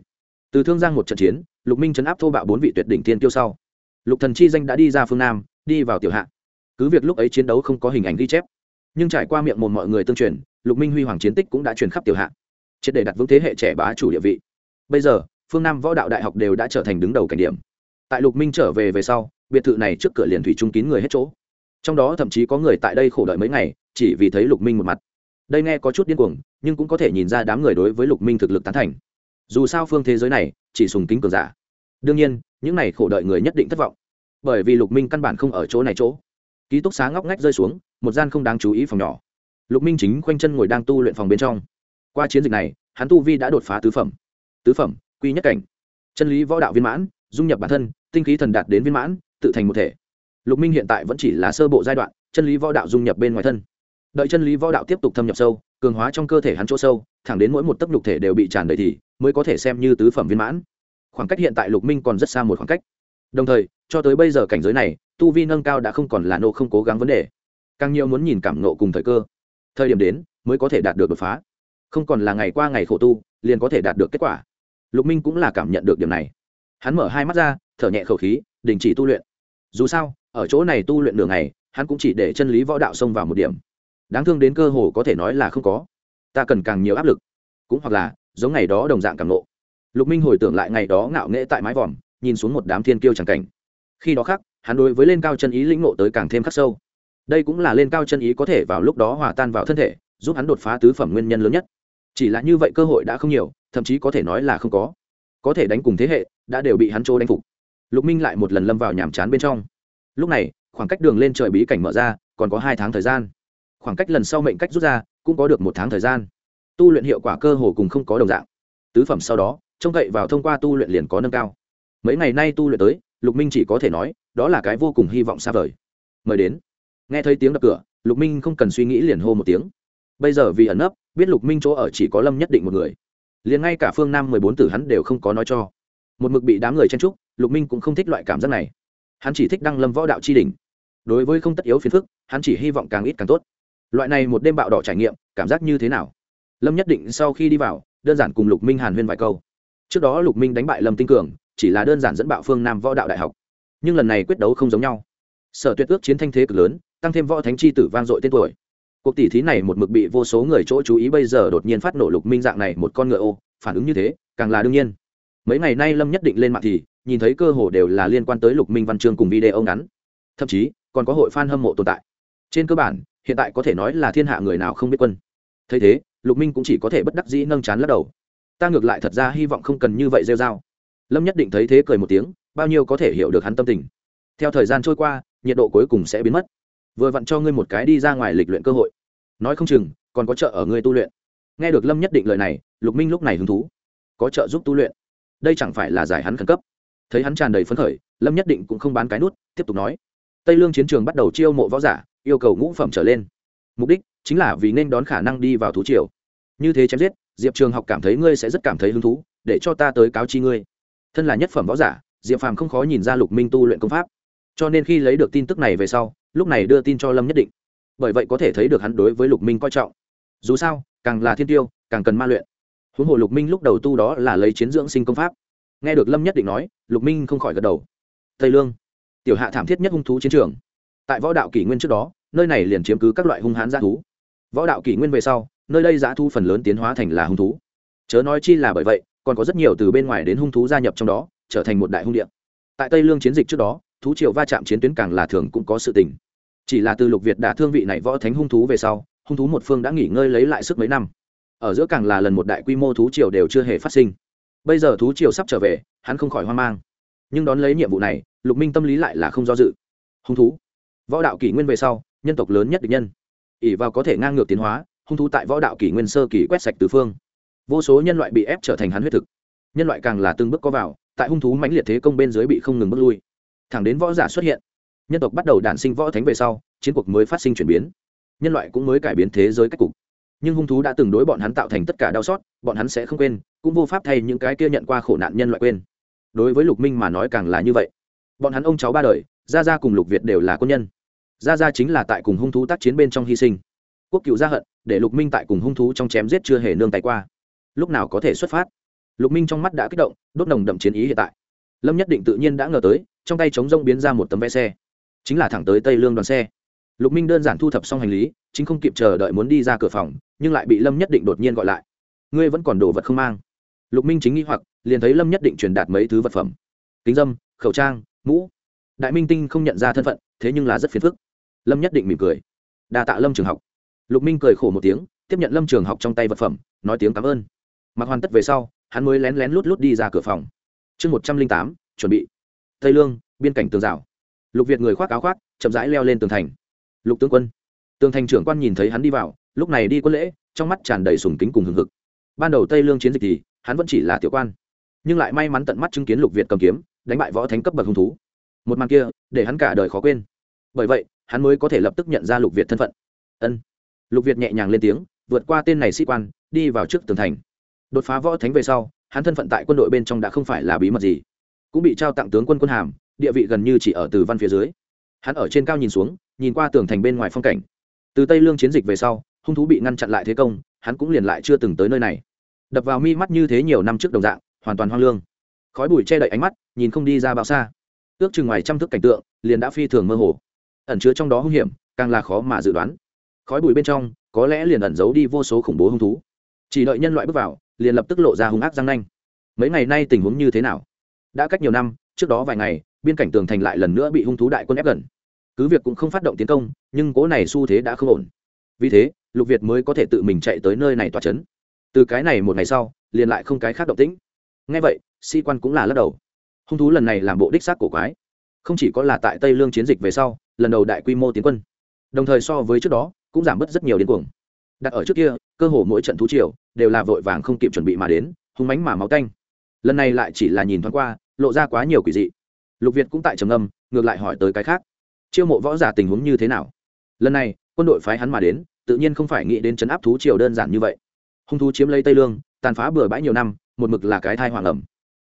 từ thương giang một trận chiến, lục minh chấn áp thô bạo bốn vị tuyệt đỉnh tiên tiêu sau. Lục thần chi danh đã đi ra phương nam, đi vào tiểu hạ. Cứ việc lúc ấy chiến đấu không có hình ảnh ghi chép, nhưng trải qua miệng một mọi người tương truyền, lục minh huy hoàng chiến tích cũng đã truyền khắp tiểu hạ. Triệt để đặt vững thế hệ trẻ bá chủ địa vị. Bây giờ, phương nam võ đạo đại học đều đã trở thành đứng đầu cảnh điểm. Tại lục minh trở về về sau, biệt thự này trước cửa liền thủy trung kín người hết chỗ. Trong đó thậm chí có người tại đây khổ đợi mấy ngày, chỉ vì thấy lục minh một mặt. Đây nghe có chút điên cuồng, nhưng cũng có thể nhìn ra đám người đối với lục minh thực lực tán thành dù sao phương thế giới này chỉ sùng kính cường giả. Đương nhiên, những này khổ đợi người nhất định thất vọng. Bởi vì lục minh căn bản không ở chỗ này chỗ. Ký túc xá ngóc ngách rơi xuống, một gian không đáng chú ý phòng nhỏ. Lục minh chính khoanh chân ngồi đang tu luyện phòng bên trong. Qua chiến dịch này, hắn tu vi đã đột phá tứ phẩm. Tứ phẩm, quy nhất cảnh. Chân lý võ đạo viên mãn, dung nhập bản thân, tinh khí thần đạt đến viên mãn, tự thành một thể. Lục minh hiện tại vẫn chỉ là sơ bộ giai đoạn, chân lý võ đạo dung nhập bên ngoài thân. Đợi chân lý võ đạo tiếp tục thâm nhập sâu cường hóa trong cơ thể hắn chỗ sâu, thẳng đến mỗi một tấc nhục thể đều bị tràn đầy thì mới có thể xem như tứ phẩm viên mãn. Khoảng cách hiện tại lục minh còn rất xa một khoảng cách. Đồng thời, cho tới bây giờ cảnh giới này, tu vi nâng cao đã không còn là nô không cố gắng vấn đề. Càng nhiều muốn nhìn cảm nộ cùng thời cơ. Thời điểm đến, mới có thể đạt được đột phá. Không còn là ngày qua ngày khổ tu, liền có thể đạt được kết quả. Lục minh cũng là cảm nhận được điểm này. Hắn mở hai mắt ra, thở nhẹ khẩu khí, đình chỉ tu luyện. Dù sao, ở chỗ này tu luyện đường này hắn cũng chỉ để chân lý võ đạo xông vào một điểm đáng thương đến cơ hồ có thể nói là không có. Ta cần càng nhiều áp lực. Cũng hoặc là, giống ngày đó đồng dạng càng nộ. Lục minh hồi tưởng lại ngày đó ngạo nghễ tại mái vòm, nhìn xuống một đám thiên kiêu tràng cảnh. Khi đó khác hắn đối với lên cao chân ý lĩnh ngộ tới càng thêm khắc sâu. Đây cũng là lên cao chân ý có thể vào lúc đó hòa tan vào thân thể, giúp hắn đột phá tứ phẩm nguyên nhân lớn nhất. Chỉ là như vậy cơ hội đã không nhiều, thậm chí có thể nói là không có. Có thể đánh cùng thế hệ, đã đều bị hắn trô đánh phục. Lục minh lại một lần lâm vào nhàm chán bên trong. Lúc này, khoảng cách đường lên trời bí cảnh mở ra, còn có hai tháng thời gian khoảng cách lần sau mệnh cách rút ra, cũng có được một tháng thời gian. Tu luyện hiệu quả cơ hồ cùng không có đồng dạng. Tứ phẩm sau đó, trông cậy vào thông qua tu luyện liền có nâng cao. Mấy ngày nay tu luyện tới, lục minh chỉ có thể nói, đó là cái vô cùng hy vọng xa vời. Mời đến. Nghe thấy tiếng đập cửa, lục minh không cần suy nghĩ liền hô một tiếng. Bây giờ vì ẩn nấp, biết lục minh chỗ ở chỉ có lâm nhất định một người. Liền ngay cả phương nam mười bốn tử hắn đều không có nói cho. Một mực bị đám người chen trúc lục minh cũng không thích loại cảm giác này. Hắn chỉ thích đăng lâm võ đạo tri h đối với không tất yếu phiền phức, hắn chỉ hy vọng càng ít càng tốt loại này một đêm bạo đỏ trải nghiệm, cảm giác như thế nào? Lâm nhất định sau khi đi vào, đơn giản cùng lục minh hàn huyên vài câu. Trước đó lục minh đánh bại lâm tinh cường, chỉ là đơn giản dẫn bạo phương nam võ đạo đại học. Nhưng lần này quyết đấu không giống nhau. Sở tuyệt ước chiến thanh thế cực lớn, tăng thêm võ thánh chi tử vang dội tên tuổi. Cuộc tỷ thí này một mực bị vô số người chỗ chú ý, bây giờ đột nhiên phát nổ lục minh dạng này một con ngựa ô, phản ứng như thế, càng là đương nhiên. Mấy ngày nay lâm nhất định lên mạng thì, nhìn thấy cơ hồ đều là liên quan tới lục minh văn chương cùng video ngắn. Thậm chí, còn có hội f a n hâm mộ tồn tại. Trên cơ bản hiện tại có thể nói là thiên hạ người nào không biết quân. Thấy thế, lục minh cũng chỉ có thể bất đắc dĩ nâng chán lắc đầu. Ta ngược lại thật ra hy vọng không cần như vậy rêu r a o lâm nhất định thấy thế cười một tiếng, bao nhiêu có thể hiểu được hắn tâm tình. Theo thời gian trôi qua, nhiệt độ cuối cùng sẽ biến mất. Vừa vặn cho ngươi một cái đi ra ngoài lịch luyện cơ hội. Nói không chừng, còn có trợ ở ngươi tu luyện. Nghe được lâm nhất định lời này, lục minh lúc này hứng thú. Có trợ giúp tu luyện. Đây chẳng phải là giải hắn khẩn cấp. Thấy hắn tràn đầy phấn khởi, lâm nhất định cũng không bán cái nút, tiếp tục nói. Tây lương chiến trường bắt đầu chiêu mộ võ giả yêu cầu ngũ phẩm trở lên. Mục đích chính là vì nên đón khả năng đi vào thú triều. Như thế chém giết, diệp trường học cảm thấy ngươi sẽ rất cảm thấy hứng thú, để cho ta tới cáo chi ngươi. Thân là nhất phẩm võ giả, diệp phàm không khó nhìn ra lục minh tu luyện công pháp. Cho nên khi lấy được tin tức này về sau, lúc này đưa tin cho lâm nhất định. Bởi vậy có thể thấy được hắn đối với lục minh coi trọng. Dù sao, càng là thiên tiêu, càng cần ma luyện. Huống hồ lục minh lúc đầu tu đó là lấy chiến dưỡng sinh công pháp. Nghe được lâm nhất định nói, lục minh không khỏi gật đầu. Tây lương, tiểu hạ thảm thiết nhất hung thú chiến trường tại võ đạo kỷ nguyên trước đó, nơi này liền chiếm cứ các loại hung hãn g thú. Võ đạo kỷ nguyên về sau, nơi đây g thu phần lớn tiến hóa thành là hung thú. Chớ nói chi là bởi vậy, còn có rất nhiều từ bên ngoài đến hung thú gia nhập trong đó, trở thành một đại hung điện tại tây lương chiến dịch trước đó, thú triều va chạm chiến tuyến càng là thường cũng có sự tình. Chỉ là từ lục việt đả thương vị này võ thánh hung thú về sau, hung thú một phương đã nghỉ ngơi lấy lại sức mấy năm. Ở giữa càng là lần một đại quy mô thú triều đều chưa hề phát sinh. Bây giờ thú triều sắp trở về, hắn không khỏi hoang mang. Nhưng đón lấy nhiệm vụ này, lục minh tâm lý lại là không do dự. Hung thú võ đạo kỷ nguyên về sau, nhân tộc lớn nhất địch nhân. ỉ vào có thể ngang ngược tiến hóa, hung thú tại võ đạo kỷ nguyên sơ kỷ quét sạch tứ phương. Vô số nhân loại bị ép trở thành hắn huyết thực. Nhân loại càng là từng bước có vào, tại hung thú mãnh liệt thế công bên dưới bị không ngừng bước lui. Thẳng đến võ giả xuất hiện, nhân tộc bắt đầu đản sinh võ thánh về sau, chiến cuộc mới phát sinh chuyển biến. Nhân loại cũng mới cải biến thế giới cách cục. Nhưng hung thú đã từng đối bọn hắn tạo thành tất cả đau xót, bọn hắn sẽ không quên, cũng vô pháp thay những cái kia nhận qua khổ nạn nhân loại quên. Đối với lục minh mà nói càng là như vậy. Bọn hắn ông cháu ba đời gia gia cùng lục việt đều là quân nhân. Gia gia chính là tại cùng hung thú tác chiến bên trong hy sinh. Quốc cựu gia hận, để lục minh tại cùng hung thú trong chém giết chưa hề nương tay qua. Lúc nào có thể xuất phát? Lục minh trong mắt đã kích động, đốt nồng đậm chiến ý hiện tại. Lâm nhất định tự nhiên đã ngờ tới, trong tay chống rông biến ra một tấm vé xe. Chính là thẳng tới tây lương đoàn xe. Lục minh đơn giản thu thập xong hành lý, chính không kịp chờ đợi muốn đi ra cửa phòng, nhưng lại bị lâm nhất định đột nhiên gọi lại. Ngươi vẫn còn đồ vật không mang? Lục minh chính nghi hoặc, liền thấy lâm nhất định truyền đạt mấy thứ vật phẩm. Kính dâm, khẩu trang, mũ đại minh tinh không nhận ra thân phận, thế nhưng là rất phiền phức. Lâm nhất định mỉm cười. Đa tạ lâm trường học. Lục minh cười khổ một tiếng, tiếp nhận lâm trường học trong tay vật phẩm, nói tiếng cảm ơn. Mặc hoàn tất về sau, hắn mới lén lén lút lút đi ra cửa phòng. Chương một trăm linh tám, chuẩn bị. Tây lương, biên cảnh tường rào. Lục việt người khoác áo khoác, chậm rãi leo lên tường thành. Lục tướng quân. Tường thành trưởng quan nhìn thấy hắn đi vào, lúc này đi quân lễ, trong mắt tràn đầy sùng kính cùng hừng hực. Ban đầu tây lương chiến dịch thì, hắn vẫn chỉ là tiểu quan. Nhưng lại may mắn tận mắt chứng kiến lục việt cầm kiếm, đánh bại võ thánh cấp bậc hung thú một màn kia, để hắn cả đời khó quên. Bởi vậy, hắn mới có thể lập tức nhận ra lục việt thân phận. Ân. Lục việt nhẹ nhàng lên tiếng, vượt qua tên này sĩ quan, đi vào trước tường thành. Đột phá võ thánh về sau, hắn thân phận tại quân đội bên trong đã không phải là bí mật gì. Cũng bị trao tặng tướng quân quân hàm, địa vị gần như chỉ ở từ văn phía dưới. Hắn ở trên cao nhìn xuống, nhìn qua tường thành bên ngoài phong cảnh. Từ tây lương chiến dịch về sau, hung thú bị ngăn chặn lại thế công, hắn cũng liền lại chưa từng tới nơi này. Đập vào mi mắt như thế nhiều năm trước đồng dạng, hoàn toàn hoang lương. Khói bụi che đậy ánh mắt, nhìn không đi ra bao xa ước chừng ngoài trăm thước cảnh tượng, liền đã phi thường mơ hồ. Ẩn chứa trong đó hung hiểm, càng là khó mà dự đoán. Khói bụi bên trong, có lẽ liền ẩn giấu đi vô số khủng bố hung thú. Chỉ đợi nhân loại bước vào, liền lập tức lộ ra hung ác răng nanh. Mấy ngày nay tình huống như thế nào? Đã cách nhiều năm, trước đó vài ngày, biên cảnh tường thành lại lần nữa bị hung thú đại quân ép gần. Cứ việc cũng không phát động tiến công, nhưng cố này xu thế đã không ổn. Vì thế, lục việt mới có thể tự mình chạy tới nơi này tỏa c h ấ n từ cái này một ngày sau, liền lại không cái khác động tĩnh. Ngay vậy, sĩ quan cũng là lắc đầu hung thú lần này làm bộ đích xác cổ quái. Không chỉ có là tại tây lương chiến dịch về sau, lần đầu đại quy mô tiến quân, đồng thời so với trước đó, cũng giảm bớt rất nhiều điên cuồng. Đặt ở trước kia, cơ hồ mỗi trận thú triều đều là vội vàng không kịp chuẩn bị mà đến, hung mánh mà máu canh lần này lại chỉ là nhìn thoáng qua, lộ ra quá nhiều quỷ dị. Lục việt cũng tại trầm âm ngược lại hỏi tới cái khác. Chiêu mộ võ giả tình huống như thế nào? Lần này, quân đội phái hắn mà đến, tự nhiên không phải nghĩ đến chấn áp thú triều đơn giản như vậy. Hung thú chiếm lấy tây lương, tàn phá bừa bãi nhiều năm, một mực là cái thai hoàng ẩm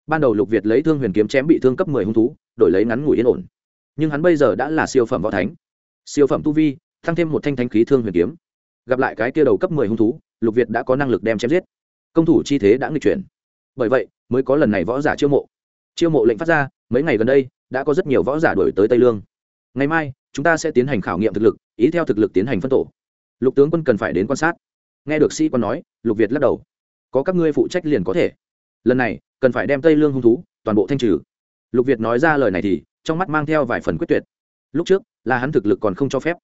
ban đầu lục việt lấy thương huyền kiếm chém bị thương cấp mười hung thú, đổi lấy ngắn ngủi yên ổn. Nhưng hắn bây giờ đã là siêu phẩm võ thánh. Siêu phẩm tu vi, tăng thêm một thanh thanh khí thương huyền kiếm. Gặp lại cái kia đầu cấp mười hung thú, lục việt đã có năng lực đem chém giết. Công thủ chi thế đã nghịch chuyển. Bởi vậy, mới có lần này võ giả chiêu mộ. Chiêu mộ lệnh phát ra, mấy ngày gần đây, đã có rất nhiều võ giả đổi tới tây lương. Ngày mai, chúng ta sẽ tiến hành khảo nghiệm thực lực, ý theo thực lực tiến hành phân tổ. Lục tướng quân cần phải đến quan sát. Nghe được sĩ quan nói, lục việt lắc đầu. Có các ngươi phụ trách liền có thể lần này, cần phải đem tây lương hung thú toàn bộ thanh trừ. Lục việt nói ra lời này thì, trong mắt mang theo vài phần quyết tuyệt. Lúc trước, là hắn thực lực còn không cho phép.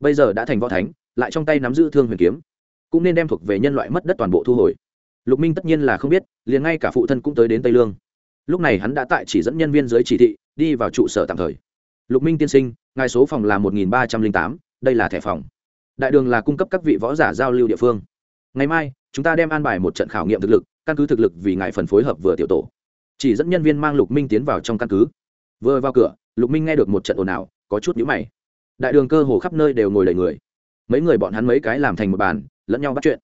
Bây giờ đã thành võ thánh, lại trong tay nắm giữ thương huyền kiếm, cũng nên đem thuộc về nhân loại mất đất toàn bộ thu hồi. Lục minh tất nhiên là không biết, liền ngay cả phụ thân cũng tới đến tây lương. Lúc này hắn đã tại chỉ dẫn nhân viên dưới chỉ thị, đi vào trụ sở tạm thời. Lục minh tiên sinh, ngài số phòng là một nghìn ba trăm linh tám, đây là thẻ phòng. Đại đường là cung cấp các vị võ giả giao lưu địa phương. Ngày mai, chúng ta đem an bài một trận khảo nghiệm thực lực căn cứ thực lực vì ngài phần phối hợp vừa tiểu tổ. Chỉ dẫn nhân viên mang lục minh tiến vào trong căn cứ. Vừa vào cửa, lục minh nghe được một trận ồn ào, có chút nhũ mày. Đại đường cơ hồ khắp nơi đều ngồi đầy người. Mấy người bọn hắn mấy cái làm thành một bàn, lẫn nhau bắt chuyện.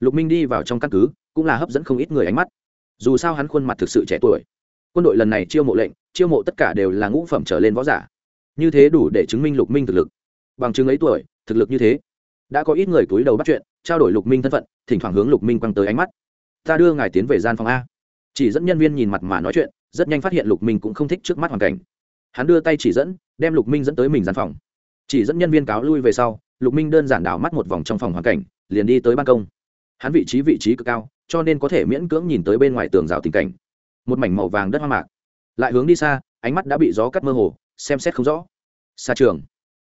Lục minh đi vào trong căn cứ, cũng là hấp dẫn không ít người ánh mắt. Dù sao hắn khuôn mặt thực sự trẻ tuổi. Quân đội lần này chiêu mộ lệnh, chiêu mộ tất cả đều là ngũ phẩm trở lên võ giả. Như thế đủ để chứng minh lục minh thực lực. Bằng chứng ấy tuổi, thực lực như thế. Đã có ít người túi đầu bắt chuyện, trao đổi lục minh thân phận, thỉnh thoảng hướng lục minh quăng tới ánh mắt ta đưa ngài tiến về gian phòng a. Chỉ dẫn nhân viên nhìn mặt mà nói chuyện, rất nhanh phát hiện lục minh cũng không thích trước mắt hoàn cảnh. Hắn đưa tay chỉ dẫn, đem lục minh dẫn tới mình gian phòng. Chỉ dẫn nhân viên cáo lui về sau, lục minh đơn giản đảo mắt một vòng trong phòng hoàn cảnh, liền đi tới ban công. Hắn vị trí vị trí cực cao, cho nên có thể miễn cưỡng nhìn tới bên ngoài tường rào tình cảnh. Một mảnh màu vàng đất hoa mạc. Lại hướng đi xa, ánh mắt đã bị gió cắt mơ hồ, xem xét không rõ. Xa trường.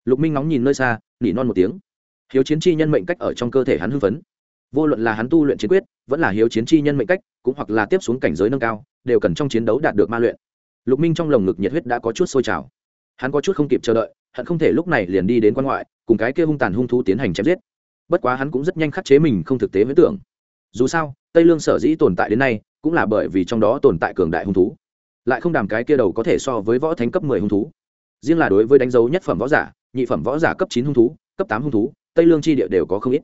Lục minh nóng nhìn nơi xa, nỉ non một tiếng. Hiếu chiến chi nhân mệnh cách ở trong cơ thể hắn hưng phấn vô luận là hắn tu luyện chiến quyết, vẫn là hiếu chiến chi nhân mệnh cách, cũng hoặc là tiếp xuống cảnh giới nâng cao, đều cần trong chiến đấu đạt được ma luyện. Lục minh trong lồng ngực nhiệt huyết đã có chút sôi trào. Hắn có chút không kịp chờ đợi hắn không thể lúc này liền đi đến quan ngoại, cùng cái kia hung tàn hung thú tiến hành chém giết. Bất quá hắn cũng rất nhanh khắc chế mình không thực tế với tưởng. Dù sao, tây lương sở dĩ tồn tại đến nay, cũng là bởi vì trong đó tồn tại cường đại hung thú. Lại không đàm cái kia đầu có thể so với võ thánh cấp mười hung thú. Riêng là đối với đánh dấu nhất phẩm võ giả, nhị phẩm võ giả cấp chín hung thú, cấp tám hung thú, tây lương chi địa đều có không ít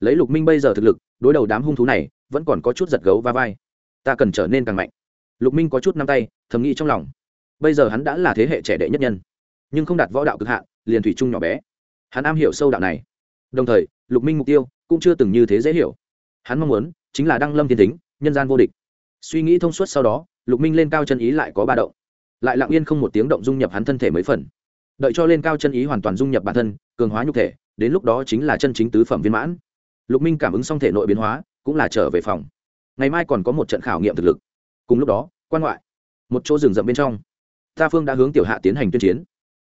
lấy lục minh bây giờ thực lực, đối đầu đám hung thú này, vẫn còn có chút giật gấu va vai. Ta cần trở nên càng mạnh. Lục minh có chút năm tay, thầm nghĩ trong lòng. Bây giờ hắn đã là thế hệ trẻ đệ nhất nhân, nhưng không đạt võ đạo cực hạn, liền thủy chung nhỏ bé. Hắn am hiểu sâu đạo này. Đồng thời, lục minh mục tiêu cũng chưa từng như thế dễ hiểu. Hắn mong muốn chính là đăng lâm thiên tính nhân gian vô địch. Suy nghĩ thông suốt sau đó, lục minh lên cao chân ý lại có ba động. Lại lặng yên không một tiếng động dung nhập hắn thân thể mấy phần. Đợi cho lên cao chân ý hoàn toàn dung nhập bản thân, cường hóa nhục thể, đến lúc đó chính là chân chính tứ phẩm viên mãn lục minh cảm ứng xong thể nội biến hóa, cũng là trở về phòng. Ngày mai còn có một trận khảo nghiệm thực lực. Cùng lúc đó, quan ngoại, một chỗ rừng rậm bên trong ta phương đã hướng tiểu hạ tiến hành tuyên chiến.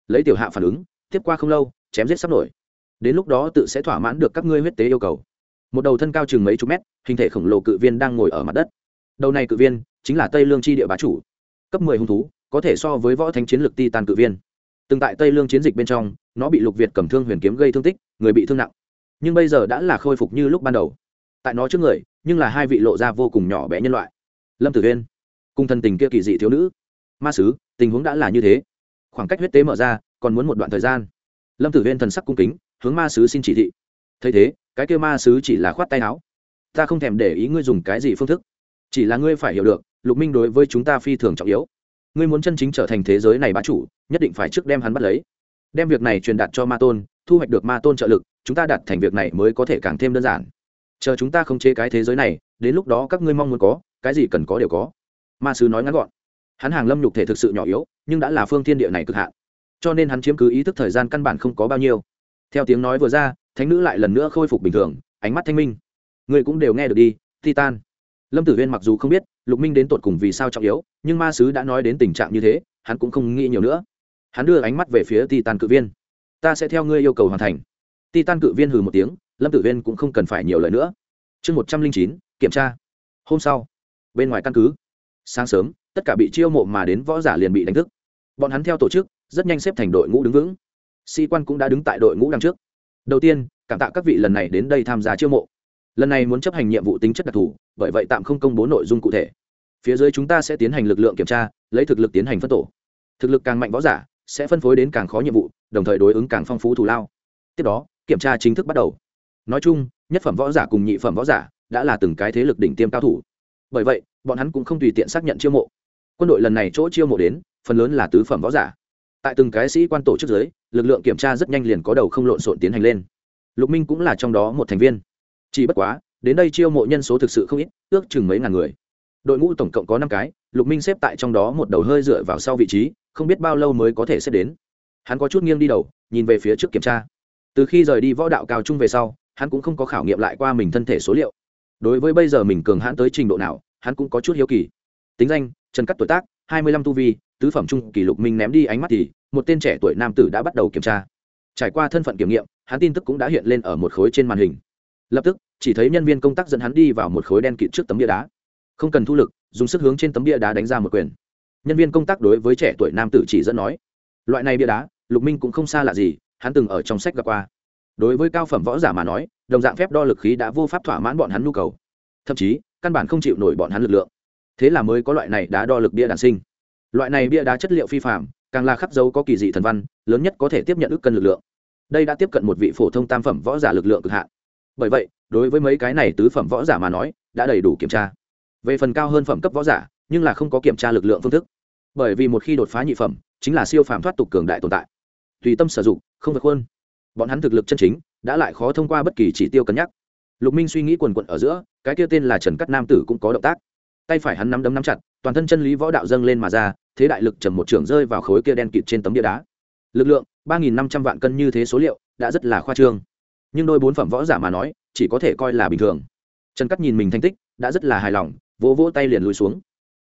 Lấy tiểu hạ phản ứng, tiếp qua không lâu, chém giết sắp nổi. Đến lúc đó tự sẽ thỏa mãn được các ngươi huyết tế yêu cầu. Một đầu thân cao chừng mấy chục mét, hình thể khổng lồ cự viên đang ngồi ở mặt đất. Đầu này cự viên chính là tây lương chi địa bá chủ. Cấp mười hung thú, có thể so với võ thánh chiến lược ti tàn cự viên. Từng tại tây lương chiến dịch bên trong, nó bị lục việt cầm thương huyền kiếm gây thương tích, người bị thương nặng nhưng bây giờ đã là khôi phục như lúc ban đầu. Tại nó trước người, nhưng là hai vị lộ ra vô cùng nhỏ bé nhân loại. Lâm tử huyên cùng thần tình kia kỳ dị thiếu nữ. Ma sứ, tình huống đã là như thế. Khoảng cách huyết tế mở ra, còn muốn một đoạn thời gian. Lâm tử huyên thần sắc cung kính, hướng ma sứ xin chỉ thị. Thấy thế, cái kia ma sứ chỉ là khoát tay áo. Ta không thèm để ý ngươi dùng cái gì phương thức. Chỉ là ngươi phải hiểu được, lục minh đối với chúng ta phi thường trọng yếu. Ngươi muốn chân chính trở thành thế giới này bá chủ, nhất định phải trước đem hắn bắt lấy. Đem việc này truyền đạt cho ma tôn, thu hoạch được ma tôn trợ lực chúng ta đạt thành việc này mới có thể càng thêm đơn giản. Chờ chúng ta không chế cái thế giới này, đến lúc đó các ngươi mong muốn có, cái gì cần có đều có. Ma sứ nói ngắn gọn. Hắn hàng lâm nhục thể thực sự nhỏ yếu, nhưng đã là phương thiên địa này cực hạn. Cho nên hắn chiếm cứ ý thức thời gian căn bản không có bao nhiêu. Theo tiếng nói vừa ra, thánh nữ lại lần nữa khôi phục bình thường, ánh mắt thanh minh. Người cũng đều nghe được đi, titan. Lâm tử huyên mặc dù không biết, lục minh đến tột cùng vì sao trọng yếu, nhưng ma sứ đã nói đến tình trạng như thế, hắn cũng không nghĩ nhiều nữa. Hắn đưa ánh mắt về phía titan cự viên. Ta sẽ theo ngươi yêu cầu hoàn thành titan cự viên hừ một tiếng, lâm tử Viên cũng không cần phải nhiều lời nữa. Chương một trăm linh chín, kiểm tra. Hôm sau, bên ngoài căn cứ. Sáng sớm, tất cả bị chiêu mộ mà đến võ giả liền bị đánh thức. Bọn hắn theo tổ chức, rất nhanh xếp thành đội ngũ đứng vững. Sĩ quan cũng đã đứng tại đội ngũ đằng trước. Đầu tiên, cảm tạ các vị lần này đến đây tham gia chiêu mộ. Lần này muốn chấp hành nhiệm vụ tính chất đặc thù, bởi vậy tạm không công bố nội dung cụ thể. Phía dưới chúng ta sẽ tiến hành lực lượng kiểm tra, lấy thực lực tiến hành phân tổ. Thực lực càng mạnh võ giả, sẽ phân phối đến càng khó nhiệm vụ, đồng thời đối ứng càng phong phú thù lao. Tiếp đó kiểm tra chính thức bắt đầu. Nói chung, nhất phẩm võ giả cùng nhị phẩm võ giả đã là từng cái thế lực đỉnh tiêm cao thủ. Bởi vậy, bọn hắn cũng không tùy tiện xác nhận chiêu mộ. Quân đội lần này chỗ chiêu mộ đến, phần lớn là tứ phẩm võ giả. Tại từng cái sĩ quan tổ chức giới lực lượng kiểm tra rất nhanh liền có đầu không lộn xộn tiến hành lên. Lục minh cũng là trong đó một thành viên. Chỉ bất quá, đến đây chiêu mộ nhân số thực sự không ít, ước chừng mấy ngàn người. Đội ngũ tổng cộng có năm cái, lục minh xếp tại trong đó một đầu hơi dựa vào sau vị trí, không biết bao lâu mới có thể xếp đến. Hắn có chút nghiêng đi đầu, nhìn về phía trước kiểm tra từ khi rời đi võ đạo cao trung về sau, hắn cũng không có khảo nghiệm lại qua mình thân thể số liệu. Đối với bây giờ mình cường hãn tới trình độ nào, hắn cũng có chút hiếu kỳ. Tính danh, trần cắt tuổi tác, hai mươi lăm tu vi, tứ phẩm trung kỷ lục minh ném đi ánh mắt thì, một tên trẻ tuổi nam tử đã bắt đầu kiểm tra. Trải qua thân phận kiểm nghiệm, hắn tin tức cũng đã hiện lên ở một khối trên màn hình. Lập tức, chỉ thấy nhân viên công tác dẫn hắn đi vào một khối đen kịt trước tấm bia đá. Không cần thu lực, dùng sức hướng trên tấm bia đá đánh ra một quyền. Nhân viên công tác đối với trẻ tuổi nam tử chỉ dẫn nói, loại này bia đá, lục minh cũng không xa lạ gì hắn từng ở trong sách gặp qua. Đối với cao phẩm võ giả mà nói, đồng dạng phép đo lực khí đã vô pháp thỏa mãn bọn hắn nhu cầu. Thậm chí, căn bản không chịu nổi bọn hắn lực lượng. Thế là mới có loại này đá đo lực bia đàn sinh. Loại này bia đá chất liệu phi phạm càng là khắc dấu có kỳ dị thần văn, lớn nhất có thể tiếp nhận ước cân lực lượng. Đây đã tiếp cận một vị phổ thông tam phẩm võ giả lực lượng cực hạn. Bởi vậy, đối với mấy cái này tứ phẩm võ giả mà nói, đã đầy đủ kiểm tra. Về phần cao hơn phẩm cấp võ giả, nhưng là không có kiểm tra lực lượng phương thức. Bởi vì một khi đột phá nhị phẩm, chính là siêu phàm thoát tục cường đại tồn tại tùy tâm sử dụng, không vượt khuôn. bọn hắn thực lực chân chính, đã lại khó thông qua bất kỳ chỉ tiêu cân nhắc. Lục minh suy nghĩ quần quận ở giữa, cái kia tên là trần cắt nam tử cũng có động tác. Tay phải hắn nắm đấm nắm chặt, toàn thân chân lý võ đạo dâng lên mà ra, thế đại lực trầm một trường rơi vào khối kia đen kịt trên tấm địa đá. Lực lượng, ba nghìn năm trăm vạn cân như thế số liệu, đã rất là khoa trương. Nhưng đôi bốn phẩm võ giả mà nói, chỉ có thể coi là bình thường. Trần cắt nhìn mình thành tích, đã rất là hài lòng, vỗ vỗ tay liền lùi xuống.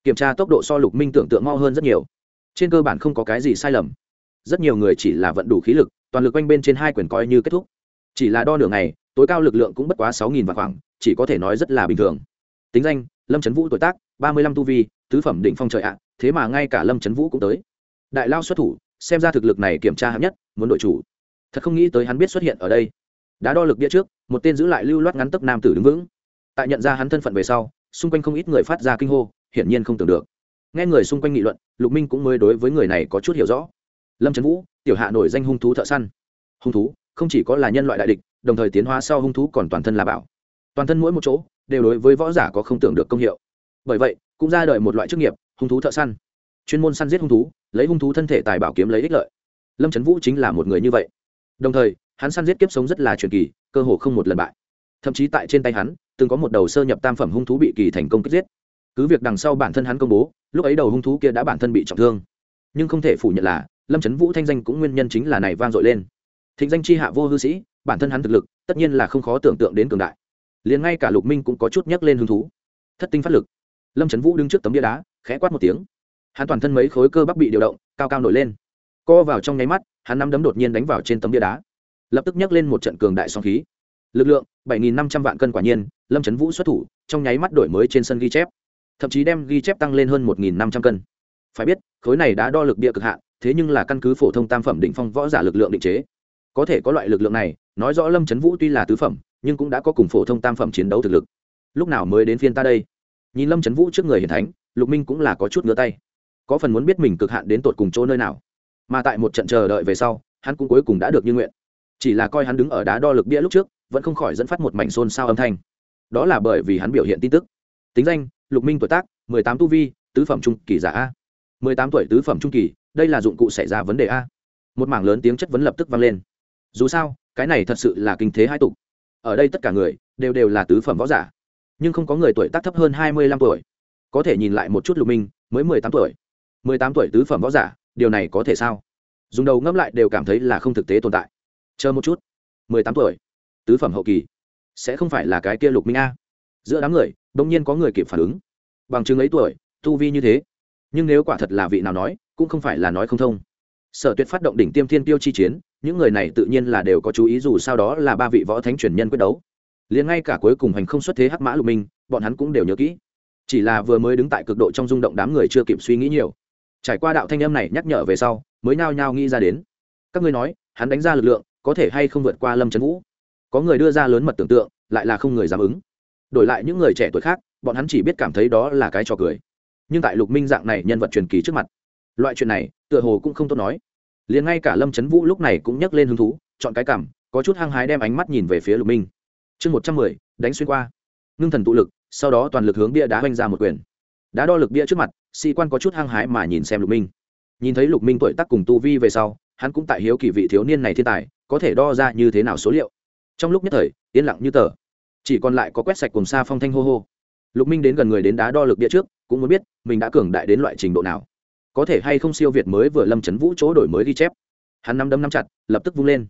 Kiểm tra tốc độ so lục minh tưởng tượng mau hơn rất nhiều. Trên cơ bản không có cái gì sai lầm rất nhiều người chỉ là vận đủ khí lực, toàn lực quanh bên trên hai quyền coi như kết thúc. Chỉ là đo nửa ngày, tối cao lực lượng cũng bất quá sáu nghìn vạn khoảng, chỉ có thể nói rất là bình thường. Tính danh, lâm trấn vũ tuổi tác, ba mươi lăm tu vi, tứ phẩm định phong trời ạ, thế mà ngay cả lâm trấn vũ cũng tới. Đại lao xuất thủ, xem ra thực lực này kiểm tra hạng nhất, muốn đội chủ. Thật không nghĩ tới hắn biết xuất hiện ở đây. Đã đo lực bia trước, một tên giữ lại lưu loát ngắn tấc nam tử đứng vững. Tại nhận ra hắn thân phận về sau, xung quanh không ít người phát ra kinh hô, hiển nhiên không tưởng được. Nghe người xung quanh nghị luận, lục minh cũng mới đối với người này có chút hiểu rõ lâm trấn vũ tiểu hạ nổi danh hung thú thợ săn hung thú không chỉ có là nhân loại đại địch đồng thời tiến hóa sau hung thú còn toàn thân là bảo toàn thân mỗi một chỗ đều đối với võ giả có không tưởng được công hiệu bởi vậy cũng ra đời một loại chức nghiệp hung thú thợ săn chuyên môn săn giết hung thú lấy hung thú thân thể tài bảo kiếm lấy ích lợi lâm trấn vũ chính là một người như vậy đồng thời hắn săn giết kiếp sống rất là truyền kỳ cơ hồ không một lần bại thậm chí tại trên tay hắn từng có một đầu sơ nhập tam phẩm hung thú bị kỳ thành công kích giết cứ việc đằng sau bản thân hắn công bố lúc ấy đầu hung thú kia đã bản thân bị trọng thương nhưng không thể phủ nhận là lâm trấn vũ thanh danh cũng nguyên nhân chính là này vang dội lên thịnh danh c h i hạ vô hư sĩ bản thân hắn thực lực tất nhiên là không khó tưởng tượng đến cường đại liền ngay cả lục minh cũng có chút nhắc lên hứng thú thất tinh phát lực lâm trấn vũ đứng trước tấm bia đá khẽ quát một tiếng hắn toàn thân mấy khối cơ bắp bị điều động cao cao nổi lên co vào trong nháy mắt hắn nắm đấm đột nhiên đánh vào trên tấm bia đá lập tức nhắc lên một trận cường đại song khí lực lượng bảy nghìn năm trăm vạn cân quả nhiên lâm trấn vũ xuất thủ trong nháy mắt đổi mới trên sân ghi chép thậm chí đem ghi chép tăng lên hơn một nghìn năm trăm cân phải biết khối này đã đo lực bia cực hạn thế nhưng là căn cứ phổ thông tam phẩm định phong võ giả lực lượng định chế. Có thể có loại lực lượng này, nói rõ lâm trấn vũ tuy là tứ phẩm, nhưng cũng đã có cùng phổ thông tam phẩm chiến đấu thực lực. Lúc nào mới đến phiên ta đây? Nhìn lâm trấn vũ trước người hiển thánh, lục minh cũng là có chút ngứa tay. Có phần muốn biết mình cực hạn đến tột cùng chỗ nơi nào. Mà tại một trận chờ đợi về sau, hắn cũng cuối cùng đã được như nguyện. Chỉ là coi hắn đứng ở đá đo lực bia lúc trước, vẫn không khỏi dẫn phát một mảnh xôn xao âm thanh. Đó là bởi vì hắn biểu hiện tin tức. Tính danh, lục minh tuổi tác, mười tám tu vi, tứ phẩm trung kỳ giả a. Mười tám tuổi tứ phẩm trung kỳ đây là dụng cụ xảy ra vấn đề a. Một mảng lớn tiếng chất vấn lập tức vang lên. Dù sao, cái này thật sự là kinh thế hai tục. Ở đây tất cả người, đều đều là tứ phẩm võ giả. Nhưng không có người tuổi tác thấp hơn hai mươi lăm tuổi. Có thể nhìn lại một chút lục minh, mới mười tám tuổi. mười tám tuổi tứ phẩm võ giả, điều này có thể sao? Dùng đầu ngẫm lại đều cảm thấy là không thực tế tồn tại. Chờ một chút. mười tám tuổi. Tứ phẩm hậu kỳ. Sẽ không phải là cái kia lục minh a. Giữa đám người đông nhiên có người kịp phản ứng. Bằng chứng ấy tuổi, tu vi như thế. Nhưng nếu quả thật là vị nào nói cũng không phải là nói không thông. Sở tuyệt phát động đỉnh tiêm thiên tiêu chi chiến, những người này tự nhiên là đều có chú ý dù sau đó là ba vị võ thánh truyền nhân quyết đấu. Liền ngay cả cuối cùng hành không xuất thế hắc mã lục minh, bọn hắn cũng đều nhớ kỹ. Chỉ là vừa mới đứng tại cực độ trong rung động đám người chưa kịp suy nghĩ nhiều. Trải qua đạo thanh âm này nhắc nhở về sau, mới nao nhao nghĩ ra đến. Các ngươi nói, hắn đánh ra lực lượng, có thể hay không vượt qua lâm trấn vũ? Có người đưa ra lớn mật tưởng tượng, lại là không người dám ứng. Đổi lại những người trẻ tuổi khác, bọn hắn chỉ biết cảm thấy đó là cái trò cười. Nhưng tại lục minh dạng này nhân vật truyền kỳ trước mặt loại chuyện này, tựa hồ cũng không tốt nói. Liền ngay cả lâm trấn vũ lúc này cũng nhắc lên hứng thú, chọn cái cảm, có chút hăng hái đem ánh mắt nhìn về phía lục minh. Chương một trăm mười, đánh xuyên qua. Ngưng thần tụ lực, sau đó toàn lực hướng bia đá oanh ra một quyền. Đá đo lực bia trước mặt, sĩ quan có chút hăng hái mà nhìn xem lục minh. Nhìn thấy lục minh tuổi tác cùng tu vi về sau, hắn cũng tại hiếu kỳ vị thiếu niên này thiên tài, có thể đo ra như thế nào số liệu. Trong lúc nhất thời, yên lặng như tờ. Chỉ còn lại có quét sạch cùng xa phong thanh hô hô. Lục minh đến gần người đến đá đo lực bia trước, cũng muốn biết mình đã cường đại đến loại trình độ nào có thể hay không siêu việt mới vừa lâm chấn vũ chỗ đổi mới ghi chép. Hắn nắm đấm nắm chặt, lập tức vung lên.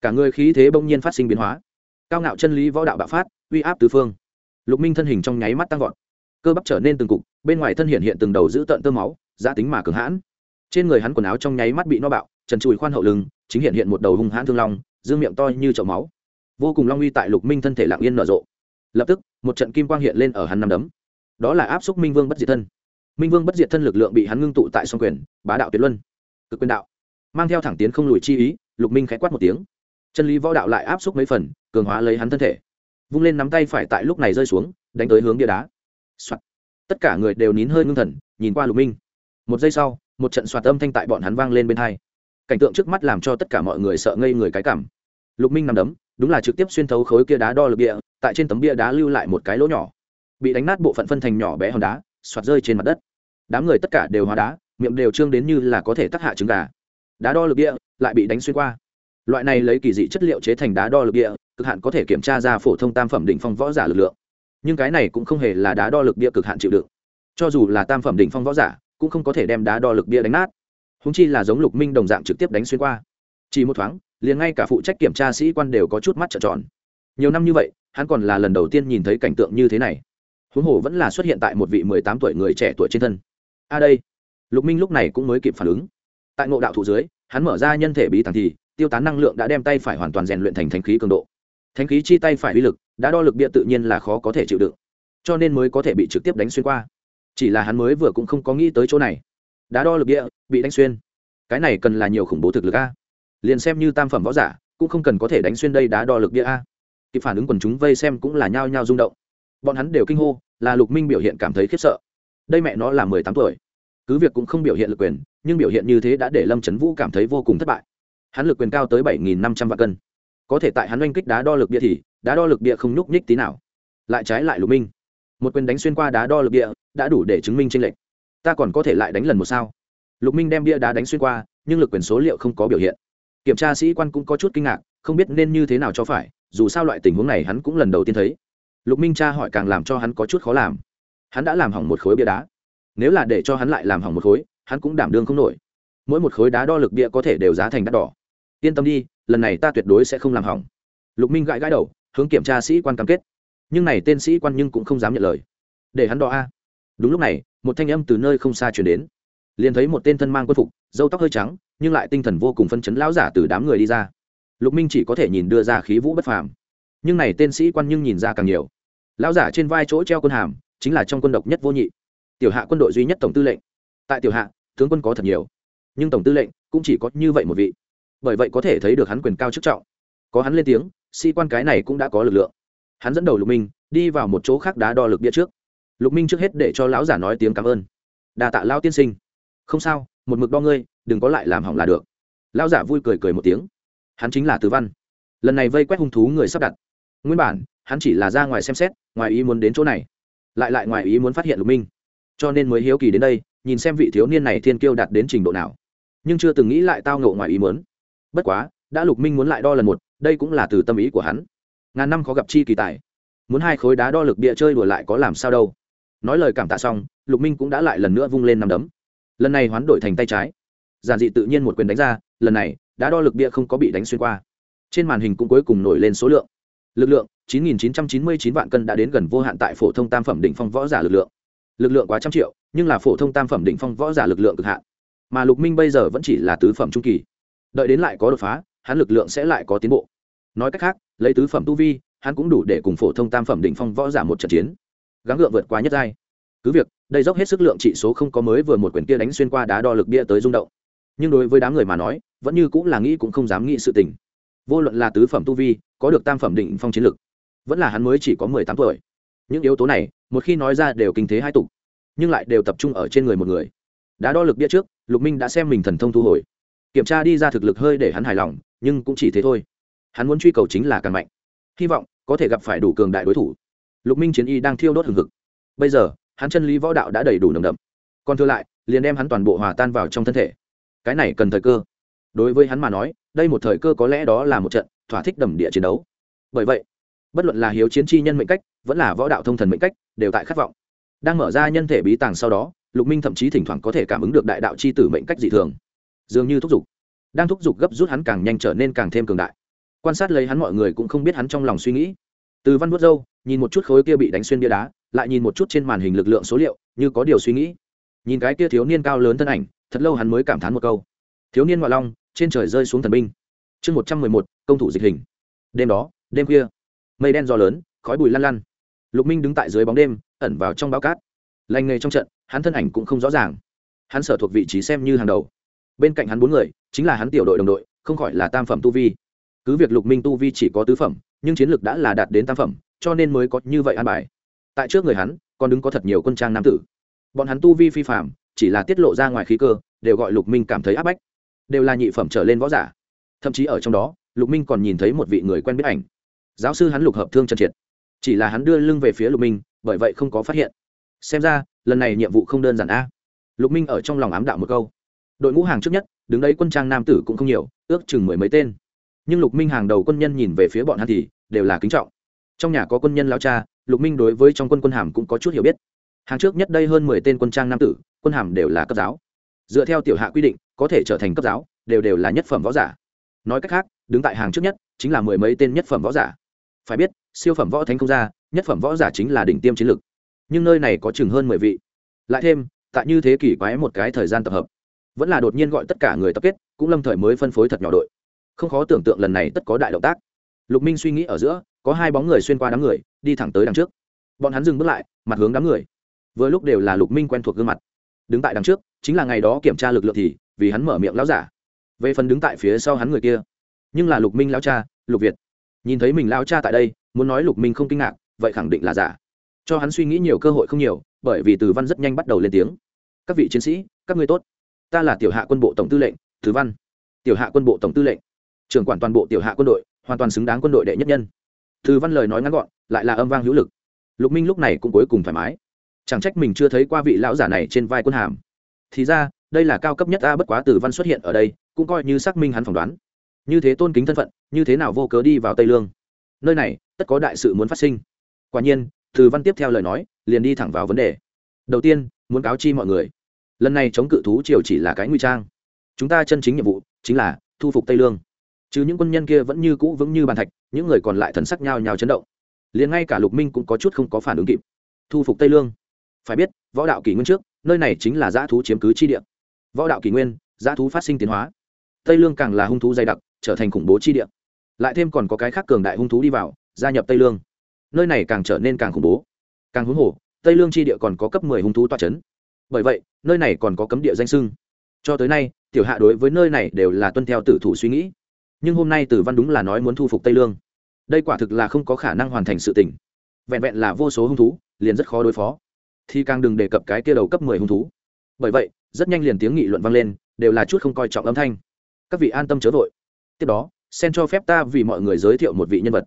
Cả người khí thế bỗng nhiên phát sinh biến hóa. Cao ngạo chân lý võ đạo bạo phát, uy áp tứ phương. Lục minh thân hình trong nháy mắt tăng vọt. Cơ bắp trở nên từng cục, bên ngoài thân hiện hiện từng đầu giữ tợn tơ máu giã tính mà cường hãn. Trên người hắn quần áo trong nháy mắt bị no bạo, trần trụi khoan hậu lưng, chính hiện hiện một đầu hung hãn thương long, dương miệng to như chậu máu. Vô cùng long uy tại lục minh thân thể lạng yên nở rộ. Lập tức, một trận kim quang hiện lên ở hắn năm đấm. Đó là áp xúc minh vương bất diệt thân minh vương bất diệt thân lực lượng bị hắn ngưng tụ tại song quyền, bá đạo tuyệt luân. Cực quyền đạo. Mang theo thẳng tiến không lùi chi ý, lục minh khẽ quát một tiếng. Chân lý võ đạo lại áp xúc mấy phần, cường hóa lấy hắn thân thể. Vung lên nắm tay phải tại lúc này rơi xuống, đánh tới hướng bia đá、Soạn. tất cả người đều nín hơi ngưng thần, nhìn qua lục minh. Một giây sau, một trận soạt âm thanh tại bọn hắn vang lên bên hai. Cảnh tượng trước mắt làm cho tất cả mọi người sợ ngây người cái cảm. Lục minh nằm đấm, đúng là trực tiếp xuyên thấu khối kia đá đo lực địa tại trên tấm bia đá lưu lại một cái lỗ nhỏ. Bị đánh nát bộ phận phân thành nhỏ bé hòn đá, soạt rơi trên mặt đất đám người tất cả đều hóa đá, miệng đều trương đến như là có thể tắc hạ trứng gà. Đá đo lực địa, lại bị đánh xuyên qua. Loại này lấy kỳ dị chất liệu chế thành đá đo lực địa, cực hạn có thể kiểm tra ra phổ thông tam phẩm đỉnh phong võ giả lực lượng. Nhưng cái này cũng không hề là đá đo lực địa cực hạn chịu đựng. Cho dù là tam phẩm đỉnh phong võ giả, cũng không có thể đem đá đo lực bia đánh nát. Húng chi là giống lục minh đồng dạng trực tiếp đánh xuyên qua. Chỉ một thoáng, liền ngay cả phụ trách kiểm tra sĩ quan đều có chút mắt trợn tròn. Nhiều năm như vậy, hắn còn là lần đầu tiên nhìn thấy cảnh tượng như thế này. Huống hồ vẫn là xuất hiện tại một vị mười tám tuổi người trẻ tuổi trên thân a đây. Lục minh lúc này cũng mới kịp phản ứng. Tại ngộ đạo thủ dưới, hắn mở ra nhân thể bí tàng thì, tiêu tán năng lượng đã đem tay phải hoàn toàn rèn luyện thành thánh khí cường độ. Thánh khí chi tay phải uy lực, đã đo lực bia tự nhiên là khó có thể chịu đựng. Cho nên mới có thể bị trực tiếp đánh xuyên qua. Chỉ là hắn mới vừa cũng không có nghĩ tới chỗ này. Đá đo lực bia bị đánh xuyên. Cái này cần là nhiều khủng bố thực lực a. Liền xem như tam phẩm võ giả, cũng không cần có thể đánh xuyên đây đá đo lực bia a. Kịp phản ứng quần chúng vây xem cũng là nhao nhao rung động. Bọn hắn đều kinh hô, là lục minh biểu hiện cảm thấy khiếp sợ đây mẹ nó là mười tám tuổi. Cứ việc cũng không biểu hiện lực quyền, nhưng biểu hiện như thế đã để lâm trấn vũ cảm thấy vô cùng thất bại. Hắn lực quyền cao tới bảy nghìn năm trăm vạn cân. Có thể tại hắn oanh kích đá đo lực địa thì, đá đo lực địa không nhúc nhích tí nào. Lại trái lại lục minh. Một quyền đánh xuyên qua đá đo lực địa, đã đủ để chứng minh tranh lệch. Ta còn có thể lại đánh lần một sao? Lục minh đem bia đá đánh xuyên qua, nhưng lực quyền số liệu không có biểu hiện. Kiểm tra sĩ quan cũng có chút kinh ngạc, không biết nên như thế nào cho phải, dù sao loại tình huống này hắn cũng lần đầu tiên thấy. Lục minh cha hỏi càng làm cho hắn có chút khó làm hắn đã làm hỏng một khối bia đá. Nếu là để cho hắn lại làm hỏng một khối, hắn cũng đảm đương không nổi. Mỗi một khối đá đo lực bia có thể đều giá thành đắt đỏ. Yên tâm đi, lần này ta tuyệt đối sẽ không làm hỏng. Lục minh gãi gãi đầu, hướng kiểm tra sĩ quan cam kết. Nhưng này tên sĩ quan nhưng cũng không dám nhận lời. Để hắn đo a. Đúng lúc này, một thanh âm từ nơi không xa chuyển đến. Liền thấy một tên thân mang quân phục dâu tóc hơi trắng, nhưng lại tinh thần vô cùng phân chấn lão giả từ đám người đi ra. Lục minh chỉ có thể nhìn đưa ra khí vũ bất phàm. Nhưng này tên sĩ quan nhưng nhìn ra càng nhiều. Lão giả trên vai chỗ treo quân hàm chính là trong quân độc nhất vô nhị. Tiểu hạ quân đội duy nhất tổng tư lệnh. Tại tiểu hạ, tướng quân có thật nhiều, nhưng tổng tư lệnh cũng chỉ có như vậy một vị. Bởi vậy có thể thấy được hắn quyền cao chức trọng. Có hắn lên tiếng, sĩ quan cái này cũng đã có lực lượng. Hắn dẫn đầu lục minh, đi vào một chỗ khác đá đo lực bia trước. Lục minh trước hết để cho lão giả nói tiếng cảm ơn. Đà tạ lao tiên sinh. Không sao, một mực đo ngươi, đừng có lại làm hỏng là được. Lão giả vui cười cười một tiếng. Hắn chính là tứ văn. Lần này vây quét hung thú người sắp đặt. Nguyên bản, hắn chỉ là ra ngoài xem xét, ngoài ý muốn đến chỗ này lại lại ngoài ý muốn phát hiện lục minh. Cho nên mới hiếu kỳ đến đây, nhìn xem vị thiếu niên này thiên kiêu đạt đến trình độ nào. Nhưng chưa từng nghĩ lại tao ngộ ngoài ý muốn. Bất quá, đã lục minh muốn lại đo lần một, đây cũng là từ tâm ý của hắn. Ngàn năm khó gặp chi kỳ tài. Muốn hai khối đá đo lực bịa chơi đùa lại có làm sao đâu. Nói lời cảm tạ xong, lục minh cũng đã lại lần nữa vung lên nằm đấm. Lần này hoán đổi thành tay trái. Giản dị tự nhiên một quyền đánh ra, lần này đã đo lực địa không có bị đánh xuyên qua. Trên màn hình cũng cuối cùng nổi lên số lượng. Lực lượng 9.999 vạn cân đã đến gần vô hạn tại phổ thông tam phẩm đỉnh phong võ giả lực lượng. Lực lượng quá trăm triệu, nhưng là phổ thông tam phẩm đỉnh phong võ giả lực lượng cực hạn. Mà lục minh bây giờ vẫn chỉ là tứ phẩm trung kỳ. Đợi đến lại có đột phá, hắn lực lượng sẽ lại có tiến bộ. Nói cách khác, lấy tứ phẩm tu vi, hắn cũng đủ để cùng phổ thông tam phẩm đỉnh phong võ giả một trận chiến. Gắng gượng vượt qua nhất giai. Cứ việc, đây dốc hết sức lượng trị số không có mới vừa một quyển kia đánh xuyên qua đá đo lực bia tới rung động. Nhưng đối với đám người mà nói, vẫn như cũng là nghĩ cũng không dám nghĩ sự tình. Vô luận là tứ phẩm tu vi, có được tam phẩm định phong chiến lực vẫn là hắn mới chỉ có mười tám tuổi. Những yếu tố này, một khi nói ra đều kinh thế hai tục, nhưng lại đều tập trung ở trên người một người. Đã đo lực bia trước, lục minh đã xem mình thần thông thu hồi. Kiểm tra đi ra thực lực hơi để hắn hài lòng, nhưng cũng chỉ thế thôi. Hắn muốn truy cầu chính là càng mạnh. Hy vọng, có thể gặp phải đủ cường đại đối thủ. Lục minh chiến y đang thiêu đốt hừng hực. Bây giờ, hắn chân lý võ đạo đã đầy đủ nồng đậm. Còn thừa lại, liền đem hắn toàn bộ hòa tan vào trong thân thể. Cái này cần thời cơ. Đối với hắn mà nói, đây một thời cơ có lẽ đó là một trận thỏa thích đầm địa chiến đấu. Bởi vậy bất luận là hiếu chiến chi nhân mệnh cách, vẫn là võ đạo thông thần mệnh cách, đều tại khát vọng. Đang mở ra nhân thể bí tàng sau đó, lục minh thậm chí thỉnh thoảng có thể cảm ứng được đại đạo c h i tử mệnh cách dị thường. Dường như thúc giục. Đang thúc giục gấp rút hắn càng nhanh trở nên càng thêm cường đại. Quan sát lấy hắn mọi người cũng không biết hắn trong lòng suy nghĩ. Từ văn vuốt dâu nhìn một chút khối kia bị đánh xuyên bia đá, lại nhìn một chút trên màn hình lực lượng số liệu, như có điều suy nghĩ. Nhìn cái kia thiếu niên cao lớn thân ảnh, thật lâu hắn mới cảm thán một câu. Thiếu niên ngoại long, trên trời rơi xuống thần binh. Chương một trăm mười một, công thủ dịch hình. Đêm đó, đêm khuya mây đen gió lớn, khói bụi lăn lăn. Lục minh đứng tại dưới bóng đêm, ẩn vào trong bao cát. Lành nghề trong trận, hắn thân ảnh cũng không rõ ràng. Hắn sở thuộc vị trí xem như hàng đầu. Bên cạnh hắn bốn người, chính là hắn tiểu đội đồng đội, không khỏi là tam phẩm tu vi. Cứ việc lục minh tu vi chỉ có tứ phẩm, nhưng chiến lược đã là đạt đến tam phẩm, cho nên mới có như vậy an bài. Tại trước người hắn, còn đứng có thật nhiều quân trang nam tử. Bọn hắn tu vi phi phạm chỉ là tiết lộ ra ngoài khí cơ, đều gọi lục minh cảm thấy áp bách. Đều là nhị phẩm trở lên võ giả. Thậm chí ở trong đó, lục minh còn nhìn thấy một vị người quen biết ảnh giáo sư hắn lục hợp thương chân triệt. Chỉ là hắn đưa lưng về phía lục minh, bởi vậy không có phát hiện. Xem ra, lần này nhiệm vụ không đơn giản a. Lục minh ở trong lòng ám đạo một câu. Đội ngũ hàng trước nhất, đứng đấy quân trang nam tử cũng không nhiều, ước chừng mười mấy tên. Nhưng lục minh hàng đầu quân nhân nhìn về phía bọn hắn thì đều là kính trọng. Trong nhà có quân nhân lao cha, lục minh đối với trong quân quân hàm cũng có chút hiểu biết. Hàng trước nhất đây hơn mười tên quân trang nam tử, quân hàm đều là cấp giáo. Dựa theo tiểu hạ quy định, có thể trở thành cấp giáo, đều đều là nhất phẩm võ giả. Nói cách khác, đứng tại hàng trước nhất, chính là mười mấy tên nhất phẩm võ giả phải biết, siêu phẩm võ thánh không ra, nhất phẩm võ giả chính là đỉnh tiêm chiến lực. Nhưng nơi này có chừng hơn mười vị. Lại thêm, tại như thế kỷ quái một cái thời gian tập hợp, vẫn là đột nhiên gọi tất cả người tập kết, cũng lâm thời mới phân phối thật nhỏ đội. Không khó tưởng tượng lần này tất có đại động tác. Lục minh suy nghĩ ở giữa, có hai bóng người xuyên qua đám người, đi thẳng tới đằng trước. Bọn hắn dừng bước lại, mặt hướng đám người. Vừa lúc đều là lục minh quen thuộc gương mặt. Đứng tại đằng trước, chính là ngày đó kiểm tra lực lượng thì, vì hắn mở miệng lão giả. Về phần đứng tại phía sau hắn người kia, nhưng là lục minh lão cha, lục việt nhìn thấy mình lao cha tại đây, muốn nói lục minh không kinh ngạc, vậy khẳng định là giả. Cho hắn suy nghĩ nhiều cơ hội không nhiều, bởi vì từ văn rất nhanh bắt đầu lên tiếng. Các vị chiến sĩ, các ngươi tốt. Ta là tiểu hạ quân bộ tổng tư lệnh, từ văn. Tiểu hạ quân bộ tổng tư lệnh. Trưởng quản toàn bộ tiểu hạ quân đội, hoàn toàn xứng đáng quân đội đệ nhất nhân. Từ văn lời nói ngắn gọn, lại là âm vang hữu lực. Lục minh lúc này cũng cuối cùng thoải mái. Chẳng trách mình chưa thấy qua vị lão giả này trên vai quân hàm. Thì ra, đây là cao cấp nhất a bất quá từ văn xuất hiện ở đây, cũng coi như xác minh hắn phỏng đoán như thế tôn kính thân phận, như thế nào vô cớ đi vào tây lương? Nơi này, tất có đại sự muốn phát sinh. Quả nhiên, từ văn tiếp theo lời nói, liền đi thẳng vào vấn đề. Đầu tiên, muốn cáo chi mọi người. Lần này chống cự thú triều chỉ là cái nguy trang. Chúng ta chân chính nhiệm vụ, chính là thu phục tây lương. Chứ những quân nhân kia vẫn như cũ vững như bàn thạch, những người còn lại thần sắc nhao nhao chấn động. Liền ngay cả lục minh cũng có chút không có phản ứng kịp. Thu phục tây lương. Phải biết, võ đạo kỷ nguyên trước, nơi này chính là dã thú chiếm cứ chi địa. Võ đạo kỷ nguyên, dã thú phát sinh tiến hóa tây lương càng là hung thú dày đặc, trở thành khủng bố chi địa. Lại thêm còn có cái khác cường đại hung thú đi vào, gia nhập tây lương. Nơi này càng trở nên càng khủng bố. Càng hứng hồ, tây lương chi địa còn có cấp mười hung thú toa c h ấ n bởi vậy, nơi này còn có cấm địa danh sưng. Cho tới nay, tiểu hạ đối với nơi này đều là tuân theo tử thủ suy nghĩ. Nhưng hôm nay tử văn đúng là nói muốn thu phục tây lương. Đây quả thực là không có khả năng hoàn thành sự tỉnh vẹn vẹn là vô số hung thú, liền rất khó đối phó. Thì càng đừng đề cập cái kia đầu cấp mười hung thú. Bởi vậy, rất nhanh liền tiếng nghị luận vang lên, đều là chút không coi trọng âm thanh các vị an tâm chớ vội. Tiếp đó, sen cho phép ta vì mọi người giới thiệu một vị nhân vật.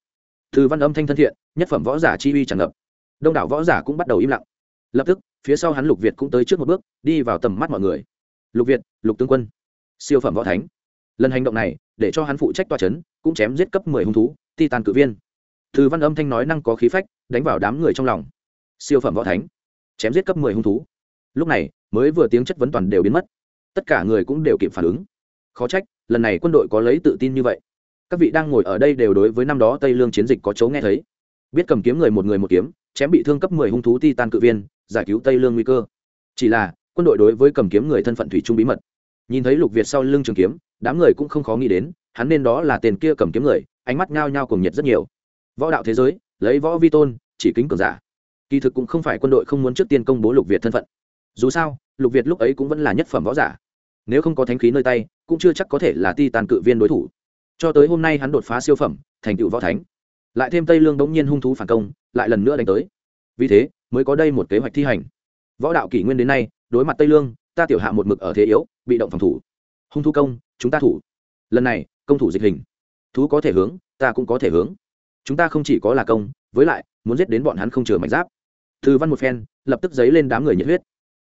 Từ văn âm thanh thân thiện, nhất phẩm võ giả chi uy tràn ngập. Đông đảo võ giả cũng bắt đầu im lặng. Lập tức, phía sau hắn lục việt cũng tới trước một bước, đi vào tầm mắt mọi người. Lục việt, lục tướng quân, siêu phẩm võ thánh. Lần hành động này, để cho hắn phụ trách toa c h ấ n cũng chém giết cấp mười hung thú ti tàn cự viên. Thư văn âm thanh nói năng có khí phách, đánh vào đám người trong lòng. Siêu phẩm võ thánh, chém giết cấp mười hung thú. Lúc này, mới vừa tiếng chất vấn toàn đều biến mất. Tất cả người cũng đều kịp phản ứng. Khó trách lần này quân đội có lấy tự tin như vậy. Các vị đang ngồi ở đây đều đối với năm đó tây lương chiến dịch có chấu nghe thấy. Biết cầm kiếm người một người một kiếm, chém bị thương cấp mười hung thú ti tan cự viên, giải cứu tây lương nguy cơ. Chỉ là, quân đội đối với cầm kiếm người thân phận thủy trung bí mật. Nhìn thấy lục việt sau lưng trường kiếm, đám người cũng không khó nghĩ đến, hắn nên đó là tiền kia cầm kiếm người, ánh mắt ngao nhao cùng nhiệt rất nhiều. Võ đạo thế giới, lấy võ vi tôn, chỉ kính cường giả. Kỳ thực cũng không phải quân đội không muốn trước tiên công bố lục việt thân phận. Dù sao, lục việt lúc ấy cũng vẫn là nhất phẩm võ giả. Nếu không có thánh khí nơi tay cũng chưa chắc có thể là ti tàn cự viên đối thủ. Cho tới hôm nay hắn đột phá siêu phẩm, thành tựu võ thánh. Lại thêm tây lương đống nhiên hung thú phản công, lại lần nữa đánh tới. Vì thế, mới có đây một kế hoạch thi hành. Võ đạo kỷ nguyên đến nay, đối mặt tây lương, ta tiểu hạ một mực ở thế yếu, bị động phòng thủ. Hung thú công, chúng ta thủ. Lần này, công thủ dịch hình. Thú có thể hướng, ta cũng có thể hướng. Chúng ta không chỉ có là công, với lại, muốn giết đến bọn hắn không chừa mảnh giáp. Thư văn một phen, lập tức dấy lên đám người nhiệt huyết.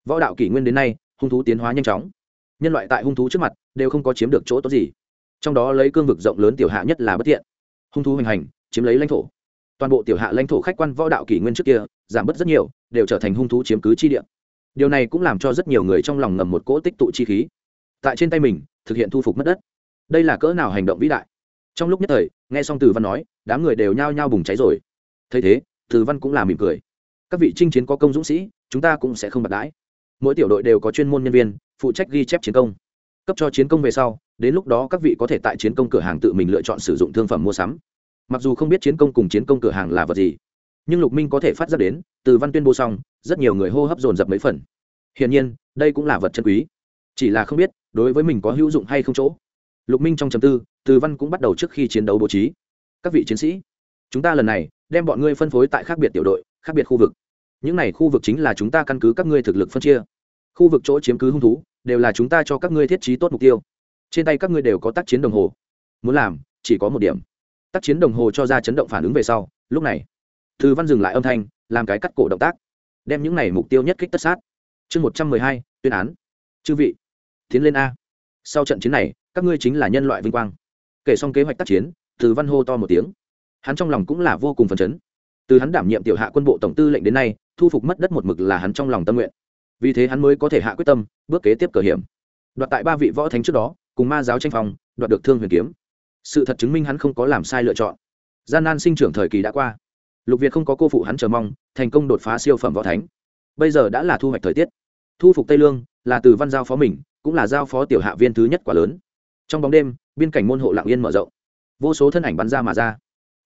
Võ đạo kỷ nguyên đến nay, hung thú tiến hóa nhanh chóng nhân loại tại hung thú trước mặt đều không có chiếm được chỗ tốt gì. Trong đó lấy cương vực rộng lớn tiểu hạ nhất là bất tiện hung thú hoành hành, chiếm lấy lãnh thổ. Toàn bộ tiểu hạ lãnh thổ khách quan võ đạo kỷ nguyên trước kia, giảm bớt rất nhiều, đều trở thành hung thú chiếm cứ chi địa. Điều này cũng làm cho rất nhiều người trong lòng ngầm một cỗ tích tụ chi khí. Tại trên tay mình, thực hiện thu phục mất đất. Đây là cỡ nào hành động vĩ đại. Trong lúc nhất thời, nghe xong từ văn nói, đám người đều nhao nhao bùng cháy rồi. Thấy thế, từ văn cũng là mỉm cười. Các vị chinh chiến có công dũng sĩ, chúng ta cũng sẽ không bật đãi mỗi tiểu đội đều có chuyên môn nhân viên, phụ trách ghi chép chiến công. Cấp cho chiến công về sau, đến lúc đó các vị có thể tại chiến công cửa hàng tự mình lựa chọn sử dụng thương phẩm mua sắm. Mặc dù không biết chiến công cùng chiến công cửa hàng là vật gì, nhưng lục minh có thể phát ra đến, từ văn tuyên bố xong, rất nhiều người hô hấp dồn dập mấy phần. Hiển nhiên, đây cũng là vật chân quý. Chỉ là không biết, đối với mình có hữu dụng hay không chỗ. Lục minh trong chầm tư, từ văn cũng bắt đầu trước khi chiến đấu bố trí. Các vị chiến sĩ, chúng ta lần này, đem bọn ngươi phân phối tại khác biệt tiểu đội, khác biệt khu vực. Những này khu vực chính là chúng ta căn cứ các ngươi thực lực phân chia khu vực chỗ chiếm cứ hung thú, đều là chúng ta cho các ngươi thiết trí tốt mục tiêu. Trên tay các ngươi đều có tác chiến đồng hồ. Muốn làm, chỉ có một điểm. Tác chiến đồng hồ cho ra chấn động phản ứng về sau, lúc này, thư văn dừng lại âm thanh, làm cái cắt cổ động tác. Đem những này mục tiêu nhất kích tất sát. Chương một trăm mười hai, tuyên án. Chư vị, tiến lên a. Sau trận chiến này, các ngươi chính là nhân loại vinh quang. Kể xong kế hoạch tác chiến từ văn hô to một tiếng. Hắn trong lòng cũng là vô cùng phấn chấn. Từ hắn đảm nhiệm tiểu hạ quân bộ tổng tư lệnh đến nay, thu phục mất đất một mực là hắn trong lòng tâm nguyện vì thế hắn mới có thể hạ quyết tâm, bước kế tiếp cờ hiểm. Đoạt tại ba vị võ thánh trước đó, cùng ma giáo tranh phòng đoạt được thương huyền kiếm. Sự thật chứng minh hắn không có làm sai lựa chọn. Gian nan sinh trưởng thời kỳ đã qua. Lục việt không có cô phụ hắn chờ mong, thành công đột phá siêu phẩm võ thánh. Bây giờ đã là thu hoạch thời tiết. Thu phục tây lương, là từ văn giao phó mình, cũng là giao phó tiểu hạ viên thứ nhất quá lớn. Trong bóng đêm, biên cảnh môn hộ lạng yên mở rộng. Vô số thân ảnh bắn ra mà ra.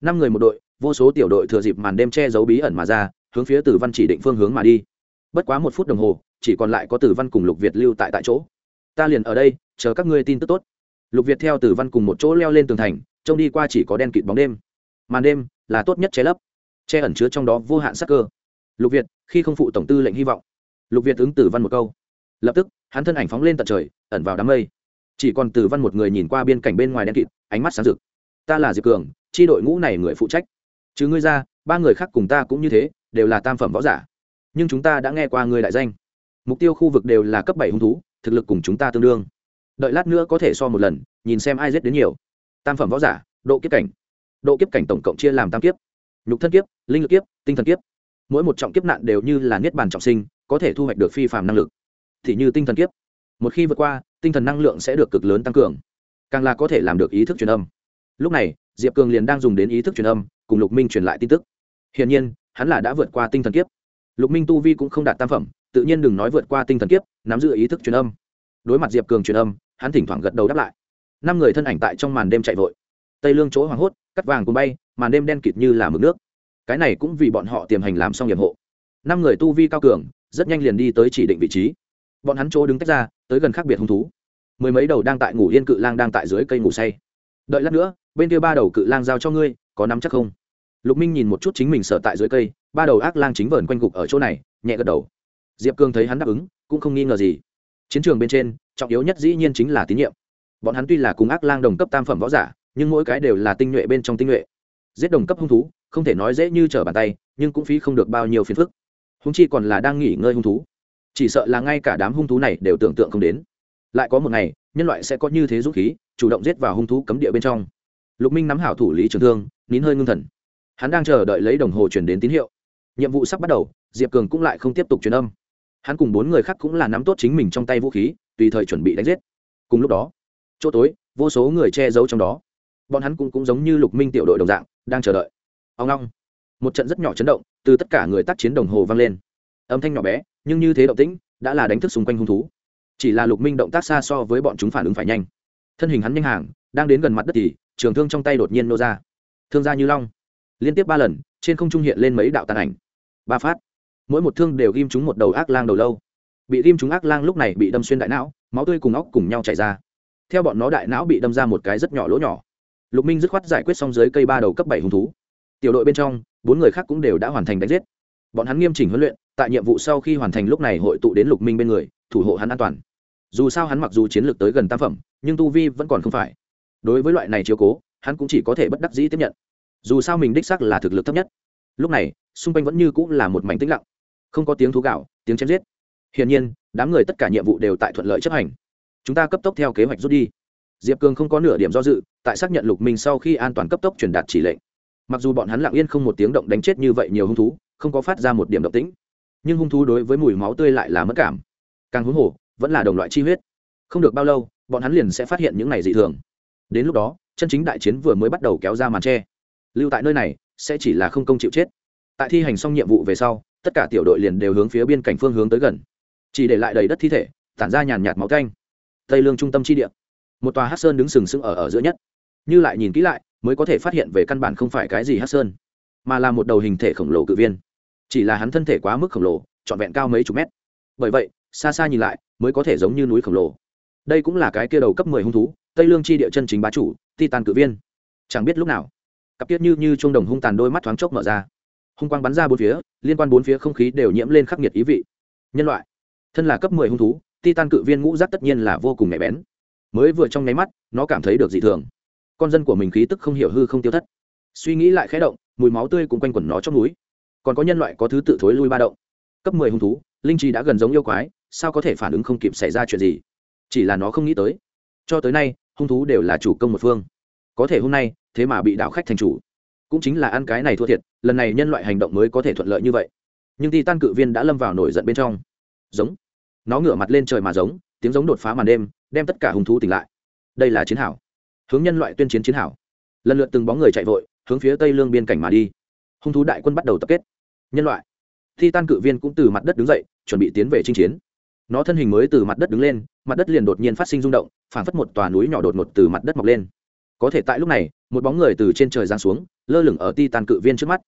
Năm người một đội, vô số tiểu đội thừa dịp màn đêm che giấu bí ẩn mà ra, hướng phía tử văn chỉ định phương hướng mà đi bất quá một phút đồng hồ, chỉ còn lại có tử văn cùng lục việt lưu tại tại chỗ. Ta liền ở đây, chờ các ngươi tin tức tốt. Lục việt theo tử văn cùng một chỗ leo lên tường thành, trông đi qua chỉ có đen kịt bóng đêm. Màn đêm là tốt nhất che lấp, che ẩn chứa trong đó vô hạn sắc cơ. Lục việt, khi không phụ tổng tư lệnh hy vọng. Lục việt ứng tử văn một câu. Lập tức, hắn thân ảnh phóng lên tận trời, ẩn vào đám mây. Chỉ còn tử văn một người nhìn qua biên cảnh bên ngoài đen kịt, ánh mắt sáng rực. Ta là diệp cường tri đội ngũ này người phụ trách. Chứ ngươi ra, ba người khác cùng ta cũng như thế, đều là tam phẩm võ giả nhưng chúng ta đã nghe qua ngươi đại danh. Mục tiêu khu vực đều là cấp bảy hung thú, thực lực cùng chúng ta tương đương. Đợi lát nữa có thể so một lần, nhìn xem ai giết đến nhiều. Tam phẩm võ giả, độ kiếp cảnh. Độ kiếp cảnh tổng cộng chia làm tam kiếp. Nhục thân kiếp, linh lực kiếp, tinh thần kiếp. Mỗi một trọng kiếp nạn đều như là niết bàn trọng sinh, có thể thu hoạch được phi phạm năng lực. Thì như tinh thần kiếp. Một khi vượt qua, tinh thần năng lượng sẽ được cực lớn tăng cường. Càng là có thể làm được ý thức truyền âm. Lúc này, diệp cường liền đang dùng đến ý thức truyền âm, cùng lục minh truyền lại tin tức. Hiển nhiên, hắn là đã vượt qua tinh thần kiếp lục minh tu vi cũng không đạt tam phẩm, tự nhiên đừng nói vượt qua tinh thần kiếp, nắm giữ ý thức truyền âm. Đối mặt diệp cường truyền âm, hắn thỉnh thoảng gật đầu đáp lại. Năm người thân ảnh tại trong màn đêm chạy vội. Tây lương chỗ hoảng hốt, cắt vàng cùng bay, màn đêm đen kịt như là mực nước. Cái này cũng vì bọn họ tiềm hành làm xong nhiệm hộ năm người tu vi cao cường, rất nhanh liền đi tới chỉ định vị trí. Bọn hắn chỗ đứng tách ra, tới gần khác biệt hung thú. Mười mấy đầu đang tại ngủ yên cự lang đang tại dưới cây ngủ say. Đợi lát nữa, bên kia ba đầu cự lang giao cho ngươi, có nắm chắc không? Lục minh nhìn một chút chính mình sợ tại dưới cây ba đầu ác lang chính vờn quanh gục ở chỗ này, nhẹ gật đầu. Diệp cương thấy hắn đáp ứng, cũng không nghi ngờ gì. Chiến trường bên trên, trọng yếu nhất dĩ nhiên chính là tín nhiệm. Bọn hắn tuy là cùng ác lang đồng cấp tam phẩm võ giả, nhưng mỗi cái đều là tinh nhuệ bên trong tinh nhuệ. Giết đồng cấp hung thú, không thể nói dễ như trở bàn tay, nhưng cũng phí không được bao nhiêu phiền phức. Húng chi còn là đang nghỉ ngơi hung thú. Chỉ sợ là ngay cả đám hung thú này đều tưởng tượng không đến. Lại có một ngày, nhân loại sẽ có như thế dũng khí, chủ động giết vào hung thú cấm địa bên trong. Lục minh nắm hảo thủ lý trường thương, nín hơi ngưng thần. Hắn đang chờ đợi lấy đồng hồ chuyển đến tín hiệu nhiệm vụ sắp bắt đầu diệp cường cũng lại không tiếp tục truyền âm. Hắn cùng bốn người khác cũng là nắm tốt chính mình trong tay vũ khí tùy thời chuẩn bị đánh giết. Cùng lúc đó chỗ tối vô số người che giấu trong đó. Bọn hắn cũng, cũng giống như lục minh tiểu đội đồng dạng đang chờ đợi. Ông long một trận rất nhỏ chấn động từ tất cả người tác chiến đồng hồ vang lên. Âm thanh nhỏ bé nhưng như thế động tĩnh đã là đánh thức xung quanh hung thú. Chỉ là lục minh động tác xa so với bọn chúng phản ứng phải nhanh. Thân hình hắn nhanh hàng đang đến gần mặt đất thì trường thương trong tay đột nhiên nô ra. Thương ra như long. Liên tiếp ba lần trên không trung hiện lên mấy đạo tàn ảnh ba phát. Mỗi một thương đều ghim trúng một đầu ác lang đầu lâu. Bị ghim trúng ác lang lúc này bị đâm xuyên đại não, máu tươi cùng óc cùng nhau chảy ra. Theo bọn nó đại não bị đâm ra một cái rất nhỏ lỗ nhỏ. Lục minh dứt khoát giải quyết xong dưới cây ba đầu cấp bảy hung thú. Tiểu đội bên trong, bốn người khác cũng đều đã hoàn thành đánh giết. Bọn hắn nghiêm chỉnh huấn luyện, tại nhiệm vụ sau khi hoàn thành lúc này hội tụ đến lục minh bên người, thủ hộ hắn an toàn. Dù sao hắn mặc dù chiến lược tới gần tam phẩm, nhưng tu vi vẫn còn không phải. Đối với loại này chiếu cố, hắn cũng chỉ có thể bất đắc dĩ tiếp nhận. Dù sao mình đích xác là thực lực thấp nhất lúc này, xung quanh vẫn như cũng là một mảnh tĩnh lặng. Không có tiếng thú gạo, tiếng chém giết. Hiển nhiên, đám người tất cả nhiệm vụ đều tại thuận lợi chấp hành. Chúng ta cấp tốc theo kế hoạch rút đi. Diệp cường không có nửa điểm do dự, tại xác nhận lục minh sau khi an toàn cấp tốc truyền đạt chỉ lệnh. Mặc dù bọn hắn lặng yên không một tiếng động đánh chết như vậy nhiều hung thú, không có phát ra một điểm động tĩnh. Nhưng hung thú đối với mùi máu tươi lại là mất cảm. Càng huống hồ, vẫn là đồng loại chi huyết. Không được bao lâu, bọn hắn liền sẽ phát hiện những này dị thường. Đến lúc đó, chân chính đại chiến vừa mới bắt đầu kéo ra màn tre lưu tại nơi này, sẽ chỉ là không công chịu chết. Tại thi hành xong nhiệm vụ về sau, tất cả tiểu đội liền đều hướng phía biên cảnh phương hướng tới gần. Chỉ để lại đầy đất thi thể, tản ra nhàn nhạt máu canh tây lương trung tâm chi địa. Một tòa hát sơn đứng sừng sững ở ở giữa nhất. Như lại nhìn kỹ lại, mới có thể phát hiện về căn bản không phải cái gì hát sơn, mà là một đầu hình thể khổng lồ cự viên. Chỉ là hắn thân thể quá mức khổng lồ, trọn vẹn cao mấy chục mét. Bởi vậy, xa xa nhìn lại, mới có thể giống như núi khổng lồ. Đây cũng là cái kia đầu cấp mười hung thú, tây lương chi địa chân chính bá chủ, titan cự viên. Chẳng biết lúc nào cặp tiết như như chuông đồng hung tàn đôi mắt thoáng chốc mở ra. Hung quang bắn ra bốn phía, liên quan bốn phía không khí đều nhiễm lên khắc nghiệt ý vị. Nhân loại, thân là cấp mười hung thú, titan cự viên ngũ giác tất nhiên là vô cùng nhạy bén. Mới vừa trong nháy mắt, nó cảm thấy được dị thường. Con dân của mình khí tức không hiểu hư không tiêu thất. Suy nghĩ lại khẽ động, mùi máu tươi cũng quanh quẩn nó trong núi. Còn có nhân loại có thứ tự thối lui ba động. Cấp mười hung thú, linh trí đã gần giống yêu quái, sao có thể phản ứng không kịp xảy ra chuyện gì? Chỉ là nó không nghĩ tới. Cho tới nay, hung thú đều là chủ công một phương có thể hôm nay, thế mà bị đảo khách thành chủ. Cũng chính là ăn cái này thua thiệt, lần này nhân loại hành động mới có thể thuận lợi như vậy. Nhưng ti tan cự viên đã lâm vào nổi giận bên trong. Giống. Nó ngửa mặt lên trời mà giống, tiếng giống đột phá màn đêm, đem tất cả hung thú tỉnh lại. Đây là chiến hảo. Hướng nhân loại tuyên chiến chiến hảo. Lần lượt từng bóng người chạy vội, hướng phía tây lương biên cảnh mà đi. Hung thú đại quân bắt đầu tập kết. Nhân loại. Thi tan cự viên cũng từ mặt đất đứng dậy, chuẩn bị tiến về chinh chiến. Nó thân hình mới từ mặt đất đứng lên, mặt đất liền đột nhiên phát sinh rung động, phảng phất một tòa núi nhỏ đột ngột từ mặt đất mọc lên có thể tại lúc này, một bóng người từ trên trời giáng xuống, lơ lửng ở ti tàn cự viên trước mắt.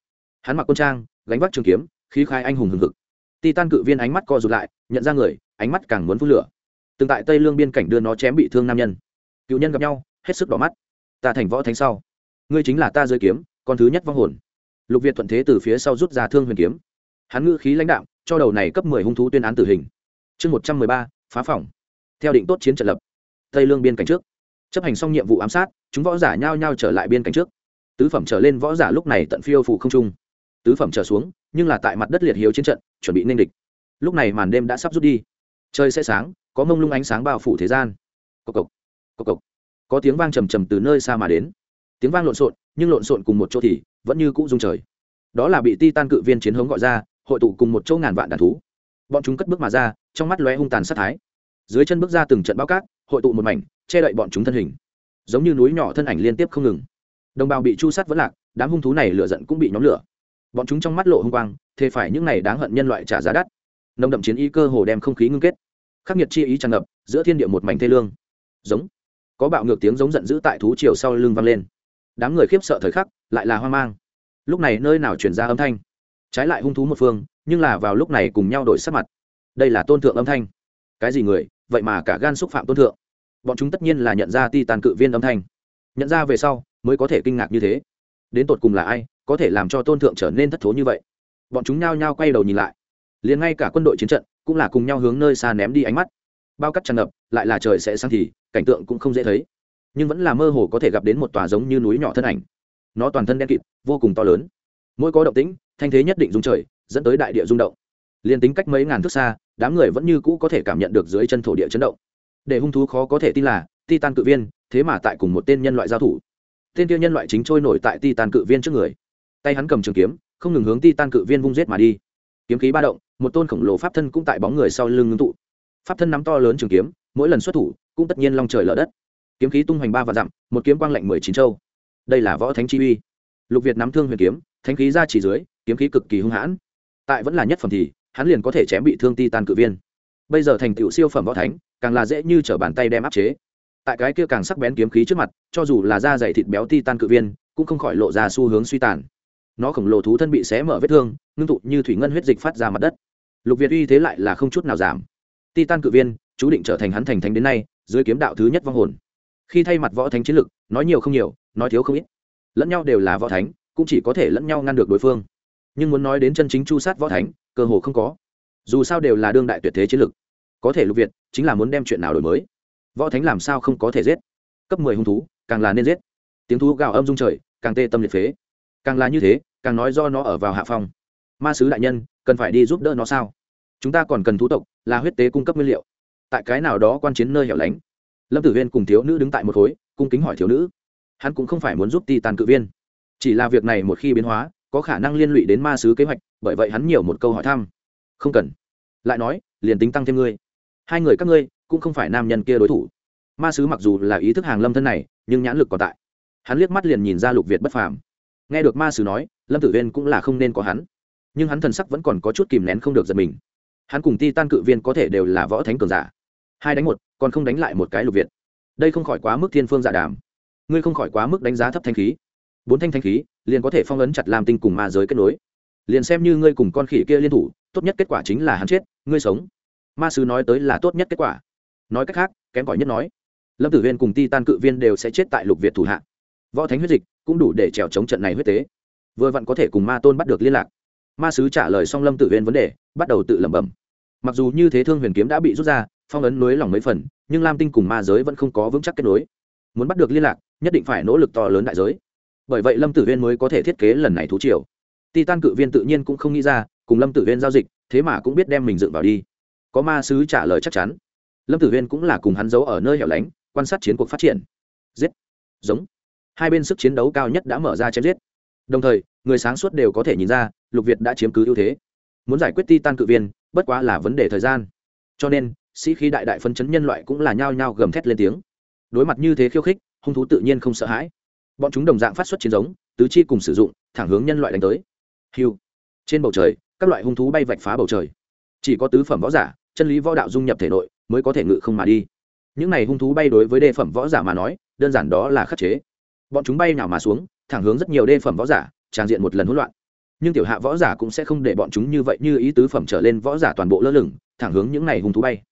Hắn mặc quân trang, gánh vác trường kiếm, khí khai anh hùng hừng hực. Ti tan cự viên ánh mắt co rụt lại, nhận ra người, ánh mắt càng muốn phun lửa. Từng tại tây lương biên cảnh đưa nó chém bị thương nam nhân. Cựu nhân gặp nhau, hết sức đỏ mắt. Ta thành võ thánh sau. Ngươi chính là ta rơi kiếm, con thứ nhất vong hồn. Lục việt thuận thế từ phía sau rút ra thương huyền kiếm. Hắn ngữ khí lãnh đạo cho đầu này cấp mười hung thú tuyên án tử hình. Chương một trăm mười ba, phá phòng. Theo định tốt chiến trận lập. Tây lương biên cảnh trước chấp hành xong nhiệm vụ ám sát, chúng võ giả nhao nhao trở lại biên cảnh trước. Tứ phẩm trở lên võ giả lúc này tận phiêu phụ không trung. Tứ phẩm trở xuống, nhưng là tại mặt đất liệt hiếu chiến trận, chuẩn bị nên địch. Lúc này màn đêm đã sắp rút đi. Trời sẽ sáng, có mông lung ánh sáng bao phủ thế gian. Cộc cộc cộc cộc. Có tiếng vang trầm trầm từ nơi xa mà đến. Tiếng vang lộn xộn, nhưng lộn xộn cùng một chỗ thì vẫn như cũ rung trời. Đó là bị ti tan cự viên chiến hống gọi ra, hội tụ cùng một chỗ ngàn vạn đàn thú. Bọn chúng cất bước mà ra, trong mắt lóe hung tàn sát thái. Dưới chân bước ra từng trận bao cát hội tụ một mảnh, che đậy bọn chúng thân hình. Giống như núi nhỏ thân ảnh liên tiếp không ngừng. Đồng bào bị chu sát vẫn lạc, đám hung thú này lửa giận cũng bị nhóm lửa. Bọn chúng trong mắt lộ hung quang, thế phải những này đáng hận nhân loại trả giá đắt. Nồng đậm chiến ý cơ hồ đem không khí ngưng kết. Khắc nghiệt chi ý tràn ngập, giữa thiên địa một mảnh thê lương. Giống. Có bạo ngược tiếng giống giận dữ tại thú chiều sau lưng vang lên. Đám người khiếp sợ thời khắc, lại là hoang mang. Lúc này nơi nào chuyển ra âm thanh? Trái lại hung thú một phương, nhưng là vào lúc này cùng nhau đổi sắc mặt. Đây là tôn thượng âm thanh. Cái gì người? Vậy mà cả gan xúc phạm tôn thượng bọn chúng tất nhiên là nhận ra ti tàn cự viên âm thanh. Nhận ra về sau, mới có thể kinh ngạc như thế. Đến tột cùng là ai, có thể làm cho tôn thượng trở nên thất thố như vậy? Bọn chúng nhao nhao quay đầu nhìn lại. Liền ngay cả quân đội chiến trận, cũng là cùng nhau hướng nơi xa ném đi ánh mắt. Bao cắt tràn ngập, lại là trời sẽ sáng thì, cảnh tượng cũng không dễ thấy. Nhưng vẫn là mơ hồ có thể gặp đến một tòa giống như núi nhỏ thân ảnh. Nó toàn thân đen kịt, vô cùng to lớn. Mỗi có động tĩnh, thanh thế nhất định rung trời, dẫn tới đại địa rung động. Liền tính cách mấy ngàn thước xa, đám người vẫn như cũ có thể cảm nhận được dưới chân thổ địa chấn động để hung thú khó có thể tin là, titan cự viên, thế mà tại cùng một tên nhân loại giao thủ. Tên kia nhân loại chính trôi nổi tại titan cự viên trước người. Tay hắn cầm trường kiếm, không ngừng hướng titan cự viên vung giết mà đi. Kiếm khí ba động, một tôn khổng lồ pháp thân cũng tại bóng người sau lưng ngưng tụ. Pháp thân nắm to lớn trường kiếm, mỗi lần xuất thủ, cũng tất nhiên long trời lở đất. Kiếm khí tung hoành ba và dặm, một kiếm quang lạnh mười chín châu. Đây là võ thánh chi uy. Lục việt nắm thương huyền kiếm, thánh khí ra chỉ dưới, kiếm khí cực kỳ hung hãn. Tại vẫn là nhất phẩm thì, hắn liền có thể chém bị thương ti tan cự viên. Bây giờ thành tựu siêu phẩm võ thánh càng là dễ như t r ở bàn tay đem áp chế. Tại cái kia càng sắc bén kiếm khí trước mặt, cho dù là da dày thịt béo ti tan cự viên, cũng không khỏi lộ ra xu hướng suy tàn. Nó khổng lồ thú thân bị xé mở vết thương, ngưng tụ như thủy ngân huyết dịch phát ra mặt đất. Lục việt uy thế lại là không chút nào giảm. Ti tan cự viên, chú định trở thành hắn thành thánh đến nay, dưới kiếm đạo thứ nhất vong hồn. Khi thay mặt võ thánh chiến lực, nói nhiều không nhiều, nói thiếu không ít. Lẫn nhau đều là võ thánh, cũng chỉ có thể lẫn nhau ngăn được đối phương. Nhưng muốn nói đến chân chính chu sát võ thánh, cơ hồ không có. Dù sao đều là đương đại tuyệt thế chiến lực có thể lục việt chính là muốn đem chuyện nào đổi mới. Võ thánh làm sao không có thể giết? Cấp mười hung thú, càng là nên giết. Tiếng thú gào âm dung trời, càng tê tâm liệt phế. Càng là như thế, càng nói do nó ở vào hạ phong. Ma sứ đại nhân, cần phải đi giúp đỡ nó sao? Chúng ta còn cần thú tộc, là huyết tế cung cấp nguyên liệu. Tại cái nào đó quan chiến nơi hẻo lánh. Lâm tử viên cùng thiếu nữ đứng tại một khối, cung kính hỏi thiếu nữ. Hắn cũng không phải muốn giúp ti tàn cự viên. Chỉ là việc này một khi biến hóa, có khả năng liên lụy đến ma sứ kế hoạch, bởi vậy hắn nhiều một câu hỏi thăm. Không cần. Lại nói, liền tính tăng thêm ngươi hai người các ngươi cũng không phải nam nhân kia đối thủ. Ma sứ mặc dù là ý thức hàng lâm thân này, nhưng nhãn lực còn tại. Hắn liếc mắt liền nhìn ra lục việt bất phàm. Nghe được ma sứ nói, lâm tử viên cũng là không nên có hắn. Nhưng hắn thần sắc vẫn còn có chút kìm nén không được giật mình. Hắn cùng ti tan cự viên có thể đều là võ thánh cường giả. Hai đánh một, còn không đánh lại một cái lục việt. Đây không khỏi quá mức thiên phương giả dạ đàm. Ngươi không khỏi quá mức đánh giá thấp thanh khí. Bốn thanh thanh khí, liền có thể phong ấn chặt làm tinh cùng ma giới kết nối. Liền xem như ngươi cùng con khỉ kia liên thủ, tốt nhất kết quả chính là hắn chết, ngươi sống ma sứ nói tới là tốt nhất kết quả. Nói cách khác, kém cỏi nhất nói, lâm tử viên cùng ti tan cự viên đều sẽ chết tại lục việt thủ hạ. Võ thánh huyết dịch cũng đủ để trèo chống trận này huyết tế. Vừa vặn có thể cùng ma tôn bắt được liên lạc. Ma sứ trả lời xong lâm tử viên vấn đề, bắt đầu tự lẩm bẩm. Mặc dù như thế thương huyền kiếm đã bị rút ra, phong ấn nối lòng mấy phần, nhưng lam tinh cùng ma giới vẫn không có vững chắc kết nối. Muốn bắt được liên lạc, nhất định phải nỗ lực to lớn đại giới. Bởi vậy lâm tử viên mới có thể thiết kế lần này thú triều. Titan cự viên tự nhiên cũng không nghĩ ra, cùng lâm tử viên giao dịch, thế mà cũng biết đem mình dựng vào đi có ma sứ trả lời chắc chắn. Lâm tử huyên cũng là cùng hắn giấu ở nơi hẻo lánh, quan sát chiến cuộc phát triển. Giết. Giống. Hai bên sức chiến đấu cao nhất đã mở ra chém giết. Đồng thời, người sáng suốt đều có thể nhìn ra, lục việt đã chiếm cứ ưu thế. Muốn giải quyết ti tan cự viên, bất quá là vấn đề thời gian. Cho nên, sĩ khí đại đại phân chấn nhân loại cũng là nhao nhao gầm thét lên tiếng. Đối mặt như thế khiêu khích, hung thú tự nhiên không sợ hãi. Bọn chúng đồng dạng phát xuất chiến giống, tứ chi cùng sử dụng, thẳng hướng nhân loại đánh tới. Hiu. Trên bầu trời, các loại hung thú bay vạch phá bầu trời. Chỉ có tứ phẩm võ giả chân lý võ đạo dung nhập thể nội mới có thể ngự không mà đi. Những này hung thú bay đối với đề phẩm võ giả mà nói, đơn giản đó là khắc chế. Bọn chúng bay nào mà xuống, thẳng hướng rất nhiều đề phẩm võ giả, tràn diện một lần hỗn loạn. Nhưng tiểu hạ võ giả cũng sẽ không để bọn chúng như vậy như ý tứ phẩm trở lên võ giả toàn bộ lơ lửng, thẳng hướng những này hung thú bay.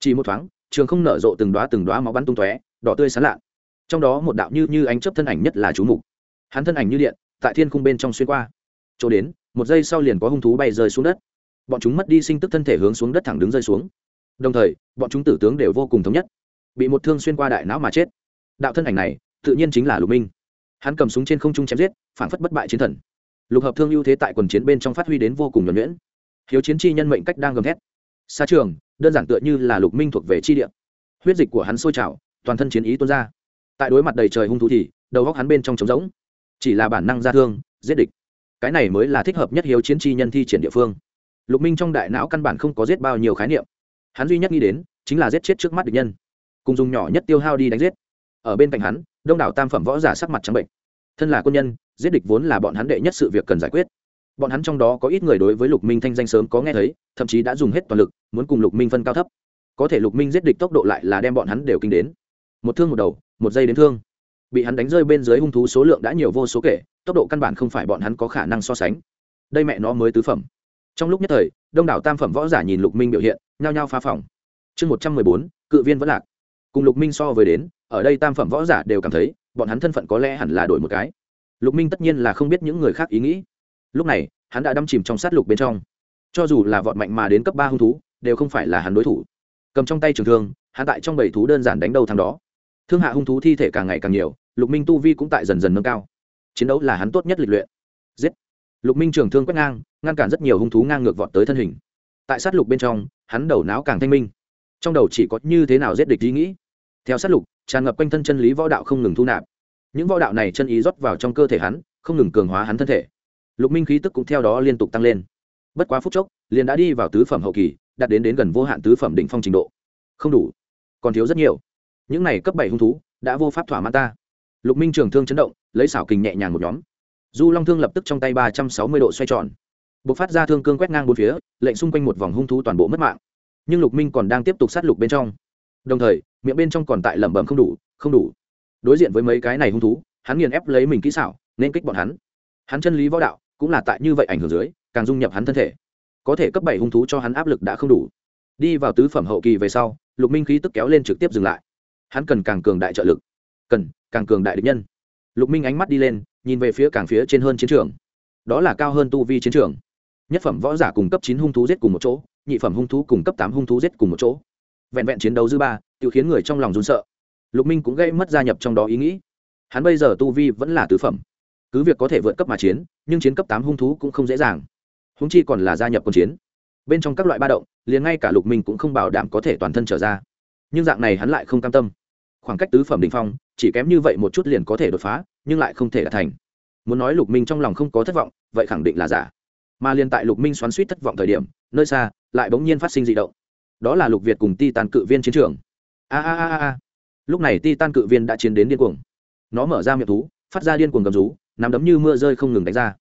Chỉ một thoáng, trường không nở rộ từng đoá từng đoá máu bắn tung tóe, đỏ tươi sán lạ trong đó một đạo như như ánh chấp thân ảnh nhất là chú mục. Hắn thân ảnh như điện, tại thiên khung bên trong xuyên qua. Chỗ đến, một giây sau liền có hung thú bay rơi xuống đất bọn chúng mất đi sinh tức thân thể hướng xuống đất thẳng đứng rơi xuống. Đồng thời, bọn chúng tử tướng đều vô cùng thống nhất, bị một thương xuyên qua đại não mà chết. Đạo thân ảnh này, tự nhiên chính là lục minh. Hắn cầm súng trên không trung chém giết, phản phất bất bại chiến thần. Lục hợp thương ưu thế tại quần chiến bên trong phát huy đến vô cùng nhuẩn nhuyễn. Hiếu chiến chi nhân mệnh cách đang gầm thét. Xa trường, đơn giản tựa như là lục minh thuộc về chi địa. Huyết dịch của hắn sôi trào, toàn thân chiến ý tuôn ra. Tại đối mặt đầy trời hung thú thì, đầu góc hắn bên trong trống rỗng. Chỉ là bản năng ra thương, giết địch. Cái này mới là thích hợp nhất hiếu chiến chi nhân thi triển địa phương lục minh trong đại não căn bản không có giết bao nhiêu khái niệm. Hắn duy nhất nghĩ đến chính là giết chết trước mắt địch nhân, cùng dùng nhỏ nhất tiêu hao đi đánh giết. Ở bên cạnh hắn, đông đảo tam phẩm võ giả sắc mặt trắng bệnh. Thân là quân nhân, giết địch vốn là bọn hắn đệ nhất sự việc cần giải quyết. Bọn hắn trong đó có ít người đối với lục minh thanh danh sớm có nghe thấy, thậm chí đã dùng hết toàn lực, muốn cùng lục minh phân cao thấp. Có thể lục minh giết địch tốc độ lại là đem bọn hắn đều kinh đến. Một thương một đầu, một giây đến thương. Bị hắn đánh rơi bên dưới hung thú số lượng đã nhiều vô số kể, tốc độ căn bản không phải bọn hắn có khả năng so sánh. Đây mẹ nó mới tứ phẩm trong lúc nhất thời, đông đảo tam phẩm võ giả nhìn lục minh biểu hiện, nhao nhao phá phòng. Chương một trăm mười bốn, cự viên vẫn lạc. Cùng lục minh so với đến, ở đây tam phẩm võ giả đều cảm thấy, bọn hắn thân phận có lẽ hẳn là đổi một cái. Lục minh tất nhiên là không biết những người khác ý nghĩ. Lúc này, hắn đã đâm chìm trong sát lục bên trong. Cho dù là vọt mạnh mà đến cấp ba hung thú, đều không phải là hắn đối thủ. Cầm trong tay trường thương, hắn tại trong bảy thú đơn giản đánh đầu thằng đó. Thương hạ hung thú thi thể càng ngày càng nhiều, lục minh tu vi cũng tại dần dần nâng cao. Chiến đấu là hắn tốt nhất lịch luyện. Giết lục minh trường thương quét ngang, ngăn cản rất nhiều hung thú ngang ngược vọt tới thân hình. Tại sát lục bên trong, hắn đầu não càng thanh minh. Trong đầu chỉ có như thế nào giết địch ý nghĩ. Theo sát lục, tràn ngập quanh thân chân lý võ đạo không ngừng thu nạp. Những võ đạo này chân ý rót vào trong cơ thể hắn, không ngừng cường hóa hắn thân thể. Lục minh khí tức cũng theo đó liên tục tăng lên. Bất quá phút chốc, liền đã đi vào tứ phẩm hậu kỳ, đạt đến đến gần vô hạn tứ phẩm đỉnh phong trình độ. Không đủ, còn thiếu rất nhiều. Những này cấp bảy hung thú, đã vô pháp thỏa mãn ta. Lục minh trường thương chấn động, lấy xảo kình nhẹ nhàng một nhóm du long thương lập tức trong tay ba trăm sáu mươi độ xoay tròn. B ộ c phát ra thương cương quét ngang bốn phía, lệnh xung quanh một vòng hung thú toàn bộ mất mạng. Nhưng lục minh còn đang tiếp tục sát lục bên trong. Đồng thời, miệng bên trong còn tại lẩm bẩm không đủ không đủ. Đối diện với mấy cái này hung thú, hắn nghiền ép lấy mình kỹ xảo, nên kích bọn hắn. Hắn chân lý võ đạo, cũng là tại như vậy ảnh hưởng dưới, càng dung nhập hắn thân thể. Có thể cấp bảy hung thú cho hắn áp lực đã không đủ. Đi vào tứ phẩm hậu kỳ về sau, lục minh khí tức kéo lên trực tiếp dừng lại. Hắn cần càng cường đại trợ lực. Cần càng cường đại địch nhân. Lục minh ánh mắt đi lên nhìn về phía càng phía trên hơn chiến trường. Đó là cao hơn tu vi chiến trường. Nhất phẩm võ giả cùng cấp chín hung thú giết cùng một chỗ, nhị phẩm hung thú cùng cấp tám hung thú giết cùng một chỗ. Vẹn vẹn chiến đấu dư ba tự khiến người trong lòng run sợ. Lục minh cũng gây mất gia nhập trong đó ý nghĩ. Hắn bây giờ tu vi vẫn là tứ phẩm. Cứ việc có thể vượt cấp mà chiến, nhưng chiến cấp tám hung thú cũng không dễ dàng. Húng chi còn là gia nhập quân chiến. Bên trong các loại ba động, liền ngay cả lục minh cũng không bảo đảm có thể toàn thân trở ra. Nhưng dạng này hắn lại không cam tâm. Khoảng cách tứ phẩm đ ỉ n h phong, chỉ kém như vậy một chút liền có thể đột phá nhưng lại không thể đạt thành. Muốn nói lục minh trong lòng không có thất vọng, vậy khẳng định là giả. Mà liên tại lục minh xoắn suýt thất vọng thời điểm, nơi xa, lại bỗng nhiên phát sinh d ị động. Đó là lục việt cùng ti tàn cự viên chiến trường. A a a a lúc này ti tan cự viên đã chiến đến điên cuồng. Nó mở ra miệng thú, phát ra điên cuồng gầm rú nắm đấm như mưa rơi không ngừng đánh ra.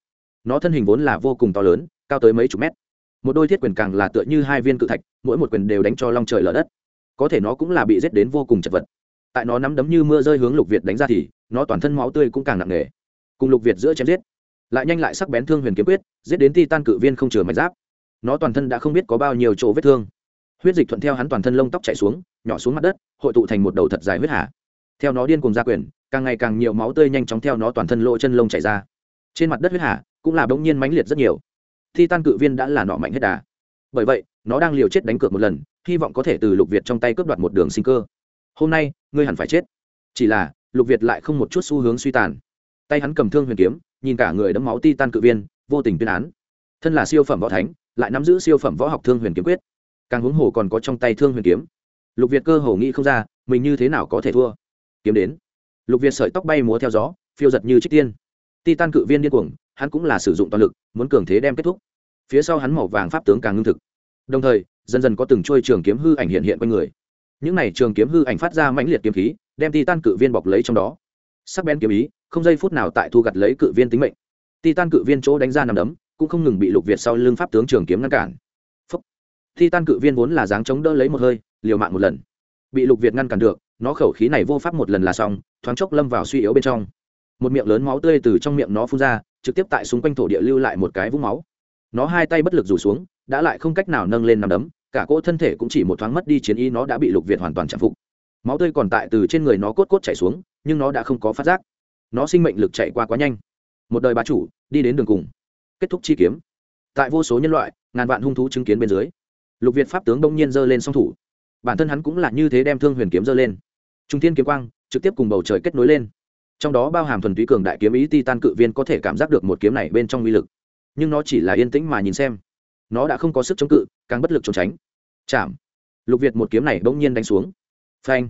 Nó thân hình vốn là vô cùng to lớn, cao tới mấy chục mét. Một đôi thiết quyền càng là tựa như hai viên cự thạch, mỗi một quyền đều đánh cho long trời lở đất. Có thể nó cũng là bị giết đến vô cùng chật vật. Tại nó nắm đấm như mưa rơi hướng lục việt đánh ra thì nó toàn thân máu tươi cũng càng nặng nề. Cùng lục việt giữa chém giết, lại nhanh lại sắc bén thương huyền kiếm quyết, giết đến ti tan cự viên không chừa mạch giáp. Nó toàn thân đã không biết có bao nhiêu chỗ vết thương. Huyết dịch thuận theo hắn toàn thân lông tóc chảy xuống, nhỏ xuống mặt đất, hội tụ thành một đầu thật dài huyết hạ theo nó điên cùng ra quyền, càng ngày càng nhiều máu tươi nhanh chóng theo nó toàn thân lỗ chân lông chảy ra. Trên mặt đất huyết hạ cũng là bỗng nhiên mãnh liệt rất nhiều. Thi tan cự viên đã là nọ mạnh hết đà. Bởi vậy, nó đang liều chết đánh cược một lần, hy vọng có thể từ lục việt trong tay cướp đoạt một đường sinh cơ. Hôm nay, ngươi hẳn phải chết. Chỉ là lục việt lại không một chút xu hướng suy tàn. Tay hắn cầm thương huyền kiếm, nhìn cả người đấm máu ti tan cự viên, vô tình tuyên án. Thân là siêu phẩm võ thánh, lại nắm giữ siêu phẩm võ học thương huyền kiếm quyết. Càng huống hồ còn có trong tay thương huyền kiếm. Lục việt cơ hồ nghĩ không ra, mình như thế nào có thể thua. Kiếm đến. Lục việt sợi tóc bay múa theo gió, phiêu giật như trích tiên. Ti tan cự viên điên cuồng, hắn cũng là sử dụng toàn lực, muốn cường thế đem kết thúc. Phía sau hắn màu vàng pháp tướng càng ngưng thực. Đồng thời, dần dần có từng trôi trường kiếm hư ảnh hiện hiện quanh người. Những n à y trường kiếm hư ảnh phát ra mãnh liệt kiếm khí đem titan cự viên bọc lấy trong đó. Sắc bén kiếm ý, không giây phút nào tại thu gặt lấy cự viên tính mệnh. Titan cự viên chỗ đánh ra nằm đấm, cũng không ngừng bị lục việt sau lưng pháp tướng trường kiếm ngăn cản. Phúc. titan cự viên vốn là dáng chống đỡ lấy một hơi, liều mạng một lần. Bị lục việt ngăn cản được, nó khẩu khí này vô pháp một lần là xong, thoáng chốc lâm vào suy yếu bên trong. Một miệng lớn máu tươi từ trong miệng nó phun ra, trực tiếp tại xung quanh thổ địa lưu lại một cái vũng máu. Nó hai tay bất lực rủ xuống, đã lại không cách nào nâng lên nằm đấm, cả cỗ thân thể cũng chỉ một thoáng mất đi chiến ý, nó đã bị lục việt hoàn toàn chạm phục máu tươi còn tại từ trên người nó cốt cốt chảy xuống, nhưng nó đã không có phát giác. Nó sinh mệnh lực chạy qua quá nhanh. Một đời bá chủ, đi đến đường cùng. Kết thúc chi kiếm. Tại vô số nhân loại, ngàn vạn hung thú chứng kiến bên dưới, lục việt pháp tướng đông nhiên giơ lên song thủ. Bản thân hắn cũng là như thế đem thương huyền kiếm giơ lên. Trung thiên kiếm quang, trực tiếp cùng bầu trời kết nối lên. Trong đó bao hàm thuần túy cường đại kiếm ý ti tan cự viên có thể cảm giác được một kiếm này bên trong uy lực. Nhưng nó chỉ là yên tĩnh mà nhìn xem. Nó đã không có sức chống cự, càng bất lực trốn tránh. Chạm. Lục việt một kiếm này bỗng nhiên đánh xuống. Phanh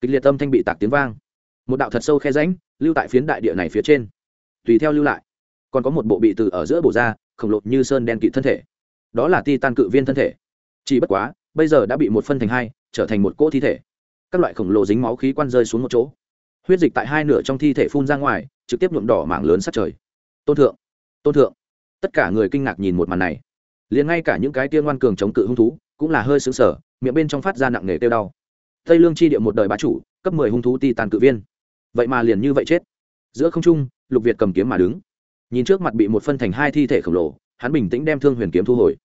kịch liệt tâm thanh bị tạc tiếng vang. Một đạo thật sâu khe ránh lưu tại phiến đại địa này phía trên. Tùy theo lưu lại, còn có một bộ bị từ ở giữa bổ ra, khổng lồ như sơn đen kịt thân thể. Đó là ti tan cự viên thân thể. Chỉ bất quá, bây giờ đã bị một phân thành hai, trở thành một cỗ thi thể. Các loại khổng lồ dính máu khí quan rơi xuống một chỗ. Huyết dịch tại hai nửa trong thi thể phun ra ngoài, trực tiếp nhuộm đỏ mảng lớn sát trời. Tôn thượng tôn thượng. Tất cả người kinh ngạc nhìn một màn này. Liền ngay cả những cái tiên ngoan cường chống cự hung thú, cũng là hơi xứng sở miệng bên trong phát ra nặng nề tiêu đau tây lương chi địa một đời bá chủ, cấp mười hung thú ti tàn cự viên. Vậy mà liền như vậy chết. Giữa không trung, lục việt cầm kiếm mà đứng. Nhìn trước mặt bị một phân thành hai thi thể khổng lồ, hắn bình tĩnh đem thương huyền kiếm thu hồi.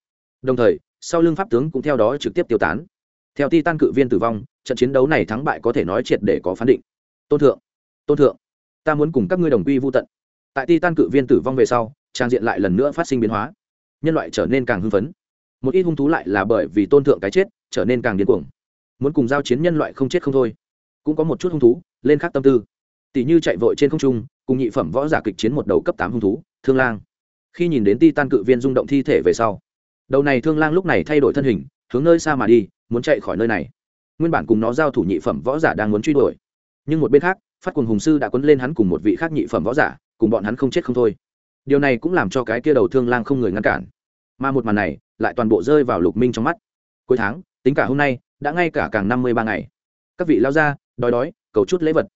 Đồng thời, sau lưng pháp tướng cũng theo đó trực tiếp tiêu tán. Theo ti tan cự viên tử vong, trận chiến đấu này thắng bại có thể nói triệt để có phán định. Tôn thượng tôn thượng, ta muốn cùng các ngươi đồng quy vô tận. Tại ti tan cự viên tử vong về sau, trang diện lại lần nữa phát sinh biến hóa. Nhân loại trở nên càng hưng phấn. Một ít hung thú lại là bởi vì tôn thượng cái chết, trở nên càng điên cuồng muốn cùng giao chiến nhân loại không chết không thôi. Cũng có một chút hung thú, lên khác tâm tư. Tỷ như chạy vội trên không trung, cùng nhị phẩm võ giả kịch chiến một đầu cấp tám hung thú, thương lang. Khi nhìn đến ti tan cự viên rung động thi thể về sau, đầu này thương lang lúc này thay đổi thân hình, hướng nơi xa mà đi, muốn chạy khỏi nơi này. Nguyên bản cùng nó giao thủ nhị phẩm võ giả đang muốn truy đuổi. Nhưng một bên khác, phát cùng hùng sư đã quấn lên hắn cùng một vị khác nhị phẩm võ giả, cùng bọn hắn không chết không thôi. Điều này cũng làm cho cái kia đầu thương lang không người ngăn cản. Mà một màn này, lại toàn bộ rơi vào lục minh trong mắt. Cuối tháng tính cả hôm nay, đã ngay cả càng năm mươi ba ngày. Các vị lao ra, đói đói, cầu chút lễ vật.